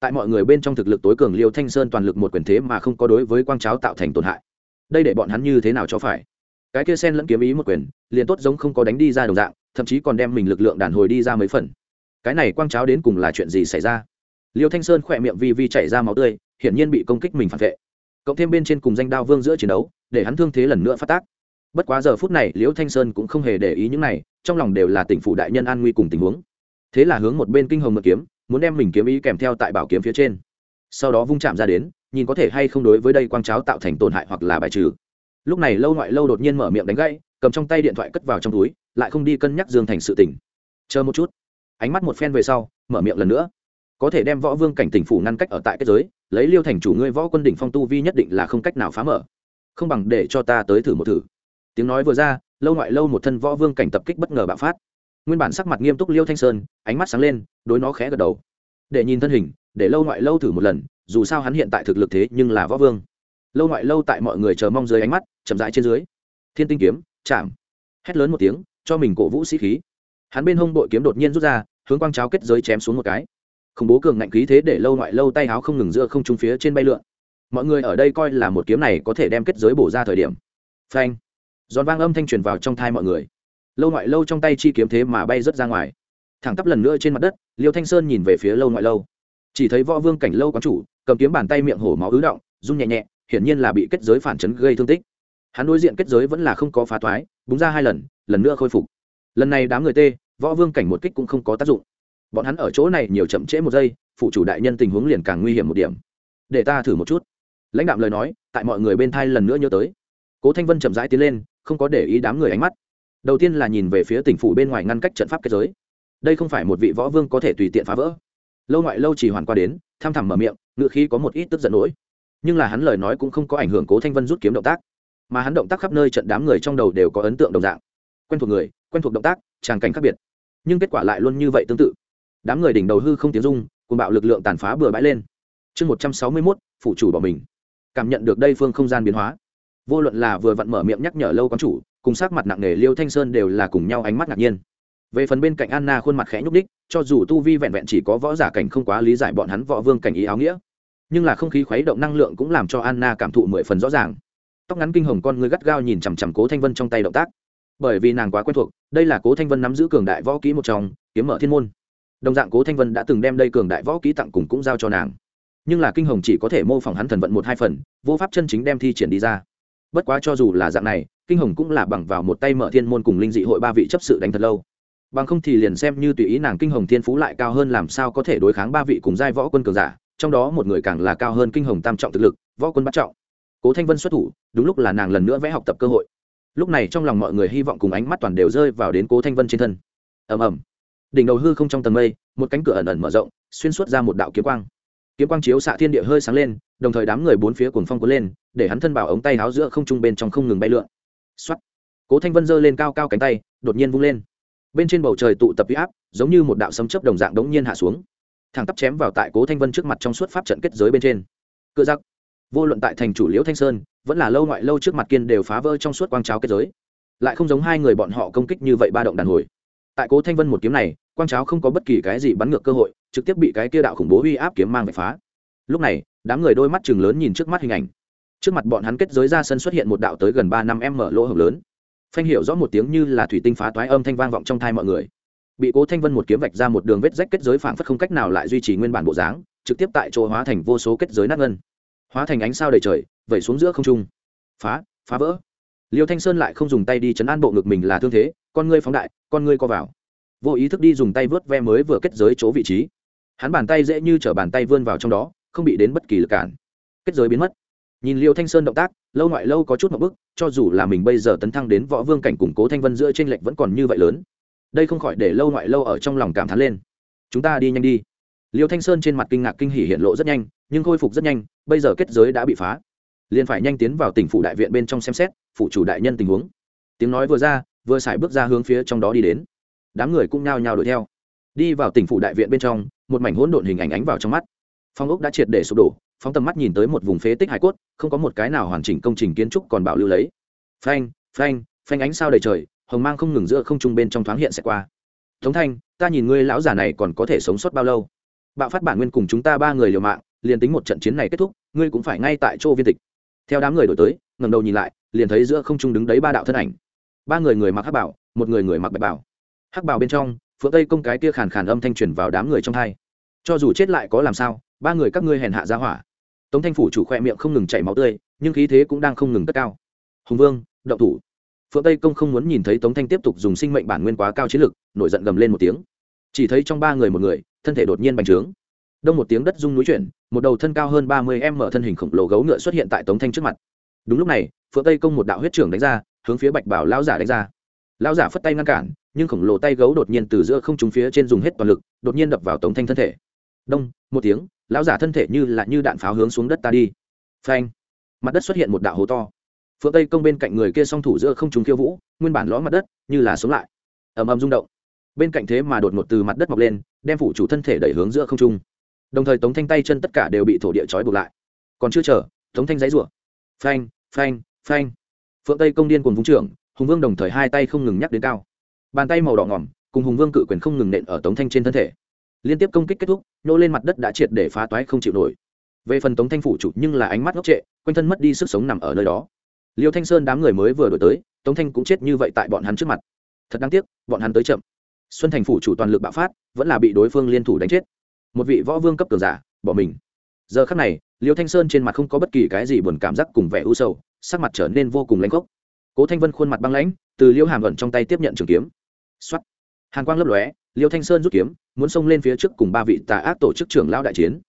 Tại mọi người bên trong thực lực tối cường liêu thanh sơn toàn lực một quyền thế mà không có đối với quang cháo tạo thành tổn hại. Đây để bọn hắn như thế nào cho phải? Cái kia sen lẫn kiếm ý một quyền, liền tốt giống không có đánh đi ra đồng dạng, thậm chí còn đem mình lực lượng đàn hồi đi ra mấy phần. Cái này quang cháo đến cùng là chuyện gì xảy ra? Liêu thanh sơn khỏe miệng vi vi chảy ra máu tươi, hiển nhiên bị công kích mình phản vệ. Cộng thêm bên trên cùng danh đao vương giữa chiến đấu, để hắn thương thế lần nữa phát tác. Bất quá giờ phút này, Liêu thanh sơn cũng không hề để ý những này, trong lòng đều là tỉnh phủ đại nhân an nguy cùng tình huống. Thế là hướng một bên kinh hồng mượn kiếm, muốn đem mình kiếm ý kèm theo tại bảo kiếm phía trên. Sau đó vung chạm ra đến, nhìn có thể hay không đối với đây quang cháo tạo thành tổn hại hoặc là bài trừ lúc này lâu ngoại lâu đột nhiên mở miệng đánh gãy, cầm trong tay điện thoại cất vào trong túi, lại không đi cân nhắc dương thành sự tỉnh chờ một chút. Ánh mắt một phen về sau, mở miệng lần nữa. Có thể đem võ vương cảnh tỉnh phủ ngăn cách ở tại kết giới, lấy liêu thành chủ ngươi võ quân đỉnh phong tu vi nhất định là không cách nào phá mở. Không bằng để cho ta tới thử một thử. Tiếng nói vừa ra, lâu ngoại lâu một thân võ vương cảnh tập kích bất ngờ bạo phát. Nguyên bản sắc mặt nghiêm túc liêu thanh sơn, ánh mắt sáng lên, đối nó khẽ gật đầu. Để nhìn thân hình, để lâu ngoại lâu thử một lần, dù sao hắn hiện tại thực lực thế nhưng là võ vương. Lâu ngoại lâu tại mọi người chờ mong dưới ánh mắt chậm rãi trên dưới. Thiên tinh kiếm, chạm. Hét lớn một tiếng, cho mình cổ vũ sĩ khí. Hắn bên hông bội kiếm đột nhiên rút ra, hướng quang cháo kết giới chém xuống một cái. Khủng bố cường ngạnh khí thế để lâu ngoại lâu tay háo không ngừng giữa không trung phía trên bay lượn. Mọi người ở đây coi là một kiếm này có thể đem kết giới bổ ra thời điểm. Phanh. Giòn vang âm thanh truyền vào trong thai mọi người. Lâu ngoại lâu trong tay chi kiếm thế mà bay rớt ra ngoài. Thẳng tắp lần nữa trên mặt đất, liêu thanh sơn nhìn về phía lâu ngoại lâu. Chỉ thấy võ vương cảnh lâu quán chủ, cầm kiếm bàn tay miệng hổ máu ứ động, run nhẹ nhẹ, hiển nhiên là bị kết giới phản chấn gây thương tích hắn đối diện kết giới vẫn là không có phá thoái, búng ra hai lần lần nữa khôi phục. Lần này đám người tê, võ vương cảnh một kích cũng không có tác dụng. Bọn hắn ở chỗ này nhiều chậm trễ một giây, phụ chủ đại nhân tình huống liền càng nguy hiểm một điểm. Để ta thử một chút. Lãnh đạo lời nói, tại mọi người bên thai lần nữa nhớ tới. Cố thanh vân chậm rãi tiến lên, không có để ý đám người ánh mắt. Đầu tiên là nhìn về phía tỉnh phủ bên ngoài ngăn cách trận pháp kết giới. Đây không phải một vị võ vương có thể tùy tiện phá vỡ. Lâu ngoại lâu chỉ hoàn qua đến, tham thẳm mở miệng, ngựa khí có một ít tức giận nỗi. Nhưng là hắn lời nói cũng không có ảnh hưởng cố thanh vân rút kiếm động tác mà hắn động tác khắp nơi trận đám người trong đầu đều có ấn tượng đồng dạng. Quen thuộc người, quen thuộc động tác, tràng cảnh khác biệt. Nhưng kết quả lại luôn như vậy tương tự. Đám người đỉnh đầu hư không tiếng dung cùng bạo lực lượng tàn phá bừa bãi lên. Chương một trăm sáu mươi mốt phụ chủ bỏ mình. Cảm nhận được đây phương không gian biến hóa. Vô luận là vừa vặn mở miệng nhắc nhở lâu quán chủ, cùng sát mặt nặng nề liêu thanh sơn đều là cùng nhau ánh mắt ngạc nhiên. Về phần bên cạnh anna khuôn mặt khẽ nhúc đích cho dù tu vi vẹn vẹn chỉ có võ giả cảnh không quá lý giải bọn hắn võ vương cảnh ý áo nghĩa, nhưng là không khí khuấy động năng lượng cũng làm cho anna cảm thụ mười phần rõ ràng tóc ngắn kinh hồng con người gắt gao nhìn chằm chằm cố thanh vân trong tay động tác bởi vì nàng quá quen thuộc đây là cố thanh vân nắm giữ cường đại võ kỹ một trong kiếm mở thiên môn đồng dạng cố thanh vân đã từng đem đây cường đại võ kỹ tặng cùng cũng giao cho nàng nhưng là kinh hồng chỉ có thể mô phỏng hắn thần vận một hai phần vô pháp chân chính đem thi triển đi ra bất quá cho dù là dạng này kinh hồng cũng là bằng vào một tay mở thiên môn cùng linh dị hội ba vị chấp sự đánh thật lâu bằng không thì liền xem như tùy ý nàng kinh hồng thiên phú lại cao hơn làm sao có thể đối kháng ba vị cùng giai võ quân cường giả trong đó một người càng là cao hơn kinh hồng tam trọng thực lực võ quân bắt trọng cố thanh vân xuất thủ, đúng lúc là nàng lần nữa vẽ học tập cơ hội. Lúc này trong lòng mọi người hy vọng cùng ánh mắt toàn đều rơi vào đến cố thanh vân trên thân. Ầm ầm. Đỉnh đầu hư không trong tầng mây, một cánh cửa ẩn ẩn mở rộng, xuyên suốt ra một đạo kiếm quang. Kiếm quang chiếu xạ thiên địa hơi sáng lên, đồng thời đám người bốn phía cuồng phong cuốn lên, để hắn thân bảo ống tay áo giữa không trung bên trong không ngừng bay lượn. Xuất cố thanh vân giơ lên cao cao cánh tay, đột nhiên vung lên. Bên trên bầu trời tụ tập huy áp, giống như một đạo sấm chớp đồng dạng đống nhiên hạ xuống. Thẳng tắp chém vào tại cố thanh vân trước mặt trong suốt pháp trận kết giới bên trên. Cựa giặc vô luận tại thành chủ liễu thanh sơn, vẫn là lâu ngoại lâu trước mặt kiên đều phá vỡ trong suốt quang cháo kết giới. Lại không giống hai người bọn họ công kích như vậy ba động đàn hồi. Tại cố thanh vân một kiếm này, quang cháo không có bất kỳ cái gì bắn ngược cơ hội, trực tiếp bị cái kia đạo khủng bố uy áp kiếm mang vạch phá. Lúc này, đám người đôi mắt chừng lớn nhìn trước mắt hình ảnh. Trước mặt bọn hắn kết giới ra sân xuất hiện một đạo tới gần ba năm em mở lỗ hổng lớn. Phanh hiểu rõ một tiếng như là thủy tinh phá toái âm thanh vang vọng trong thai mọi người. Bị cố thanh vân một kiếm vạch ra một đường vết rách kết giới phảng phất không cách nào lại duy trì nguyên bản bộ dáng, trực tiếp tại chỗ hóa thành vô số kết giới nát ngân hóa thành ánh sao đầy trời, vẩy xuống giữa không trung. Phá phá vỡ. Liêu thanh sơn lại không dùng tay đi chấn an bộ ngực mình là thương thế, con ngươi phóng đại, con ngươi co vào. Vô ý thức đi dùng tay vớt ve mới vừa kết giới chỗ vị trí. Hắn bàn tay dễ như t r ở bàn tay vươn vào trong đó, không bị đến bất kỳ lực cản. Kết giới biến mất. Nhìn liêu thanh sơn động tác, lâu ngoại lâu có chút một bức, cho dù là mình bây giờ tấn thăng đến võ vương cảnh củng cố thanh vân giữa t r ê n lệch vẫn còn như vậy lớn. Đây không khỏi để lâu ngoại lâu ở trong lòng cảm thán lên. Chúng ta đi nhanh đi. Liêu thanh sơn trên mặt kinh ngạc kinh hỉ hiện lộ rất nhanh nhưng khôi phục rất nhanh, bây giờ kết giới đã bị phá. Liền phải nhanh tiến vào tỉnh phủ đại viện bên trong xem xét phụ chủ đại nhân tình huống. Tiếng nói vừa ra, vừa xài bước ra hướng phía trong đó đi đến. Đám người cũng nhao nhao đuổi theo. Đi vào tỉnh phủ đại viện bên trong, một mảnh hỗn độn hình ảnh ánh vào trong mắt. Phong ốc đã triệt để sụp đổ, phóng tầm mắt nhìn tới một vùng phế tích hải cốt, không có một cái nào hoàn chỉnh công trình kiến trúc còn bảo lưu lấy. Phanh phanh phanh ánh sao đầy trời, hồng mang không ngừng giữa không trung bên trong thoáng hiện sẽ qua. Tống thanh, ta nhìn ngươi lão già này còn có thể sống sót bao lâu? Bạo phát bản nguyên cùng chúng ta ba người liều mạng liền tính một trận chiến này kết thúc, ngươi cũng phải ngay tại chỗ viên tịch. Theo đám người đổi tới ngầm đầu nhìn lại, liền thấy giữa không trung đứng đấy ba đạo thân ảnh. Ba người người mặc hắc bảo, một người người mặc bạch bảo. Hắc bảo bên trong, phượng tây công cái kia khàn khàn âm thanh truyền vào đám người trong hai. Cho dù chết lại có làm sao, ba người các ngươi hèn hạ ra hỏa. Tống thanh phủ chủ khoe miệng không ngừng chảy máu tươi, nhưng khí thế cũng đang không ngừng cất cao. Hùng vương, động thủ. Phượng tây công không muốn nhìn thấy tống thanh tiếp tục dùng sinh mệnh bản nguyên quá cao chiến lực, nổi giận gầm lên một tiếng. Chỉ thấy trong ba người một người, thân thể đột nhiên bành trướng đông một tiếng đất rung núi chuyển, một đầu thân cao hơn ba mươi em mở thân hình khổng lồ gấu ngựa xuất hiện tại tống thanh trước mặt. Đúng lúc này, phượng tây công một đạo huyết trưởng đánh ra, hướng phía bạch bảo lão giả đánh ra. Lão giả phất tay ngăn cản, nhưng khổng lồ tay gấu đột nhiên từ giữa không trúng phía trên dùng hết toàn lực, đột nhiên đập vào tống thanh thân thể. Đông, một tiếng, lão giả thân thể như là như đạn pháo hướng xuống đất ta đi. Phanh. Mặt đất xuất hiện một đạo hố to. Phượng tây công bên cạnh người kia song thủ giữa không trúng khiêu vũ, nguyên bản ló mặt đất, như là sống lại. Ầm ầm rung động. Bên cạnh thế mà đột ngột từ mặt đất mọc lên, đem phủ chủ thân thể đẩy hướng giữa không trung đồng thời tống thanh tay chân tất cả đều bị thổ địa trói buộc lại còn chưa chờ tống thanh giấy rủa phanh phanh phanh. phượng tây công điên cùng vũng trưởng, hùng vương đồng thời hai tay không ngừng nhắc đến cao bàn tay màu đỏ ngỏm, cùng hùng vương cự quyền không ngừng nện ở tống thanh trên thân thể liên tiếp công kích kết thúc, nhô lên mặt đất đã triệt để phá toái không chịu nổi về phần tống thanh phủ chủ nhưng là ánh mắt ngốc trệ, quanh thân mất đi sức sống nằm ở nơi đó liêu thanh sơn đám người mới vừa đổi tới, tống thanh cũng chết như vậy tại bọn hắn trước mặt thật đáng tiếc, bọn hắn tới chậm xuân thành phủ chủ toàn lực bạo phát, vẫn là bị đối phương liên thủ đánh chết một vị võ vương cấp cường giả, bỏ mình. Giờ khắc này, liêu thanh sơn trên mặt không có bất kỳ cái gì buồn cảm giác cùng vẻ u sầu, sắc mặt trở nên vô cùng lãnh gốc cố thanh vân khuôn mặt băng lãnh, từ liêu hàm ẩn trong tay tiếp nhận trường kiếm. X hàn quang lấp lóe, liêu thanh sơn rút kiếm, muốn xông lên phía trước cùng ba vị tà ác tổ chức trưởng lão đại chiến.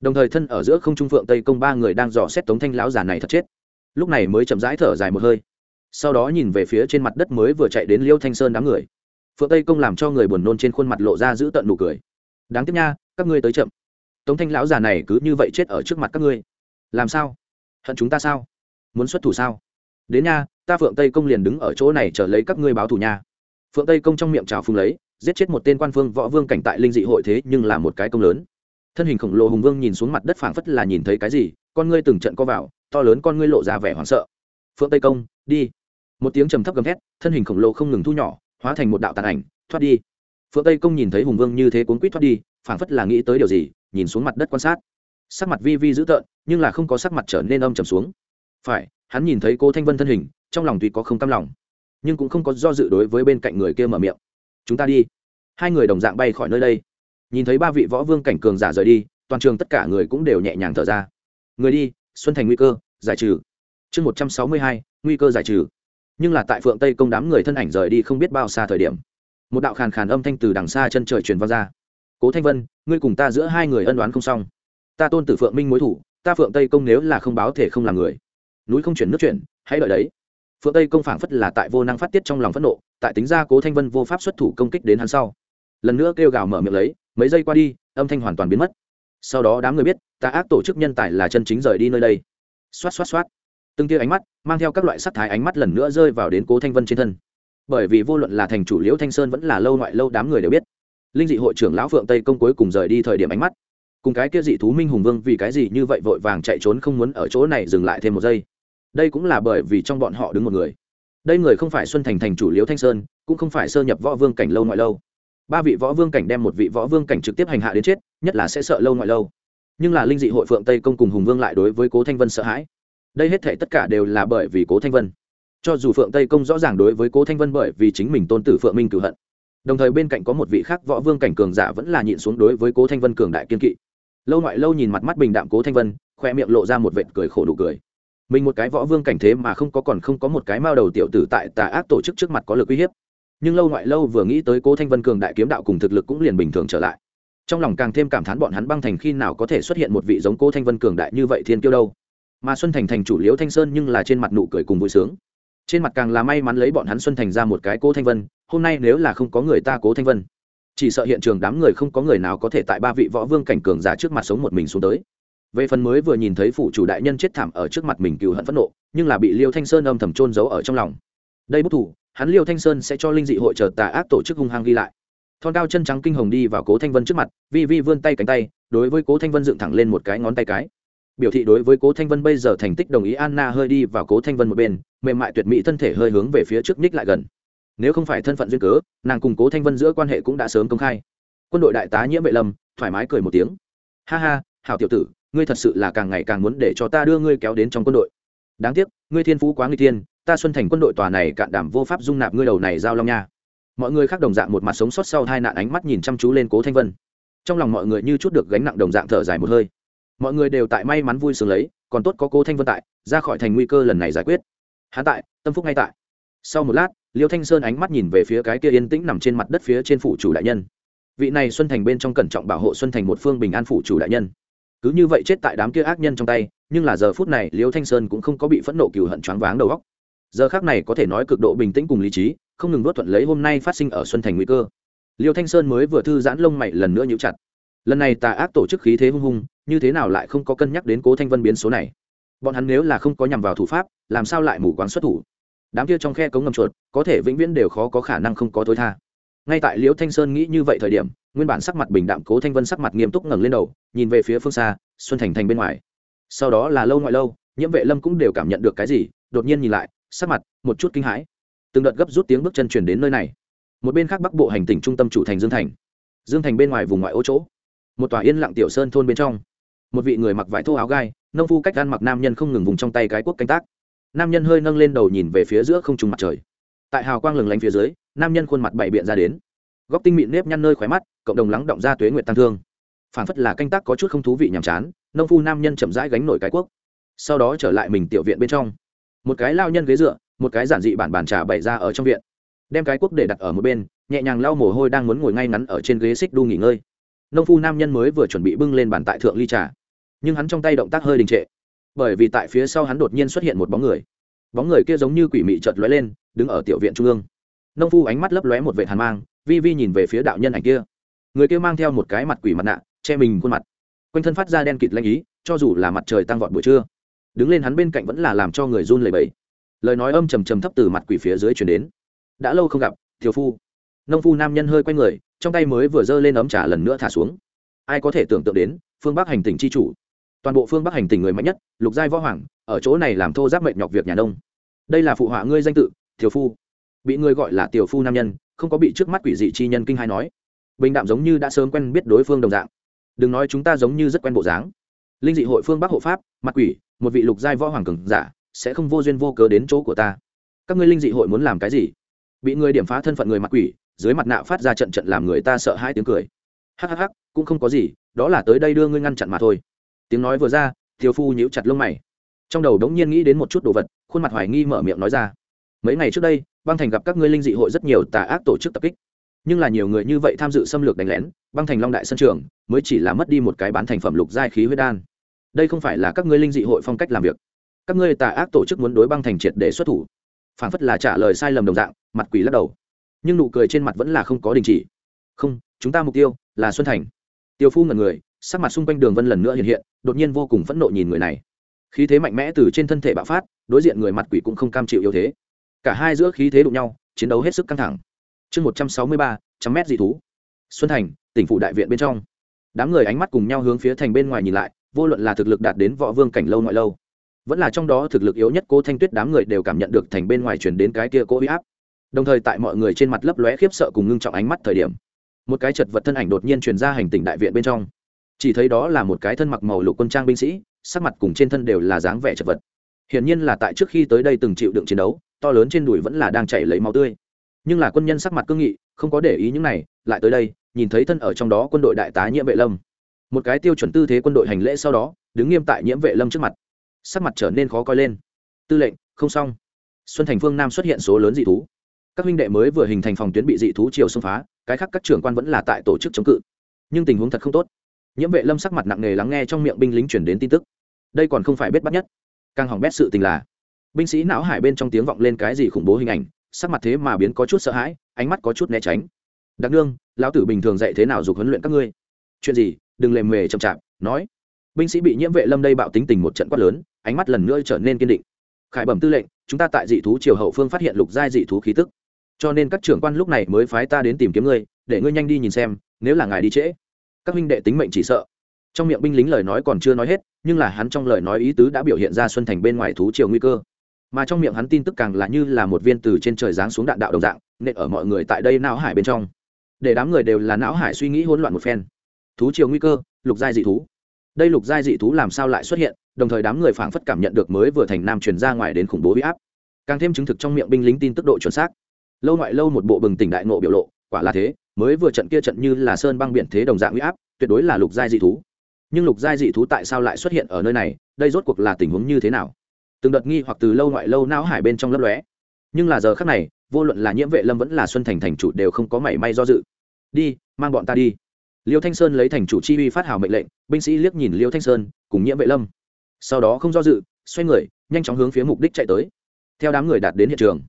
Đồng thời thân ở giữa không trung phượng tây công ba người đang dò xét tống thanh lão già này thật chết. Lúc này mới chậm rãi thở dài một hơi. Sau đó nhìn về phía trên mặt đất mới vừa chạy đến liêu thanh sơn đám người. Phượng tây công làm cho người buồn nôn trên khuôn mặt lộ ra giữ tận nụ cười. Đáng tiếc nha các ngươi tới chậm. Tống thanh lão già này cứ như vậy chết ở trước mặt các ngươi. Làm sao? Hận chúng ta sao? Muốn xuất thủ sao? Đến nha, ta phượng tây công liền đứng ở chỗ này chờ lấy các ngươi báo thù nha. Phượng tây công trong miệng trào phùng lấy, giết chết một tên quan phương võ vương cảnh tại linh dị hội thế nhưng là một cái công lớn. Thân hình khổng lồ hùng vương nhìn xuống mặt đất phảng phất là nhìn thấy cái gì, con ngươi từng trận co vào, to lớn con ngươi lộ ra vẻ hoảng sợ. Phượng tây công, đi. Một tiếng trầm thấp gầm thét, thân hình khổng lồ không ngừng thu nhỏ, hóa thành một đạo tàn ảnh, thoát đi. Phượng tây công nhìn thấy hùng vương như thế cuốn quýt thoát đi phảng phất là nghĩ tới điều gì, nhìn xuống mặt đất quan sát. Sắc mặt vi vi dữ tợn, nhưng là không có sắc mặt trở nên âm trầm xuống. Phải, hắn nhìn thấy cô thanh vân thân hình, trong lòng tuy có không cam lòng, nhưng cũng không có do dự đối với bên cạnh người kia mở miệng. Chúng ta đi. Hai người đồng dạng bay khỏi nơi đây. Nhìn thấy ba vị võ vương cảnh cường giả rời đi, toàn trường tất cả người cũng đều nhẹ nhàng thở ra. Người đi, xuân thành nguy cơ, giải trừ. Chương một trăm sáu mươi hai, nguy cơ giải trừ. Nhưng là tại phượng tây công đám người thân ảnh rời đi không biết bao xa thời điểm, một đạo khàn khàn âm thanh từ đằng xa chân trời truyền vang ra cố thanh vân, ngươi cùng ta giữa hai người ân đoán không xong. Ta tôn tử phượng minh mối thủ, ta phượng tây công nếu là không báo thể không làm người. Núi không chuyển nước chuyển, hãy đợi đấy. Phượng tây công phảng phất là tại vô năng phát tiết trong lòng phẫn nộ, tại tính ra cố thanh vân vô pháp xuất thủ công kích đến hắn sau. Lần nữa kêu gào mở miệng lấy, mấy giây qua đi, âm thanh hoàn toàn biến mất. Sau đó đám người biết, ta ác tổ chức nhân tài là chân chính rời đi nơi đây. Xoát xoát xoát. Từng tia ánh mắt, mang theo các loại sắc thái ánh mắt lần nữa rơi vào đến cố thanh vân trên thân. Bởi vì vô luận là thành chủ liễu thanh sơn vẫn là lâu ngoại lâu đám người đều biết linh dị hội trưởng lão phượng tây công cuối cùng rời đi thời điểm ánh mắt. Cùng cái kia dị thú minh hùng vương vì cái gì như vậy vội vàng chạy trốn không muốn ở chỗ này dừng lại thêm một giây. Đây cũng là bởi vì trong bọn họ đứng một người. Đây người không phải xuân thành thành chủ liễu thanh sơn, cũng không phải sơ nhập võ vương cảnh lâu ngoại lâu. Ba vị võ vương cảnh đem một vị võ vương cảnh trực tiếp hành hạ đến chết, nhất là sẽ sợ lâu ngoại lâu. Nhưng là linh dị hội phượng tây công cùng hùng vương lại đối với cố thanh vân sợ hãi. Đây hết thể tất cả đều là bởi vì cố thanh vân. Cho dù phượng tây công rõ ràng đối với cố thanh vân bởi vì chính mình tôn tử phượng minh cử hận đồng thời bên cạnh có một vị khác võ vương cảnh cường giả vẫn là nhịn xuống đối với cố thanh vân cường đại kiên kỵ. Lâu ngoại lâu nhìn mặt mắt bình đạm cố thanh vân, khoe miệng lộ ra một vệt cười khổ đủ cười. Mình một cái võ vương cảnh thế mà không có còn không có một cái mao đầu tiểu tử tại tà ác tổ chức trước mặt có lực uy hiếp. Nhưng lâu ngoại lâu vừa nghĩ tới cố thanh vân cường đại kiếm đạo cùng thực lực cũng liền bình thường trở lại. Trong lòng càng thêm cảm thán bọn hắn băng thành khi nào có thể xuất hiện một vị giống cố thanh vân cường đại như vậy thiên kiêu đâu. Mà xuân thành thành chủ liễu thanh sơn nhưng là trên mặt nụ cười cùng vui sướng trên mặt càng là may mắn lấy bọn hắn xuân thành ra một cái cố thanh vân, hôm nay nếu là không có người ta cố thanh vân. Chỉ sợ hiện trường đám người không có người nào có thể tại ba vị võ vương cảnh cường giả trước mặt sống một mình xuống tới. Về phần mới vừa nhìn thấy phụ chủ đại nhân chết thảm ở trước mặt mình cừu hận phẫn nộ, nhưng là bị liêu thanh sơn âm thầm trôn giấu ở trong lòng. Đây bất thủ, hắn liêu thanh sơn sẽ cho linh dị hội trợ tà ác tổ chức hung hăng ghi lại. Thon cao chân trắng kinh hồng đi vào cố thanh vân trước mặt, vi vi vươn tay cánh tay, đối với cố thanh vân dựng thẳng lên một cái ngón tay cái biểu thị đối với cố thanh vân bây giờ thành tích đồng ý anna hơi đi vào cố thanh vân một bên, mềm mại tuyệt mỹ thân thể hơi hướng về phía trước ních lại gần. Nếu không phải thân phận duyên cớ, nàng cùng cố thanh vân giữa quan hệ cũng đã sớm công khai. Quân đội đại tá nhiễm vệ lâm, thoải mái cười một tiếng. Ha ha, hảo tiểu tử, ngươi thật sự là càng ngày càng muốn để cho ta đưa ngươi kéo đến trong quân đội. Đáng tiếc, ngươi thiên phú quá nguy thiên, ta xuân thành quân đội tòa này cạn đảm vô pháp dung nạp ngươi đầu này giao long nha. Mọi người khác đồng dạng một mặt sống sót sau hai nạn ánh mắt nhìn chăm chú lên cố thanh vân. Trong lòng mọi người như chút được gánh nặng đồng dạng thở dài một hơi mọi người đều tại may mắn vui sướng lấy, còn tốt có cô thanh vân tại, ra khỏi thành nguy cơ lần này giải quyết. Hắn tại, tâm phúc ngay tại. Sau một lát, liêu thanh sơn ánh mắt nhìn về phía cái kia yên tĩnh nằm trên mặt đất phía trên phủ chủ đại nhân. Vị này xuân thành bên trong cẩn trọng bảo hộ xuân thành một phương bình an phủ chủ đại nhân. Cứ như vậy chết tại đám kia ác nhân trong tay, nhưng là giờ phút này, liêu thanh sơn cũng không có bị phẫn nộ cừu hận choáng váng đầu góc giờ khác này có thể nói cực độ bình tĩnh cùng lý trí, không ngừng đốt thuận lấy hôm nay phát sinh ở xuân thành nguy cơ. Liêu thanh sơn mới vừa thư giãn lông mày lần nữa nhíu chặt lần này tà ác tổ chức khí thế hung hung, như thế nào lại không có cân nhắc đến cố thanh vân biến số này? Bọn hắn nếu là không có nhằm vào thủ pháp, làm sao lại mù quáng xuất thủ? Đám kia trong khe cống ngầm chuột, có thể vĩnh viễn đều khó có khả năng không có tối tha. Ngay tại liễu thanh sơn nghĩ như vậy thời điểm, nguyên bản sắc mặt bình đạm cố thanh vân sắc mặt nghiêm túc ngẩng lên đầu, nhìn về phía phương xa, xuân thành thành bên ngoài. Sau đó là lâu ngoại lâu, nhiễm vệ lâm cũng đều cảm nhận được cái gì, đột nhiên nhìn lại, sắc mặt một chút kinh hãi. Từng đợt gấp rút tiếng bước chân chuyển đến nơi này. Một bên khác bắc bộ hành tỉnh trung tâm chủ thành dương thành. Dương thành bên ngoài vùng ngoại ô chỗ một tòa yên lặng tiểu sơn thôn bên trong. Một vị người mặc vải thô áo gai, nông phu cách ăn mặc nam nhân không ngừng vùng trong tay cái quốc canh tác. Nam nhân hơi nâng lên đầu nhìn về phía giữa không trùng mặt trời. Tại hào quang lừng lánh phía dưới, nam nhân khuôn mặt bảy biện ra đến. Góc tinh mịn nếp nhăn nơi khóe mắt, cộng đồng lắng động ra tuế nguyện tăng thương. Phản phất là canh tác có chút không thú vị nhàm chán, nông phu nam nhân chậm rãi gánh nổi cái quốc. Sau đó trở lại mình tiểu viện bên trong. Một cái lao nhân ghế dựa, một cái giản dị bản bàn trà bày ra ở trong viện. Đem cái quốc để đặt ở một bên, nhẹ nhàng lau mồ hôi đang muốn ngồi ngay ngắn ở trên ghế xích đu nghỉ ngơi nông phu nam nhân mới vừa chuẩn bị bưng lên bàn tại thượng ly trà. Nhưng hắn trong tay động tác hơi đình trệ. Bởi vì tại phía sau hắn đột nhiên xuất hiện một bóng người. Bóng người kia giống như quỷ mị chợt lóe lên, đứng ở tiểu viện trung ương. Nông phu ánh mắt lấp lóe một vệ hàn mang, vi vi nhìn về phía đạo nhân ảnh kia. Người kia mang theo một cái mặt quỷ mặt nạ, che mình khuôn mặt. Quanh thân phát ra đen kịt lanh ý, cho dù là mặt trời tăng vọt buổi trưa, đứng lên hắn bên cạnh vẫn là làm cho người run lẩy bẩy. Lời nói âm trầm trầm thấp từ mặt quỷ phía dưới chuyển đến. Đã lâu không gặp thiếu phu nông phu nam nhân hơi quay người, trong tay mới vừa giơ lên ấm trà lần nữa thả xuống. Ai có thể tưởng tượng đến, phương bắc hành tỉnh c h i chủ. Toàn bộ phương bắc hành tỉnh người mạnh nhất, lục giai võ hoàng, ở chỗ này làm thô giáp mệnh nhọc việc nhà nông. Đây là phụ họa ngươi danh tự thiếu phu. Bị ngươi gọi là tiểu phu nam nhân, không có bị trước mắt quỷ dị chi nhân kinh hai nói. Bình đạm giống như đã sớm quen biết đối phương đồng dạng. Đừng nói chúng ta giống như rất quen bộ dáng. Linh dị hội phương bắc hộ pháp, mặt quỷ, một vị lục giai võ hoàng cường giả, sẽ không vô duyên vô cớ đến chỗ của ta. Các ngươi linh dị hội muốn làm cái gì? Bị người điểm phá thân phận người mặt quỷ dưới mặt nạ phát ra trận trận làm người ta sợ hai tiếng cười. Hắc hắc cũng không có gì, đó là tới đây đưa ngươi ngăn chặn mà thôi. Tiếng nói vừa ra thiếu phu nhíu chặt lông mày. Trong đầu đống nhiên nghĩ đến một chút đồ vật, khuôn mặt hoài nghi mở miệng nói ra. Mấy ngày trước đây, băng thành gặp các ngươi linh dị hội rất nhiều tà ác tổ chức tập kích. Nhưng là nhiều người như vậy tham dự xâm lược đánh lén, băng thành long đại sân trường mới chỉ là mất đi một cái bán thành phẩm lục giai khí huyết đan. Đây không phải là các ngươi linh dị hội phong cách làm việc. Các ngươi tà ác tổ chức muốn đối băng thành triệt để xuất thủ. Phản phất là trả lời sai lầm đồng dạng, mặt quỷ lắc đầu nhưng nụ cười trên mặt vẫn là không có đình chỉ. Không, chúng ta mục tiêu là xuân thành. Tiêu phu ngần người, sắc mặt xung quanh đường vân lần nữa hiện hiện, đột nhiên vô cùng phẫn nộ nhìn người này. Khí thế mạnh mẽ từ trên thân thể bạo phát, đối diện người mặt quỷ cũng không cam chịu yếu thế. Cả hai giữa khí thế đụng nhau, chiến đấu hết sức căng thẳng. Chương một trăm sáu mươi ba, trăm mét dị thú. Xuân thành, tỉnh phủ đại viện bên trong. Đám người ánh mắt cùng nhau hướng phía thành bên ngoài nhìn lại, vô luận là thực lực đạt đến võ vương cảnh lâu ngoại lâu, vẫn là trong đó thực lực yếu nhất cố thanh tuyết đám người đều cảm nhận được thành bên ngoài chuyển đến cái kia cố huy áp đồng thời tại mọi người trên mặt lấp lóe khiếp sợ cùng ngưng trọng ánh mắt thời điểm, một cái chật vật thân ảnh đột nhiên truyền ra hành tỉnh đại viện bên trong. Chỉ thấy đó là một cái thân mặc màu lục quân trang binh sĩ, sắc mặt cùng trên thân đều là dáng vẻ chật vật. Hiển nhiên là tại trước khi tới đây từng chịu đựng chiến đấu, to lớn trên đùi vẫn là đang chảy lấy máu tươi. Nhưng là quân nhân sắc mặt cương nghị, không có để ý những này, lại tới đây, nhìn thấy thân ở trong đó quân đội đại tá nhiễm vệ lâm. Một cái tiêu chuẩn tư thế quân đội hành lễ sau đó, đứng nghiêm tại nhiễm vệ lâm trước mặt. Sắc mặt trở nên khó coi lên. Tư lệnh, không xong. Xuân thành phương nam xuất hiện số lớn dị thú các huynh đệ mới vừa hình thành phòng tuyến bị dị thú chiều xông phá, cái khác các trưởng quan vẫn là tại tổ chức chống cự. Nhưng tình huống thật không tốt. Nhiễm vệ lâm sắc mặt nặng nề lắng nghe trong miệng binh lính chuyển đến tin tức. Đây còn không phải biết bắt nhất. Càng hỏng bét sự tình là, binh sĩ não hải bên trong tiếng vọng lên cái gì khủng bố hình ảnh, sắc mặt thế mà biến có chút sợ hãi, ánh mắt có chút né tránh. Đặc nương, lão tử bình thường dạy thế nào dục huấn luyện các ngươi? Chuyện gì? Đừng lề mề chậm chạp, nói. Binh sĩ bị nhiễm vệ lâm đây bạo tính tình một trận quát lớn, ánh mắt lần nữa trở nên kiên định. Khải bẩm tư lệnh, chúng ta tại dị thú triều hậu phương phát hiện lục giai dị thú khí tức cho nên các trưởng quan lúc này mới phái ta đến tìm kiếm ngươi, để ngươi nhanh đi nhìn xem, nếu là ngài đi trễ. Các huynh đệ tính mệnh chỉ sợ. Trong miệng binh lính lời nói còn chưa nói hết, nhưng là hắn trong lời nói ý tứ đã biểu hiện ra xuân thành bên ngoài thú triều nguy cơ. Mà trong miệng hắn tin tức càng là như là một viên từ trên trời giáng xuống đạn đạo đồng dạng nên ở mọi người tại đây não hải bên trong. Để đám người đều là não hải suy nghĩ hỗn loạn một phen. Thú triều nguy cơ, lục giai dị thú. Đây lục giai dị thú làm sao lại xuất hiện, đồng thời đám người phảng phất cảm nhận được mới vừa thành nam truyền ra ngoài đến khủng bố huy áp. Càng thêm chứng thực trong miệng binh lính tin tức độ chuẩn xác lâu ngoại lâu một bộ bừng tỉnh đại nộ biểu lộ, quả là thế, mới vừa trận kia trận như là sơn băng biển thế đồng dạng huy áp, tuyệt đối là lục giai dị thú. Nhưng lục giai dị thú tại sao lại xuất hiện ở nơi này, đây rốt cuộc là tình huống như thế nào? Từng đợt nghi hoặc từ lâu ngoại lâu não hải bên trong lấp lóe. Nhưng là giờ khác này, vô luận là nhiễm vệ lâm vẫn là xuân thành thành chủ đều không có mảy may do dự. Đi, mang bọn ta đi. Liêu thanh sơn lấy thành chủ chi uy phát hào mệnh lệnh, binh sĩ liếc nhìn liêu thanh sơn, cùng nhiễm vệ lâm. Sau đó không do dự, xoay người, nhanh chóng hướng phía mục đích chạy tới. Theo đám người đạt đến hiện trường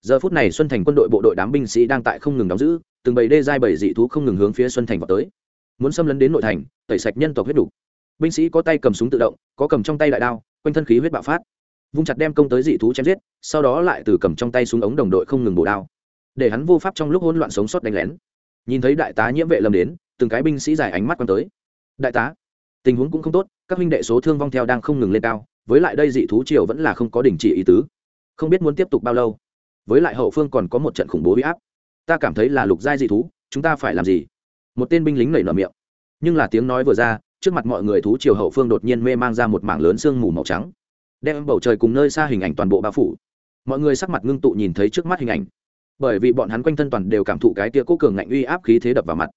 giờ phút này xuân thành quân đội bộ đội đám binh sĩ đang tại không ngừng đóng giữ, từng bầy đê giai bầy dị thú không ngừng hướng phía xuân thành vào tới. Muốn xâm lấn đến nội thành, tẩy sạch nhân tộc huyết đủ binh sĩ có tay cầm súng tự động, có cầm trong tay đại đao, quanh thân khí huyết bạo phát. Vung chặt đem công tới dị thú chém giết, sau đó lại từ cầm trong tay súng ống đồng đội không ngừng bổ đao. Để hắn vô pháp trong lúc hỗn loạn sống sót đánh lén. Nhìn thấy đại tá nhiễm vệ lâm đến, từng cái binh sĩ dài ánh mắt quan tới. Đại tá, tình huống cũng không tốt, các huynh đệ số thương vong theo đang không ngừng lên cao, với lại đây dị thú triều vẫn là không có đình chỉ ý tứ. Không biết muốn tiếp tục bao lâu với lại hậu phương còn có một trận khủng bố huy áp. Ta cảm thấy là lục giai dị thú, chúng ta phải làm gì? Một tên binh lính nảy nở miệng. Nhưng là tiếng nói vừa ra, trước mặt mọi người thú triều hậu phương đột nhiên mê mang ra một mảng lớn sương mù màu trắng. Đem bầu trời cùng nơi xa hình ảnh toàn bộ bao phủ. Mọi người sắc mặt ngưng tụ nhìn thấy trước mắt hình ảnh. Bởi vì bọn hắn quanh thân toàn đều cảm thụ cái tia cố cường ngạnh uy áp khí thế đập vào mặt.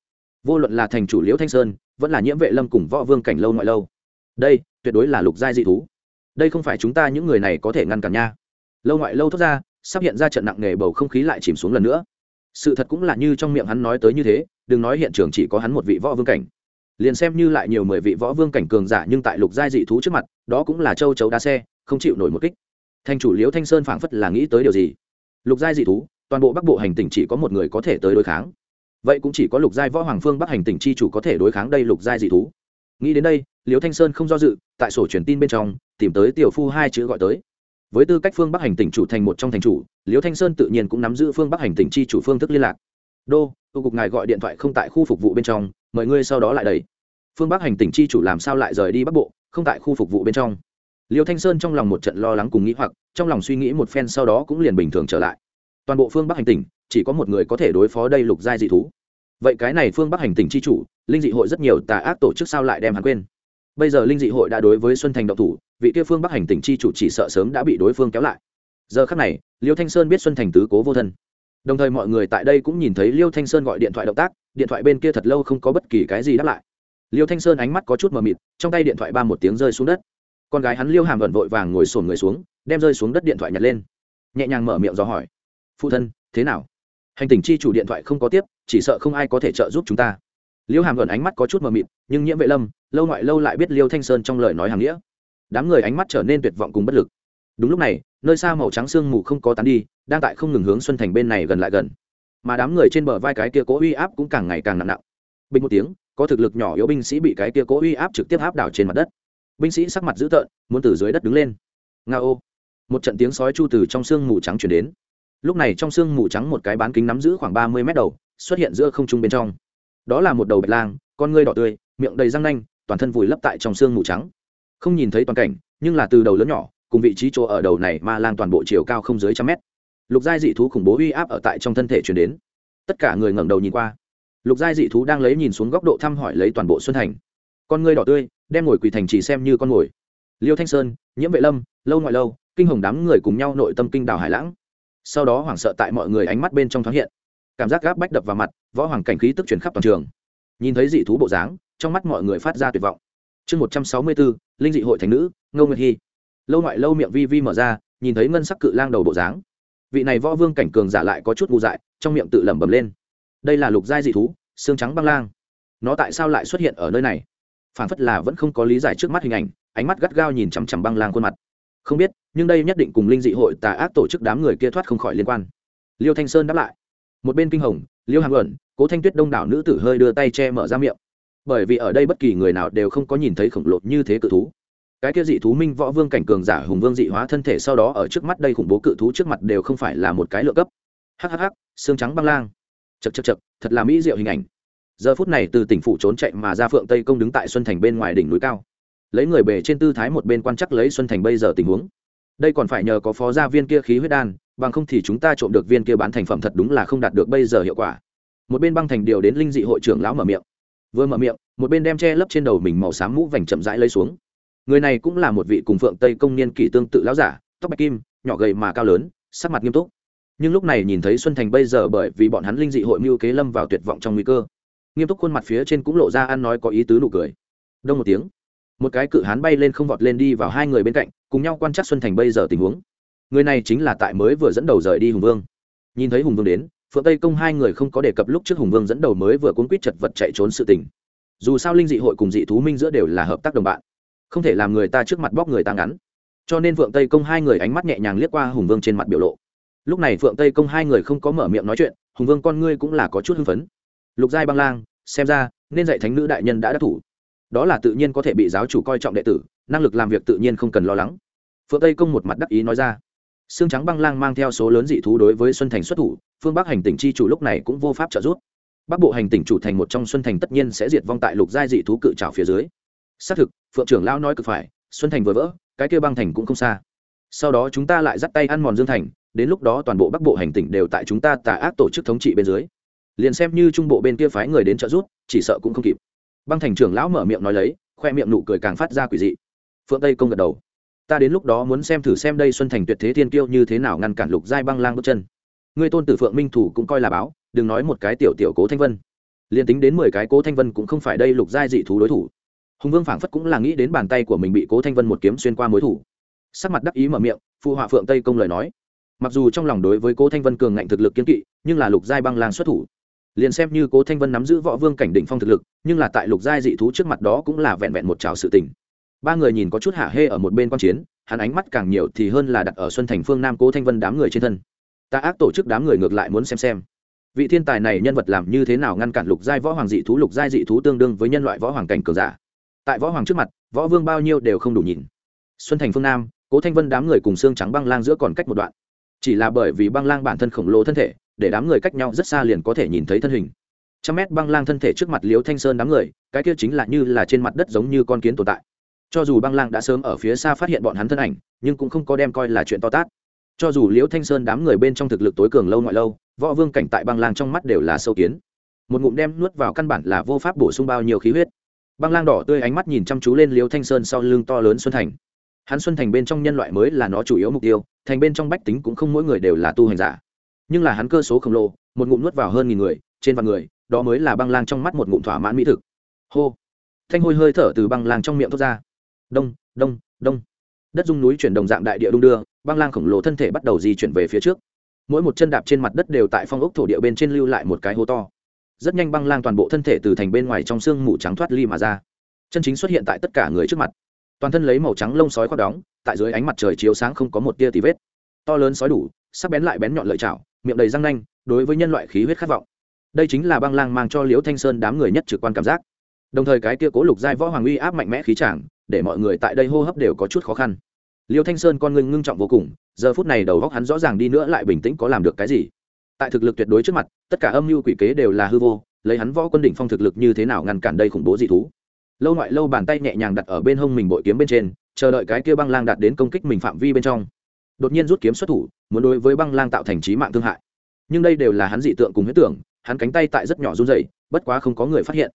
Vô luận là thành chủ liễu thanh sơn, vẫn là nhiễm vệ lâm cùng võ vương cảnh lâu ngoại lâu. Đây, tuyệt đối là lục giai dị thú. Đây không phải chúng ta những người này có thể ngăn cản nha. Lâu ngoại lâu thoát ra sắp hiện ra trận nặng nề bầu không khí lại chìm xuống lần nữa. Sự thật cũng là như trong miệng hắn nói tới như thế, đừng nói hiện trường chỉ có hắn một vị võ vương cảnh. Liền xem như lại nhiều mười vị võ vương cảnh cường giả nhưng tại lục giai dị thú trước mặt, đó cũng là châu chấu đá xe, không chịu nổi một kích. Thành chủ liễu thanh sơn phảng phất là nghĩ tới điều gì? Lục giai dị thú, toàn bộ bắc bộ hành tỉnh chỉ có một người có thể tới đối kháng. Vậy cũng chỉ có lục giai võ hoàng phương bắc hành tỉnh chi chủ có thể đối kháng đây lục giai dị thú. Nghĩ đến đây, liễu thanh sơn không do dự, tại sổ truyền tin bên trong, tìm tới tiểu phu hai chữ gọi tới với tư cách phương bắc hành tỉnh chủ thành một trong thành chủ Liêu thanh sơn tự nhiên cũng nắm giữ phương bắc hành tỉnh chi chủ phương thức liên lạc. Đô tu cục ngài gọi điện thoại không tại khu phục vụ bên trong, mời ngươi sau đó lại đầy phương bắc hành tỉnh chi chủ làm sao lại rời đi bắc bộ, không tại khu phục vụ bên trong? Liêu thanh sơn trong lòng một trận lo lắng cùng nghĩ hoặc, trong lòng suy nghĩ một phen sau đó cũng liền bình thường trở lại. Toàn bộ phương bắc hành tỉnh, chỉ có một người có thể đối phó đây lục giai dị thú. Vậy cái này phương bắc hành tỉnh chi chủ, linh dị hội rất nhiều tà ác tổ chức sao lại đem hắn quên? Bây giờ linh dị hội đã đối với xuân thành độc thủ vị kia phương bắc hành tỉnh chi chủ chỉ sợ sớm đã bị đối phương kéo lại. Giờ khắc này, liêu thanh sơn biết xuân thành tứ cố vô thân. Đồng thời mọi người tại đây cũng nhìn thấy liêu thanh sơn gọi điện thoại động tác, điện thoại bên kia thật lâu không có bất kỳ cái gì đáp lại. Liêu thanh sơn ánh mắt có chút mờ mịt, trong tay điện thoại ba một tiếng rơi xuống đất. Con gái hắn liêu hàm vẩn vội vàng ngồi sổn người xuống, đem rơi xuống đất điện thoại nhặt lên. Nhẹ nhàng mở miệng do hỏi, phụ thân, thế nào? Hành tình chi chủ điện thoại không có tiếp, chỉ sợ không ai có thể trợ giúp chúng ta. Liêu hàm vẩn ánh mắt có chút mờ mịt, nhưng nhiễm vệ lâm, lâu ngoại lâu lại biết liêu thanh sơn trong lời nói hàng nghĩa đám người ánh mắt trở nên tuyệt vọng cùng bất lực. Đúng lúc này, nơi xa màu trắng sương mù không có tán đi, đang tại không ngừng hướng xuân thành bên này gần lại gần. Mà đám người trên bờ vai cái kia cố uy áp cũng càng ngày càng nặng nặng. Bình một tiếng, có thực lực nhỏ yếu binh sĩ bị cái kia cố uy áp trực tiếp áp đảo trên mặt đất. Binh sĩ sắc mặt dữ tợn, muốn từ dưới đất đứng lên. Nga ô. Một trận tiếng sói chu từ trong sương mù trắng chuyển đến. Lúc này trong sương mù trắng một cái bán kính nắm giữ khoảng ba mươi mét đầu, xuất hiện giữa không trung bên trong. Đó là một đầu bạch lang, con ngươi đỏ tươi, miệng đầy răng nanh, toàn thân vùi lấp tại trong sương mù trắng không nhìn thấy toàn cảnh, nhưng là từ đầu lớn nhỏ, cùng vị trí chỗ ở đầu này ma lang toàn bộ chiều cao không dưới trăm mét. Lục giai dị thú khủng bố uy áp ở tại trong thân thể chuyển đến. Tất cả người ngẩng đầu nhìn qua. Lục giai dị thú đang lấy nhìn xuống góc độ thăm hỏi lấy toàn bộ xuân thành. Con ngươi đỏ tươi, đem ngồi quỳ thành chỉ xem như con ngồi. Liêu thanh sơn, nhiễm vệ lâm, lâu ngoại lâu, kinh hồng đám người cùng nhau nội tâm kinh đảo hải lãng. Sau đó hoảng sợ tại mọi người ánh mắt bên trong thoáng hiện. Cảm giác gáp bách đập vào mặt, võ hoàng cảnh khí tức chuyển khắp toàn trường. Nhìn thấy dị thú bộ dáng, trong mắt mọi người phát ra tuyệt vọng chương một trăm sáu mươi bốn linh dị hội thành nữ, ngô nguyệt hy. Lâu ngoại lâu miệng vi vi mở ra, nhìn thấy ngân sắc cự lang đầu bộ dáng. Vị này võ vương cảnh cường giả lại có chút ngu dại, trong miệng tự lẩm bẩm lên. Đây là lục giai dị thú, xương trắng băng lang. Nó tại sao lại xuất hiện ở nơi này? Phản phất là vẫn không có lý giải trước mắt hình ảnh, ánh mắt gắt gao nhìn chằm chằm băng lang khuôn mặt. Không biết, nhưng đây nhất định cùng linh dị hội tà ác tổ chức đám người kia thoát không khỏi liên quan. Liêu thanh sơn đáp lại. Một bên kinh hồng, liêu hàm luận, cố thanh tuyết đông đảo nữ tử hơi đưa tay che mở ra miệng bởi vì ở đây bất kỳ người nào đều không có nhìn thấy khổng lồ như thế cự thú. Cái kia dị thú minh võ vương cảnh cường giả hùng vương dị hóa thân thể sau đó ở trước mắt đây khủng bố cự thú trước mặt đều không phải là một cái lựa cấp. Hhh xương trắng băng lang. Chật chật chật thật là mỹ diệu hình ảnh. Giờ phút này từ tỉnh phủ trốn chạy mà ra phượng tây công đứng tại xuân thành bên ngoài đỉnh núi cao. Lấy người bề trên tư thái một bên quan chắc lấy xuân thành bây giờ tình huống. Đây còn phải nhờ có phó gia viên kia khí huyết đan, bằng không thì chúng ta trộm được viên kia bán thành phẩm thật đúng là không đạt được bây giờ hiệu quả. Một bên băng thành điều đến linh dị hội trưởng lão mở miệng vừa mở miệng, một bên đem che lấp trên đầu mình màu xám mũ vành chậm rãi lấy xuống. Người này cũng là một vị cùng phượng tây công niên kỷ tương tự lão giả, tóc bạch kim, nhỏ gầy mà cao lớn, sắc mặt nghiêm túc. Nhưng lúc này nhìn thấy xuân thành bây giờ bởi vì bọn hắn linh dị hội mưu kế lâm vào tuyệt vọng trong nguy cơ. Nghiêm túc khuôn mặt phía trên cũng lộ ra ăn nói có ý tứ nụ cười. Đông một tiếng, một cái cự hán bay lên không vọt lên đi vào hai người bên cạnh, cùng nhau quan trắc xuân thành bây giờ tình huống. Người này chính là tại mới vừa dẫn đầu rời đi hùng vương. Nhìn thấy hùng vương đến phượng tây công hai người không có đề cập lúc trước hùng vương dẫn đầu mới vừa cuốn quýt chật vật chạy trốn sự tình. Dù sao linh dị hội cùng dị thú minh giữa đều là hợp tác đồng bạn, không thể làm người ta trước mặt bóc người ta ngắn. Cho nên phượng tây công hai người ánh mắt nhẹ nhàng liếc qua hùng vương trên mặt biểu lộ. Lúc này phượng tây công hai người không có mở miệng nói chuyện, hùng vương con ngươi cũng là có chút hưng phấn. Lục giai băng lang, xem ra, nên dạy thánh nữ đại nhân đã đắc thủ. Đó là tự nhiên có thể bị giáo chủ coi trọng đệ tử, năng lực làm việc tự nhiên không cần lo lắng. Phượng tây công một mặt đắc ý nói ra xương trắng băng lang mang theo số lớn dị thú đối với xuân thành xuất thủ, phương bắc hành tỉnh chi chủ lúc này cũng vô pháp trợ giúp. Bắc bộ hành tỉnh chủ thành một trong xuân thành tất nhiên sẽ diệt vong tại lục giai dị thú cự trào phía dưới. Xác thực, phượng trưởng lão nói cực phải, xuân thành vừa vỡ, cái kia băng thành cũng không xa. Sau đó chúng ta lại dắt tay ăn mòn dương thành, đến lúc đó toàn bộ bắc bộ hành tỉnh đều tại chúng ta tà ác tổ chức thống trị bên dưới. Liền xem như trung bộ bên kia phái người đến trợ giúp, chỉ sợ cũng không kịp. Băng thành trưởng lão mở miệng nói lấy, khoe miệng nụ cười càng phát ra quỷ dị. Phượng tây công gật đầu ta đến lúc đó muốn xem thử xem đây xuân thành tuyệt thế thiên kiêu như thế nào ngăn cản lục giai băng lang bước chân. Ngươi tôn tử phượng minh thủ cũng coi là báo, đừng nói một cái tiểu tiểu cố thanh vân. Liền tính đến mười cái cố thanh vân cũng không phải đây lục giai dị thú đối thủ. Hùng vương phảng phất cũng là nghĩ đến bàn tay của mình bị cố thanh vân một kiếm xuyên qua mối thủ. Sắc mặt đắc ý mở miệng phụ họa phượng tây công lời nói. Mặc dù trong lòng đối với cố thanh vân cường ngạnh thực lực kiên kỵ, nhưng là lục giai băng lang xuất thủ. Liền xem như cố thanh vân nắm giữ võ vương cảnh đỉnh phong thực lực, nhưng là tại lục giai dị thú trước mặt đó cũng là vẹn vẹn một trào sự tình ba người nhìn có chút hạ hê ở một bên quan chiến, hắn ánh mắt càng nhiều thì hơn là đặt ở xuân thành phương nam cố thanh vân đám người trên thân. Ta ác tổ chức đám người ngược lại muốn xem xem. Vị thiên tài này nhân vật làm như thế nào ngăn cản lục giai võ hoàng dị thú, lục giai dị thú tương đương với nhân loại võ hoàng cảnh cường giả. Tại võ hoàng trước mặt, võ vương bao nhiêu đều không đủ nhìn. Xuân thành phương nam, cố thanh vân đám người cùng xương trắng băng lang giữa còn cách một đoạn. Chỉ là bởi vì băng lang bản thân khổng lồ thân thể, để đám người cách nhau rất xa liền có thể nhìn thấy thân hình. Trăm mét băng lang thân thể trước mặt liếu thanh sơn đám người, cái kia chính là như là trên mặt đất giống như con kiến tồn tại cho dù băng lang đã sớm ở phía xa phát hiện bọn hắn thân ảnh, nhưng cũng không có đem coi là chuyện to tát. Cho dù liễu thanh sơn đám người bên trong thực lực tối cường lâu ngoại lâu, võ vương cảnh tại băng lang trong mắt đều là sâu kiến. Một ngụm đem nuốt vào căn bản là vô pháp bổ sung bao nhiêu khí huyết. Băng lang đỏ tươi ánh mắt nhìn chăm chú lên liễu thanh sơn sau lưng to lớn xuân thành. Hắn xuân thành bên trong nhân loại mới là nó chủ yếu mục tiêu, thành bên trong bách tính cũng không mỗi người đều là tu hành giả. Nhưng là hắn cơ số khổng lồ, một ngụm nuốt vào hơn nghìn người, trên vạn người, đó mới là băng lang trong mắt một ngụm thỏa mãn mỹ thực. Hô. Thanh hôi hơi thở từ băng lang trong miệng thoát ra đông đông đông. Đất dung núi chuyển đồng dạng đại địa đung đưa, băng lang khổng lồ thân thể bắt đầu di chuyển về phía trước. Mỗi một chân đạp trên mặt đất đều tại phong ốc thổ địa bên trên lưu lại một cái hố to. Rất nhanh băng lang toàn bộ thân thể từ thành bên ngoài trong xương mù trắng thoát ly mà ra. Chân chính xuất hiện tại tất cả người trước mặt. Toàn thân lấy màu trắng lông sói khoác đóng, tại dưới ánh mặt trời chiếu sáng không có một tia tì vết. To lớn sói đủ, sắc bén lại bén nhọn lợi chảo, miệng đầy răng nanh, đối với nhân loại khí huyết khát vọng. Đây chính là băng lang mang cho liễu thanh sơn đám người nhất trực quan cảm giác. Đồng thời cái kia cố lục giai võ hoàng uy áp mạnh mẽ khí tràng để mọi người tại đây hô hấp đều có chút khó khăn. Liêu thanh sơn con ngưng ngưng trọng vô cùng, giờ phút này đầu góc hắn rõ ràng đi nữa lại bình tĩnh có làm được cái gì. Tại thực lực tuyệt đối trước mặt, tất cả âm mưu quỷ kế đều là hư vô, lấy hắn võ quân đỉnh phong thực lực như thế nào ngăn cản đây khủng bố dị thú. Lâu ngoại lâu bàn tay nhẹ nhàng đặt ở bên hông mình bội kiếm bên trên, chờ đợi cái kia băng lang đạt đến công kích mình phạm vi bên trong. Đột nhiên rút kiếm xuất thủ, muốn đối với băng lang tạo thành trí mạng thương hại. Nhưng đây đều là hắn dị tượng cùng huyết tưởng, hắn cánh tay tại rất nhỏ run dày bất quá không có người phát hiện.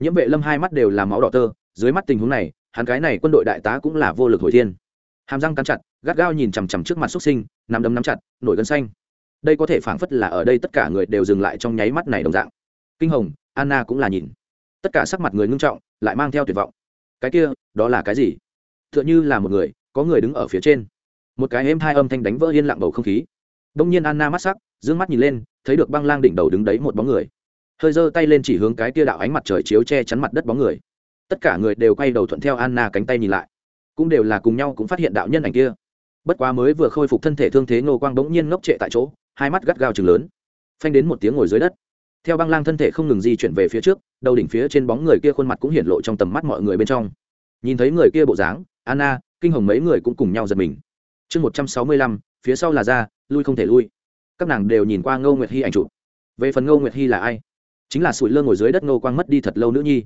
Nhiễm vệ lâm hai mắt đều là máu đỏ tơ, dưới mắt tình huống này hắn cái này quân đội đại tá cũng là vô lực hồi thiên. Hàm răng cắn chặt, gắt gao nhìn chằm chằm trước mặt xuất sinh nằm đấm nắm chặt, nổi gân xanh. Đây có thể phảng phất là ở đây tất cả người đều dừng lại trong nháy mắt này đồng dạng. Kinh hồng, anna cũng là nhìn. Tất cả sắc mặt người ngưng trọng, lại mang theo tuyệt vọng. Cái kia, đó là cái gì? T h ư ợ n h ư là một người, có người đứng ở phía trên. Một cái êm hai âm thanh đánh vỡ yên lặng bầu không khí. Đông nhiên anna mắt sắc d ư ơ n g mắt nhìn lên, thấy được băng lang đỉnh đầu đứng đấy một bóng người. Hơi giơ tay lên chỉ hướng cái kia đạo ánh mặt trời chiếu che chắn mặt đất bóng người tất cả người đều quay đầu thuận theo anna cánh tay nhìn lại. Cũng đều là cùng nhau cũng phát hiện đạo nhân ảnh kia. Bất quá mới vừa khôi phục thân thể thương thế ngô quang bỗng nhiên ngốc trệ tại chỗ, hai mắt gắt gao chừng lớn. Phanh đến một tiếng ngồi dưới đất. Theo băng lang thân thể không ngừng di chuyển về phía trước, đầu đỉnh phía trên bóng người kia khuôn mặt cũng hiển lộ trong tầm mắt mọi người bên trong. Nhìn thấy người kia bộ dáng, anna, kinh hồng mấy người cũng cùng nhau giật mình. Chương một trăm sáu mươi lăm, phía sau là ra, lui không thể lui. Các nàng đều nhìn qua ngô nguyệt hy ảnh chụp. Về phần ngô nguyệt hy là ai? Chính là sủi lơ ngồi dưới đất ngô quang mất đi thật lâu nữ nhi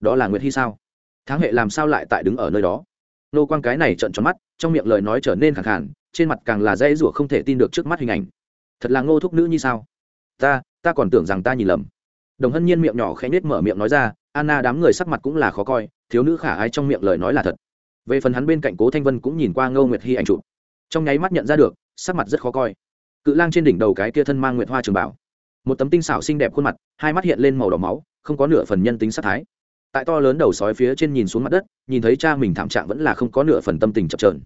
đó là nguyệt hy sao? Tháng hệ làm sao lại tại đứng ở nơi đó? Nô quang cái này trận tròn mắt, trong miệng lời nói trở nên khẳng khản trên mặt càng là dây rủa không thể tin được trước mắt hình ảnh. Thật là ngô thúc nữ như sao? Ta ta còn tưởng rằng ta nhìn lầm. Đồng hân nhiên miệng nhỏ khẽ nết mở miệng nói ra, anna đám người sắc mặt cũng là khó coi, thiếu nữ khả ái trong miệng lời nói là thật. Về phần hắn bên cạnh cố thanh vân cũng nhìn qua ngô nguyệt hy ảnh chụp. Trong nháy mắt nhận ra được, sắc mặt rất khó coi. Cự lang trên đỉnh đầu cái kia thân mang nguyệt hoa trường bảo. Một tấm tinh xảo xinh đẹp khuôn mặt, hai mắt hiện lên màu đỏ máu, không có nửa phần nhân tính sắc thái tại to lớn đầu sói phía trên nhìn xuống mặt đất, nhìn thấy cha mình thảm trạng vẫn là không có nửa phần tâm tình chập trờn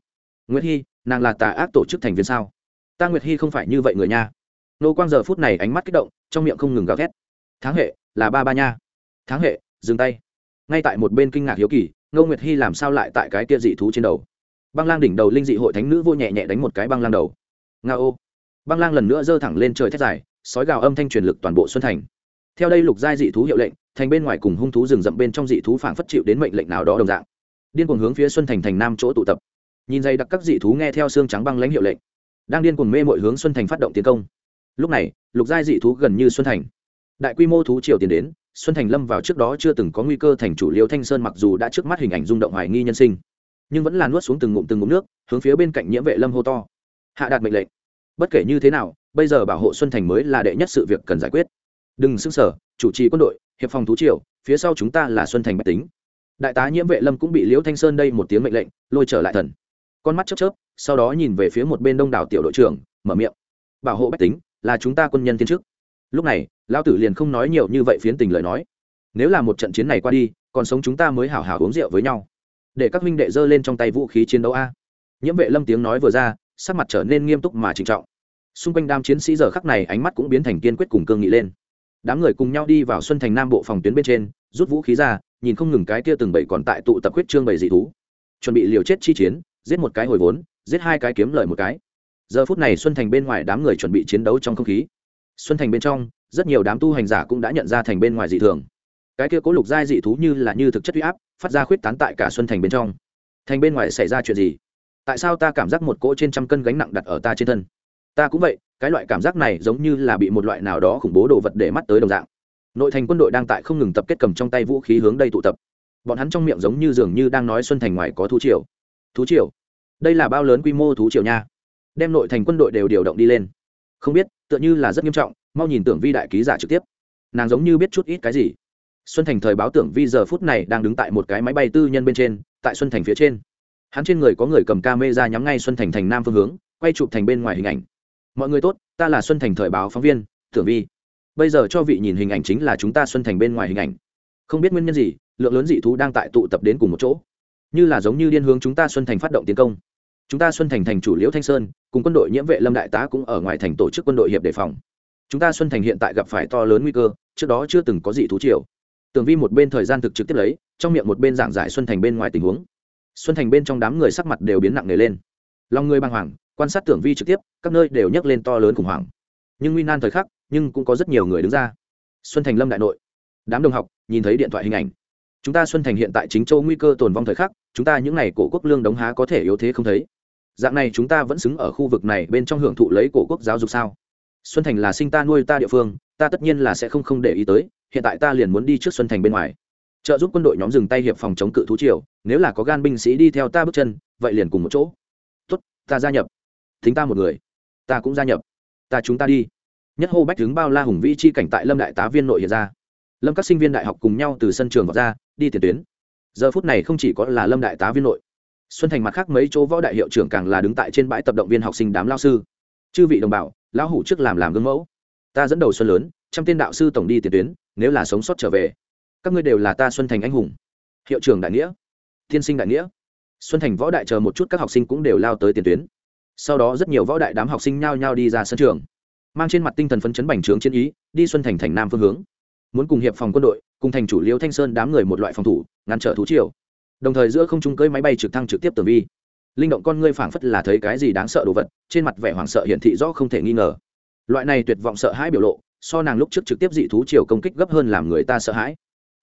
nguyệt hy, nàng là tà ác tổ chức thành viên sao? Ta nguyệt hy không phải như vậy người nha. Nô quang giờ phút này ánh mắt kích động, trong miệng không ngừng gào thét. Tháng hệ, là ba ba nha. Tháng hệ, dừng tay. Ngay tại một bên kinh ngạc hiếu kỳ, ngô nguyệt hy làm sao lại tại cái kia dị thú trên đầu? Băng lang đỉnh đầu linh dị hội thánh nữ vô nhẹ nhẹ đánh một cái băng lang đầu. Nga ô. Băng lang lần nữa giơ thẳng lên trời thét dài, sói gào âm thanh truyền lực toàn bộ xuân thành. Theo đây lục giai dị thú hiệu lệnh thành bên ngoài cùng hung thú rừng rậm bên trong dị thú phảng phất chịu đến mệnh lệnh nào đó đồng dạng. Điên cuồng hướng phía xuân thành thành nam chỗ tụ tập. Nhìn dày đặc các dị thú nghe theo xương trắng băng lãnh hiệu lệnh, đang điên cuồng mê mội hướng xuân thành phát động tiến công. Lúc này, lục giai dị thú gần như xuân thành. Đại quy mô thú triều tiến đến, xuân thành lâm vào trước đó chưa từng có nguy cơ thành chủ liêu thanh sơn mặc dù đã trước mắt hình ảnh rung động hoài nghi nhân sinh, nhưng vẫn là nuốt xuống từng ngụm từng ngụm nước, hướng phía bên cạnh nhiễm vệ lâm hô to. Hạ đạt mệnh lệnh. Bất kể như thế nào, bây giờ bảo hộ xuân thành mới là đệ nhất sự việc cần giải quyết. Đừng xưng sở chủ trì quân đội hiệp phòng thú triều, phía sau chúng ta là xuân thành bách tính. Đại tá nhiễm vệ lâm cũng bị liễu thanh sơn đây một tiếng mệnh lệnh, lôi trở lại thần. Con mắt chớp chớp, sau đó nhìn về phía một bên đông đảo tiểu đội trưởng, mở miệng. Bảo hộ bách tính, là chúng ta quân nhân thiên chức. Lúc này, lão tử liền không nói nhiều như vậy phiến tình lời nói. Nếu là một trận chiến này qua đi, còn sống chúng ta mới hảo hảo uống rượu với nhau. Để các minh đệ giơ lên trong tay vũ khí chiến đấu a. Nhiễm vệ lâm tiếng nói vừa ra, sắc mặt trở nên nghiêm túc mà trịnh trọng. Xung quanh đám chiến sĩ giờ khắc này ánh mắt cũng biến thành kiên quyết cùng cương nghị lên đám người cùng nhau đi vào xuân thành nam bộ phòng tuyến bên trên, rút vũ khí ra, nhìn không ngừng cái kia từng bảy còn tại tụ tập huyết trương bảy dị thú. Chuẩn bị liều chết chi chiến, giết một cái hồi vốn, giết hai cái kiếm lời một cái. Giờ phút này xuân thành bên ngoài đám người chuẩn bị chiến đấu trong không khí. Xuân thành bên trong, rất nhiều đám tu hành giả cũng đã nhận ra thành bên ngoài dị thường. Cái kia cố lục giai dị thú như là như thực chất huy áp, phát ra khuyết tán tại cả xuân thành bên trong. Thành bên ngoài xảy ra chuyện gì? Tại sao ta cảm giác một cỗ trên trăm cân gánh nặng đặt ở ta trên thân? Ta cũng vậy, cái loại cảm giác này giống như là bị một loại nào đó khủng bố đồ vật để mắt tới đồng dạng. Nội thành quân đội đang tại không ngừng tập kết cầm trong tay vũ khí hướng đây tụ tập. Bọn hắn trong miệng giống như dường như đang nói xuân thành ngoài có thú triều. Thú triều? Đây là bao lớn quy mô thú triều nha. Đem nội thành quân đội đều điều động đi lên. Không biết, tựa như là rất nghiêm trọng, mau nhìn tưởng vi đại ký giả trực tiếp. Nàng giống như biết chút ít cái gì. Xuân thành thời báo tưởng vi giờ phút này đang đứng tại một cái máy bay tư nhân bên trên, tại xuân thành phía trên. Hắn trên người có người cầm ca mê ra nhắm ngay xuân thành thành nam phương hướng, quay chụp thành bên ngoài hình ảnh mọi người tốt, ta là xuân thành thời báo phóng viên, tưởng vi. Bây giờ cho vị nhìn hình ảnh chính là chúng ta xuân thành bên ngoài hình ảnh. Không biết nguyên nhân gì, lượng lớn dị thú đang tại tụ tập đến cùng một chỗ. Như là giống như điên hướng chúng ta xuân thành phát động tiến công. Chúng ta xuân thành thành chủ liễu thanh sơn, cùng quân đội nhiễm vệ lâm đại tá cũng ở ngoài thành tổ chức quân đội hiệp đề phòng. Chúng ta xuân thành hiện tại gặp phải to lớn nguy cơ, trước đó chưa từng có dị thú triều. Tường vi một bên thời gian thực trực tiếp lấy, trong miệng một bên giảng giải xuân thành bên ngoài tình huống. Xuân thành bên trong đám người sắc mặt đều biến nặng nề lên. Lòng người băng hoàng quan sát tưởng vi trực tiếp, các nơi đều nhấc lên to lớn khủng hoảng. Nhưng nguy nan thời khắc, nhưng cũng có rất nhiều người đứng ra. Xuân thành lâm đại nội. Đám đồng học, nhìn thấy điện thoại hình ảnh. Chúng ta xuân thành hiện tại chính châu nguy cơ tồn vong thời khắc, chúng ta những n à y cổ quốc lương đống há có thể yếu thế không thấy. Dạng này chúng ta vẫn xứng ở khu vực này bên trong hưởng thụ lấy cổ quốc giáo dục sao? Xuân thành là sinh ta nuôi ta địa phương, ta tất nhiên là sẽ không không để ý tới, hiện tại ta liền muốn đi trước xuân thành bên ngoài. Trợ giúp quân đội nhóm dừng tay hiệp phòng chống cự thú triều, nếu là có gan binh sĩ đi theo ta bước chân, vậy liền cùng một chỗ. Tốt, ta gia nhập thính ta một người. Ta cũng gia nhập. Ta chúng ta đi. Nhất hô bách đứng bao la hùng vĩ chi cảnh tại lâm đại tá viên nội hiện ra. Lâm các sinh viên đại học cùng nhau từ sân trường vào ra, đi tiền tuyến. Giờ phút này không chỉ có là lâm đại tá viên nội. Xuân thành mặt khác mấy chỗ võ đại hiệu trưởng càng là đứng tại trên bãi tập động viên học sinh đám lao sư. Chư vị đồng bào, lão hủ trước làm làm gương mẫu. Ta dẫn đầu xuân lớn, trăm tên đạo sư tổng đi tiền tuyến, nếu là sống sót trở về. Các ngươi đều là ta xuân thành anh hùng. Hiệu trưởng đại nghĩa. Thiên sinh đại nghĩa. Xuân thành võ đại chờ một chút các học sinh cũng đều lao tới tiền tuyến sau đó rất nhiều võ đại đám học sinh nhao nhao đi ra sân trường, mang trên mặt tinh thần phấn chấn bành trướng chiến ý, đi xuân thành thành nam phương hướng. Muốn cùng hiệp phòng quân đội, cùng thành chủ liêu thanh sơn đám người một loại phòng thủ, ngăn trở thú triều. Đồng thời giữa không trung cưỡi máy bay trực thăng trực tiếp tường vi. Linh động con ngươi phảng phất là thấy cái gì đáng sợ đồ vật, trên mặt vẻ hoảng sợ hiển thị rõ không thể nghi ngờ. Loại này tuyệt vọng sợ hãi biểu lộ, so nàng lúc trước trực tiếp dị thú triều công kích gấp hơn làm người ta sợ hãi.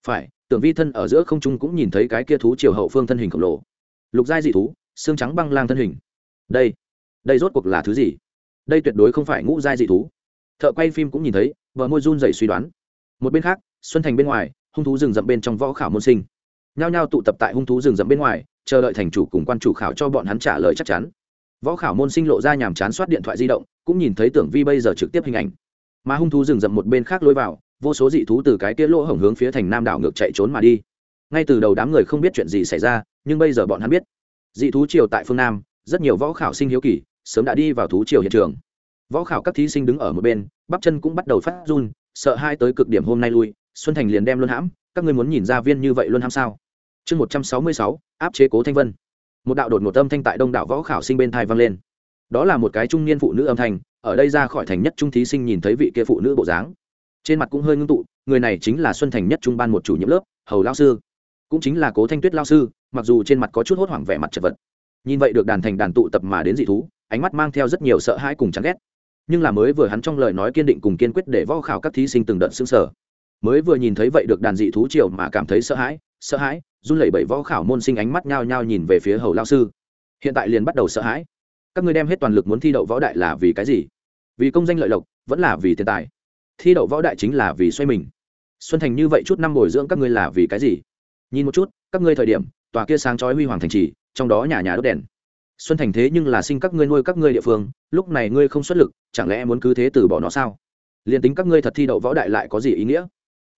Phải tưởng vi thân ở giữa không trung cũng nhìn thấy cái kia thú triều hậu phương thân hình khổng lồ. Lục giai dị thú, xương trắng băng lang thân hình. Đây đây rốt cuộc là thứ gì? Đây tuyệt đối không phải ngũ giai dị thú. Thợ quay phim cũng nhìn thấy vợ môi run dày suy đoán. Một bên khác, xuân thành bên ngoài, hung thú rừng rậm bên trong võ khảo môn sinh. Nhao nhao tụ tập tại hung thú rừng rậm bên ngoài, chờ đợi thành chủ cùng quan chủ khảo cho bọn hắn trả lời chắc chắn. Võ khảo môn sinh lộ ra nhàm chán soát điện thoại di động, cũng nhìn thấy tưởng vi bây giờ trực tiếp hình ảnh. Mà hung thú rừng rậm một bên khác lối vào, vô số dị thú từ cái kia lỗ hổng hướng phía thành nam đảo ngược chạy trốn mà đi. Ngay từ đầu đám người không biết chuyện gì xảy ra, nhưng bây giờ bọn hắn biết. Dị thú triều tại phương nam, rất nhiều võ khảo sinh hiếu kỳ sớm đã đi vào thú triều hiện trường. Võ khảo các thí sinh đứng ở một bên, bắp chân cũng bắt đầu phát run, sợ hai tới cực điểm hôm nay lui, xuân thành liền đem luân hãm, các ngươi muốn nhìn ra viên như vậy luân hãm sao? Chương một trăm sáu mươi sáu, áp chế cố thanh vân. Một đạo đột ngột âm thanh tại đông đảo võ khảo sinh bên thai vang lên. Đó là một cái trung niên phụ nữ âm thanh, ở đây ra khỏi thành nhất trung thí sinh nhìn thấy vị kia phụ nữ bộ dáng. Trên mặt cũng hơi ngưng tụ, người này chính là xuân thành nhất trung ban một chủ nhiệm lớp, hầu lao sư. Cũng chính là cố thanh tuyết lao sư, mặc dù trên mặt có chút hốt hoảng vẻ mặt chật vật nhìn vậy được đàn thành đàn tụ tập mà đến dị thú, ánh mắt mang theo rất nhiều sợ hãi cùng chán ghét. Nhưng là mới vừa hắn trong lời nói kiên định cùng kiên quyết để võ khảo các thí sinh từng đợt xứng sở mới vừa nhìn thấy vậy được đàn dị thú triều mà cảm thấy sợ hãi sợ hãi, run lẩy bẩy võ khảo môn sinh ánh mắt nhao nhao nhìn về phía hầu lao sư. Hiện tại liền bắt đầu sợ hãi. Các ngươi đem hết toàn lực muốn thi đậu võ đại là vì cái gì? Vì công danh lợi lộc, vẫn là vì tiền tài. Thi đậu võ đại chính là vì xoay mình. Xuân thành như vậy chút năm bồi dưỡng các ngươi là vì cái gì? Nhìn một chút, các ngươi thời điểm, tòa kia sáng chói huy hoàng thành trì trong đó nhà nhà đốt đèn. Xuân thành thế nhưng là sinh các ngươi nuôi các ngươi địa phương, lúc này ngươi không xuất lực, chẳng lẽ muốn cứ thế từ bỏ nó sao? Liền tính các ngươi thật thi đậu võ đại lại có gì ý nghĩa?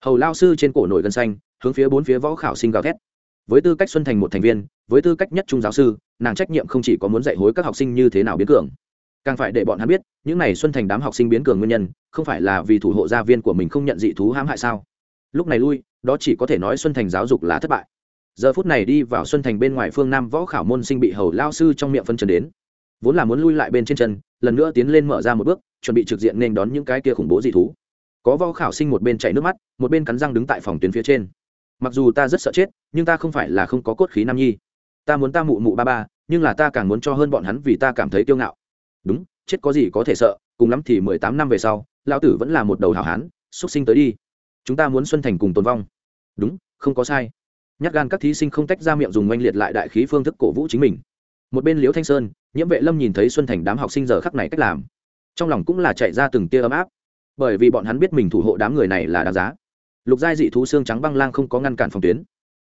Hầu lao sư trên cổ nổi gân xanh, hướng phía bốn phía võ khảo sinh gào thét. Với tư cách xuân thành một thành viên, với tư cách nhất trung giáo sư, nàng trách nhiệm không chỉ có muốn dạy hối các học sinh như thế nào biến cường. Càng phải để bọn hắn biết, những n à y xuân thành đám học sinh biến cường nguyên nhân, không phải là vì thủ hộ gia viên của mình không nhận dị thú hãm hại sao? Lúc này lui, đó chỉ có thể nói xuân thành giáo dục là thất bại giờ phút này đi vào xuân thành bên ngoài phương nam võ khảo môn sinh bị hầu lao sư trong miệng phân trần đến. Vốn là muốn lui lại bên trên chân, lần nữa tiến lên mở ra một bước, chuẩn bị trực diện nên đón những cái kia khủng bố dị thú. Có võ khảo sinh một bên chảy nước mắt, một bên cắn răng đứng tại phòng tuyến phía trên. Mặc dù ta rất sợ chết, nhưng ta không phải là không có cốt khí nam nhi. Ta muốn ta mụ mụ ba ba, nhưng là ta càng muốn cho hơn bọn hắn vì ta cảm thấy kiêu ngạo. Đúng, chết có gì có thể sợ, cùng lắm thì mười tám năm về sau, lão tử vẫn là một đầu hảo hán xuất sinh tới đi. Chúng ta muốn xuân thành cùng tồn vong. Đúng, không có sai nhát gan các thí sinh không tách ra miệng dùng oanh liệt lại đại khí phương thức cổ vũ chính mình. Một bên liễu thanh sơn, nhiễm vệ lâm nhìn thấy xuân thành đám học sinh giờ khắc này cách làm. Trong lòng cũng là chạy ra từng tia ấm áp. Bởi vì bọn hắn biết mình thủ hộ đám người này là đáng giá. Lục giai dị thú xương trắng băng lang không có ngăn cản phòng tuyến.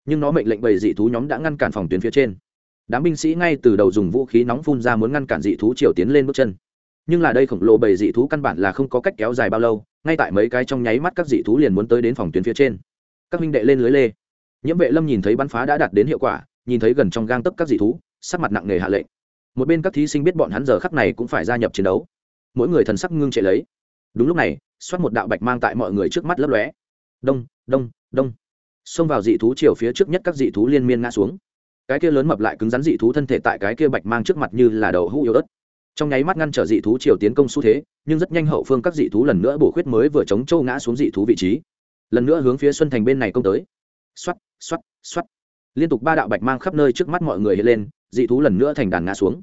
Nhưng nó mệnh lệnh bầy dị thú nhóm đã ngăn cản phòng tuyến phía trên. Đám binh sĩ ngay từ đầu dùng vũ khí nóng phun ra muốn ngăn cản dị thú triều tiến lên bước chân. Nhưng là đây khổng lồ bầy dị thú căn bản là không có cách kéo dài bao lâu, ngay tại mấy cái trong nháy mắt các dị thú liền muốn tới đến phòng tuyến phía trên. Các huynh đệ lên lưới lê nhiễm vệ lâm nhìn thấy bắn phá đã đạt đến hiệu quả, nhìn thấy gần trong gang tấp các dị thú, sắc mặt nặng nề hạ lệnh. Một bên các thí sinh biết bọn hắn giờ khắc này cũng phải gia nhập chiến đấu. Mỗi người thần sắc ngưng chạy lấy. Đúng lúc này, xoát một đạo bạch mang tại mọi người trước mắt lấp lóe. Đông đông đông. Xông vào dị thú chiều phía trước nhất các dị thú liên miên ngã xuống. Cái kia lớn mập lại cứng rắn dị thú thân thể tại cái kia bạch mang trước mặt như là đầu hũ yếu ớt. Trong nháy mắt ngăn trở dị thú chiều tiến công xu thế, nhưng rất nhanh hậu phương các dị thú lần nữa bổ khuyết mới vừa chống châu ngã xuống dị thú vị trí. Lần nữa hướng phía xuân thành bên này công tới xoắt xoắt liên tục ba đạo bạch mang khắp nơi trước mắt mọi người hiện lên, dị thú lần nữa thành đàn ngã xuống.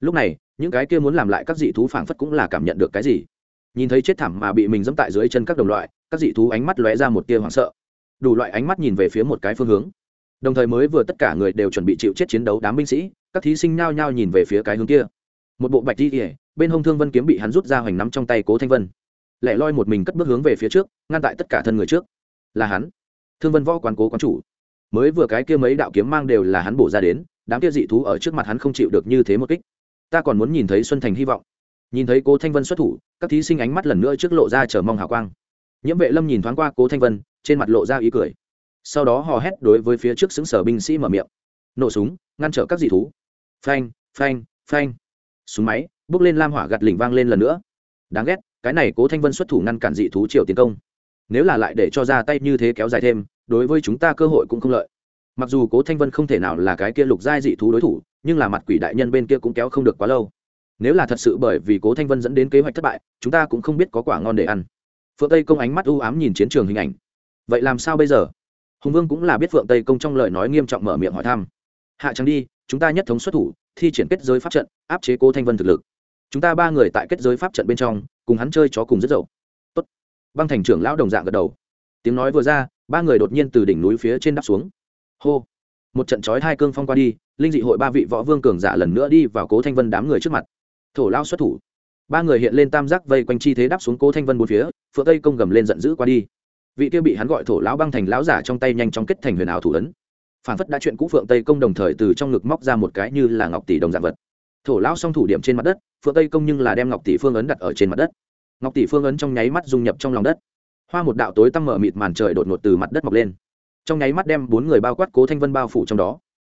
Lúc này, những cái kia muốn làm lại các dị thú phảng phất cũng là cảm nhận được cái gì. Nhìn thấy chết thảm mà bị mình dẫm tại dưới chân các đồng loại, các dị thú ánh mắt lóe ra một tia hoảng sợ. Đủ loại ánh mắt nhìn về phía một cái phương hướng. Đồng thời mới vừa tất cả người đều chuẩn bị chịu chết chiến đấu đám binh sĩ, các thí sinh nhao nhao nhìn về phía cái hướng kia. Một bộ bạch đi ỉa bên hông thương vân kiếm bị hắn rút ra hoành nắm trong tay cố thanh vân. Lẻ loi một mình cất bước hướng về phía trước, ngăn tại tất cả thân người trước. Là hắn. Thương vân võ quán cố quán chủ mới vừa cái kia mấy đạo kiếm mang đều là hắn bổ ra đến, đám kia dị thú ở trước mặt hắn không chịu được như thế một kích. Ta còn muốn nhìn thấy xuân thành hy vọng. Nhìn thấy cố thanh vân xuất thủ, các thí sinh ánh mắt lần nữa trước lộ ra chờ mong hào quang. Nhiễm vệ lâm nhìn thoáng qua cố thanh vân, trên mặt lộ ra ý cười. Sau đó hò hét đối với phía trước xứng sở binh sĩ mở miệng. Nổ súng, ngăn trở các dị thú. Phanh phanh phanh. Súng máy, bước lên lam hỏa gặt lỉnh vang lên lần nữa. Đáng ghét, cái này cố thanh vân xuất thủ ngăn cản dị thú triều tiến công. Nếu là lại để cho ra tay như thế kéo dài thêm đối với chúng ta cơ hội cũng không lợi. Mặc dù cố thanh vân không thể nào là cái kia lục giai dị thú đối thủ, nhưng là mặt quỷ đại nhân bên kia cũng kéo không được quá lâu. Nếu là thật sự bởi vì cố thanh vân dẫn đến kế hoạch thất bại, chúng ta cũng không biết có quả ngon để ăn. Phượng tây công ánh mắt u ám nhìn chiến trường hình ảnh. Vậy làm sao bây giờ? Hùng vương cũng là biết phượng tây công trong lời nói nghiêm trọng mở miệng hỏi thăm. Hạ trắng đi, chúng ta nhất thống xuất thủ, thi triển kết giới pháp trận, áp chế cố thanh vân thực lực. Chúng ta ba người tại kết giới pháp trận bên trong, cùng hắn chơi chó cùng rất dậu. Tốt. Băng thành trưởng lão đồng dạng gật đầu. Tiếng nói vừa ra ba người đột nhiên từ đỉnh núi phía trên đắp xuống. Hô! Một trận chói hai cương phong qua đi, linh dị hội ba vị võ vương cường giả lần nữa đi vào cố thanh vân đám người trước mặt. Thổ lao xuất thủ. Ba người hiện lên tam giác vây quanh chi thế đáp xuống cố thanh vân bốn phía, phượng tây công gầm lên giận dữ qua đi. Vị kia bị hắn gọi thổ lão băng thành lão giả trong tay nhanh chóng kết thành huyền ảo thủ ấn. Phản phất đã chuyện cũ phượng tây công đồng thời từ trong ngực móc ra một cái như là ngọc tỷ đồng dạng vật. Thổ lão song thủ điểm trên mặt đất, phượng tây công nhưng là đem ngọc tỷ phương ấn đặt ở trên mặt đất. Ngọc tỷ phương ấn trong nháy mắt dung nhập trong lòng đất hoa một đạo tối tăm mở mịt màn trời đột ngột từ mặt đất mọc lên. Trong nháy mắt đem bốn người bao quát cố thanh vân bao phủ trong đó.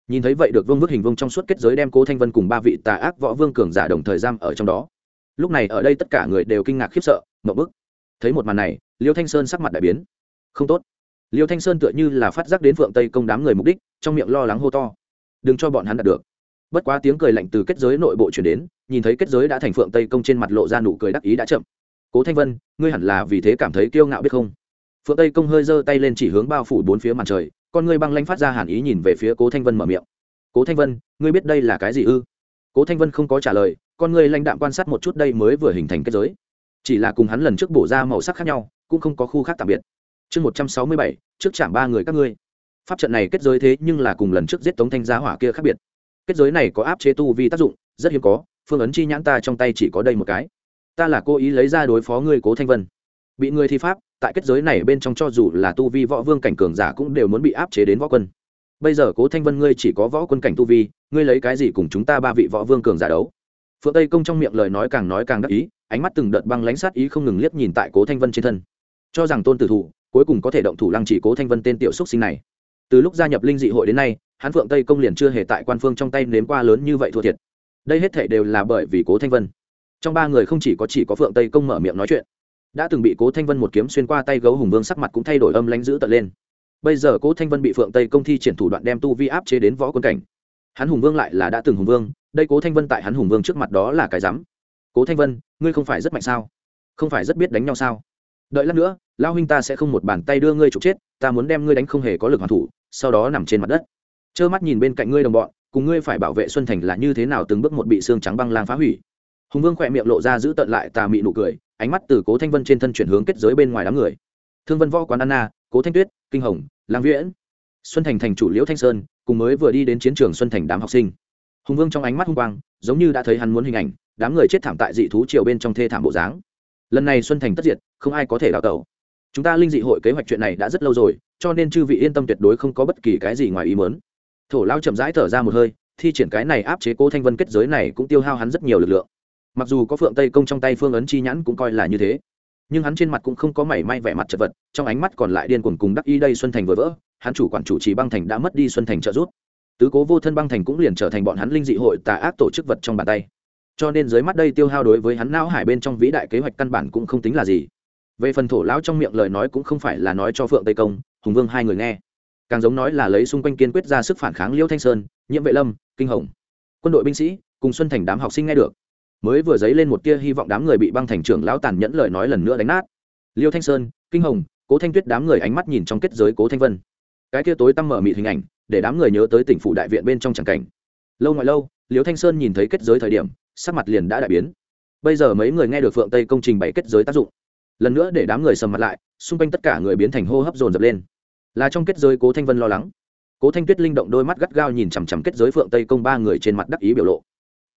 Nhìn thấy vậy được vương vước hình vương trong suốt kết giới đem cố thanh vân cùng ba vị tà ác võ vương cường giả đồng thời giam ở trong đó. Lúc này ở đây tất cả người đều kinh ngạc khiếp sợ mậu bức. Thấy một màn này, liêu thanh sơn sắc mặt đại biến. Không tốt. Liêu thanh sơn tựa như là phát giác đến phượng tây công đám người mục đích, trong miệng lo lắng hô to. Đừng cho bọn hắn đạt được. Bất quá tiếng cười lạnh từ kết giới nội bộ chuyển đến, nhìn thấy kết giới đã thành phượng tây công trên mặt lộ ra nụ cười đắc ý đã chậm cố thanh vân, ngươi hẳn là vì thế cảm thấy kiêu ngạo biết không? Phượng tây công hơi giơ tay lên chỉ hướng bao phủ bốn phía mặt trời, con ngươi băng lanh phát ra hàn ý nhìn về phía cố thanh vân mở miệng. Cố thanh vân, ngươi biết đây là cái gì ư? Cố thanh vân không có trả lời, con ngươi lãnh đạm quan sát một chút đây mới vừa hình thành kết giới. Chỉ là cùng hắn lần trước bổ ra màu sắc khác nhau, cũng không có khu khác tạm biệt. Chương một trăm sáu mươi bảy, trước chạm ba người các ngươi. Pháp trận này kết giới thế nhưng là cùng lần trước giết tống thanh giá hỏa kia khác biệt. Kết giới này có áp chế tu vi tác dụng, rất hiếm có, phương ấn chi nhãn ta trong tay chỉ có đây một cái ta là cố ý lấy ra đối phó ngươi cố thanh vân bị người thi pháp tại kết giới này bên trong cho dù là tu vi võ vương cảnh cường giả cũng đều muốn bị áp chế đến võ quân bây giờ cố thanh vân ngươi chỉ có võ quân cảnh tu vi ngươi lấy cái gì cùng chúng ta ba vị võ vương cường giả đấu phượng tây công trong miệng lời nói càng nói càng đắc ý ánh mắt từng đợt băng lánh sát ý không ngừng liếc nhìn tại cố thanh vân trên thân cho rằng tôn tử thủ cuối cùng có thể động thủ lăng chỉ cố thanh vân tên tiểu xúc sinh này từ lúc gia nhập linh dị hội đến nay hắn phượng tây công liền chưa hề tại quan phương trong tay nếm qua lớn như vậy thua thiệt đây hết thể đều là bởi vì cố thanh vân trong ba người không chỉ có chỉ có phượng tây công mở miệng nói chuyện, đã từng bị cố thanh vân một kiếm xuyên qua tay gấu hùng vương sắc mặt cũng thay đổi âm lãnh dữ tận lên. Bây giờ cố thanh vân bị phượng tây công thi triển thủ đoạn đem tu vi áp chế đến võ quân cảnh. Hắn hùng vương lại là đã từng hùng vương, đây cố thanh vân tại hắn hùng vương trước mặt đó là cái rắm. Cố thanh vân, ngươi không phải rất mạnh sao? Không phải rất biết đánh nhau sao? Đợi lát nữa lao huynh ta sẽ không một bàn tay đưa ngươi trục chết, ta muốn đem ngươi đánh không hề có lực hoàn thủ, sau đó nằm trên mặt đất. Trơ mắt nhìn bên cạnh ngươi đồng bọn, cùng ngươi phải bảo vệ xuân thành là như thế nào từng bước một bị xương trắng băng lang phá hủy hùng vương khỏe miệng lộ ra giữ tận lại tà mị nụ cười, ánh mắt từ cố thanh vân trên thân chuyển hướng kết giới bên ngoài đám người. Thương vân võ quán anna, cố thanh tuyết, kinh hồng, lang viễn, xuân thành thành chủ liễu thanh sơn, cùng mới vừa đi đến chiến trường xuân thành đám học sinh. Hùng vương trong ánh mắt hung quang, giống như đã thấy hắn muốn hình ảnh, đám người chết thảm tại dị thú triều bên trong thê thảm bộ dáng. Lần này xuân thành tất diệt, không ai có thể đào tẩu. Chúng ta linh dị hội kế hoạch chuyện này đã rất lâu rồi, cho nên chư vị yên tâm tuyệt đối không có bất kỳ cái gì ngoài ý mớn thổ lao chậm rãi thở ra một hơi, thi triển cái này áp chế cố thanh vân kết giới này cũng tiêu hao hắn rất nhiều lực lượng mặc dù có phượng tây công trong tay phương ấn chi nhãn cũng coi là như thế, nhưng hắn trên mặt cũng không có mảy may vẻ mặt chật vật, trong ánh mắt còn lại điên cuồng cùng đắc y đây xuân thành vừa vỡ, hắn chủ quản chủ trì băng thành đã mất đi xuân thành trợ giúp. Tứ cố vô thân băng thành cũng liền trở thành bọn hắn linh dị hội tà ác tổ chức vật trong bàn tay. Cho nên dưới mắt đây tiêu hao đối với hắn não hải bên trong vĩ đại kế hoạch căn bản cũng không tính là gì. Về phần thổ lão trong miệng lời nói cũng không phải là nói cho phượng tây công, hùng vương hai người nghe. Càng giống nói là lấy xung quanh kiên quyết ra sức phản kháng liêu thanh sơn, nhiễm vệ lâm, kinh hồng. Quân đội binh sĩ, cùng xuân thành đám học sinh nghe được mới vừa dấy lên một tia hy vọng đám người bị băng thành trưởng lão tàn nhẫn lời nói lần nữa đánh nát. Liêu thanh sơn, kinh hồng, cố thanh tuyết đám người ánh mắt nhìn trong kết giới cố thanh vân. Cái kia tối tăm mở mịt hình ảnh, để đám người nhớ tới tỉnh phủ đại viện bên trong tràng cảnh. Lâu ngoại lâu, liêu thanh sơn nhìn thấy kết giới thời điểm, sắc mặt liền đã đại biến. Bây giờ mấy người nghe được phượng tây công trình bày kết giới tác dụng. Lần nữa để đám người sầm mặt lại, xung quanh tất cả người biến thành hô hấp dồn dập lên. Là trong kết giới cố thanh vân lo lắng. Cố thanh tuyết linh động đôi mắt gắt gao nhìn chằm chằm kết giới phượng tây công ba người trên mặt đắc ý biểu lộ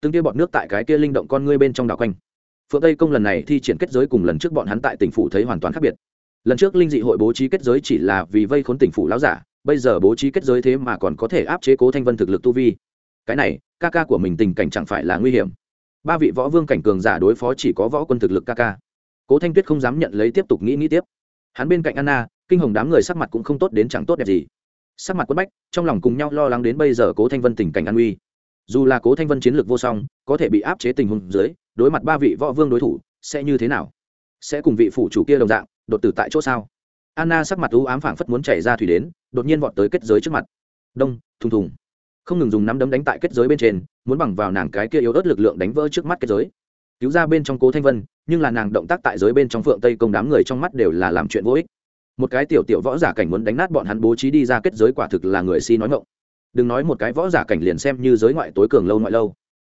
từng tia bọt nước tại cái kia linh động con ngươi bên trong đảo quanh. Phượng tây công lần này thi triển kết giới cùng lần trước bọn hắn tại tỉnh phủ thấy hoàn toàn khác biệt. Lần trước linh dị hội bố trí kết giới chỉ là vì vây khốn tỉnh phủ láo giả, bây giờ bố trí kết giới thế mà còn có thể áp chế cố thanh vân thực lực tu vi. Cái này, ca ca của mình tình cảnh chẳng phải là nguy hiểm. Ba vị võ vương cảnh cường giả đối phó chỉ có võ quân thực lực ca ca. Cố thanh tuyết không dám nhận lấy tiếp tục nghĩ nghĩ tiếp. Hắn bên cạnh anna, kinh hồng đám người sắc mặt cũng không tốt đến chẳng tốt đẹp gì. Sắc mặt quất bách, trong lòng cùng nhau lo lắng đến bây giờ cố thanh vân tình cảnh an nguy dù là cố thanh vân chiến lược vô song, có thể bị áp chế tình huống dưới, đối mặt ba vị võ vương đối thủ, sẽ như thế nào? Sẽ cùng vị phủ chủ kia đồng dạng, đột tử tại chỗ sao? Anna sắc mặt u ám phảng phất muốn chảy ra thủy đến, đột nhiên vọt tới kết giới trước mặt. Đông, thùng thùng. Không ngừng dùng nắm đấm đánh tại kết giới bên trên, muốn bằng vào nàng cái kia yếu ớt lực lượng đánh vỡ trước mắt kết giới. Cứu ra bên trong cố thanh vân, nhưng là nàng động tác tại giới bên trong phượng tây công đám người trong mắt đều là làm chuyện vô ích. Một cái tiểu tiểu võ giả cảnh muốn đánh nát bọn hắn bố trí đi ra kết giới quả thực là người si nói ngộng đừng nói một cái võ giả cảnh liền xem như giới ngoại tối cường lâu ngoại lâu.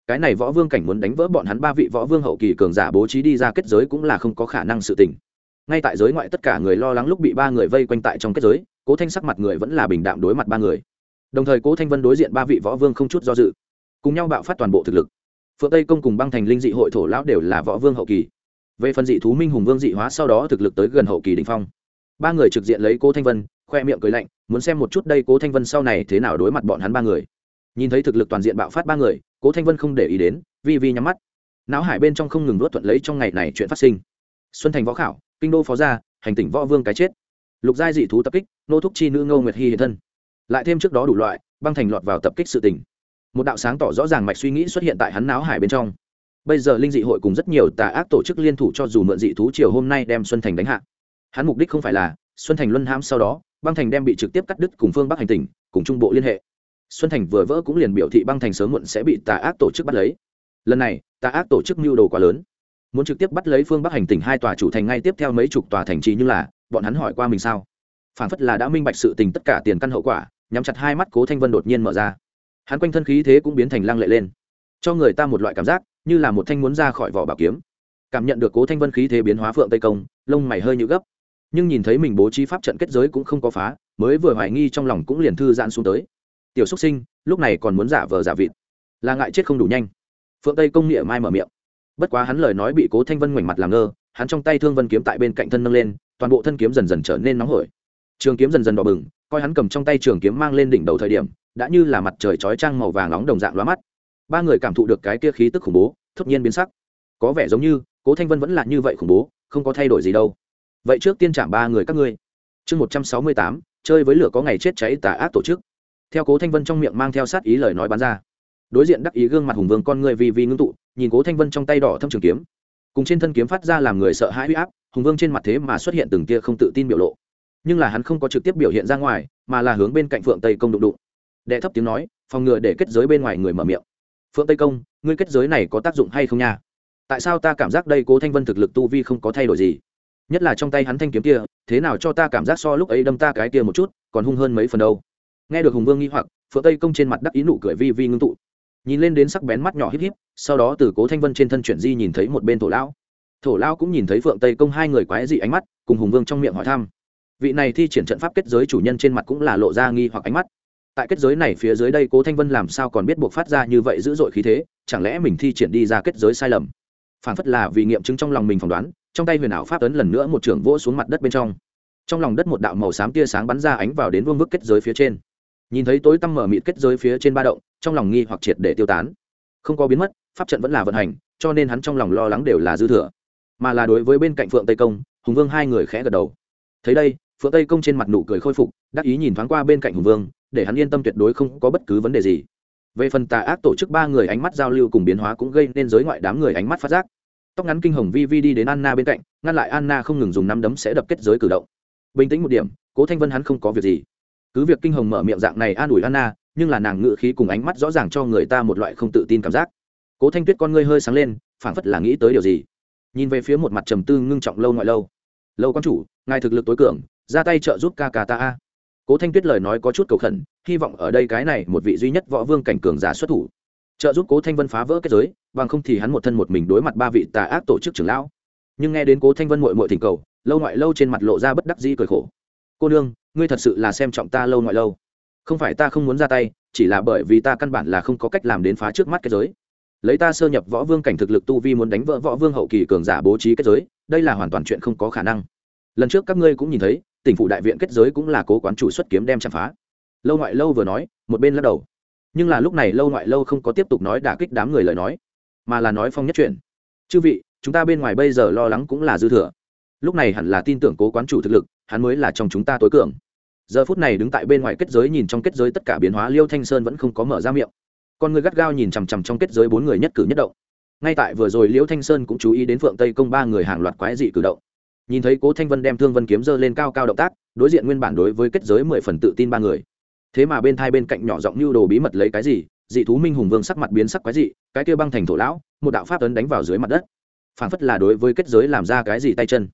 Cái này võ vương cảnh muốn đánh vỡ bọn hắn ba vị võ vương hậu kỳ cường giả bố trí đi ra kết giới cũng là không có khả năng sự tình. Ngay tại giới ngoại tất cả người lo lắng lúc bị ba người vây quanh tại trong kết giới, cố thanh sắc mặt người vẫn là bình đạm đối mặt ba người. Đồng thời cố thanh vân đối diện ba vị võ vương không chút do dự, cùng nhau bạo phát toàn bộ thực lực. Phượng tây công cùng băng thành linh dị hội thổ lão đều là võ vương hậu kỳ. Về phần dị thú minh hùng vương dị hóa sau đó thực lực tới gần hậu kỳ đình phong. Ba người trực diện lấy cố thanh vân khoe miệng cười lạnh, muốn xem một chút đây cố thanh vân sau này thế nào đối mặt bọn hắn ba người. Nhìn thấy thực lực toàn diện bạo phát ba người, cố thanh vân không để ý đến, vi vi nhắm mắt. Não hải bên trong không ngừng đốt thuận lấy trong ngày này chuyện phát sinh. Xuân thành võ khảo, kinh đô phó gia, hành tỉnh võ vương cái chết. Lục giai dị thú tập kích, nô thúc chi nữ ngô nguyệt hy hiện thân. Lại thêm trước đó đủ loại, băng thành lọt vào tập kích sự tình. Một đạo sáng tỏ rõ ràng mạch suy nghĩ xuất hiện tại hắn não hải bên trong. Bây giờ linh dị hội cùng rất nhiều tà ác tổ chức liên thủ cho dù mượn dị thú chiều hôm nay đem xuân thành đánh hạ. Hắn mục đích không phải là, xuân thành luân hãm sau đó băng thành đem bị trực tiếp cắt đứt cùng phương bắc hành tỉnh, cùng trung bộ liên hệ. Xuân thành vừa vỡ cũng liền biểu thị băng thành sớm muộn sẽ bị tà ác tổ chức bắt lấy. Lần này, tà ác tổ chức mưu đồ quá lớn. Muốn trực tiếp bắt lấy phương bắc hành tỉnh hai tòa chủ thành ngay tiếp theo mấy chục tòa thành trì như là, bọn hắn hỏi qua mình sao? Phản phất là đã minh bạch sự tình tất cả tiền căn hậu quả, nhắm chặt hai mắt cố thanh vân đột nhiên mở ra. Hắn quanh thân khí thế cũng biến thành lăng lệ lên. Cho người ta một loại cảm giác, như là một thanh muốn ra khỏi vỏ bảo kiếm. Cảm nhận được cố thanh vân khí thế biến hóa phượng tây công, lông mày hơi nhũ gấp nhưng nhìn thấy mình bố trí pháp trận kết giới cũng không có phá, mới vừa hoài nghi trong lòng cũng liền thư giãn xuống tới. Tiểu xúc sinh, lúc này còn muốn giả vờ giả vịt. Là ngại chết không đủ nhanh. Phượng tây công nghĩa mai mở miệng. Bất quá hắn lời nói bị cố thanh vân ngoảnh mặt làm ngơ, hắn trong tay thương vân kiếm tại bên cạnh thân nâng lên, toàn bộ thân kiếm dần dần trở nên nóng hổi. Trường kiếm dần dần đỏ bừng, coi hắn cầm trong tay trường kiếm mang lên đỉnh đầu thời điểm, đã như là mặt trời chói trăng màu vàng nóng đồng dạng lóa mắt. Ba người cảm thụ được cái kia khí tức khủng bố, thốt nhiên biến sắc. Có vẻ giống như cố thanh vân vẫn là như vậy khủng bố, không có thay đổi gì đâu vậy trước tiên chạm ba người các ngươi. Chương một trăm sáu mươi tám, chơi với lửa có ngày chết cháy tà ác tổ chức. Theo cố thanh vân trong miệng mang theo sát ý lời nói bắn ra. Đối diện đắc ý gương mặt hùng vương con người vì vì ngưng tụ, nhìn cố thanh vân trong tay đỏ thâm trường kiếm. Cùng trên thân kiếm phát ra làm người sợ hãi huy áp, hùng vương trên mặt thế mà xuất hiện từng tia không tự tin biểu lộ. Nhưng là hắn không có trực tiếp biểu hiện ra ngoài, mà là hướng bên cạnh phượng tây công đụng đụng. Đệ thấp tiếng nói, phòng ngừa để kết giới bên ngoài người mở miệng. Phượng tây công, ngươi kết giới này có tác dụng hay không nha? Tại sao ta cảm giác đây cố thanh vân thực lực tu vi không có thay đổi gì? Nhất là trong tay hắn thanh kiếm kia, thế nào cho ta cảm giác so lúc ấy đâm ta cái kia một chút, còn hung hơn mấy phần đâu. Nghe được hùng vương nghi hoặc, phượng tây công trên mặt đắc ý nụ cười vi vi ngưng tụ. Nhìn lên đến sắc bén mắt nhỏ híp híp, sau đó từ cố thanh vân trên thân chuyển di nhìn thấy một bên thổ lão. Thổ lão cũng nhìn thấy phượng tây công hai người quái dị ánh mắt, cùng hùng vương trong miệng hỏi thăm. Vị này thi triển trận pháp kết giới chủ nhân trên mặt cũng là lộ ra nghi hoặc ánh mắt. Tại kết giới này phía dưới đây cố thanh vân làm sao còn biết buộc phát ra như vậy dữ dội khí thế, chẳng lẽ mình thi triển đi ra kết giới sai lầm? Phản phất là vì nghiệm chứng trong lòng mình phỏng đoán trong tay huyền ảo pháp ấn lần nữa một trưởng vỗ xuống mặt đất bên trong. Trong lòng đất một đạo màu xám tia sáng bắn ra ánh vào đến vương vức kết giới phía trên. Nhìn thấy tối tăm mở mịt kết giới phía trên ba động, trong lòng nghi hoặc triệt để tiêu tán. Không có biến mất, pháp trận vẫn là vận hành, cho nên hắn trong lòng lo lắng đều là dư thừa. Mà là đối với bên cạnh phượng tây công, hùng vương hai người khẽ gật đầu. Thấy đây, phượng tây công trên mặt nụ cười khôi phục, đắc ý nhìn thoáng qua bên cạnh hùng vương, để hắn yên tâm tuyệt đối không có bất cứ vấn đề gì. Về phần tà ác tổ chức ba người ánh mắt giao lưu cùng biến hóa cũng gây nên giới ngoại đám người ánh mắt phát giác tóc ngắn kinh hồng vi vi đi đến anna bên cạnh, ngăn lại anna không ngừng dùng nắm đấm sẽ đập kết giới cử động. Bình tĩnh một điểm, cố thanh vân hắn không có việc gì. Cứ việc kinh hồng mở miệng dạng này an ủi anna, nhưng là nàng ngự khí cùng ánh mắt rõ ràng cho người ta một loại không tự tin cảm giác. Cố thanh tuyết con ngươi hơi sáng lên, phảng phất là nghĩ tới điều gì. Nhìn về phía một mặt trầm tư ngưng trọng lâu ngoại lâu. Lâu quan chủ, ngài thực lực tối cường, ra tay trợ giúp ca ca ta a cố thanh tuyết lời nói có chút cầu khẩn, hy vọng ở đây cái này một vị duy nhất võ vương cảnh cường giả xuất thủ trợ giúp cố thanh vân phá vỡ kết giới bằng không thì hắn một thân một mình đối mặt ba vị tà ác tổ chức trưởng lão nhưng nghe đến cố thanh vân mội mội thỉnh cầu lâu ngoại lâu trên mặt lộ ra bất đắc dĩ cười khổ cô nương ngươi thật sự là xem trọng ta lâu ngoại lâu không phải ta không muốn ra tay chỉ là bởi vì ta căn bản là không có cách làm đến phá trước mắt kết giới lấy ta sơ nhập võ vương cảnh thực lực tu vi muốn đánh vỡ võ vương hậu kỳ cường giả bố trí kết giới đây là hoàn toàn chuyện không có khả năng lần trước các ngươi cũng nhìn thấy tỉnh phủ đại viện kết giới cũng là cố quán chủ xuất kiếm đem chạm phá lâu ngoại lâu vừa nói một bên lắc đầu nhưng là lúc này lâu ngoại lâu không có tiếp tục nói đả kích đám người lời nói, mà là nói phong nhất chuyện. Chư vị, chúng ta bên ngoài bây giờ lo lắng cũng là dư thừa. Lúc này hẳn là tin tưởng cố quán chủ thực lực, hắn mới là trong chúng ta tối cường. Giờ phút này đứng tại bên ngoài kết giới nhìn trong kết giới tất cả biến hóa, liêu thanh sơn vẫn không có mở ra miệng. Con người gắt gao nhìn chằm chằm trong kết giới bốn người nhất cử nhất động. Ngay tại vừa rồi liễu thanh sơn cũng chú ý đến phượng tây công ba người hàng loạt quái dị cử động. Nhìn thấy cố thanh vân đem thương vân kiếm dơ lên cao cao động tác, đối diện nguyên bản đối với kết giới mười phần tự tin ba người thế mà bên thai bên cạnh nhỏ giọng như đồ bí mật lấy cái gì, dị thú minh hùng vương sắc mặt biến sắc quái dị, cái kia băng thành thổ lão, một đạo pháp ấn đánh vào dưới mặt đất. Phản phất là đối với kết giới làm ra cái gì tay chân.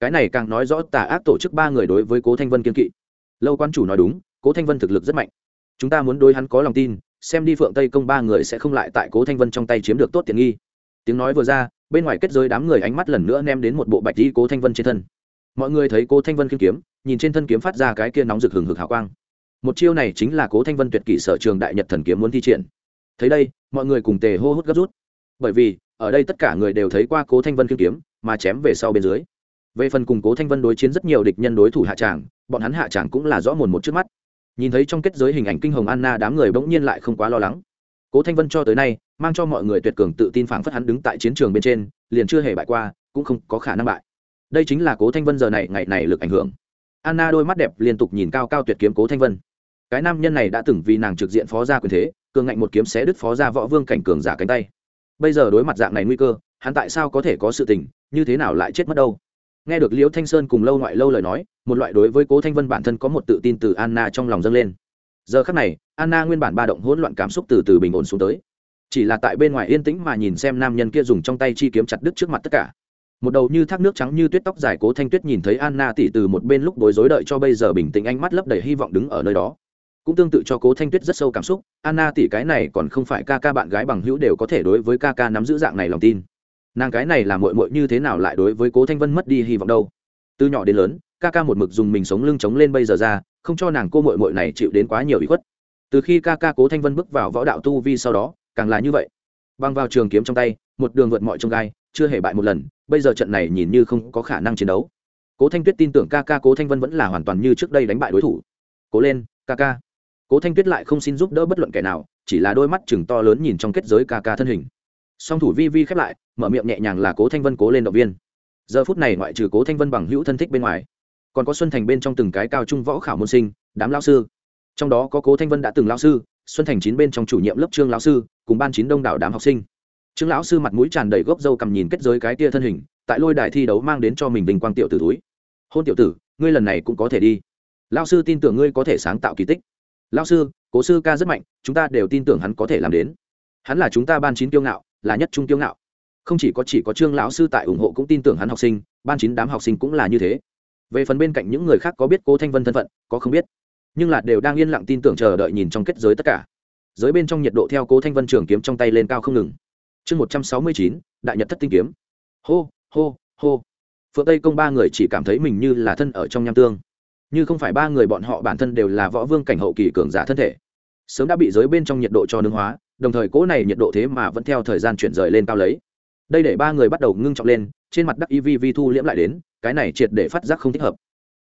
Cái này càng nói rõ tà ác tổ chức ba người đối với cố thanh vân kiên kỵ. Lâu quan chủ nói đúng, cố thanh vân thực lực rất mạnh. Chúng ta muốn đối hắn có lòng tin, xem đi phượng tây công ba người sẽ không lại tại cố thanh vân trong tay chiếm được tốt tiện nghi. Tiếng nói vừa ra, bên ngoài kết giới đám người ánh mắt lần nữa nem đến một bộ bạch đi cố thanh vân trên thân. Mọi người thấy cố thanh vân kiếm kiếm, nhìn trên thân kiếm phát ra cái kia nóng rực hừng hực hào quang một chiêu này chính là cố thanh vân tuyệt kỷ sở trường đại nhật thần kiếm muốn thi triển. Thấy đây, mọi người cùng tề hô hút gấp rút. Bởi vì, ở đây tất cả người đều thấy qua cố thanh vân kiếm kiếm, mà chém về sau bên dưới. Về phần cùng cố thanh vân đối chiến rất nhiều địch nhân đối thủ hạ tràng, bọn hắn hạ tràng cũng là rõ mồn một trước mắt. Nhìn thấy trong kết giới hình ảnh kinh hồng anna đám người bỗng nhiên lại không quá lo lắng. Cố thanh vân cho tới nay, mang cho mọi người tuyệt cường tự tin phảng phất hắn đứng tại chiến trường bên trên, liền chưa hề bại qua, cũng không có khả năng bại. Đây chính là cố thanh vân giờ này, ngày này lực ảnh hưởng. Anna đôi mắt đẹp liên tục nhìn cao cao tuyệt kiếm cố thanh vân cái nam nhân này đã từng vì nàng trực diện phó gia quyền thế, cường ngạnh một kiếm xé đứt phó gia võ vương cảnh cường giả cánh tay. Bây giờ đối mặt dạng này nguy cơ, hắn tại sao có thể có sự tình, như thế nào lại chết mất đâu? Nghe được liễu thanh sơn cùng lâu ngoại lâu lời nói, một loại đối với cố thanh vân bản thân có một tự tin từ anna trong lòng dâng lên. Giờ khắc này, anna nguyên bản ba động hỗn loạn cảm xúc từ từ bình ổn xuống tới. Chỉ là tại bên ngoài yên tĩnh mà nhìn xem nam nhân kia dùng trong tay chi kiếm chặt đứt trước mặt tất cả. Một đầu như thác nước trắng như tuyết tóc dài cố thanh tuyết nhìn thấy anna tỉ từ một bên lúc bối rối đợi cho bây giờ bình tĩnh ánh mắt lấp đầy hy vọng đứng ở nơi đó cũng tương tự cho cố thanh tuyết rất sâu cảm xúc anna tỷ cái này còn không phải ca ca bạn gái bằng hữu đều có thể đối với ca ca nắm giữ dạng này lòng tin nàng cái này là mội mội như thế nào lại đối với cố thanh vân mất đi hy vọng đâu từ nhỏ đến lớn ca ca một mực dùng mình sống lưng chống lên bây giờ ra không cho nàng cô mội mội này chịu đến quá nhiều ý khuất từ khi ca ca cố thanh vân bước vào võ đạo tu vi sau đó càng là như vậy băng vào trường kiếm trong tay một đường vượt mọi trông gai chưa hề bại một lần bây giờ trận này nhìn như không có khả năng chiến đấu cố thanh tuyết tin tưởng ca ca cố thanh vân vẫn là hoàn toàn như trước đây đánh bại đối thủ cố lên ca ca cố thanh tuyết lại không xin giúp đỡ bất luận kẻ nào, chỉ là đôi mắt chừng to lớn nhìn trong kết giới ca ca thân hình. Song thủ vi vi khép lại, mở miệng nhẹ nhàng là cố thanh vân cố lên động viên. Giờ phút này ngoại trừ cố thanh vân bằng hữu thân thích bên ngoài, còn có xuân thành bên trong từng cái cao trung võ khảo môn sinh, đám lao sư. Trong đó có cố thanh vân đã từng lao sư, xuân thành chín bên trong chủ nhiệm lớp trương lão sư, cùng ban chín đông đảo đám học sinh. Trương lão sư mặt mũi tràn đầy gốc dâu cầm nhìn kết giới cái tia thân hình, tại lôi đài thi đấu mang đến cho mình vinh quang tiểu tử túi. Hôn tiểu tử, ngươi lần này cũng có thể đi. Lao sư tin tưởng ngươi có thể sáng tạo kỳ tích lao sư, cố sư ca rất mạnh, chúng ta đều tin tưởng hắn có thể làm đến. Hắn là chúng ta ban chín kiêu ngạo, là nhất trung kiêu ngạo. Không chỉ có chỉ có trương lão sư tại ủng hộ cũng tin tưởng hắn học sinh, ban chín đám học sinh cũng là như thế. Về phần bên cạnh những người khác có biết cố thanh vân thân phận, có không biết. Nhưng là đều đang yên lặng tin tưởng chờ đợi nhìn trong kết giới tất cả. Giới bên trong nhiệt độ theo cố thanh vân trường kiếm trong tay lên cao không ngừng. Chương một trăm sáu mươi chín, đại nhật thất tinh kiếm. Hô hô hô. Phượng tây công ba người chỉ cảm thấy mình như là thân ở trong nham tương như không phải ba người bọn họ bản thân đều là võ vương cảnh hậu kỳ cường giả thân thể. Sớm đã bị giới bên trong nhiệt độ cho nương hóa, đồng thời cỗ này nhiệt độ thế mà vẫn theo thời gian chuyển rời lên cao lấy. Đây để ba người bắt đầu ngưng trọng lên, trên mặt đắc y vi vi thu liễm lại đến, cái này triệt để phát giác không thích hợp.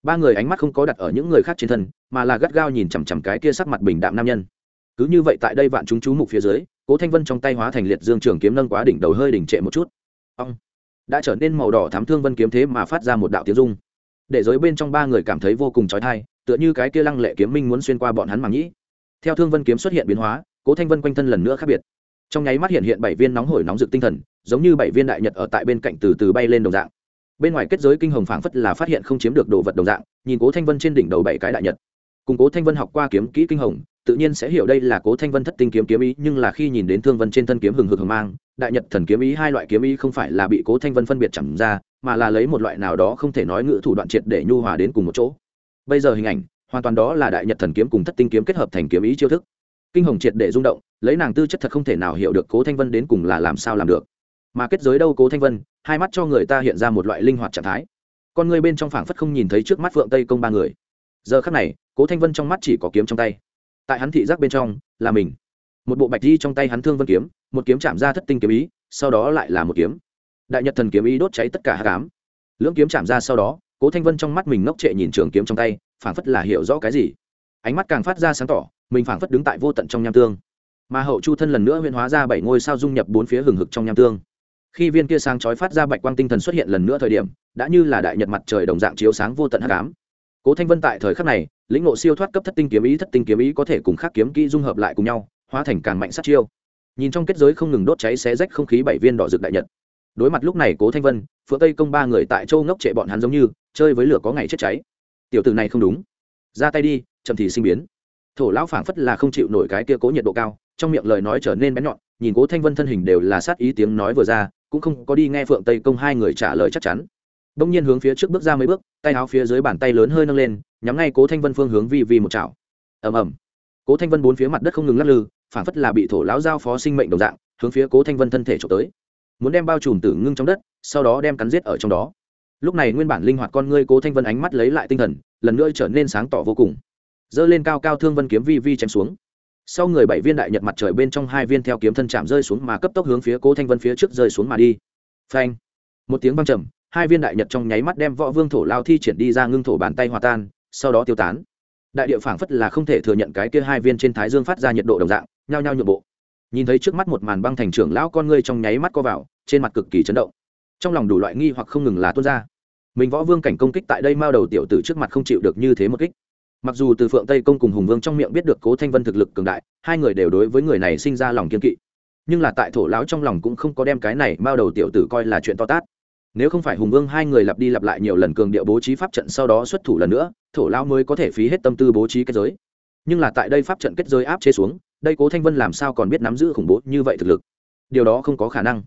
Ba người ánh mắt không có đặt ở những người khác trên thân, mà là gắt gao nhìn chằm chằm cái kia sắc mặt bình đạm nam nhân. Cứ như vậy tại đây vạn chúng chú mục phía dưới, cố thanh vân trong tay hóa thành liệt dương trường kiếm nâng quá đỉnh đầu hơi đỉnh trệ một chút. Ông đã trở nên màu đỏ thám thương vân kiếm thế mà phát ra một đạo tiếng dung để giới bên trong ba người cảm thấy vô cùng trói thai, tựa như cái kia lăng lệ kiếm minh muốn xuyên qua bọn hắn mà nghĩ. Theo thương vân kiếm xuất hiện biến hóa, cố thanh vân quanh thân lần nữa khác biệt. Trong nháy mắt hiện hiện bảy viên nóng hổi nóng rực tinh thần, giống như bảy viên đại nhật ở tại bên cạnh từ từ bay lên đồng dạng. Bên ngoài kết giới kinh hồng phảng phất là phát hiện không chiếm được đồ vật đồng dạng, nhìn cố thanh vân trên đỉnh đầu bảy cái đại nhật. Cùng cố thanh vân học qua kiếm kỹ kinh hồng, tự nhiên sẽ hiểu đây là cố thanh vân thất tinh kiếm kiếm ý, nhưng là khi nhìn đến thương vân trên thân kiếm hừng hực hừng mang, đại nhật thần kiếm ý hai loại kiếm ý không phải là bị cố thanh vân phân biệt chẳng ra mà là lấy một loại nào đó không thể nói ngữ thủ đoạn triệt để nhu hòa đến cùng một chỗ. Bây giờ hình ảnh, hoàn toàn đó là đại nhật thần kiếm cùng thất tinh kiếm kết hợp thành kiếm ý chiêu thức. Kinh hồng triệt để rung động, lấy nàng tư chất thật không thể nào hiểu được cố thanh vân đến cùng là làm sao làm được. Mà kết giới đâu cố thanh vân, hai mắt cho người ta hiện ra một loại linh hoạt trạng thái. Con người bên trong phảng phất không nhìn thấy trước mắt phượng tây công ba người. Giờ khắc này, cố thanh vân trong mắt chỉ có kiếm trong tay. Tại hắn thị giác bên trong, là mình. Một bộ bạch di trong tay hắn thương vân kiếm, một kiếm chạm ra thất tinh kiếm ý, sau đó lại là một kiếm đại nhật thần kiếm ý đốt cháy tất cả hát cám lưỡng kiếm chạm ra sau đó, cố thanh vân trong mắt mình ngốc trệ nhìn trường kiếm trong tay, phảng phất là hiểu rõ cái gì. Ánh mắt càng phát ra sáng tỏ, mình phảng phất đứng tại vô tận trong nham tương. Mà hậu chu thân lần nữa huyên hóa ra bảy ngôi sao dung nhập bốn phía hừng hực trong nham tương. Khi viên kia sáng chói phát ra bạch quang tinh thần xuất hiện lần nữa thời điểm, đã như là đại nhật mặt trời đồng dạng chiếu sáng vô tận hắc ám. Cố thanh vân tại thời khắc này, lĩnh ngộ siêu thoát cấp thất tinh kiếm ý, thất tinh kiếm ý có thể cùng khắc kiếm kỹ dung hợp lại cùng nhau, hóa thành càng mạnh sát chiêu. Nhìn trong kết giới không ngừng đốt cháy xé rách không khí bảy viên đỏ rực đại nhật đối mặt lúc này cố thanh vân, phượng tây công ba người tại châu ngốc trệ bọn hắn giống như, chơi với lửa có ngày chết cháy. Tiểu tử này không đúng. Ra tay đi, chậm thì sinh biến. Thổ lão phảng phất là không chịu nổi cái kia cố nhiệt độ cao, trong miệng lời nói trở nên bén nhọn, nhìn cố thanh vân thân hình đều là sát ý tiếng nói vừa ra, cũng không có đi nghe phượng tây công hai người trả lời chắc chắn. Đông nhiên hướng phía trước bước ra mấy bước, tay áo phía dưới bàn tay lớn hơi nâng lên, nhắm ngay cố thanh vân phương hướng vi vi một chảo. Ầm ầm. Cố thanh vân bốn phía mặt đất không ngừng lắc lư, phảng phất là bị thổ lão giao phó sinh mệnh đồng dạng, hướng phía cố thanh vân thân thể trộm tới muốn đem bao trùm tử ngưng trong đất, sau đó đem cắn giết ở trong đó. Lúc này nguyên bản linh hoạt con ngươi cố thanh vân ánh mắt lấy lại tinh thần, lần nữa trở nên sáng tỏ vô cùng. Dơ lên cao cao thương vân kiếm vi vi chém xuống. Sau người bảy viên đại nhật mặt trời bên trong hai viên theo kiếm thân chạm rơi xuống mà cấp tốc hướng phía cố thanh vân phía trước rơi xuống mà đi. Phanh! Một tiếng văng trầm, hai viên đại nhật trong nháy mắt đem võ vương thổ lao thi triển đi ra ngưng thổ bàn tay hòa tan, sau đó tiêu tán. Đại địa phảng phất là không thể thừa nhận cái kia hai viên trên thái dương phát ra nhiệt độ đồng dạng, nhao nhao nhượng bộ nhìn thấy trước mắt một màn băng thành trưởng lão con ngươi trong nháy mắt co vào, trên mặt cực kỳ chấn động. Trong lòng đủ loại nghi hoặc không ngừng là tuôn ra. Mình võ vương cảnh công kích tại đây mao đầu tiểu tử trước mặt không chịu được như thế một kích. Mặc dù từ phượng tây công cùng hùng vương trong miệng biết được cố thanh vân thực lực cường đại, hai người đều đối với người này sinh ra lòng kiên kỵ. Nhưng là tại thổ lão trong lòng cũng không có đem cái này mao đầu tiểu tử coi là chuyện to tát. Nếu không phải hùng vương hai người lặp đi lặp lại nhiều lần cường điệu bố trí pháp trận sau đó xuất thủ lần nữa, thổ lão mới có thể phí hết tâm tư bố trí kết giới. Nhưng là tại đây pháp trận kết giới áp chế xuống đây cố thanh vân làm sao còn biết nắm giữ khủng bố như vậy thực lực? Điều đó không có khả năng.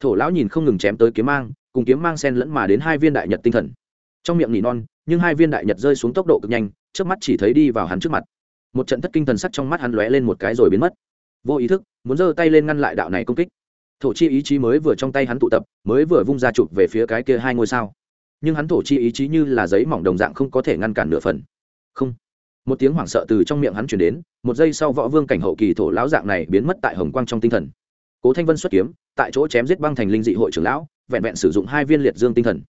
Thổ lão nhìn không ngừng chém tới kiếm mang, cùng kiếm mang sen lẫn mà đến hai viên đại nhật tinh thần. Trong miệng nỉ non, nhưng hai viên đại nhật rơi xuống tốc độ cực nhanh, trước mắt chỉ thấy đi vào hắn trước mặt. Một trận thất kinh thần sắc trong mắt hắn lóe lên một cái rồi biến mất. Vô ý thức, muốn giơ tay lên ngăn lại đạo này công kích. Thổ chi ý chí mới vừa trong tay hắn tụ tập, mới vừa vung ra chụp về phía cái kia hai ngôi sao. Nhưng hắn thổ chi ý chí như là giấy mỏng đồng dạng không có thể ngăn cản nửa phần. Không một tiếng hoảng sợ từ trong miệng hắn chuyển đến, một giây sau võ vương cảnh hậu kỳ thổ lão dạng này biến mất tại hồng quang trong tinh thần. Cố thanh vân xuất kiếm, tại chỗ chém giết băng thành linh dị hội trưởng lão, vẹn vẹn sử dụng hai viên liệt dương tinh thần.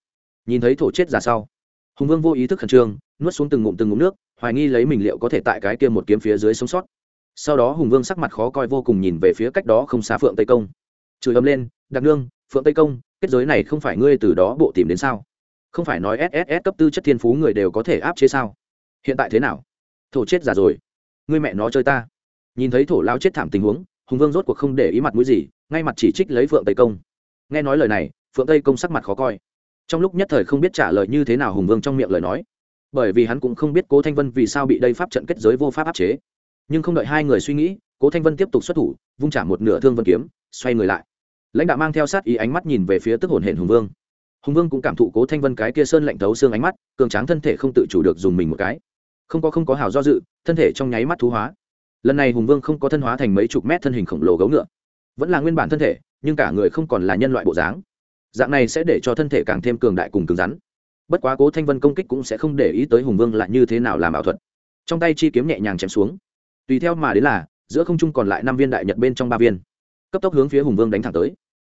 Nhìn thấy thổ chết ra sau, hùng vương vô ý thức khẩn trương, nuốt xuống từng ngụm từng ngụm nước, hoài nghi lấy mình liệu có thể tại cái kia một kiếm phía dưới sống sót. Sau đó hùng vương sắc mặt khó coi vô cùng nhìn về phía cách đó không xa phượng tây công. Chửi ấm lên, đặc nương, phượng tây công, kết giới này không phải ngươi từ đó bộ tìm đến sao? Không phải nói sss cấp tư chất thiên phú người đều có thể áp chế sao? Hiện tại thế nào? Thổ chết giả rồi. Ngươi mẹ nó chơi ta. Nhìn thấy thổ lao chết thảm tình huống, hùng vương rốt cuộc không để ý mặt mũi gì, ngay mặt chỉ trích lấy phượng tây công. Nghe nói lời này, phượng tây công sắc mặt khó coi. Trong lúc nhất thời không biết trả lời như thế nào hùng vương trong miệng lời nói. Bởi vì hắn cũng không biết cố thanh vân vì sao bị đây pháp trận kết giới vô pháp áp chế. Nhưng không đợi hai người suy nghĩ, cố thanh vân tiếp tục xuất thủ, vung trả một nửa thương vân kiếm, xoay người lại. Lãnh đạo mang theo sát ý ánh mắt nhìn về phía tức hồn hển hùng vương. Hùng vương cũng cảm thụ cố thanh vân cái kia sơn lạnh thấu xương ánh mắt, cường tráng thân thể không tự chủ được dùng mình một cái không có không có hào do dự, thân thể trong nháy mắt thú hóa. Lần này hùng vương không có thân hóa thành mấy chục mét thân hình khổng lồ gấu ngựa. Vẫn là nguyên bản thân thể, nhưng cả người không còn là nhân loại bộ dáng. Dạng này sẽ để cho thân thể càng thêm cường đại cùng cứng rắn. Bất quá cố thanh vân công kích cũng sẽ không để ý tới hùng vương là như thế nào làm ảo thuật. Trong tay chi kiếm nhẹ nhàng chém xuống. Tùy theo mà đến là, giữa không trung còn lại năm viên đại nhật bên trong ba viên. Cấp tốc hướng phía hùng vương đánh thẳng tới.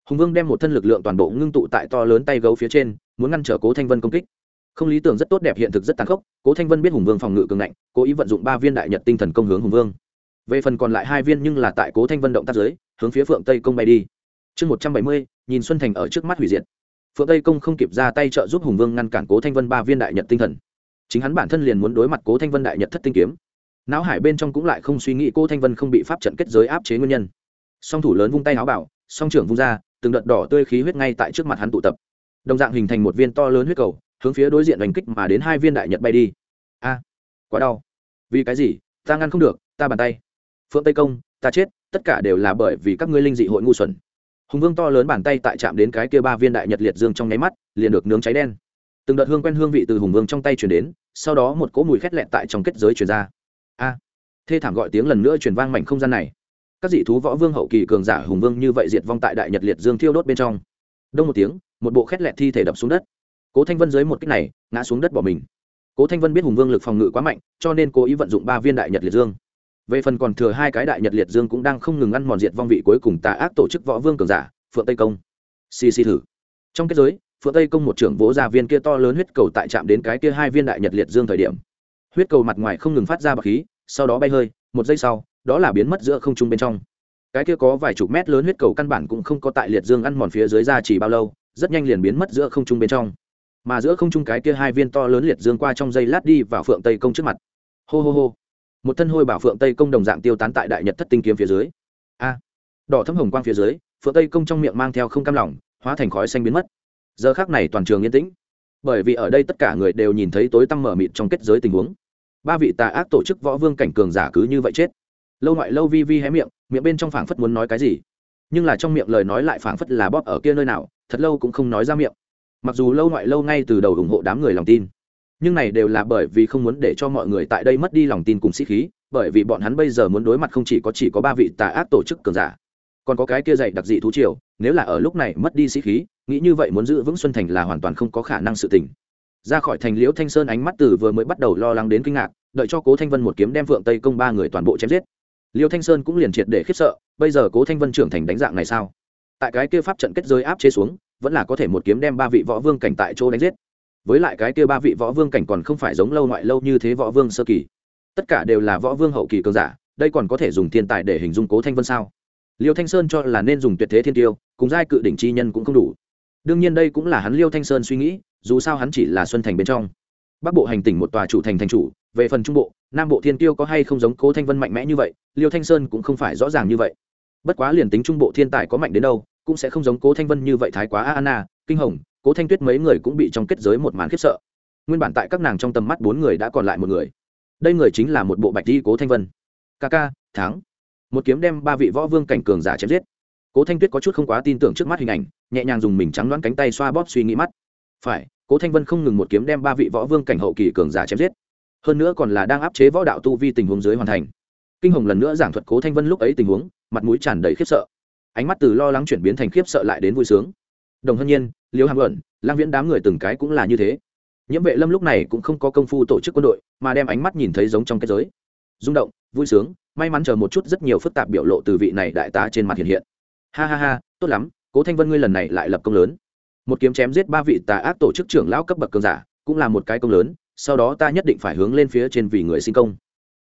Hùng vương đem một thân lực lượng toàn bộ ngưng tụ tại to lớn tay gấu phía trên, muốn ngăn trở cố thanh vân công kích không lý tưởng rất tốt đẹp, hiện thực rất tàn khốc. Cố thanh vân biết hùng vương phòng ngự cường ngạnh, cố ý vận dụng ba viên đại nhật tinh thần công hướng hùng vương. Về phần còn lại hai viên nhưng là tại cố thanh vân động tác giới hướng phía phượng tây công bay đi. Chương một trăm bảy mươi, nhìn xuân thành ở trước mắt hủy diệt. Phượng tây công không kịp ra tay trợ giúp hùng vương ngăn cản cố thanh vân ba viên đại nhật tinh thần. Chính hắn bản thân liền muốn đối mặt cố thanh vân đại nhật thất tinh kiếm. Não hải bên trong cũng lại không suy nghĩ Cố thanh vân không bị pháp trận kết giới áp chế nguyên nhân. Song thủ lớn vung tay áo bảo, song trưởng vung ra, từng đợt đỏ tươi khí huyết ngay tại trước mặt hắn tụ tập. Đồng dạng hình thành một viên to lớn huyết cầu hướng phía đối diện đánh kích mà đến hai viên đại nhật bay đi. A, quá đau. Vì cái gì? Ta ngăn không được, ta bàn tay. Phượng tây công, ta chết, tất cả đều là bởi vì các ngươi linh dị hội ngu xuẩn. Hùng vương to lớn bàn tay tại chạm đến cái kia ba viên đại nhật liệt dương trong nháy mắt, liền được nướng cháy đen. Từng đợt hương quen hương vị từ hùng vương trong tay chuyển đến, sau đó một cỗ mùi khét lẹn tại trong kết giới chuyển ra. A, thê thảm gọi tiếng lần nữa truyền vang mảnh không gian này. Các dị thú võ vương hậu kỳ cường giả hùng vương như vậy diệt vong tại đại nhật liệt dương thiêu đốt bên trong. Đông một tiếng, một bộ khét lẹt thi thể đập xuống đất cố thanh vân dưới một cách này, ngã xuống đất bỏ mình. Cố thanh vân biết hùng vương lực phòng ngự quá mạnh, cho nên cố ý vận dụng ba viên đại nhật liệt dương. Về phần còn thừa hai cái đại nhật liệt dương cũng đang không ngừng ăn mòn diệt vong vị cuối cùng tà ác tổ chức võ vương cường giả, phượng tây công. Xì xì thử. Trong kết giới, phượng tây công một trưởng vỗ ra viên kia to lớn huyết cầu tại chạm đến cái kia hai viên đại nhật liệt dương thời điểm. Huyết cầu mặt ngoài không ngừng phát ra bọc khí, sau đó bay hơi, một giây sau, đó là biến mất giữa không trung bên trong. Cái kia có vài chục mét lớn huyết cầu căn bản cũng không có tại liệt dương ăn mòn phía dưới ra chỉ bao lâu, rất nhanh liền biến mất giữa không trung bên trong mà giữa không trung cái kia hai viên to lớn liệt dương qua trong dây lát đi vào phượng tây công trước mặt. Hô hô hô. Một thân hôi bảo phượng tây công đồng dạng tiêu tán tại đại nhật thất tinh kiếm phía dưới. A. Đỏ thấm hồng quang phía dưới, phượng tây công trong miệng mang theo không cam lỏng hóa thành khói xanh biến mất. Giờ khác này toàn trường yên tĩnh. Bởi vì ở đây tất cả người đều nhìn thấy tối tăm mở mịt trong kết giới tình huống. Ba vị tà ác tổ chức võ vương cảnh cường giả cứ như vậy chết. Lâu ngoại lâu vi vi hé miệng miệng bên trong phảng phất muốn nói cái gì. Nhưng là trong miệng lời nói lại phảng phất là bóp ở kia nơi nào, thật lâu cũng không nói ra miệng mặc dù lâu ngoại lâu ngay từ đầu ủng hộ đám người lòng tin, nhưng này đều là bởi vì không muốn để cho mọi người tại đây mất đi lòng tin cùng sĩ khí, bởi vì bọn hắn bây giờ muốn đối mặt không chỉ có chỉ có ba vị tà ác tổ chức cường giả, còn có cái kia dạy đặc dị thú triều, nếu là ở lúc này mất đi sĩ khí, nghĩ như vậy muốn giữ vững xuân thành là hoàn toàn không có khả năng sự tình. Ra khỏi thành liễu thanh sơn ánh mắt từ vừa mới bắt đầu lo lắng đến kinh ngạc, đợi cho cố thanh vân một kiếm đem vượng tây công ba người toàn bộ chém giết. Liễu thanh sơn cũng liền triệt để khiếp sợ, bây giờ cố thanh vân trưởng thành đánh dạng này sao? Tại cái kia pháp trận kết giới áp chế xuống vẫn là có thể một kiếm đem ba vị võ vương cảnh tại chỗ đánh giết. Với lại cái kia ba vị võ vương cảnh còn không phải giống lâu ngoại lâu như thế võ vương sơ kỳ. Tất cả đều là võ vương hậu kỳ cường giả, đây còn có thể dùng thiên tài để hình dung cố thanh vân sao? Liêu thanh sơn cho là nên dùng tuyệt thế thiên tiêu, cùng giai cự đỉnh chi nhân cũng không đủ. Đương nhiên đây cũng là hắn liêu thanh sơn suy nghĩ, dù sao hắn chỉ là xuân thành bên trong. Bắc bộ hành tỉnh một tòa chủ thành thành chủ, về phần trung bộ, nam bộ thiên tiêu có hay không giống cố thanh vân mạnh mẽ như vậy, liêu thanh sơn cũng không phải rõ ràng như vậy. Bất quá liền tính trung bộ thiên tài có mạnh đến đâu cũng sẽ không giống cố thanh vân như vậy thái quá a anna kinh hồng cố thanh tuyết mấy người cũng bị trong kết giới một màn khiếp sợ nguyên bản tại các nàng trong tầm mắt bốn người đã còn lại một người đây người chính là một bộ bạch đi cố thanh vân ca ca thắng một kiếm đem ba vị võ vương cảnh cường giả chém giết cố thanh tuyết có chút không quá tin tưởng trước mắt hình ảnh nhẹ nhàng dùng mình trắng đoán cánh tay xoa bóp suy nghĩ mắt phải cố thanh vân không ngừng một kiếm đem ba vị võ vương cảnh hậu kỳ cường giả chém giết hơn nữa còn là đang áp chế võ đạo tu vi tình huống dưới hoàn thành kinh hồng lần nữa giảng thuật cố thanh vân lúc ấy tình huống mặt mũi tràn đầy khiếp sợ ánh mắt từ lo lắng chuyển biến thành khiếp sợ lại đến vui sướng. Đồng hân nhiên, liêu hàm ẩn lang viễn đám người từng cái cũng là như thế. Nhiễm vệ lâm lúc này cũng không có công phu tổ chức quân đội, mà đem ánh mắt nhìn thấy giống trong kết giới. Rung động, vui sướng, may mắn chờ một chút rất nhiều phức tạp biểu lộ từ vị này đại tá trên mặt hiện hiện. Ha ha ha, tốt lắm, cố thanh vân ngươi lần này lại lập công lớn. Một kiếm chém giết ba vị tà ác tổ chức trưởng lão cấp bậc cường giả, cũng là một cái công lớn, sau đó ta nhất định phải hướng lên phía trên vì người sinh công.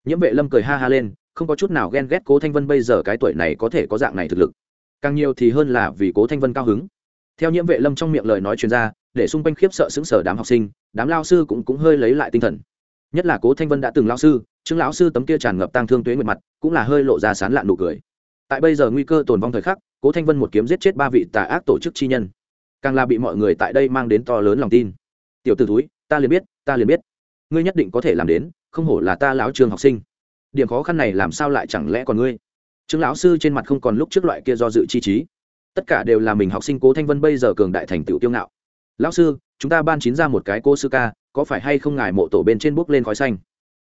Nhiễm vệ lâm cười ha ha lên, không có chút nào ghen ghét cố thanh vân bây giờ cái tuổi này có thể có dạng này thực lực càng nhiều thì hơn là vì cố thanh vân cao hứng theo nhiễm vệ lâm trong miệng lời nói chuyên ra để xung quanh khiếp sợ xứng sở đám học sinh đám lao sư cũng cũng hơi lấy lại tinh thần nhất là cố thanh vân đã từng lao sư chứng lão sư tấm kia tràn ngập tăng thương tuế nguyệt mặt cũng là hơi lộ ra sán lạn nụ cười tại bây giờ nguy cơ tồn vong thời khắc cố thanh vân một kiếm giết chết ba vị tà ác tổ chức chi nhân càng là bị mọi người tại đây mang đến to lớn lòng tin tiểu t ử túi ta liền biết ta liền biết ngươi nhất định có thể làm đến không hổ là ta lão trường học sinh điểm khó khăn này làm sao lại chẳng lẽ còn ngươi trương lão sư trên mặt không còn lúc trước loại kia do dự chi trí. Tất cả đều là mình học sinh cố thanh vân bây giờ cường đại thành tựu tiêu ngạo. Lão sư, chúng ta ban chín ra một cái cô sư ca, có phải hay không ngài mộ tổ bên trên bước lên khói xanh?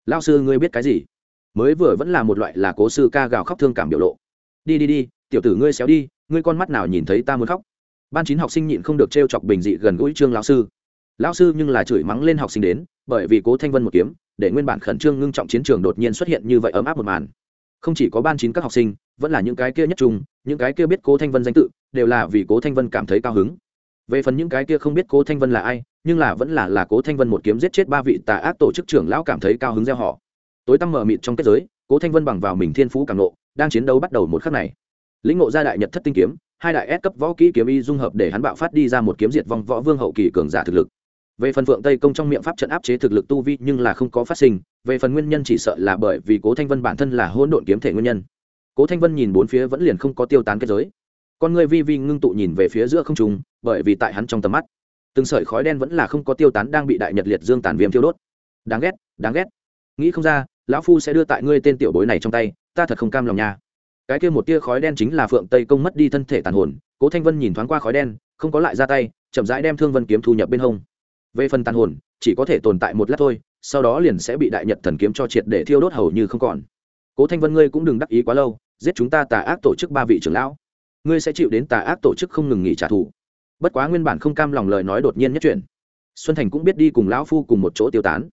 Lão sư, ngươi biết cái gì? Mới vừa vẫn là một loại là cố sư ca gào khóc thương cảm biểu lộ. Đi đi đi, tiểu tử ngươi xéo đi, ngươi con mắt nào nhìn thấy ta muốn khóc? Ban chín học sinh nhịn không được t r e o chọc bình dị gần gũi trương lão sư. Lão sư nhưng là chửi mắng lên học sinh đến, bởi vì cố thanh vân một kiếm, để nguyên bản khẩn trương ngưng trọng chiến trường đột nhiên xuất hiện như vậy ấm áp một màn không chỉ có ban chín các học sinh, vẫn là những cái kia nhất trung, những cái kia biết cố thanh vân danh tự, đều là vì cố thanh vân cảm thấy cao hứng. Về phần những cái kia không biết cố thanh vân là ai, nhưng là vẫn là là cố thanh vân một kiếm giết chết ba vị tà ác tổ chức trưởng lão cảm thấy cao hứng gieo họ. Tối tăm mờ mịt trong kết giới, cố thanh vân bằng vào mình thiên phú càng nộ đang chiến đấu bắt đầu một khắc này. Lĩnh ngộ gia đại nhật thất tinh kiếm, hai đại S cấp võ kỹ kiếm y dung hợp để hắn bạo phát đi ra một kiếm diệt vong võ vương hậu kỳ cường giả thực lực về phần phượng tây công trong miệng pháp trận áp chế thực lực tu vi nhưng là không có phát sinh, về phần nguyên nhân chỉ sợ là bởi vì cố thanh vân bản thân là hôn độn kiếm thể nguyên nhân. Cố thanh vân nhìn bốn phía vẫn liền không có tiêu tán kết giới. Con người vi vi ngưng tụ nhìn về phía giữa không trùng bởi vì tại hắn trong tầm mắt, từng sợi khói đen vẫn là không có tiêu tán đang bị đại nhật liệt dương tàn viêm thiêu đốt. Đáng ghét đáng ghét. Nghĩ không ra, lão phu sẽ đưa tại ngươi tên tiểu bối này trong tay, ta thật không cam lòng nha. Cái kia một tia khói đen chính là phượng tây công mất đi thân thể tàn hồn, cố thanh vân nhìn thoáng qua khói đen, không có lại ra tay, chậm rãi đem thương vân kiếm thu nhập bên hông về phần tàn hồn, chỉ có thể tồn tại một lát thôi, sau đó liền sẽ bị đại nhật thần kiếm cho triệt để thiêu đốt hầu như không còn. Cố thanh vân ngươi cũng đừng đắc ý quá lâu, giết chúng ta tà ác tổ chức ba vị trưởng lão. Ngươi sẽ chịu đến tà ác tổ chức không ngừng nghỉ trả thù. Bất quá nguyên bản không cam lòng lời nói đột nhiên nhất chuyển. Xuân thành cũng biết đi cùng lão phu cùng một chỗ tiêu tán.